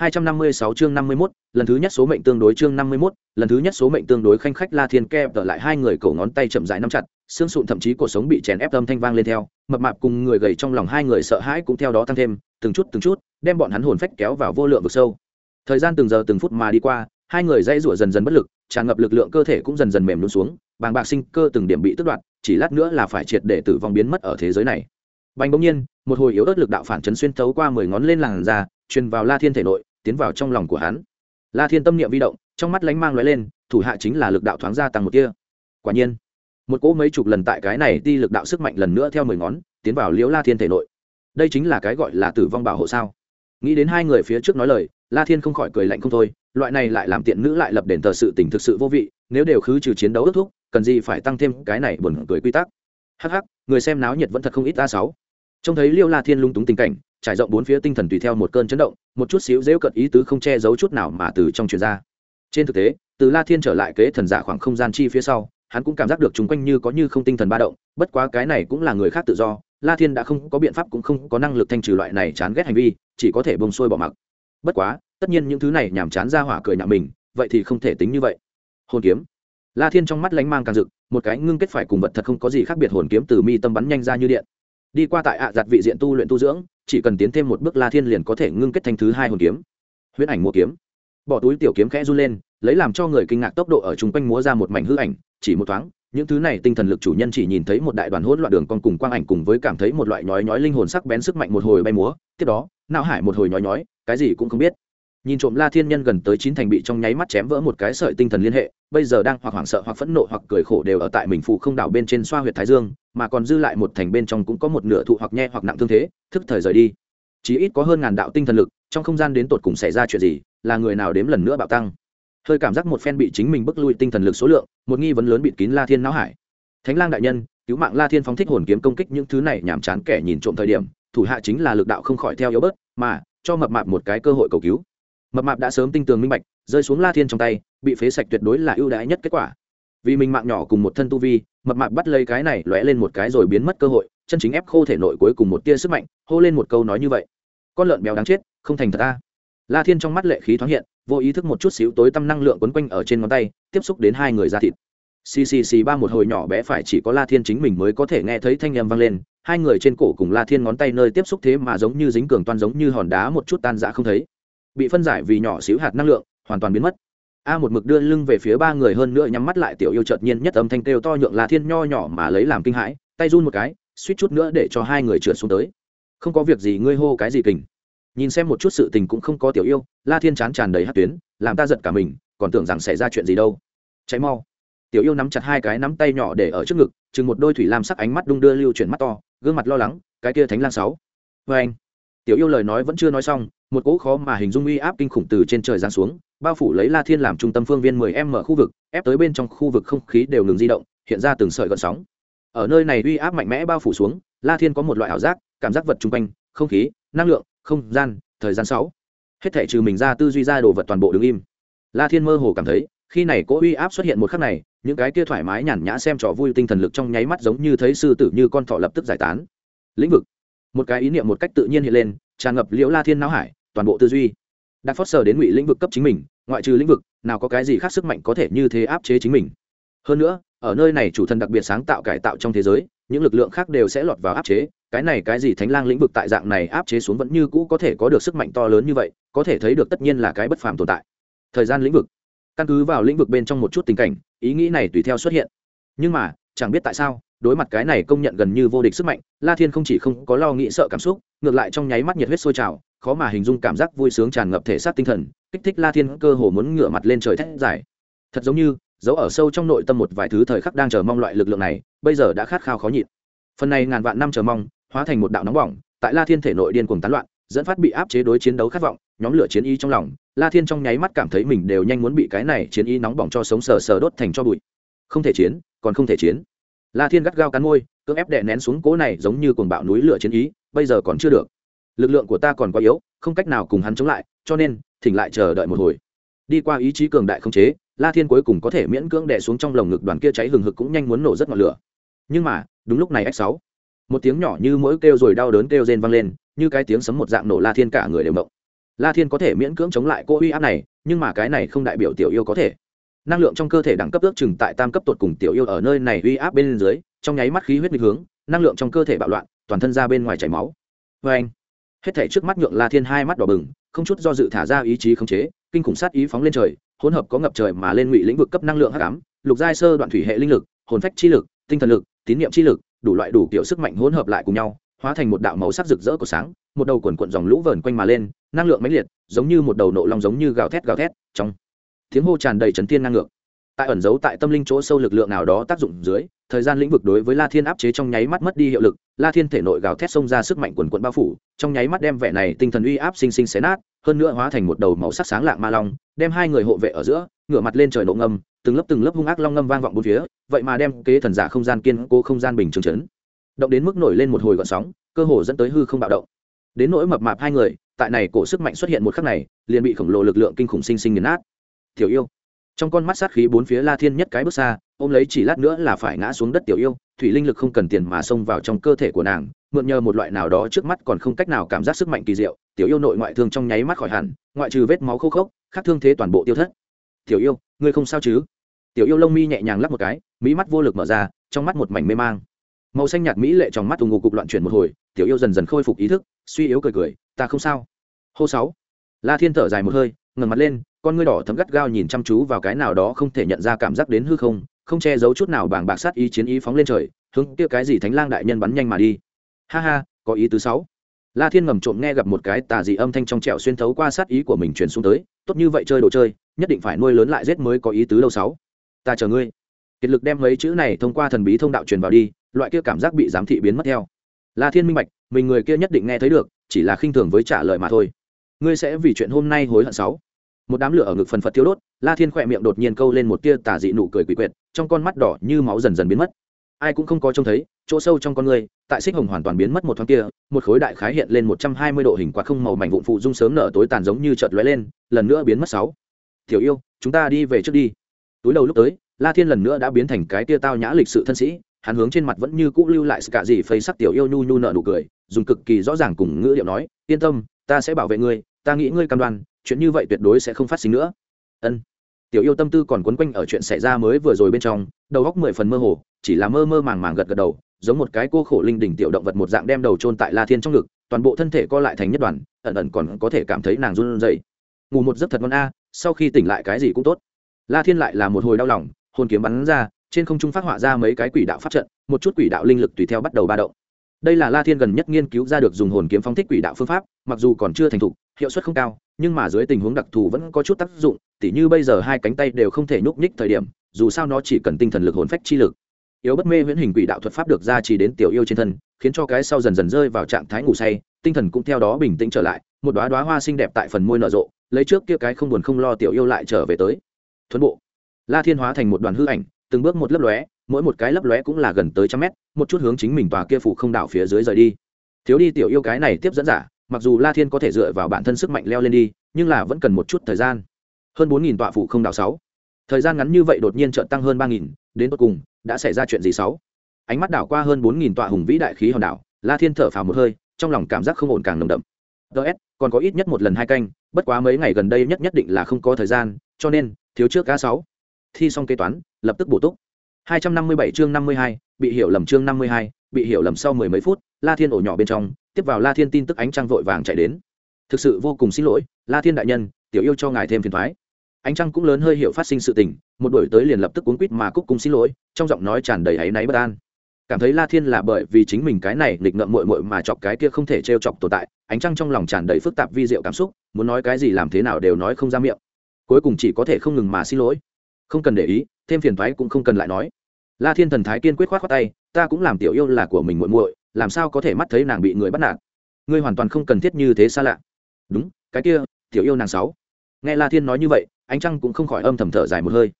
256 chương 51, lần thứ nhất số mệnh tương đối chương 51, lần thứ nhất số mệnh tương đối khanh khách La Thiên kẹp trở lại hai người cổ ngón tay chậm rãi nắm chặt, xương sụn thậm chí cổ sống bị chèn ép âm thanh vang lên theo, mập mạp cùng người gầy trong lòng hai người sợ hãi cũng theo đó tăng thêm, từng chút từng chút, đem bọn hắn hồn phách kéo vào vô lượng vực sâu. Thời gian từng giờ từng phút mà đi qua, hai người dãy rủa dần dần bất lực, tràn ngập lực lượng cơ thể cũng dần dần mềm nhũn xuống, bàng bạc sinh cơ từng điểm bị tước đoạt, chỉ lát nữa là phải triệt để tử vong biến mất ở thế giới này. Bành bỗng nhiên, một hồi yếu ớt lực đạo phản chấn xuyên thấu qua mười ngón lên làn da, truyền vào La Thiên thể nội, tiến vào trong lòng của hắn. La thiên tâm niệm vi động, trong mắt lánh mang lóe lên, thủ hạ chính là lực đạo thoáng ra tăng một kia quả nhiên, một cỗ mấy chục lần tại cái này đi lực đạo sức mạnh lần nữa theo mười ngón, tiến vào liễu la thiên thể nội. Đây chính là cái gọi là tử vong bảo hộ sao? Nghĩ đến hai người phía trước nói lời, la thiên không khỏi cười lạnh không thôi, loại này lại làm tiện nữ lại lập đền thờ sự tình thực sự vô vị, nếu đều khứ trừ chiến đấu ước thúc, cần gì phải tăng thêm cái này buồn cười quy tắc. Hắc hắc, người xem náo nhiệt vẫn thật không ít a sáu. Trông thấy liêu la thiên lung túng tình cảnh trải rộng bốn phía tinh thần tùy theo một cơn chấn động, một chút xíu dễu cận ý tứ không che giấu chút nào mà từ trong truyền ra. Trên thực tế, từ la thiên trở lại kế thần giả khoảng không gian chi phía sau, hắn cũng cảm giác được chung quanh như có như không tinh thần ba động, bất quá cái này cũng là người khác tự do, la thiên đã không có biện pháp cũng không có năng lực thanh trừ loại này chán ghét hành vi, chỉ có thể bông xuôi bỏ mặc. Bất quá, tất nhiên những thứ này nhàm chán ra hỏa cười nhạo mình, vậy thì không thể tính như vậy. Hồn kiếm. La thiên trong mắt lánh mang càng rực, một cái ngưng kết phải cùng vật thật không có gì khác biệt hồn kiếm từ mi tâm bắn nhanh ra như điện đi qua tại ạ giặt vị diện tu luyện tu dưỡng, chỉ cần tiến thêm một bước la thiên liền có thể ngưng kết thành thứ hai hồn kiếm. Huyễn ảnh mua kiếm. Bỏ túi tiểu kiếm khẽ run lên, lấy làm cho người kinh ngạc tốc độ ở chung quanh múa ra một mảnh hư ảnh, chỉ một thoáng, những thứ này tinh thần lực chủ nhân chỉ nhìn thấy một đại đoàn hỗn loạn đường con cùng quang ảnh cùng với cảm thấy một loại nhói nhói linh hồn sắc bén sức mạnh một hồi bay múa, tiếp đó não hải một hồi nhói nhói, cái gì cũng không biết nhìn trộm la thiên nhân gần tới chín thành bị trong nháy mắt chém vỡ một cái sợi tinh thần liên hệ, bây giờ đang hoặc hoảng sợ hoặc phẫn nộ hoặc cười khổ đều ở tại mình phụ không đảo bên trên xoa huyệt thái dương, mà còn dư lại một thành bên trong cũng có một nửa thụ hoặc nhẹ hoặc nặng thương thế, thức thời rời đi. Chỉ ít có hơn ngàn đạo tinh thần lực, trong không gian đến tột cùng xảy ra chuyện gì, là người nào đếm lần nữa bạo tăng. Hơi cảm giác một phen bị chính mình bức lui tinh thần lực số lượng, một nghi vấn lớn bịt kín la thiên não hải. Thánh lang đại nhân, cứu mạng la thiên phóng thích hồn kiếm công kích những thứ này nhảm chán kẻ nhìn trộm thời điểm, thủ hạ chính là lực đạo không khỏi theo yếu bớt, mà cho mập mạp một cái cơ hội cầu cứu mập mạp đã sớm tinh tường minh bạch, rơi xuống la thiên trong tay, bị phế sạch tuyệt đối là ưu đãi nhất kết quả. Vì mình mạng nhỏ cùng một thân tu vi, mập mạp bắt lấy cái này lóe lên một cái rồi biến mất cơ hội, chân chính ép khô thể nội cuối cùng một tia sức mạnh, hô lên một câu nói như vậy. Con lợn béo đáng chết, không thành thật ta la thiên trong mắt lệ khí thoáng hiện, vô ý thức một chút xíu tối tâm năng lượng quấn quanh ở trên ngón tay, tiếp xúc đến hai người da thịt. Ccc ba một hồi nhỏ bé phải chỉ có la thiên chính mình mới có thể nghe thấy thanh em vang lên, hai người trên cổ cùng la thiên ngón tay nơi tiếp xúc thế mà giống như dính cường toan giống như hòn đá một chút tan dã không thấy bị phân giải vì nhỏ xíu hạt năng lượng, hoàn toàn biến mất. A một mực đưa lưng về phía ba người hơn nữa nhắm mắt lại tiểu yêu chợt nhiên nhất âm thanh kêu to nhượng là thiên nho nhỏ mà lấy làm kinh hãi, tay run một cái, suýt chút nữa để cho hai người trượt xuống tới. Không có việc gì, ngươi hô cái gì kình? Nhìn xem một chút sự tình cũng không có tiểu yêu, la thiên chán tràn đầy hát tuyến, làm ta giật cả mình, còn tưởng rằng xảy ra chuyện gì đâu. Cháy mau. Tiểu yêu nắm chặt hai cái nắm tay nhỏ để ở trước ngực, chừng một đôi thủy lam sắc ánh mắt đung đưa lưu chuyển mắt to, gương mặt lo lắng, cái kia thánh lang sáu. Vê anh tiểu yêu lời nói vẫn chưa nói xong một cỗ khó mà hình dung uy áp kinh khủng từ trên trời giáng xuống, bao phủ lấy la thiên làm trung tâm phương viên 10 m khu vực, ép tới bên trong khu vực không khí đều ngừng di động, hiện ra từng sợi gợn sóng. Ở nơi này uy áp mạnh mẽ bao phủ xuống, la thiên có một loại ảo giác, cảm giác vật chung quanh, không khí, năng lượng, không gian, thời gian sáu. Hết thể trừ mình ra tư duy ra đồ vật toàn bộ đứng im. La thiên mơ hồ cảm thấy, khi này cỗ uy áp xuất hiện một khắc này, những cái kia thoải mái nhàn nhã xem trò vui tinh thần lực trong nháy mắt giống như thấy sư tử như con thỏ lập tức giải tán. Lĩnh vực. Một cái ý niệm một cách tự nhiên hiện lên, tràn ngập liễu la thiên não hải toàn bộ tư duy. Đặc phớt sờ đến ngụy lĩnh vực cấp chính mình, ngoại trừ lĩnh vực, nào có cái gì khác sức mạnh có thể như thế áp chế chính mình? Hơn nữa, ở nơi này chủ thần đặc biệt sáng tạo cải tạo trong thế giới, những lực lượng khác đều sẽ lọt vào áp chế, cái này cái gì thánh lang lĩnh vực tại dạng này áp chế xuống vẫn như cũ có thể có được sức mạnh to lớn như vậy, có thể thấy được tất nhiên là cái bất phàm tồn tại. Thời gian lĩnh vực. Căn cứ vào lĩnh vực bên trong một chút tình cảnh, ý nghĩ này tùy theo xuất hiện. Nhưng mà, chẳng biết tại sao đối mặt cái này công nhận gần như vô địch sức mạnh, la thiên không chỉ không có lo nghĩ sợ cảm xúc, ngược lại trong nháy mắt nhiệt huyết sôi trào, khó mà hình dung cảm giác vui sướng tràn ngập thể xác tinh thần, kích thích la thiên cơ hồ muốn ngửa mặt lên trời thét dài. Thật giống như giấu ở sâu trong nội tâm một vài thứ thời khắc đang chờ mong loại lực lượng này, bây giờ đã khát khao khó nhịn. Phần này ngàn vạn năm chờ mong, hóa thành một đạo nóng bỏng, tại la thiên thể nội điên cuồng tán loạn, dẫn phát bị áp chế đối chiến đấu khát vọng, nhóm lửa chiến y trong lòng, la thiên trong nháy mắt cảm thấy mình đều nhanh muốn bị cái này chiến y nóng bỏng cho sống sờ sờ đốt thành cho bụi. Không thể chiến, còn không thể chiến la thiên gắt gao cắn môi, cưỡng ép đè nén xuống cố này giống như cuồng bạo núi lửa chiến ý, bây giờ còn chưa được. Lực lượng của ta còn quá yếu, không cách nào cùng hắn chống lại, cho nên, thỉnh lại chờ đợi một hồi. Đi qua ý chí cường đại không chế, la thiên cuối cùng có thể miễn cưỡng đè xuống trong lồng ngực đoàn kia cháy hừng hực cũng nhanh muốn nổ rất ngọn lửa. Nhưng mà, đúng lúc này x sáu, một tiếng nhỏ như mỗi kêu rồi đau đớn kêu rên vang lên, như cái tiếng sấm một dạng nổ la thiên cả người đều mộng. La thiên có thể miễn cưỡng chống lại cô uy áp này, nhưng mà cái này không đại biểu tiểu yêu có thể năng lượng trong cơ thể đẳng cấp ước chừng tại tam cấp tột cùng tiểu yêu ở nơi này uy áp bên dưới, trong nháy mắt khí huyết định hướng, năng lượng trong cơ thể bạo loạn, toàn thân ra bên ngoài chảy máu. Vê anh, hết thể trước mắt nhượng la thiên hai mắt đỏ bừng, không chút do dự thả ra ý chí khống chế, kinh khủng sát ý phóng lên trời, hỗn hợp có ngập trời mà lên ngụy lĩnh vực cấp năng lượng hắc ám, lục giai sơ đoạn thủy hệ linh lực, hồn phách chi lực, tinh thần lực, tín niệm chi lực, đủ loại đủ kiểu sức mạnh hỗn hợp lại cùng nhau, hóa thành một đạo màu sắc rực rỡ của sáng, một đầu quần cuộn dòng lũ vờn quanh mà lên, năng lượng mãnh liệt, giống như một đầu nộ long giống như gào thét gào thét, trong tiếng hô tràn đầy chấn thiên ngang ngược, tại ẩn giấu tại tâm linh chỗ sâu lực lượng nào đó tác dụng dưới thời gian lĩnh vực đối với la thiên áp chế trong nháy mắt mất đi hiệu lực la thiên thể nội gào thét xông ra sức mạnh quần quận bao phủ trong nháy mắt đem vẻ này tinh thần uy áp sinh sinh xé nát hơn nữa hóa thành một đầu màu sắc sáng lạng ma long đem hai người hộ vệ ở giữa ngửa mặt lên trời nộ ngâm từng lớp từng lớp hung ác long ngâm vang vọng bốn phía vậy mà đem kế thần giả không gian kiên cố không gian bình trường chấn. Động đến mức nổi lên một hồi gọn sóng cơ hồ dẫn tới hư không bạo động. Đến nỗi mập mạp hai người tại này cổ sức mạnh xuất hiện một khắc này liền bị khổng lồ lực lượng kinh khủng sinh sinh nghiền nát tiểu yêu. Trong con mắt sát khí bốn phía la thiên nhất cái bước xa, ôm lấy chỉ lát nữa là phải ngã xuống đất tiểu yêu, thủy linh lực không cần tiền mà xông vào trong cơ thể của nàng, mượn nhờ một loại nào đó trước mắt còn không cách nào cảm giác sức mạnh kỳ diệu, tiểu yêu nội ngoại thương trong nháy mắt khỏi hẳn, ngoại trừ vết máu khô khốc, khác thương thế toàn bộ tiêu thất. Tiểu yêu, ngươi không sao chứ? Tiểu yêu lông mi nhẹ nhàng lắp một cái, mỹ mắt vô lực mở ra, trong mắt một mảnh mê mang. Màu xanh nhạt mỹ lệ trong mắt ù ngục cục loạn chuyển một hồi, tiểu yêu dần dần khôi phục ý thức, suy yếu cười cười, ta không sao. Hô sáu. La thiên thở dài một hơi, ngẩng mặt lên con ngươi đỏ thấm gắt gao nhìn chăm chú vào cái nào đó không thể nhận ra cảm giác đến hư không không che giấu chút nào bảng bạc sát ý chiến ý phóng lên trời, hướng kia cái gì thánh lang đại nhân bắn nhanh mà đi. Ha ha, có ý tứ sáu. La thiên ngầm trộm nghe gặp một cái tà dị âm thanh trong trẻo xuyên thấu qua sát ý của mình truyền xuống tới, tốt như vậy chơi đồ chơi, nhất định phải nuôi lớn lại giết mới có ý tứ lâu sáu. Ta chờ ngươi. Kiệt lực đem mấy chữ này thông qua thần bí thông đạo truyền vào đi, loại kia cảm giác bị giám thị biến mất theo. La thiên minh bạch, mình người kia nhất định nghe thấy được, chỉ là khinh thường với trả lời mà thôi. Ngươi sẽ vì chuyện hôm nay hối hận sáu một đám lửa ở ngực phần phật tiêu đốt, la thiên khỏe miệng đột nhiên câu lên một tia tà dị nụ cười quỷ quyệt, trong con mắt đỏ như máu dần dần biến mất. Ai cũng không có trông thấy, chỗ sâu trong con người, tại xích hồng hoàn toàn biến mất một thoáng kia, một khối đại khái hiện lên một trăm hai mươi độ hình quạt không màu mảnh vụn phụ dung sớm nở tối tàn giống như chợt lóe lên, lần nữa biến mất sáu. Tiểu yêu, chúng ta đi về trước đi. Túi đầu lúc tới, la thiên lần nữa đã biến thành cái tia tao nhã lịch sự thân sĩ, hắn hướng trên mặt vẫn như cũ lưu lại sự cả gì phây sắc tiểu yêu nhu nhu nợ nụ cười, dùng cực kỳ rõ ràng cùng ngữ điệu nói, yên tâm, ta sẽ bảo vệ ngươi, ta nghĩ ngươi cam đoan chuyện như vậy tuyệt đối sẽ không phát sinh nữa. Ân. Tiểu yêu tâm tư còn quấn quanh ở chuyện xảy ra mới vừa rồi bên trong, đầu góc mười phần mơ hồ, chỉ là mơ mơ màng màng gật gật đầu, giống một cái cô khổ linh đỉnh tiểu động vật một dạng đem đầu trôn tại la thiên trong ngực, toàn bộ thân thể co lại thành nhất đoàn, ẩn ẩn còn có thể cảm thấy nàng run rẩy. Ngủ một giấc thật ngon a, sau khi tỉnh lại cái gì cũng tốt. La thiên lại là một hồi đau lòng, hồn kiếm bắn ra, trên không trung phát họa ra mấy cái quỷ đạo pháp trận, một chút quỷ đạo linh lực tùy theo bắt đầu ba động. Đây là la thiên gần nhất nghiên cứu ra được dùng hồn kiếm phóng thích quỷ đạo phương pháp, mặc dù còn chưa thành thục hiệu suất không cao, nhưng mà dưới tình huống đặc thù vẫn có chút tác dụng, tỉ như bây giờ hai cánh tay đều không thể nhúc nhích thời điểm, dù sao nó chỉ cần tinh thần lực hồn phách chi lực. Yếu bất mê viễn hình quỷ đạo thuật pháp được ra chỉ đến tiểu yêu trên thân, khiến cho cái sau dần dần rơi vào trạng thái ngủ say, tinh thần cũng theo đó bình tĩnh trở lại, một đoá đoá hoa xinh đẹp tại phần môi nở rộ, lấy trước kia cái không buồn không lo tiểu yêu lại trở về tới. Thuấn bộ. La thiên hóa thành một đoàn hư ảnh, từng bước một lấp lóe, mỗi một cái lấp lóe cũng là gần tới trăm mét, một chút hướng chính mình tòa kia phủ không đảo phía dưới rời đi. Thiếu đi tiểu yêu cái này tiếp dẫn giả mặc dù la thiên có thể dựa vào bản thân sức mạnh leo lên đi nhưng là vẫn cần một chút thời gian. Hơn bốn nghìn tọa phủ không đảo sáu. Thời gian ngắn như vậy đột nhiên chợt tăng hơn ba nghìn đến tột cùng đã xảy ra chuyện gì sáu? Ánh mắt đảo qua hơn bốn nghìn tọa hùng vĩ đại khí hòn đảo la thiên thở phào một hơi trong lòng cảm giác không ổn càng nồng đậm. Ts còn có ít nhất một lần hai canh bất quá mấy ngày gần đây nhất nhất định là không có thời gian cho nên thiếu trước cá sáu. Thi xong kế toán lập tức bổ túc. 257 chương 52, bị hiểu lầm chương 52, bị hiểu lầm sau mười mấy phút la thiên ổ nhỏ bên trong tiếp vào la thiên tin tức ánh trăng vội vàng chạy đến. Thực sự vô cùng xin lỗi, la thiên đại nhân, tiểu yêu cho ngài thêm phiền thoái. Ánh trăng cũng lớn hơi hiểu phát sinh sự tình, một đổi tới liền lập tức cuốn quýt mà cúc cung xin lỗi, trong giọng nói tràn đầy áy náy bất an. Cảm thấy la thiên là bởi vì chính mình cái này nghịch ngợm mội mội mà chọc cái kia không thể t chọc tồn tại, ánh trăng trong lòng tràn đầy phức tạp vi diệu cảm xúc, muốn nói cái gì làm thế nào đều nói không ra miệng. Cuối cùng chỉ có thể không ngừng mà xin lỗi. Không cần để ý, thêm phiền thoái cũng không cần lại nói. La thiên thần thái kiên quyết khoát khoát tay, ta cũng làm tiểu yêu là của mình muội muội làm sao có thể mắt thấy nàng bị người bắt nạt? Ngươi hoàn toàn không cần thiết như thế xa lạ. Đúng, cái kia, tiểu yêu nàng sáu. Nghe la thiên nói như vậy, ánh trăng cũng không khỏi âm thầm thở dài một hơi.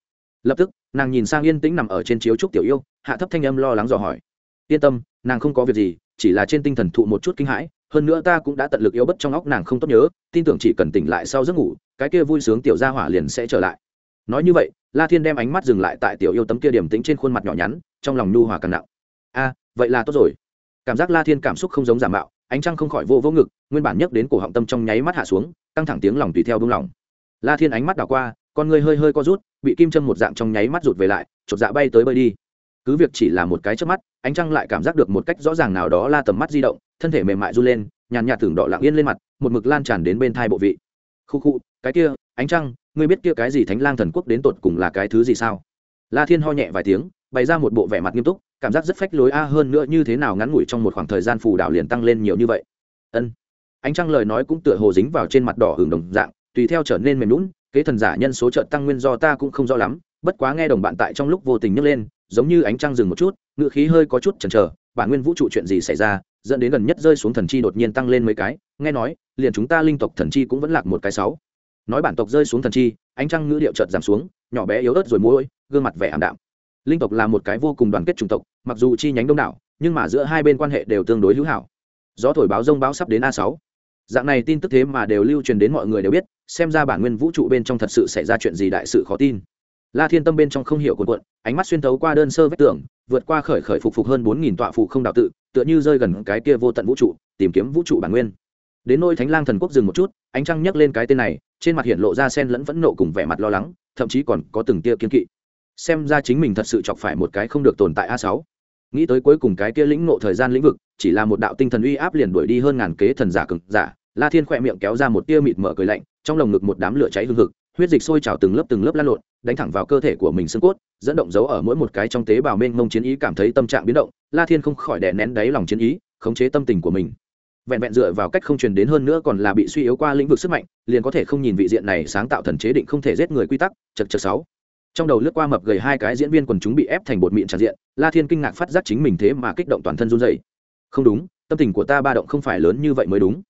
Lập tức, nàng nhìn sang yên tĩnh nằm ở trên chiếu trúc tiểu yêu, hạ thấp thanh âm lo lắng dò hỏi. Yên tâm, nàng không có việc gì, chỉ là trên tinh thần thụ một chút kinh hãi, hơn nữa ta cũng đã tận lực yếu bất trong óc nàng không tốt nhớ, tin tưởng chỉ cần tỉnh lại sau giấc ngủ, cái kia vui sướng tiểu gia hỏa liền sẽ trở lại. Nói như vậy, la thiên đem ánh mắt dừng lại tại tiểu yêu tấm kia điểm tĩnh trên khuôn mặt nhỏ nhắn, trong lòng nhu hòa càng nặng. A, vậy là tốt rồi cảm giác la thiên cảm xúc không giống giả mạo, ánh trăng không khỏi vô vô ngực, nguyên bản nhấc đến cổ họng tâm trong nháy mắt hạ xuống, căng thẳng tiếng lòng tùy theo buông lòng. la thiên ánh mắt đảo qua, con người hơi hơi co rút, bị kim châm một dạng trong nháy mắt rụt về lại, chột dạ bay tới bơi đi. Cứ việc chỉ là một cái trước mắt, ánh trăng lại cảm giác được một cách rõ ràng nào đó la tầm mắt di động, thân thể mềm mại run lên, nhàn nhạt tưởng đỏ lặng yên lên mặt, một mực lan tràn đến bên thai bộ vị. Khu khu, cái kia, ánh trăng, ngươi biết kia cái gì thánh lang thần quốc đến tột cùng là cái thứ gì sao? La thiên ho nhẹ vài tiếng, bày ra một bộ vẻ mặt nghiêm túc cảm giác rất phách lối a hơn nữa như thế nào ngắn ngủi trong một khoảng thời gian phù đảo liền tăng lên nhiều như vậy. Ân. Ánh trăng lời nói cũng tựa hồ dính vào trên mặt đỏ hưởng đồng dạng, tùy theo trở nên mềm lún kế thần giả nhân số trợt tăng nguyên do ta cũng không rõ lắm, bất quá nghe đồng bạn tại trong lúc vô tình nhấc lên, giống như ánh trăng dừng một chút ngự khí hơi có chút chần chờ bản nguyên vũ trụ chuyện gì xảy ra, dẫn đến gần nhất rơi xuống thần chi đột nhiên tăng lên mấy cái, nghe nói, liền chúng ta linh tộc thần chi cũng vẫn lạc một cái sáu. Nói bản tộc rơi xuống thần chi, ánh trăng ngữ điệu chợt giảm xuống, nhỏ bé yếu ớt rồi mũi gương mặt vẻ ảm đạm linh tộc là một cái vô cùng đoàn kết chủng tộc, mặc dù chi nhánh đông đảo, nhưng mà giữa hai bên quan hệ đều tương đối hữu hảo. Gió thổi báo rông báo sắp đến a sáu. Dạng này tin tức thế mà đều lưu truyền đến mọi người đều biết, xem ra bản nguyên vũ trụ bên trong thật sự xảy ra chuyện gì đại sự khó tin. La thiên tâm bên trong không hiểu cuộn cuộn, ánh mắt xuyên thấu qua đơn sơ vách tường, vượt qua khởi khởi phục phục hơn bốn nghìn tọa phụ không đạo tự, tựa như rơi gần cái kia vô tận vũ trụ, tìm kiếm vũ trụ bản nguyên. Đến nôi thánh lang thần quốc dừng một chút, ánh trăng nhấc lên cái tên này, trên mặt hiện lộ ra sen lẫn phẫn nộ cùng vẻ mặt lo lắng, thậm chí còn có từng tia kiên kỵ xem ra chính mình thật sự chọc phải một cái không được tồn tại a sáu. Nghĩ tới cuối cùng cái kia lĩnh nộ thời gian lĩnh vực, chỉ là một đạo tinh thần uy áp liền đuổi đi hơn ngàn kế thần giả cực giả, la thiên khỏe miệng kéo ra một tia mịt mở cười lạnh, trong lồng ngực một đám lửa cháy hương hực, huyết dịch sôi trào từng lớp từng lớp lan lộn, đánh thẳng vào cơ thể của mình xương cốt, dẫn động dấu ở mỗi một cái trong tế bào mênh mông chiến ý cảm thấy tâm trạng biến động, la thiên không khỏi đè nén đáy lòng chiến ý, khống chế tâm tình của mình. Vẹn vẹn dựa vào cách không truyền đến hơn nữa còn là bị suy yếu qua lĩnh vực sức mạnh, liền có thể không nhìn vị diện này sáng tạo thần chế định không thể giết người quy tắc chật chật sáu trong đầu lướt qua mập gầy hai cái diễn viên quần chúng bị ép thành bột mịn tràn diện, la thiên kinh ngạc phát giác chính mình thế mà kích động toàn thân run dày không đúng, tâm tình của ta ba động không phải lớn như vậy mới đúng.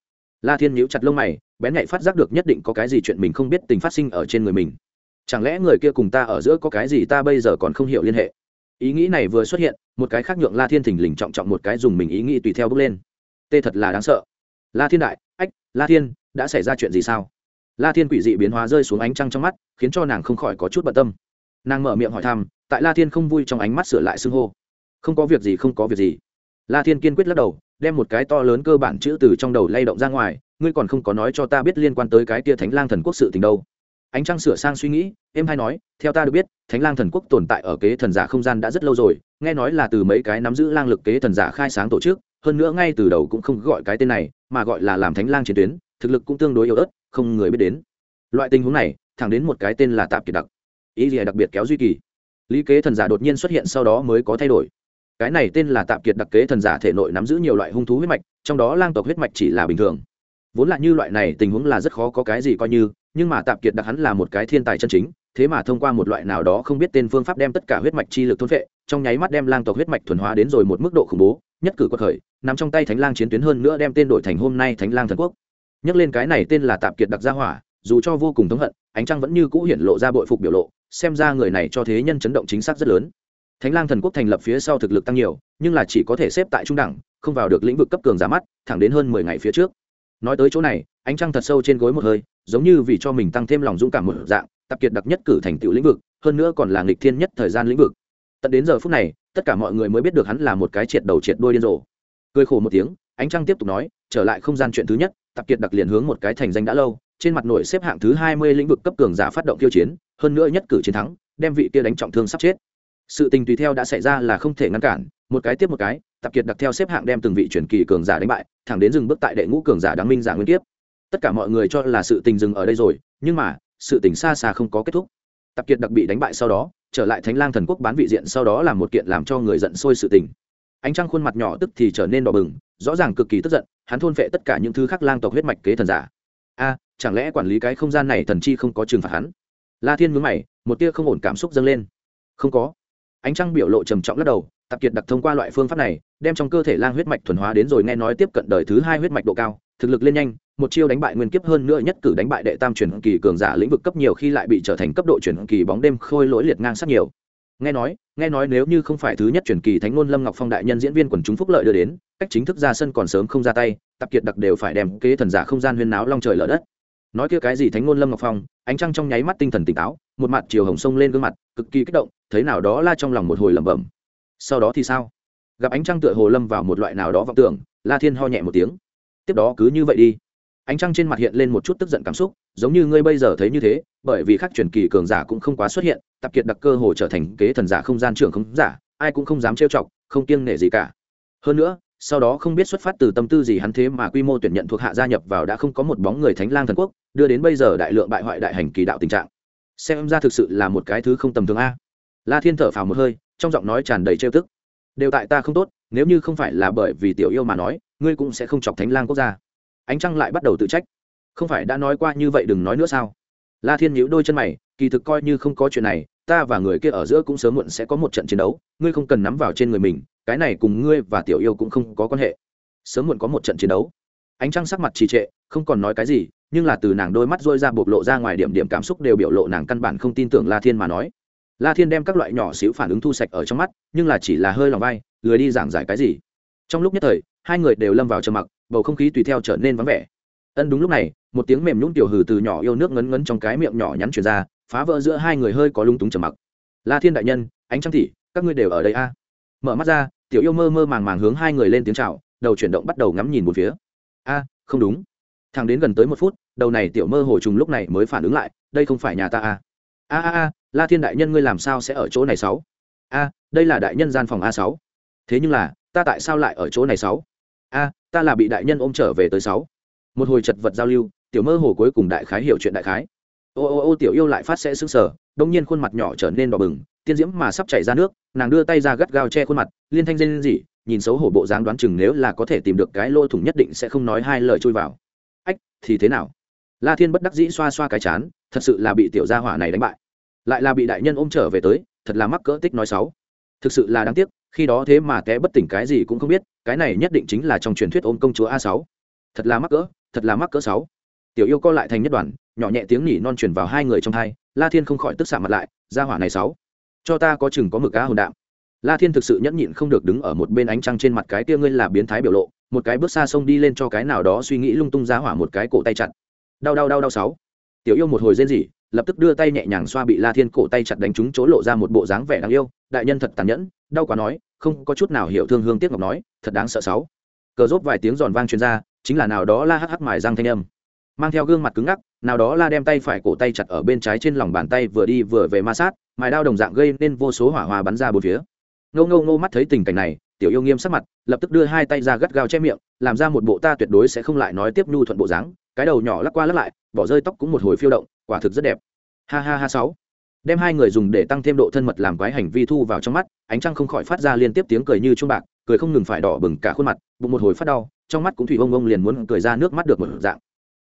La thiên nhíu chặt lông mày, bén nhạy phát giác được nhất định có cái gì chuyện mình không biết tình phát sinh ở trên người mình. Chẳng lẽ người kia cùng ta ở giữa có cái gì ta bây giờ còn không hiểu liên hệ? Ý nghĩ này vừa xuất hiện, một cái khác nhượng la thiên thình lình trọng trọng một cái dùng mình ý nghĩ tùy theo bước lên. Tê thật là đáng sợ. La thiên đại, ách, la thiên, đã xảy ra chuyện gì sao? La thiên quỷ dị biến hóa rơi xuống ánh trăng trong mắt, khiến cho nàng không khỏi có chút bận tâm nàng mở miệng hỏi thăm, tại la thiên không vui trong ánh mắt sửa lại xưng hô. Không có việc gì, không có việc gì. La thiên kiên quyết lắc đầu, đem một cái to lớn cơ bản chữ từ trong đầu lay động ra ngoài, ngươi còn không có nói cho ta biết liên quan tới cái tia thánh lang thần quốc sự tình đâu. Ánh trăng sửa sang suy nghĩ, em hay nói, theo ta được biết, thánh lang thần quốc tồn tại ở kế thần giả không gian đã rất lâu rồi, nghe nói là từ mấy cái nắm giữ lang lực kế thần giả khai sáng tổ chức, hơn nữa ngay từ đầu cũng không gọi cái tên này, mà gọi là làm thánh lang chiến tuyến, thực lực cũng tương đối yếu ớt, không người biết đến. Loại tình huống này, thẳng đến một cái tên là tạp kiệt đặc ý gì đặc biệt kéo duy kỳ. Lý kế thần giả đột nhiên xuất hiện sau đó mới có thay đổi. Cái này tên là tạm kiệt đặc kế thần giả thể nội nắm giữ nhiều loại hung thú huyết mạch, trong đó lang tộc huyết mạch chỉ là bình thường. Vốn là như loại này tình huống là rất khó có cái gì coi như, nhưng mà tạm kiệt đặc hắn là một cái thiên tài chân chính, thế mà thông qua một loại nào đó không biết tên phương pháp đem tất cả huyết mạch chi lực thôn vệ trong nháy mắt đem lang tộc huyết mạch thuần hóa đến rồi một mức độ khủng bố, nhất cử quật khởi, nằm trong tay thánh lang chiến tuyến hơn nữa đem tên đổi thành hôm nay thánh lang thần quốc. Nhắc lên cái này tên là tạm kiệt đặc gia hỏa, dù cho vô cùng thống hận ánh trăng vẫn như cũ hiển lộ ra bội phục biểu lộ, xem ra người này cho thế nhân chấn động chính xác rất lớn. Thánh lang thần quốc thành lập phía sau thực lực tăng nhiều, nhưng là chỉ có thể xếp tại trung đẳng, không vào được lĩnh vực cấp cường giả mắt, thẳng đến hơn mười ngày phía trước. Nói tới chỗ này, ánh trăng thật sâu trên gối một hơi, giống như vì cho mình tăng thêm lòng dũng cảm một dạng, tập kiệt đặc nhất cử thành tựu lĩnh vực, hơn nữa còn là nghịch thiên nhất thời gian lĩnh vực. Tận đến giờ phút này, tất cả mọi người mới biết được hắn là một cái triệt đầu triệt đôi điên rồ. Cười khổ một tiếng, ánh trăng tiếp tục nói, trở lại không gian chuyện thứ nhất, tập kiệt đặc liền hướng một cái thành danh đã lâu trên mặt nổi xếp hạng thứ hai mươi lĩnh vực cấp cường giả phát động tiêu chiến, hơn nữa nhất cử chiến thắng, đem vị kia đánh trọng thương sắp chết. Sự tình tùy theo đã xảy ra là không thể ngăn cản, một cái tiếp một cái tập kiệt đặc theo xếp hạng đem từng vị truyền kỳ cường giả đánh bại, thẳng đến dừng bước tại đệ ngũ cường giả đáng minh giả nguyên tiếp tất cả mọi người cho là sự tình dừng ở đây rồi, nhưng mà, sự tình xa xa không có kết thúc. Tập kiệt đặc bị đánh bại sau đó, trở lại thánh lang thần quốc bán vị diện sau đó là một kiện làm cho người giận sôi sự tình. Ánh trăng khuôn mặt nhỏ tức thì trở nên đỏ bừng, rõ ràng cực kỳ tức giận, hắn thôn phệ tất cả những thứ khác lang tộc huyết mạch kế thần giả. A chẳng lẽ quản lý cái không gian này thần chi không có trừng phạt hắn? La thiên mướn mày, một tia không ổn cảm xúc dâng lên. Không có. Ánh trăng biểu lộ trầm trọng lắc đầu, tạp kiệt đặc thông qua loại phương pháp này, đem trong cơ thể lang huyết mạch thuần hóa đến rồi nghe nói tiếp cận đời thứ hai huyết mạch độ cao, thực lực lên nhanh, một chiêu đánh bại nguyên kiếp hơn nữa nhất cử đánh bại đệ tam truyền kỳ cường giả lĩnh vực cấp nhiều khi lại bị trở thành cấp độ truyền kỳ bóng đêm khôi lỗi liệt ngang sát nhiều. Nghe nói nghe nói nếu như không phải thứ nhất truyền kỳ thánh ngôn lâm ngọc phong đại nhân diễn viên quần chúng phúc lợi đưa đến, cách chính thức ra sân còn sớm không ra tay tập kiệt đặc đều phải đem kế thần giả không gian huyên náo long trời lở đất nói kia cái gì thánh ngôn lâm ngọc phong, ánh trăng trong nháy mắt tinh thần tỉnh táo, một mặt chiều hồng sông lên gương mặt, cực kỳ kích động, thấy nào đó la trong lòng một hồi lẩm bẩm. Sau đó thì sao? Gặp ánh trăng tựa hồ lâm vào một loại nào đó vọng tưởng, la thiên ho nhẹ một tiếng. Tiếp đó cứ như vậy đi. Ánh trăng trên mặt hiện lên một chút tức giận cảm xúc, giống như ngươi bây giờ thấy như thế, bởi vì khắc truyền kỳ cường giả cũng không quá xuất hiện, tập kiệt đặc cơ hồ trở thành kế thần giả không gian trưởng không giả, ai cũng không dám trêu chọc, không kiêng nể gì cả. Hơn nữa sau đó không biết xuất phát từ tâm tư gì hắn thế mà quy mô tuyển nhận thuộc hạ gia nhập vào đã không có một bóng người thánh lang thần quốc, đưa đến bây giờ đại lượng bại hoại đại hành kỳ đạo tình trạng. Xem ra thực sự là một cái thứ không tầm thường a. La thiên thở phào một hơi, trong giọng nói tràn đầy trêu tức. Đều tại ta không tốt, nếu như không phải là bởi vì tiểu yêu mà nói, ngươi cũng sẽ không chọc thánh lang quốc gia. Ánh trăng lại bắt đầu tự trách. Không phải đã nói qua như vậy đừng nói nữa sao? La thiên nhíu đôi chân mày, kỳ thực coi như không có chuyện này, ta và người kia ở giữa cũng sớm muộn sẽ có một trận chiến đấu, ngươi không cần nắm vào trên người mình cái này cùng ngươi và tiểu yêu cũng không có quan hệ. Sớm muộn có một trận chiến đấu. Ánh trăng sắc mặt trì trệ, không còn nói cái gì, nhưng là từ nàng đôi mắt dôi ra bộc lộ ra ngoài điểm điểm cảm xúc đều biểu lộ nàng căn bản không tin tưởng la thiên mà nói. La thiên đem các loại nhỏ xíu phản ứng thu sạch ở trong mắt, nhưng là chỉ là hơi lòng vai, lười đi giảng giải cái gì. Trong lúc nhất thời, hai người đều lâm vào trầm mặc, bầu không khí tùy theo trở nên vắng vẻ. Ân đúng lúc này, một tiếng mềm nhũng tiểu hừ từ nhỏ yêu nước ngấn ngấn trong cái miệng nhỏ nhắn chuyển ra, phá vỡ giữa hai người hơi có lung túng trầm mặc. La thiên đại nhân, ánh trăng thị các ngươi đều ở đây a. À? mở mắt ra tiểu yêu mơ mơ màng màng hướng hai người lên tiếng chào, đầu chuyển động bắt đầu ngắm nhìn một phía. A, không đúng. Thằng đến gần tới một phút, đầu này tiểu mơ hồ trùng lúc này mới phản ứng lại, đây không phải nhà ta a a a a, la thiên đại nhân ngươi làm sao sẽ ở chỗ này sáu? A, đây là đại nhân gian phòng a sáu. Thế nhưng là, ta tại sao lại ở chỗ này sáu? A, ta là bị đại nhân ôm trở về tới sáu. Một hồi chật vật giao lưu, tiểu mơ hồ cuối cùng đại khái hiểu chuyện đại khái. Ô ô ô, tiểu yêu lại phát sẽ sững sờ, đông nhiên khuôn mặt nhỏ trở nên đỏ bừng tiên diễm mà sắp chảy ra nước, nàng đưa tay ra gắt gao che khuôn mặt, liên thanh dên gì nhìn xấu hổ bộ dáng đoán chừng nếu là có thể tìm được cái lô thủng nhất định sẽ không nói hai lời chui vào. Ách, thì thế nào? La thiên bất đắc dĩ xoa xoa cái chán, thật sự là bị tiểu gia hỏa này đánh bại. Lại là bị đại nhân ôm trở về tới, thật là mắc cỡ tích nói sáu. thực sự là đáng tiếc, khi đó thế mà té bất tỉnh cái gì cũng không biết, cái này nhất định chính là trong truyền thuyết ôm công chúa a sáu. Thật là mắc cỡ, thật là mắc cỡ sáu. Tiểu yêu co lại thành nhất đoàn, nhỏ nhẹ tiếng nỉ non truyền vào hai người trong thai la thiên không khỏi tức xạ mặt lại, gia hỏa này sáu cho ta có chừng có mực cá hồn đạm. La thiên thực sự nhẫn nhịn không được đứng ở một bên ánh trăng trên mặt cái kia ngươi là biến thái biểu lộ, một cái bước xa sông đi lên cho cái nào đó suy nghĩ lung tung giá hỏa một cái cổ tay chặt. Đau đau đau đau sáu. Tiểu yêu một hồi rên rỉ, lập tức đưa tay nhẹ nhàng xoa bị la thiên cổ tay chặt đánh trúng chỗ lộ ra một bộ dáng vẻ đáng yêu, đại nhân thật tàn nhẫn, đau quá nói, không có chút nào hiểu thương hương tiếc ngọc nói, thật đáng sợ sáu. Cờ rốt vài tiếng giòn vang truyền ra, chính là nào đó la hắc hắc mài răng thanh âm, mang theo gương mặt cứng ngắc nào đó la đem tay phải cổ tay chặt ở bên trái trên lòng bàn tay vừa đi vừa về ma sát, mài đao đồng dạng gây nên vô số hỏa hoa bắn ra bốn phía. Ngô ngô ngô mắt thấy tình cảnh này, tiểu yêu nghiêm sắc mặt, lập tức đưa hai tay ra gắt gao che miệng, làm ra một bộ ta tuyệt đối sẽ không lại nói tiếp nhu thuận bộ dáng, cái đầu nhỏ lắc qua lắc lại, bỏ rơi tóc cũng một hồi phiêu động, quả thực rất đẹp. Ha ha ha sáu. Đem hai người dùng để tăng thêm độ thân mật làm quái hành vi thu vào trong mắt, ánh trăng không khỏi phát ra liên tiếp tiếng cười như chuông bạc, cười không ngừng phải đỏ bừng cả khuôn mặt, bụng một hồi phát đau, trong mắt cũng thủy ông ông liền muốn cười ra nước mắt được một dạng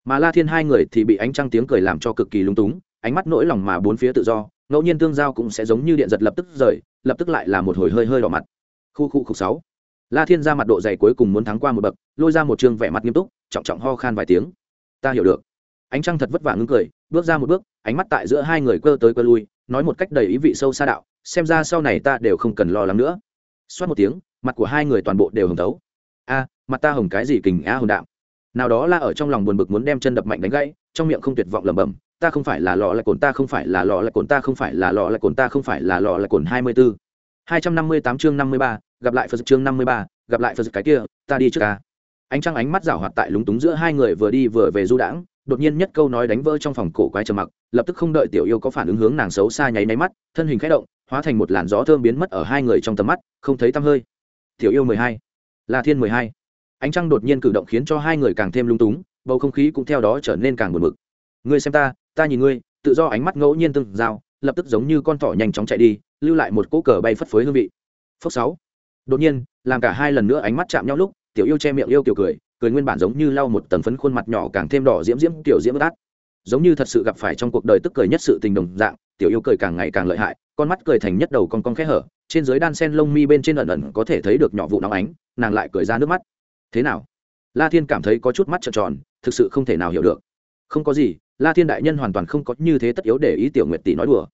mà la thiên hai người thì bị ánh trăng tiếng cười làm cho cực kỳ lung túng, ánh mắt nỗi lòng mà bốn phía tự do, ngẫu nhiên tương giao cũng sẽ giống như điện giật lập tức rời, lập tức lại là một hồi hơi hơi đỏ mặt. Khu khu khục sáu. La thiên ra mặt độ dày cuối cùng muốn thắng qua một bậc, lôi ra một chương vẻ mặt nghiêm túc, trọng trọng ho khan vài tiếng. Ta hiểu được. Ánh trăng thật vất vả ngưng cười, bước ra một bước, ánh mắt tại giữa hai người cơ tới cơ lui, nói một cách đầy ý vị sâu xa đạo, xem ra sau này ta đều không cần lo lắng nữa. Xoát một tiếng, mặt của hai người toàn bộ đều hồng tấu. A, mặt ta hồng cái gì kình a hồng đạm nào đó là ở trong lòng buồn bực muốn đem chân đập mạnh đánh gãy, trong miệng không tuyệt vọng lẩm bẩm, ta không phải là lọ lại cồn, ta không phải là lọ lại cồn, ta không phải là lọ lại cồn, ta không phải là lọ lại cồn. Hai mươi bốn hai trăm năm mươi tám chương năm mươi ba, gặp lại phật chương năm mươi ba, gặp lại phật cái kia, ta đi trước ca. Ánh trăng ánh mắt rảo hoạt tại lúng túng giữa hai người vừa đi vừa về du đãng, đột nhiên nhất câu nói đánh vỡ trong phòng cổ quái trầm mặc, lập tức không đợi tiểu yêu có phản ứng hướng nàng xấu xa nháy náy mắt, thân hình khẽ động, hóa thành một làn gió thơm biến mất ở hai người trong tầm mắt, không thấy tăm hơi. Tiểu yêu mười hai, la thiên mười hai ánh trăng đột nhiên cử động khiến cho hai người càng thêm lung túng, bầu không khí cũng theo đó trở nên càng buồn bực. Ngươi xem ta ta nhìn ngươi, tự do ánh mắt ngẫu nhiên từng dao lập tức giống như con thỏ nhanh chóng chạy đi, lưu lại một cỗ cờ bay phất phới hương vị. Phước sáu. Đột nhiên, làm cả hai lần nữa ánh mắt chạm nhau lúc, tiểu yêu che miệng yêu kiểu cười cười nguyên bản giống như lau một tầng phấn khuôn mặt nhỏ càng thêm đỏ diễm diễm tiểu diễm át. Giống như thật sự gặp phải trong cuộc đời tức cười nhất sự tình đồng dạng, tiểu yêu cười càng ngày càng lợi hại, con mắt cười thành nhất đầu con con khẽ hở, trên dưới đan sen lông mi bên trên ẩn ẩn có thể thấy được nhỏ vụ nóng ánh, nàng lại cười ra nước mắt thế nào? La thiên cảm thấy có chút mắt trợn tròn, thực sự không thể nào hiểu được. Không có gì, la thiên đại nhân hoàn toàn không có như thế tất yếu để ý tiểu nguyệt tỷ nói đùa.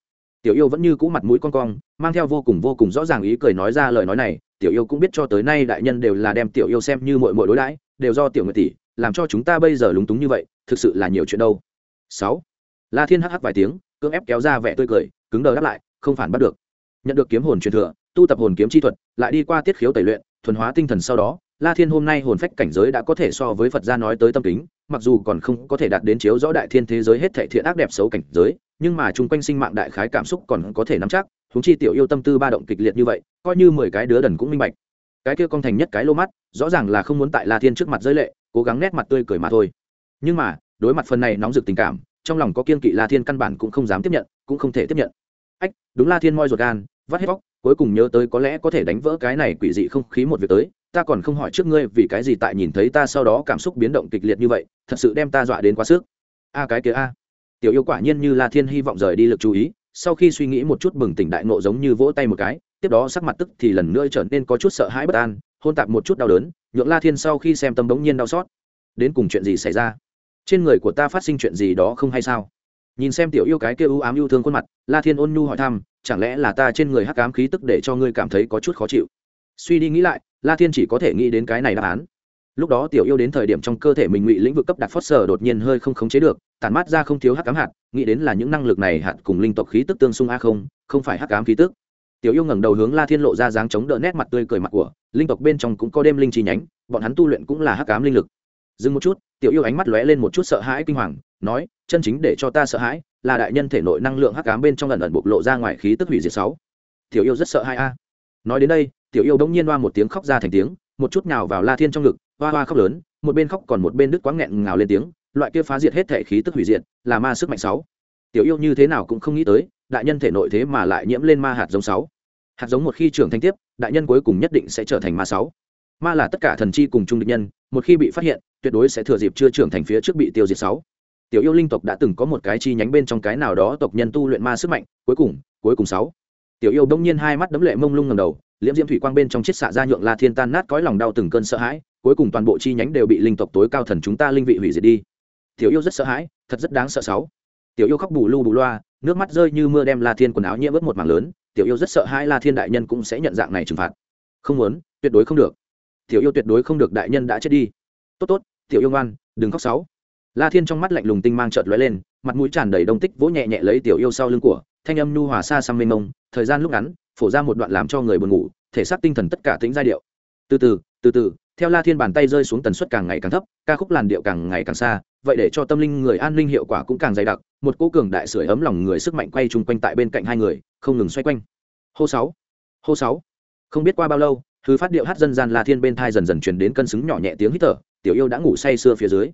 Tiểu yêu vẫn như cũ mặt mũi con cong, mang theo vô cùng vô cùng rõ ràng ý cười nói ra lời nói này, tiểu yêu cũng biết cho tới nay đại nhân đều là đem tiểu yêu xem như mọi mọi đối đãi, đều do tiểu nguyệt tỷ, làm cho chúng ta bây giờ lúng túng như vậy, thực sự là nhiều chuyện đâu. Sáu. La thiên hắc hắc vài tiếng, cưỡng ép kéo ra vẻ tươi cười, cứng đờ đáp lại, không phản bắt được. Nhận được kiếm hồn truyền thừa, tu tập hồn kiếm chi thuật, lại đi qua tiết khiếu tẩy luyện, thuần hóa tinh thần sau đó la thiên hôm nay hồn phách cảnh giới đã có thể so với phật gia nói tới tâm kính, mặc dù còn không có thể đạt đến chiếu rõ đại thiên thế giới hết thảy thiện ác đẹp xấu cảnh giới, nhưng mà chung quanh sinh mạng đại khái cảm xúc còn có thể nắm chắc, huống chi tiểu yêu tâm tư ba động kịch liệt như vậy, coi như mười cái đứa đần cũng minh bạch. Cái kia con thành nhất cái lô mắt, rõ ràng là không muốn tại la thiên trước mặt giới lệ, cố gắng nét mặt tươi cười mà thôi. Nhưng mà, đối mặt phần này nóng rực tình cảm, trong lòng có kiên kỵ la thiên căn bản cũng không dám tiếp nhận, cũng không thể tiếp nhận. Ách, đúng la thiên moi ruột gan, vắt hết vóc cuối cùng nhớ tới có lẽ có thể đánh vỡ cái này quỷ dị không khí một việc tới ta còn không hỏi trước ngươi vì cái gì tại nhìn thấy ta sau đó cảm xúc biến động kịch liệt như vậy, thật sự đem ta dọa đến quá sức. A, cái kia a. Tiểu yêu quả nhiên như la thiên hy vọng rời đi lực chú ý, sau khi suy nghĩ một chút bừng tỉnh đại nộ giống như vỗ tay một cái, tiếp đó sắc mặt tức thì lần nữa trở nên có chút sợ hãi bất an, hôn tạp một chút đau đớn, nhượng la thiên sau khi xem tâm đống nhiên đau xót. Đến cùng chuyện gì xảy ra? Trên người của ta phát sinh chuyện gì đó không hay sao? Nhìn xem tiểu yêu cái kia ưu ám yêu thương khuôn mặt, la thiên ôn nhu hỏi thăm, chẳng lẽ là ta trên người hắc ám khí tức để cho ngươi cảm thấy có chút khó chịu? Suy đi nghĩ lại, la thiên chỉ có thể nghĩ đến cái này đáp án. Lúc đó tiểu yêu đến thời điểm trong cơ thể mình ngụy lĩnh vực cấp đặc phót sở đột nhiên hơi không khống chế được, tản mát ra không thiếu hắc ám hạt, nghĩ đến là những năng lực này hạt cùng linh tộc khí tức tương xung a không không phải hắc ám khí tức. Tiểu yêu ngẩng đầu hướng la thiên lộ ra dáng chống đỡ nét mặt tươi cười mặt của, linh tộc bên trong cũng có đêm linh chi nhánh, bọn hắn tu luyện cũng là hắc ám linh lực. Dừng một chút, tiểu yêu ánh mắt lóe lên một chút sợ hãi kinh hoàng, nói, chân chính để cho ta sợ hãi, là đại nhân thể nội năng lượng hắc ám bên trong lần ẩn bộc lộ ra ngoài khí tức hủy diệt sáu. Tiểu yêu rất sợ hãi a. Nói đến đây tiểu yêu đống nhiên hoa một tiếng khóc ra thành tiếng, một chút nào vào la thiên trong ngực, hoa hoa khóc lớn, một bên khóc còn một bên đứt quãng nghẹn ngào lên tiếng, loại kia phá diệt hết thể khí tức hủy diệt, là ma sức mạnh sáu. Tiểu yêu như thế nào cũng không nghĩ tới, đại nhân thể nội thế mà lại nhiễm lên ma hạt giống sáu. Hạt giống một khi trưởng thành tiếp, đại nhân cuối cùng nhất định sẽ trở thành ma sáu. Ma là tất cả thần chi cùng chung địch nhân, một khi bị phát hiện, tuyệt đối sẽ thừa dịp chưa trưởng thành phía trước bị tiêu diệt sáu. Tiểu yêu linh tộc đã từng có một cái chi nhánh bên trong cái nào đó tộc nhân tu luyện ma sức mạnh, cuối cùng cuối cùng sáu. Tiểu yêu đông nhiên hai mắt đấm lệ mông lung ngầm đầu liễm diễm thủy quang bên trong chiếc xạ ra nhượng la thiên tan nát cõi lòng đau từng cơn sợ hãi, cuối cùng toàn bộ chi nhánh đều bị linh tộc tối cao thần chúng ta linh vị hủy diệt đi. Tiểu yêu rất sợ hãi, thật rất đáng sợ sáu. Tiểu yêu khóc bù lu bù loa, nước mắt rơi như mưa đem la thiên quần áo nhiễm ướt một mảng lớn, tiểu yêu rất sợ hãi la thiên đại nhân cũng sẽ nhận dạng này trừng phạt. Không muốn, tuyệt đối không được. Tiểu yêu tuyệt đối không được đại nhân đã chết đi. Tốt tốt, tiểu yêu ngoan, đừng khóc sáu. La thiên trong mắt lạnh lùng tinh mang trợt lóe lên, mặt mũi tràn đầy đông tích vỗ nhẹ nhẹ lấy tiểu yêu sau lưng của, thanh âm nhu hòa xa xăm mênh mông, thời gian lúc ngắn phổ ra một đoạn làm cho người buồn ngủ, thể xác tinh thần tất cả tính giai điệu. Từ từ từ từ, theo la thiên bàn tay rơi xuống tần suất càng ngày càng thấp, ca khúc làn điệu càng ngày càng xa, vậy để cho tâm linh người an ninh hiệu quả cũng càng dày đặc, một cô cường đại sưởi ấm lòng người sức mạnh quay chung quanh tại bên cạnh hai người, không ngừng xoay quanh. Hô sáu hô sáu. Không biết qua bao lâu, thứ phát điệu hát dân gian la thiên bên thai dần dần truyền đến cân xứng nhỏ nhẹ tiếng hít thở, tiểu yêu đã ngủ say sưa phía dưới.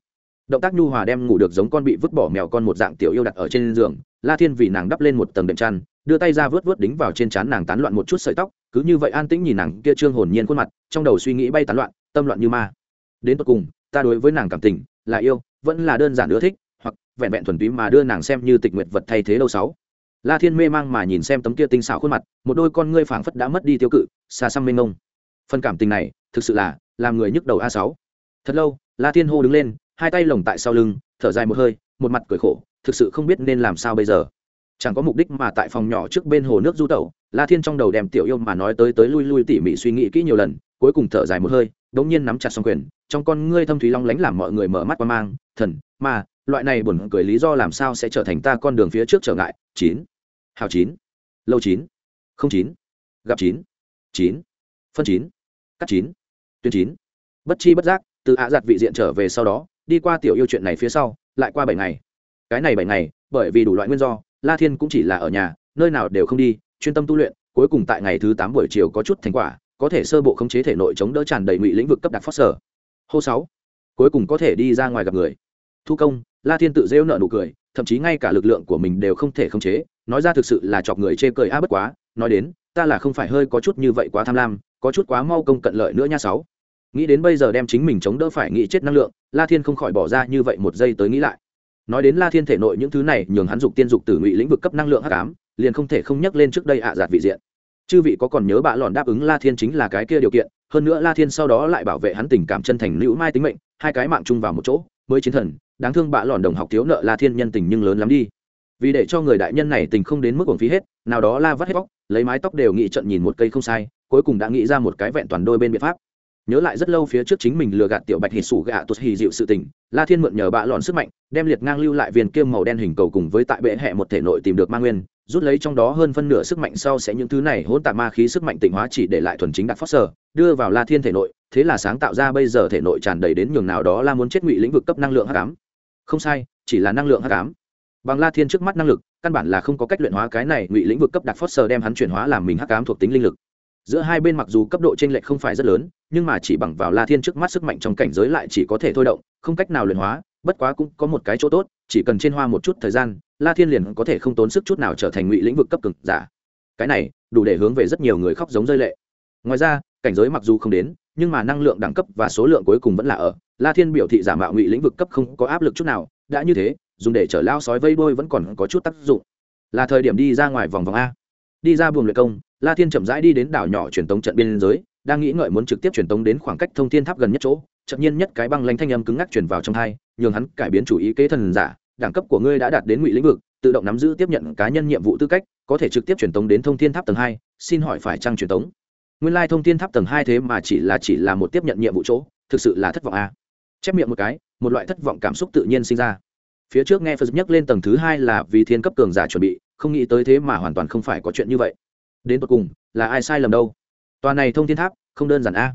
Động tác nhu hòa đem ngủ được giống con bị vứt bỏ mèo con một dạng tiểu yêu đặt ở trên giường, la thiên vì nàng đắp lên một tầng đệm chăn đưa tay ra vớt vớt đính vào trên trán nàng tán loạn một chút sợi tóc, cứ như vậy an tĩnh nhìn nàng kia trương hồn nhiên khuôn mặt, trong đầu suy nghĩ bay tán loạn, tâm loạn như ma. Đến tận cùng, ta đối với nàng cảm tình, là yêu, vẫn là đơn giản ưa thích, hoặc vẹn vẹn thuần túy mà đưa nàng xem như tịch nguyệt vật thay thế đâu sáu. La thiên mê mang mà nhìn xem tấm kia tinh xảo khuôn mặt, một đôi con ngươi phảng phất đã mất đi tiêu cự, xa xăm mênh mông. Phần cảm tình này, thực sự là làm người nhức đầu a sáu. Thật lâu, la thiên hô đứng lên, hai tay lồng tại sau lưng, thở dài một hơi, một mặt cười khổ, thực sự không biết nên làm sao bây giờ chẳng có mục đích mà tại phòng nhỏ trước bên hồ nước du tẩu, la thiên trong đầu đem tiểu yêu mà nói tới tới lui lui tỉ mỉ suy nghĩ kỹ nhiều lần, cuối cùng thở dài một hơi đ ỗ n g nhiên nắm chặt xong quyền, trong con ngươi thâm thúy long lánh làm mọi người mở mắt qua mang, thần mà loại này buồn cười lý do làm sao sẽ trở thành ta con đường phía trước trở ngại? Chín, hào chín, lâu chín, không chín, gặp chín chín, phân chín, cắt chín, tuyến chín, bất chi bất giác, từ ạ giặt vị diện trở về sau đó, đi qua tiểu yêu chuyện này phía sau, lại qua bảy ngày. Cái này bảy ngày, bởi vì đủ loại nguyên do la thiên cũng chỉ là ở nhà, nơi nào đều không đi, chuyên tâm tu luyện, cuối cùng tại ngày thứ tám buổi chiều có chút thành quả, có thể sơ bộ khống chế thể nội chống đỡ tràn đầy ngụy lĩnh vực cấp đặc phát sở. Hô sáu, cuối cùng có thể đi ra ngoài gặp người. Thu công, la thiên tự rêu nợ nụ cười, thậm chí ngay cả lực lượng của mình đều không thể khống chế, nói ra thực sự là chọc người chê cười a bất quá, nói đến, ta là không phải hơi có chút như vậy quá tham lam, có chút quá mau công cận lợi nữa nha sáu. Nghĩ đến bây giờ đem chính mình chống đỡ phải nghĩ chết năng lượng, la thiên không khỏi bỏ ra như vậy một giây tới nghĩ lại nói đến la thiên thể nội những thứ này, nhường hắn dục tiên dục tử ngụy lĩnh vực cấp năng lượng hắc ám, liền không thể không nhắc lên trước đây ạ à giạt vị diện. Chư vị có còn nhớ bạ lòn đáp ứng la thiên chính là cái kia điều kiện, hơn nữa la thiên sau đó lại bảo vệ hắn tình cảm chân thành nữ mai tính mệnh, hai cái mạng chung vào một chỗ, mới chiến thần, đáng thương bạ lòn đồng học thiếu nợ la thiên nhân tình nhưng lớn lắm đi. Vì để cho người đại nhân này tình không đến mức uổng phí hết, nào đó la vắt hết bóc, lấy mái tóc đều nghĩ trận nhìn một cây không sai, cuối cùng đã nghĩ ra một cái vẹn toàn đôi bên biện pháp nhớ lại rất lâu phía trước chính mình lừa gạt tiểu bạch hì sủ gạ tuột hì dịu sự tình, la thiên mượn nhờ bạ lòn sức mạnh, đem liệt ngang lưu lại viên kiêm màu đen hình cầu cùng với tại bệ hẹ một thể nội tìm được ma nguyên, rút lấy trong đó hơn phân nửa sức mạnh sau sẽ những thứ này hỗn tạp ma khí sức mạnh tịnh hóa chỉ để lại thuần chính đặc phát sở, đưa vào la thiên thể nội, thế là sáng tạo ra bây giờ thể nội tràn đầy đến nhường nào đó la muốn chết ngụy lĩnh vực cấp năng lượng hắc ám. Không sai, chỉ là năng lượng hắc ám. Bằng la thiên trước mắt năng lực, căn bản là không có cách luyện hóa cái này ngụy lĩnh vực cấp đặc phát sở đem hắn chuyển hóa làm mình hắc ám thuộc tính linh lực giữa hai bên mặc dù cấp độ t r ê n lệch không phải rất lớn, nhưng mà chỉ bằng vào la thiên trước mắt sức mạnh trong cảnh giới lại chỉ có thể thôi động, không cách nào luyện hóa, bất quá cũng có một cái chỗ tốt, chỉ cần trên hoa một chút thời gian, la thiên liền có thể không tốn sức chút nào trở thành ngụy lĩnh vực cấp cực giả. Cái này, đủ để hướng về rất nhiều người khóc giống rơi lệ. Ngoài ra, cảnh giới mặc dù không đến, nhưng mà năng lượng đẳng cấp và số lượng cuối cùng vẫn là ở. La thiên biểu thị giả mạo ngụy lĩnh vực cấp không có áp lực chút nào, đã như thế, dùng để chở lao sói vây bôi vẫn còn có chút tác dụng. Là thời điểm đi ra ngoài vòng vòng a. Đi ra buồng luyện công la thiên chậm rãi đi đến đảo nhỏ truyền tống trận biên giới đang nghĩ ngợi muốn trực tiếp truyền tống đến khoảng cách thông thiên tháp gần nhất chỗ chậm nhiên nhất cái băng lanh thanh âm cứng ngắc truyền vào trong tai, nhường hắn cải biến chủ ý kế thần giả đẳng cấp của ngươi đã đạt đến ngụy lĩnh vực tự động nắm giữ tiếp nhận cá nhân nhiệm vụ tư cách có thể trực tiếp truyền tống đến thông thiên tháp tầng hai xin hỏi phải trăng truyền tống? Nguyên lai thông thiên tháp tầng hai thế mà chỉ là chỉ là một tiếp nhận nhiệm vụ chỗ thực sự là thất vọng a chép miệng một cái một loại thất vọng cảm xúc tự nhiên sinh ra. Phía trước nghe phật nhắc lên tầng thứ hai là vì thiên cấp cường giả chuẩn bị không nghĩ tới thế mà hoàn toàn không phải có chuyện như vậy đến tột cùng là ai sai lầm đâu? Tòa này thông thiên tháp, không đơn giản a.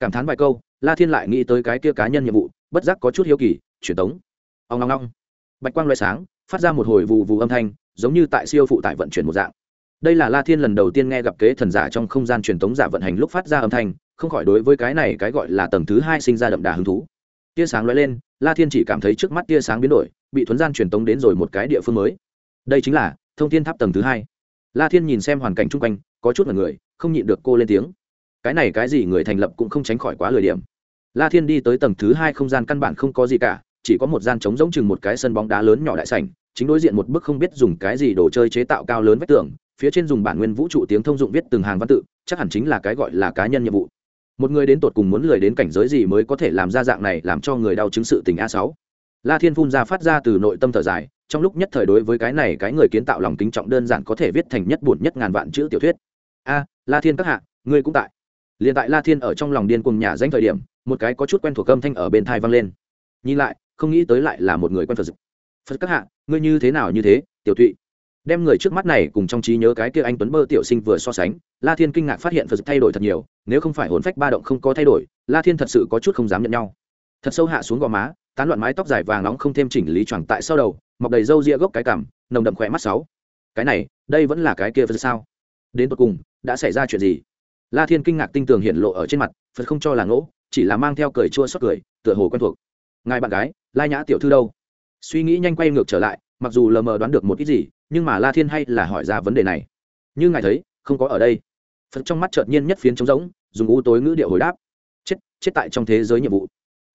Cảm thán vài câu, la thiên lại nghĩ tới cái kia cá nhân nhiệm vụ, bất giác có chút hiếu kỳ, truyền tống. Ông long long bạch quang loại sáng, phát ra một hồi vù vù âm thanh, giống như tại siêu phụ tải vận chuyển một dạng. Đây là la thiên lần đầu tiên nghe gặp kế thần giả trong không gian truyền tống giả vận hành lúc phát ra âm thanh, không khỏi đối với cái này cái gọi là tầng thứ hai sinh ra đậm đà hứng thú. Tia sáng lóe lên, la thiên chỉ cảm thấy trước mắt tia sáng biến đổi, bị thuấn gian truyền tống đến rồi một cái địa phương mới. Đây chính là thông thiên tháp tầng thứ hai la thiên nhìn xem hoàn cảnh chung quanh, có chút là người, không nhịn được cô lên tiếng. Cái này cái gì người thành lập cũng không tránh khỏi quá lười điểm. La thiên đi tới tầng thứ hai không gian căn bản không có gì cả, chỉ có một gian trống giống chừng một cái sân bóng đá lớn nhỏ đại sảnh, chính đối diện một bức không biết dùng cái gì đồ chơi chế tạo cao lớn vách tường, phía trên dùng bản nguyên vũ trụ tiếng thông dụng viết từng hàng văn tự, chắc hẳn chính là cái gọi là cá nhân nhiệm vụ. Một người đến tột cùng muốn lười đến cảnh giới gì mới có thể làm ra dạng này làm cho người đau chứng sự tình a sáu. La thiên phun ra phát ra từ nội tâm thở dài trong lúc nhất thời đối với cái này cái người kiến tạo lòng kính trọng đơn giản có thể viết thành nhất buồn nhất ngàn vạn chữ tiểu thuyết. A, la thiên các hạ, ngươi cũng tại. Liền tại la thiên ở trong lòng điên cuồng nhà danh thời điểm, một cái có chút quen thuộc âm thanh ở bên thai vang lên. Nhìn lại, không nghĩ tới lại là một người quen phật phật các hạ, ngươi như thế nào như thế, tiểu thụy? Đem người trước mắt này cùng trong trí nhớ cái kia anh tuấn bơ tiểu sinh vừa so sánh, la thiên kinh ngạc phát hiện phật thay đổi thật nhiều, nếu không phải hồn phách ba động không có thay đổi, la thiên thật sự có chút không dám nhận nhau. Thật sâu hạ xuống gò má, tán loạn mái tóc dài vàng nóng không thêm chỉnh lý choàng tại sau đầu mọc đầy râu ria gốc cái cằm nồng đậm khỏe mắt sáu. Cái này, đây vẫn là cái kia phật sao? Đến tột cùng, đã xảy ra chuyện gì? La thiên kinh ngạc tinh tường hiện lộ ở trên mặt, phật không cho là ngỗ, chỉ là mang theo cười chua xót cười, tựa hồ quen thuộc. Ngài bạn gái lai nhã tiểu thư đâu? Suy nghĩ nhanh quay ngược trở lại, mặc dù lờ mờ đoán được một ít gì, nhưng mà la thiên hay là hỏi ra vấn đề này. Như ngài thấy, không có ở đây. Phật trong mắt chợt nhiên nhất phiến trống rỗng, dùng u tối ngữ điệu hồi đáp. Chết chết tại trong thế giới nhiệm vụ.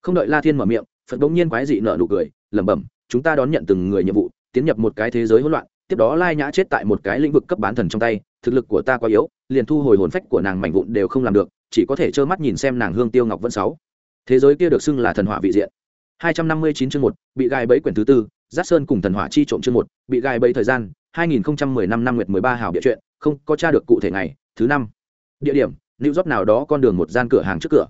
Không đợi la thiên mở miệng, phật bỗng nhiên quái dị nở nụ cười, lẩm bẩm chúng ta đón nhận từng người nhiệm vụ, tiến nhập một cái thế giới hỗn loạn, tiếp đó lai nhã chết tại một cái lĩnh vực cấp bán thần trong tay, thực lực của ta quá yếu, liền thu hồi hồn phách của nàng mảnh vụn đều không làm được, chỉ có thể trơ mắt nhìn xem nàng hương tiêu ngọc vẫn sáu. Thế giới kia được xưng là thần hỏa vị diện. 259 chương một, bị gai bẫy quyển thứ tư giác sơn cùng thần hỏa chi trộm chương một, bị gai bẫy thời gian 2010 năm năm nguyệt 13 hào địa chuyện, không có tra được cụ thể ngày, thứ năm. Địa điểm lưu dốc nào đó con đường một gian cửa hàng trước cửa.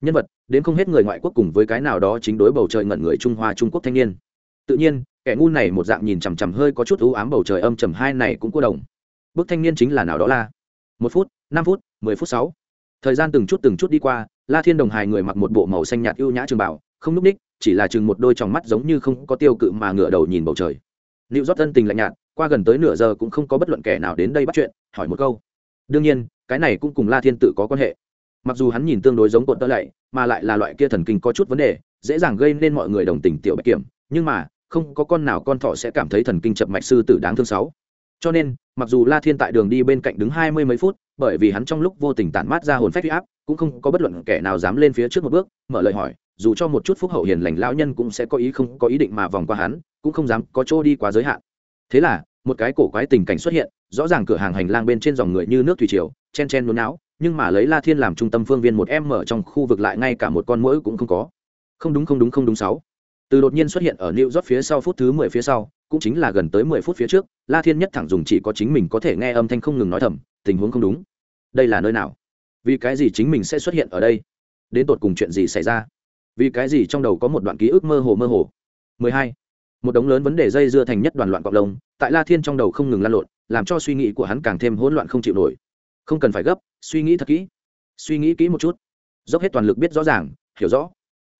Nhân vật, đến không hết người ngoại quốc cùng với cái nào đó chính đối bầu trời ngẩn người trung hoa trung quốc thanh niên tự nhiên, kẻ ngu này một dạng nhìn chằm chằm hơi có chút ưu ám bầu trời âm trầm hai này cũng cô đồng. Bức thanh niên chính là nào đó là. Một phút, năm phút, mười phút sáu. Thời gian từng chút từng chút đi qua, la thiên đồng hài người mặc một bộ màu xanh nhạt ưu nhã trường bảo, không núp ních, chỉ là chừng một đôi tròng mắt giống như không có tiêu cự mà ngửa đầu nhìn bầu trời. Liệu rót thân tình lạnh nhạt, qua gần tới nửa giờ cũng không có bất luận kẻ nào đến đây bắt chuyện, hỏi một câu. Đương nhiên, cái này cũng cùng la thiên tự có quan hệ. Mặc dù hắn nhìn tương đối giống cột tơ lạy, mà lại là loại kia thần kinh có chút vấn đề, dễ dàng gây nên mọi người đồng tình tiểu bạch kiểm, nhưng mà không có con nào con thọ sẽ cảm thấy thần kinh chậm mạch sư tử đáng thương sáu. Cho nên, mặc dù la thiên tại đường đi bên cạnh đứng hai mươi mấy phút, bởi vì hắn trong lúc vô tình tản mát ra hồn phách huy áp, cũng không có bất luận kẻ nào dám lên phía trước một bước, mở lời hỏi, dù cho một chút phúc hậu hiền lành lão nhân cũng sẽ có ý không có ý định mà vòng qua hắn, cũng không dám có chỗ đi quá giới hạn. Thế là, một cái cổ quái tình cảnh xuất hiện, rõ ràng cửa hàng hành lang bên trên dòng người như nước thủy triều, chen chen nôn não nhưng mà lấy la thiên làm trung tâm phương viên một em mở trong khu vực lại ngay cả một con mũi cũng không có. Không đúng không đúng không đúng sáu từ đột nhiên xuất hiện ở new york phía sau phút thứ mười phía sau, cũng chính là gần tới mười phút phía trước, la thiên nhất thẳng dùng chỉ có chính mình có thể nghe âm thanh không ngừng nói thầm, tình huống không đúng. Đây là nơi nào? Vì cái gì chính mình sẽ xuất hiện ở đây? Đến tột cùng chuyện gì xảy ra? Vì cái gì trong đầu có một đoạn ký ức mơ hồ mơ hồ? 12. một đống lớn vấn đề dây dưa thành nhất đoàn loạn quặp lông, tại la thiên trong đầu không ngừng lan lộn, làm cho suy nghĩ của hắn càng thêm hỗn loạn không chịu nổi. Không cần phải gấp, suy nghĩ thật kỹ. Suy nghĩ kỹ một chút. Dốc hết toàn lực biết rõ ràng, hiểu rõ.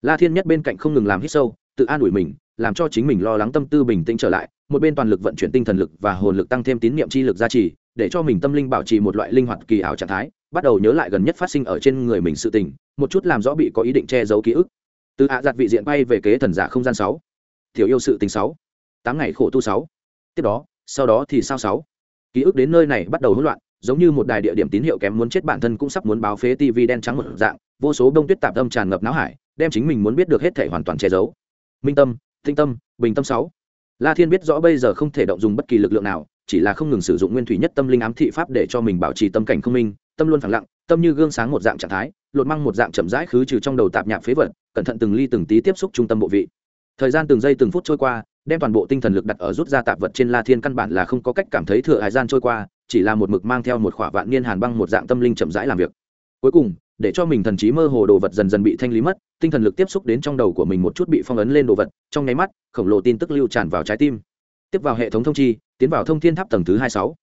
La thiên nhất bên cạnh không ngừng làm hít sâu tự an ủi mình, làm cho chính mình lo lắng tâm tư bình tĩnh trở lại, một bên toàn lực vận chuyển tinh thần lực và hồn lực tăng thêm tín niệm chi lực gia trì, để cho mình tâm linh bảo trì một loại linh hoạt kỳ ảo trạng thái, bắt đầu nhớ lại gần nhất phát sinh ở trên người mình sự tình, một chút làm rõ bị có ý định che giấu ký ức. Từ hạ giặt vị diện bay về kế thần giả không gian sáu, tiểu yêu sự tình sáu, tám ngày khổ tu sáu. Tiếp đó, sau đó thì sao sáu? Ký ức đến nơi này bắt đầu hỗn loạn, giống như một đài địa điểm tín hiệu kém muốn chết bản thân cũng sắp muốn báo phế tv đen trắng một dạng, vô số bông tuyết tạp tâm tràn ngập não hải, đem chính mình muốn biết được hết thể hoàn toàn che giấu minh tâm, tinh tâm, bình tâm sáu. La thiên biết rõ bây giờ không thể động dùng bất kỳ lực lượng nào, chỉ là không ngừng sử dụng nguyên thủy nhất tâm linh ám thị pháp để cho mình bảo trì tâm cảnh không minh, tâm luôn phẳng lặng, tâm như gương sáng một dạng trạng thái, lột măng một dạng chậm rãi khứ trừ trong đầu tạp nhạp phế vật, cẩn thận từng ly từng tí tiếp xúc trung tâm bộ vị. Thời gian từng giây từng phút trôi qua, đem toàn bộ tinh thần lực đặt ở rút ra tạp vật trên la thiên căn bản là không có cách cảm thấy thừa hải gian trôi qua, chỉ là một mực mang theo một khỏa vạn niên hàn băng một dạng tâm linh chậm rãi làm việc cuối cùng, để cho mình thần trí mơ hồ đồ vật dần dần bị thanh lý mất, tinh thần lực tiếp xúc đến trong đầu của mình một chút bị phong ấn lên đồ vật, trong nháy mắt, khổng lồ tin tức lưu tràn vào trái tim. Tiếp vào hệ thống thông chi, tiến vào thông thiên tháp tầng thứ hai sáu.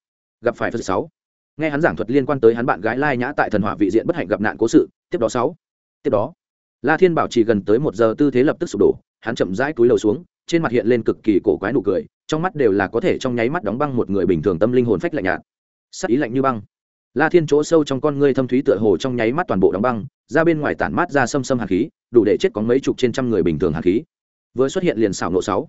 Gặp phải phật sáu. Nghe hắn giảng thuật liên quan tới hắn bạn gái lai nhã tại thần hỏa vị diện bất hạnh gặp nạn cố sự, tiếp đó sáu. Tiếp đó, la thiên bảo trì gần tới một giờ tư thế lập tức sụp đổ, hắn chậm rãi túi đầu xuống, trên mặt hiện lên cực kỳ cổ quái nụ cười, trong mắt đều là có thể trong nháy mắt đóng băng một người bình thường tâm linh hồn phách lạnh nhạt. Sắc ý lạnh như băng la thiên chỗ sâu trong con ngươi thâm thúy tựa hồ trong nháy mắt toàn bộ đóng băng, ra bên ngoài tản mát ra xâm xâm hạt khí, đủ để chết có mấy chục trên trăm người bình thường hạt khí. Vừa xuất hiện liền xảo nộ sáu.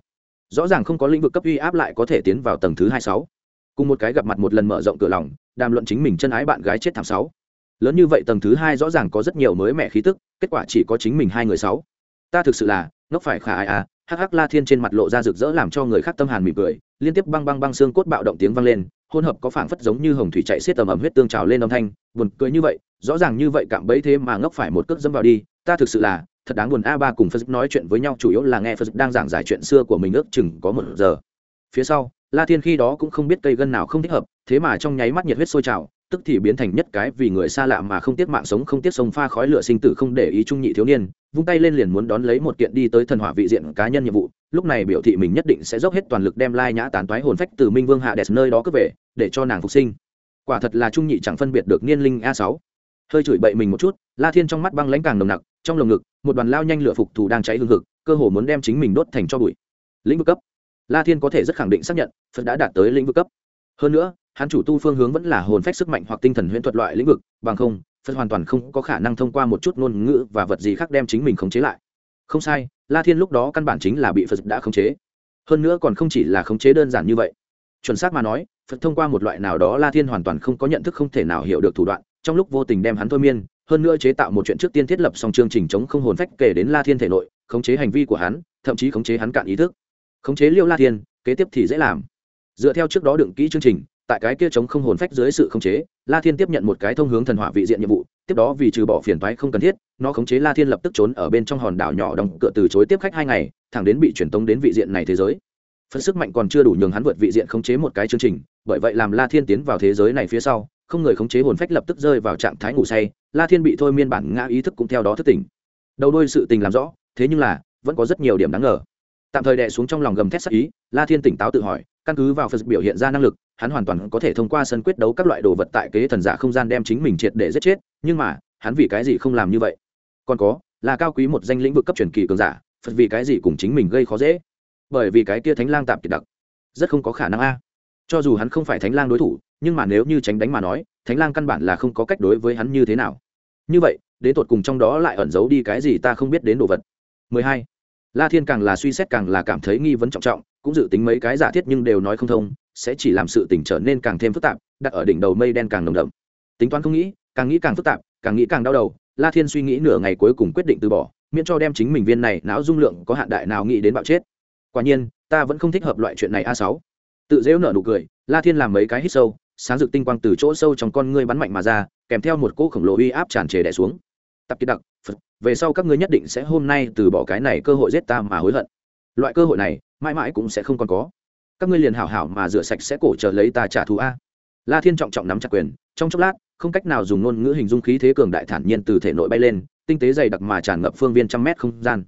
Rõ ràng không có lĩnh vực cấp uy áp lại có thể tiến vào tầng thứ hai sáu. Cùng một cái gặp mặt một lần mở rộng cửa lòng, đàm luận chính mình chân ái bạn gái chết thảm sáu. Lớn như vậy tầng thứ hai rõ ràng có rất nhiều mới mẹ khí tức, kết quả chỉ có chính mình hai người sáu. Ta thực sự là, ngốc phải khả ai à hắc hắc la thiên trên mặt lộ ra rực rỡ làm cho người khác tâm hàn mỉm cười, liên tiếp băng băng băng xương cốt bạo động tiếng vang lên hỗn hợp có phảng phất giống như hồng thủy chạy xiết tầm ẩm huyết tương trào lên âm thanh, buồn cười như vậy, rõ ràng như vậy cảm bấy thế mà ngốc phải một cước dâm vào đi, ta thực sự là thật đáng buồn. A ba cùng phật nói chuyện với nhau chủ yếu là nghe phật đang giảng giải chuyện xưa của mình ước chừng có một giờ. Phía sau, la thiên khi đó cũng không biết cây gân nào không thích hợp, thế mà trong nháy mắt nhiệt huyết sôi trào tức thì biến thành nhất cái vì người xa lạ mà không tiếc mạng sống không tiếc sông pha khói lửa sinh tử không để ý trung nhị thiếu niên, vung tay lên liền muốn đón lấy một kiện đi tới thần hỏa vị diện cá nhân nhiệm vụ, lúc này biểu thị mình nhất định sẽ dốc hết toàn lực đem lai nhã tán toái hồn phách từ minh vương hạ đẹp nơi đó cướp về, để cho nàng phục sinh. Quả thật là trung nhị chẳng phân biệt được niên linh a sáu. Hơi chửi bậy mình một chút, la thiên trong mắt băng lãnh càng nồng nặc, trong lồng ngực, một đoàn lao nhanh lửa phục thù đang cháy hương ngực cơ hồ muốn đem chính mình đốt thành cho bụi. Lĩnh vực cấp. La thiên có thể rất khẳng định xác nhận, phật đã đạt tới lĩnh vực cấp. Hơn nữa hắn chủ tu phương hướng vẫn là hồn phách sức mạnh hoặc tinh thần huyễn thuật loại lĩnh vực, bằng không, phật hoàn toàn không có khả năng thông qua một chút ngôn ngữ và vật gì khác đem chính mình khống chế lại. Không sai, la thiên lúc đó căn bản chính là bị phật đã khống chế. Hơn nữa còn không chỉ là khống chế đơn giản như vậy. Chuẩn xác mà nói, phật thông qua một loại nào đó la thiên hoàn toàn không có nhận thức không thể nào hiểu được thủ đoạn, trong lúc vô tình đem hắn thôi miên, hơn nữa chế tạo một chuyện trước tiên thiết lập xong chương trình chống không hồn phách kể đến la thiên thể nội, khống chế hành vi của hắn, thậm chí khống chế hắn cạn ý thức. Khống chế liêu la thiên, kế tiếp thì dễ làm. Dựa theo trước đó đựng kỹ chương trình tại cái kia chống không hồn phách dưới sự khống chế, la thiên tiếp nhận một cái thông hướng thần hỏa vị diện nhiệm vụ, tiếp đó vì trừ bỏ phiền toái không cần thiết, nó khống chế la thiên lập tức trốn ở bên trong hòn đảo nhỏ đóng cửa từ chối tiếp khách hai ngày, thẳng đến bị truyền tống đến vị diện này thế giới. Phần sức mạnh còn chưa đủ nhường hắn vượt vị diện khống chế một cái chương trình, bởi vậy làm la thiên tiến vào thế giới này phía sau, không người khống chế hồn phách lập tức rơi vào trạng thái ngủ say, la thiên bị thôi miên bản ngã ý thức cũng theo đó thức tỉnh. Đầu đuôi sự tình làm rõ, thế nhưng là, vẫn có rất nhiều điểm đáng ngờ tạm thời đè xuống trong lòng gầm thét sắc ý, la thiên tỉnh táo tự hỏi, căn cứ vào phật biểu hiện ra năng lực, hắn hoàn toàn có thể thông qua sân quyết đấu các loại đồ vật tại kế thần giả không gian đem chính mình triệt để giết chết, nhưng mà, hắn vì cái gì không làm như vậy? Còn có, là cao quý một danh lĩnh vực cấp truyền kỳ cường giả, phật vì cái gì cùng chính mình gây khó dễ? Bởi vì cái kia thánh lang tạm kiệt đặc, rất không có khả năng a. Cho dù hắn không phải thánh lang đối thủ, nhưng mà nếu như tránh đánh mà nói, thánh lang căn bản là không có cách đối với hắn như thế nào. Như vậy, đến tột cùng trong đó lại ẩn giấu đi cái gì ta không biết đến đồ vật. 12 la thiên càng là suy xét càng là cảm thấy nghi vấn trọng trọng, cũng dự tính mấy cái giả thiết nhưng đều nói không thông, sẽ chỉ làm sự tình trở nên càng thêm phức tạp, đặt ở đỉnh đầu mây đen càng nồng đậm. Tính toán không nghĩ, càng nghĩ càng phức tạp, càng nghĩ càng đau đầu, la thiên suy nghĩ nửa ngày cuối cùng quyết định từ bỏ, miễn cho đem chính mình viên này não dung lượng có hạn đại nào nghĩ đến bạo chết. Quả nhiên, ta vẫn không thích hợp loại chuyện này a sáu. Tự dễu nở nụ cười, la thiên làm mấy cái hít sâu, sáng rực tinh quang từ chỗ sâu trong con ngươi bắn mạnh mà ra, kèm theo một cỗ khổng lồ uy áp tràn trề đẻ xuống tập kiệt đặc, phật, về sau các ngươi nhất định sẽ hôm nay từ bỏ cái này cơ hội giết ta mà hối hận. Loại cơ hội này, mãi mãi cũng sẽ không còn có. Các ngươi liền hảo hảo mà rửa sạch sẽ cổ chờ lấy ta trả thù a. La thiên trọng trọng nắm chặt quyền, trong chốc lát, không cách nào dùng ngôn ngữ hình dung khí thế cường đại thản nhiên từ thể nội bay lên, tinh tế dày đặc mà tràn ngập phương viên trăm mét không gian.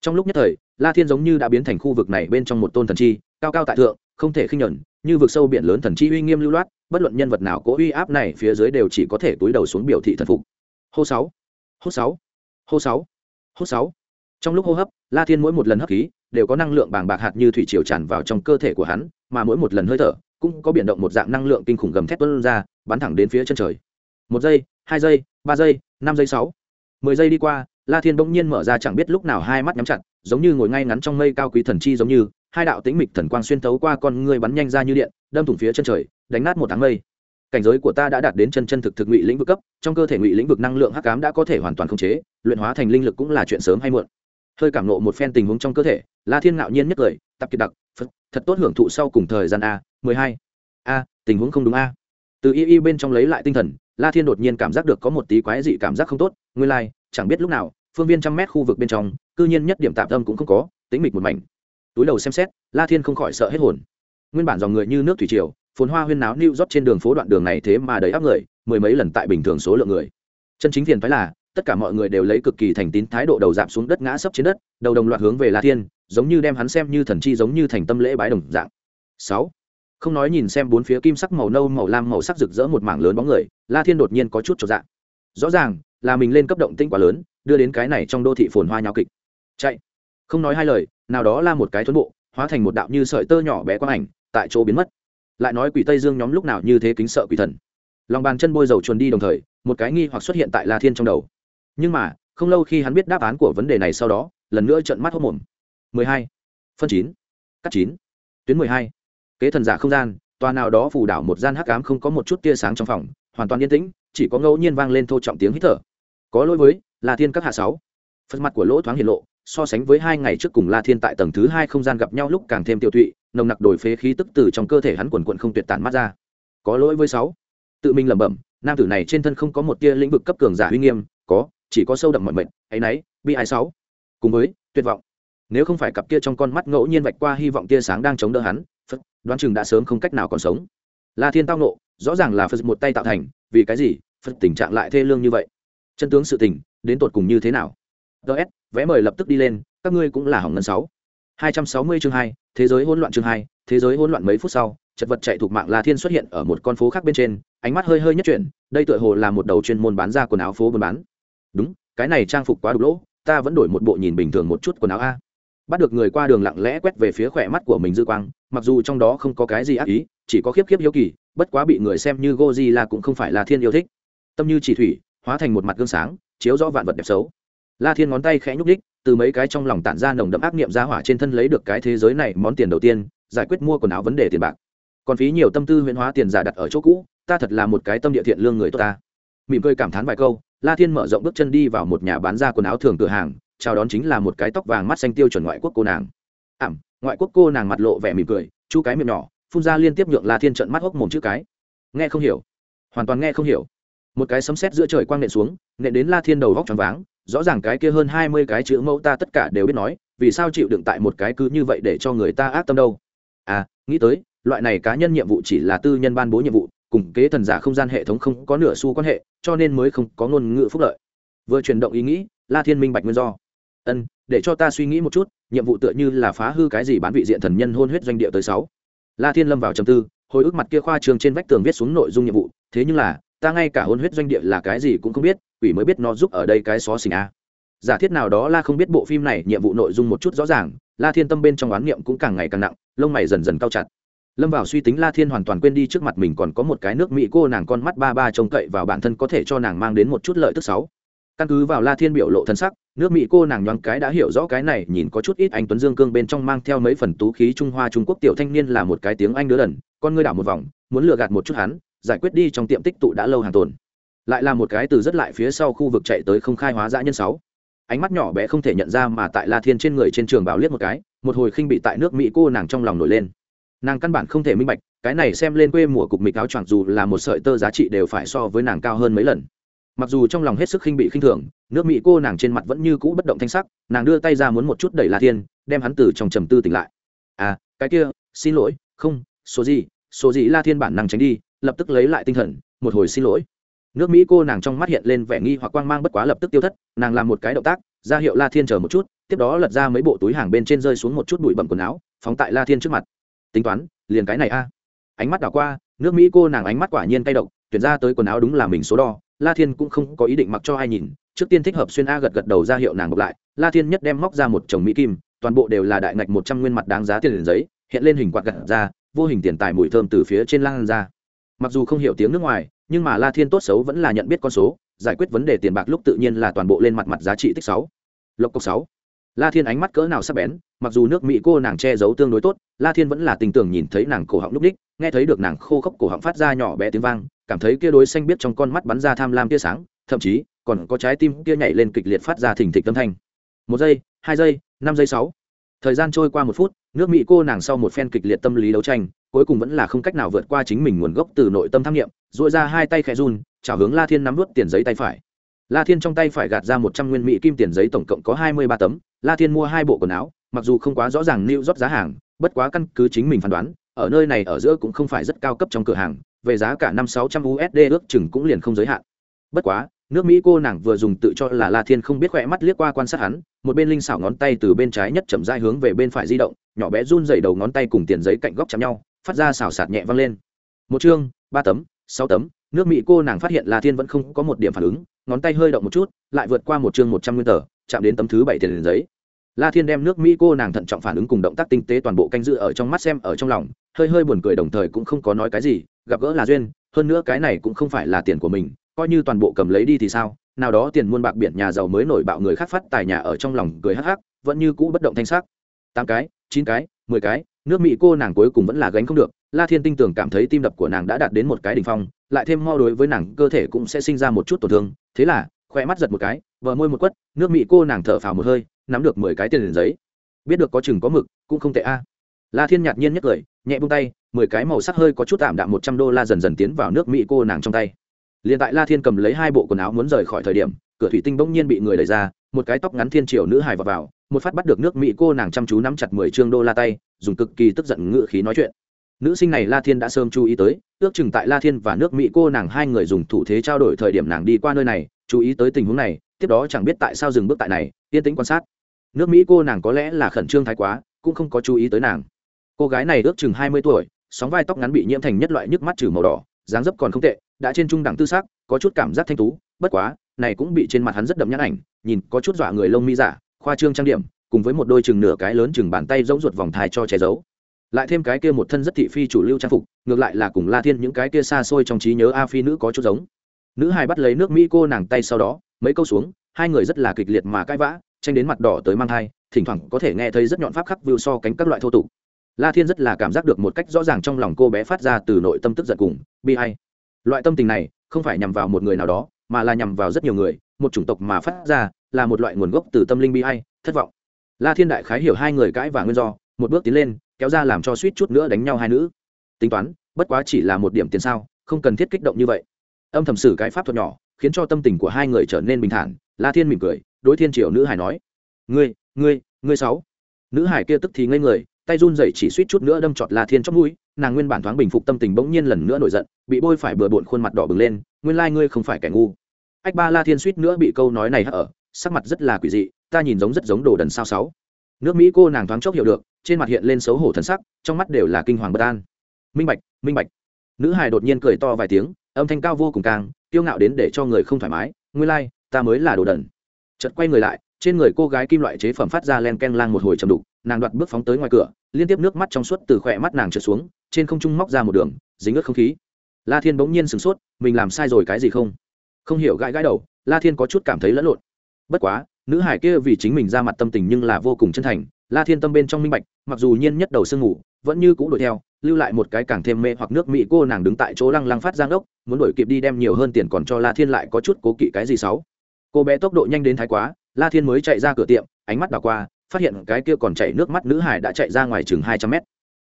Trong lúc nhất thời, la thiên giống như đã biến thành khu vực này bên trong một tôn thần chi, cao cao tại thượng, không thể khinh nhẫn như vực sâu biển lớn thần chi uy nghiêm lưu loát, bất luận nhân vật nào cố uy áp này phía dưới đều chỉ có thể túi đầu xuống biểu thị thần phục. Hô sáu hô sáu. Hô sáu. Hô sáu. Trong lúc hô hấp, la thiên mỗi một lần hấp khí đều có năng lượng bàng bạc hạt như thủy triều tràn vào trong cơ thể của hắn, mà mỗi một lần hơi thở cũng có biển động một dạng năng lượng kinh khủng gầm thét tuôn ra, bắn thẳng đến phía chân trời. Một giây, hai giây, ba giây, năm giây sáu. Mười giây đi qua, la thiên bỗng nhiên mở ra chẳng biết lúc nào hai mắt nhắm chặt, giống như ngồi ngay ngắn trong mây cao quý thần chi giống như, hai đạo tĩnh mịch thần quang xuyên thấu qua con người bắn nhanh ra như điện, đâm thủng phía chân trời, đánh nát một tháng mây cảnh giới của ta đã đạt đến chân chân thực thực ngụy lĩnh vực cấp trong cơ thể ngụy lĩnh vực năng lượng hắc cám đã có thể hoàn toàn khống chế luyện hóa thành linh lực cũng là chuyện sớm hay muộn. Hơi cảm nộ một phen tình huống trong cơ thể la thiên ngạo nhiên nhất cười tập kiệt đặc phật thật tốt hưởng thụ sau cùng thời gian a mười hai. A tình huống không đúng a. Từ y y bên trong lấy lại tinh thần la thiên đột nhiên cảm giác được có một tí quái dị cảm giác không tốt nguyên lai、like, chẳng biết lúc nào phương viên trăm mét khu vực bên trong cư nhiên nhất điểm tạm tâm cũng không có tính mịch một mảnh. Túi đầu xem xét la thiên không khỏi sợ hết hồn. Nguyên bản dòng người như nước thủy triều phồn hoa huyên náo new rót trên đường phố đoạn đường này thế mà đầy áp người, mười mấy lần tại bình thường số lượng người. Chân chính phiền phái là, tất cả mọi người đều lấy cực kỳ thành tín thái độ đầu dạp xuống đất ngã sấp trên đất, đầu đồng loạt hướng về la thiên, giống như đem hắn xem như thần chi giống như thành tâm lễ bái đồng dạng. Sáu. Không nói nhìn xem bốn phía kim sắc màu nâu, màu lam, màu sắc rực rỡ một mảng lớn bóng người, la thiên đột nhiên có chút trọn dạng. Rõ ràng, là mình lên cấp động tĩnh quá lớn, đưa đến cái này trong đô thị phồn hoa nháo kịch. Chạy. Không nói hai lời, nào đó là một cái thuấn bộ, hóa thành một đạo như sợi tơ nhỏ bé quang ảnh, tại chỗ biến mất lại nói quỷ tây dương nhóm lúc nào như thế kính sợ quỷ thần lòng bàn chân bôi dầu chuồn đi đồng thời, một cái nghi hoặc xuất hiện tại la thiên trong đầu nhưng mà, không lâu khi hắn biết đáp án của vấn đề này sau đó, lần nữa trận mắt hốc mồm 12. phân 9. cắt 9. tuyến 12. kế thần giả không gian, tòa nào đó phủ đảo một gian hắc ám không có một chút tia sáng trong phòng, hoàn toàn yên tĩnh, chỉ có ngẫu nhiên vang lên thô trọng tiếng hít thở có lỗi với la thiên các hạ sáu phần mặt của lỗ thoáng hiện lộ so sánh với hai ngày trước cùng la thiên tại tầng thứ hai không gian gặp nhau lúc càng thêm tiêu tụy, nồng nặc đổi phế khí tức từ trong cơ thể hắn quần quận không tuyệt tản mắt ra. Có lỗi với sáu. Tự mình lẩm bẩm, nam tử này trên thân không có một tia lĩnh vực cấp cường giả uy nghiêm, có, chỉ có sâu đậm mọi mệnh ấy nãy bi ai sáu. Cùng với, tuyệt vọng. Nếu không phải cặp kia trong con mắt ngẫu nhiên vạch qua hy vọng tia sáng đang chống đỡ hắn, phật, đoán chừng đã sớm không cách nào còn sống. La thiên tao nộ, rõ ràng là phật một tay tạo thành, vì cái gì, phật tình trạng lại thê lương như vậy? Chân tướng sự tình, đến tột cùng như thế nào? Ts vé mời lập tức đi lên, các ngươi cũng là hỏng ngân sáu. Hai trăm sáu mươi chương hai, thế giới hỗn loạn chương hai, thế giới hỗn loạn mấy phút sau, chật vật chạy thuộc mạng la thiên xuất hiện ở một con phố khác bên trên, ánh mắt hơi hơi nhất chuyển, đây tựa hồ là một đầu chuyên môn bán ra quần áo phố buôn bán. Đúng, cái này trang phục quá đục lỗ, ta vẫn đổi một bộ nhìn bình thường một chút quần áo a. Bắt được người qua đường lặng lẽ quét về phía khỏe mắt của mình dư quang, mặc dù trong đó không có cái gì ác ý, chỉ có khiếp khiếp hiếu kỳ, bất quá bị người xem như goji là cũng không phải là thiên yêu thích. Tâm như chỉ thủy, hóa thành một mặt gương sáng, chiếu rõ vạn vật đẹp xấu la thiên ngón tay khẽ nhúc đích từ mấy cái trong lòng tản ra nồng đậm ác niệm ra hỏa trên thân lấy được cái thế giới này món tiền đầu tiên, giải quyết mua quần áo vấn đề tiền bạc. Còn phí nhiều tâm tư huyễn hóa tiền giả đặt ở chỗ cũ, ta thật là một cái tâm địa thiện lương người tốt ta. Mỉm cười cảm thán vài câu, la thiên mở rộng bước chân đi vào một nhà bán ra quần áo thường cửa hàng, chào đón chính là một cái tóc vàng mắt xanh tiêu chuẩn ngoại quốc cô nàng. Ảm, ngoại quốc cô nàng mặt lộ vẻ mỉm cười, chu cái miệng nhỏ, phun ra liên tiếp nhượng la thiên trận mắt hốc mồm chữ cái. Nghe không hiểu. Hoàn toàn nghe không hiểu. Một cái sấm sét giữa trời quang nện xuống, nện đến la thiên đầu vóc tròn váng rõ ràng cái kia hơn hai mươi cái chữ mẫu ta tất cả đều biết nói, vì sao chịu đựng tại một cái cứ như vậy để cho người ta ác tâm đâu? À nghĩ tới, loại này cá nhân nhiệm vụ chỉ là tư nhân ban bố nhiệm vụ, cùng kế thần giả không gian hệ thống không có nửa xu quan hệ, cho nên mới không có ngôn ngữ phúc lợi. Vừa chuyển động ý nghĩ, la thiên minh bạch nguyên do. Ân, để cho ta suy nghĩ một chút, nhiệm vụ tựa như là phá hư cái gì bán vị diện thần nhân hôn huyết doanh địa tới sáu. La thiên lâm vào trầm tư, hồi ức mặt kia khoa trường trên vách tường viết xuống nội dung nhiệm vụ, thế nhưng là ta ngay cả hôn huyết doanh địa là cái gì cũng không biết, quỷ mới biết nó giúp ở đây cái xó xình a. Giả thiết nào đó la không biết bộ phim này nhiệm vụ nội dung một chút rõ ràng, la thiên tâm bên trong oán niệm cũng càng ngày càng nặng, lông mày dần dần cao chặt. Lâm vào suy tính la thiên hoàn toàn quên đi trước mặt mình còn có một cái nước mỹ cô nàng con mắt ba ba trông cậy vào bản thân có thể cho nàng mang đến một chút lợi tức sáu căn cứ vào la thiên biểu lộ thân sắc, nước mỹ cô nàng nhoáng cái đã hiểu rõ cái này, nhìn có chút ít anh tuấn dương cương bên trong mang theo mấy phần tú khí trung hoa trung quốc tiểu thanh niên là một cái tiếng anh đứa đần, con ngươi đảo một vòng, muốn lừa gạt một chút hắn giải quyết đi trong tiệm tích tụ đã lâu hàng tồn. Lại là một cái từ rất lại phía sau khu vực chạy tới không khai hóa dã nhân sáu. Ánh mắt nhỏ bé không thể nhận ra mà tại la thiên trên người trên trường bảo liếc một cái, một hồi khinh bị tại nước mỹ cô nàng trong lòng nổi lên. Nàng căn bản không thể minh bạch, cái này xem lên quê mùa cục mịch áo choàng dù là một sợi tơ giá trị đều phải so với nàng cao hơn mấy lần. Mặc dù trong lòng hết sức khinh bị khinh thường, nước mỹ cô nàng trên mặt vẫn như cũ bất động thanh sắc, nàng đưa tay ra muốn một chút đẩy la thiên, đem hắn từ trong trầm tư tỉnh lại. À cái kia, xin lỗi, không, số gì số gì la thiên bản năng tránh đi lập tức lấy lại tinh thần, một hồi xin lỗi. Nước mỹ cô nàng trong mắt hiện lên vẻ nghi hoặc quang mang bất quá lập tức tiêu thất, nàng làm một cái động tác, ra hiệu la thiên chờ một chút, tiếp đó lật ra mấy bộ túi hàng bên trên rơi xuống một chút bụi bẩm quần áo, phóng tại la thiên trước mặt. Tính toán, liền cái này a. Ánh mắt đảo qua, nước mỹ cô nàng ánh mắt quả nhiên tay động tuyển ra tới quần áo đúng là mình số đo, la thiên cũng không có ý định mặc cho ai nhìn, trước tiên thích hợp xuyên a gật gật đầu ra hiệu nàng ngược lại, la thiên nhất đem móc ra một chồng mỹ kim, toàn bộ đều là đại ngạch một trăm nguyên mặt đáng giá tiền giấy, hiện lên hình quạt gặt ra, vô hình tiền tài mùi thơm từ phía trên lan ra mặc dù không hiểu tiếng nước ngoài, nhưng mà la thiên tốt xấu vẫn là nhận biết con số, giải quyết vấn đề tiền bạc lúc tự nhiên là toàn bộ lên mặt mặt giá trị tích sáu. Lộc cộc sáu. La thiên ánh mắt cỡ nào sắc bén, mặc dù nước mỹ cô nàng che giấu tương đối tốt, la thiên vẫn là tình tưởng nhìn thấy nàng cổ họng lúc ních, nghe thấy được nàng khô khốc cổ họng phát ra nhỏ bé tiếng vang, cảm thấy kia đối xanh biết trong con mắt bắn ra tham lam tia sáng, thậm chí, còn có trái tim kia nhảy lên kịch liệt phát ra thình thịch tâm thanh. Một giây, hai giây, năm giây sáu. Thời gian trôi qua một phút, nước mỹ cô nàng sau một phen kịch liệt tâm lý đấu tranh cuối cùng vẫn là không cách nào vượt qua chính mình nguồn gốc từ nội tâm tham nghiệm dội ra hai tay khẽ run chào hướng la thiên nắm vút tiền giấy tay phải. La thiên trong tay phải gạt ra một trăm nguyên mỹ kim tiền giấy tổng cộng có hai mươi ba tấm, la thiên mua hai bộ quần áo, mặc dù không quá rõ ràng nêu rót giá hàng, bất quá căn cứ chính mình phán đoán, ở nơi này ở giữa cũng không phải rất cao cấp trong cửa hàng, về giá cả năm sáu trăm usd ước chừng cũng liền không giới hạn. Bất quá, nước mỹ cô nàng vừa dùng tự cho là la thiên không biết khỏe mắt liếc qua quan sát hắn, một bên linh xảo ngón tay từ bên trái nhất chậm dai hướng về bên phải di động, nhỏ bé run dày đầu ngón tay cùng tiền giấy cạnh góc chạm nhau phát ra xào sạt nhẹ vang lên. Một chương, ba tấm, sáu tấm, nước mỹ cô nàng phát hiện la thiên vẫn không có một điểm phản ứng, ngón tay hơi động một chút, lại vượt qua một chương một trăm nguyên tờ, chạm đến tấm thứ bảy tiền giấy. La thiên đem nước mỹ cô nàng thận trọng phản ứng cùng động tác tinh tế toàn bộ canh dự ở trong mắt xem ở trong lòng, hơi hơi buồn cười đồng thời cũng không có nói cái gì, gặp gỡ là duyên, hơn nữa cái này cũng không phải là tiền của mình, coi như toàn bộ cầm lấy đi thì sao, nào đó tiền muôn bạc biển nhà giàu mới nổi bạo người khác phát tài nhà ở trong lòng cười hắc hắc, vẫn như cũ bất động thanh sắc. Tám cái, chín cái, mười cái nước mỹ cô nàng cuối cùng vẫn là gánh không được la thiên tinh tưởng cảm thấy tim đập của nàng đã đạt đến một cái đ ỉ n h phong lại thêm mo đối với nàng cơ thể cũng sẽ sinh ra một chút tổn thương thế là khoe mắt giật một cái vờ môi một quất nước mỹ cô nàng thở phào một hơi nắm được mười cái tiền liền giấy biết được có chừng có mực cũng không tệ a la thiên nhạt nhiên nhất cười nhẹ bung tay mười cái màu sắc hơi có chút tạm đạm một trăm đô la dần dần tiến vào nước mỹ cô nàng trong tay liền tại la thiên cầm lấy hai bộ quần áo muốn rời khỏi thời điểm cửa thủy tinh bỗng nhiên bị người đẩy ra một cái tóc ngắn thiên triều nữ hài vào, vào một phát bắt được nước mỹ cô nàng chăm chú nắm chặt mười chương đô la tay dùng cực kỳ tức giận ngự khí nói chuyện. Nữ sinh này la thiên đã sớm chú ý tới ước chừng tại la thiên và nước mỹ cô nàng hai người dùng thủ thế trao đổi thời điểm nàng đi qua nơi này chú ý tới tình huống này tiếp đó chẳng biết tại sao dừng bước tại này yên tĩnh quan sát. Nước mỹ cô nàng có lẽ là khẩn trương thái quá cũng không có chú ý tới nàng. Cô gái này ước chừng hai mươi tuổi sóng vai tóc ngắn bị nhiễm thành nhất loại nhức mắt trừ màu đỏ dáng dấp còn không tệ đã trên trung đẳng tư xác có chút cảm giác thanh tú bất quá này cũng bị trên mặt hắn rất đậm nhãn ảnh nhìn có chút dọa người lông mi giả khoa trương trang điểm, cùng với một đôi chừng nửa cái lớn chừng bàn tay giống ruột vòng thai cho che giấu. Lại thêm cái kia một thân rất thị phi chủ lưu trang phục, ngược lại là cùng la thiên những cái kia xa xôi trong trí nhớ a phi nữ có chút giống. Nữ hài bắt lấy nước mỹ cô nàng tay sau đó, mấy câu xuống, hai người rất là kịch liệt mà cãi vã, tranh đến mặt đỏ tới mang thai, thỉnh thoảng có thể nghe thấy rất nhọn pháp khắc view so cánh các loại thô tục. La thiên rất là cảm giác được một cách rõ ràng trong lòng cô bé phát ra từ nội tâm tức giận cùng, bi hay loại tâm tình này không phải nhằm vào một người nào đó mà là nhằm vào rất nhiều người, một chủng tộc mà phát ra là một loại nguồn gốc từ tâm linh bi hay thất vọng. La thiên đại khái hiểu hai người cãi và nguyên do, một bước tiến lên, kéo ra làm cho suýt chút nữa đánh nhau hai nữ. Tính toán, bất quá chỉ là một điểm tiền sao, không cần thiết kích động như vậy. Âm thầm sử cái pháp thuật nhỏ, khiến cho tâm tình của hai người trở nên bình thản, la thiên mỉm cười, đối thiên triều nữ hải nói, ngươi ngươi ngươi sáu. Nữ hải kia tức thì ngây người, tay run rẩy chỉ suýt chút nữa đâm trọt la thiên trong mũi, nàng nguyên bản thoáng bình phục tâm tình bỗng nhiên lần nữa nổi giận, bị bôi phải bừa bộn khuôn mặt đỏ bừng lên, nguyên lai ngươi không phải kẻ ngu ách ba la thiên suýt nữa bị câu nói này hở ở sắc mặt rất là quỷ dị ta nhìn giống rất giống đồ đần sao sáu. Nước mỹ cô nàng thoáng chốc hiểu được trên mặt hiện lên xấu hổ thần sắc trong mắt đều là kinh hoàng bất an. Minh bạch minh bạch. Nữ hài đột nhiên cười to vài tiếng âm thanh cao vô cùng càng kiêu ngạo đến để cho người không thoải mái nguyên lai、like, ta mới là đồ đần. Chợt quay người lại trên người cô gái kim loại chế phẩm phát ra len ken lang một hồi chầm đục nàng đoạt bước phóng tới ngoài cửa liên tiếp nước mắt trong suốt từ khỏe mắt nàng trượt xuống trên không trung móc ra một đường dính ướt không khí. La thiên bỗng nhiên sửng sốt mình làm sai rồi cái gì không? Không hiểu gãi gãi đầu, la thiên có chút cảm thấy lẫn lộn. Bất quá, nữ hải kia vì chính mình ra mặt tâm tình nhưng là vô cùng chân thành, la thiên tâm bên trong minh bạch, mặc dù nhiên nhất đầu sương ngủ, vẫn như cũ đuổi theo, lưu lại một cái càng thêm mê hoặc nước mỹ cô nàng đứng tại chỗ lăng lăng phát giang đốc muốn đuổi kịp đi đem nhiều hơn tiền còn cho la thiên lại có chút cố kỵ cái gì xấu cô bé tốc độ nhanh đến thái quá, la thiên mới chạy ra cửa tiệm, ánh mắt đảo qua, phát hiện cái kia còn chạy nước mắt nữ hải đã chạy ra ngoài chừng hai trăm mét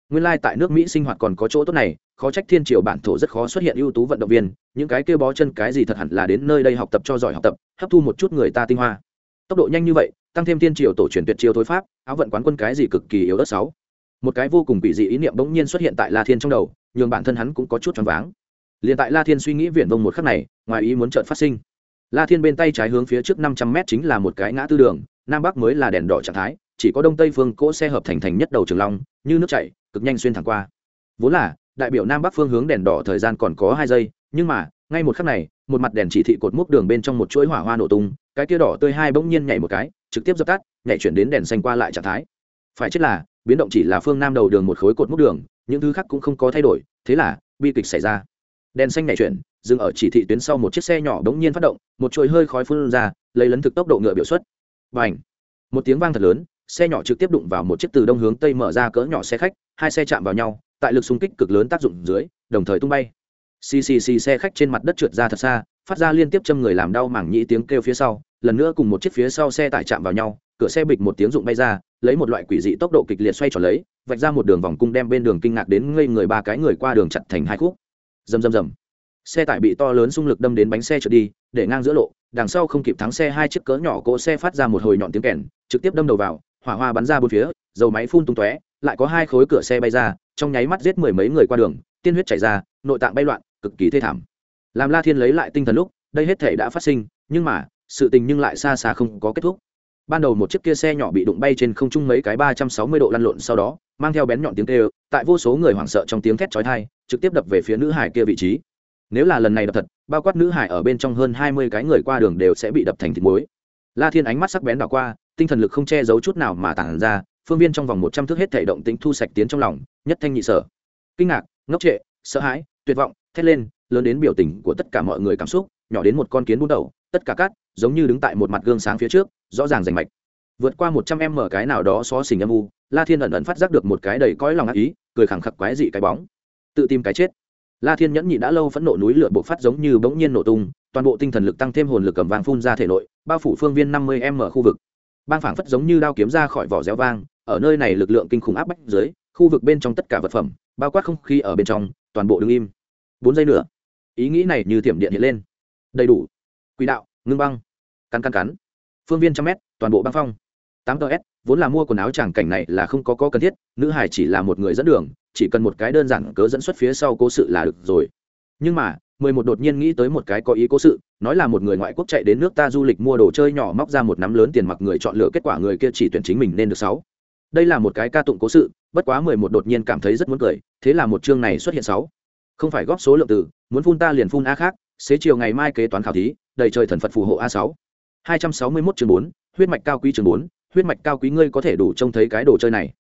nguyên lai tại nước mỹ sinh hoạt còn có chỗ tốt này, khó trách thiên triều bản thổ rất khó xuất hiện ưu tú vận động viên, những cái kia bó chân cái gì thật hẳn là đến nơi đây học tập cho giỏi học tập, hấp thu một chút người ta tinh hoa. Tốc độ nhanh như vậy, tăng thêm thiên triều tổ truyền tuyệt chiêu thối pháp, áo vận quán quân cái gì cực kỳ yếu ớt sáu. Một cái vô cùng bị dị ý niệm bỗng nhiên xuất hiện tại la thiên trong đầu, nhường bản thân hắn cũng có chút choáng váng. Liền tại la thiên suy nghĩ viển vông một khắc này, ngoài ý muốn trợn phát sinh. La thiên bên tay trái hướng phía trước năm trăm mét chính là một cái ngã tư đường, nam bắc mới là đèn đỏ trạng thái, chỉ có đông tây phương cỗ xe hợp thành thành nhất đầu trường long, như nước chảy cực nhanh xuyên thẳng qua. Vốn là, đại biểu nam bắc phương hướng đèn đỏ thời gian còn có hai giây, nhưng mà, ngay một khắc này, một mặt đèn chỉ thị cột mốc đường bên trong một chuỗi hỏa hoa nổ tung, cái kia đỏ tươi hai bỗng nhiên nhảy một cái, trực tiếp dập tắt, nhảy chuyển đến đèn xanh qua lại trạng thái. Phải chết là, biến động chỉ là phương nam đầu đường một khối cột mốc đường, những thứ khác cũng không có thay đổi, thế là, bi kịch xảy ra. Đèn xanh nhảy chuyển, dừng ở chỉ thị tuyến sau một chiếc xe nhỏ bỗng nhiên phát động, một chuỗi hơi khói phun ra, lấy lấn thực tốc độ ngựa biểu xuất. Và một tiếng vang thật lớn xe nhỏ trực tiếp đụng vào một chiếc từ đông hướng tây mở ra cỡ nhỏ xe khách, hai xe chạm vào nhau, tại lực xung kích cực lớn tác dụng dưới, đồng thời tung bay. Ccc xe khách trên mặt đất trượt ra thật xa, phát ra liên tiếp châm người làm đau mảng nhĩ tiếng kêu phía sau, lần nữa cùng một chiếc phía sau xe tải chạm vào nhau, cửa xe bịch một tiếng rụng bay ra, lấy một loại quỷ dị tốc độ kịch liệt xoay tròn lấy, vạch ra một đường vòng cung đem bên đường kinh ngạc đến ngây người ba cái người qua đường chặt thành hai khúc. Rầm rầm rầm. Xe tải bị to lớn xung lực đâm đến bánh xe trượt đi, để ngang giữa lộ, đằng sau không kịp thắng xe hai chiếc cỡ nhỏ cỗ xe phát ra một hồi nhọn tiếng kèn, trực tiếp đâm đầu vào hỏa hoa bắn ra bốn phía, dầu máy phun tung tóe, lại có hai khối cửa xe bay ra, trong nháy mắt giết mười mấy người qua đường, tiên huyết chảy ra, nội tạng bay loạn, cực kỳ thê thảm. Làm la thiên lấy lại tinh thần lúc, đây hết thể đã phát sinh, nhưng mà, sự tình nhưng lại xa xa không có kết thúc. Ban đầu một chiếc kia xe nhỏ bị đụng bay trên không trung mấy cái ba trăm sáu mươi độ lăn lộn sau đó, mang theo bén nhọn tiếng kêu, tại vô số người hoảng sợ trong tiếng thét chói tai, trực tiếp đập về phía nữ hải kia vị trí. Nếu là lần này đập thật, bao quát nữ hải ở bên trong hơn hai mươi cái người qua đường đều sẽ bị đập thành thịt muối. La thiên ánh mắt sắc bén đảo qua tinh thần lực không che giấu chút nào mà tản ra, phương viên trong vòng một trăm thước hết thể động tính thu sạch tiến trong lòng, nhất thanh nhị sở. Kinh ngạc, ngốc trệ, sợ hãi, tuyệt vọng, thét lên, lớn đến biểu tình của tất cả mọi người cảm xúc, nhỏ đến một con kiến bút đầu, tất cả cát, giống như đứng tại một mặt gương sáng phía trước, rõ ràng rành mạch. Vượt qua một trăm em mở cái nào đó xó xỉnh âm u, la thiên ẩn ẩn phát giác được một cái đầy cõi lòng ác ý, cười khẳng khặc quái dị cái bóng. Tự tìm cái chết. La thiên nhẫn nhị đã lâu phẫn nộ núi lửa bộc phát giống như bỗng nhiên nổ tung, toàn bộ tinh thần lực tăng thêm hồn lực cầm vàng phun ra thể nội, bao phủ phương viên năm mươi m khu vực bang phảng phất giống như đao kiếm ra khỏi vỏ réo vang, ở nơi này lực lượng kinh khủng áp bách dưới, khu vực bên trong tất cả vật phẩm, bao quát không khí ở bên trong, toàn bộ đứng im. Bốn giây nữa. Ý nghĩ này như thiểm điện hiện lên. Đầy đủ. Quỹ đạo, ngưng băng. Cắn cắn cắn. Phương viên trăm mét, toàn bộ băng phong. Tám ts vốn là mua quần áo tràng cảnh này là không có có cần thiết, nữ hải chỉ là một người dẫn đường, chỉ cần một cái đơn giản cớ dẫn xuất phía sau cố sự là được rồi. Nhưng mà mười một đột nhiên nghĩ tới một cái có ý cố sự, nói là một người ngoại quốc chạy đến nước ta du lịch mua đồ chơi nhỏ móc ra một nắm lớn tiền mặc người chọn lựa kết quả người kia chỉ tuyển chính mình nên được sáu. Đây là một cái ca tụng cố sự, bất quá mười một đột nhiên cảm thấy rất muốn cười, thế là một chương này xuất hiện sáu. Không phải góp số lượng từ, muốn phun ta liền phun a khác, xế chiều ngày mai kế toán khảo thí, đầy trời thần phật phù hộ a sáu. Hai trăm sáu mươi mốt chương bốn, huyết mạch cao quý chương bốn, huyết mạch cao quý ngươi có thể đủ trông thấy cái đồ chơi này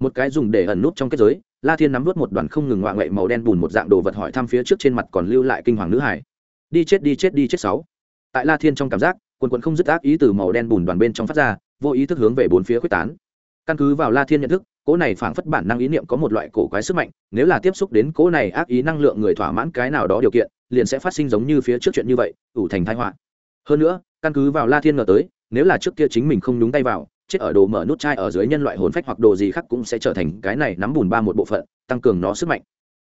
một cái dùng để ẩn nút trong kết giới, la thiên nắm vớt một đoàn không ngừng ngoạ ngậy màu đen bùn một dạng đồ vật hỏi thăm phía trước trên mặt còn lưu lại kinh hoàng nữ hải đi chết đi chết đi chết sáu. Tại la thiên trong cảm giác, quần quần không dứt ác ý từ màu đen bùn đoàn bên trong phát ra, vô ý thức hướng về bốn phía quyết tán. Căn cứ vào la thiên nhận thức, cỗ này phảng phất bản năng ý niệm có một loại cổ quái sức mạnh, nếu là tiếp xúc đến cỗ này ác ý năng lượng người thỏa mãn cái nào đó điều kiện, liền sẽ phát sinh giống như phía trước chuyện như vậy, ủ thành thái họa. Hơn nữa, căn cứ vào la thiên ngờ tới, nếu là trước kia chính mình không nhúng tay vào chết ở đồ mở nút chai ở dưới nhân loại hồn phách hoặc đồ gì khác cũng sẽ trở thành cái này nắm bùn ba một bộ phận, tăng cường nó sức mạnh.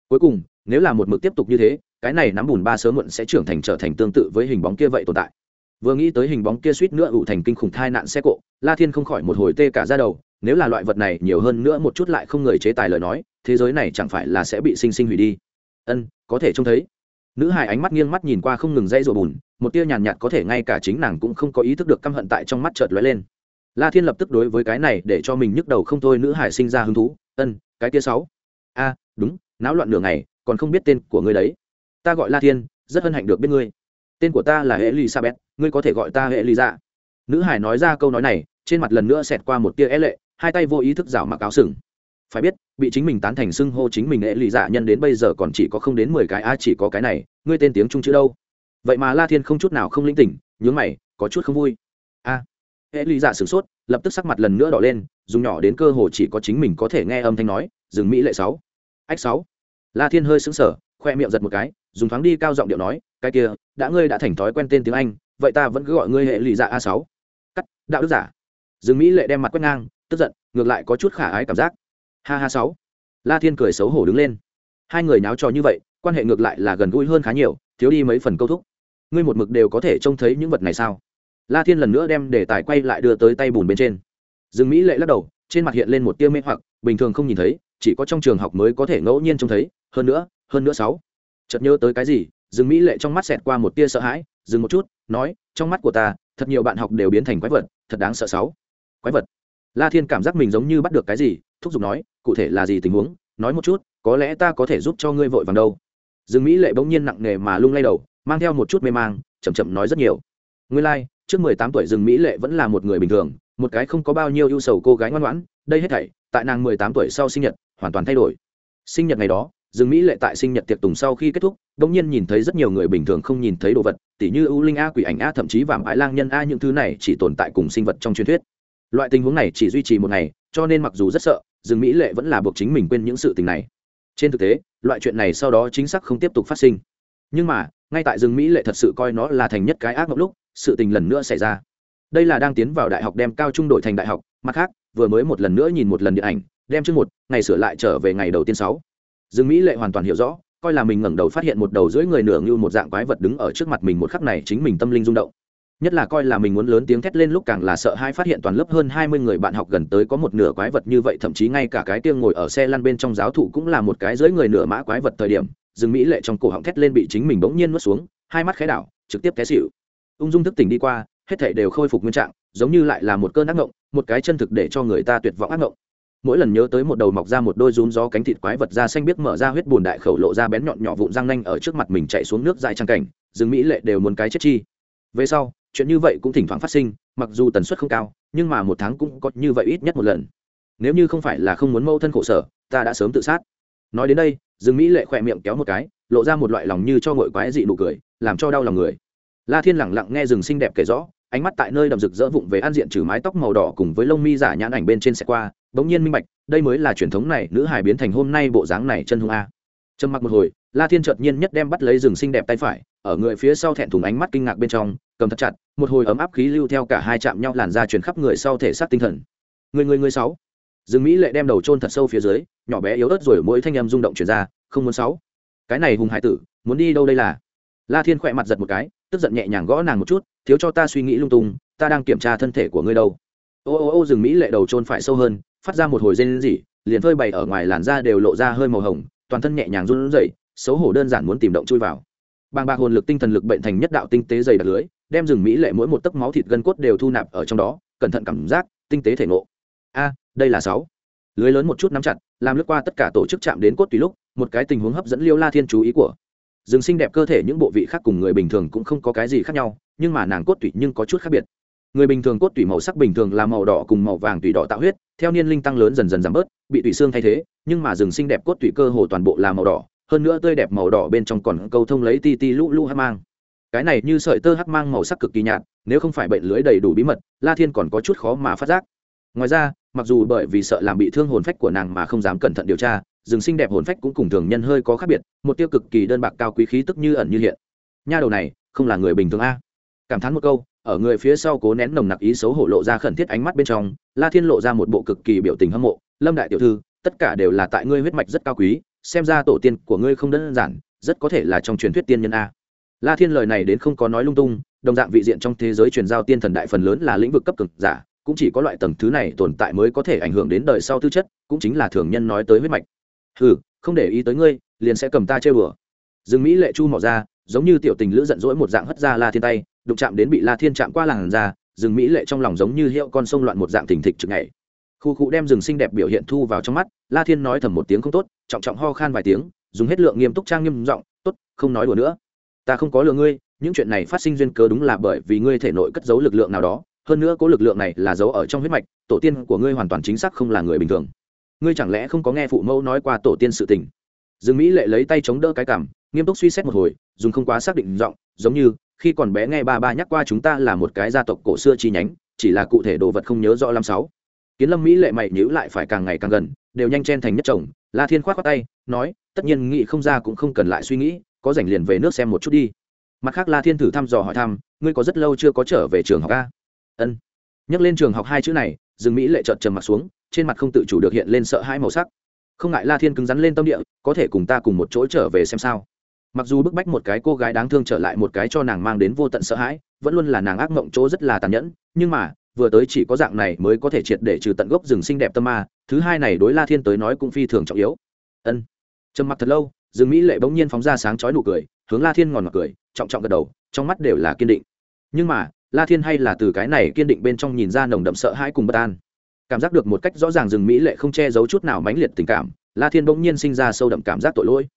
Cuối cùng, nếu là một mực tiếp tục như thế, cái này nắm bùn ba sớm muộn sẽ trưởng thành trở thành tương tự với hình bóng kia vậy tồn tại. Vừa nghĩ tới hình bóng kia suýt nữa ủ thành kinh khủng thai nạn xe cộ, la thiên không khỏi một hồi tê cả ra đầu, nếu là loại vật này nhiều hơn nữa một chút lại không người chế tài lời nói, thế giới này chẳng phải là sẽ bị sinh sinh hủy đi. Ân, có thể trông thấy. Nữ hài ánh mắt nghiêng mắt nhìn qua không ngừng dây rùa bùn, một tia nhàn nhạt có thể ngay cả chính nàng cũng không có ý thức được căm hận tại trong mắt chợt lóe lên la thiên lập tức đối với cái này để cho mình nhức đầu không thôi, nữ hải sinh ra hứng thú. Ân, cái tia sáu. A, đúng, náo loạn nửa ngày, còn không biết tên của ngươi đấy. Ta gọi la thiên, rất hân hạnh được biết ngươi. Tên của ta là elizabeth, ngươi có thể gọi ta eliza. Nữ hải nói ra câu nói này, trên mặt lần nữa xẹt qua một tia é lệ, hai tay vô ý thức rảo mặc áo sừng. Phải biết, bị chính mình tán thành xưng hô chính mình hệ Lì dạ nhân đến bây giờ còn chỉ có không đến mười cái, a, chỉ có cái này, ngươi tên tiếng trung chữ đâu? Vậy mà la thiên không chút nào không linh tỉnh, nhướng mày, có chút không vui. A à hệ lụy dạ sửng sốt, lập tức sắc mặt lần nữa đỏ lên, dùng nhỏ đến cơ hồ chỉ có chính mình có thể nghe âm thanh nói, dừng mỹ lệ sáu. Ách sáu. La thiên hơi sững sờ, khoe miệng giật một cái, dùng thoáng đi cao giọng điệu nói, cái kia, đã ngươi đã thành thói quen tên tiếng anh, vậy ta vẫn cứ gọi ngươi hệ lụy dạ a sáu. Cắt, đạo đức giả. Dừng mỹ lệ đem mặt quét ngang, tức giận, ngược lại có chút khả ái cảm giác. Ha ha sáu. La thiên cười xấu hổ đứng lên. Hai người náo trò như vậy, quan hệ ngược lại là gần gũi hơn khá nhiều, thiếu đi mấy phần câu thúc. Ngươi một mực đều có thể trông thấy những vật này sao? La thiên lần nữa đem đề tài quay lại đưa tới tay bùn bên trên. Dương mỹ lệ lắc đầu trên mặt hiện lên một tia mê hoặc bình thường không nhìn thấy chỉ có trong trường học mới có thể ngẫu nhiên trông thấy hơn nữa hơn nữa sáu. Chợt nhớ tới cái gì dương mỹ lệ trong mắt xẹt qua một tia sợ hãi dừng một chút nói trong mắt của ta thật nhiều bạn học đều biến thành quái vật thật đáng sợ sáu. Quái vật. La thiên cảm giác mình giống như bắt được cái gì thúc giục nói cụ thể là gì tình huống nói một chút có lẽ ta có thể giúp cho ngươi vội vàng đâu. Dương mỹ lệ bỗng nhiên nặng nề mà lung lay đầu mang theo một chút mê mang chậm chậm nói rất nhiều. Nguyên lai、like, trước mười tám tuổi rừng mỹ lệ vẫn là một người bình thường, một cái không có bao nhiêu ưu sầu cô gái ngoan ngoãn, đây hết thảy, tại nàng mười tám tuổi sau sinh nhật, hoàn toàn thay đổi. Sinh nhật ngày đó, rừng mỹ lệ tại sinh nhật tiệc tùng sau khi kết thúc đ ỗ n g nhiên nhìn thấy rất nhiều người bình thường không nhìn thấy đồ vật, tỉ như ưu linh a, quỷ ảnh a, thậm chí vàm ái lang nhân a, những thứ này chỉ tồn tại cùng sinh vật trong truyền thuyết. Loại tình huống này chỉ duy trì một ngày, cho nên mặc dù rất sợ, rừng mỹ lệ vẫn là buộc chính mình quên những sự tình này. Trên thực tế, loại chuyện này sau đó chính xác không tiếp tục phát sinh. Nhưng mà ngay tại rừng mỹ lệ thật sự coi nó là thành nhất cái ác mộng lúc, sự tình lần nữa xảy ra. Đây là đang tiến vào đại học đem cao trung đội thành đại học, mặt khác, vừa mới một lần nữa nhìn một lần điện ảnh, đem chương một, ngày sửa lại trở về ngày đầu tiên sáu. Rừng mỹ lệ hoàn toàn hiểu rõ, coi là mình ngẩng đầu phát hiện một đầu dưới người nửa như một dạng quái vật đứng ở trước mặt mình một khắc này chính mình tâm linh rung động. Nhất là coi là mình muốn lớn tiếng thét lên lúc càng là sợ hai phát hiện toàn lớp hơn hai mươi người bạn học gần tới có một nửa quái vật như vậy, thậm chí ngay cả cái tiêng ngồi ở xe lăn bên trong giáo thụ cũng là một cái dưới người nửa mã quái vật thời điểm rừng mỹ lệ trong cổ họng thét lên bị chính mình bỗng nhiên nuốt xuống, hai mắt khẽ đảo, trực tiếp té xịu ung dung thức tỉnh đi qua, hết thể đều khôi phục nguyên trạng, giống như lại là một cơn ác ngộng, một cái chân thực để cho người ta tuyệt vọng ác ngộng. Mỗi lần nhớ tới một đầu mọc ra một đôi rún gió cánh thịt quái vật da xanh biếc mở ra huyết bùn đại khẩu lộ ra bén nhọn nhỏ vụn răng nanh ở trước mặt mình chạy xuống nước dài trang cảnh, rừng mỹ lệ đều muốn cái chết chi. Về sau, chuyện như vậy cũng thỉnh thoảng phát sinh, mặc dù tần suất không cao, nhưng mà một tháng cũng có như vậy ít nhất một lần. Nếu như không phải là không muốn mâu thân khổ sở, ta đã sớm tự sát. Nói đến đây dương mỹ lệ khỏe miệng kéo một cái, lộ ra một loại lòng như cho ngội quái dị nụ cười, làm cho đau lòng người. La thiên lẳng lặng nghe rừng xinh đẹp kể rõ, ánh mắt tại nơi đầm rực rỡ vụng về an diện trừ mái tóc màu đỏ cùng với lông mi giả nhãn ảnh bên trên xe qua, bỗng nhiên minh bạch, đây mới là truyền thống này, nữ hài biến thành hôm nay bộ dáng này chân hung a. Trầm mặc một hồi, la thiên chợt nhiên nhất đem bắt lấy rừng xinh đẹp tay phải, ở người phía sau thẹn thùng ánh mắt kinh ngạc bên trong, cầm thật chặt, một hồi ấm áp khí lưu theo cả hai chạm nhau làn ra chuyển khắp người sau thể xác tinh thần. Người người người sáu. Dương mỹ lệ đem đầu chôn thật sâu phía dưới, nhỏ bé yếu ớt rồi mỗi thanh âm rung động truyền ra, không muốn sáu. Cái này hùng hải tử, muốn đi đâu đây là? La thiên khẽ mặt giật một cái, tức giận nhẹ nhàng gõ nàng một chút, thiếu cho ta suy nghĩ lung tung, ta đang kiểm tra thân thể của ngươi đâu. Ô ô ô, Dương mỹ lệ đầu chôn phải sâu hơn, phát ra một hồi rên rỉ, liền phơi bày ở ngoài làn da đều lộ ra hơi màu hồng, toàn thân nhẹ nhàng run rẩy, xấu hổ đơn giản muốn tìm động chui vào. Bàng bạc hồn lực tinh thần lực bệnh thành nhất đạo tinh tế dày đặc lưới, đem rừng mỹ lệ mỗi một tấc máu thịt gân cốt đều thu nạp ở trong đó, cẩn thận cảm giác tinh tế thể ngộ. A đây là sáu. Lưới lớn một chút nắm chặt, làm lướt qua tất cả tổ chức chạm đến cốt tùy lúc, một cái tình huống hấp dẫn liêu la thiên chú ý của. Rừng xinh đẹp cơ thể những bộ vị khác cùng người bình thường cũng không có cái gì khác nhau, nhưng mà nàng cốt tủy nhưng có chút khác biệt. Người bình thường cốt tủy màu sắc bình thường là màu đỏ cùng màu vàng tủy đỏ tạo huyết, theo niên linh tăng lớn dần dần giảm bớt, bị tủy xương thay thế, nhưng mà rừng xinh đẹp cốt tủy cơ hồ toàn bộ là màu đỏ, hơn nữa tươi đẹp màu đỏ bên trong còn câu thông lấy ti ti lũ lũ hắc mang. Cái này như sợi tơ hắc mang màu sắc cực kỳ nhạt, nếu không phải bệnh lưới đầy đủ bí mật, la thiên còn có chút khó mà phát giác ngoài ra, mặc dù bởi vì sợ làm bị thương hồn phách của nàng mà không dám cẩn thận điều tra, rừng xinh đẹp hồn phách cũng cùng thường nhân hơi có khác biệt, một tiêu cực kỳ đơn bạc cao quý khí tức như ẩn như hiện. Nha đầu này, không là người bình thường a. Cảm thán một câu, ở người phía sau cố nén nồng nặc ý xấu hổ lộ ra khẩn thiết ánh mắt bên trong, la thiên lộ ra một bộ cực kỳ biểu tình hâm mộ, lâm đại tiểu thư, tất cả đều là tại ngươi huyết mạch rất cao quý, xem ra tổ tiên của ngươi không đơn giản, rất có thể là trong truyền thuyết tiên nhân a. La thiên lời này đến không có nói lung tung, đồng dạng vị diện trong thế giới truyền giao tiên thần đại phần lớn là lĩnh vực cấp cực giả cũng chỉ có loại tầng thứ này tồn tại mới có thể ảnh hưởng đến đời sau tư chất, cũng chính là thường nhân nói tới huyết mạch. Hừ, không để ý tới ngươi, liền sẽ cầm ta chơi bừa dương mỹ lệ chu mỏ ra, giống như tiểu tình lữ giận dỗi một dạng hất ra la thiên tay, đụng chạm đến bị la thiên chạm qua làn ra rừng mỹ lệ trong lòng giống như hiệu con sông loạn một dạng thình thịch chực ngày. Khu cụ đem rừng xinh đẹp biểu hiện thu vào trong mắt, la thiên nói thầm một tiếng không tốt, trọng trọng ho khan vài tiếng, dùng hết lượng nghiêm túc trang nghiêm giọng, tốt, không nói đùa nữa. Ta không có lừa ngươi, những chuyện này phát sinh duyên cớ đúng là bởi vì ngươi thể nội cất giấu lực lượng nào đó hơn nữa có lực lượng này là giấu ở trong huyết mạch, tổ tiên của ngươi hoàn toàn chính xác không là người bình thường. Ngươi chẳng lẽ không có nghe phụ mẫu nói qua tổ tiên sự tình? Dương mỹ lệ lấy tay chống đỡ cái cảm, nghiêm túc suy xét một hồi, dùng không quá xác định giọng, giống như, khi còn bé nghe ba ba nhắc qua chúng ta là một cái gia tộc cổ xưa chi nhánh, chỉ là cụ thể đồ vật không nhớ rõ năm sáu. Kiến lâm mỹ lệ mày nhữ lại phải càng ngày càng gần, đều nhanh chen thành nhất chồng, la thiên khoát qua tay, nói, tất nhiên nghĩ không ra cũng không cần lại suy nghĩ, có rảnh liền về nước xem một chút đi. Mặt khác la thiên thử thăm dò hỏi thăm, ngươi có rất lâu chưa có trở về trường học ca ân. Nhắc lên trường học hai chữ này, dương mỹ lệ trợt trầm mặt xuống, trên mặt không tự chủ được hiện lên sợ hãi màu sắc. Không ngại la thiên cứng rắn lên tâm địa, có thể cùng ta cùng một chỗ trở về xem sao. Mặc dù bức bách một cái cô gái đáng thương trở lại một cái cho nàng mang đến vô tận sợ hãi, vẫn luôn là nàng ác mộng chỗ rất là tàn nhẫn, nhưng mà, vừa tới chỉ có dạng này mới có thể triệt để trừ tận gốc rừng xinh đẹp tâm ma, thứ hai này đối la thiên tới nói cũng phi thường trọng yếu. Ân. Trầm mặc thật lâu rừng mỹ lệ bỗng nhiên phóng ra sáng chói nụ cười, hướng la thiên ngòn ngọt cười, trọng trọng gật đầu, trong mắt đều là kiên định. Nhưng mà la thiên hay là từ cái này kiên định bên trong nhìn ra nồng đậm sợ hãi cùng bất an. Cảm giác được một cách rõ ràng rừng mỹ lệ không che giấu chút nào mãnh liệt tình cảm, la thiên bỗng nhiên sinh ra sâu đậm cảm giác tội lỗi.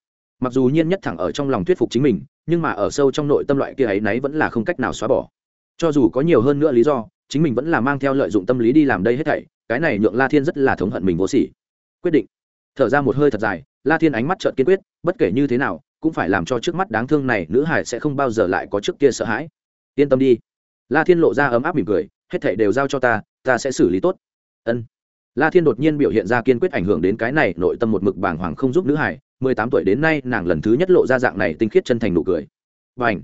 Mặc dù nhiên nhất thẳng ở trong lòng thuyết phục chính mình, nhưng mà ở sâu trong nội tâm loại kia ấy nấy vẫn là không cách nào xóa bỏ. Cho dù có nhiều hơn nữa lý do, chính mình vẫn là mang theo lợi dụng tâm lý đi làm đây hết thảy, cái này nhượng la thiên rất là thống hận mình vô sỉ. Quyết định. Thở ra một hơi thật dài, la thiên ánh mắt trợn kiên quyết, bất kể như thế nào, cũng phải làm cho trước mắt đáng thương này nữ hải sẽ không bao giờ lại có trước kia sợ hãi. Yên tâm đi la thiên lộ ra ấm áp mỉm cười, hết thảy đều giao cho ta ta sẽ xử lý tốt. Ân. La thiên đột nhiên biểu hiện ra kiên quyết ảnh hưởng đến cái này, nội tâm một mực bàng hoàng không giúp nữ hải mười tám tuổi đến nay, nàng lần thứ nhất lộ ra dạng này tinh khiết chân thành nụ cười. Và ảnh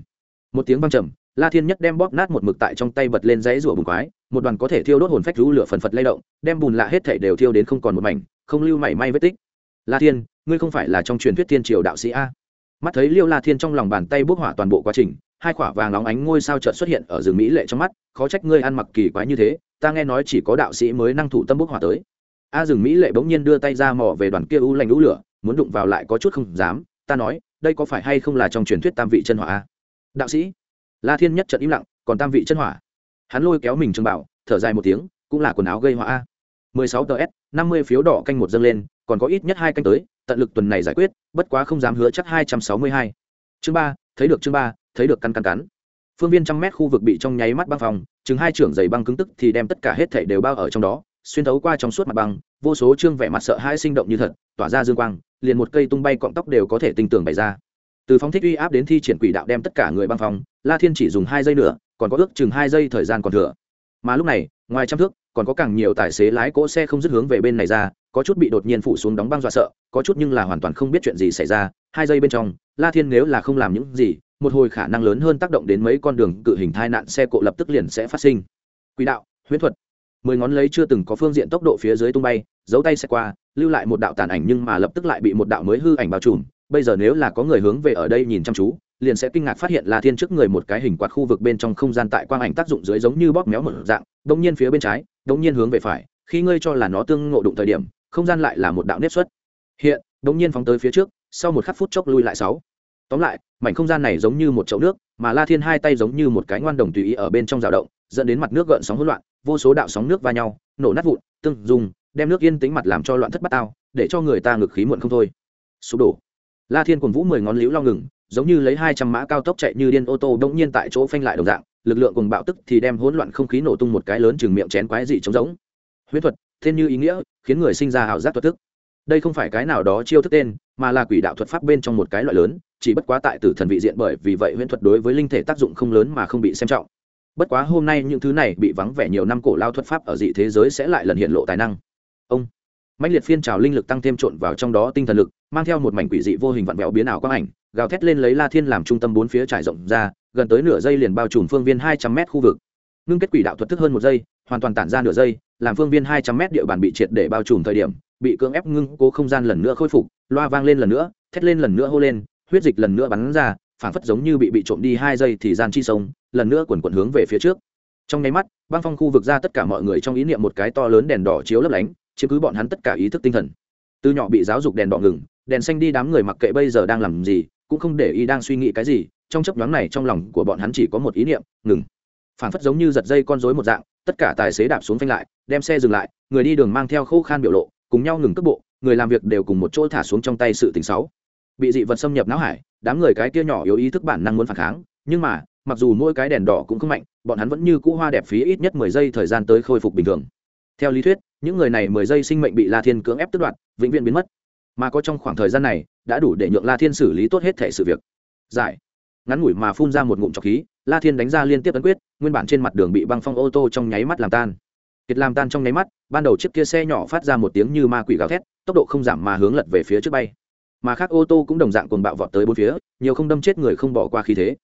một tiếng vang trầm, la thiên nhất đem bóp nát một mực tại trong tay bật lên dãy rủa bùn quái, một đoàn có thể thiêu đốt hồn phách rú lửa phần phật lay động, đem bùn lạ hết thảy đều thiêu đến không còn một mảnh, không lưu mảy may vết tích. La thiên, ngươi không phải là trong truyền thuyết thiên triều đạo sĩ a? Mắt thấy liêu la thiên trong lòng bàn tay bốc hỏa toàn bộ quá trình hai quả vàng nóng ánh ngôi sao chợt xuất hiện ở rừng mỹ lệ trong mắt, khó trách ngươi ăn mặc kỳ quái như thế, ta nghe nói chỉ có đạo sĩ mới năng thủ tâm bốc hỏa tới. A rừng mỹ lệ bỗng nhiên đưa tay ra mò về đoàn kia u lành lũ lửa, muốn đụng vào lại có chút không dám, ta nói, đây có phải hay không là trong truyền thuyết tam vị chân hỏa a? Đạo sĩ, la thiên nhất trận im lặng, còn tam vị chân hỏa? Hắn lôi kéo mình trường bảo, thở dài một tiếng, cũng là quần áo gây hỏa a. 16 ts 50 phiếu đỏ canh một dâng lên, còn có ít nhất hai canh tới, tận lực tuần này giải quyết, bất quá không dám hứa chắc 262. chương ba, thấy được chương ba thấy được căn căn cắn. Phương viên trăm mét khu vực bị trong nháy mắt băng phòng chừng hai trưởng dày băng cứng tức thì đem tất cả hết thảy đều bao ở trong đó, xuyên thấu qua trong suốt mặt băng, vô số trương vẻ mặt sợ hãi sinh động như thật, tỏa ra dương quang, liền một cây tung bay cọng tóc đều có thể tinh tường bày ra. Từ phóng thích uy áp đến thi triển quỷ đạo đem tất cả người băng phòng la thiên chỉ dùng hai giây nữa, còn có ước chừng hai giây thời gian còn thừa. Mà lúc này, ngoài trăm thước, còn có càng nhiều tài xế lái cỗ xe không dứt hướng về bên này ra, có chút bị đột nhiên phủ xuống đóng băng dọa sợ, có chút nhưng là hoàn toàn không biết chuyện gì xảy ra. Hai giây bên trong, la thiên nếu là không làm những gì một hồi khả năng lớn hơn tác động đến mấy con đường cự hình tai nạn xe cộ lập tức liền sẽ phát sinh. Quỹ đạo, huyễn thuật. Mười ngón lấy chưa từng có phương diện tốc độ phía dưới tung bay, giấu tay xe qua, lưu lại một đạo tàn ảnh nhưng mà lập tức lại bị một đạo mới hư ảnh bao trùm. Bây giờ nếu là có người hướng về ở đây nhìn chăm chú, liền sẽ kinh ngạc phát hiện là thiên trước người một cái hình quạt khu vực bên trong không gian tại quang ảnh tác dụng dưới giống như bóp méo một dạng đống nhiên phía bên trái đống nhiên hướng về phải, khi ngươi cho là nó tương ngộ đụng thời điểm, không gian lại là một đạo nếp xuất. Hiện đống nhiên phóng tới phía trước, sau một khắc phút chốc lui lại sáu tóm lại, mảnh không gian này giống như một chậu nước, mà la thiên hai tay giống như một cái ngoan đồng tùy ý ở bên trong rào động, dẫn đến mặt nước gợn sóng hỗn loạn, vô số đạo sóng nước va nhau, nổ nát vụn, tương dùng, đem nước yên tính mặt làm cho loạn thất bát tao, để cho người ta ngực khí muộn không thôi. Sụp đổ. La thiên cùng vũ mười ngón liễu lo ngừng, giống như lấy hai trăm mã cao tốc chạy như điên ô tô đống nhiên tại chỗ phanh lại đồng dạng, lực lượng cùng bạo tức thì đem hỗn loạn không khí nổ tung một cái lớn chừng miệng chén quái dị trống rỗng. Huyễn thuật thêm như ý nghĩa, khiến người sinh ra ảo giác thuật thức. Đây không phải cái nào đó chiêu thức tên, mà là quỷ đạo thuật pháp bên trong một cái loại lớn chỉ bất quá tại tử thần vị diện bởi vì vậy huyễn thuật đối với linh thể tác dụng không lớn mà không bị xem trọng. Bất quá hôm nay những thứ này bị vắng vẻ nhiều năm cổ lao thuật pháp ở dị thế giới sẽ lại lần hiện lộ tài năng. Ông. Mạnh liệt phiên trào linh lực tăng thêm trộn vào trong đó tinh thần lực, mang theo một mảnh quỷ dị vô hình vặn vẹo biến ảo quang ảnh, gào thét lên lấy la thiên làm trung tâm bốn phía trải rộng ra, gần tới nửa giây liền bao trùm phương viên hai trăm mét khu vực. Ngưng kết quỷ đạo thuật thức hơn một giây, hoàn toàn tản ra nửa giây, làm phương viên hai trăm mét địa bàn bị triệt để bao trùm thời điểm, bị cưỡng ép ngưng cố không gian lần nữa khôi phục, loa vang lên lần nữa, thét lên lần nữa hô lên huyết dịch lần nữa bắn ra, phảng phất giống như bị bị trộm đi hai giây thì gian chi sông, lần nữa quần quần hướng về phía trước. Trong nháy mắt, băng phong khu vực ra tất cả mọi người trong ý niệm một cái to lớn đèn đỏ chiếu lấp lánh, chiếm cứ bọn hắn tất cả ý thức tinh thần. Từ nhỏ bị giáo dục đèn đỏ ngừng, đèn xanh đi đám người mặc kệ bây giờ đang làm gì, cũng không để ý đang suy nghĩ cái gì, trong chấp nhoáng này trong lòng của bọn hắn chỉ có một ý niệm, ngừng. Phảng phất giống như giật dây con rối một dạng, tất cả tài xế đạp xuống phanh lại, đem xe dừng lại, người đi đường mang theo khô khan biểu lộ, cùng nhau ngừng cước bộ, người làm việc đều cùng một chỗ thả xuống trong tay sự tình xấu bị dị vật xâm nhập não hải, đám người cái kia nhỏ yếu ý thức bản năng muốn phản kháng, nhưng mà, mặc dù mỗi cái đèn đỏ cũng không mạnh, bọn hắn vẫn như cũ hoa đẹp phí ít nhất mười giây thời gian tới khôi phục bình thường. Theo lý thuyết, những người này mười giây sinh mệnh bị la thiên cưỡng ép tước đoạt, vĩnh viễn biến mất. Mà có trong khoảng thời gian này, đã đủ để nhượng la thiên xử lý tốt hết thể sự việc. Giải. Ngắn ngủi mà phun ra một ngụm trọc khí, la thiên đánh ra liên tiếp ấn quyết, nguyên bản trên mặt đường bị băng phong ô tô trong nháy mắt làm tan. Kiệt làm tan trong nháy mắt, ban đầu chiếc kia xe nhỏ phát ra một tiếng như ma quỷ gào thét, tốc độ không giảm mà hướng lật về phía trước bay mà khác ô tô cũng đồng dạng cuồng bạo vọt tới bốn phía, nhiều không đâm chết người không bỏ qua khí thế.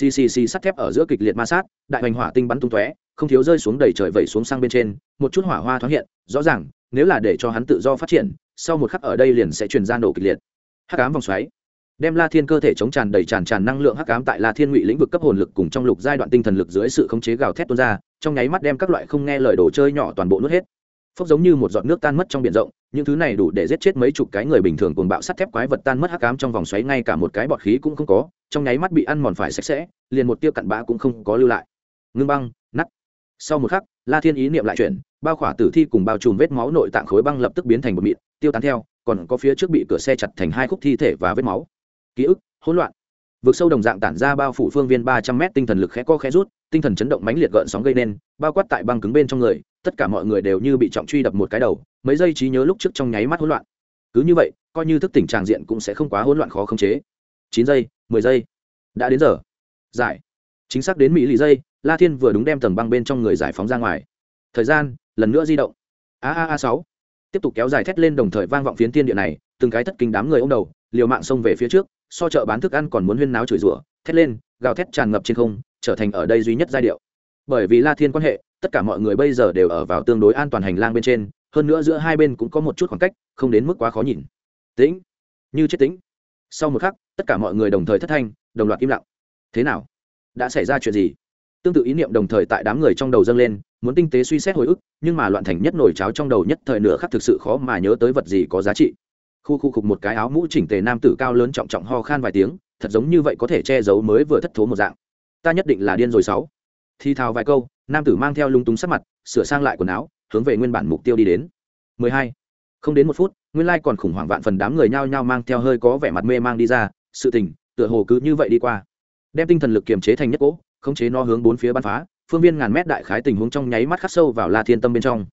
Ccc sắt thép ở giữa kịch liệt ma sát, đại hoành hỏa tinh bắn tung tóe, không thiếu rơi xuống đầy trời vẩy xuống sang bên trên, một chút hỏa hoa thoáng hiện, rõ ràng, nếu là để cho hắn tự do phát triển, sau một khắc ở đây liền sẽ truyền ra nổ kịch liệt. Hắc ám vòng xoáy. Đem la thiên cơ thể chống tràn đầy tràn tràn năng lượng hắc ám tại la thiên ngụy lĩnh vực cấp hồn lực cùng trong lục giai đoạn tinh thần lực dưới sự khống chế gào thét tuôn ra, trong nháy mắt đem các loại không nghe lời đồ chơi nhỏ toàn bộ nuốt hết phốc giống như một giọt nước tan mất trong biển rộng, những thứ này đủ để giết chết mấy chục cái người bình thường cuồng bạo sắt thép quái vật tan mất hắc ám trong vòng xoáy, ngay cả một cái bọt khí cũng không có, trong nháy mắt bị ăn mòn phải sạch sẽ, liền một tia cặn bã cũng không có lưu lại. Ngưng băng nắt sau một khắc, la thiên ý niệm lại chuyển, bao khỏa tử thi cùng bao trùm vết máu nội tạng khối băng lập tức biến thành một mịn, tiêu tán theo, còn có phía trước bị cửa xe chặt thành hai khúc thi thể và vết máu. Ký ức, hỗn loạn. Vực sâu đồng dạng tản ra bao phủ phương viên ba trăm mét, tinh thần lực khẽ co khẽ rút, tinh thần chấn động mãnh liệt gợn sóng gây nên, bao quát tại băng cứng bên trong người tất cả mọi người đều như bị trọng truy đập một cái đầu, mấy giây trí nhớ lúc trước trong nháy mắt hỗn loạn. Cứ như vậy, coi như thức tỉnh tràng diện cũng sẽ không quá hỗn loạn khó khống chế. Chín giây, mười giây. Đã đến giờ. Giải. Chính xác đến mỹ lì giây, la thiên vừa đúng đem tầng băng bên trong người giải phóng ra ngoài. Thời gian, lần nữa di động. A a a sáu. Tiếp tục kéo dài thét lên đồng thời vang vọng phiến tiên địa này, từng cái thất kinh đám người ô m đầu, liều mạng xông về phía trước, so chợ bán thức ăn còn muốn huyên náo chửi rủa, thét lên, gào thét tràn ngập trên không, trở thành ở đây duy nhất giai điệu. Bởi vì la thiên quan hệ tất cả mọi người bây giờ đều ở vào tương đối an toàn hành lang bên trên, hơn nữa giữa hai bên cũng có một chút khoảng cách, không đến mức quá khó nhìn. Tĩnh. Như chết tĩnh. Sau một khắc, tất cả mọi người đồng thời thất thanh, đồng loạt im lặng. Thế nào? Đã xảy ra chuyện gì? Tương tự ý niệm đồng thời tại đám người trong đầu dâng lên, muốn tinh tế suy xét hồi ức, nhưng mà loạn thành nhất nổi cháo trong đầu nhất thời nửa khắc thực sự khó mà nhớ tới vật gì có giá trị. Khu khu khục một cái áo mũ chỉnh tề nam tử cao lớn trọng trọng ho khan vài tiếng, thật giống như vậy có thể che giấu mới vừa thất thố một dạng. Ta nhất định là điên rồi sáu thi thào vài câu, nam tử mang theo lung túng sắc mặt, sửa sang lại quần áo, hướng về nguyên bản mục tiêu đi đến. 12. không đến một phút, nguyên lai còn khủng hoảng vạn phần đám người nhao nhao mang theo hơi có vẻ mặt mê mang đi ra, sự tình, tựa hồ cứ như vậy đi qua. Đem tinh thần lực kiềm chế thành nhất cỗ, khống chế nó hướng bốn phía bắn phá, phương viên ngàn mét đại khái tình huống trong nháy mắt khắc sâu vào la thiên tâm bên trong.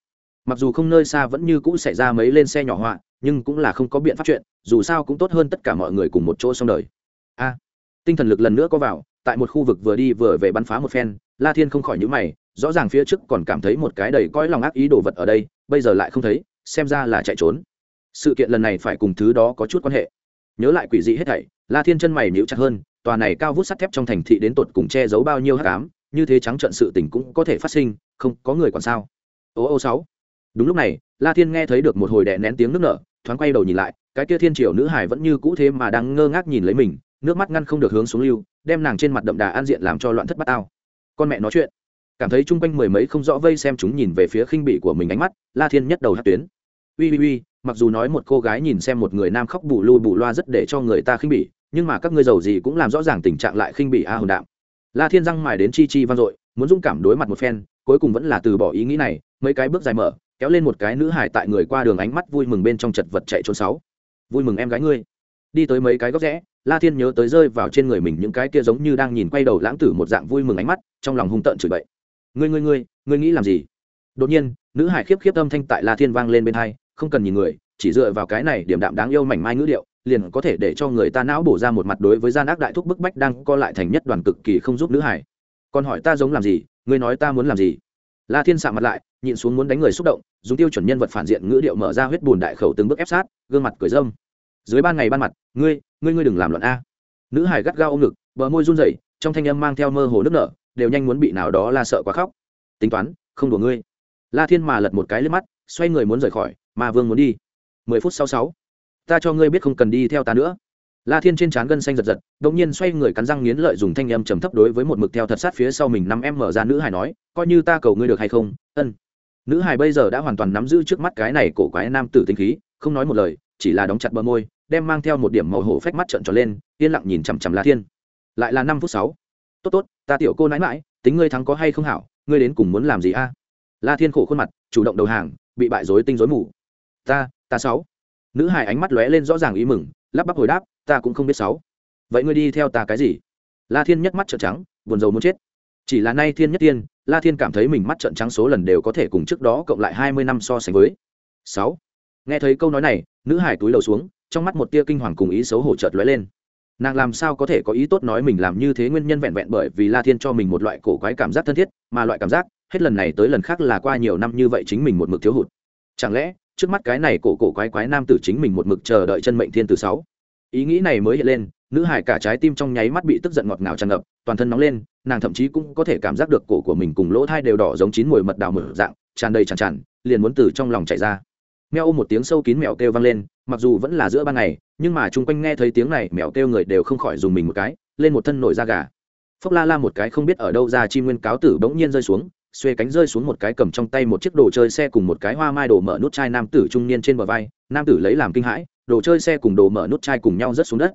Mặc dù không nơi xa vẫn như cũ xảy ra mấy lên xe nhỏ họa, nhưng cũng là không có biện pháp chuyện, dù sao cũng tốt hơn tất cả mọi người cùng một chỗ xong đời. A, tinh thần lực lần nữa có vào tại một khu vực vừa đi vừa về bắn phá một phen, la thiên không khỏi nhữ mày, rõ ràng phía trước còn cảm thấy một cái đầy cõi lòng ác ý đồ vật ở đây, bây giờ lại không thấy, xem ra là chạy trốn. Sự kiện lần này phải cùng thứ đó có chút quan hệ. Nhớ lại quỷ dị hết thảy, la thiên chân mày nhíu chặt hơn, tòa này cao vút sắt thép trong thành thị đến tột cùng che giấu bao nhiêu hắc ám, như thế trắng trận sự tình cũng có thể phát sinh, không, có người còn sao? Ô ô sáu. Đúng lúc này, la thiên nghe thấy được một hồi đè nén tiếng nước nở, thoáng quay đầu nhìn lại, cái kia thiên triều nữ hải vẫn như cũ thế mà đang ngơ ngác nhìn lấy mình nước mắt ngăn không được hướng xuống lưu, đem nàng trên mặt đậm đà an diện làm cho loạn thất bát ao. Con mẹ nói chuyện. Cảm thấy chung quanh mười mấy không rõ vây xem chúng nhìn về phía khinh bị của mình ánh mắt, la thiên nhất đầu hát tuyến. Ui ui ui, mặc dù nói một cô gái nhìn xem một người nam khóc bù lu bù loa rất để cho người ta khinh bỉ, nhưng mà các ngươi giàu gì cũng làm rõ ràng tình trạng lại khinh bỉ a hồn đạm. La thiên răng mài đến chi chi vang dội, muốn dũng cảm đối mặt một phen, cuối cùng vẫn là từ bỏ ý nghĩ này, mấy cái bước dài mở, kéo lên một cái nữ hải tại người qua đường ánh mắt vui mừng bên trong chật vật chạy trốn sáu. Vui mừng em gái ngươi đi tới mấy cái góc rẽ, la thiên nhớ tới rơi vào trên người mình những cái kia giống như đang nhìn quay đầu lãng tử một dạng vui mừng ánh mắt, trong lòng hung tợn chửi bậy. Ngươi ngươi ngươi ngươi nghĩ làm gì? Đột nhiên, nữ hải khiếp khiếp âm thanh tại la thiên vang lên bên hai, không cần nhìn người, chỉ dựa vào cái này điểm đạm đáng yêu mảnh mai ngữ điệu, liền có thể để cho người ta não bổ ra một mặt đối với gian ác đại thúc bức bách đang co lại thành nhất đoàn cực kỳ không giúp nữ hải. Còn hỏi ta giống làm gì? Ngươi nói ta muốn làm gì? La thiên sạ mặt lại, nhịn xuống muốn đánh người xúc động, dùng tiêu chuẩn nhân vật phản diện ngữ điệu mở ra huyết bùn đại khẩu từng bước ép sát, gương mặt cười dâm dưới ban ngày ban mặt, ngươi ngươi ngươi đừng làm loạn a. Nữ hải gắt gao ôm ngực, bờ môi run rẩy, trong thanh âm mang theo mơ hồ nước nở, đều nhanh muốn bị nào đó la sợ quá khóc. Tính toán, không đùa ngươi. La thiên mà lật một cái lên mắt, xoay người muốn rời khỏi, mà vương muốn đi. Mười phút sau sáu. Ta cho ngươi biết không cần đi theo ta nữa. La thiên trên trán gân xanh giật giật đ ỗ n g nhiên xoay người cắn răng nghiến lợi dùng thanh âm trầm thấp đối với một mực theo thật sát phía sau mình năm em mở ra nữ hải nói, coi như ta cầu ngươi được hay không, ân. Nữ hải bây giờ đã hoàn toàn nắm giữ trước mắt cái này cổ quái nam tử tinh khí, không nói một lời, chỉ là đóng chặt bờ môi đem mang theo một điểm màu hổ phách mắt trợn tròn lên, yên lặng nhìn chằm chằm la thiên. Lại là năm phút sáu. Tốt tốt, ta tiểu cô nãi mãi tính ngươi thắng có hay không hảo, ngươi đến cùng muốn làm gì a? La thiên khổ khuôn mặt, chủ động đầu hàng, bị bại dối tinh dối mù. Ta ta sáu. Nữ hải ánh mắt lóe lên rõ ràng ý mừng, lắp bắp hồi đáp, ta cũng không biết sáu. Vậy ngươi đi theo ta cái gì? La thiên nhấc mắt trợn trắng, buồn rầu muốn chết. Chỉ là nay thiên nhất tiên, la thiên cảm thấy mình mắt trợn trắng số lần đều có thể cùng trước đó cộng lại hai mươi năm so sánh với. Sáu. Nghe thấy câu nói này, nữ hải túi đầu xuống trong mắt một tia kinh hoàng cùng ý xấu hổ chợt lóe lên. Nàng làm sao có thể có ý tốt nói mình làm như thế nguyên nhân vẹn vẹn bởi vì la thiên cho mình một loại cổ quái cảm giác thân thiết, mà loại cảm giác, hết lần này tới lần khác là qua nhiều năm như vậy chính mình một mực thiếu hụt. Chẳng lẽ, trước mắt cái này cổ cổ quái quái nam tử chính mình một mực chờ đợi chân mệnh thiên tử sáu? Ý nghĩ này mới hiện lên, nữ hải cả trái tim trong nháy mắt bị tức giận ngọt ngào tràn ngập, toàn thân nóng lên, nàng thậm chí cũng có thể cảm giác được cổ của mình cùng lỗ thai đều đỏ giống chín mùi mật đào mở dạng, tràn đầy tràn tràn, liền muốn từ trong lòng chảy ra mèo một tiếng sâu kín mèo kêu vang lên, mặc dù vẫn là giữa ban ngày, nhưng mà chung quanh nghe thấy tiếng này, mèo kêu người đều không khỏi dùng mình một cái, lên một thân nổi da gà. Phốc la la một cái không biết ở đâu ra chi nguyên cáo tử bỗng nhiên rơi xuống, xuê cánh rơi xuống một cái cầm trong tay một chiếc đồ chơi xe cùng một cái hoa mai đồ mở nút chai nam tử trung niên trên bờ vai, nam tử lấy làm kinh hãi, đồ chơi xe cùng đồ mở nút chai cùng nhau rớt xuống đất.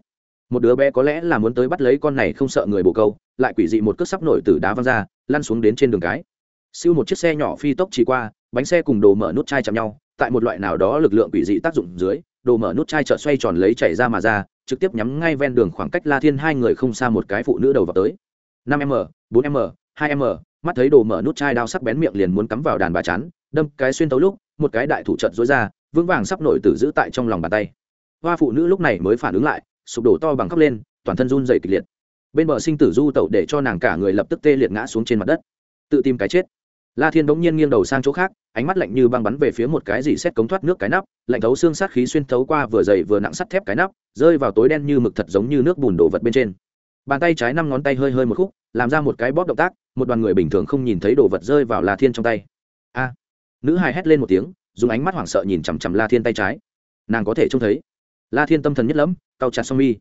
Một đứa bé có lẽ là muốn tới bắt lấy con này không sợ người bồ câu, lại quỷ dị một cước sắp nổi từ đá văng ra, lăn xuống đến trên đường cái. Siêu một chiếc xe nhỏ phi tốc chỉ qua, bánh xe cùng đồ mở nút chai chạm nhau tại một loại nào đó lực lượng quỷ dị tác dụng dưới, đồ mở nút chai chợ xoay tròn lấy chảy ra mà ra, trực tiếp nhắm ngay ven đường khoảng cách la thiên hai người không xa một cái phụ nữ đầu vào tới. năm m, bốn m, hai m, mắt thấy đồ mở nút chai đao sắc bén miệng liền muốn cắm vào đàn bà chán, đâm cái xuyên tấu lúc, một cái đại thủ trận dối ra, vững vàng sắp nổi tử giữ tại trong lòng bàn tay. Hoa phụ nữ lúc này mới phản ứng lại, sụp đổ to bằng khóc lên, toàn thân run dày kịch liệt. Bên bờ sinh tử du tẩu để cho nàng cả người lập tức tê liệt ngã xuống trên mặt đất. Tự tìm cái chết la thiên bỗng nhiên nghiêng đầu sang chỗ khác, ánh mắt lạnh như băng bắn về phía một cái gì xét cống thoát nước cái nắp, lạnh thấu xương sát khí xuyên thấu qua vừa dày vừa nặng sắt thép cái nắp, rơi vào tối đen như mực thật giống như nước bùn đổ vật bên trên. Bàn tay trái năm ngón tay hơi hơi một khúc, làm ra một cái bóp động tác, một đoàn người bình thường không nhìn thấy đồ vật rơi vào la thiên trong tay. A! Nữ hài hét lên một tiếng, dùng ánh mắt hoảng sợ nhìn chằm chằm la thiên tay trái. Nàng có thể trông thấy. La thiên tâm thần nhất lẫm, cau chặt song mi.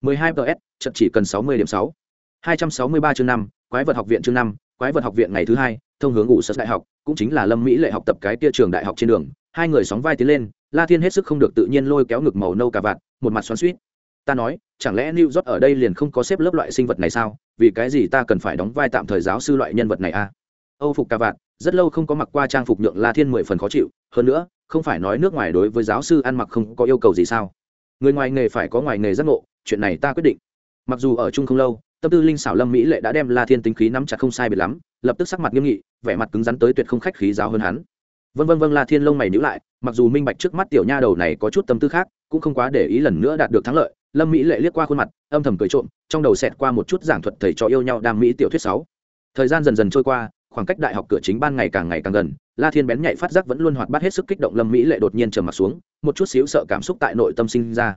mười hai ts trận chỉ cần sáu mươi điểm sáu. hai trăm sáu mươi ba chương năm, quái vật học viện chương năm quái vật học viện ngày thứ hai, thông hướng ngụ sật đại học, cũng chính là lâm mỹ lệ học tập cái tia trường đại học trên đường. Hai người sóng vai tiến lên, la thiên hết sức không được tự nhiên lôi kéo ngực màu nâu cà vạt, một mặt xoắn suýt ta nói, chẳng lẽ new york ở đây liền không có xếp lớp loại sinh vật này sao? Vì cái gì ta cần phải đóng vai tạm thời giáo sư loại nhân vật này a à? âu phục cà vạt, rất lâu không có mặc qua trang phục nhượng la thiên mười phần khó chịu. Hơn nữa, không phải nói nước ngoài đối với giáo sư ăn mặc không có yêu cầu gì sao? Người ngoài nghề phải có ngoài nghề giác ngộ, chuyện này ta quyết định. Mặc dù ở chung không lâu tâm tư linh xảo lâm mỹ lệ đã đem la thiên tính khí nắm chặt không sai biệt lắm, lập tức sắc mặt nghiêm nghị, vẻ mặt cứng rắn tới tuyệt không khách khí giáo hơn hắn. Vân vân vân la thiên lông mày nhữ lại, mặc dù minh bạch trước mắt tiểu nha đầu này có chút tâm tư khác, cũng không quá để ý lần nữa đạt được thắng lợi, lâm mỹ lệ liếc qua khuôn mặt, âm thầm cười trộm, trong đầu xẹt qua một chút giảng thuật thầy cho yêu nhau đam mỹ tiểu thuyết sáu. Thời gian dần dần trôi qua, khoảng cách đại học cửa chính ban ngày càng ngày càng gần, la thiên bén nhạy phát giác vẫn luôn hoạt bát hết sức kích động lâm mỹ lệ đột nhiên trầm mặt xuống, một chút xíu sợ cảm xúc tại nội tâm sinh ra.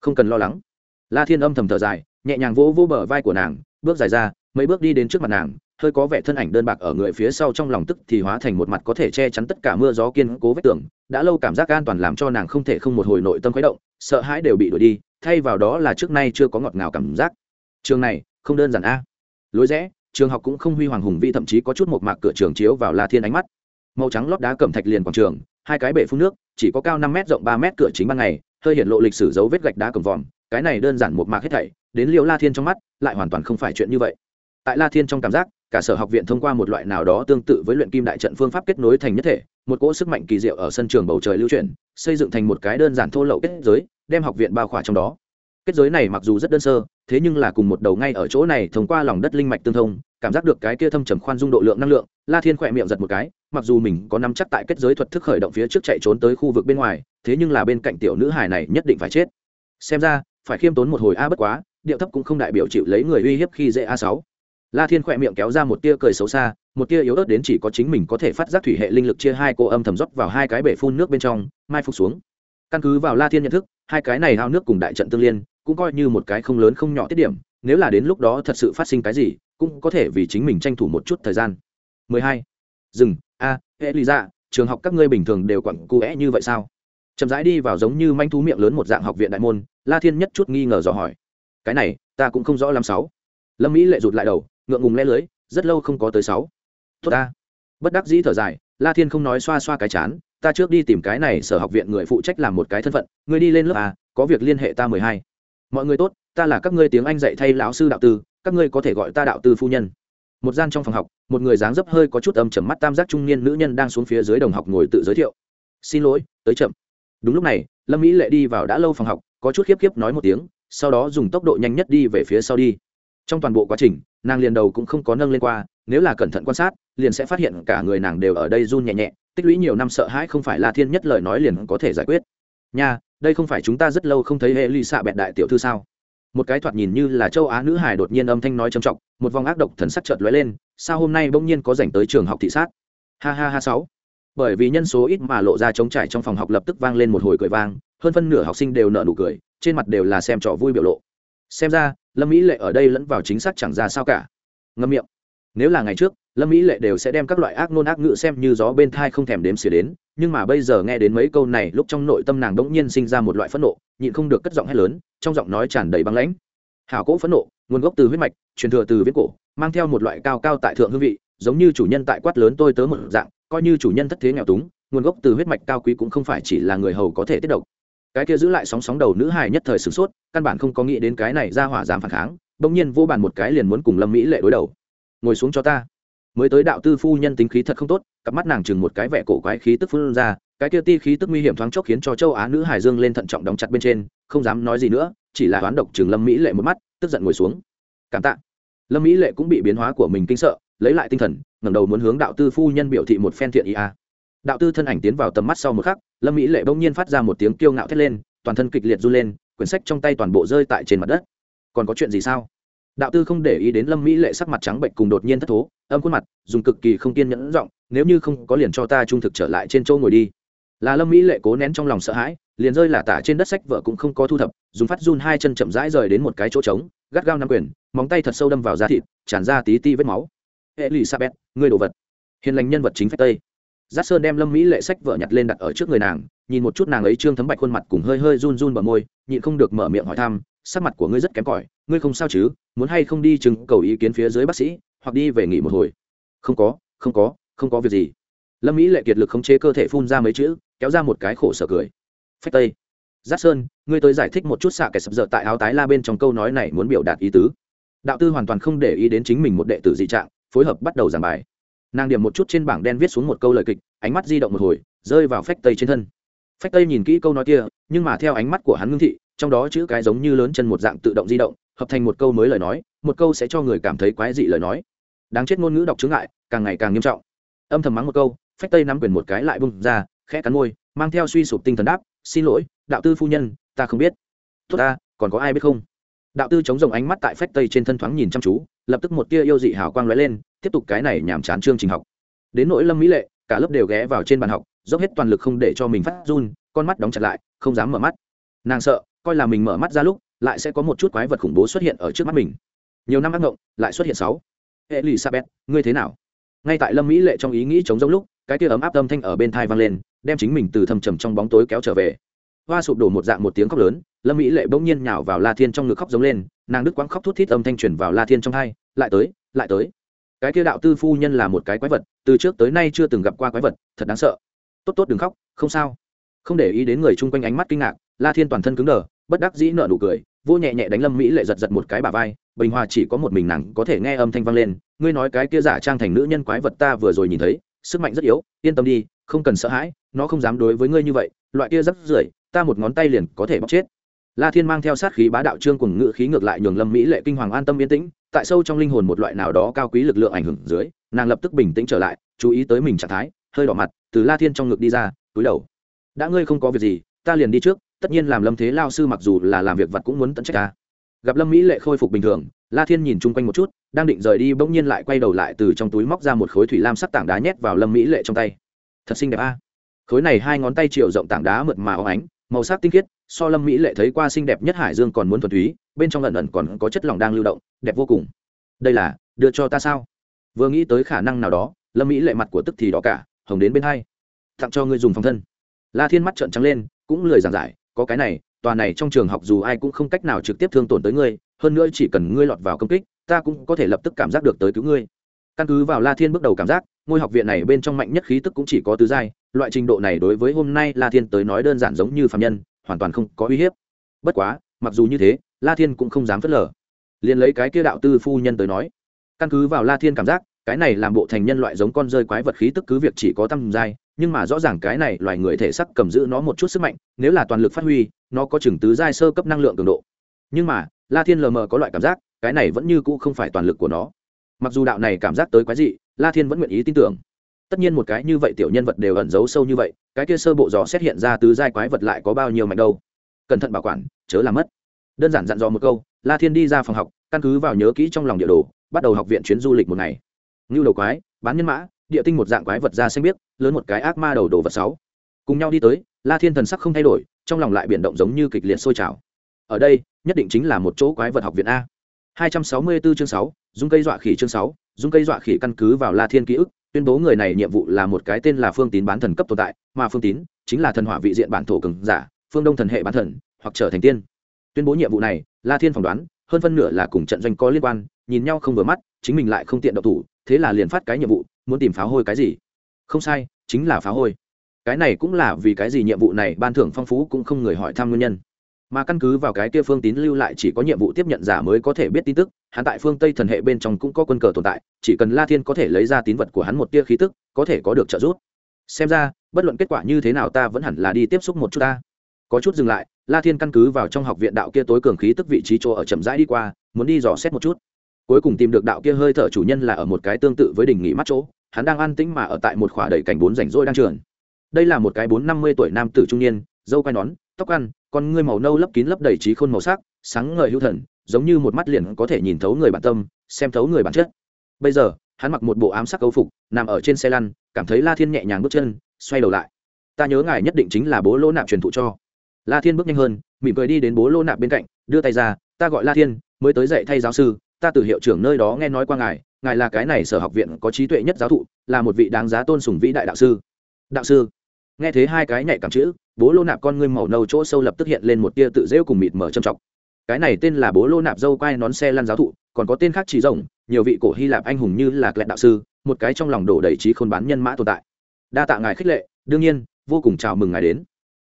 Không cần lo lắng. La thiên âm thầm thở dài nhẹ nhàng vỗ vỗ bờ vai của nàng, bước dài ra, mấy bước đi đến trước mặt nàng, hơi có vẻ thân ảnh đơn bạc ở người phía sau trong lòng tức thì hóa thành một mặt có thể che chắn tất cả mưa gió kiên cố vết tường, đã lâu cảm giác an toàn làm cho nàng không thể không một hồi nội tâm khuấy động, sợ hãi đều bị đuổi đi, thay vào đó là trước nay chưa có ngọt ngào cảm giác. Trường này, không đơn giản a. Lối rẽ, trường học cũng không huy hoàng hùng vi thậm chí có chút một mạc cửa trường chiếu vào la thiên ánh mắt. Màu trắng lót đá cẩm thạch liền quảng trường, hai cái bể phun nước, chỉ có cao năm m rộng ba m cửa chính ban ngày, hơi hiện lộ lịch sử dấu vết gạch đá cầm vòm, cái này đơn giản một mạc hết thảy đến liệu la thiên trong mắt, lại hoàn toàn không phải chuyện như vậy. Tại la thiên trong cảm giác, cả sở học viện thông qua một loại nào đó tương tự với luyện kim đại trận phương pháp kết nối thành nhất thể, một cỗ sức mạnh kỳ diệu ở sân trường bầu trời lưu chuyển, xây dựng thành một cái đơn giản thô lậu kết giới, đem học viện bao khỏa trong đó. Kết giới này mặc dù rất đơn sơ, thế nhưng là cùng một đầu ngay ở chỗ này thông qua lòng đất linh mạch tương thông, cảm giác được cái kia thâm trầm khoan dung độ lượng năng lượng, la thiên khỏe miệng giật một cái, mặc dù mình có nắm chắc tại kết giới thuật thức khởi động phía trước chạy trốn tới khu vực bên ngoài, thế nhưng là bên cạnh tiểu nữ hài này nhất định phải chết. Xem ra, phải khiêm tốn một hồi a à bất quá điệu thấp cũng không đại biểu chịu lấy người uy hiếp khi dễ a sáu. La thiên khỏe miệng kéo ra một tia cười xấu xa, một tia yếu ớt đến chỉ có chính mình có thể phát giác thủy hệ linh lực chia hai cô âm thầm dốc vào hai cái bể phun nước bên trong, mai phục xuống. Căn cứ vào la thiên nhận thức, hai cái này hao nước cùng đại trận tương liên, cũng coi như một cái không lớn không nhỏ tiết điểm, nếu là đến lúc đó thật sự phát sinh cái gì, cũng có thể vì chính mình tranh thủ một chút thời gian. 12. dừng, a, hệ lý ra dạ, trường học các ngươi bình thường đều quẳng cu é như vậy sao? Chậm rãi đi vào giống như manh thú miệng lớn một dạng học viện đại môn, la thiên nhất chút nghi ngờ dò hỏi cái này, ta cũng không rõ làm sáu. Lâm mỹ lệ rụt lại đầu, ngượng ngùng le lưới, rất lâu không có tới sáu. Tốt ta. Bất đắc dĩ thở dài, la thiên không nói xoa xoa cái chán, ta trước đi tìm cái này sở học viện người phụ trách làm một cái thân phận người đi lên lớp a, có việc liên hệ ta mười hai. Mọi người tốt, ta là các ngươi tiếng anh dạy thay lão sư đạo tư, các ngươi có thể gọi ta đạo tư phu nhân. Một gian trong phòng học, một người dáng dấp hơi có chút âm chầm mắt tam giác trung niên nữ nhân đang xuống phía dưới đồng học ngồi tự giới thiệu. Xin lỗi, tới chậm. Đúng lúc này, lâm mỹ lệ đi vào đã lâu phòng học, có chút khiếp khiếp nói một tiếng sau đó dùng tốc độ nhanh nhất đi về phía sau đi. Trong toàn bộ quá trình, nàng liền đầu cũng không có nâng lên qua, nếu là cẩn thận quan sát, liền sẽ phát hiện cả người nàng đều ở đây run nhẹ nhẹ, tích lũy nhiều năm sợ hãi không phải là thiên nhất lời nói liền có thể giải quyết. Nha, đây không phải chúng ta rất lâu không thấy hệ ly xạ bẹn đại tiểu thư sao? Một cái thoạt nhìn như là châu á nữ hải đột nhiên âm thanh nói trầm trọng, một vòng ác độc thần sắc chợt lóe lên, sao hôm nay bỗng nhiên có dành tới trường học thị sát? Ha ha ha sáu. Bởi vì nhân số ít mà lộ ra trống trải trong phòng học lập tức vang lên một hồi cười vang hơn phân nửa học sinh đều nở nụ cười, trên mặt đều là xem trò vui biểu lộ. Xem ra, lâm mỹ lệ ở đây lẫn vào chính xác chẳng ra sao cả. Ngâm miệng. Nếu là ngày trước, lâm mỹ lệ đều sẽ đem các loại ác nôn ác ngữ xem như gió bên thai không thèm đếm xỉa đến, nhưng mà bây giờ nghe đến mấy câu này, lúc trong nội tâm nàng đ ỗ n g nhiên sinh ra một loại phẫn nộ, nhịn không được cất giọng hét lớn, trong giọng nói tràn đầy băng lãnh. Hảo cỗ phẫn nộ, nguồn gốc từ huyết mạch, truyền thừa từ viết cổ, mang theo một loại cao cao tại thượng hương vị, giống như chủ nhân tại quát lớn tôi tớ một dạng, coi như chủ nhân thất thế nghèo túng, nguồn gốc từ huyết mạch cao quý cũng không phải chỉ là người hầu có thể tiết độc cái kia giữ lại sóng sóng đầu nữ hài nhất thời sửng sốt, căn bản không có nghĩ đến cái này ra hỏa dám phản kháng, bỗng nhiên vô bàn một cái liền muốn cùng lâm mỹ lệ đối đầu. Ngồi xuống cho ta. Mới tới đạo tư phu nhân tính khí thật không tốt, cặp mắt nàng chừng một cái vẻ cổ quái khí tức phun ra, cái kia ti khí tức nguy hiểm thoáng chốc khiến cho châu á nữ hải dương lên thận trọng đóng chặt bên trên, không dám nói gì nữa, chỉ là toán độc chừng lâm mỹ lệ một mắt, tức giận ngồi xuống. Cảm tạ. Lâm mỹ lệ cũng bị biến hóa của mình kinh sợ, lấy lại tinh thần, ngẩng đầu muốn hướng đạo tư phu nhân biểu thị một phen thiện ý a đạo tư thân ảnh tiến vào tầm mắt sau một khắc, lâm mỹ lệ bỗng nhiên phát ra một tiếng kiêu ngạo thét lên, toàn thân kịch liệt run lên, quyển sách trong tay toàn bộ rơi tại trên mặt đất. Còn có chuyện gì sao? Đạo tư không để ý đến lâm mỹ lệ sắc mặt trắng bệnh cùng đột nhiên thất thố, âm khuôn mặt, dùng cực kỳ không kiên nhẫn giọng, nếu như không có liền cho ta trung thực trở lại trên châu ngồi đi. Là lâm mỹ lệ cố nén trong lòng sợ hãi, liền rơi là tả trên đất sách vợ cũng không có thu thập, dùng phát run hai chân chậm rãi rời đến một cái chỗ trống, gắt gao nắm quyền, móng tay thật sâu đâm vào da thịt, tràn ra tí ti vết máu. Elizabeth người đồ vật. Hiền lành nhân vật chính phép tây giác sơn đem lâm mỹ lệ sách vợ nhặt lên đặt ở trước người nàng, nhìn một chút nàng ấy trương thấm bạch khuôn mặt cùng hơi hơi run run bờ môi, nhịn không được mở miệng hỏi thăm, sắc mặt của ngươi rất kém cỏi, ngươi không sao chứ, muốn hay không đi chừng cầu ý kiến phía dưới bác sĩ, hoặc đi về nghỉ một hồi. Không có không có không có việc gì. Lâm mỹ lệ kiệt lực khống chế cơ thể phun ra mấy chữ, kéo ra một cái khổ sở cười. Phách tây. Giác sơn, ngươi tới giải thích một chút xạ kẻ sập dợ tại áo tái la bên trong câu nói này muốn biểu đạt ý tứ. Đạo tư hoàn toàn không để ý đến chính mình một đệ tử dị trạng, phối hợp bắt đầu giảng bài nàng điểm một chút trên bảng đen viết xuống một câu lời kịch, ánh mắt di động một hồi, rơi vào phách tây trên thân. Phách tây nhìn kỹ câu nói kia, nhưng mà theo ánh mắt của hắn ngưng thị, trong đó chữ cái giống như lớn chân một dạng tự động di động, hợp thành một câu mới lời nói, một câu sẽ cho người cảm thấy quái dị lời nói. Đáng chết ngôn ngữ đọc chứng ngại, càng ngày càng nghiêm trọng. Âm thầm mắng một câu, phách tây nắm quyền một cái lại bung ra, khẽ cắn môi, mang theo suy sụp tinh thần đáp, xin lỗi, đạo tư phu nhân, ta không biết. Tốt ta, còn có ai biết không? Đạo tư chống rồng ánh mắt tại phách tây trên thân thoáng nhìn chăm chú lập tức một tia yêu dị hào quang lóe lên, tiếp tục cái này nhàm chán chương trình học. Đến nỗi lâm mỹ lệ, cả lớp đều ghé vào trên bàn học, dốc hết toàn lực không để cho mình phát run, con mắt đóng chặt lại, không dám mở mắt. Nàng sợ, coi là mình mở mắt ra lúc, lại sẽ có một chút quái vật khủng bố xuất hiện ở trước mắt mình. Nhiều năm ác ngộng lại xuất hiện sáu. Elizabeth, ngươi thế nào? Ngay tại lâm mỹ lệ trong ý nghĩ chống giống lúc, cái tia ấm áp âm thanh ở bên thai vang lên, đem chính mình từ thầm trầm trong bóng tối kéo trở về hoa sụp đổ một dạng một tiếng khóc lớn, lâm mỹ lệ bỗng nhiên nhào vào la thiên trong ngực khóc giống lên, nàng đức quãng khóc thút thít âm thanh truyền vào la thiên trong hai, lại tới lại tới. Cái kia đạo tư phu nhân là một cái quái vật, từ trước tới nay chưa từng gặp qua quái vật, thật đáng sợ. Tốt tốt, đừng khóc, không sao. Không để ý đến người chung quanh ánh mắt kinh ngạc, la thiên toàn thân cứng đờ, bất đắc dĩ nợ nụ cười vô nhẹ nhẹ đánh lâm mỹ lệ giật giật một cái bà vai, bình hòa chỉ có một mình nàng có thể nghe âm thanh vang lên, ngươi nói cái kia giả trang thành nữ nhân quái vật ta vừa rồi nhìn thấy, sức mạnh rất yếu, yên tâm đi, không cần sợ hãi, nó không dám đối với ngươi như vậy, loại kia rất rưởi ta một ngón tay liền có thể bóc chết. La thiên mang theo sát khí bá đạo trương cùng ngự khí ngược lại nhường lâm mỹ lệ kinh hoàng an tâm yên tĩnh, tại sâu trong linh hồn một loại nào đó cao quý lực lượng ảnh hưởng dưới, nàng lập tức bình tĩnh trở lại, chú ý tới mình trạng thái, hơi đỏ mặt, từ la thiên trong ngực đi ra, túi đầu. Đã ngươi không có việc gì, ta liền đi trước, tất nhiên làm lâm thế lao sư mặc dù là làm việc vật cũng muốn tận trách ta. Gặp lâm mỹ lệ khôi phục bình thường, la thiên nhìn chung quanh một chút, đang định rời đi bỗng nhiên lại quay đầu lại từ trong túi móc ra một khối thủy lam sắc tảng đá nhét vào lâm mỹ lệ trong tay. Thật xinh đẹp a. Khối này hai ngón tay chiều rộng tảng đá mượt mà óng ánh màu sắc tinh khiết, so lâm mỹ lệ thấy qua xinh đẹp nhất hải dương còn muốn thuần túy, bên trong lần ẩn còn có chất lỏng đang lưu động, đẹp vô cùng. Đây là, đưa cho ta sao? Vừa nghĩ tới khả năng nào đó, lâm mỹ lệ mặt của tức thì đỏ cả, hồng đến bên hai. Tặng cho ngươi dùng phòng thân. La thiên mắt trợn trắng lên, cũng lười giảng giải, có cái này, tòa này trong trường học dù ai cũng không cách nào trực tiếp thương tổn tới ngươi, hơn nữa chỉ cần ngươi lọt vào công kích, ta cũng có thể lập tức cảm giác được tới cứu ngươi. Căn cứ vào la thiên bước đầu cảm giác, ngôi học viện này bên trong mạnh nhất khí tức cũng chỉ có tứ giai loại trình độ này đối với hôm nay la thiên tới nói đơn giản giống như phạm nhân, hoàn toàn không có uy hiếp. Bất quá, mặc dù như thế, la thiên cũng không dám phớt lờ. Liền lấy cái kia đạo tư phu nhân tới nói, căn cứ vào la thiên cảm giác, cái này làm bộ thành nhân loại giống con rơi quái vật khí tức cứ việc chỉ có tăm giai nhưng mà rõ ràng cái này loài người thể sắc cầm giữ nó một chút sức mạnh, nếu là toàn lực phát huy, nó có chừng tứ giai sơ cấp năng lượng cường độ. Nhưng mà, la thiên lờ mờ có loại cảm giác, cái này vẫn như cũ không phải toàn lực của nó. Mặc dù đạo này cảm giác tới quái dị, la thiên vẫn nguyện ý tin tưởng tất nhiên một cái như vậy tiểu nhân vật đều ẩn giấu sâu như vậy cái kia sơ bộ dò xét hiện ra tứ giai quái vật lại có bao nhiêu mạnh đâu? Cẩn thận bảo quản chớ làm mất. Đơn giản dặn dò một câu la thiên đi ra phòng học căn cứ vào nhớ kỹ trong lòng địa đồ bắt đầu học viện chuyến du lịch một ngày. Ngưu đầu quái bán nhân mã địa tinh một dạng quái vật ra xanh biết, lớn một cái ác ma đầu đồ vật sáu. Cùng nhau đi tới la thiên thần sắc không thay đổi trong lòng lại biển động giống như kịch liệt sôi trào. Ở đây nhất định chính là một chỗ quái vật học viện a. 264 chương 6, dung cây dọa khỉ chương 6, dung cây dọa khỉ căn cứ vào la thiên ký ức tuyên bố người này nhiệm vụ là một cái tên là phương tín bán thần cấp tồn tại, mà phương tín chính là thần hỏa vị diện bản thổ cường giả, phương đông thần hệ bán thần, hoặc trở thành tiên. Tuyên bố nhiệm vụ này, la thiên phỏng đoán, hơn phân nửa là cùng trận doanh có liên quan, nhìn nhau không vừa mắt, chính mình lại không tiện động thủ, thế là liền phát cái nhiệm vụ, muốn tìm phá hôi cái gì? Không sai, chính là phá hôi. Cái này cũng là vì cái gì nhiệm vụ này, ban thưởng phong phú cũng không người hỏi thăm nguyên nhân mà căn cứ vào cái kia phương tín lưu lại chỉ có nhiệm vụ tiếp nhận giả mới có thể biết tin tức, hắn tại phương tây thần hệ bên trong cũng có quân cờ tồn tại, chỉ cần la thiên có thể lấy ra tín vật của hắn một tia khí tức, có thể có được trợ giúp. Xem ra, bất luận kết quả như thế nào ta vẫn hẳn là đi tiếp xúc một chút ta. Có chút dừng lại, la thiên căn cứ vào trong học viện đạo kia tối cường khí tức vị trí chỗ ở chậm rãi đi qua, muốn đi dò xét một chút. Cuối cùng tìm được đạo kia hơi thở chủ nhân là ở một cái tương tự với đỉnh nghỉ mắt chỗ, hắn đang an tĩnh mà ở tại một khỏa đầy cảnh bốn rảnh rỗi đang trường đây là một cái bốn năm mươi tuổi nam tử trung niên, dâu quai nón, tóc ăn con ngươi màu nâu lấp kín lấp đầy trí khôn màu sắc, sáng ngời hữu thần, giống như một mắt liền có thể nhìn thấu người bản tâm, xem thấu người bản chất. Bây giờ, hắn mặc một bộ ám sắc âu phục, nằm ở trên xe lăn, cảm thấy la thiên nhẹ nhàng bước chân, xoay đầu lại. Ta nhớ ngài nhất định chính là bố lỗ nạp truyền thụ cho. La thiên bước nhanh hơn, mỉm cười đi đến bố lỗ nạp bên cạnh, đưa tay ra, ta gọi la thiên, mới tới dạy thay giáo sư, ta từ hiệu trưởng nơi đó nghe nói qua ngài ngài là cái này sở học viện có trí tuệ nhất giáo thụ, là một vị đáng giá tôn sùng vĩ đại đạo sư. Đạo sư? Nghe thấy hai cái nhạy cảm chữ, bố lô nạp con ngươi màu nâu chỗ sâu lập tức hiện lên một tia tự rêu cùng mịt mở trầm trọng. Cái này tên là bố lô nạp dâu quai nón xe lăn giáo thụ, còn có tên khác chỉ rồng nhiều vị cổ hy lạp anh hùng như là lẹt đạo sư, một cái trong lòng đổ đầy trí khôn bán nhân mã tồn tại. Đa tạ ngài khích lệ, đương nhiên, vô cùng chào mừng ngài đến.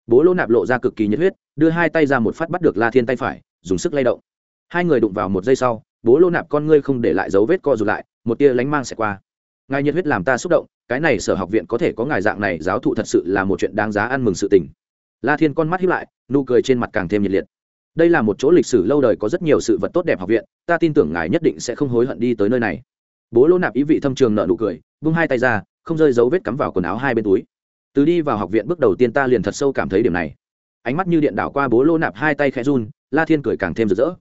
Bố lô nạp lộ ra cực kỳ nhiệt huyết, đưa hai tay ra một phát bắt được la thiên tay phải, dùng sức lay động. Hai người đụng vào một giây sau, bố lô nạp con ngươi không để lại dấu vết co rụt lại, một tia lánh mang sẽ qua. Ngài nhiệt huyết làm ta xúc động cái này sở học viện có thể có ngài dạng này giáo thụ thật sự là một chuyện đáng giá ăn mừng sự tình. La thiên con mắt hiếp lại, nụ cười trên mặt càng thêm nhiệt liệt. Đây là một chỗ lịch sử lâu đời có rất nhiều sự vật tốt đẹp học viện, ta tin tưởng ngài nhất định sẽ không hối hận đi tới nơi này. Bố lô nạp ý vị thâm trường nợ nụ cười, vung hai tay ra, không rơi dấu vết cắm vào quần áo hai bên túi. Từ đi vào học viện bước đầu tiên ta liền thật sâu cảm thấy điểm này. Ánh mắt như điện đảo qua bố lô nạp hai tay khẽ run, la thiên cười càng thêm rực rỡ.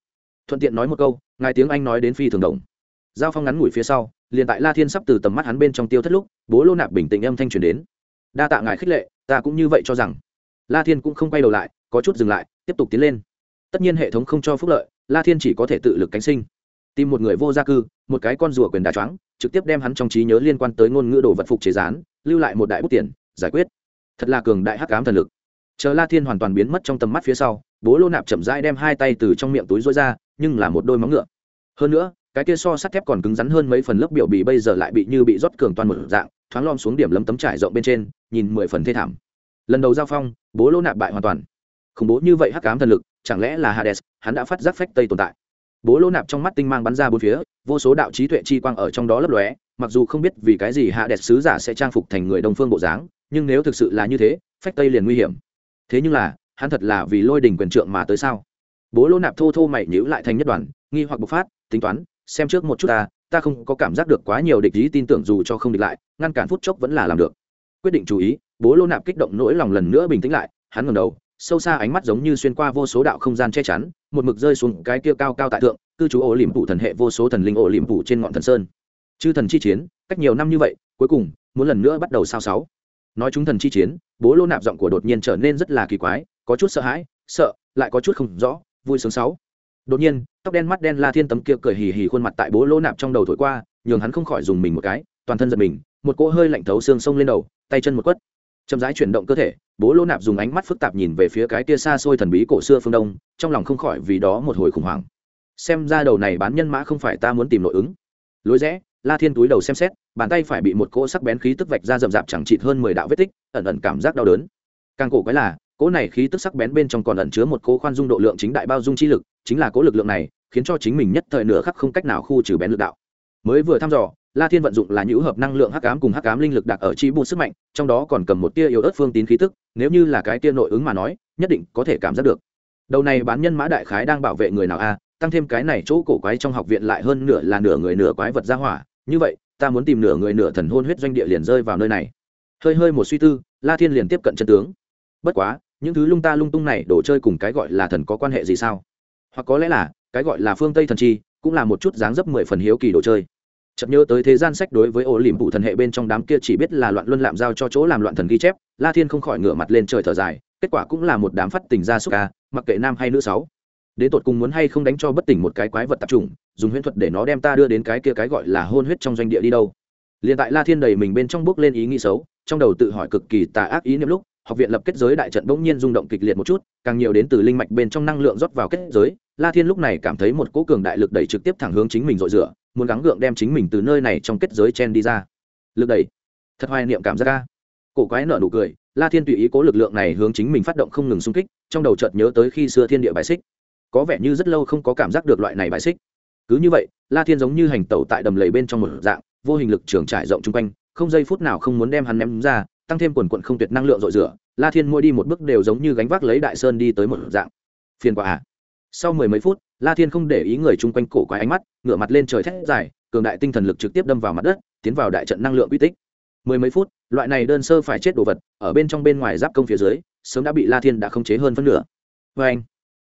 Thuận tiện nói một câu, ngài tiếng anh nói đến phi thường đồng. Giao phong ngắn ngủi phía sau liền tại la thiên sắp từ tầm mắt hắn bên trong tiêu thất lúc, bố lô nạp bình tĩnh âm thanh truyền đến. Đa tạ ngài khích lệ, ta cũng như vậy cho rằng. La thiên cũng không quay đầu lại, có chút dừng lại, tiếp tục tiến lên. Tất nhiên hệ thống không cho phúc lợi, la thiên chỉ có thể tự lực cánh sinh. Tìm một người vô gia cư, một cái con rùa quyền đà choáng, trực tiếp đem hắn trong trí nhớ liên quan tới ngôn ngữ đồ vật phục chế gián, lưu lại một đại bút tiền, giải quyết. Thật là cường đại hắc ám thần lực. Chờ la thiên hoàn toàn biến mất trong tầm mắt phía sau, bố lô nạp chậm rãi đem hai tay từ trong miệng túi rối ra, nhưng là một đôi móng ngựa. Hơn nữa cái kia so sắt thép còn cứng rắn hơn mấy phần lớp biểu bì bây giờ lại bị như bị rót cường toàn một dạng, thoáng lom xuống điểm lấm tấm trải rộng bên trên, nhìn mười phần thê thảm. Lần đầu giao phong, bố lỗ nạp bại hoàn toàn. Khủng bố như vậy hắc ám thần lực, chẳng lẽ là hades, hắn đã phát giác phách tây tồn tại? Bố lỗ nạp trong mắt tinh mang bắn ra bốn phía, vô số đạo trí tuệ chi quang ở trong đó lấp lóe, mặc dù không biết vì cái gì hades sứ giả sẽ trang phục thành người đồng phương bộ dáng, nhưng nếu thực sự là như thế, phách tây liền nguy hiểm. Thế nhưng là, hắn thật là vì lôi đình quyền trượng mà tới sao? Bố lỗ nạp thô thô mày nhữ lại thành nhất đoàn, nghi hoặc bộc phát, tính toán xem trước một chút ta ta không có cảm giác được quá nhiều địch ý tin tưởng dù cho không địch lại, ngăn cản phút chốc vẫn là làm được. Quyết định chú ý, bố lô nạp kích động nỗi lòng lần nữa bình tĩnh lại, hắn ngầm đầu, sâu xa ánh mắt giống như xuyên qua vô số đạo không gian che chắn, một mực rơi xuống cái kia cao cao tại thượng, cư trú ổ liềm phủ thần hệ vô số thần linh ổ liềm phủ trên ngọn thần sơn. Chư thần chi chiến, cách nhiều năm như vậy, cuối cùng, muốn lần nữa bắt đầu sao sáu. Nói chúng thần chi chiến, bố lô nạp giọng của đột nhiên trở nên rất là kỳ quái, có chút sợ hãi, sợ, lại có chút không rõ, vui sướng sáu. Đột nhiên tóc đen mắt đen la thiên tấm kia cười hì hì khuôn mặt tại bố lô nạp trong đầu thổi qua, nhường hắn không khỏi dùng mình một cái, toàn thân giật mình, một cỗ hơi lạnh thấu xương sông lên đầu, tay chân một quất. Chậm rãi chuyển động cơ thể, bố lô nạp dùng ánh mắt phức tạp nhìn về phía cái kia xa xôi thần bí cổ xưa phương đông, trong lòng không khỏi vì đó một hồi khủng hoảng. Xem ra đầu này bán nhân mã không phải ta muốn tìm nội ứng. Lối rẽ, la thiên túi đầu xem xét, bàn tay phải bị một cỗ sắc bén khí tức vạch ra rậm rạp chẳng chịt hơn mười đạo vết tích, ẩn ẩn cảm giác đau đớn. Càng cổ quái là, cỗ này khí tức sắc bén bên trong còn ẩn chứa một cỗ khoan dung độ lượng chính đại bao dung chi lực, chính là cỗ lực lượng này khiến cho chính mình nhất thời nửa khắc không cách nào khu trừ bén lực đạo. Mới vừa thăm dò, la thiên vận dụng là nhũ hợp năng lượng hắc ám cùng hắc ám linh lực đặc ở chi bù sức mạnh, trong đó còn cầm một tia yếu ớt phương tín khí tức, nếu như là cái tia nội ứng mà nói, nhất định có thể cảm giác được. Đầu này bán nhân mã đại khái đang bảo vệ người nào a, tăng thêm cái này chỗ cổ quái trong học viện lại hơn nửa là nửa người nửa quái vật ra hỏa, như vậy, ta muốn tìm nửa người nửa thần hôn huyết doanh địa liền rơi vào nơi này. Hơi hơi một suy tư, la thiên liền tiếp cận chân tướng. Bất quá, những thứ lung ta lung tung này đổ chơi cùng cái gọi là thần có quan hệ gì sao? Hoặc có lẽ là cái gọi là phương tây thần chi, cũng là một chút dáng dấp mười phần hiếu kỳ đồ chơi. Chợt nhớ tới thế gian sách đối với ổ liềm phụ thần hệ bên trong đám kia chỉ biết là loạn luân lạm giao cho chỗ làm loạn thần ghi chép, la thiên không khỏi ngửa mặt lên trời thở dài, kết quả cũng là một đám phát tình ra súc ca, mặc kệ nam hay nữ sáu. Đến tột cùng muốn hay không đánh cho bất tỉnh một cái quái vật tập trung, dùng huyễn thuật để nó đem ta đưa đến cái kia cái gọi là hôn huyết trong doanh địa đi đâu. Liền tại la thiên đầy mình bên trong bước lên ý nghĩ xấu, trong đầu tự hỏi cực kỳ tà ác ý niệm lúc, học viện lập kết giới đại trận bỗng nhiên rung động kịch liệt một chút, càng nhiều đến từ linh mạch bên trong năng lượng rót vào kết giới la thiên lúc này cảm thấy một cỗ cường đại lực đẩy trực tiếp thẳng hướng chính mình dội rửa, muốn gắng gượng đem chính mình từ nơi này trong kết giới chen đi ra. Lực đẩy. Thật hoài niệm cảm giác ca cổ quái nợ nụ cười, la thiên tùy ý cố lực lượng này hướng chính mình phát động không ngừng xung kích, trong đầu chợt nhớ tới khi xưa thiên địa bài xích. Có vẻ như rất lâu không có cảm giác được loại này bài xích. Cứ như vậy, la thiên giống như hành tẩu tại đầm lầy bên trong một dạng, vô hình lực trường trải rộng chung quanh, không giây phút nào không muốn đem hắn ném ra, tăng thêm quần quận không tuyệt năng lượng dội rửa, la thiên mỗi đi một bước đều giống như gánh vác lấy đại sơn đi tới một dạng. Phiền quả à sau mười mấy phút, la thiên không để ý người chung quanh cổ quái ánh mắt, ngửa mặt lên trời thét dài, cường đại tinh thần lực trực tiếp đâm vào mặt đất, tiến vào đại trận năng lượng quy tích. Mười mấy phút, loại này đơn sơ phải chết đồ vật, ở bên trong bên ngoài giáp công phía dưới, sớm đã bị la thiên đã không chế hơn phân nửa. Vê anh,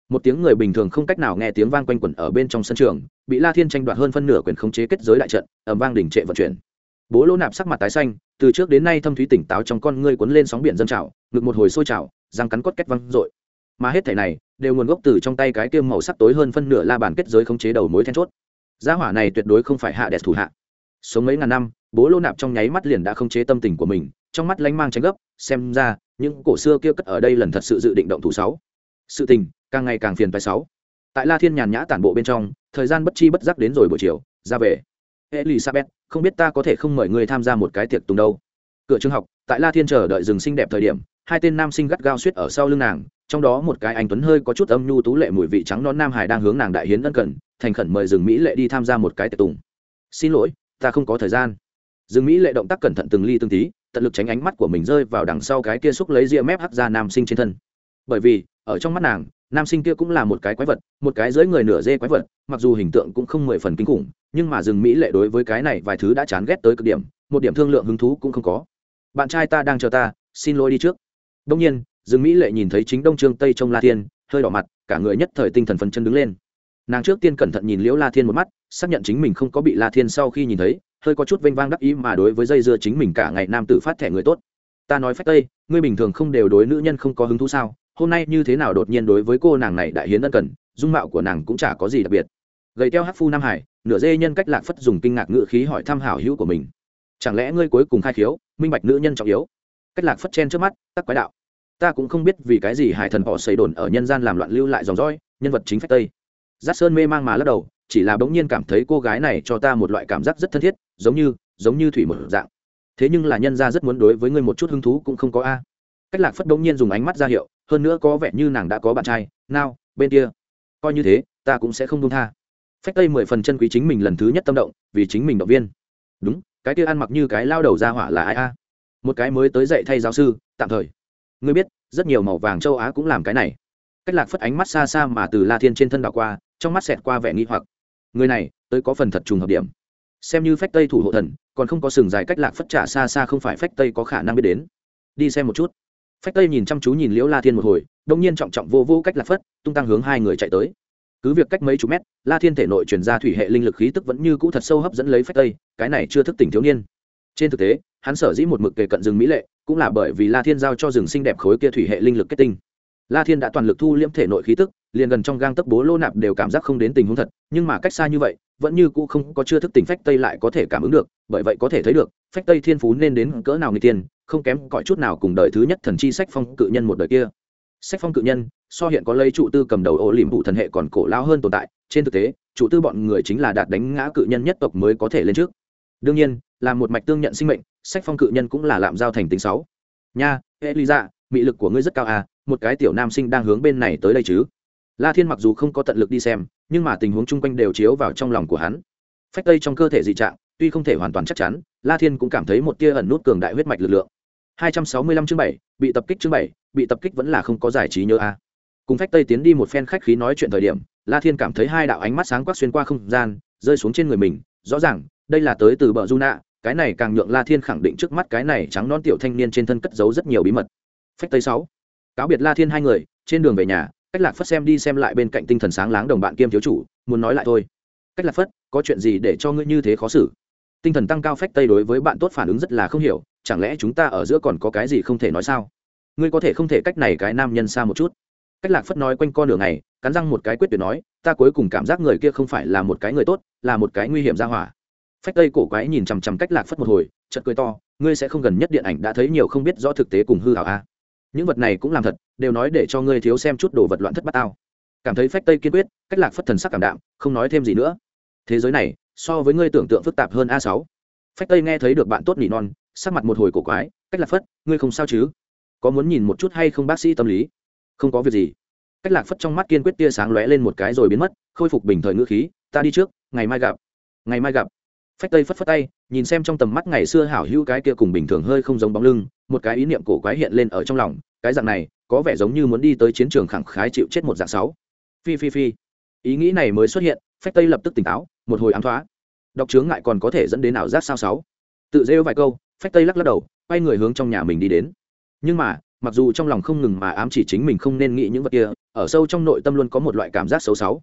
một tiếng người bình thường không cách nào nghe tiếng vang quanh quẩn ở bên trong sân trường, bị la thiên tranh đoạt hơn phân nửa quyền khống chế kết giới đại trận ẩm vang đỉnh trệ vận chuyển. Bố lỗ nạp sắc mặt tái xanh, từ trước đến nay thâm thúy tỉnh táo trong con ngươi cuốn lên sóng biển dân trào, ngực một hồi sôi trào, răng cắn cốt cách văng r mà hết thể này đều nguồn gốc từ trong tay cái kiêm màu sắc tối hơn phân nửa la bàn kết giới khống chế đầu mối then chốt. Gia hỏa này tuyệt đối không phải hạ đẹp thủ hạ. Sống mấy ngàn năm, bố lô nạp trong nháy mắt liền đã khống chế tâm tình của mình, trong mắt lánh mang tránh gấp, xem ra, những cổ xưa kia cất ở đây lần thật sự dự định động thủ sáu. Sự tình, càng ngày càng phiền phải sáu. Tại la thiên nhàn nhã tản bộ bên trong, thời gian bất chi bất giác đến rồi buổi chiều, ra về. Elizabeth, không biết ta có thể không mời người tham gia một cái tiệc tùng đâu. Cửa trường học, tại la thiên chờ đợi rừng xinh đẹp thời điểm, hai tên nam sinh gắt gao suýt ở sau lưng nàng trong đó một cái anh tuấn hơi có chút âm nhu tú lệ mùi vị trắng non nam hải đang hướng nàng đại hiến ân cần, thành khẩn mời rừng mỹ lệ đi tham gia một cái tiệc tùng. Xin lỗi, ta không có thời gian. Rừng mỹ lệ động tác cẩn thận từng ly từng tí, tận lực tránh ánh mắt của mình rơi vào đằng sau cái kia xúc lấy ria mép hắt ra nam sinh trên thân. Bởi vì, ở trong mắt nàng, nam sinh kia cũng là một cái quái vật, một cái dưới người nửa dê quái vật, mặc dù hình tượng cũng không mười phần kinh khủng, nhưng mà rừng mỹ lệ đối với cái này vài thứ đã chán ghét tới cực điểm, một điểm thương lượng hứng thú cũng không có. Bạn trai ta đang chờ ta, xin lỗi đi trước. Đông nhiên Dương mỹ lệ nhìn thấy chính đông trương tây trong la thiên, hơi đỏ mặt, cả người nhất thời tinh thần phấn chân đứng lên. Nàng trước tiên cẩn thận nhìn liễu la thiên một mắt, xác nhận chính mình không có bị la thiên sau khi nhìn thấy, hơi có chút vênh vang đắc ý mà đối với dây dưa chính mình cả ngày nam tử phát thẻ người tốt. Ta nói phách tây, ngươi bình thường không đều đối nữ nhân không có hứng thú sao? Hôm nay như thế nào đột nhiên đối với cô nàng này đại hiến ân cần, dung mạo của nàng cũng chả có gì đặc biệt. Gầy theo hắc phu nam hải, nửa dê nhân cách lạc phất dùng kinh ngạc ngữ khí hỏi thăm hảo hữu của mình. Chẳng lẽ ngươi cuối cùng khai khiếu, minh bạch nữ nhân trọng yếu? Cách lạc phất chen trước mắt, tắc quái đạo ta cũng không biết vì cái gì hải thần họ xây đồn ở nhân gian làm loạn lưu lại dòng dõi, nhân vật chính phách tây. Giác sơn mê mang mà lắc đầu, chỉ là bỗng nhiên cảm thấy cô gái này cho ta một loại cảm giác rất thân thiết, giống như giống như thủy một dạng. Thế nhưng là nhân ra rất muốn đối với ngươi một chút hứng thú cũng không có a. Cách lạc phất bỗng nhiên dùng ánh mắt ra hiệu, hơn nữa có vẻ như nàng đã có bạn trai, nào, bên kia. Coi như thế, ta cũng sẽ không đông tha. Phách tây mười phần chân quý chính mình lần thứ nhất tâm động, vì chính mình động viên. Đúng, cái kia ăn mặc như cái lao đầu ra hỏa là ai a? Một cái mới tới dạy thay giáo sư, tạm thời ngươi biết, rất nhiều màu vàng châu á cũng làm cái này. Cách lạc phất ánh mắt xa xa mà từ la thiên trên thân đảo qua, trong mắt xẹt qua vẻ nghi hoặc. Người này, tới có phần thật trùng hợp điểm. Xem như phách tây thủ hộ thần, còn không có sừng dài cách lạc phất trả xa xa không phải phách tây có khả năng biết đến. Đi xem một chút. Phách tây nhìn chăm chú nhìn liễu la thiên một hồi đông nhiên trọng trọng vô vô cách lạc phất, tung tăng hướng hai người chạy tới. Cứ việc cách mấy chục mét, la thiên thể nội truyền ra thủy hệ linh lực khí tức vẫn như cũ thật sâu hấp dẫn lấy phách tây, cái này chưa thức tỉnh thiếu niên trên thực tế, hắn sở dĩ một mực kề cận rừng mỹ lệ cũng là bởi vì la thiên giao cho rừng xinh đẹp khối kia thủy hệ linh lực kết tinh. La thiên đã toàn lực thu liễm thể nội khí tức, liền gần trong gang tấc bố lô nạp đều cảm giác không đến tình huống thật, nhưng mà cách xa như vậy, vẫn như cũ không có chưa thức tỉnh phách tây lại có thể cảm ứng được, bởi vậy có thể thấy được, phách tây thiên phú nên đến cỡ nào người tiên, không kém cõi chút nào cùng đời thứ nhất thần chi sách phong cự nhân một đời kia. Sách phong cự nhân, so hiện có lấy trụ tư cầm đầu ô liềm vụ thần hệ còn cổ lao hơn tồn tại, trên thực tế, trụ tư bọn người chính là đạt đánh ngã cự nhân nhất tộc mới có thể lên trước đương nhiên là một mạch tương nhận sinh mệnh sách phong cự nhân cũng là lạm giao thành tính sáu. Nha elisa mị lực của ngươi rất cao à một cái tiểu nam sinh đang hướng bên này tới đây chứ. La thiên mặc dù không có tận lực đi xem nhưng mà tình huống chung quanh đều chiếu vào trong lòng của hắn. Phách tây trong cơ thể dị trạng tuy không thể hoàn toàn chắc chắn la thiên cũng cảm thấy một tia ẩn nút cường đại huyết mạch lực lượng. 265 chương 7, bị tập kích chương 7, bị tập kích vẫn là không có giải trí nhớ a à. cùng phách tây tiến đi một phen khách khí nói chuyện thời điểm la thiên cảm thấy hai đạo ánh mắt sáng quắc xuyên qua không gian rơi xuống trên người mình rõ ràng đây là tới từ bờ du nạ cái này càng nhượng la thiên khẳng định trước mắt cái này trắng non tiểu thanh niên trên thân cất giấu rất nhiều bí mật. Phách tây sáu. Cáo biệt la thiên hai người, trên đường về nhà, cách lạc phất xem đi xem lại bên cạnh tinh thần sáng láng đồng bạn kiêm thiếu chủ, muốn nói lại thôi. Cách lạc phất, có chuyện gì để cho ngươi như thế khó xử? Tinh thần tăng cao phách tây đối với bạn tốt phản ứng rất là không hiểu, chẳng lẽ chúng ta ở giữa còn có cái gì không thể nói sao? Ngươi có thể không thể cách này cái nam nhân xa một chút. Cách lạc phất nói quanh con đường này cắn răng một cái quyết tuyệt nói, ta cuối cùng cảm giác người kia không phải là một cái người tốt, là một cái nguy hiểm ra hỏa phách tây cổ quái nhìn chằm chằm cách lạc phất một hồi, chợt cười to, ngươi sẽ không gần nhất điện ảnh đã thấy nhiều không biết rõ thực tế cùng hư hảo a à? những vật này cũng làm thật, đều nói để cho ngươi thiếu xem chút đồ vật loạn thất bát tao. Cảm thấy phách tây kiên quyết, cách lạc phất thần sắc cảm đạm, không nói thêm gì nữa. Thế giới này, so với ngươi tưởng tượng phức tạp hơn a sáu. Phách tây nghe thấy được bạn tốt nỉ non, sắc mặt một hồi cổ quái, cách lạc phất, ngươi không sao chứ? Có muốn nhìn một chút hay không bác sĩ tâm lý? Không có việc gì. Cách lạc phất trong mắt kiên quyết tia sáng lóe lên một cái rồi biến mất, khôi phục bình thời ngữ khí, ta đi trước, ngày mai gặp. Ngày mai gặp phách tây phất phất tay, nhìn xem trong tầm mắt ngày xưa hảo hữu cái kia cùng bình thường hơi không giống bóng lưng, một cái ý niệm cổ quái hiện lên ở trong lòng, cái dạng này, có vẻ giống như muốn đi tới chiến trường khẳng khái chịu chết một dạng sáu. Phi phi phi. Ý nghĩ này mới xuất hiện, phách tây lập tức tỉnh táo, một hồi ám thoá. Đọc chướng ngại còn có thể dẫn đến ảo giác sao sáu. Tự rêu vài câu, phách tây lắc lắc đầu, quay người hướng trong nhà mình đi đến. Nhưng mà, mặc dù trong lòng không ngừng mà ám chỉ chính mình không nên nghĩ những vật kia, ở sâu trong nội tâm luôn có một loại cảm giác xấu sáu.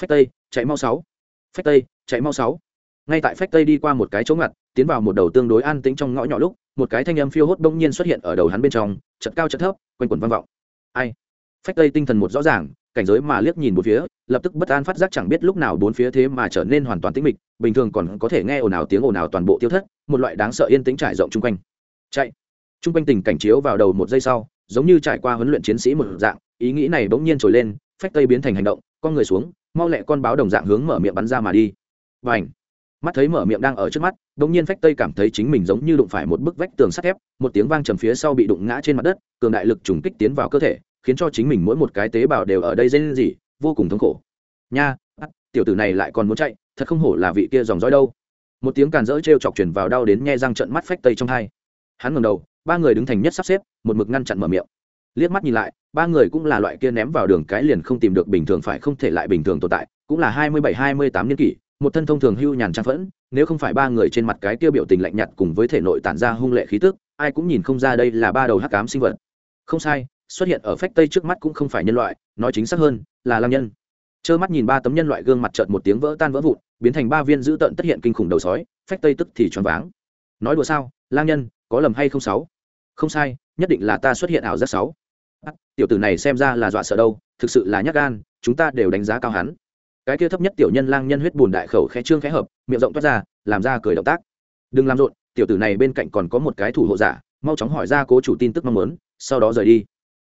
phách tây, chạy mau sáu. Phách tây, chạy mau sáu ngay tại phách tây đi qua một cái chỗ ngặt, tiến vào một đầu tương đối an tĩnh trong ngõ nhỏ lúc, một cái thanh âm phiêu hốt bỗng nhiên xuất hiện ở đầu hắn bên trong chật cao chật thấp, quanh quẩn vang vọng. Ai? Phách tây tinh thần một rõ ràng, cảnh giới mà liếc nhìn một phía, lập tức bất an phát giác chẳng biết lúc nào bốn phía thế mà trở nên hoàn toàn tĩnh mịch, bình thường còn có thể nghe ồn ào tiếng ồn ào toàn bộ tiêu thất, một loại đáng sợ yên tĩnh trải rộng chung quanh. Chạy. Chung quanh tình cảnh chiếu vào đầu một giây sau, giống như trải qua huấn luyện chiến sĩ một dạng, ý nghĩ này bỗng nhiên trồi lên, phách tây biến thành hành động, con người xuống, mau lẹ con báo đồng dạng hướng mở miệng bắn ra mà đi. Và ảnh mắt thấy mở miệng đang ở trước mắt bỗng nhiên phách tây cảm thấy chính mình giống như đụng phải một bức vách tường sắt thép, một tiếng vang trầm phía sau bị đụng ngã trên mặt đất, cường đại lực trùng kích tiến vào cơ thể, khiến cho chính mình mỗi một cái tế bào đều ở đây dây lên gì vô cùng thống khổ. Nha à, tiểu tử này lại còn muốn chạy, thật không hổ là vị kia dòng dõi đâu. Một tiếng càn rỡ t r e o chọc chuyển vào đau đến nghe răng trận mắt phách tây trong hai. Hắn ngầm đầu, ba người đứng thành nhất sắp xếp, một mực ngăn chặn mở miệng. Liếc mắt nhìn lại, ba người cũng là loại kia ném vào đường cái liền không tìm được bình thường, phải không thể lại bình thường tồn tại, cũng là hai mươi bảy, hai mươi tám niên kỷ một thân thông thường hưu nhàn trang phẫn, nếu không phải ba người trên mặt cái tiêu biểu tình lạnh nhạt cùng với thể nội tản ra hung lệ khí tức, ai cũng nhìn không ra đây là ba đầu hắc cám sinh vật. Không sai, xuất hiện ở phách tây trước mắt cũng không phải nhân loại, nói chính xác hơn, là lam nhân. Trơ mắt nhìn ba tấm nhân loại gương mặt trợn một tiếng vỡ tan vỡ vụn, biến thành ba viên dữ tợn tất hiện kinh khủng đầu sói, phách tây tức thì choáng váng. Nói đùa sao lang nhân, có lầm hay không sáu? Không sai, nhất định là ta xuất hiện ảo giác sáu. Tiểu tử này xem ra là dọa sợ đâu, thực sự là nhát gan, chúng ta đều đánh giá cao hắn cái kia thấp nhất tiểu nhân lang nhân huyết bùn đại khẩu khẽ trương khẽ hợp, miệng rộng toát ra, làm ra cười động tác. Đừng làm rộn, tiểu tử này bên cạnh còn có một cái thủ hộ giả, mau chóng hỏi ra cố chủ tin tức mong muốn, sau đó rời đi.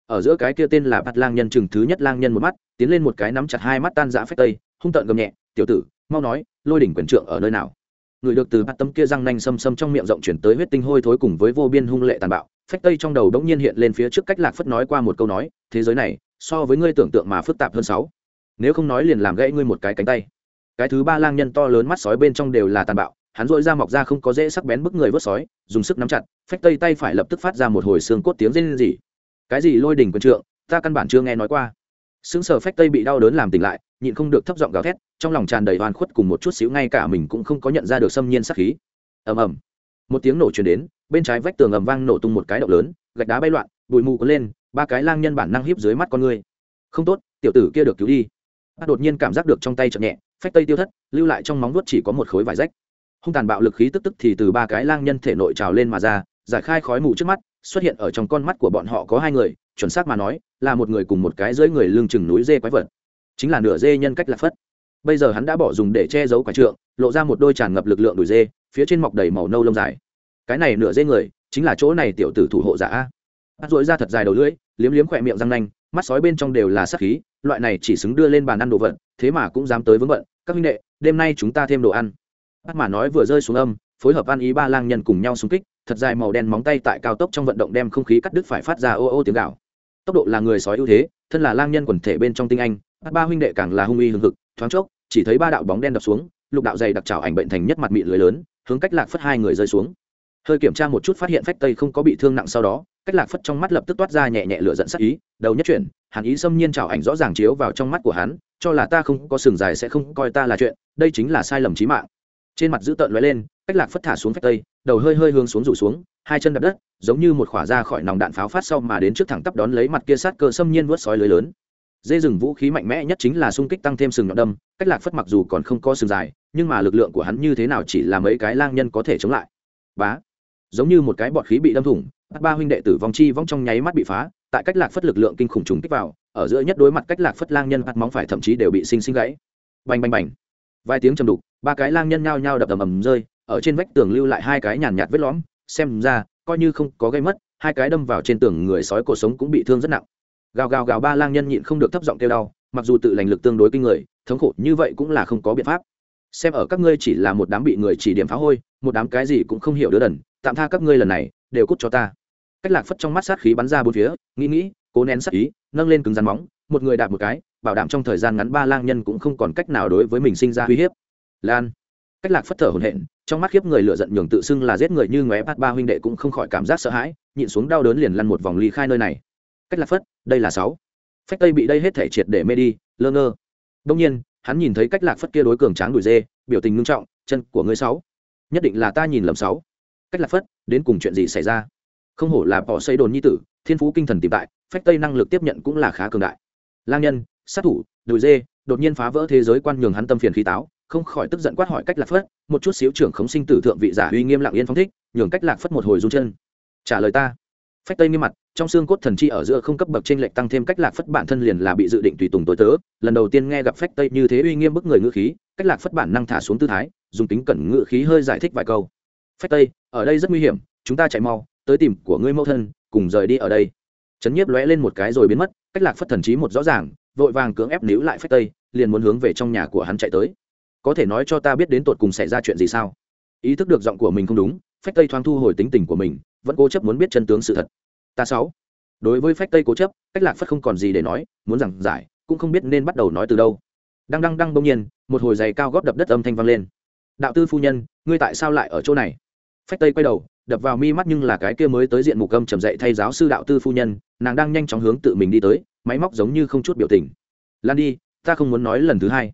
Ở giữa cái kia tên là bắt lang nhân chừng thứ nhất lang nhân một mắt, tiến lên một cái nắm chặt hai mắt tan dã phách tây, hung tợn gầm nhẹ, tiểu tử, mau nói, lôi đỉnh quyền trượng ở nơi nào? Người được từ bắt tấm kia răng nanh xâm xâm trong miệng rộng chuyển tới huyết tinh hôi thối cùng với vô biên hung lệ tàn bạo, phách tây trong đầu đống nhiên hiện lên phía trước cách lạc phất nói qua một câu nói, thế giới này, so với ngươi tưởng tượng mà phức tạp hơn sáu nếu không nói liền làm gãy ngươi một cái cánh tay. Cái thứ ba lang nhân to lớn mắt sói bên trong đều là tàn bạo, hắn dội ra mọc ra không có dễ sắc bén bức người vớt sói, dùng sức nắm chặt, phách tây tay phải lập tức phát ra một hồi xương cốt tiếng rên rỉ. Cái gì lôi đỉnh quân trượng, ta căn bản chưa nghe nói qua. Xứng sở phách tây bị đau đớn làm tỉnh lại, nhịn không được thấp giọng gào thét, trong lòng tràn đầy oan khuất cùng một chút xíu, ngay cả mình cũng không có nhận ra được xâm nhiên sắc khí. Ầm ầm. Một tiếng nổ truyền đến, bên trái vách tường ầm vang nổ tung một cái động lớn, gạch đá bay loạn, bụi mù cuốn lên, ba cái lang nhân bản năng hiếp dưới mắt con người. Không tốt, tiểu tử kia được cứu đi bác đột nhiên cảm giác được trong tay chậm nhẹ, phách tây tiêu thất, lưu lại trong móng nuốt chỉ có một khối vải rách. Hung tàn bạo lực khí tức tức thì từ ba cái lang nhân thể nội trào lên mà ra, giải khai khói mù trước mắt, xuất hiện ở trong con mắt của bọn họ có hai người, chuẩn xác mà nói, là một người cùng một cái dưới người lương chừng núi dê quái vật. Chính là nửa dê nhân cách lạc phất. Bây giờ hắn đã bỏ dùng để che giấu quả trượng, lộ ra một đôi tràn ngập lực lượng đùi dê, phía trên mọc đầy màu nâu lông dài. Cái này nửa dê người, chính là chỗ này tiểu tử thủ hộ giả a. dội ra thật dài đầu lưỡi, liếm liếm khỏe miệng răng nanh, mắt sói bên trong đều là sắc khí loại này chỉ xứng đưa lên bàn ăn đồ vật, thế mà cũng dám tới vướng bận, các huynh đệ, đêm nay chúng ta thêm đồ ăn. Bắt mà nói vừa rơi xuống âm, phối hợp ăn ý ba lang nhân cùng nhau xung kích, thật dài màu đen móng tay tại cao tốc trong vận động đem không khí cắt đứt phải phát ra ô ô tiếng gạo tốc độ là người sói ưu thế, thân là lang nhân quần thể bên trong tinh anh bắt ba huynh đệ càng là hung uy hưng hực, thoáng chốc, chỉ thấy ba đạo bóng đen đập xuống, lục đạo dày đặc trào ảnh bệnh thành nhất mặt mịn lưới lớn, hướng cách lạc phất hai người rơi xuống. Hơi kiểm tra một chút phát hiện phách tây không có bị thương nặng sau đó, cách lạc phất trong mắt lập tức toát ra nhẹ nhẹ lửa dẫn sắc ý, đầu nhất chuyển hàn ý xâm nhiên trào ảnh rõ ràng chiếu vào trong mắt của hắn, cho là ta không có sừng dài sẽ không coi ta là chuyện, đây chính là sai lầm trí mạng. Trên mặt giữ tợn lóe lên, cách lạc phất thả xuống phách tây, đầu hơi hơi hướng xuống rủ xuống, hai chân đập đất, giống như một khỏa ra khỏi nòng đạn pháo phát sau mà đến trước thẳng tắp đón lấy mặt kia sát cơ xâm nhiên vớt sói lưới lớn. Dê rừng vũ khí mạnh mẽ nhất chính là xung kích tăng thêm sừng nhọn đâm, cách lạc phất mặc dù còn không có sừng dài, nhưng mà lực lượng của hắn như thế nào chỉ là mấy cái lang nhân có thể chống lại. Bá. Giống như một cái bọt khí bị đâm thủng, ba huynh đệ tử vong chi vong trong nháy mắt bị phá tại cách lạc phất lực lượng kinh khủng trùng kích vào, ở giữa nhất đối mặt cách lạc phất lang nhân bắt móng phải thậm chí đều bị sinh sinh gãy. Bành bành bành. Vài tiếng chầm đục, ba cái lang nhân nhao nhao đập ầm ầm rơi, ở trên vách tường lưu lại hai cái nhàn nhạt vết lõm, xem ra, coi như không có gây mất, hai cái đâm vào trên tường người sói cổ sống cũng bị thương rất nặng. Gào gào gào ba lang nhân nhịn không được thấp giọng kêu đau, mặc dù tự lành lực tương đối kinh người, thống khổ như vậy cũng là không có biện pháp. Xem ở các ngươi chỉ là một đám bị người chỉ điểm phá hôi, một đám cái gì cũng không hiểu đứa đần, tạm tha các ngươi lần này, đều cút cho ta cách lạc phất trong mắt sát khí bắn ra bốn phía, nghĩ nghĩ, cố nén sát ý, nâng lên cứng rắn móng, một người đạp một cái, bảo đảm trong thời gian ngắn ba lang nhân cũng không còn cách nào đối với mình sinh ra uy hiếp. Lan. Cách lạc phất thở hổn hển, trong mắt khiếp người lựa giận nhường tự xưng là giết người như ngóe bát ba huynh đệ cũng không khỏi cảm giác sợ hãi, nhịn xuống đau đớn liền lăn một vòng ly khai nơi này. Cách lạc phất, đây là sáu. Phách tây bị đây hết thể triệt để mê đi, lơ ngơ. Đông nhiên, hắn nhìn thấy cách lạc phất kia đối cường tráng đùi dê, biểu tình ngưng trọng, chân của ngươi sáu, nhất định là ta nhìn lầm sáu. Cách lạc phất, đến cùng chuyện gì xảy ra? Không hổ là bỏ xây đồn nhi tử, thiên phú kinh thần tìm tại, phách tây năng lực tiếp nhận cũng là khá cường đại. Lang nhân, sát thủ, đùi dê, đột nhiên phá vỡ thế giới quan nhường hắn tâm phiền khí táo, không khỏi tức giận quát hỏi cách lạc phất, một chút xíu trưởng khống sinh tử thượng vị giả uy nghiêm lặng yên phong thích, nhường cách lạc phất một hồi run chân. Trả lời ta. Phách tây nghiêm mặt, trong xương cốt thần chi ở giữa không cấp bậc trên lệch tăng thêm cách lạc phất bản thân liền là bị dự định tùy tùng tối tớ, lần đầu tiên nghe gặp phách tây như thế uy nghiêm bức người ngữ khí, cách lạc phất bản năng thả xuống tư thái, dùng tính cẩn ngữ khí hơi giải thích vài câu. Phách tây, ở đây rất nguy hiểm, chúng ta chạy mau tới tìm của ngươi mẫu thân, cùng rời đi ở đây. Trấn nhiếp lóe lên một cái rồi biến mất, cách lạc phất thần trí một rõ ràng, vội vàng cưỡng ép níu lại phách tây, liền muốn hướng về trong nhà của hắn chạy tới. Có thể nói cho ta biết đến tột cùng xảy ra chuyện gì sao? Ý thức được giọng của mình không đúng, phách tây thoáng thu hồi tính tình của mình, vẫn cố chấp muốn biết chân tướng sự thật. Ta sáu. Đối với phách tây cố chấp, cách lạc phất không còn gì để nói, muốn giảng giải, cũng không biết nên bắt đầu nói từ đâu. Đang đăng đăng bỗng nhiên, một hồi giày cao góp đập đất âm thanh vang lên. Đạo tư phu nhân, ngươi tại sao lại ở chỗ này? Phách tây quay đầu đập vào mi mắt nhưng là cái kia mới tới diện mục âm trầm dậy thay giáo sư đạo tư phu nhân, nàng đang nhanh chóng hướng tự mình đi tới, máy móc giống như không chút biểu tình. Lan đi, ta không muốn nói lần thứ hai.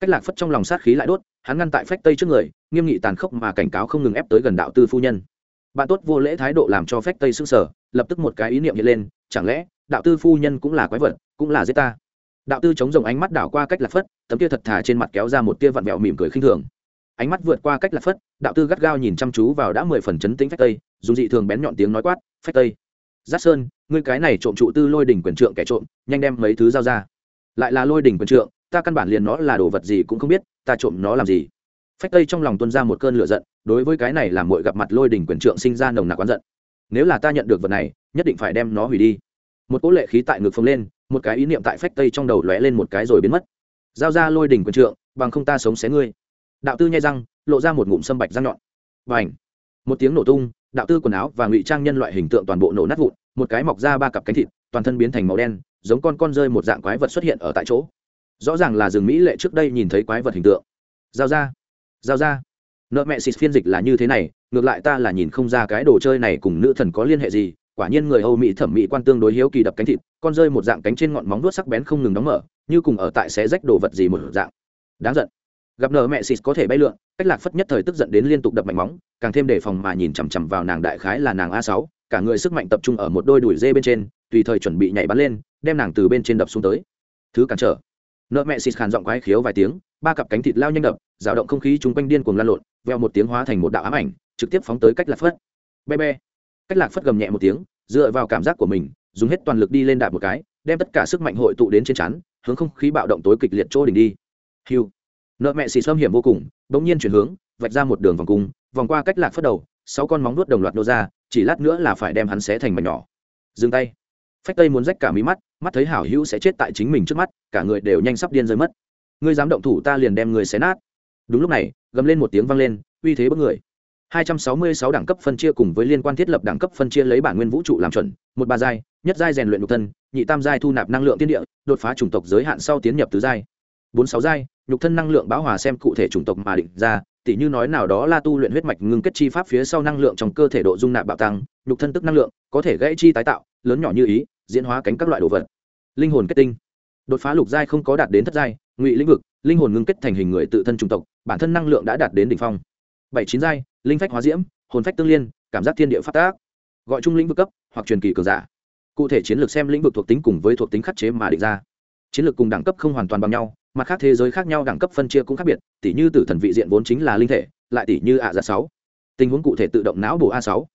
Cách lạc phất trong lòng sát khí lại đốt, hắn ngăn tại phách tây trước người, nghiêm nghị tàn khốc mà cảnh cáo không ngừng ép tới gần đạo tư phu nhân. Bạn tốt vô lễ thái độ làm cho phách tây s ư n g sở lập tức một cái ý niệm hiện lên, chẳng lẽ đạo tư phu nhân cũng là quái vật, cũng là giết ta? Đạo tư chống rồng ánh mắt đảo qua cách lạc phất, tấm kia thật thà trên mặt kéo ra một tia vặn vẹo mỉm cười khinh thường ánh mắt vượt qua cách lạc phất, đạo tư gắt gao nhìn chăm chú vào đã mười phần chấn tính phách tây, dùng dị thường bén nhọn tiếng nói quát, phách tây giác sơn, ngươi cái này trộm trụ tư lôi đỉnh quyền trượng kẻ trộm, nhanh đem mấy thứ giao ra. Lại là lôi đỉnh quyền trượng, ta căn bản liền nó là đồ vật gì cũng không biết, ta trộm nó làm gì? Phách tây trong lòng tuân ra một cơn lửa giận, đối với cái này làm mội gặp mặt lôi đỉnh quyền trượng sinh ra nồng nặc oán giận. Nếu là ta nhận được vật này, nhất định phải đem nó hủy đi. Một cỗ lệ khí tại ngực phồng lên, một cái ý niệm tại phách tây trong đầu lóe lên một cái rồi biến mất. Giao ra lôi đỉnh quyền trượng, bằng không ta sống xé ngươi đạo tư nhai răng, lộ ra một ngụm sâm bạch răng nhọn. Và ảnh một tiếng nổ tung, đạo tư quần áo và ngụy trang nhân loại hình tượng toàn bộ nổ nát vụn, một cái mọc ra ba cặp cánh thịt, toàn thân biến thành màu đen, giống con con rơi một dạng quái vật xuất hiện ở tại chỗ. Rõ ràng là rừng mỹ lệ trước đây nhìn thấy quái vật hình tượng. Giao ra! Giao ra! Nợ mẹ xịt phiên dịch là như thế này, ngược lại ta là nhìn không ra cái đồ chơi này cùng nữ thần có liên hệ gì, quả nhiên người âu mỹ thẩm mỹ quan tương đối hiếu kỳ đập cánh thịt, con rơi một dạng cánh trên ngọn móng vuốt sắc bén không ngừng đóng mở, như cùng ở tại xé rách đồ vật gì một dạng. Đáng giận! Gặp nợ mẹ xịt có thể bay lượn, cách lạc phất nhất thời tức giận đến liên tục đập mạnh móng, càng thêm đề phòng mà nhìn chằm chằm vào nàng đại khái là nàng a sáu, cả người sức mạnh tập trung ở một đôi đùi dê bên trên, tùy thời chuẩn bị nhảy bắn lên, đem nàng từ bên trên đập xuống tới. Thứ cản trở. Nợ mẹ xịt khàn giọng quái khiếu vài tiếng, ba cặp cánh thịt lao nhanh đập rào động không khí chung quanh điên cuồng lan lộn, veo một tiếng hóa thành một đạo ám ảnh, trực tiếp phóng tới cách lạc phất. Be be. Cách lạc phất gầm nhẹ một tiếng, dựa vào cảm giác của mình, dùng hết toàn lực đi lên đạp một cái, đem tất cả sức mạnh hội tụ đến trên chắn, hướng không khí bạo động tối kịch liệt chỗ đỉnh đi. Hiu nợ mẹ xì xâm hiểm vô cùng, bỗng nhiên chuyển hướng, vạch ra một đường vòng cung, vòng qua cách lạc phất đầu, sáu con móng nuốt đồng loạt nô ra, chỉ lát nữa là phải đem hắn xé thành mảnh nhỏ. Dừng tay. Phách tây muốn rách cả mí mắt mắt thấy hảo hữu sẽ chết tại chính mình trước mắt, cả người đều nhanh sắp điên rơi mất. Ngươi dám động thủ ta liền đem người xé nát. Đúng lúc này, gầm lên một tiếng vang lên, uy thế bất người. 266 đẳng cấp phân chia cùng với liên quan thiết lập đẳng cấp phân chia lấy bản nguyên vũ trụ làm chuẩn, một ba giai, nhất giai rèn luyện nhục thân, nhị tam giai thu nạp năng lượng tiên địa, đột phá chủng tộc giới hạn sau tiến nhập tứ giai. Bốn sáu giai nhục thân năng lượng bão hòa xem cụ thể chủng tộc mà định ra, tỉ như nói nào đó là tu luyện huyết mạch ngưng kết chi pháp phía sau năng lượng trong cơ thể độ dung nạp bạo tăng, nhục thân tức năng lượng, có thể gãy chi tái tạo, lớn nhỏ như ý, diễn hóa cánh các loại đồ vật. Linh hồn kết tinh. Đột phá lục giai không có đạt đến thất giai, ngụy lĩnh vực, linh hồn ngưng kết thành hình người tự thân chủng tộc, bản thân năng lượng đã đạt đến đỉnh phong. Bảy chín giai, linh phách hóa diễm, hồn phách tương liên, cảm giác thiên địa phát tác. Gọi chung lĩnh vực cấp, hoặc truyền kỳ cường giả. Cụ thể chiến lược xem lĩnh vực thuộc tính cùng với thuộc tính khắc chế mà định ra chiến lược cùng đẳng cấp không hoàn toàn bằng nhau, mặt khác thế giới khác nhau đẳng cấp phân chia cũng khác biệt tỷ như tử thần vị diện vốn chính là linh thể, lại tỷ như ạ Dạ sáu. Tình huống cụ thể tự động não bổ a sáu.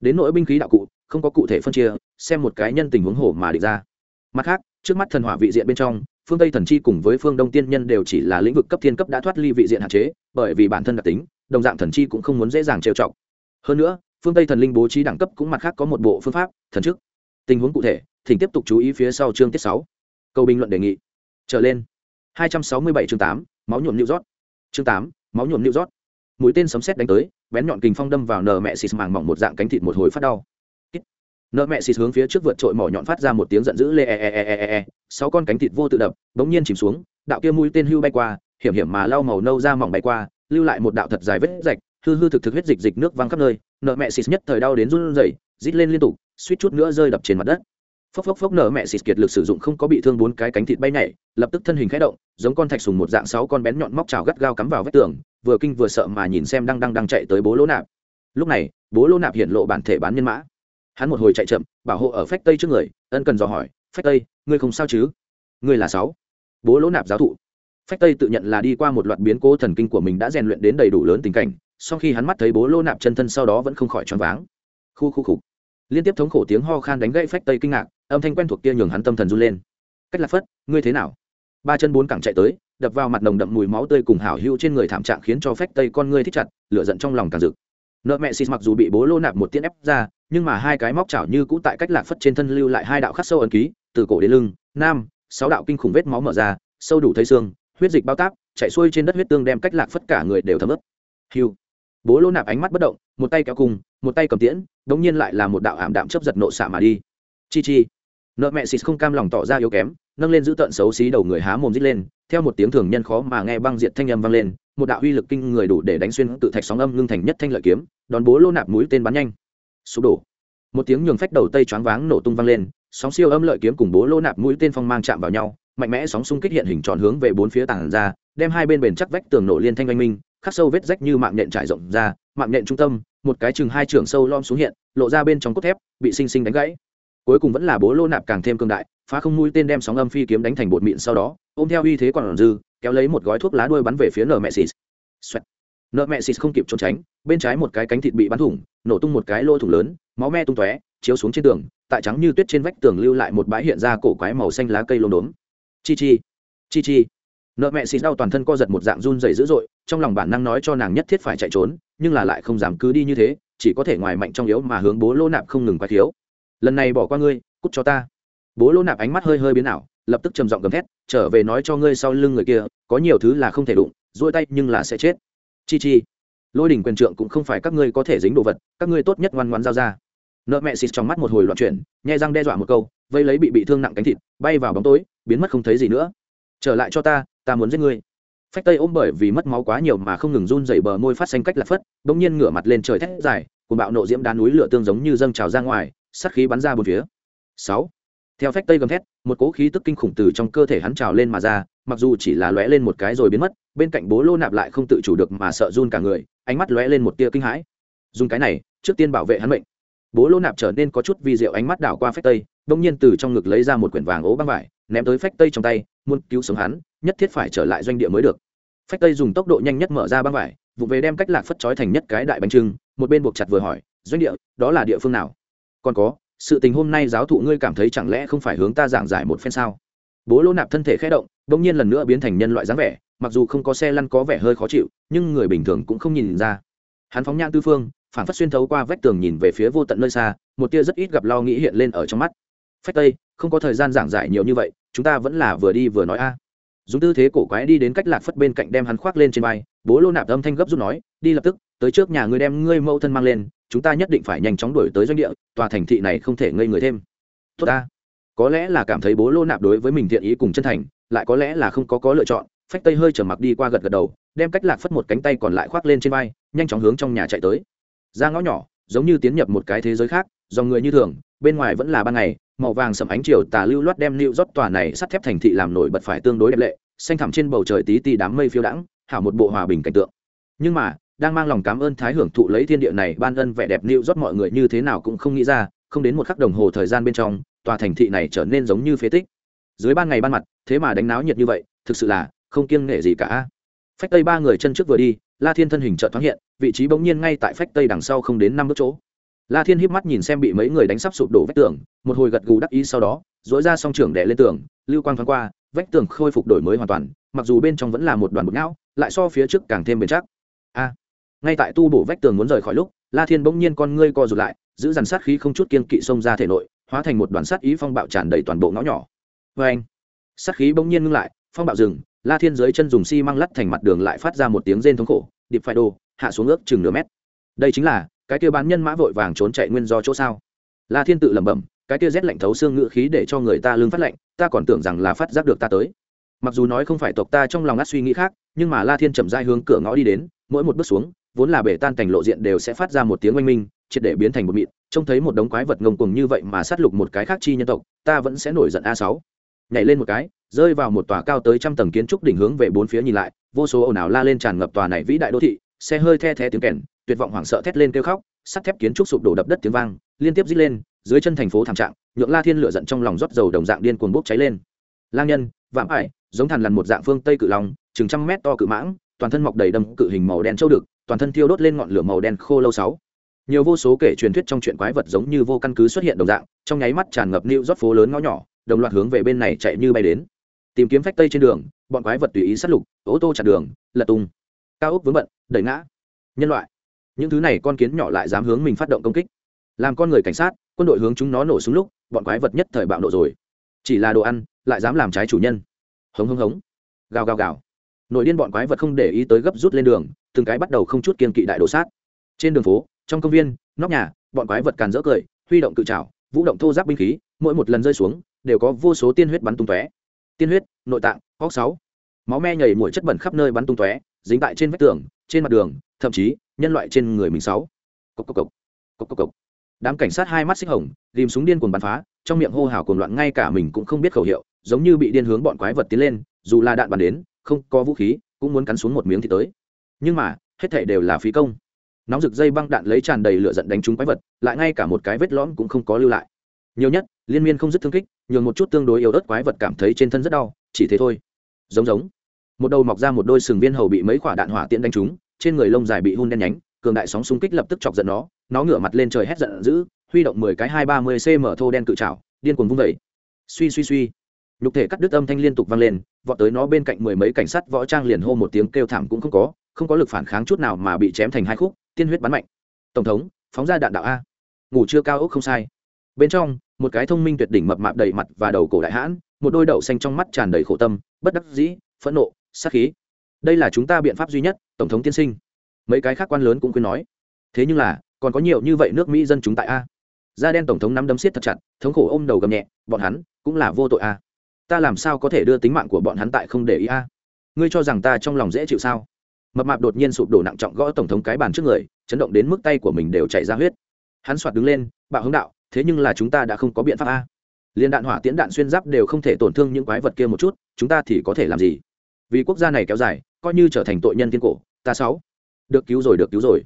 Đến nỗi binh khí đạo cụ, không có cụ thể phân chia, xem một cái nhân tình huống hổ mà định ra. Mặt khác, trước mắt thần hỏa vị diện bên trong, phương tây thần chi cùng với phương đông tiên nhân đều chỉ là lĩnh vực cấp thiên cấp đã thoát ly vị diện hạn chế, bởi vì bản thân đặc tính, đồng dạng thần chi cũng không muốn dễ dàng trêu chọc. Hơn nữa, phương tây thần linh bố trí đẳng cấp cũng mặt khác có một bộ phương pháp, thần chức. Tình huống cụ thể, thỉnh tiếp tục chú ý phía sau chương tiết sáu câu bình luận đề nghị. Trở lên. 267 chương 8, máu nhuộm lưu rót chương 8, máu nhuộm lưu rót mũi tên sấm sét đánh tới bén nhọn kình phong đâm vào nợ mẹ xịt màng mỏng một dạng cánh thịt một hồi phát đau. Nợ mẹ xịt hướng phía trước vượt trội mỏ nhọn phát ra một tiếng giận dữ lê e, e e e e e sáu con cánh thịt vô tự đập bỗng nhiên chìm xuống đạo kia mũi tên hưu bay qua hiểm hiểm mà lau màu nâu ra mỏng bay qua lưu lại một đạo thật dài vết rạch hư hư thực thực huyết dịch dịch nước văng khắp nơi. Nợ mẹ xịt nhất thời đau đến run rẩy rít lên liên tục suýt chút nữa rơi đập trên mặt đất phốc phốc phốc nở mẹ xịt kiệt lực sử dụng không có bị thương bốn cái cánh thịt bay nhảy, lập tức thân hình khẽ động, giống con thạch sùng một dạng sáu con bén nhọn móc trào gắt gao cắm vào vách tường, vừa kinh vừa sợ mà nhìn xem đang đang đang chạy tới bố lỗ nạp. Lúc này, bố lỗ nạp hiện lộ bản thể bán nhân mã. Hắn một hồi chạy chậm, bảo hộ ở phách tây trước người, ân cần dò hỏi, phách tây, ngươi không sao chứ? Ngươi là sáu. Bố lỗ nạp giáo thụ. Phách tây tự nhận là đi qua một loạt biến cố thần kinh của mình đã rèn luyện đến đầy đủ lớn tình cảnh, sau khi hắn mắt thấy bố lỗ nạp chân thân sau đó vẫn không khỏi choáng váng. Khu khu khục liên tiếp thống khổ tiếng ho khan đánh gãy phách tây kinh ngạc, âm thanh quen thuộc kia nhường hắn tâm thần run lên. Cách lạc phất, ngươi thế nào? Ba chân bốn cẳng chạy tới, đập vào mặt nồng đậm mùi máu tươi cùng hảo hữu trên người thảm trạng khiến cho phách tây con ngươi thích chặt, lửa giận trong lòng càng rực. Nợ mẹ xịt mặc dù bị bố lô nạp một tiễn ép ra, nhưng mà hai cái móc chảo như cũ tại cách lạc phất trên thân lưu lại hai đạo khắc sâu ấn ký, từ cổ đến lưng, nam, sáu đạo kinh khủng vết máu mở ra, sâu đủ thấy xương, huyết dịch bao tác chạy xuôi trên đất huyết tương đem cách lạc phất cả người đều thấm ướt. Hiu bố lô nạp ánh mắt bất động, một tay kéo cùng một tay cầm tiễn, đống nhiên lại là một đạo ảm đạm chấp giật nộ xạ mà đi. Chi chi. Nợ mẹ xịt không cam lòng tỏ ra yếu kém, nâng lên giữ tận xấu xí đầu người há mồm rít lên, theo một tiếng thường nhân khó mà nghe băng diệt thanh âm vang lên, một đạo uy lực kinh người đủ để đánh xuyên tự thạch sóng âm ngưng thành nhất thanh lợi kiếm, đón bố lô nạp mũi tên bắn nhanh. Sụp đổ. Một tiếng nhường phách đầu tây choáng váng nổ tung vang lên, sóng siêu âm lợi kiếm cùng bố lô nạp mũi tên phong mang chạm vào nhau, mạnh mẽ sóng xung kích hiện hình tròn hướng về bốn phía tảng ra, đem hai bên bền chắc vách tường nổ liên thanh oanh minh, khắc sâu vết rách như mạng nhện trải rộng ra, mạng nhện trung tâm một cái chừng hai trường sâu lom xuống hiện, lộ ra bên trong cốt thép, bị sinh sinh đánh gãy. Cuối cùng vẫn là bố lô nạp càng thêm cương đại, phá không mũi tên đem sóng âm phi kiếm đánh thành bột mịn sau đó, ôm theo uy thế còn dư, kéo lấy một gói thuốc lá đuôi bắn về phía nợ mẹ xịt. Nợ mẹ xịt không kịp trốn tránh, bên trái một cái cánh thịt bị bắn thủng, nổ tung một cái lô thủng lớn, máu me tung tóe, chiếu xuống trên tường, tại trắng như tuyết trên vách tường lưu lại một bãi hiện ra cổ quái màu xanh lá cây lông đốm. Chi chi. Chi chi nợ mẹ xịt đau toàn thân co giật một dạng run dày dữ dội, trong lòng bản năng nói cho nàng nhất thiết phải chạy trốn, nhưng là lại không dám cứ đi như thế, chỉ có thể ngoài mạnh trong yếu mà hướng bố lô nạp không ngừng quá thiếu lần này bỏ qua ngươi, cút cho ta. Bố lô nạp ánh mắt hơi hơi biến ảo, lập tức trầm giọng gầm thét, trở về nói cho ngươi sau lưng người kia, có nhiều thứ là không thể đụng dỗi tay nhưng là sẽ chết. Chi chi. Lôi đỉnh quyền trượng cũng không phải các ngươi có thể dính đồ vật, các ngươi tốt nhất ngoan ngoan giao ra. Nợ mẹ xịt trong mắt một hồi loạn chuyển, nhai răng đe dọa một câu, vây lấy bị bị thương nặng cánh thịt, bay vào bóng tối, biến mất không thấy gì nữa. Trở lại cho ta ta muốn giết ngươi. Phách tây ôm bởi vì mất máu quá nhiều mà không ngừng run dày bờ môi phát xanh cách lạc phất đ ỗ n g nhiên ngửa mặt lên trời thét dài cùng bạo nộ diễm đá núi lửa tương giống như dâng trào ra ngoài sắt khí bắn ra bốn phía. Sáu. Theo phách tây gầm thét, một cỗ khí tức kinh khủng từ trong cơ thể hắn trào lên mà ra, mặc dù chỉ là lóe lên một cái rồi biến mất, bên cạnh bố lô nạp lại không tự chủ được mà sợ run cả người, ánh mắt lóe lên một tia kinh hãi. Dùng cái này, trước tiên bảo vệ hắn mệnh. Bố lô nạp trở nên có chút vi diệu ánh mắt đảo qua phách tây, bỗng nhiên từ trong ngực lấy ra một quyển vàng ố băng vải, ném tới phách tây trong tay muốn cứu sống hắn, nhất thiết phải trở lại doanh địa mới được. Phách tây dùng tốc độ nhanh nhất mở ra băng vải, vụ về đem cách lạc phất trói thành nhất cái đại bánh trưng, một bên buộc chặt vừa hỏi, doanh địa, đó là địa phương nào? Còn có, sự tình hôm nay giáo thụ ngươi cảm thấy chẳng lẽ không phải hướng ta giảng giải một phen sao? Bố lô nạp thân thể khé động bỗng nhiên lần nữa biến thành nhân loại dáng vẻ, mặc dù không có xe lăn có vẻ hơi khó chịu, nhưng người bình thường cũng không nhìn ra. Hắn phóng nhãn tư phương, phản phát xuyên thấu qua vách tường nhìn về phía vô tận nơi xa, một tia rất ít gặp lo nghĩ hiện lên ở trong mắt. Phách tây không có thời gian giảng giải nhiều như vậy, chúng ta vẫn là vừa đi vừa nói a. Dùng tư thế cổ quái đi đến cách lạc phất bên cạnh đem hắn khoác lên trên vai, bố lô nạp âm thanh gấp rút nói, đi lập tức, tới trước nhà ngươi đem ngươi mẫu thân mang lên, chúng ta nhất định phải nhanh chóng đuổi tới doanh địa, tòa thành thị này không thể ngây người thêm. Tốt ta. Có lẽ là cảm thấy bố lô nạp đối với mình thiện ý cùng chân thành, lại có lẽ là không có có lựa chọn, phách tây hơi trở mặc đi qua gật gật đầu, đem cách lạc phất một cánh tay còn lại khoác lên trên vai, nhanh chóng hướng trong nhà chạy tới. Ra ngõ nhỏ, giống như tiến nhập một cái thế giới khác, dòng người như thường, bên ngoài vẫn là ban ngày màu vàng sẫm ánh chiều tà lưu loát đem lưu rót tòa này sắt thép thành thị làm nổi bật phải tương đối đẹp lệ, xanh thẳm trên bầu trời tí tì đám mây phiêu đãng, hảo một bộ hòa bình cảnh tượng. Nhưng mà, đang mang lòng cảm ơn thái hưởng thụ lấy thiên địa này, ban ân vẻ đẹp lưu rót mọi người như thế nào cũng không nghĩ ra, không đến một khắc đồng hồ thời gian bên trong, tòa thành thị này trở nên giống như phế tích. Dưới ban ngày ban mặt, thế mà đánh náo nhiệt như vậy, thực sự là không kiêng nể gì cả. Phách tây ba người chân trước vừa đi, la thiên thân hình chợt thoáng hiện, vị trí bỗng nhiên ngay tại phách tây đằng sau không đến năm bước chỗ la thiên híp mắt nhìn xem bị mấy người đánh sắp sụp đổ vách tường, một hồi gật gù đắc ý sau đó dỗi ra song trưởng đè lên tường, lưu quang thoáng qua, vách tường khôi phục đổi mới hoàn toàn, mặc dù bên trong vẫn là một đoàn bột não lại so phía trước càng thêm bền chắc. A, ngay tại tu bổ vách tường muốn rời khỏi lúc, la thiên bỗng nhiên con ngươi co rụt lại, giữ dàn sát khí không chút kiên kỵ xông ra thể nội, hóa thành một đoàn sát ý phong bạo tràn đầy toàn bộ ngõ nhỏ. Vê anh, sát khí bỗng nhiên ngưng lại, phong bạo dừng, la thiên dưới chân dùng xi măng lắt thành mặt đường lại phát ra một tiếng rên thống khổ, điệp phải đồ, hạ xuống ước chừng nửa mét. Đây chính là cái kia bán nhân mã vội vàng trốn chạy nguyên do chỗ sao? La thiên tự lẩm bẩm, cái kia rét lạnh thấu xương ngự khí để cho người ta lương phát lạnh, ta còn tưởng rằng là phát giác được ta tới. Mặc dù nói không phải tộc ta trong lòng ngắt suy nghĩ khác, nhưng mà la thiên chậm dai hướng cửa ngõ đi đến, mỗi một bước xuống, vốn là bể tan cảnh lộ diện đều sẽ phát ra một tiếng oanh minh, triệt để biến thành một mịn, trông thấy một đống quái vật ngông cuồng như vậy mà sát lục một cái khác chi nhân tộc, ta vẫn sẽ nổi giận a sáu. Nhảy lên một cái, rơi vào một tòa cao tới trăm tầng kiến trúc đỉnh hướng về bốn phía nhìn lại, vô số ồn ào la lên tràn ngập tòa này vĩ đại đô thị, xe hơi the thé tiếng kèn tuyệt vọng hoảng sợ thét lên kêu khóc, sắt thép kiến trúc sụp đổ đập đất tiếng vang, liên tiếp rít lên, dưới chân thành phố thảm trạng, nhượng la thiên lửa giận trong lòng rót dầu đồng dạng điên cuồng bốc cháy lên. Lang nhân, vạm ải, giống thằn lằn một dạng phương tây cự long, chừng trăm mét to cự mãng, toàn thân mọc đầy đâm cự hình màu đen châu đực, toàn thân thiêu đốt lên ngọn lửa màu đen khô lâu sáu. Nhiều vô số kể truyền thuyết trong chuyện quái vật giống như vô căn cứ xuất hiện đồng dạng, trong nháy mắt tràn ngập nịu rót phố lớn ngõ nhỏ, đồng loạt hướng về bên này chạy như bay đến. Tìm kiếm phách tây trên đường, bọn quái vật tùy ý sát lục, ô tô chặn đường, lật tung. Cao ốc vướng bận, đẩy ngã. Nhân loại những thứ này con kiến nhỏ lại dám hướng mình phát động công kích. Làm con người cảnh sát, quân đội hướng chúng nó nổ súng lúc, bọn quái vật nhất thời bạo nộ rồi. Chỉ là đồ ăn, lại dám làm trái chủ nhân. Hống hống hống. Gào gào gào. Nội điên bọn quái vật không để ý tới gấp rút lên đường, từng cái bắt đầu không chút kiên kỵ đại đổ sát. Trên đường phố, trong công viên, nóc nhà, bọn quái vật càn rỡ cười, huy động cự trào vũ động thô giáp binh khí, mỗi một lần rơi xuống, đều có vô số tiên huyết bắn tung tóe. Tiên huyết, nội tạng, óc sáu. Máu me nhảy mũi chất bẩn khắp nơi bắn tung tóe, dính tại trên vách tường trên mặt đường, thậm chí, nhân loại trên người mình sáu. Cốc cốc cốc cốc cốc cốc đám cảnh sát hai mắt xích hồng tìm súng điên cuồng bắn phá, trong miệng hô hào cuồng loạn, ngay cả mình cũng không biết khẩu hiệu, giống như bị điên hướng bọn quái vật tiến lên, dù là đạn bắn đến, không có vũ khí, cũng muốn cắn xuống một miếng thì tới. Nhưng mà, hết thảy đều là phí công. Nóng rực dây băng đạn lấy tràn đầy lửa giận đánh trúng quái vật, lại ngay cả một cái vết lõm cũng không có lưu lại. Nhiều nhất, liên miên không dứt thương kích, nhường một chút tương đối yếu ớt quái vật cảm thấy trên thân rất đau, chỉ thế thôi. Giống giống một đầu mọc ra một đôi sừng viên hầu bị mấy quả đạn hỏa tiễn đánh trúng, trên người lông dài bị hun đen nhánh, cường đại sóng xung kích lập tức chọc giận nó nó ngửa mặt lên trời hét giận dữ, huy động mười cái hai ba mươi cm thô đen cự trào điên cuồng vung vẩy suy suy suy. Nhục thể cắt đứt âm thanh liên tục vang lên, vọt tới nó bên cạnh mười mấy cảnh sát võ trang liền hô một tiếng kêu thảm cũng không có không có lực phản kháng chút nào mà bị chém thành hai khúc, tiên huyết bắn mạnh. Tổng thống, phóng ra đạn đạo a. Ngủ chưa cao ốc không sai. Bên trong, một cái thông minh tuyệt đỉnh mập mạp đầy mặt và đầu cổ đại hãn, một đôi đậu xanh trong mắt tràn đầy khổ tâm, bất đắc dĩ, phẫn nộ sát khí. Đây là chúng ta biện pháp duy nhất, tổng thống tiên sinh. Mấy cái khác quan lớn cũng khuyên nói. Thế nhưng là, còn có nhiều như vậy nước mỹ dân chúng tại a. Da đen tổng thống nắm đấm siết thật chặt, thống khổ ôm đầu gầm nhẹ, bọn hắn cũng là vô tội a. Ta làm sao có thể đưa tính mạng của bọn hắn tại không để ý a? Ngươi cho rằng ta trong lòng dễ chịu sao? Mập mạp đột nhiên sụp đổ nặng trọng gõ tổng thống cái bàn trước người, chấn động đến mức tay của mình đều chảy ra huyết. Hắn soạt đứng lên, bạo hướng đạo, thế nhưng là chúng ta đã không có biện pháp a. Liên đạn hỏa tiễn đạn xuyên giáp đều không thể tổn thương những quái vật kia một chút, chúng ta thì có thể làm gì? Vì quốc gia này kéo dài, coi như trở thành tội nhân thiên cổ, ta sáu. Được cứu rồi, được cứu rồi.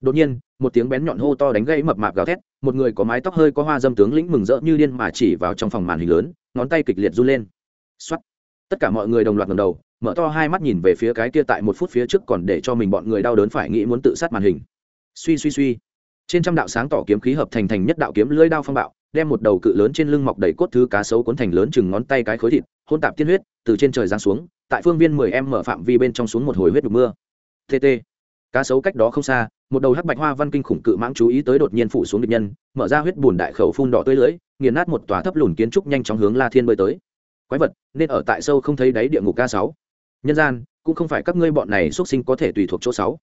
Đột nhiên, một tiếng bén nhọn hô to đánh gãy mập mạp gào thét, một người có mái tóc hơi có hoa dâm tướng lĩnh mừng rỡ như điên mà chỉ vào trong phòng màn hình lớn, ngón tay kịch liệt run lên. Xoắt tất cả mọi người đồng loạt ngầm đầu, mở to hai mắt nhìn về phía cái kia tại một phút phía trước còn để cho mình bọn người đau đớn phải nghĩ muốn tự sát màn hình. Suy suy suy. Trên trăm đạo sáng tỏ kiếm khí hợp thành thành nhất đạo kiếm lưỡi đao phong bạo, đem một đầu cự lớn trên lưng mọc đầy cốt thứ cá sấu cuốn thành lớn chừng ngón tay cái khối thịt hôn tạp tiên huyết, từ trên trời giáng xuống tại phương viên mười em mở phạm vi bên trong xuống một hồi huyết đục mưa. Tt cá sấu cách đó không xa, một đầu hắc bạch hoa văn kinh khủng cự mãng chú ý tới đột nhiên phủ xuống địch nhân, mở ra huyết bùn đại khẩu phun đỏ tươi lưỡi, nghiền nát một tòa thấp lùn kiến trúc nhanh chóng hướng la thiên bơi tới. Quái vật, nên ở tại sâu không thấy đáy địa ngục ca sáu. Nhân gian, cũng không phải các ngươi bọn này xuất sinh có thể tùy thuộc chỗ sáu.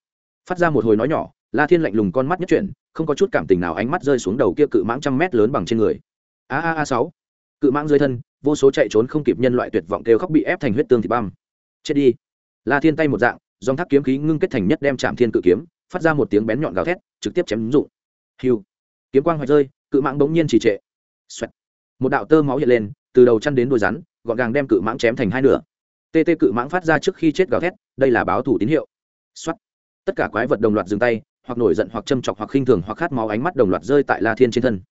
Phát ra một hồi nói nhỏ, la thiên lạnh lùng con mắt nhất chuyển, không có chút cảm tình nào ánh mắt rơi xuống đầu kia cự mãng trăm mét lớn bằng trên người. A a a sáu cự mãng dưới thân, vô số chạy trốn không kịp nhân loại tuyệt vọng kêu khóc bị ép thành huyết tương thịt băm. Chết đi. La thiên tay một dạng, dòng thác kiếm khí ngưng kết thành nhất đem chạm thiên cự kiếm, phát ra một tiếng bén nhọn gào thét, trực tiếp chém ứng dụng hiu. Kiếm quang hoạch rơi, cự mãng bỗng nhiên trì trệ. Xoẹt. một đạo tơ máu hiện lên, từ đầu chăn đến đuôi rắn, gọn gàng đem cự mãng chém thành hai nửa. Tê tê cự mãng phát ra trước khi chết gào thét, đây là báo thủ tín hiệu. Xoẹt. tất cả quái vật đồng loạt dừng tay, hoặc nổi giận hoặc châm chọc hoặc khinh thường hoặc khát máu ánh mắt đồng loạt rơi tại la thiên trên thân.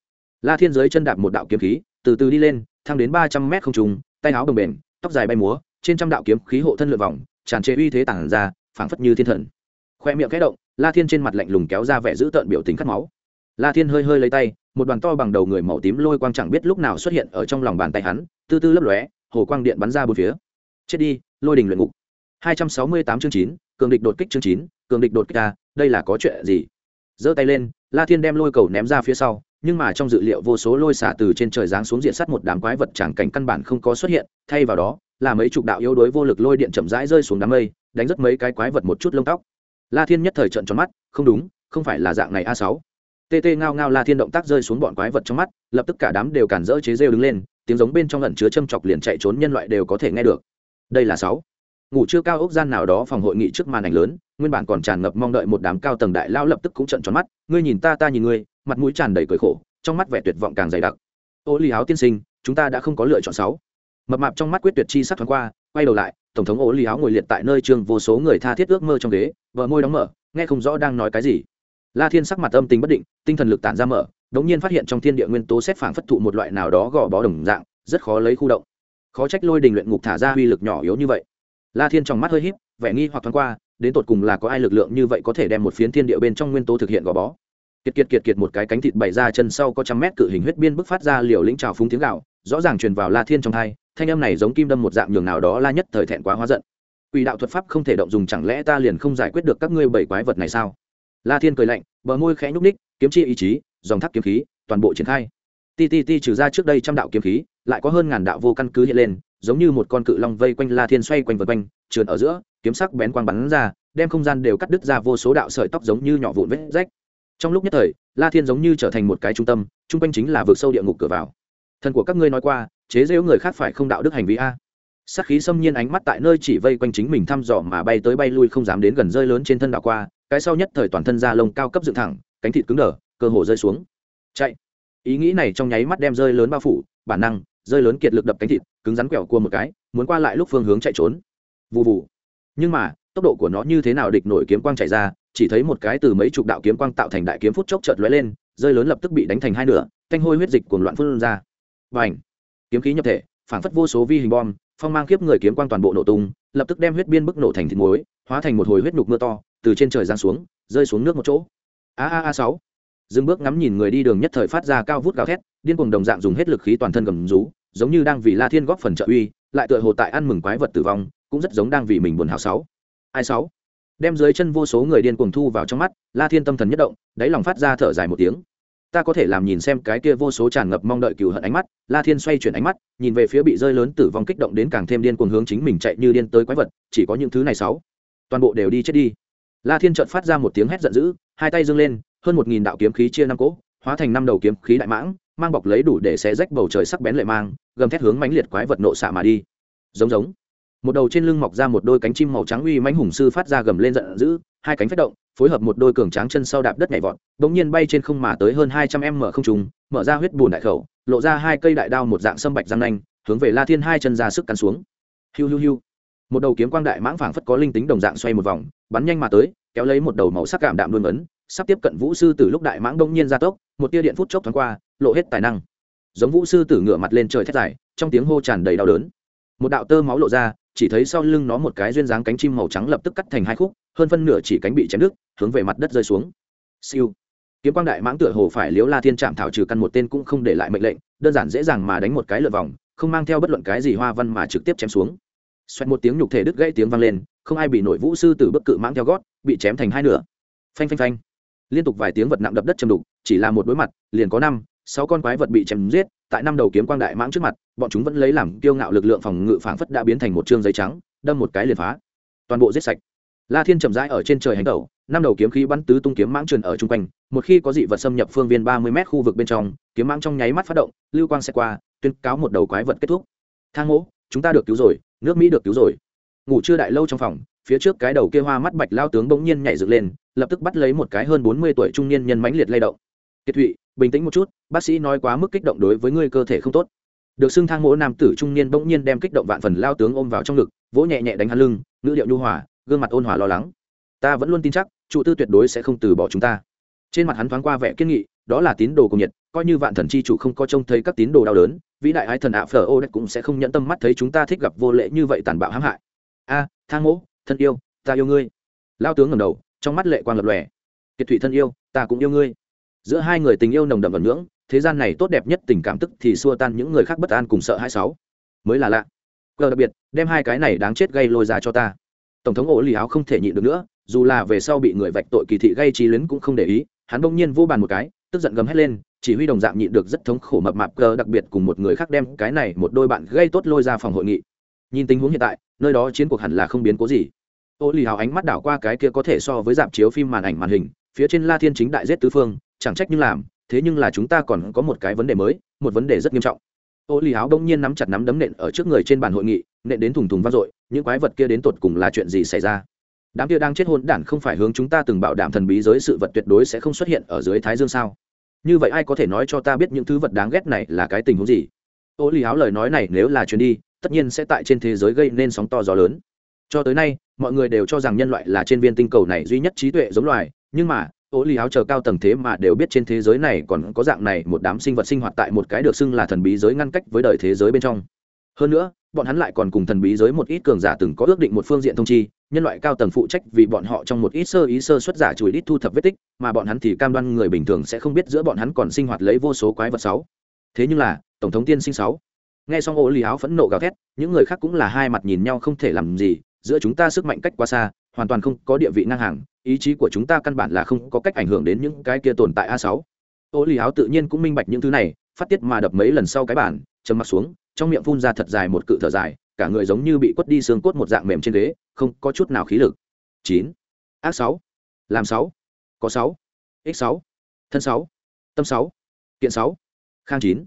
La thiên dưới chân đạp một đạo kiếm khí từ từ đi lên, thang đến ba trăm mét không trùng tay áo đồng bền, tóc dài bay múa, trên trăm đạo kiếm khí hộ thân lượn vòng, tràn trề uy thế tản ra, phảng phất như thiên thần. Khoe miệng kẽ động, la thiên trên mặt lạnh lùng kéo ra vẻ giữ tợn biểu tình cắt máu. La thiên hơi hơi lấy tay, một đoàn to bằng đầu người màu tím lôi quang chẳng biết lúc nào xuất hiện ở trong lòng bàn tay hắn tư tư lấp lóe, hồ quang điện bắn ra bốn phía. Chết đi, lôi đình luyện ngục. Hai trăm sáu mươi tám chương chín, cường địch đột kích chương chín, cường địch đột kích ta đây là có chuyện gì? Giơ tay lên, la thiên đem lôi cầu ném ra phía sau nhưng mà trong dự liệu vô số lôi xả từ trên trời giáng xuống diện sắt một đám quái vật chẳng cảnh căn bản không có xuất hiện, thay vào đó, là mấy chục đạo yếu đối vô lực lôi điện chậm rãi rơi xuống đám mây, đánh rất mấy cái quái vật một chút lông tóc. La thiên nhất thời trận tròn mắt, không đúng, không phải là dạng này a sáu. Tt ngao ngao la thiên động tác rơi xuống bọn quái vật trong mắt, lập tức cả đám đều cản rỡ chế rêu đứng lên, tiếng giống bên trong ẩn chứa châm chọc liền chạy trốn nhân loại đều có thể nghe được. Đây là sáu. Ngủ chưa cao ốc gian nào đó phòng hội nghị trước màn ảnh lớn nguyên bản còn tràn ngập mong đợi một đám cao tầng đại lao lập tức cũng trợn tròn mắt, ngươi nhìn ta ta nhìn ngươi. Mặt mũi tràn đầy cười khổ, trong mắt vẻ tuyệt vọng càng dày đặc. Ô lì áo tiên sinh, chúng ta đã không có lựa chọn sáu. Mập mạp trong mắt quyết tuyệt chi sắc thoáng qua, quay đầu lại, tổng thống ô lì áo ngồi liệt tại nơi trường vô số người tha thiết ước mơ trong ghế vợ môi đóng mở, nghe không rõ đang nói cái gì. La thiên sắc mặt âm tình bất định, tinh thần lực tản ra mở đống nhiên phát hiện trong thiên địa nguyên tố xét phảng phất thụ một loại nào đó gò bó đồng dạng, rất khó lấy khu động. Khó trách lôi đình luyện ngục thả ra uy lực nhỏ yếu như vậy. La thiên trong mắt hơi híp, vẻ nghi hoặc thoáng qua đến tột cùng là có ai lực lượng như vậy có thể đem một phiến thiên địa bên trong nguyên tố thực hiện gò bó. Kiệt kiệt kiệt kiệt một cái cánh thịt bày ra chân sau có trăm mét cự hình huyết biên bức phát ra liều lĩnh trào phúng tiếng gạo, rõ ràng truyền vào la thiên trong thai thanh âm này giống kim đâm một dạng nhường nào đó la nhất thời thẹn quá hóa giận. Quỷ đạo thuật pháp không thể động dùng, chẳng lẽ ta liền không giải quyết được các ngươi bảy quái vật này sao? La thiên cười lạnh, bờ môi khẽ nhúc ních kiếm chi ý chí, dòng thác kiếm khí, toàn bộ triển khai. Ti ti ti trừ ra trước đây trăm đạo kiếm khí, lại có hơn ngàn đạo vô căn cứ hiện lên, giống như một con cự long vây quanh la thiên xoay quanh vật quanh, trườn ở giữa kiếm sắc bén quang bắn ra, đem không gian đều cắt đứt ra vô số đạo sợi tóc giống như nhỏ vụn vết rách. Trong lúc nhất thời, la thiên giống như trở thành một cái trung tâm chung quanh chính là vực sâu địa ngục cửa vào. Thần của các ngươi nói qua, chế giễu người khác phải không đạo đức hành vi a? Sát khí xâm nhiên ánh mắt tại nơi chỉ vây quanh chính mình thăm dò mà bay tới bay lui không dám đến gần rơi lớn trên thân đạo qua, cái sau nhất thời toàn thân da lông cao cấp dựng thẳng, cánh thịt cứng đờ, cơ hồ rơi xuống. Chạy. Ý nghĩ này trong nháy mắt đem rơi lớn bao phủ, bản năng, rơi lớn kiệt lực đập cánh thịt, cứng rắn quẹo cua một cái, muốn qua lại lúc phương hướng chạy trốn. Vụ vụ nhưng mà, tốc độ của nó như thế nào địch nổi kiếm quang chạy ra, chỉ thấy một cái từ mấy chục đạo kiếm quang tạo thành đại kiếm phút chốc chợt lóe lên, rơi lớn lập tức bị đánh thành hai nửa, thanh hôi huyết dịch cuồng loạn phun ra. Và ảnh kiếm khí nhập thể, phản phất vô số vi hình bom, phong mang kiếp người kiếm quang toàn bộ nổ tung, lập tức đem huyết biên bức nổ thành thịt muối, hóa thành một hồi huyết nhục mưa to, từ trên trời giáng xuống, rơi xuống nước một chỗ. A a a sáu! Dừng bước ngắm nhìn người đi đường nhất thời phát ra cao vút gào thét, điên cuồng đồng dạng dùng hết lực khí toàn thân gầm rú, giống như đang vì la thiên góp phần trợ uy, lại tựa hồ tại ăn mừng quái vật tử vong cũng rất giống đang vì mình buồn hào sáu. Ai sáu? Đem dưới chân vô số người điên cuồng thu vào trong mắt, la thiên tâm thần nhất động, đáy lòng phát ra thở dài một tiếng. Ta có thể làm nhìn xem cái kia vô số tràn ngập mong đợi cừu hận ánh mắt, la thiên xoay chuyển ánh mắt, nhìn về phía bị rơi lớn tử vong kích động đến càng thêm điên cuồng hướng chính mình chạy như điên tới quái vật, chỉ có những thứ này sáu. Toàn bộ đều đi chết đi. La thiên chợt phát ra một tiếng hét giận dữ, hai tay giương lên, hơn một nghìn đạo kiếm khí chia năm cỗ, hóa thành năm đầu kiếm khí đại mãng, mang bọc lấy đủ để xé rách bầu trời sắc bén lệ mang, gầm thét hướng mãnh liệt quái vật nộ xạ mà đi. Giống giống một đầu trên lưng mọc ra một đôi cánh chim màu trắng uy mãnh hùng sư phát ra gầm lên giận dữ, hai cánh phát động, phối hợp một đôi cường tráng chân sau đạp đất nhảy vọt bỗng nhiên bay trên không mà tới hơn hai trăm em mở không trùng mở ra huyết bùn đại khẩu, lộ ra hai cây đại đao một dạng sâm bạch răng nanh, hướng về la thiên hai chân ra sức cắn xuống. Hiu hiu hiu. Một đầu kiếm quang đại mãng phảng phất có linh tính đồng dạng xoay một vòng, bắn nhanh mà tới, kéo lấy một đầu màu sắc cảm đạm luôn ấn, sắp tiếp cận vũ sư từ lúc đại mãng đông nhiên ra tốc, một tia điện phút chốc thoáng qua, lộ hết tài năng. Giống vũ sư tử ngửa mặt lên trời thét dài, trong tiếng hô tràn đầy đau đớn. Một đạo tơ máu lộ ra chỉ thấy sau lưng nó một cái duyên dáng cánh chim màu trắng lập tức cắt thành hai khúc, hơn phân nửa chỉ cánh bị chém đứt, hướng về mặt đất rơi xuống. Siêu. Kiếm quang đại mãng tựa hồ phải liếu la thiên chạm thảo trừ căn một tên cũng không để lại mệnh lệnh, đơn giản dễ dàng mà đánh một cái lượt vòng, không mang theo bất luận cái gì hoa văn mà trực tiếp chém xuống. Xoẹt một tiếng nhục thể đứt gãy tiếng vang lên, không ai bị nổi vũ sư từ bức cự mãng theo gót, bị chém thành hai nửa. Phanh phanh phanh. Liên tục vài tiếng vật nặng đập đất châm đục, chỉ là một đối mặt, liền có năm, sáu con quái vật bị chém giết tại năm đầu kiếm quang đại mãng trước mặt, bọn chúng vẫn lấy làm kiêu ngạo lực lượng phòng ngự phảng phất đã biến thành một chương giấy trắng, đâm một cái liền phá. Toàn bộ giết sạch. La thiên chậm rãi ở trên trời hành tẩu, năm đầu kiếm khí bắn tứ tung kiếm mãng truyền ở chung quanh, một khi có dị vật xâm nhập phương viên ba mươi m khu vực bên trong, kiếm mãng trong nháy mắt phát động, lưu quang sẽ qua, tuyên cáo một đầu quái vật kết thúc. Thang mỗ, chúng ta được cứu rồi, nước mỹ được cứu rồi. Ngủ chưa đại lâu trong phòng, phía trước cái đầu kia hoa mắt bạch lao tướng bỗng nhiên nhảy dựng lên, lập tức bắt lấy một cái hơn bốn mươi tuổi trung niên nhân mãnh liệt lay động kiệt thụy, bình tĩnh một chút, bác sĩ nói quá mức kích động đối với ngươi cơ thể không tốt. Được xưng thang mỗ nam tử trung niên bỗng nhiên đem kích động vạn phần lao tướng ôm vào trong ngực, vỗ nhẹ nhẹ đánh hắn lưng, ngữ điệu nhu hòa, gương mặt ôn hòa lo lắng. Ta vẫn luôn tin chắc, trụ tư tuyệt đối sẽ không từ bỏ chúng ta. Trên mặt hắn thoáng qua vẻ kiên nghị, đó là tín đồ cùng nhiệt coi như vạn thần chi chủ không có trông thấy các tín đồ đau đớn, vĩ đại ái thần ạ phở ô đất cũng sẽ không nhận tâm mắt thấy chúng ta thích gặp vô lễ như vậy tàn bạo hãm hại. A, thang mỗ, thân yêu, ta yêu ngươi. Lao tướng ngầm đầu, trong mắt lệ quang lập lòe. Kiệt thụy thân yêu, ta cũng yêu ngươi giữa hai người tình yêu nồng đậm và ngưỡng, thế gian này tốt đẹp nhất tình cảm tức thì xua tan những người khác bất an cùng sợ hai sáu. Mới là lạ. Cờ đặc biệt, đem hai cái này đáng chết gây lôi ra cho ta. Tổng thống ổ lì áo không thể nhịn được nữa, dù là về sau bị người vạch tội kỳ thị gây trí luyến cũng không để ý, hắn bỗng nhiên vô bàn một cái, tức giận gầm hét lên, chỉ huy đồng dạng nhịn được rất thống khổ mập mạp cờ đặc biệt cùng một người khác đem cái này một đôi bạn gây tốt lôi ra phòng hội nghị. Nhìn tình huống hiện tại, nơi đó chiến cuộc hẳn là không biến cố gì. Ô lì hào ánh mắt đảo qua cái kia có thể so với dạp chiếu phim màn ảnh màn hình, phía trên la thiên chính đại giết tứ phương chẳng trách nhưng làm, thế nhưng là chúng ta còn có một cái vấn đề mới, một vấn đề rất nghiêm trọng. Ô lì áo đông nhiên nắm chặt nắm đấm nện ở trước người trên bàn hội nghị, nện đến thùng thùng vang dội, những quái vật kia đến tột cùng là chuyện gì xảy ra? Đám kia đang chết hôn đản không phải hướng chúng ta từng bảo đảm thần bí giới sự vật tuyệt đối sẽ không xuất hiện ở dưới thái dương sao? Như vậy ai có thể nói cho ta biết những thứ vật đáng ghét này là cái tình huống gì? Ô lì áo lời nói này nếu là chuyến đi, tất nhiên sẽ tại trên thế giới gây nên sóng to gió lớn. Cho tới nay, mọi người đều cho rằng nhân loại là trên viên tinh cầu này duy nhất trí tuệ giống loài, nhưng mà ô lì áo chờ cao tầng thế mà đều biết trên thế giới này còn có dạng này một đám sinh vật sinh hoạt tại một cái được xưng là thần bí giới ngăn cách với đời thế giới bên trong. Hơn nữa, bọn hắn lại còn cùng thần bí giới một ít cường giả từng có ước định một phương diện thông chi, nhân loại cao tầng phụ trách vì bọn họ trong một ít sơ ý sơ xuất giả chùi ít thu thập vết tích, mà bọn hắn thì cam đoan người bình thường sẽ không biết giữa bọn hắn còn sinh hoạt lấy vô số quái vật sáu. Thế nhưng là, tổng thống tiên sinh sáu. Nghe xong ô lì áo phẫn nộ gào thét, những người khác cũng là hai mặt nhìn nhau không thể làm gì, giữa chúng ta sức mạnh cách quá xa hoàn toàn không có địa vị ngang hàng, ý chí của chúng ta căn bản là không có cách ảnh hưởng đến những cái kia tồn tại a sáu. Ô lì áo tự nhiên cũng minh bạch những thứ này, phát tiết mà đập mấy lần sau cái bản chầm mặt xuống, trong miệng phun ra thật dài một cự thở dài, cả người giống như bị quất đi xương cốt một dạng mềm trên ghế, không có chút nào khí lực. Chín. Ác sáu. Làm sáu. Có sáu. X sáu. Thân sáu. Tâm sáu. Kiện sáu. Khang chín.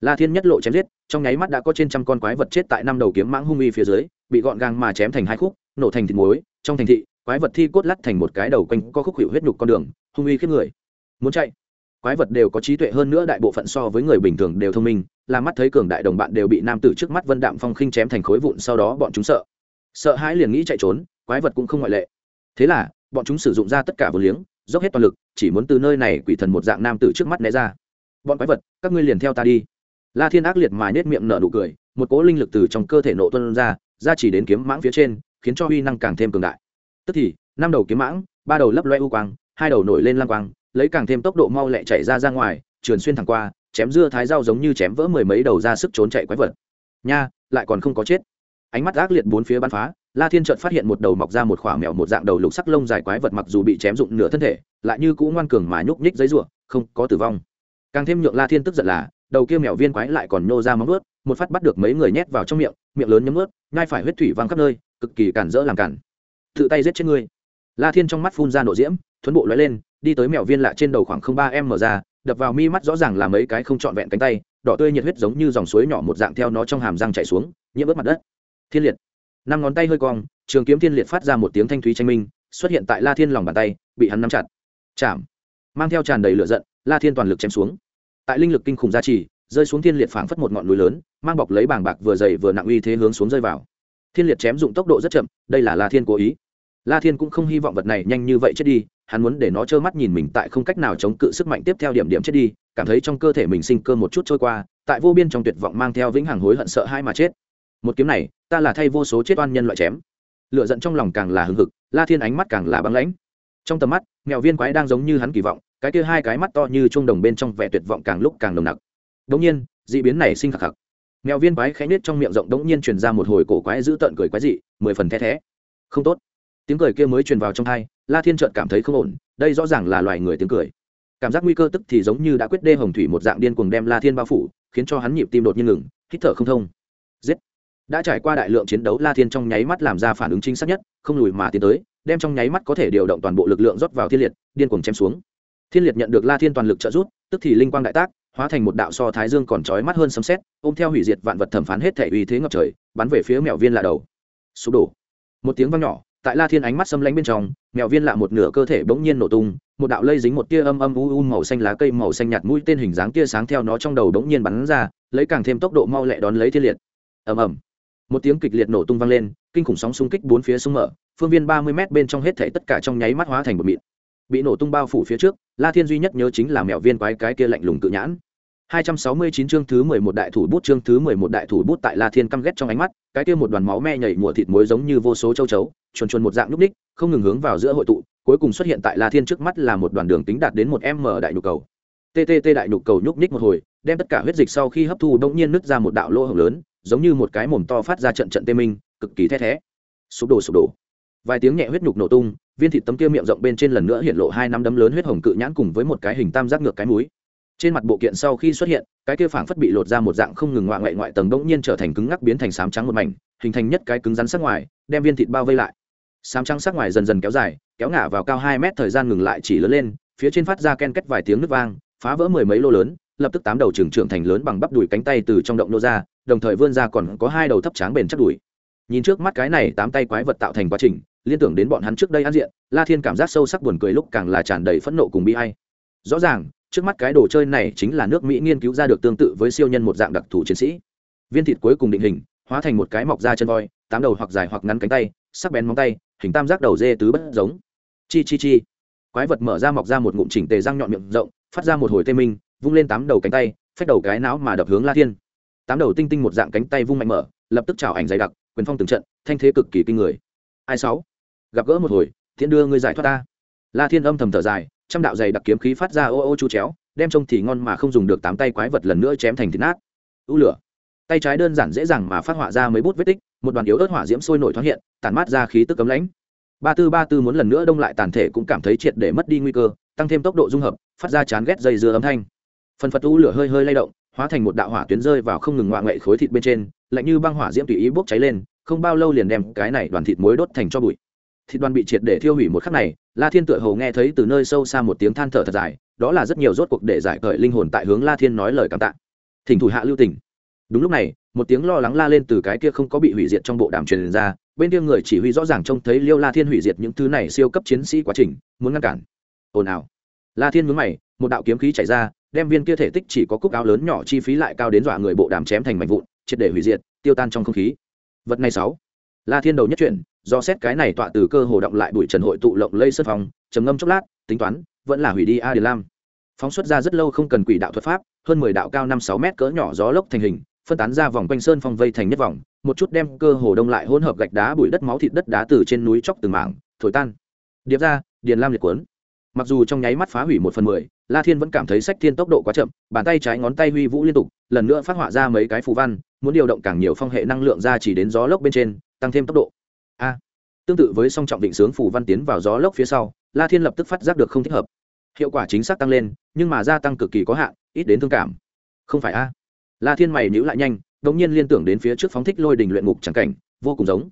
La thiên nhất lộ chém giết, trong nháy mắt đã có trên trăm con quái vật chết tại năm đầu kiếm mãng hung uy phía dưới, bị gọn gàng mà chém thành hai khúc nổ thành thịt muối, trong thành thị, quái vật thi cốt lắt thành một cái đầu quanh có khúc hiệu huyết nhục con đường, hung uy khiếp người. Muốn chạy, quái vật đều có trí tuệ hơn nữa đại bộ phận so với người bình thường đều thông minh làm mắt thấy cường đại đồng bạn đều bị nam tử trước mắt vân đạm phong khinh chém thành khối vụn, sau đó bọn chúng sợ. Sợ hãi liền nghĩ chạy trốn, quái vật cũng không ngoại lệ. Thế là, bọn chúng sử dụng ra tất cả vô liếng, dốc hết toàn lực, chỉ muốn từ nơi này quỷ thần một dạng nam tử trước mắt né ra. Bọn quái vật, các ngươi liền theo ta đi. La thiên ác liệt mà nhét miệng nở nụ cười, một cỗ linh lực từ trong cơ thể nộ tuân ra ra chỉ đến kiếm mãng phía trên khiến cho huy năng càng thêm cường đại. Tức thì, năm đầu kiếm mãng, ba đầu lấp loe u quang, hai đầu nổi lên lam quang, lấy càng thêm tốc độ mau lẹ chạy ra ra ngoài trườn xuyên thẳng qua, chém dưa thái dao giống như chém vỡ mười mấy đầu ra sức trốn chạy quái vật. Nha, lại còn không có chết. Ánh mắt ác liệt bốn phía bắn phá, la thiên trợt phát hiện một đầu mọc ra một khoả mèo một dạng đầu lục sắc lông dài quái vật mặc dù bị chém rụng nửa thân thể, lại như cũ ngoan cường mà nhúc nhích giấy ruộng không có tử vong. Càng thêm nhượng la thiên tức giận là, đầu kia mèo viên quái lại còn nhô ra móng ướt một phát bắt được mấy người nhét vào trong miệng miệng lớn nhấm ướt ngay phải huyết thủy văng khắp nơi cực kỳ cản rỡ làm cản. Tự tay giết chết ngươi. La thiên trong mắt phun ra nộ diễm, thuấn bộ lóe lên, đi tới mèo viên lạ trên đầu khoảng không ba em mở ra, đập vào mi mắt rõ ràng là mấy cái không trọn vẹn cánh tay, đỏ tươi nhiệt huyết giống như dòng suối nhỏ một dạng theo nó trong hàm răng chảy xuống, nhiễm ướt mặt đất. Thiên liệt. Năm ngón tay hơi cong, trường kiếm thiên liệt phát ra một tiếng thanh thúy tranh minh, xuất hiện tại la thiên lòng bàn tay, bị hắn nắm chặt. Chạm. Mang theo tràn đầy lửa giận, la thiên toàn lực chém xuống. Tại linh lực kinh khủng gia trì, rơi xuống thiên liệt phảng phất một ngọn núi lớn, mang bọc lấy bàng bạc vừa dày vừa nặng uy thế hướng xuống rơi vào thiên liệt chém dụng tốc độ rất chậm, đây là la thiên cố ý. La thiên cũng không hy vọng vật này nhanh như vậy chết đi, hắn muốn để nó trơ mắt nhìn mình tại không cách nào chống cự sức mạnh tiếp theo điểm điểm chết đi, cảm thấy trong cơ thể mình sinh cơ một chút trôi qua, tại vô biên trong tuyệt vọng mang theo vĩnh hằng hối hận sợ hai mà chết. Một kiếm này, ta là thay vô số chết oan nhân loại chém. Lựa giận trong lòng càng là hưng hực, la thiên ánh mắt càng là băng lãnh. Trong tầm mắt, mèo viên quái đang giống như hắn kỳ vọng, cái kia hai cái mắt to như chuông đồng bên trong vẻ tuyệt vọng càng lúc càng nồng nặc. Đống nhiên, dị biến này sinh khắc khắc mèo viên quái khẽ nết trong miệng rộng đống nhiên truyền ra một hồi cổ quái giữ tợn cười quái dị, mười phần the thé. Không tốt. Tiếng cười kia mới truyền vào trong thai, la thiên trợt cảm thấy không ổn, đây rõ ràng là loài người tiếng cười. Cảm giác nguy cơ tức thì giống như đã quyết đê hồng thủy một dạng điên cuồng đem la thiên bao phủ, khiến cho hắn nhịp tim đột nhiên ngừng, hít thở không thông. Giết. Đã trải qua đại lượng chiến đấu, la thiên trong nháy mắt làm ra phản ứng chính xác nhất, không lùi mà tiến tới, đem trong nháy mắt có thể điều động toàn bộ lực lượng rót vào thiên liệt, điên cuồng chém xuống. Thiên liệt nhận được la thiên toàn lực trợ giúp, tức thì linh quang đại tác hóa thành một đạo so thái dương còn trói mắt hơn sấm xét ôm theo hủy diệt vạn vật thẩm phán hết thể uy thế ngập trời, bắn về phía mèo viên lạ đầu. Sụp đổ. Một tiếng vang nhỏ, tại la thiên ánh mắt xâm lánh bên trong, mèo viên lạ một nửa cơ thể bỗng nhiên nổ tung, một đạo lây dính một tia âm âm u u màu xanh lá cây màu xanh nhạt mũi tên hình dáng tia sáng theo nó trong đầu bỗng nhiên bắn ra, lấy càng thêm tốc độ mau lẹ đón lấy thiên liệt. Ầm ầm. Một tiếng kịch liệt nổ tung vang lên, kinh khủng sóng xung kích bốn phía xung mở, phương viên ba mươi m bên trong hết thể tất cả trong nháy mắt hóa thành một mịn bị nổ tung bao phủ phía trước la thiên duy nhất nhớ chính là mèo viên quái cái kia lạnh lùng tự nhãn 269 chương thứ 11 đại thủ bút chương thứ 11 đại thủ bút tại La Thiên căm ghét trong ánh mắt, cái kia một đoàn máu me nhảy mùa thịt muối giống như vô số châu chấu, chuồn chuồn một dạng lúc ních không ngừng hướng vào giữa hội tụ, cuối cùng xuất hiện tại La Thiên trước mắt là một đoàn đường tính đạt đến một m đại nhục cầu. TTT đại nhục cầu nhúc nhích một hồi, đem tất cả huyết dịch sau khi hấp thu đột nhiên nứt ra một đạo lỗ hổng lớn, giống như một cái mồm to phát ra trận trận tê minh, cực kỳ thê thé. Sụp đổ sụp đổ. Vài tiếng nhẹ huyết nhục nổ tung, viên thịt tấm kia miệng rộng bên trên lần nữa hiện lộ hai năm đấm lớn huyết hồng cự nhãn cùng với một cái hình tam giác ngược cái mũi. Trên mặt bộ kiện sau khi xuất hiện cái kia phảng phất bị lột ra một dạng không ngừng ngoại ngoại ngoại tầng bỗng nhiên trở thành cứng ngắc biến thành sám trắng một mảnh hình thành nhất cái cứng rắn sắc ngoài đem viên thịt bao vây lại. Sám trắng sắc ngoài dần dần kéo dài kéo ngả vào cao hai mét thời gian ngừng lại chỉ lớn lên phía trên phát ra ken kết vài tiếng nước vang phá vỡ mười mấy lô lớn lập tức tám đầu trưởng trưởng thành lớn bằng bắp đùi cánh tay từ trong động nô ra đồng thời vươn ra còn có hai đầu thấp tráng bền chắc đùi. Nhìn trước mắt cái này tám tay quái vật tạo thành quá trình liên tưởng đến bọn hắn trước đây ăn diện, la thiên cảm giác sâu sắc buồn cười lúc càng là tràn đầy phẫn nộ cùng bi hay rõ ràng, trước mắt cái đồ chơi này chính là nước mỹ nghiên cứu ra được tương tự với siêu nhân một dạng đặc thù chiến sĩ. Viên thịt cuối cùng định hình, hóa thành một cái mọc da chân voi, tám đầu hoặc dài hoặc ngắn cánh tay, sắc bén móng tay, hình tam giác đầu dê tứ bất giống. Chi chi chi. Quái vật mở ra mọc ra một ngụm chỉnh tề răng nhọn miệng rộng, phát ra một hồi tê minh, vung lên tám đầu cánh tay, phách đầu cái não mà đập hướng la thiên. Tám đầu tinh tinh một dạng cánh tay vung mạnh mở, lập tức trào ảnh dày đặc, quyền phong từng trận, thanh thế cực kỳ kinh người. Ai sáu? Gặp gỡ một hồi, thiện đưa ngươi giải thoát ta. La thiên âm thầm thở dài, trăm đạo dày đặc kiếm khí phát ra ô ô chu chéo, đem trông thì ngon mà không dùng được tám tay quái vật lần nữa chém thành thịt nát. Ưu lửa. Tay trái đơn giản dễ dàng mà phát họa ra mấy bút vết tích, một đoàn yếu ớt hỏa diễm sôi nổi thoáng hiện tàn mát ra khí tức cấm lãnh. Ba tư ba tư muốn lần nữa đông lại tàn thể cũng cảm thấy triệt để mất đi nguy cơ, tăng thêm tốc độ dung hợp, phát ra chán ghét dây dưa âm thanh. Phần phật u lửa hơi hơi lay động, hóa thành một đạo hỏa tuyến rơi vào không ngừng ngoạ ngậy khối thịt bên trên, lạnh như băng hỏa diễm tùy ý bốc cháy lên, không bao lâu liền đem cái này đoàn thịt muối đốt thành cho bụi thịt đoàn bị triệt để thiêu hủy một khắc này, la thiên tựa hồ nghe thấy từ nơi sâu xa một tiếng than thở thật dài, đó là rất nhiều rốt cuộc để giải cởi linh hồn tại hướng la thiên nói lời cảm tạ. Thỉnh thủ hạ lưu tỉnh đúng lúc này, một tiếng lo lắng la lên từ cái kia không có bị hủy diệt trong bộ đàm truyền ra, bên kia người chỉ huy rõ ràng trông thấy liêu la thiên hủy diệt những thứ này siêu cấp chiến sĩ quá trình, muốn ngăn cản. Ồn ào. La thiên mướn mày, một đạo kiếm khí chảy ra, đem viên kia thể tích chỉ có cúc áo lớn nhỏ chi phí lại cao đến dọa người bộ đàm chém thành mảnh vụn, triệt để hủy diệt, tiêu tan trong không khí. Vật này sáu. La thiên đầu nhất chuyển do xét cái này tọa từ cơ hồ động lại bụi trần hội tụ lộng lây sân phòng, trầm ngâm chốc lát, tính toán, vẫn là hủy đi a điền lam. Phóng xuất ra rất lâu không cần quỷ đạo thuật pháp, hơn mười đạo cao năm sáu mét cỡ nhỏ gió lốc thành hình, phân tán ra vòng quanh sơn phong vây thành nhất vòng, một chút đem cơ hồ đông lại hỗn hợp gạch đá bụi đất máu thịt đất đá từ trên núi chóc từng mảng, thổi tan. Điệp ra, điền lam liệt cuốn. Mặc dù trong nháy mắt phá hủy một phần mười, la thiên vẫn cảm thấy sách thiên tốc độ quá chậm, bàn tay trái ngón tay huy vũ liên tục, lần nữa phát họa ra mấy cái phù văn, muốn điều động càng nhiều phong hệ năng lượng ra chỉ đến gió lốc bên trên, tăng thêm tốc độ a. Tương tự với song trọng định sướng phủ văn tiến vào gió lốc phía sau, la thiên lập tức phát giác được không thích hợp. Hiệu quả chính xác tăng lên, nhưng mà gia tăng cực kỳ có hạn, ít đến thương cảm. Không phải a. La thiên mày nhữ lại nhanh đống nhiên liên tưởng đến phía trước phóng thích lôi đình luyện ngục chẳng cảnh, vô cùng giống.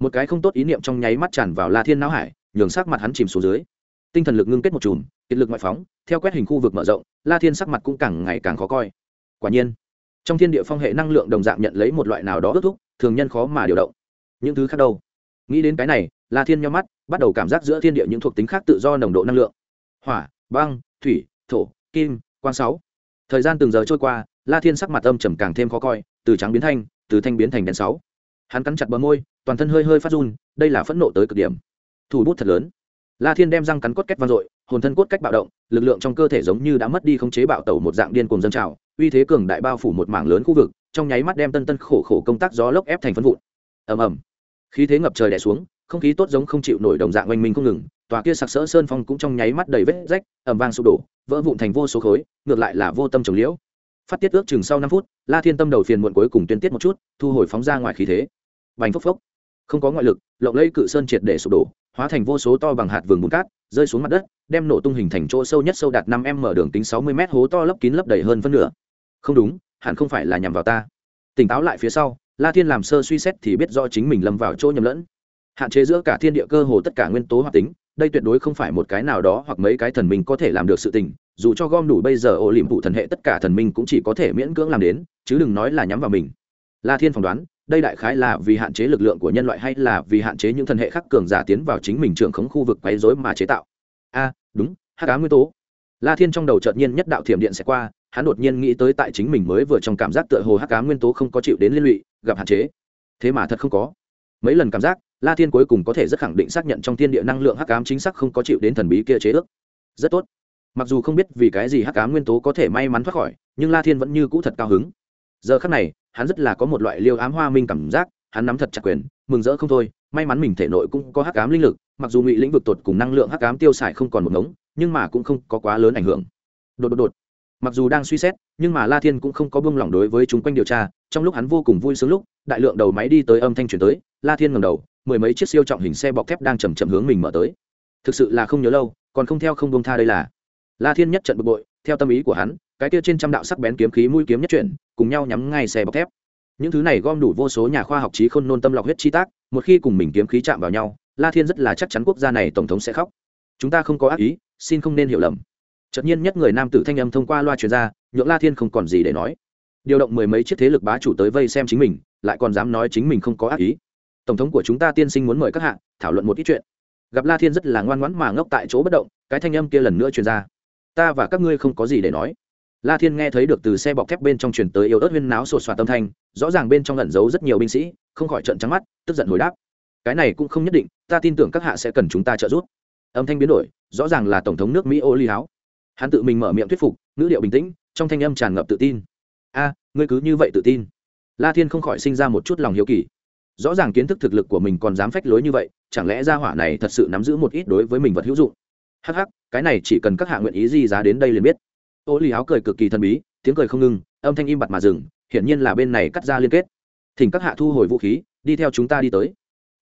Một cái không tốt ý niệm trong nháy mắt tràn vào la thiên não hải, nhường sắc mặt hắn chìm xuống dưới. Tinh thần lực ngưng kết một chùm, kiệt lực ngoại phóng, theo quét hình khu vực mở rộng, la thiên sắc mặt cũng càng ngày càng khó coi. Quả nhiên, trong thiên địa phong hệ năng lượng đồng dạng nhận lấy một loại nào đó ước thúc, thường nhân khó mà điều động. Những thứ khác đâu? Nghĩ đến cái này, la thiên nhau mắt, bắt đầu cảm giác giữa thiên địa những thuộc tính khác tự do nồng độ năng lượng. Hỏa, băng, thủy, thổ, kim, quang sáu. Thời gian từng giờ trôi qua, la thiên sắc mặt âm trầm càng thêm khó coi, từ trắng biến thanh, từ thanh biến thành đèn sáu. Hắn cắn chặt bờ môi, toàn thân hơi hơi phát run, đây là phẫn nộ tới cực điểm. Thủ bút thật lớn. La thiên đem răng cắn cốt cách vang dội, hồn thân cốt cách bạo động, lực lượng trong cơ thể giống như đã mất đi khống chế bạo tẩu một dạng điên cuồng dân trào, uy thế cường đại bao phủ một mảng lớn khu vực, trong nháy mắt đem tân tân khổ khổ công tác gió lốc ép thành phân vụn. Ầm ầm khí thế ngập trời đè xuống, không khí tốt giống không chịu nổi đồng dạng oanh minh không ngừng, tòa kia sặc sỡ sơn phong cũng trong nháy mắt đầy vết rách, ầm vang sụp đổ, vỡ vụn thành vô số khối, ngược lại là vô tâm trồng liễu. Phát tiết ước chừng sau năm phút, la thiên tâm đầu phiền muộn cuối cùng tuyên tiết một chút, thu hồi phóng ra ngoài khí thế. Bành phốc phốc. Không có ngoại lực, lộng lẫy cự sơn triệt để sụp đổ, hóa thành vô số to bằng hạt vườn bùn cát, rơi xuống mặt đất, đem nổ tung hình thành chỗ sâu nhất sâu đạt năm m đường tính sáu mươi m hố to lấp kín lấp đầy hơn phân nửa. Không đúng, hẳn không phải là nhằm vào ta. Tỉnh táo lại phía sau la thiên làm sơ suy xét thì biết do chính mình lâm vào chỗ nhầm lẫn. Hạn chế giữa cả thiên địa cơ hồ tất cả nguyên tố hoạt tính, đây tuyệt đối không phải một cái nào đó hoặc mấy cái thần minh có thể làm được sự tình, dù cho gom đủ bây giờ ổ liềm phụ thần hệ tất cả thần minh cũng chỉ có thể miễn cưỡng làm đến, chứ đừng nói là nhắm vào mình. La thiên phỏng đoán, đây đại khái là vì hạn chế lực lượng của nhân loại hay là vì hạn chế những thần hệ khác cường giả tiến vào chính mình trưởng khống khu vực quấy rối mà chế tạo? A, đúng, hắc cá nguyên tố. La thiên trong đầu chợt nhiên nhất đạo thiểm điện sẽ qua hắn đột nhiên nghĩ tới tại chính mình mới vừa trong cảm giác tựa hồ hắc cá nguyên tố không có chịu đến liên lụy, gặp hạn chế. Thế mà thật không có. Mấy lần cảm giác, la thiên cuối cùng có thể rất khẳng định xác nhận trong thiên địa năng lượng hắc ám chính xác không có chịu đến thần bí kia chế ước. Rất tốt. Mặc dù không biết vì cái gì hắc ám nguyên tố có thể may mắn thoát khỏi, nhưng la thiên vẫn như cũ thật cao hứng. Giờ khắc này, hắn rất là có một loại liêu ám hoa minh cảm giác, hắn nắm thật chặt quyền, mừng rỡ không thôi, may mắn mình thể nội cũng có hắc ám linh lực, mặc dù ngụy lĩnh vực tột cùng năng lượng hắc ám tiêu xài không còn một ngống, nhưng mà cũng không có quá lớn ảnh hưởng. Đột đột đột mặc dù đang suy xét, nhưng mà la thiên cũng không có buông lỏng đối với chúng quanh điều tra. Trong lúc hắn vô cùng vui sướng lúc, đại lượng đầu máy đi tới âm thanh chuyển tới, la thiên ngầm đầu, mười mấy chiếc siêu trọng hình xe bọc thép đang chầm chậm hướng mình mở tới. Thực sự là không nhớ lâu, còn không theo không buông tha đây là. La thiên nhất trận bực bội, theo tâm ý của hắn, cái kia trên trăm đạo sắc bén kiếm khí mũi kiếm nhất chuyển, cùng nhau nhắm ngay xe bọc thép. Những thứ này gom đủ vô số nhà khoa học trí khôn nôn tâm lọc huyết chi tác, một khi cùng mình kiếm khí chạm vào nhau, la thiên rất là chắc chắn quốc gia này tổng thống sẽ khóc. Chúng ta không có ác ý, xin không nên hiểu lầm chợt nhiên nhất người nam tử thanh âm thông qua loa truyền ra, nhượng la thiên không còn gì để nói. Điều động mười mấy chiếc thế lực bá chủ tới vây xem chính mình, lại còn dám nói chính mình không có ác ý. Tổng thống của chúng ta tiên sinh muốn mời các hạng thảo luận một ít chuyện. Gặp la thiên rất là ngoan ngoãn mà ngốc tại chỗ bất động, cái thanh âm kia lần nữa truyền ra. Ta và các ngươi không có gì để nói. La thiên nghe thấy được từ xe bọc thép bên trong truyền tới yếu ớt huyên náo sột soạt tâm thanh, rõ ràng bên trong lẩn giấu rất nhiều binh sĩ, không khỏi trận trắng mắt, tức giận hồi đáp. Cái này cũng không nhất định, ta tin tưởng các hạ sẽ cần chúng ta trợ giúp. Âm thanh biến đổi, rõ ràng là tổng thống nước mỹ ô ly háo hắn tự mình mở miệng thuyết phục, ngữ điệu bình tĩnh, trong thanh âm tràn ngập tự tin. A, ngươi cứ như vậy tự tin. La thiên không khỏi sinh ra một chút lòng hiếu kỳ. Rõ ràng kiến thức thực lực của mình còn dám phách lối như vậy, chẳng lẽ gia hỏa này thật sự nắm giữ một ít đối với mình vật hữu dụng? Hắc hắc, cái này chỉ cần các hạ nguyện ý gì giá đến đây liền biết. Ô lì áo cười cực kỳ thần bí, tiếng cười không ngừng, âm thanh im bặt mà dừng, hiển nhiên là bên này cắt ra liên kết. Thỉnh các hạ thu hồi vũ khí, đi theo chúng ta đi tới.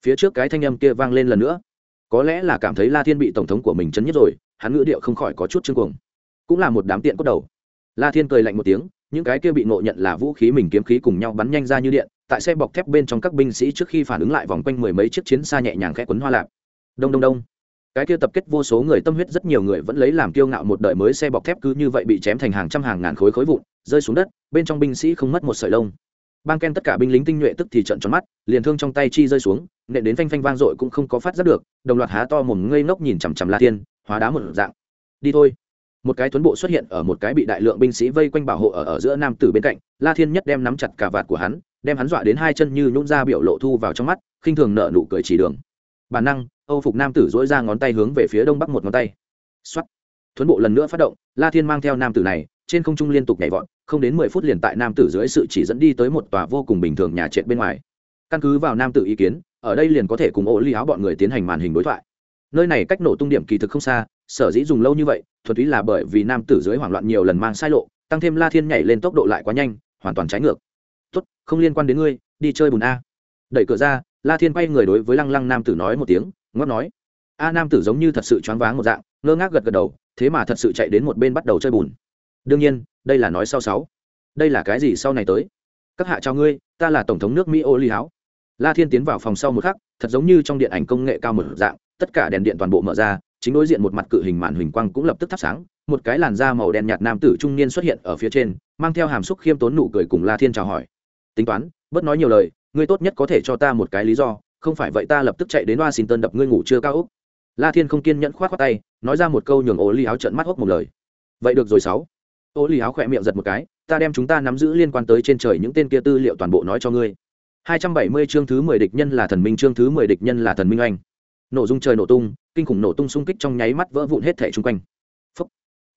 Phía trước cái thanh âm kia vang lên lần nữa. Có lẽ là cảm thấy la thiên bị tổng thống của mình chấn nhất rồi hắn ngữ điệu không khỏi có chút chương cuồng. Cũng là một đám tiện cốt đầu. La thiên cười lạnh một tiếng, những cái kia bị nộ nhận là vũ khí mình kiếm khí cùng nhau bắn nhanh ra như điện, tại xe bọc thép bên trong các binh sĩ trước khi phản ứng lại vòng quanh mười mấy chiếc chiến xa nhẹ nhàng khẽ quấn hoa lạc đông đông đông. Cái kia tập kết vô số người tâm huyết rất nhiều người vẫn lấy làm kiêu ngạo một đời mới xe bọc thép cứ như vậy bị chém thành hàng trăm hàng ngàn khối khối vụn, rơi xuống đất, bên trong binh sĩ không mất một sợi lông. Bang ken tất cả binh lính tinh nhuệ tức thì trận tròn mắt, liền thương trong tay chi rơi xuống, nện đến phanh phanh vang dội cũng không có phát giác được, đồng loạt há to mồm ngây ngốc nhìn chằm chằm la tiên hóa đá một dạng. Đi thôi. Một cái tuấn bộ xuất hiện ở một cái bị đại lượng binh sĩ vây quanh bảo hộ ở ở giữa nam tử bên cạnh, la thiên nhất đem nắm chặt cả vạt của hắn, đem hắn dọa đến hai chân như nhún ra biểu lộ thu vào trong mắt, khinh thường nợ nụ cười chỉ đường. Bản năng, âu phục nam tử dỗi ra ngón tay hướng về phía đông bắc một ngón tay. Xuất tuấn bộ lần nữa phát động, la thiên mang theo nam tử này, trên không trung liên tục nhảy vọt, không đến mười phút liền tại nam tử dưới sự chỉ dẫn đi tới một tòa vô cùng bình thường nhà trệt bên ngoài. Căn cứ vào nam tử ý kiến, ở đây liền có thể cùng ô ly áo bọn người tiến hành màn hình đối thoại nơi này cách nổ tung điểm kỳ thực không xa, sở dĩ dùng lâu như vậy, thuần túy là bởi vì nam tử dưới hoảng loạn nhiều lần mang sai lộ, tăng thêm la thiên nhảy lên tốc độ lại quá nhanh, hoàn toàn trái ngược. Tốt, không liên quan đến ngươi, đi chơi bùn a. Đẩy cửa ra, la thiên quay người đối với lăng lăng nam tử nói một tiếng ngót nói, a nam tử giống như thật sự choáng váng một dạng, ngơ ngác gật gật đầu, thế mà thật sự chạy đến một bên bắt đầu chơi bùn. Đương nhiên, đây là nói sau sáu. Đây là cái gì sau này tới? Các hạ cho ngươi, ta là tổng thống nước mỹ ô ly háo la thiên tiến vào phòng sau một khắc, thật giống như trong điện ảnh công nghệ cao một dạng, tất cả đèn điện toàn bộ mở ra, chính đối diện một mặt cự hình màn hình quang cũng lập tức thắp sáng, một cái làn da màu đen nhạt nam tử trung niên xuất hiện ở phía trên, mang theo hàm xúc khiêm tốn nụ cười cùng la thiên chào hỏi. Tính toán, bớt nói nhiều lời, ngươi tốt nhất có thể cho ta một cái lý do, không phải vậy ta lập tức chạy đến washington đập ngươi ngủ chưa cao úc. La thiên không kiên nhẫn khoát khoát tay, nói ra một câu nhường ô ly áo trận mắt hốc một lời. Vậy được rồi sáu. Ô ly áo khỏe miệng giật một cái, ta đem chúng ta nắm giữ liên quan tới trên trời những tên kia tư liệu toàn bộ nói cho ngươi. 270 chương thứ 10 địch nhân là thần minh chương thứ 10 địch nhân là thần minh anh. Nổ dung trời nổ tung kinh khủng nổ tung xung kích trong nháy mắt vỡ vụn hết thể xung quanh. Phốc,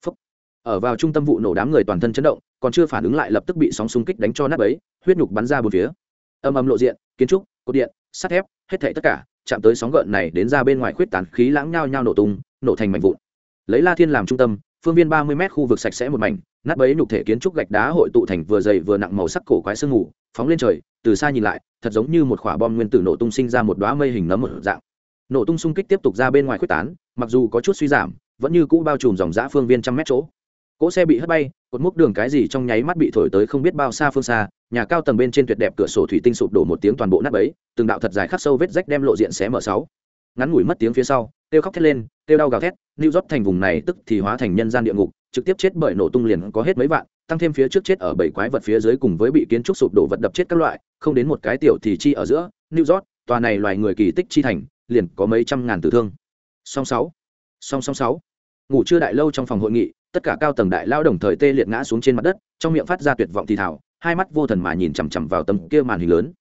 phốc. ở vào trung tâm vụ nổ đám người toàn thân chấn động còn chưa phản ứng lại lập tức bị sóng xung kích đánh cho nát bấy, huyết nhục bắn ra bốn phía. Âm âm lộ diện kiến trúc cột điện sắt thép hết thể tất cả chạm tới sóng gợn này đến ra bên ngoài khuyết tán khí lãng nhao nhao nổ tung nổ thành mảnh vụn. Lấy la thiên làm trung tâm phương viên ba mươi m khu vực sạch sẽ một mảnh nát bấy nhục thể kiến trúc gạch đá hội tụ thành vừa dày vừa nặng màu sắc cổ quái sương mù phóng lên trời từ xa nhìn lại, thật giống như một quả bom nguyên tử nổ tung sinh ra một đóa mây hình nấm một dạng. Nổ tung xung kích tiếp tục ra bên ngoài quyết tán, mặc dù có chút suy giảm, vẫn như cũ bao trùm dòng giã phương viên trăm mét chỗ. Cỗ xe bị hất bay, cột múc đường cái gì trong nháy mắt bị thổi tới không biết bao xa phương xa, nhà cao tầng bên trên tuyệt đẹp cửa sổ thủy tinh sụp đổ một tiếng toàn bộ nát ấy từng đạo thật dài khắc sâu vết rách đem lộ diện xé mở sáu ngắn ngủi mất tiếng phía sau, kêu khóc thét lên, kêu đau gào thét lưu dót thành vùng này tức thì hóa thành nhân gian địa ngục, trực tiếp chết bởi nổ tung liền có hết mấy vạn, tăng thêm phía trước chết ở bảy quái vật phía dưới cùng với bị kiến trúc sụp đổ vật đập chết các loại, không đến một cái tiểu thì chi ở giữa, new york, tòa này loài người kỳ tích chi thành, liền có mấy trăm ngàn tử thương. Song sáu, song song sáu. Ngủ trưa đại lâu trong phòng hội nghị, tất cả cao tầng đại lao đồng thời tê liệt ngã xuống trên mặt đất, trong miệng phát ra tuyệt vọng thì thảo hai mắt vô thần mà nhìn chằm chằm vào tầm kia màn hình lớn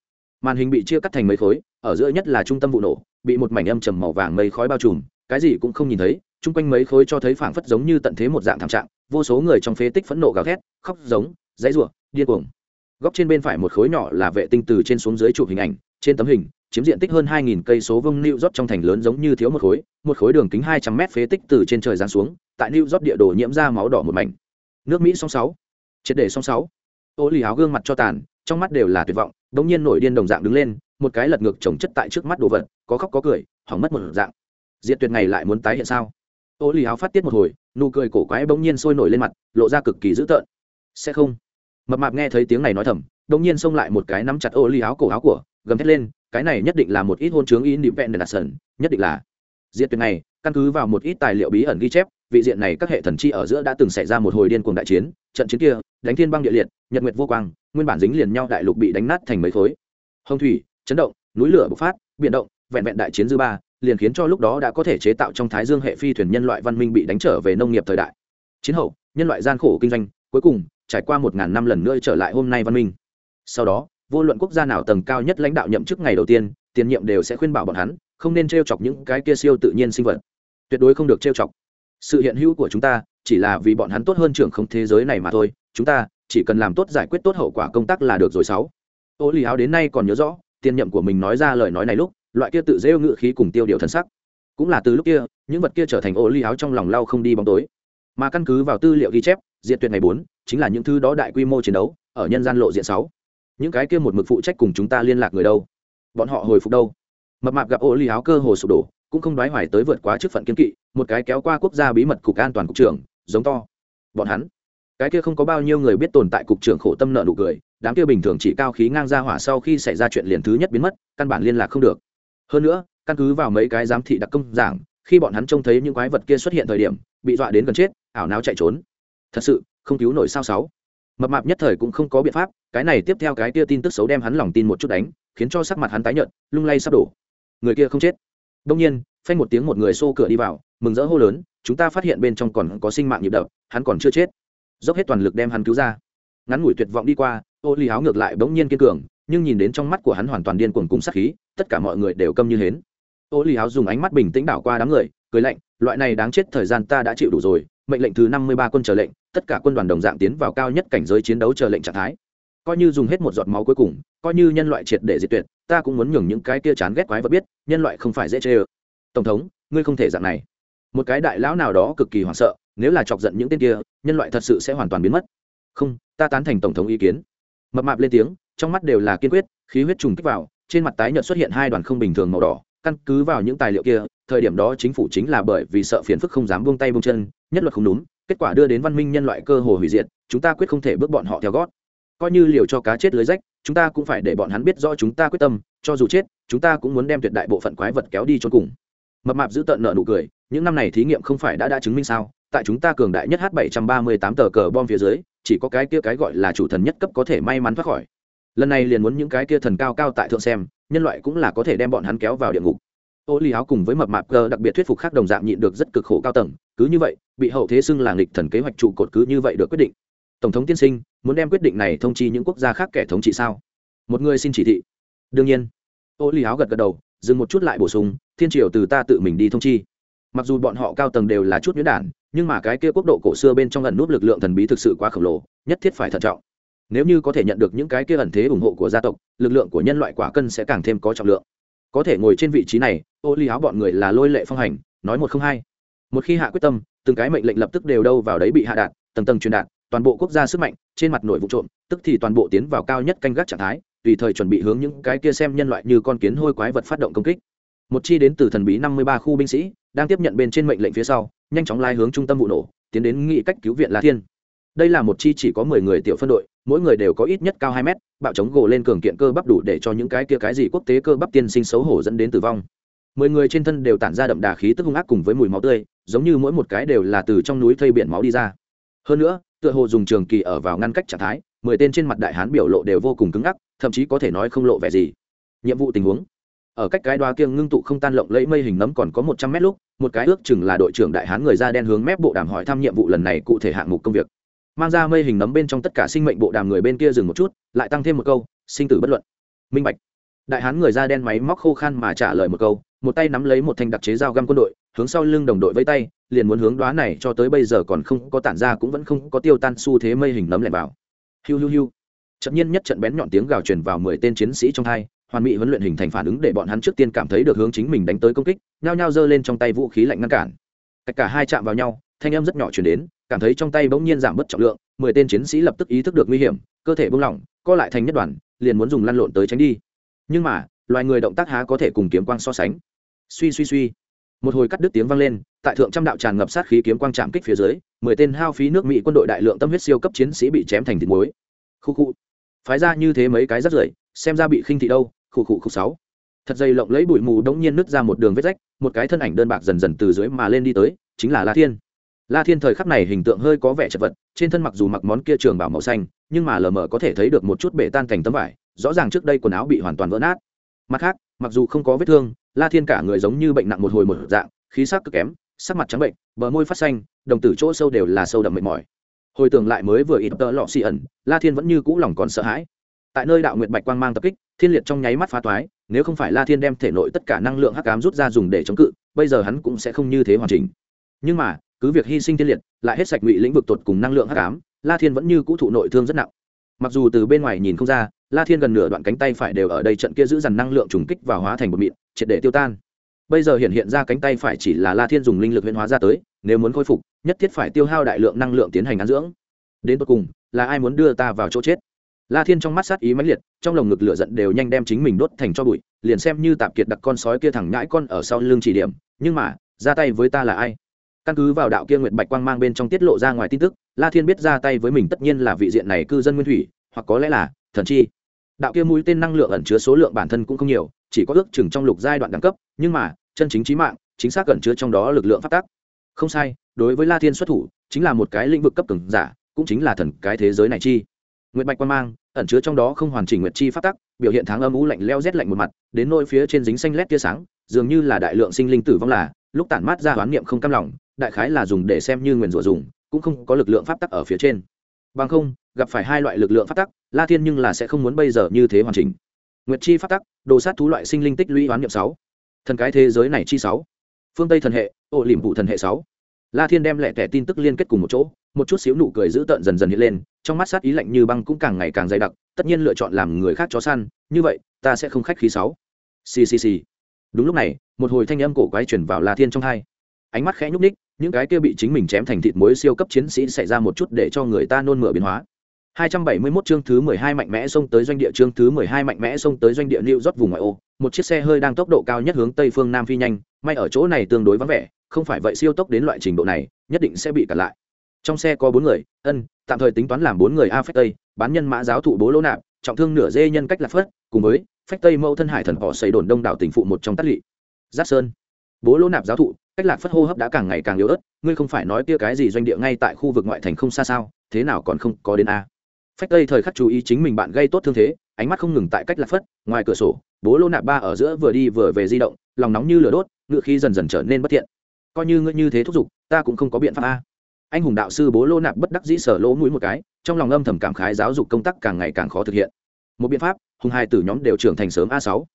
màn hình bị chia cắt thành mấy khối ở giữa nhất là trung tâm vụ nổ bị một mảnh âm trầm màu vàng mây khói bao trùm cái gì cũng không nhìn thấy chung quanh mấy khối cho thấy phảng phất giống như tận thế một dạng thảm trạng vô số người trong phế tích phẫn nộ gào thét khóc giống dãy rủa điên cuồng góc trên bên phải một khối nhỏ là vệ tinh từ trên xuống dưới chụp hình ảnh trên tấm hình chiếm diện tích hơn 2.000 cây số vương New York trong thành lớn giống như thiếu một khối, một khối đường kính 200 mét phế tích từ trên trời giáng xuống, tại New York địa đồ nhiễm ra máu đỏ một mảnh. Nước Mỹ song sáu, triệt để song sáu. Ô lì áo gương mặt cho tàn, trong mắt đều là tuyệt vọng, bỗng nhiên nổi điên đồng dạng đứng lên, một cái lật ngược chồng chất tại trước mắt đồ vật, có khóc có cười, hỏng mất một dạng. Diệt tuyệt ngày lại muốn tái hiện sao? Ô lì áo phát tiết một hồi, nụ cười cổ quái bỗng nhiên sôi nổi lên mặt, lộ ra cực kỳ dữ tợn. Sẽ không. Mập mạp nghe thấy tiếng này nói thầm, bỗng nhiên xông lại một cái nắm chặt ô lì áo cổ áo của, gầm thét lên, cái này nhất định là một ít hôn chướng independent nhất định là diệt tuyệt này căn cứ vào một ít tài liệu bí ẩn ghi chép vị diện này các hệ thần chi ở giữa đã từng xảy ra một hồi điên cuồng đại chiến trận chiến kia đánh thiên băng địa liệt nhật nguyệt vô quang nguyên bản dính liền nhau đại lục bị đánh nát thành mấy khối. Hồng thủy, chấn động, núi lửa bộc phát, biển động, vẹn vẹn đại chiến dư ba, liền khiến cho lúc đó đã có thể chế tạo trong thái dương hệ phi thuyền nhân loại văn minh bị đánh trở về nông nghiệp thời đại. Chiến hậu, nhân loại gian khổ kinh doanh, cuối cùng, trải qua một ngàn năm lần nữa trở lại hôm nay văn minh. Sau đó, vô luận quốc gia nào tầng cao nhất lãnh đạo nhậm chức ngày đầu tiên, tiền nhiệm đều sẽ khuyên bảo bọn hắn, không nên t r e o chọc những cái kia siêu tự nhiên sinh vật. Tuyệt đối không được t r e o chọc. Sự hiện hữu của chúng ta, chỉ là vì bọn hắn tốt hơn trưởng không thế giới này mà thôi. Chúng ta chỉ cần làm tốt giải quyết tốt hậu quả công tác là được rồi sáu. Ô lì áo đến nay còn nhớ rõ, tiền nhậm của mình nói ra lời nói này lúc, loại kia tự rêu ngự khí cùng tiêu điều thân sắc. Cũng là từ lúc kia, những vật kia trở thành ô lì áo trong lòng lau không đi bóng tối. Mà căn cứ vào tư liệu ghi chép diện tuyệt ngày bốn, chính là những thứ đó đại quy mô chiến đấu, ở nhân gian lộ diện sáu. Những cái kia một mực phụ trách cùng chúng ta liên lạc người đâu? Bọn họ hồi phục đâu? Mập mạp gặp ô ly áo cơ hồ sụp đổ, cũng không đoái hoài tới vượt quá chức phận kiên kỵ, một cái kéo qua quốc gia bí mật cục an toàn cục trưởng, giống to. Bọn hắn cái kia không có bao nhiêu người biết tồn tại cục trưởng khổ tâm nợ nụ cười, đám kia bình thường chỉ cao khí ngang ra hỏa sau khi xảy ra chuyện liền thứ nhất biến mất, căn bản liên lạc không được. Hơn nữa, căn cứ vào mấy cái giám thị đặc công giảng, khi bọn hắn trông thấy những quái vật kia xuất hiện thời điểm, bị dọa đến gần chết, ảo não chạy trốn. Thật sự, không cứu nổi sao sáu. Mập mạp nhất thời cũng không có biện pháp, cái này tiếp theo cái kia tin tức xấu đem hắn lòng tin một chút đánh, khiến cho sắc mặt hắn tái nhợt, lung lay sắp đổ. Người kia không chết. Đông nhiên, phanh một tiếng một người xô cửa đi vào, mừng rỡ hô lớn, chúng ta phát hiện bên trong còn có sinh mạng nhịp đập, hắn còn chưa chết dốc hết toàn lực đem hắn cứu ra. Ngắn ngủi tuyệt vọng đi qua, ô ly háo ngược lại bỗng nhiên kiên cường, nhưng nhìn đến trong mắt của hắn hoàn toàn điên cuồng cùng sát khí, tất cả mọi người đều câm như hến. Ô ly háo dùng ánh mắt bình tĩnh đảo qua đám người, cười lạnh, loại này đáng chết thời gian ta đã chịu đủ rồi, mệnh lệnh thứ năm mươi ba quân chờ lệnh, tất cả quân đoàn đồng dạng tiến vào cao nhất cảnh giới chiến đấu chờ lệnh trạng thái. Coi như dùng hết một giọt máu cuối cùng, coi như nhân loại triệt để diệt tuyệt, ta cũng muốn nhường những cái kia chán ghét quái vật biết, nhân loại không phải dễ chê ơ. Tổng thống, ngươi không thể dạng này. Một cái đại lão nào đó cực kỳ hoảng sợ nếu là chọc giận những tên kia, nhân loại thật sự sẽ hoàn toàn biến mất. Không, ta tán thành tổng thống ý kiến. Mập mạp lên tiếng, trong mắt đều là kiên quyết, khí huyết trùng kích vào, trên mặt tái nhợt xuất hiện hai đoàn không bình thường màu đỏ, căn cứ vào những tài liệu kia, thời điểm đó chính phủ chính là bởi vì sợ phiền phức không dám buông tay buông chân, nhất luật không đúng, kết quả đưa đến văn minh nhân loại cơ hồ hủy diệt, chúng ta quyết không thể bước bọn họ theo gót. Coi như liều cho cá chết lưới rách, chúng ta cũng phải để bọn hắn biết rõ chúng ta quyết tâm, cho dù chết, chúng ta cũng muốn đem tuyệt đại bộ phận quái vật kéo đi cho cùng. Mập mạp giữ tợn nợ nụ cười, những năm này thí nghiệm không phải đã đã chứng minh sao? Tại chúng ta cường đại nhất h bảy trăm ba mươi tám tờ cờ bom phía dưới, chỉ có cái kia cái gọi là chủ thần nhất cấp có thể may mắn thoát khỏi. Lần này liền muốn những cái kia thần cao cao tại thượng xem, nhân loại cũng là có thể đem bọn hắn kéo vào địa ngục. Ô ly áo cùng với mập mạp cơ đặc biệt thuyết phục khác đồng dạng nhịn được rất cực khổ cao tầng, cứ như vậy, bị hậu thế xưng là nghịch thần kế hoạch trụ cột cứ như vậy được quyết định. Tổng thống tiên sinh, muốn đem quyết định này thông chi những quốc gia khác kẻ thống trị sao? Một người xin chỉ thị. Đương nhiên. Ô ly áo gật gật đầu, dừng một chút lại bổ sung, thiên triều từ ta tự mình đi thông chi. Mặc dù bọn họ cao tầng đều là chút nhuyễn đản nhưng mà cái kia quốc độ cổ xưa bên trong ẩn nút lực lượng thần bí thực sự quá khổng lồ, nhất thiết phải thận trọng. Nếu như có thể nhận được những cái kia ẩn thế ủng hộ của gia tộc, lực lượng của nhân loại quả cân sẽ càng thêm có trọng lượng. Có thể ngồi trên vị trí này, ô ly áo bọn người là lôi lệ phong hành, nói một không hai. Một khi hạ quyết tâm, từng cái mệnh lệnh lập tức đều đâu vào đấy bị hạ đạt tầng tầng truyền đạt toàn bộ quốc gia sức mạnh, trên mặt nội vụ trộm, tức thì toàn bộ tiến vào cao nhất canh gác trạng thái, tùy thời chuẩn bị hướng những cái kia xem nhân loại như con kiến hôi quái vật phát động công kích một chi đến từ thần bí năm mươi ba khu binh sĩ, đang tiếp nhận bên trên mệnh lệnh phía sau, nhanh chóng lai hướng trung tâm vụ nổ, tiến đến nghị cách cứu viện la thiên. Đây là một chi chỉ có mười người tiểu phân đội, mỗi người đều có ít nhất cao hai mét, bạo chống gồ lên cường kiện cơ bắp đủ để cho những cái kia cái gì quốc tế cơ bắp tiên sinh xấu hổ dẫn đến tử vong. Mười người trên thân đều tản ra đậm đà khí tức hung ác cùng với mùi máu tươi, giống như mỗi một cái đều là từ trong núi thây biển máu đi ra. Hơn nữa, tựa hồ dùng trường kỳ ở vào ngăn cách trạng thái, mười tên trên mặt đại hán biểu lộ đều vô cùng cứng ngắc, thậm chí có thể nói không lộ vẻ gì. Nhiệm vụ tình huống ở cách cái đoá kiêng ngưng tụ không tan lộng lẫy mây hình nấm còn có một trăm mét lúc, một cái ước chừng là đội trưởng đại hán người da đen hướng mép bộ đàm hỏi thăm nhiệm vụ lần này cụ thể hạng mục công việc. Mang ra mây hình nấm bên trong tất cả sinh mệnh bộ đàm người bên kia dừng một chút, lại tăng thêm một câu, sinh tử bất luận. Minh bạch. Đại hán người da đen máy móc khô khan mà trả lời một câu, một tay nắm lấy một thanh đặc chế dao găm quân đội, hướng sau lưng đồng đội với tay, liền muốn hướng đoá này cho tới bây giờ còn không có tản ra cũng vẫn không có tiêu tan xu thế mây hình nấm lẻn vào. Hiu hiu hiu. Chậm nhiên nhất trận bén nhọn tiếng gào truyền vào mười tên chiến sĩ trong hai hoàn mỹ huấn luyện hình thành phản ứng để bọn hắn trước tiên cảm thấy được hướng chính mình đánh tới công kích, nhao nhao giơ lên trong tay vũ khí lạnh ngăn cản. Tất cả hai chạm vào nhau, thanh âm rất nhỏ chuyển đến, cảm thấy trong tay bỗng nhiên giảm bớt trọng lượng, mười tên chiến sĩ lập tức ý thức được nguy hiểm, cơ thể buông lỏng, co lại thành nhất đoàn, liền muốn dùng lăn lộn tới tránh đi. Nhưng mà, loài người động tác há có thể cùng kiếm quang so sánh. Suy suy suy. Một hồi cắt đứt tiếng vang lên, tại thượng trăm đạo tràn ngập sát khí kiếm quang chạm kích phía dưới, mười tên hao phí nước mỹ quân đội đại lượng tâm huyết siêu cấp chiến sĩ bị chém thành thịt muối. Khu khu. Phái ra như thế mấy cái rất rưởi, xem ra bị khinh thị đâu khụ khụ khụ sáu. Thật dày lộng lấy bụi mù đống nhiên nứt ra một đường vết rách, một cái thân ảnh đơn bạc dần dần từ dưới mà lên đi tới, chính là la thiên. La thiên thời khắc này hình tượng hơi có vẻ chật vật, trên thân mặc dù mặc món kia trường bảo màu xanh, nhưng mà lờ mờ có thể thấy được một chút bể tan thành tấm vải, rõ ràng trước đây quần áo bị hoàn toàn vỡ nát. Mặt khác, mặc dù không có vết thương, la thiên cả người giống như bệnh nặng một hồi một dạng, khí sắc cực kém, sắc mặt trắng bệnh, bờ môi phát xanh, đồng tử chỗ sâu đều là sâu đậm mệt mỏi. Hồi tưởng lại mới vừa ít tợ lọ xì ẩn, la thiên vẫn như cũ lòng còn sợ hãi tại nơi đạo nguyệt bạch quang mang tập kích, thiên liệt trong nháy mắt phá toái, nếu không phải la thiên đem thể nội tất cả năng lượng hắc ám rút ra dùng để chống cự, bây giờ hắn cũng sẽ không như thế hoàn chỉnh. Nhưng mà, cứ việc hy sinh thiên liệt, lại hết sạch ngụy lĩnh vực tột cùng năng lượng hắc ám, la thiên vẫn như cũ thụ nội thương rất nặng. Mặc dù từ bên ngoài nhìn không ra, la thiên gần nửa đoạn cánh tay phải đều ở đây trận kia giữ dằn năng lượng trùng kích và hóa thành một mịn, triệt để tiêu tan. Bây giờ hiện hiện ra cánh tay phải chỉ là la thiên dùng linh lực huyễn hóa ra tới, nếu muốn khôi phục, nhất thiết phải tiêu hao đại lượng năng lượng tiến hành ăn dưỡng. Đến cuối cùng, là ai muốn đưa ta vào chỗ chết? La thiên trong mắt sát ý mãnh liệt, trong lồng ngực lửa giận đều nhanh đem chính mình đốt thành cho bụi, liền xem như tạp kiệt đặt con sói kia thẳng nhãi con ở sau lưng chỉ điểm, nhưng mà, ra tay với ta là ai? Căn cứ vào đạo kia nguyệt bạch quang mang bên trong tiết lộ ra ngoài tin tức, la thiên biết ra tay với mình tất nhiên là vị diện này cư dân nguyên thủy, hoặc có lẽ là thần chi. Đạo kia mũi tên năng lượng ẩn chứa số lượng bản thân cũng không nhiều, chỉ có ước chừng trong lục giai đoạn đẳng cấp, nhưng mà, chân chính trí mạng, chính xác ẩn chứa trong đó lực lượng phát tác. Không sai, đối với la thiên xuất thủ, chính là một cái lĩnh vực cấp cường giả, cũng chính là thần cái thế giới này chi nguyệt bạch quan mang, ẩn chứa trong đó không hoàn chỉnh nguyệt chi phát tắc, biểu hiện tháng âm u lạnh leo rét lạnh một mặt, đến nôi phía trên dính xanh lét tia sáng, dường như là đại lượng sinh linh tử vong là, lúc tản mát ra hoán niệm không cam lòng, đại khái là dùng để xem như nguyền rủa dùng, cũng không có lực lượng pháp tắc ở phía trên. Bằng không, gặp phải hai loại lực lượng pháp tắc, la thiên nhưng là sẽ không muốn bây giờ như thế hoàn chỉnh. Nguyệt chi pháp tắc, đồ sát thú loại sinh linh tích lũy hoán niệm sáu. Thần cái thế giới này chi sáu. Phương tây thần hệ ổ liềm vụ thần hệ sáu. La thiên đem lẻ tẻ tin tức liên kết cùng một chỗ một chút xíu nụ cười dữ tợn dần dần hiện lên trong mắt sát ý lạnh như băng cũng càng ngày càng dày đặc tất nhiên lựa chọn làm người khác chó săn như vậy ta sẽ không khách khí sáu. Ccc đúng lúc này một hồi thanh âm cổ quái chuyển vào la thiên trong hai. Ánh mắt khẽ nhúc ních những cái kia bị chính mình chém thành thịt muối siêu cấp chiến sĩ xảy ra một chút để cho người ta nôn mửa biến hóa. 271 chương thứ 12 mạnh mẽ xông tới doanh địa chương thứ 12 mạnh mẽ xông tới doanh địa New York vùng ngoại ô, một chiếc xe hơi đang tốc độ cao nhất hướng tây phương nam phi nhanh, may ở chỗ này tương đối vắng vẻ, không phải vậy siêu tốc đến loại trình độ này, nhất định sẽ bị cản lại. Trong xe có bốn người, ân, tạm thời tính toán làm bốn người a phách tây, bán nhân mã giáo thụ bố lỗ nạp, trọng thương nửa dê nhân cách lạc phất, cùng với phách tây mẫu thân hải thần họ xây đồn đông đảo tỉnh phụ một trong tắt lỵ. giáp Sơn, bố lỗ nạp giáo thụ, cách lạc phất hô hấp đã càng ngày càng yếu ớt, ngươi không phải nói kia cái gì doanh địa ngay tại khu vực ngoại thành không xa sao, thế nào còn không có đến a? phách tây thời khắc chú ý chính mình bạn gây tốt thương thế ánh mắt không ngừng tại cách lạc phất ngoài cửa sổ bố lô nạp ba ở giữa vừa đi vừa về di động lòng nóng như lửa đốt ngựa khi dần dần trở nên bất thiện coi như ngươi như thế thúc giục ta cũng không có biện pháp a anh hùng đạo sư bố lô nạp bất đắc dĩ sở lỗ mũi một cái, trong lòng âm thầm cảm khái giáo dục công tác càng ngày càng khó thực hiện. Một biện pháp, hùng hai tử nhóm đều trưởng thành sớm a sáu.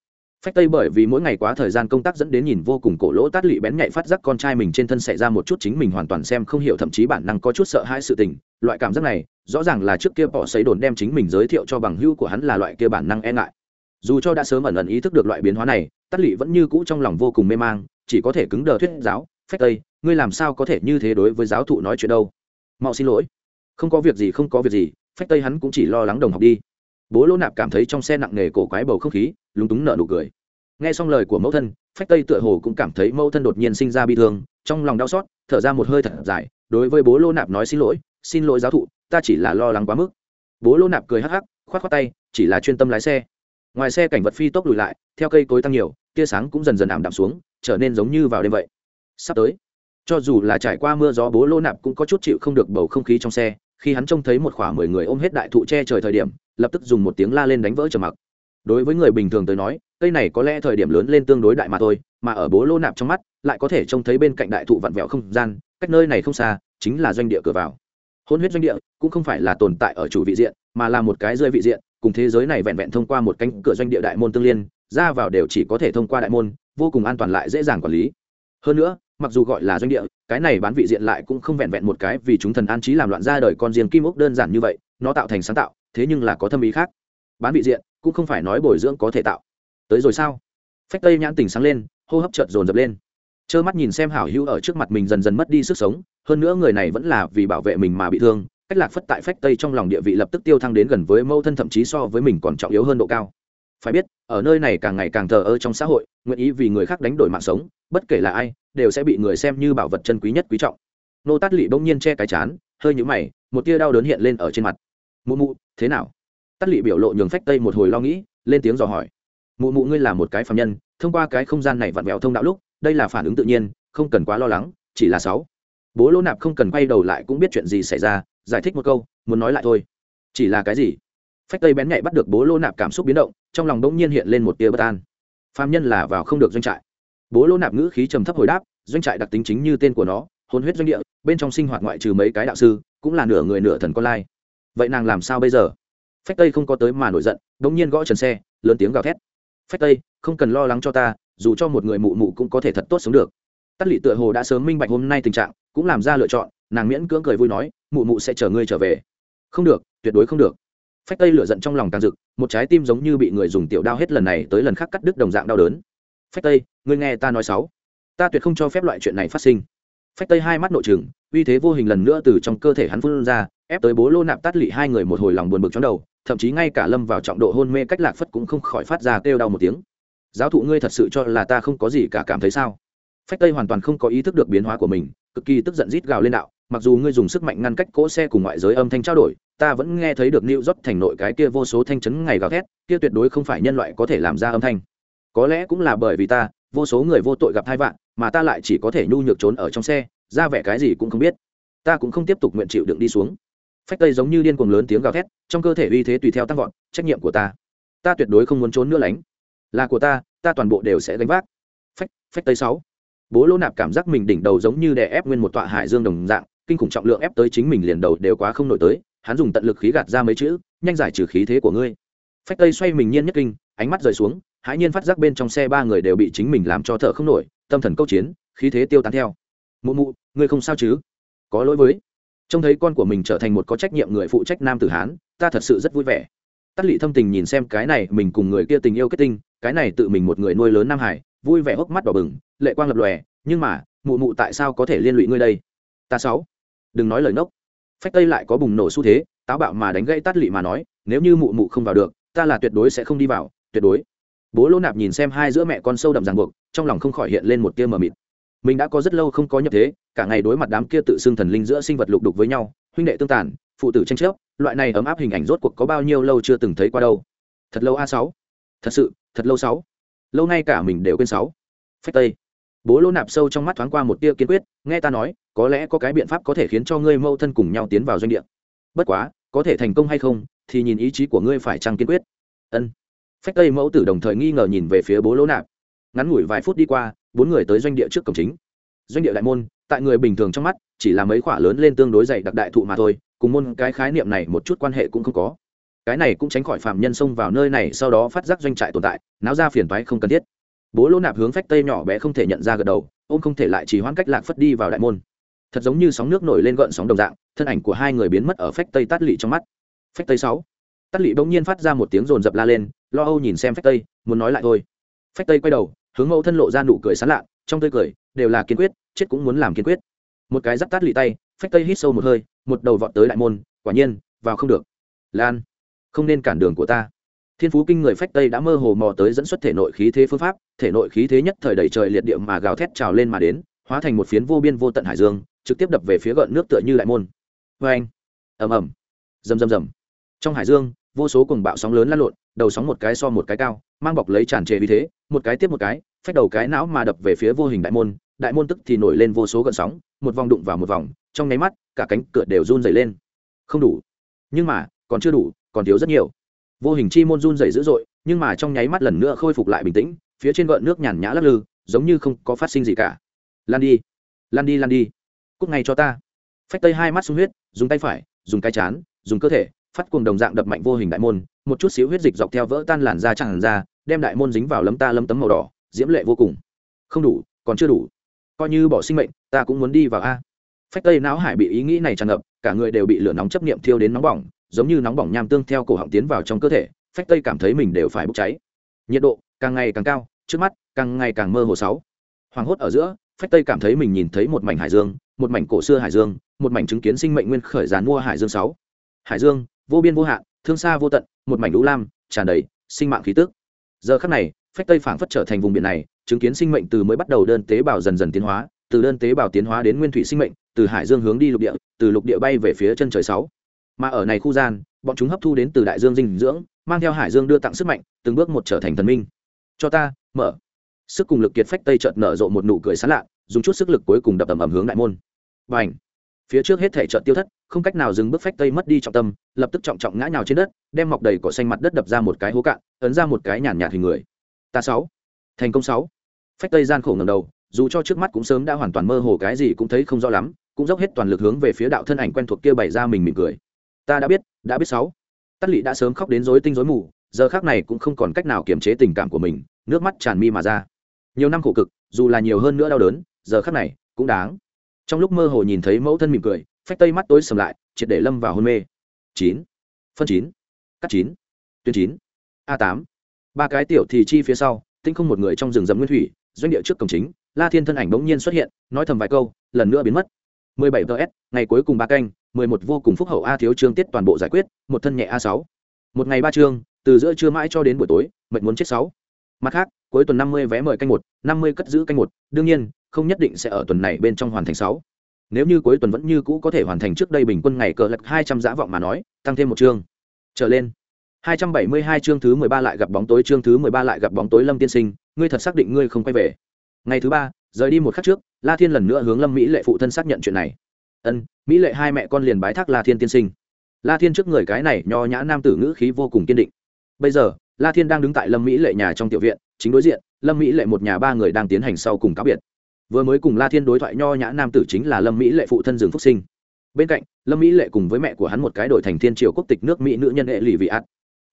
Phách tây bởi vì mỗi ngày quá thời gian công tác dẫn đến nhìn vô cùng cổ lỗ tát lị bén nhạy phát giác con trai mình trên thân xảy ra một chút chính mình hoàn toàn xem không hiểu thậm chí bản năng có chút sợ hãi sự tình, loại cảm giác này, rõ ràng là trước kia bỏ xấy đồn đem chính mình giới thiệu cho bằng hữu của hắn là loại kia bản năng e ngại. Dù cho đã sớm ẩn ẩn ý thức được loại biến hóa này, tát lị vẫn như cũ trong lòng vô cùng mê mang, chỉ có thể cứng đờ thuyết giáo, phách tây ngươi làm sao có thể như thế đối với giáo thụ nói chuyện đâu? Mau xin lỗi. Không có việc gì, không có việc gì, phách tây hắn cũng chỉ lo lắng đồng học đi. Bố lỗ nạp cảm thấy trong xe nặng nề cổ quái bầu không khí, lúng túng nở nụ cười. Nghe xong lời của mẫu thân, phách tây tựa hồ cũng cảm thấy mẫu thân đột nhiên sinh ra bi thương, trong lòng đau xót, thở ra một hơi thật dài, đối với bố lô nạp nói xin lỗi xin lỗi giáo thụ, ta chỉ là lo lắng quá mức. Bố lô nạp cười hắc hắc, khoát khoát tay, chỉ là chuyên tâm lái xe. Ngoài xe cảnh vật phi tốc lùi lại, theo cây cối tăng nhiều, tia sáng cũng dần dần ảm đạm xuống, trở nên giống như vào đêm vậy. Sắp tới cho dù là trải qua mưa gió bố lô nạp cũng có chút chịu không được bầu không khí trong xe, khi hắn trông thấy một khoảng mười người ôm hết đại thụ che trời thời điểm, lập tức dùng một tiếng la lên đánh vỡ trầm mặc. Đối với người bình thường tới nói, cây này có lẽ thời điểm lớn lên tương đối đại mà thôi, mà ở bố lô nạp trong mắt, lại có thể trông thấy bên cạnh đại thụ vặn vẹo không gian, cách nơi này không xa, chính là doanh địa cửa vào. Hôn huyết doanh địa cũng không phải là tồn tại ở chủ vị diện, mà là một cái rơi vị diện, cùng thế giới này vẹn vẹn thông qua một cánh cửa doanh địa đại môn tương liên, ra vào đều chỉ có thể thông qua đại môn, vô cùng an toàn lại dễ dàng quản lý. Hơn nữa mặc dù gọi là doanh địa, cái này bán vị diện lại cũng không vẹn vẹn một cái vì chúng thần an trí làm loạn ra đời con riêng kim ốc đơn giản như vậy, nó tạo thành sáng tạo, thế nhưng là có thâm ý khác. Bán vị diện cũng không phải nói bồi dưỡng có thể tạo. Tới rồi sao? Phách tây nhãn tình sáng lên, hô hấp chợt dồn dập lên. Trơ mắt nhìn xem hảo hữu ở trước mặt mình dần dần mất đi sức sống, hơn nữa người này vẫn là vì bảo vệ mình mà bị thương, cách lạc phất tại phách tây trong lòng địa vị lập tức tiêu thăng đến gần với mâu thân thậm chí so với mình còn trọng yếu hơn độ cao. Phải biết, ở nơi này càng ngày càng thờ ơ trong xã hội, nguyện ý vì người khác đánh đổi mạng sống bất kể là ai, đều sẽ bị người xem như bảo vật chân quý nhất quý trọng. Nô tát lỵ bỗng nhiên che cái chán, hơi nhũ mày, một tia đau đớn hiện lên ở trên mặt. Mụ mụ, thế nào? Tát lỵ biểu lộ nhường phách tây một hồi lo nghĩ, lên tiếng dò hỏi. Mụ mụ ngươi là một cái phạm nhân, thông qua cái không gian này vặn vẹo thông đạo lúc, đây là phản ứng tự nhiên, không cần quá lo lắng, chỉ là sáu. Bố lỗ nạp không cần quay đầu lại cũng biết chuyện gì xảy ra, giải thích một câu, muốn nói lại thôi. Chỉ là cái gì? Phách tây bén nhạy bắt được bố lô nạp cảm xúc biến động, trong lòng đ ỗ n g nhiên hiện lên một tia bất an. Phạm nhân là vào không được doanh trại bố lỗ nạp ngữ khí trầm thấp hồi đáp, doanh trại đặc tính chính như tên của nó, hôn huyết doanh địa, bên trong sinh hoạt ngoại trừ mấy cái đạo sư, cũng là nửa người nửa thần con lai. Vậy nàng làm sao bây giờ? Phách tây không có tới mà nổi giận đ ỗ n g nhiên gõ trần xe, lớn tiếng gào thét. Phách tây, không cần lo lắng cho ta, dù cho một người mụ mụ cũng có thể thật tốt sống được. Tắt lị tựa hồ đã sớm minh bạch hôm nay tình trạng, cũng làm ra lựa chọn, nàng miễn cưỡng cười vui nói, mụ mụ sẽ chở ngươi trở về. Không được, tuyệt đối không được. Phách tây lựa giận trong lòng càng rực, một trái tim giống như bị người dùng tiểu đao hết lần này tới lần khác cắt đứt đồng dạng đau đớn phách tây, ngươi nghe ta nói sáu. Ta tuyệt không cho phép loại chuyện này phát sinh. Phách tây hai mắt nội trừng, uy thế vô hình lần nữa từ trong cơ thể hắn phun ra, ép tới bố lô nạp tát lị hai người một hồi lòng buồn bực trong đầu, thậm chí ngay cả lâm vào trọng độ hôn mê cách lạc phất cũng không khỏi phát ra kêu đau một tiếng. Giáo thụ ngươi thật sự cho là ta không có gì cả cảm thấy sao? Phách tây hoàn toàn không có ý thức được biến hóa của mình, cực kỳ tức giận rít gào lên đạo, mặc dù ngươi dùng sức mạnh ngăn cách cỗ xe cùng ngoại giới âm thanh trao đổi, ta vẫn nghe thấy được nịu rót thành nội cái kia vô số thanh chấn ngày gào thét, kia tuyệt đối không phải nhân loại có thể làm ra âm thanh có lẽ cũng là bởi vì ta, vô số người vô tội gặp hai vạn mà ta lại chỉ có thể nhu nhược trốn ở trong xe, ra vẻ cái gì cũng không biết. Ta cũng không tiếp tục nguyện chịu đựng đi xuống. Phách tây giống như điên cuồng lớn tiếng gào thét, trong cơ thể uy thế tùy theo tăng vọt, trách nhiệm của ta. Ta tuyệt đối không muốn trốn nữa lánh. Là của ta ta toàn bộ đều sẽ gánh vác. Phách phách tây sáu. Bố lỗ nạp cảm giác mình đỉnh đầu giống như đè ép nguyên một tọa hải dương đồng dạng, kinh khủng trọng lượng ép tới chính mình liền đầu đều quá không nổi tới, hắn dùng tận lực khí gạt ra mấy chữ, nhanh giải trừ khí thế của ngươi. Phách tây xoay mình nhiên nhất kinh, ánh mắt rời xuống hãi nhiên phát giác bên trong xe ba người đều bị chính mình làm cho thở không nổi, tâm thần câu chiến, khí thế tiêu tán theo. Mụ mụ, ngươi không sao chứ? Có lỗi với. Trông thấy con của mình trở thành một có trách nhiệm người phụ trách nam tử hán, ta thật sự rất vui vẻ. Tắt lị thâm tình nhìn xem cái này mình cùng người kia tình yêu kết tinh, cái này tự mình một người nuôi lớn nam hải, vui vẻ hốc mắt đỏ bừng, lệ quang lập lòe, nhưng mà, mụ mụ tại sao có thể liên lụy ngươi đây? Ta sáu, đừng nói lời nốc phách tây lại có bùng nổ xu thế, táo bạo mà đánh gãy tắt lị mà nói, nếu như mụ mụ không vào được, ta là tuyệt đối sẽ không đi vào, tuyệt đối bố lỗ nạp nhìn xem hai giữa mẹ con sâu đậm ràng buộc, trong lòng không khỏi hiện lên một tia mờ mịt. Mình đã có rất lâu không có nhập thế, cả ngày đối mặt đám kia tự xưng thần linh giữa sinh vật lục đục với nhau, huynh đệ tương tàn, phụ tử tranh chấp, loại này ấm áp hình ảnh rốt cuộc có bao nhiêu lâu chưa từng thấy qua đâu. Thật lâu a sáu. Thật sự, thật lâu sáu. Lâu nay cả mình đều quên sáu. Phách tây. Bố lô nạp sâu trong mắt thoáng qua một tia kiên quyết, nghe ta nói, có lẽ có cái biện pháp có thể khiến cho ngươi mâu thân cùng nhau tiến vào doanh địa. Bất quá, có thể thành công hay không, thì nhìn ý chí của ngươi phải chăng kiên quyết. Ân phách tây mẫu tử đồng thời nghi ngờ nhìn về phía bố lỗ nạp. Ngắn ngủi vài phút đi qua, bốn người tới doanh địa trước cổng chính. Doanh địa đại môn, tại người bình thường trong mắt, chỉ là mấy khoả lớn lên tương đối dày đặc đại thụ mà thôi, cùng môn cái khái niệm này một chút quan hệ cũng không có. Cái này cũng tránh khỏi phạm nhân xông vào nơi này sau đó phát giác doanh trại tồn tại, náo ra phiền toái không cần thiết. Bố lỗ nạp hướng phách tây nhỏ bé không thể nhận ra gật đầu, ôm không thể lại chỉ hoãn cách lạc phất đi vào đại môn. Thật giống như sóng nước nổi lên gợn sóng đồng dạng, thân ảnh của hai người biến mất ở phách tây tát lị trong mắt. Phách tây sáu. Tát lị bỗng nhiên phát ra một tiếng rồn rập la lên lo âu nhìn xem phách tây, muốn nói lại thôi. Phách tây quay đầu, hướng mẫu thân lộ ra nụ cười sán lạ, trong tươi cười, đều là kiên quyết, chết cũng muốn làm kiên quyết. Một cái giáp tát lì tay, phách tây hít sâu một hơi, một đầu vọt tới đại môn, quả nhiên, vào không được. Lan, không nên cản đường của ta. Thiên phú kinh người phách tây đã mơ hồ mò tới dẫn xuất thể nội khí thế phương pháp, thể nội khí thế nhất thời đầy trời liệt địa mà gào thét trào lên mà đến, hóa thành một phiến vô biên vô tận hải dương, trực tiếp đập về phía gợn nước tựa như đại môn. Vê anh ầm ầm, rầm rầm rầm. Trong hải dương, vô số cùng bạo sóng lớn lan lộn đầu sóng một cái so một cái cao, mang bọc lấy tràn trề vì thế, một cái tiếp một cái, phách đầu cái não mà đập về phía vô hình đại môn đại môn tức thì nổi lên vô số gợn sóng, một vòng đụng vào một vòng, trong nháy mắt, cả cánh cửa đều run dày lên. Không đủ. Nhưng mà, còn chưa đủ, còn thiếu rất nhiều. Vô hình chi môn run dày dữ dội, nhưng mà trong nháy mắt lần nữa khôi phục lại bình tĩnh, phía trên gợn nước nhàn nhã lắc lư, giống như không có phát sinh gì cả. Lan đi. Lan đi lan đi. Cúc ngay cho ta. Phách tây hai mắt sung huyết, dùng tay phải, dùng cái chán, dùng cơ thể phát cuồng đồng dạng đập mạnh vô hình đại môn, một chút xíu huyết dịch dọc theo vỡ tan làn da chẳng ra, đem đại môn dính vào lấm ta lấm tấm màu đỏ, diễm lệ vô cùng. Không đủ, còn chưa đủ. Coi như bỏ sinh mệnh, ta cũng muốn đi vào a. Phách tây não hải bị ý nghĩ này tràn ngập, cả người đều bị lửa nóng chấp niệm thiêu đến nóng bỏng, giống như nóng bỏng nham tương theo cổ họng tiến vào trong cơ thể, phách tây cảm thấy mình đều phải bốc cháy. Nhiệt độ càng ngày càng cao, trước mắt càng ngày càng mơ hồ sáu. Hoàng hốt ở giữa, phách tây cảm thấy mình nhìn thấy một mảnh hải dương, một mảnh cổ xưa hải dương, một mảnh chứng kiến sinh mệnh nguyên khởi giàn mua hải dương sáu. Hải dương vô biên vô hạn, thương xa vô tận, một mảnh lũ lam, tràn đầy sinh mạng khí tức. Giờ khắc này, phách tây phảng phất trở thành vùng biển này, chứng kiến sinh mệnh từ mới bắt đầu đơn tế bào dần dần tiến hóa, từ đơn tế bào tiến hóa đến nguyên thủy sinh mệnh, từ hải dương hướng đi lục địa, từ lục địa bay về phía chân trời sáu. Mà ở này khu gian, bọn chúng hấp thu đến từ đại dương dinh dưỡng, mang theo hải dương đưa tặng sức mạnh, từng bước một trở thành thần minh. Cho ta, mở. Sức cùng lực kiệt phách tây chợt nở rộ một nụ cười sán lạ, dùng chút sức lực cuối cùng đập ầm ầm hướng đại môn. Và ảnh phía trước hết thể chợt tiêu thất không cách nào dừng bước phách tây mất đi trọng tâm, lập tức trọng trọng ngã nhào trên đất, đem mọc đầy cỏ xanh mặt đất đập ra một cái hố cạn, ấn ra một cái nhàn nhạt hình người. Ta sáu. Thành công sáu. Phách tây gian khổ ngầm đầu, dù cho trước mắt cũng sớm đã hoàn toàn mơ hồ cái gì cũng thấy không rõ lắm, cũng dốc hết toàn lực hướng về phía đạo thân ảnh quen thuộc kia bày ra mình mỉm cười. Ta đã biết đã biết sáu. Tắt lị đã sớm khóc đến rối tinh rối mù, giờ khác này cũng không còn cách nào kiềm chế tình cảm của mình, nước mắt tràn mi mà ra. Nhiều năm khổ cực, dù là nhiều hơn nữa đau đớn, giờ khác này cũng đáng. Trong lúc mơ hồ nhìn thấy mẫu thân mỉm cười phách tây mắt tối sầm lại, triệt để lâm vào hôn mê. Chín. Phân chín. Cắt chín. Tuyến chín. A tám. Ba cái tiểu thì chi phía sau, tinh không một người trong rừng rậm nguyên thủy, doanh địa trước cổng chính, la thiên thân ảnh bỗng nhiên xuất hiện, nói thầm vài câu, lần nữa biến mất. 17 ts ngày cuối cùng ba canh 11 vô cùng phúc hậu a thiếu chương tiết toàn bộ giải quyết, một thân nhẹ a 6 một ngày ba chương, từ giữa trưa mãi cho đến buổi tối, mệt muốn chết sáu. Mặt khác, cuối tuần 50 vé mời canh một 50 cất giữ canh một, đương nhiên, không nhất định sẽ ở tuần này bên trong hoàn thành sáu nếu như cuối tuần vẫn như cũ có thể hoàn thành trước đây bình quân ngày cờ lật 200 giá vọng mà nói tăng thêm một chương trở lên 272 chương thứ 13 lại gặp bóng tối chương thứ 13 lại gặp bóng tối Lâm tiên sinh, ngươi thật xác định ngươi không quay về. Ngày thứ ba, rời đi một khắc trước, La Thiên lần nữa hướng Lâm Mỹ Lệ phụ thân xác nhận chuyện này. Ân, Mỹ Lệ hai mẹ con liền bái thác La Thiên tiên sinh. La Thiên trước người cái này nho nhã nam tử ngữ khí vô cùng kiên định. Bây giờ, La Thiên đang đứng tại Lâm Mỹ Lệ nhà trong tiểu viện, chính đối diện, Lâm Mỹ Lệ một nhà ba người đang tiến hành sau cùng cáo biệt. Vừa mới cùng La Thiên đối thoại nho nhã nam tử chính là Lâm Mỹ Lệ phụ thân Dương Phúc Sinh. Bên cạnh, Lâm Mỹ Lệ cùng với mẹ của hắn một cái đổi thành thiên triều quốc tịch nước Mỹ nữ nhân hệ lì vị ạt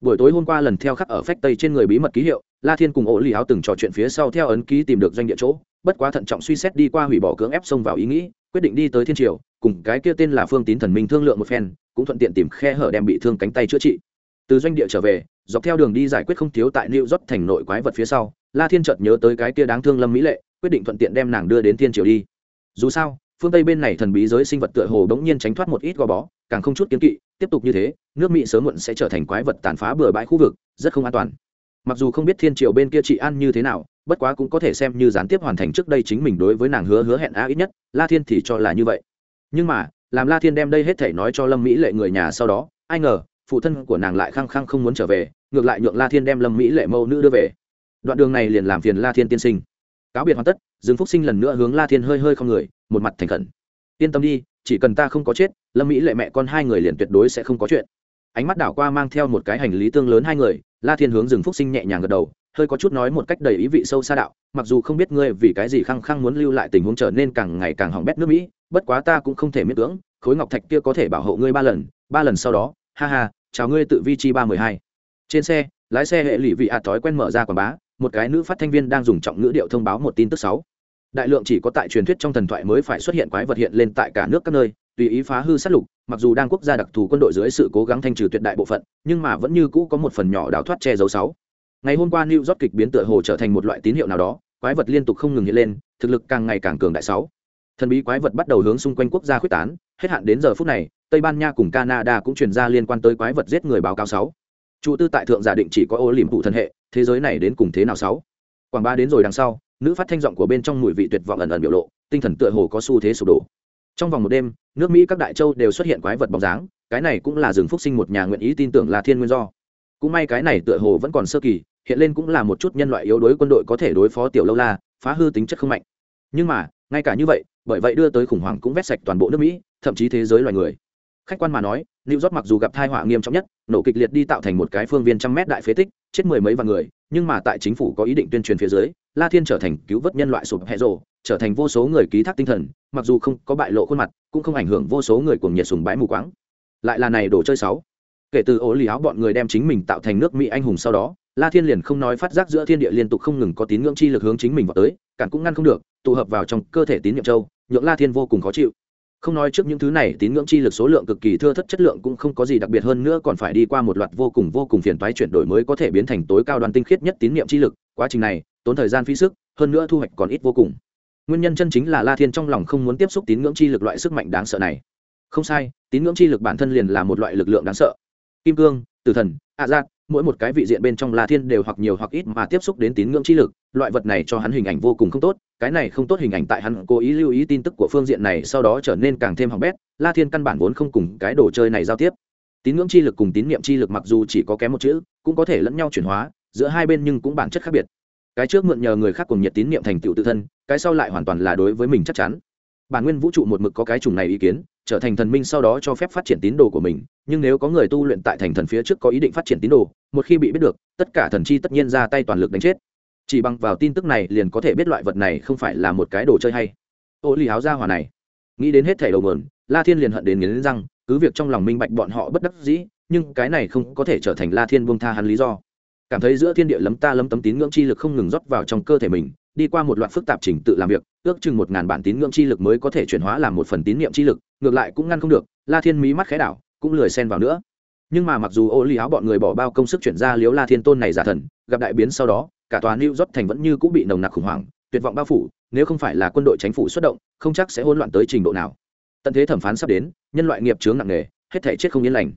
buổi tối hôm qua lần theo khắc ở phách tây trên người bí mật ký hiệu la thiên cùng ổ lì áo từng trò chuyện phía sau theo ấn ký tìm được doanh địa chỗ bất quá thận trọng suy xét đi qua hủy bỏ cưỡng ép xông vào ý nghĩ quyết định đi tới thiên triều cùng cái kia tên là phương tín thần minh thương lượng một phen cũng thuận tiện tìm khe hở đem bị thương cánh tay chữa trị từ doanh địa trở về dọc theo đường đi giải quyết không thiếu tại new york thành nội quái vật phía sau la thiên chợt nhớ tới cái kia đáng thương lâm mỹ lệ quyết định thuận tiện đem nàng đưa đến thiên triều đi. Dù sao, phương tây bên này thần bí giới sinh vật tựa hồ đống nhiên tránh thoát một ít gò bó, càng không chút kiến kỵ, tiếp tục như thế, nước mỹ sớm muộn sẽ trở thành quái vật tàn phá bừa bãi khu vực, rất không an toàn. Mặc dù không biết thiên triều bên kia trị an như thế nào, bất quá cũng có thể xem như gián tiếp hoàn thành trước đây chính mình đối với nàng hứa hứa hẹn a ít nhất, la thiên thì cho là như vậy. Nhưng mà, làm la thiên đem đây hết thể nói cho lâm mỹ lệ người nhà sau đó, ai ngờ, phụ thân của nàng lại khăng khăng không muốn trở về, ngược lại nhượng la thiên đem lâm mỹ lệ mẫu nữ đưa về. Đoạn đường này liền làm phiền la thiên tiên sinh cáo biệt hoàn tất, dương phúc sinh lần nữa hướng la thiên hơi hơi không người, một mặt thành khẩn. Yên tâm đi, chỉ cần ta không có chết, lâm mỹ lệ mẹ con hai người liền tuyệt đối sẽ không có chuyện. Ánh mắt đảo qua mang theo một cái hành lý tương lớn hai người, la thiên hướng dương phúc sinh nhẹ nhàng gật đầu, hơi có chút nói một cách đầy ý vị sâu xa đạo, mặc dù không biết ngươi vì cái gì khăng khăng muốn lưu lại tình huống trở nên càng ngày càng hỏng bét nước mỹ, bất quá ta cũng không thể miễn cưỡng, khối ngọc thạch kia có thể bảo hộ ngươi ba lần ba lần sau đó, ha ha, chào ngươi tự vi chi ba mười hai. Trên xe, lái xe hệ lụy vị ạt thói quen mở ra quảng bá một cái nữ phát thanh viên đang dùng trọng ngữ điệu thông báo một tin tức sáu. Đại lượng chỉ có tại truyền thuyết trong thần thoại mới phải xuất hiện quái vật hiện lên tại cả nước các nơi, tùy ý phá hư sát lục, mặc dù đang quốc gia đặc thù quân đội dưới sự cố gắng thanh trừ tuyệt đại bộ phận, nhưng mà vẫn như cũ có một phần nhỏ đào thoát che giấu sáu. Ngày hôm qua new york kịch biến tựa hồ trở thành một loại tín hiệu nào đó, quái vật liên tục không ngừng hiện lên, thực lực càng ngày càng cường đại sáu. Thần bí quái vật bắt đầu hướng xung quanh quốc gia quyết tán, hết hạn đến giờ phút này, tây ban nha cùng canada cũng truyền ra liên quan tới quái vật giết người báo cáo sáu. Trụ tư tại thượng giả định chỉ có ô liềm phụ thần hệ thế giới này đến cùng thế nào sáu? Quảng ba đến rồi đằng sau, nữ phát thanh giọng của bên trong mùi vị tuyệt vọng ẩn ẩn biểu lộ, tinh thần tựa hồ có xu thế sụp đổ. Trong vòng một đêm, nước mỹ các đại châu đều xuất hiện quái vật bóng dáng, cái này cũng là rừng phúc sinh một nhà nguyện ý tin tưởng là thiên nguyên do. Cũng may cái này tựa hồ vẫn còn sơ kỳ, hiện lên cũng là một chút nhân loại yếu đuối quân đội có thể đối phó tiểu lâu la, phá hư tính chất không mạnh. Nhưng mà, ngay cả như vậy, bởi vậy đưa tới khủng hoảng cũng vét sạch toàn bộ nước mỹ, thậm chí thế giới loài người khách quan mà nói, new york mặc dù gặp thai họa nghiêm trọng nhất, nổ kịch liệt đi tạo thành một cái phương viên trăm mét đại phế tích, chết mười mấy vạn người, nhưng mà tại chính phủ có ý định tuyên truyền phía dưới, la thiên trở thành cứu vớt nhân loại sụp hẹ rồ, trở thành vô số người ký thác tinh thần, mặc dù không có bại lộ khuôn mặt, cũng không ảnh hưởng vô số người cùng nhiệt sùng bãi mù quáng. Lại là này đồ chơi sáu kể từ ố lì áo bọn người đem chính mình tạo thành nước mỹ anh hùng sau đó, la thiên liền không nói phát giác giữa thiên địa liên tục không ngừng có tín ngưỡng chi lực hướng chính mình vào tới, cản cũng ngăn không được, tụ hợp vào trong cơ thể tín nhiệm châu, nhượng la thiên vô cùng khó chịu không nói trước những thứ này, tín ngưỡng chi lực số lượng cực kỳ thưa thất chất lượng cũng không có gì đặc biệt hơn nữa, còn phải đi qua một loạt vô cùng vô cùng phiền toái chuyển đổi mới có thể biến thành tối cao đoàn tinh khiết nhất tín niệm chi lực. Quá trình này, tốn thời gian phí sức, hơn nữa thu hoạch còn ít vô cùng. Nguyên nhân chân chính là la thiên trong lòng không muốn tiếp xúc tín ngưỡng chi lực loại sức mạnh đáng sợ này. Không sai, tín ngưỡng chi lực bản thân liền là một loại lực lượng đáng sợ. Kim cương, tử thần, a giác mỗi một cái vị diện bên trong la thiên đều hoặc nhiều hoặc ít mà tiếp xúc đến tín ngưỡng chi lực, loại vật này cho hắn hình ảnh vô cùng không tốt, cái này không tốt hình ảnh tại hắn cố ý lưu ý tin tức của phương diện này sau đó trở nên càng thêm hỏng bét, la thiên căn bản vốn không cùng cái đồ chơi này giao tiếp. Tín ngưỡng chi lực cùng tín niệm chi lực mặc dù chỉ có kém một chữ, cũng có thể lẫn nhau chuyển hóa, giữa hai bên nhưng cũng bản chất khác biệt. Cái trước mượn nhờ người khác cùng nhiệt tín niệm thành tựu tự thân, cái sau lại hoàn toàn là đối với mình chắc chắn. Bản nguyên vũ trụ một mực có cái chủng này ý kiến trở thành thần minh sau đó cho phép phát triển tín đồ của mình, nhưng nếu có người tu luyện tại thành thần phía trước có ý định phát triển tín đồ, một khi bị biết được, tất cả thần chi tất nhiên ra tay toàn lực đánh chết. Chỉ bằng vào tin tức này liền có thể biết loại vật này không phải là một cái đồ chơi hay. Ô ly áo ra hòa này. Nghĩ đến hết thẻ đầu mườn la thiên liền hận đến nghiến răng, cứ việc trong lòng minh bạch bọn họ bất đắc dĩ, nhưng cái này không có thể trở thành la thiên buông tha hắn lý do. Cảm thấy giữa thiên địa lấm ta lấm tấm tín ngưỡng chi lực không ngừng rót vào trong cơ thể mình đi qua một loạt phức tạp trình tự làm việc, ước chừng một ngàn bản tín ngưỡng chi lực mới có thể chuyển hóa làm một phần tín niệm chi lực, ngược lại cũng ngăn không được, la thiên mí mắt khẽ đảo, cũng lười xen vào nữa. Nhưng mà mặc dù ô ly áo bọn người bỏ bao công sức chuyển ra liếu la thiên tôn này giả thần, gặp đại biến sau đó, cả tòa new york thành vẫn như cũng bị nồng nặc khủng hoảng, tuyệt vọng bao phủ, nếu không phải là quân đội chính phủ xuất động, không chắc sẽ hỗn loạn tới trình độ nào. Tận thế thẩm phán sắp đến, nhân loại nghiệp chướng nặng nề, hết thể chết không yên lành.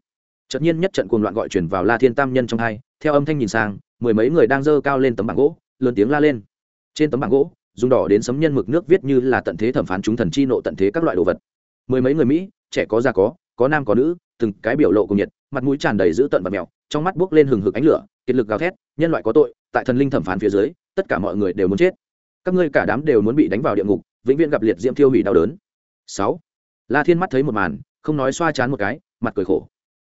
Chợt nhiên nhất trận cuồng loạn gọi truyền vào la thiên tam nhân trong hai, theo âm thanh nhìn sang, mười mấy người đang dơ cao lên tấm bảng gỗ, lớn tiếng la lên trên tấm bảng gỗ, dùng đỏ đến sấm nhân mực nước viết như là tận thế thẩm phán chúng thần chi nộ tận thế các loại đồ vật. Mười mấy người mỹ, trẻ có già có có nam có nữ, từng cái biểu lộ cùng nhiệt, mặt mũi tràn đầy dữ tận và mèo trong mắt buốc lên hừng hực ánh lửa, kiệt lực gào thét, nhân loại có tội, tại thần linh thẩm phán phía dưới, tất cả mọi người đều muốn chết. Các ngươi cả đám đều muốn bị đánh vào địa ngục, vĩnh viễn gặp liệt diễm thiêu hủy đau đớn. Sáu. La thiên mắt thấy một màn, không nói xoa chán một cái, mặt cười khổ.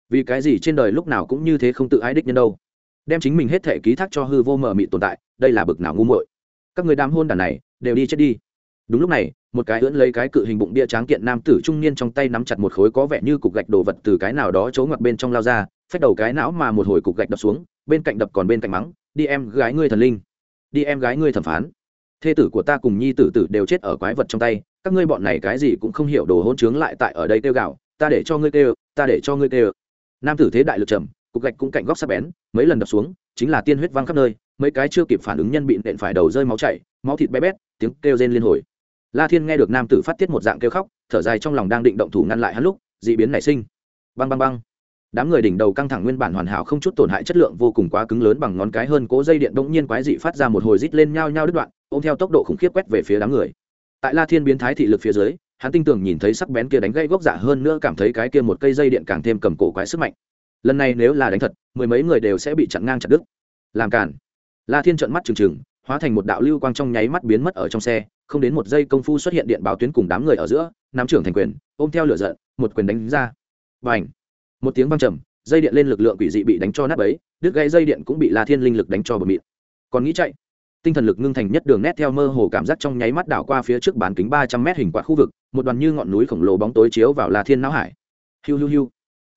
Vì cái gì trên đời lúc nào cũng như thế không tự ái đích nhân đâu? Đem chính mình hết thể ký thác cho hư vô mờ mị tồn tại, đây là bực nào ngu muội các người đám hôn đàn này đều đi chết đi. Đúng lúc này, một cái ưỡn lấy cái cự hình bụng bia tráng kiện nam tử trung niên trong tay nắm chặt một khối có vẻ như cục gạch đồ vật từ cái nào đó trố ngoặt bên trong lao ra, phách đầu cái não mà một hồi cục gạch đập xuống, bên cạnh đập còn bên cạnh mắng, đi em gái ngươi thần linh, đi em gái ngươi thẩm phán. Thê tử của ta cùng nhi tử tử đều chết ở quái vật trong tay, các ngươi bọn này cái gì cũng không hiểu đồ hôn chướng lại tại ở đây kêu gạo ta để cho ngươi kêu, ta để cho ngươi kêu. Nam tử thế đại lực trầm, cục gạch cũng cạnh góc sắp bén, mấy lần đập xuống, chính là tiên huyết văng khắp nơi mấy cái chưa kịp phản ứng nhân bị nện phải đầu rơi máu chảy, máu thịt bé bét, tiếng kêu rên liên hồi. La thiên nghe được nam tử phát tiết một dạng kêu khóc, thở dài trong lòng đang định động thủ ngăn lại hắn lúc d ị biến nảy sinh. Băng băng băng. Đám người đỉnh đầu căng thẳng nguyên bản hoàn hảo không chút tổn hại chất lượng vô cùng quá cứng lớn bằng ngón cái hơn cố dây điện bỗng nhiên quái dị phát ra một hồi rít lên nhao nhao đứt đoạn, ôm theo tốc độ khủng khiếp quét về phía đám người. Tại la thiên biến thái thị lực phía dưới, hắn tinh tường nhìn thấy sắc bén kia đánh gây gốc giả hơn nữa cảm thấy cái kia một cây dây điện càng thêm cầm cổ quái sức mạnh. Lần này nếu là đánh thật, mười mấy người đều sẽ bị chặn ngang chặt đứt. Làm cản la thiên trợn mắt trừng trừng, hóa thành một đạo lưu quang trong nháy mắt biến mất ở trong xe, không đến một giây công phu xuất hiện điện báo tuyến cùng đám người ở giữa, nắm trưởng thành quyền, ôm theo lửa giận, một quyền đánh ra. Và ảnh một tiếng vang trầm, dây điện lên lực lượng quỷ dị bị đánh cho nát ấy đứt gãy dây điện cũng bị la thiên linh lực đánh cho bờ mịt. Còn nghĩ chạy. Tinh thần lực ngưng thành nhất đường nét theo mơ hồ cảm giác trong nháy mắt đảo qua phía trước bán kính ba trăm mét hình quạt khu vực, một đoàn như ngọn núi khổng lồ bóng tối chiếu vào la thiên não hải. Hiu hiu hiu.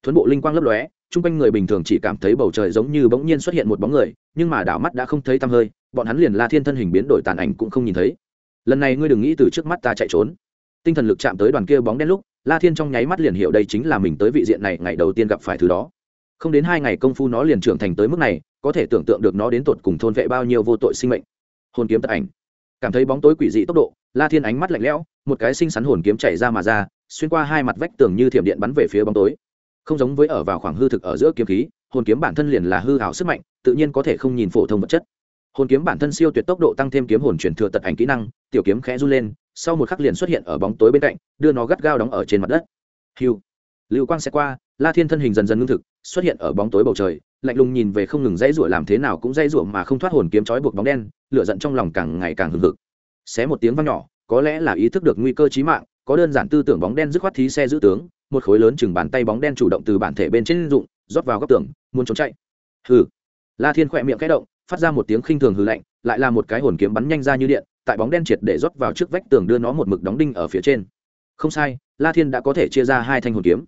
Thuấn bộ linh quang lấp lóe chung quanh người bình thường chỉ cảm thấy bầu trời giống như bỗng nhiên xuất hiện một bóng người, nhưng mà đảo mắt đã không thấy tăm hơi, bọn hắn liền la thiên thân hình biến đổi tàn ảnh cũng không nhìn thấy. Lần này ngươi đừng nghĩ từ trước mắt ta chạy trốn. Tinh thần lực chạm tới đoàn kia bóng đen lúc, la thiên trong nháy mắt liền hiểu đây chính là mình tới vị diện này ngày đầu tiên gặp phải thứ đó. Không đến hai ngày công phu nó liền trưởng thành tới mức này, có thể tưởng tượng được nó đến tột cùng thôn vệ bao nhiêu vô tội sinh mệnh. Hồn kiếm tật ảnh. Cảm thấy bóng tối quỷ dị tốc độ, la thiên ánh mắt lạnh lẽo, một cái xinh xắn hồn kiếm chạy ra mà ra, xuyên qua hai mặt vách tường như thiểm điện bắn về phía bóng tối không giống với ở vào khoảng hư thực ở giữa kiếm khí, hồn kiếm bản thân liền là hư hảo sức mạnh, tự nhiên có thể không nhìn phổ thông vật chất. Hồn kiếm bản thân siêu tuyệt tốc độ tăng thêm kiếm hồn truyền thừa tật ảnh kỹ năng, tiểu kiếm khẽ run lên, sau một khắc liền xuất hiện ở bóng tối bên cạnh, đưa nó gắt gao đóng ở trên mặt đất. Hiu lưu quang sẽ qua, la thiên thân hình dần dần ngưng thực, xuất hiện ở bóng tối bầu trời, lạnh lùng nhìn về không ngừng dãy rủa làm thế nào cũng dãy rủa mà không thoát hồn kiếm trói buộc bóng đen, lửa giận trong lòng càng ngày càng hừng hực. Xé một tiếng vang nhỏ, có lẽ là ý thức được nguy cơ chí mạng, có đơn giản tư tưởng bóng đen dứt khoát thí xe giữ tướng một khối lớn chừng bàn tay bóng đen chủ động từ bản thể bên trên dụng, rót vào góc tường, muốn trốn chạy. Hừ. La thiên khỏe miệng khẽ động, phát ra một tiếng khinh thường hừ lạnh, lại là một cái hồn kiếm bắn nhanh ra như điện, tại bóng đen triệt để rót vào trước vách tường đưa nó một mực đóng đinh ở phía trên. Không sai, la thiên đã có thể chia ra hai thanh hồn kiếm.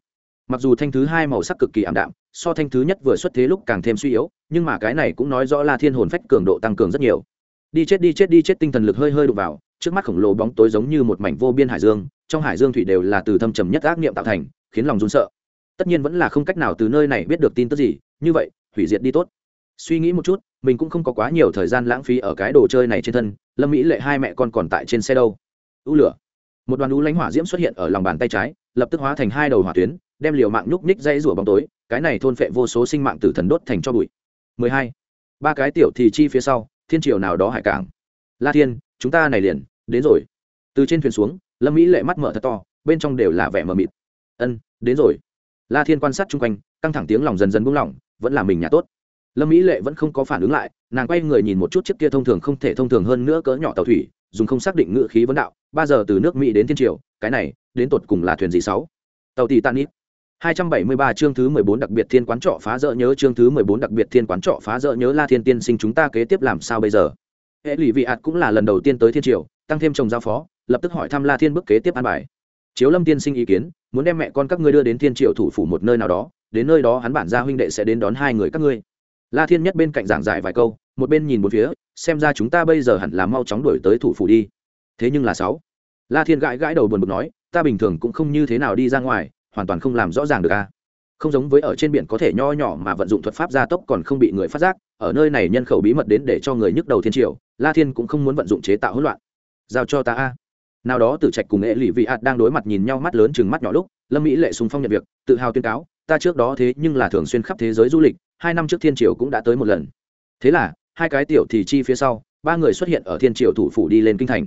Mặc dù thanh thứ hai màu sắc cực kỳ ảm đạm, so thanh thứ nhất vừa xuất thế lúc càng thêm suy yếu, nhưng mà cái này cũng nói rõ la thiên hồn phách cường độ tăng cường rất nhiều. Đi chết đi chết đi chết, tinh thần lực hơi hơi đụng vào trước mắt khổng lồ bóng tối giống như một mảnh vô biên hải dương, trong hải dương thủy đều là từ thâm trầm nhất ác niệm tạo thành, khiến lòng run sợ. Tất nhiên vẫn là không cách nào từ nơi này biết được tin tức gì, như vậy, hủy diệt đi tốt. Suy nghĩ một chút, mình cũng không có quá nhiều thời gian lãng phí ở cái đồ chơi này trên thân, lâm mỹ lệ hai mẹ con còn tại trên xe đâu. U lửa. Một đoàn u lánh hỏa diễm xuất hiện ở lòng bàn tay trái, lập tức hóa thành hai đầu hỏa tuyến, đem liều mạng nhúc ních dây rủa bóng tối, cái này thôn phệ vô số sinh mạng tử thần đốt thành cho bụi. 12. ba cái tiểu thì chi phía sau, thiên triều nào đó hải cảng. La thiên, chúng ta này liền đến rồi. Từ trên thuyền xuống, lâm mỹ lệ mắt mở thật to, bên trong đều là vẻ mờ mịt. Ân, đến rồi. La thiên quan sát chung quanh, căng thẳng tiếng lòng dần dần buông lỏng, vẫn là mình nhà tốt. Lâm mỹ lệ vẫn không có phản ứng lại, nàng quay người nhìn một chút chiếc kia thông thường không thể thông thường hơn nữa cỡ nhỏ tàu thủy, dùng không xác định ngự khí vấn đạo, ba giờ từ nước mỹ đến thiên triều, cái này, đến tột cùng là thuyền gì sáu? Tàu tì tan ít 273 chương thứ 14 đặc biệt thiên quán trọ phá rỡ nhớ chương thứ 14 đặc biệt thiên quán trọ phá rỡ nhớ La Thiên Tiên sinh chúng ta kế tiếp làm sao bây giờ? hệ lụy vị ạt cũng là lần đầu tiên tới thiên triều tăng thêm chồng giao phó, lập tức hỏi thăm la thiên bức kế tiếp an bài. Chiếu lâm tiên sinh ý kiến, muốn đem mẹ con các ngươi đưa đến thiên triệu thủ phủ một nơi nào đó, đến nơi đó hắn bản gia huynh đệ sẽ đến đón hai người các ngươi. La thiên nhất bên cạnh giảng giải vài câu, một bên nhìn một phía, xem ra chúng ta bây giờ hẳn là mau chóng đuổi tới thủ phủ đi. Thế nhưng là sáu, la thiên gãi gãi đầu buồn bực nói, ta bình thường cũng không như thế nào đi ra ngoài, hoàn toàn không làm rõ ràng được a không giống với ở trên biển có thể nho nhỏ mà vận dụng thuật pháp gia tốc còn không bị người phát giác, ở nơi này nhân khẩu bí mật đến để cho người nhức đầu thiên triều, la thiên cũng không muốn vận dụng chế tạo hỗn loạn giao cho ta a. Nào đó tử trạch cùng nghệ lụy vị ạt đang đối mặt nhìn nhau mắt lớn chừng mắt nhỏ lúc, lâm mỹ lệ sùng phong nhận việc, tự hào tuyên cáo, ta trước đó thế nhưng là thường xuyên khắp thế giới du lịch, hai năm trước thiên triều cũng đã tới một lần. Thế là, hai cái tiểu thì chi phía sau, ba người xuất hiện ở thiên triều thủ phủ đi lên kinh thành.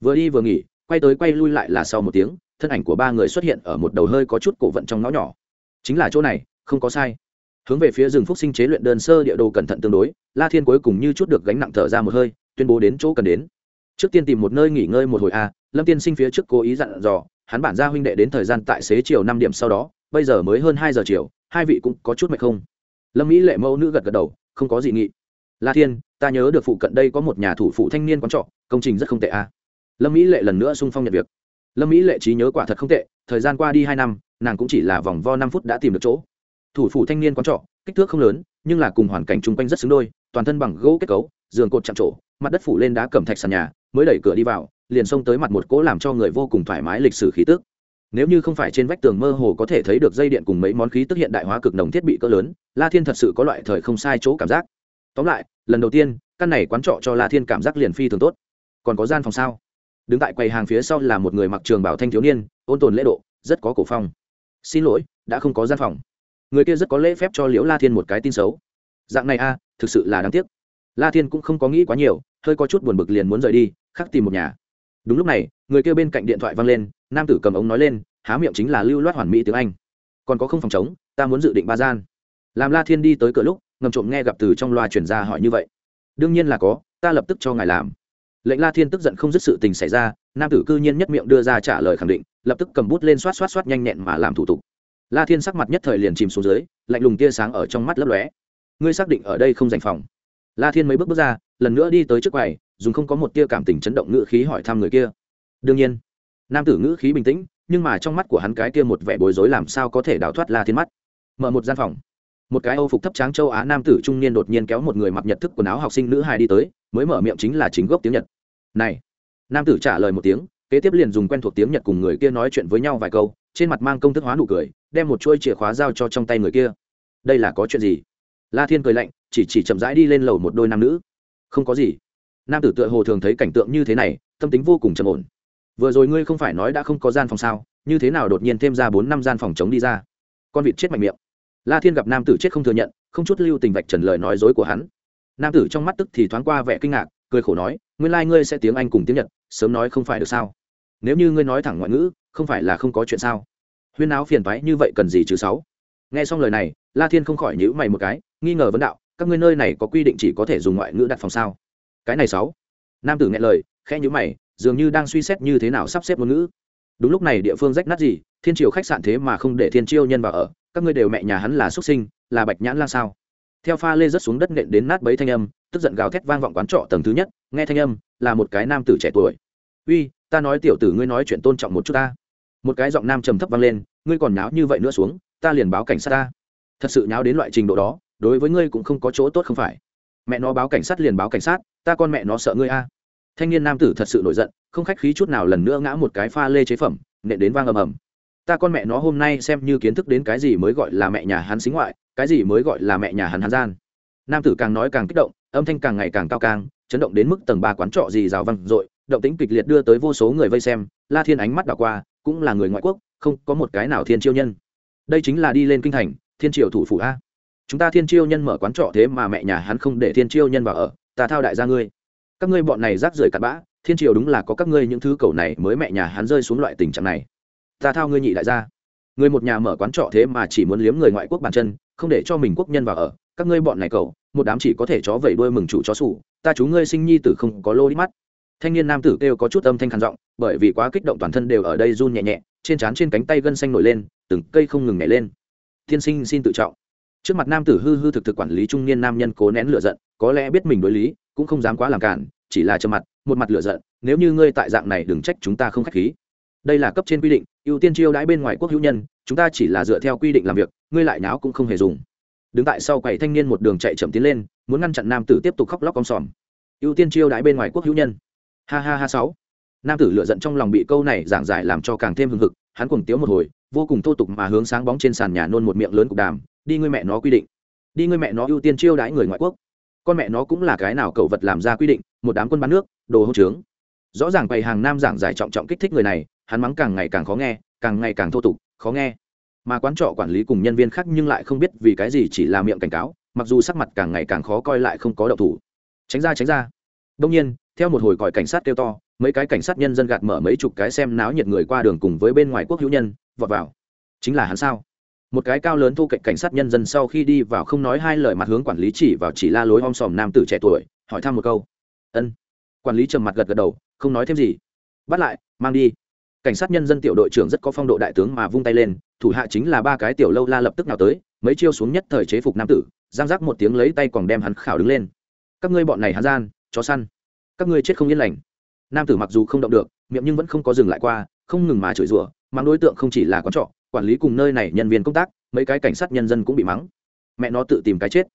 Vừa đi vừa nghỉ, quay tới quay lui lại là sau một tiếng, thân ảnh của ba người xuất hiện ở một đầu hơi có chút cổ vận trong ngõ nhỏ. Chính là chỗ này, không có sai. Hướng về phía rừng phúc sinh chế luyện đơn sơ địa đồ cẩn thận tương đối, la thiên cuối cùng như chút được gánh nặng thở ra một hơi, tuyên bố đến chỗ cần đến trước tiên tìm một nơi nghỉ ngơi một hồi a lâm tiên sinh phía trước cố ý dặn dò, hắn bản ra huynh đệ đến thời gian tại xế chiều năm điểm sau đó, bây giờ mới hơn hai giờ chiều, hai vị cũng có chút mệt không? Lâm mỹ lệ mẫu nữ gật gật đầu, không có gì nghị. La thiên, ta nhớ được phụ cận đây có một nhà thủ phụ thanh niên quán trọ, công trình rất không tệ a lâm mỹ lệ lần nữa sung phong nhận việc. Lâm mỹ lệ trí nhớ quả thật không tệ, thời gian qua đi hai năm, nàng cũng chỉ là vòng vo năm phút đã tìm được chỗ. Thủ phủ thanh niên quán trọ, kích thước không lớn, nhưng là cùng hoàn cảnh chung quanh rất xứng đôi, toàn thân bằng gỗ kết cấu, giường cột chạm trổ mặt đất phủ lên đá cẩm thạch sàn nhà, mới đẩy cửa đi vào, liền xông tới mặt một cỗ làm cho người vô cùng thoải mái lịch sử khí tức. Nếu như không phải trên vách tường mơ hồ có thể thấy được dây điện cùng mấy món khí tức hiện đại hóa cực nồng thiết bị cỡ lớn, la thiên thật sự có loại thời không sai chỗ cảm giác. Tóm lại, lần đầu tiên, căn này quán trọ cho la thiên cảm giác liền phi thường tốt. Còn có gian phòng sao? Đứng tại quầy hàng phía sau là một người mặc trường bảo thanh thiếu niên, ôn tồn lễ độ, rất có cổ phong. Xin lỗi, đã không có gian phòng. Người kia rất có lễ phép cho liễu la thiên một cái tin xấu. Dạng này a, thực sự là đáng tiếc la thiên cũng không có nghĩ quá nhiều, hơi có chút buồn bực liền muốn rời đi, khắc tìm một nhà. Đúng lúc này, người kia bên cạnh điện thoại văng lên, nam tử cầm ống nói lên, há miệng chính là lưu loát hoàn mỹ tiếng anh. Còn có không phòng chống, ta muốn dự định ba gian. Làm la thiên đi tới cửa lúc, ngầm trộm nghe gặp từ trong loa chuyển ra hỏi như vậy. Đương nhiên là có, ta lập tức cho ngài làm. Lệnh la thiên tức giận không dứt sự tình xảy ra, nam tử cư nhiên nhất miệng đưa ra trả lời khẳng định, lập tức cầm bút lên xoát xoát xoát nhanh nhẹn mà làm thủ tục. La thiên sắc mặt nhất thời liền chìm xuống dưới, lạnh lùng tia sáng ở trong mắt lấp lóe. Ngươi xác định ở đây không dành phòng la thiên mấy bước bước ra, lần nữa đi tới trước quầy, dùng không có một tia cảm tình chấn động ngữ khí hỏi thăm người kia. Đương nhiên, nam tử ngữ khí bình tĩnh, nhưng mà trong mắt của hắn cái kia một vẻ bối rối làm sao có thể đào thoát la thiên mắt. Mở một gian phòng. Một cái âu phục thấp tráng châu á nam tử trung niên đột nhiên kéo một người mặc nhật thức quần áo học sinh nữ hài đi tới, mới mở miệng chính là chính gốc tiếng nhật. Này! Nam tử trả lời một tiếng, kế tiếp liền dùng quen thuộc tiếng nhật cùng người kia nói chuyện với nhau vài câu, trên mặt mang công thức hóa nụ cười, đem một chuôi chìa khóa giao cho trong tay người kia. Đây là có chuyện gì? La thiên cười lạnh chỉ chỉ chậm rãi đi lên lầu một đôi nam nữ. Không có gì. Nam tử tựa hồ thường thấy cảnh tượng như thế này, tâm tính vô cùng trầm ổn. Vừa rồi ngươi không phải nói đã không có gian phòng sao? Như thế nào đột nhiên thêm ra bốn năm gian phòng chống đi ra? Con vịt chết mạnh miệng. La thiên gặp nam tử chết không thừa nhận, không chút lưu tình vạch trần lời nói dối của hắn. Nam tử trong mắt tức thì thoáng qua vẻ kinh ngạc, cười khổ nói, nguyên lai、like、ngươi sẽ tiếng anh cùng tiếng nhật, sớm nói không phải được sao? Nếu như ngươi nói thẳng ngoại ngữ, không phải là không có chuyện sao? Huyên áo phiền váy như vậy cần gì chứ sáu? Nghe xong lời này, la thiên không khỏi nhữ mày một cái, nghi ngờ vấn đạo các ngươi nơi này có quy định chỉ có thể dùng ngoại ngữ đặt phòng sao? Cái này sáu. Nam tử nghe lời, khẽ nhữ mày, dường như đang suy xét như thế nào sắp xếp ngôn ngữ. Đúng lúc này địa phương rách nát gì, thiên triều khách sạn thế mà không để thiên chiêu nhân vào ở, các ngươi đều mẹ nhà hắn là xuất sinh, là bạch nhãn lan sao? Theo pha lê rớt xuống đất nện đến nát bấy thanh âm, tức giận gào thét vang vọng quán trọ tầng thứ nhất, nghe thanh âm, là một cái nam tử trẻ tuổi. Uy, ta nói tiểu tử ngươi nói chuyện tôn trọng một chút ta. Một cái giọng nam trầm thấp vang lên, ngươi còn nháo như vậy nữa xuống, ta liền báo cảnh sát ta. Thật sự nháo đến loại trình độ đó đối với ngươi cũng không có chỗ tốt không phải. Mẹ nó báo cảnh sát liền báo cảnh sát, ta con mẹ nó sợ ngươi a. Thanh niên nam tử thật sự nổi giận, không khách khí chút nào lần nữa ngã một cái pha lê chế phẩm, nện đến vang ầm ầm. Ta con mẹ nó hôm nay xem như kiến thức đến cái gì mới gọi là mẹ nhà hắn xính ngoại, cái gì mới gọi là mẹ nhà hắn hắn gian. Nam tử càng nói càng kích động, âm thanh càng ngày càng cao càng, chấn động đến mức tầng ba quán trọ gì rào văng dội, động tính kịch liệt đưa tới vô số người vây xem, la thiên ánh mắt đảo qua, cũng là người ngoại quốc, không có một cái nào thiên chiêu nhân. Đây chính là đi lên kinh thành, thiên triều thủ phủ a chúng ta thiên chiêu nhân mở quán trọ thế mà mẹ nhà hắn không để thiên chiêu nhân vào ở, ta thao đại gia ngươi. Các ngươi bọn này rác rưởi cặn bã, thiên triều đúng là có các ngươi những thứ cầu này mới mẹ nhà hắn rơi xuống loại tình trạng này. Ta thao ngươi nhị đại gia. Người một nhà mở quán trọ thế mà chỉ muốn liếm người ngoại quốc bàn chân, không để cho mình quốc nhân vào ở, các ngươi bọn này cầu, một đám chỉ có thể chó vẩy đuôi mừng chủ chó sủ, ta chú ngươi sinh nhi tử không có lô đi mắt. Thanh niên nam tử kêu có chút âm thanh khàn giọng, bởi vì quá kích động toàn thân đều ở đây run nhẹ nhẹ, trên trán trên cánh tay gân xanh nổi lên, từng cây không ngừng nhảy lên. Thiên sinh xin tự trọng trước mặt nam tử hư hư thực thực quản lý trung niên nam nhân cố nén lửa giận, có lẽ biết mình đối lý, cũng không dám quá làm cản, chỉ là trầm mặt, một mặt lựa giận, nếu như ngươi tại dạng này đừng trách chúng ta không k h á c h khí. Đây là cấp trên quy định, ưu tiên chiêu đãi bên ngoài quốc hữu nhân, chúng ta chỉ là dựa theo quy định làm việc, ngươi lại nháo cũng không hề dùng. Đứng tại sau quầy thanh niên một đường chạy chậm tiến lên, muốn ngăn chặn nam tử tiếp tục khóc lóc om sòm. Ưu tiên chiêu đãi bên ngoài quốc hữu nhân. Ha ha ha sáu. Nam tử lựa giận trong lòng bị câu này giảng giải làm cho càng thêm hưng hực, hắn cùng tiếu một hồi, vô cùng thô tục mà hướng sáng bóng trên sàn nhà nôn một miệng lớn cục đàm đi ngươi mẹ nó quy định. Đi ngươi mẹ nó ưu tiên chiêu đãi người ngoại quốc. Con mẹ nó cũng là cái nào cậu vật làm ra quy định, một đám quân bán nước, đồ hỗn trướng. Rõ ràng bày hàng nam giảng giải trọng trọng kích thích người này, hắn mắng càng ngày càng khó nghe, càng ngày càng thô tục, khó nghe. Mà quán trọ quản lý cùng nhân viên khác nhưng lại không biết vì cái gì chỉ là miệng cảnh cáo, mặc dù sắc mặt càng ngày càng khó coi lại không có đậu thủ. Tránh ra tránh ra. Đông nhiên, theo một hồi còi cảnh sát kêu to, mấy cái cảnh sát nhân dân gạt mở mấy chục cái xem náo nhiệt người qua đường cùng với bên ngoài quốc hữu nhân, vọt vào. Chính là hắn sao? Một cái cao lớn thu cạnh cảnh sát nhân dân sau khi đi vào không nói hai lời mặt hướng quản lý chỉ vào chỉ la lối om sòm nam tử trẻ tuổi, hỏi thăm một câu. Ân. Quản lý trầm mặt gật gật đầu, không nói thêm gì. Bắt lại, mang đi. Cảnh sát nhân dân tiểu đội trưởng rất có phong độ đại tướng mà vung tay lên, thủ hạ chính là ba cái tiểu lâu la lập tức nào tới, mấy chiêu xuống nhất thời chế phục nam tử, giang giác một tiếng lấy tay còn đem hắn khảo đứng lên. Các ngươi bọn này hắn gian, chó săn. Các ngươi chết không yên lành. Nam tử mặc dù không động được, miệng nhưng vẫn không có dừng lại qua, không ngừng mà chửi rủa mang đối tượng không chỉ là con trọ quản lý cùng nơi này nhân viên công tác, mấy cái cảnh sát nhân dân cũng bị mắng. Mẹ nó tự tìm cái chết.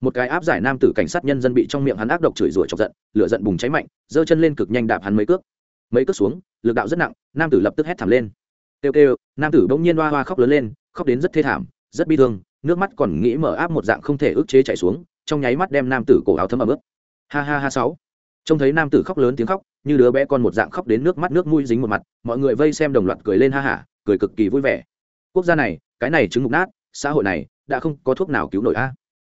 Một cái áp giải nam tử cảnh sát nhân dân bị trong miệng hắn ác độc chửi rủa chọc giận, lửa giận bùng cháy mạnh, giơ chân lên cực nhanh đạp hắn mấy cước. Mấy cước xuống, lực đạo rất nặng, nam tử lập tức hét thảm lên. Kêu kêu, nam tử bỗng nhiên hoa hoa khóc lớn lên, khóc đến rất thê thảm, rất bi thương, nước mắt còn nghĩ mở áp một dạng không thể ức chế chạy xuống, trong nháy mắt đem nam tử cổ áo thấm ẩm ướt. Ha ha ha sáu. Trông thấy nam tử khóc lớn tiếng khóc, như đứa bé con một dạng khóc đến nước mắt nước mũi dính một mặt, mọi người vây xem đồng loạt cười lên ha hả, cười cực kỳ vui vẻ quốc gia này, cái này chứng mục nát, xã hội này đã không có thuốc nào cứu nổi a.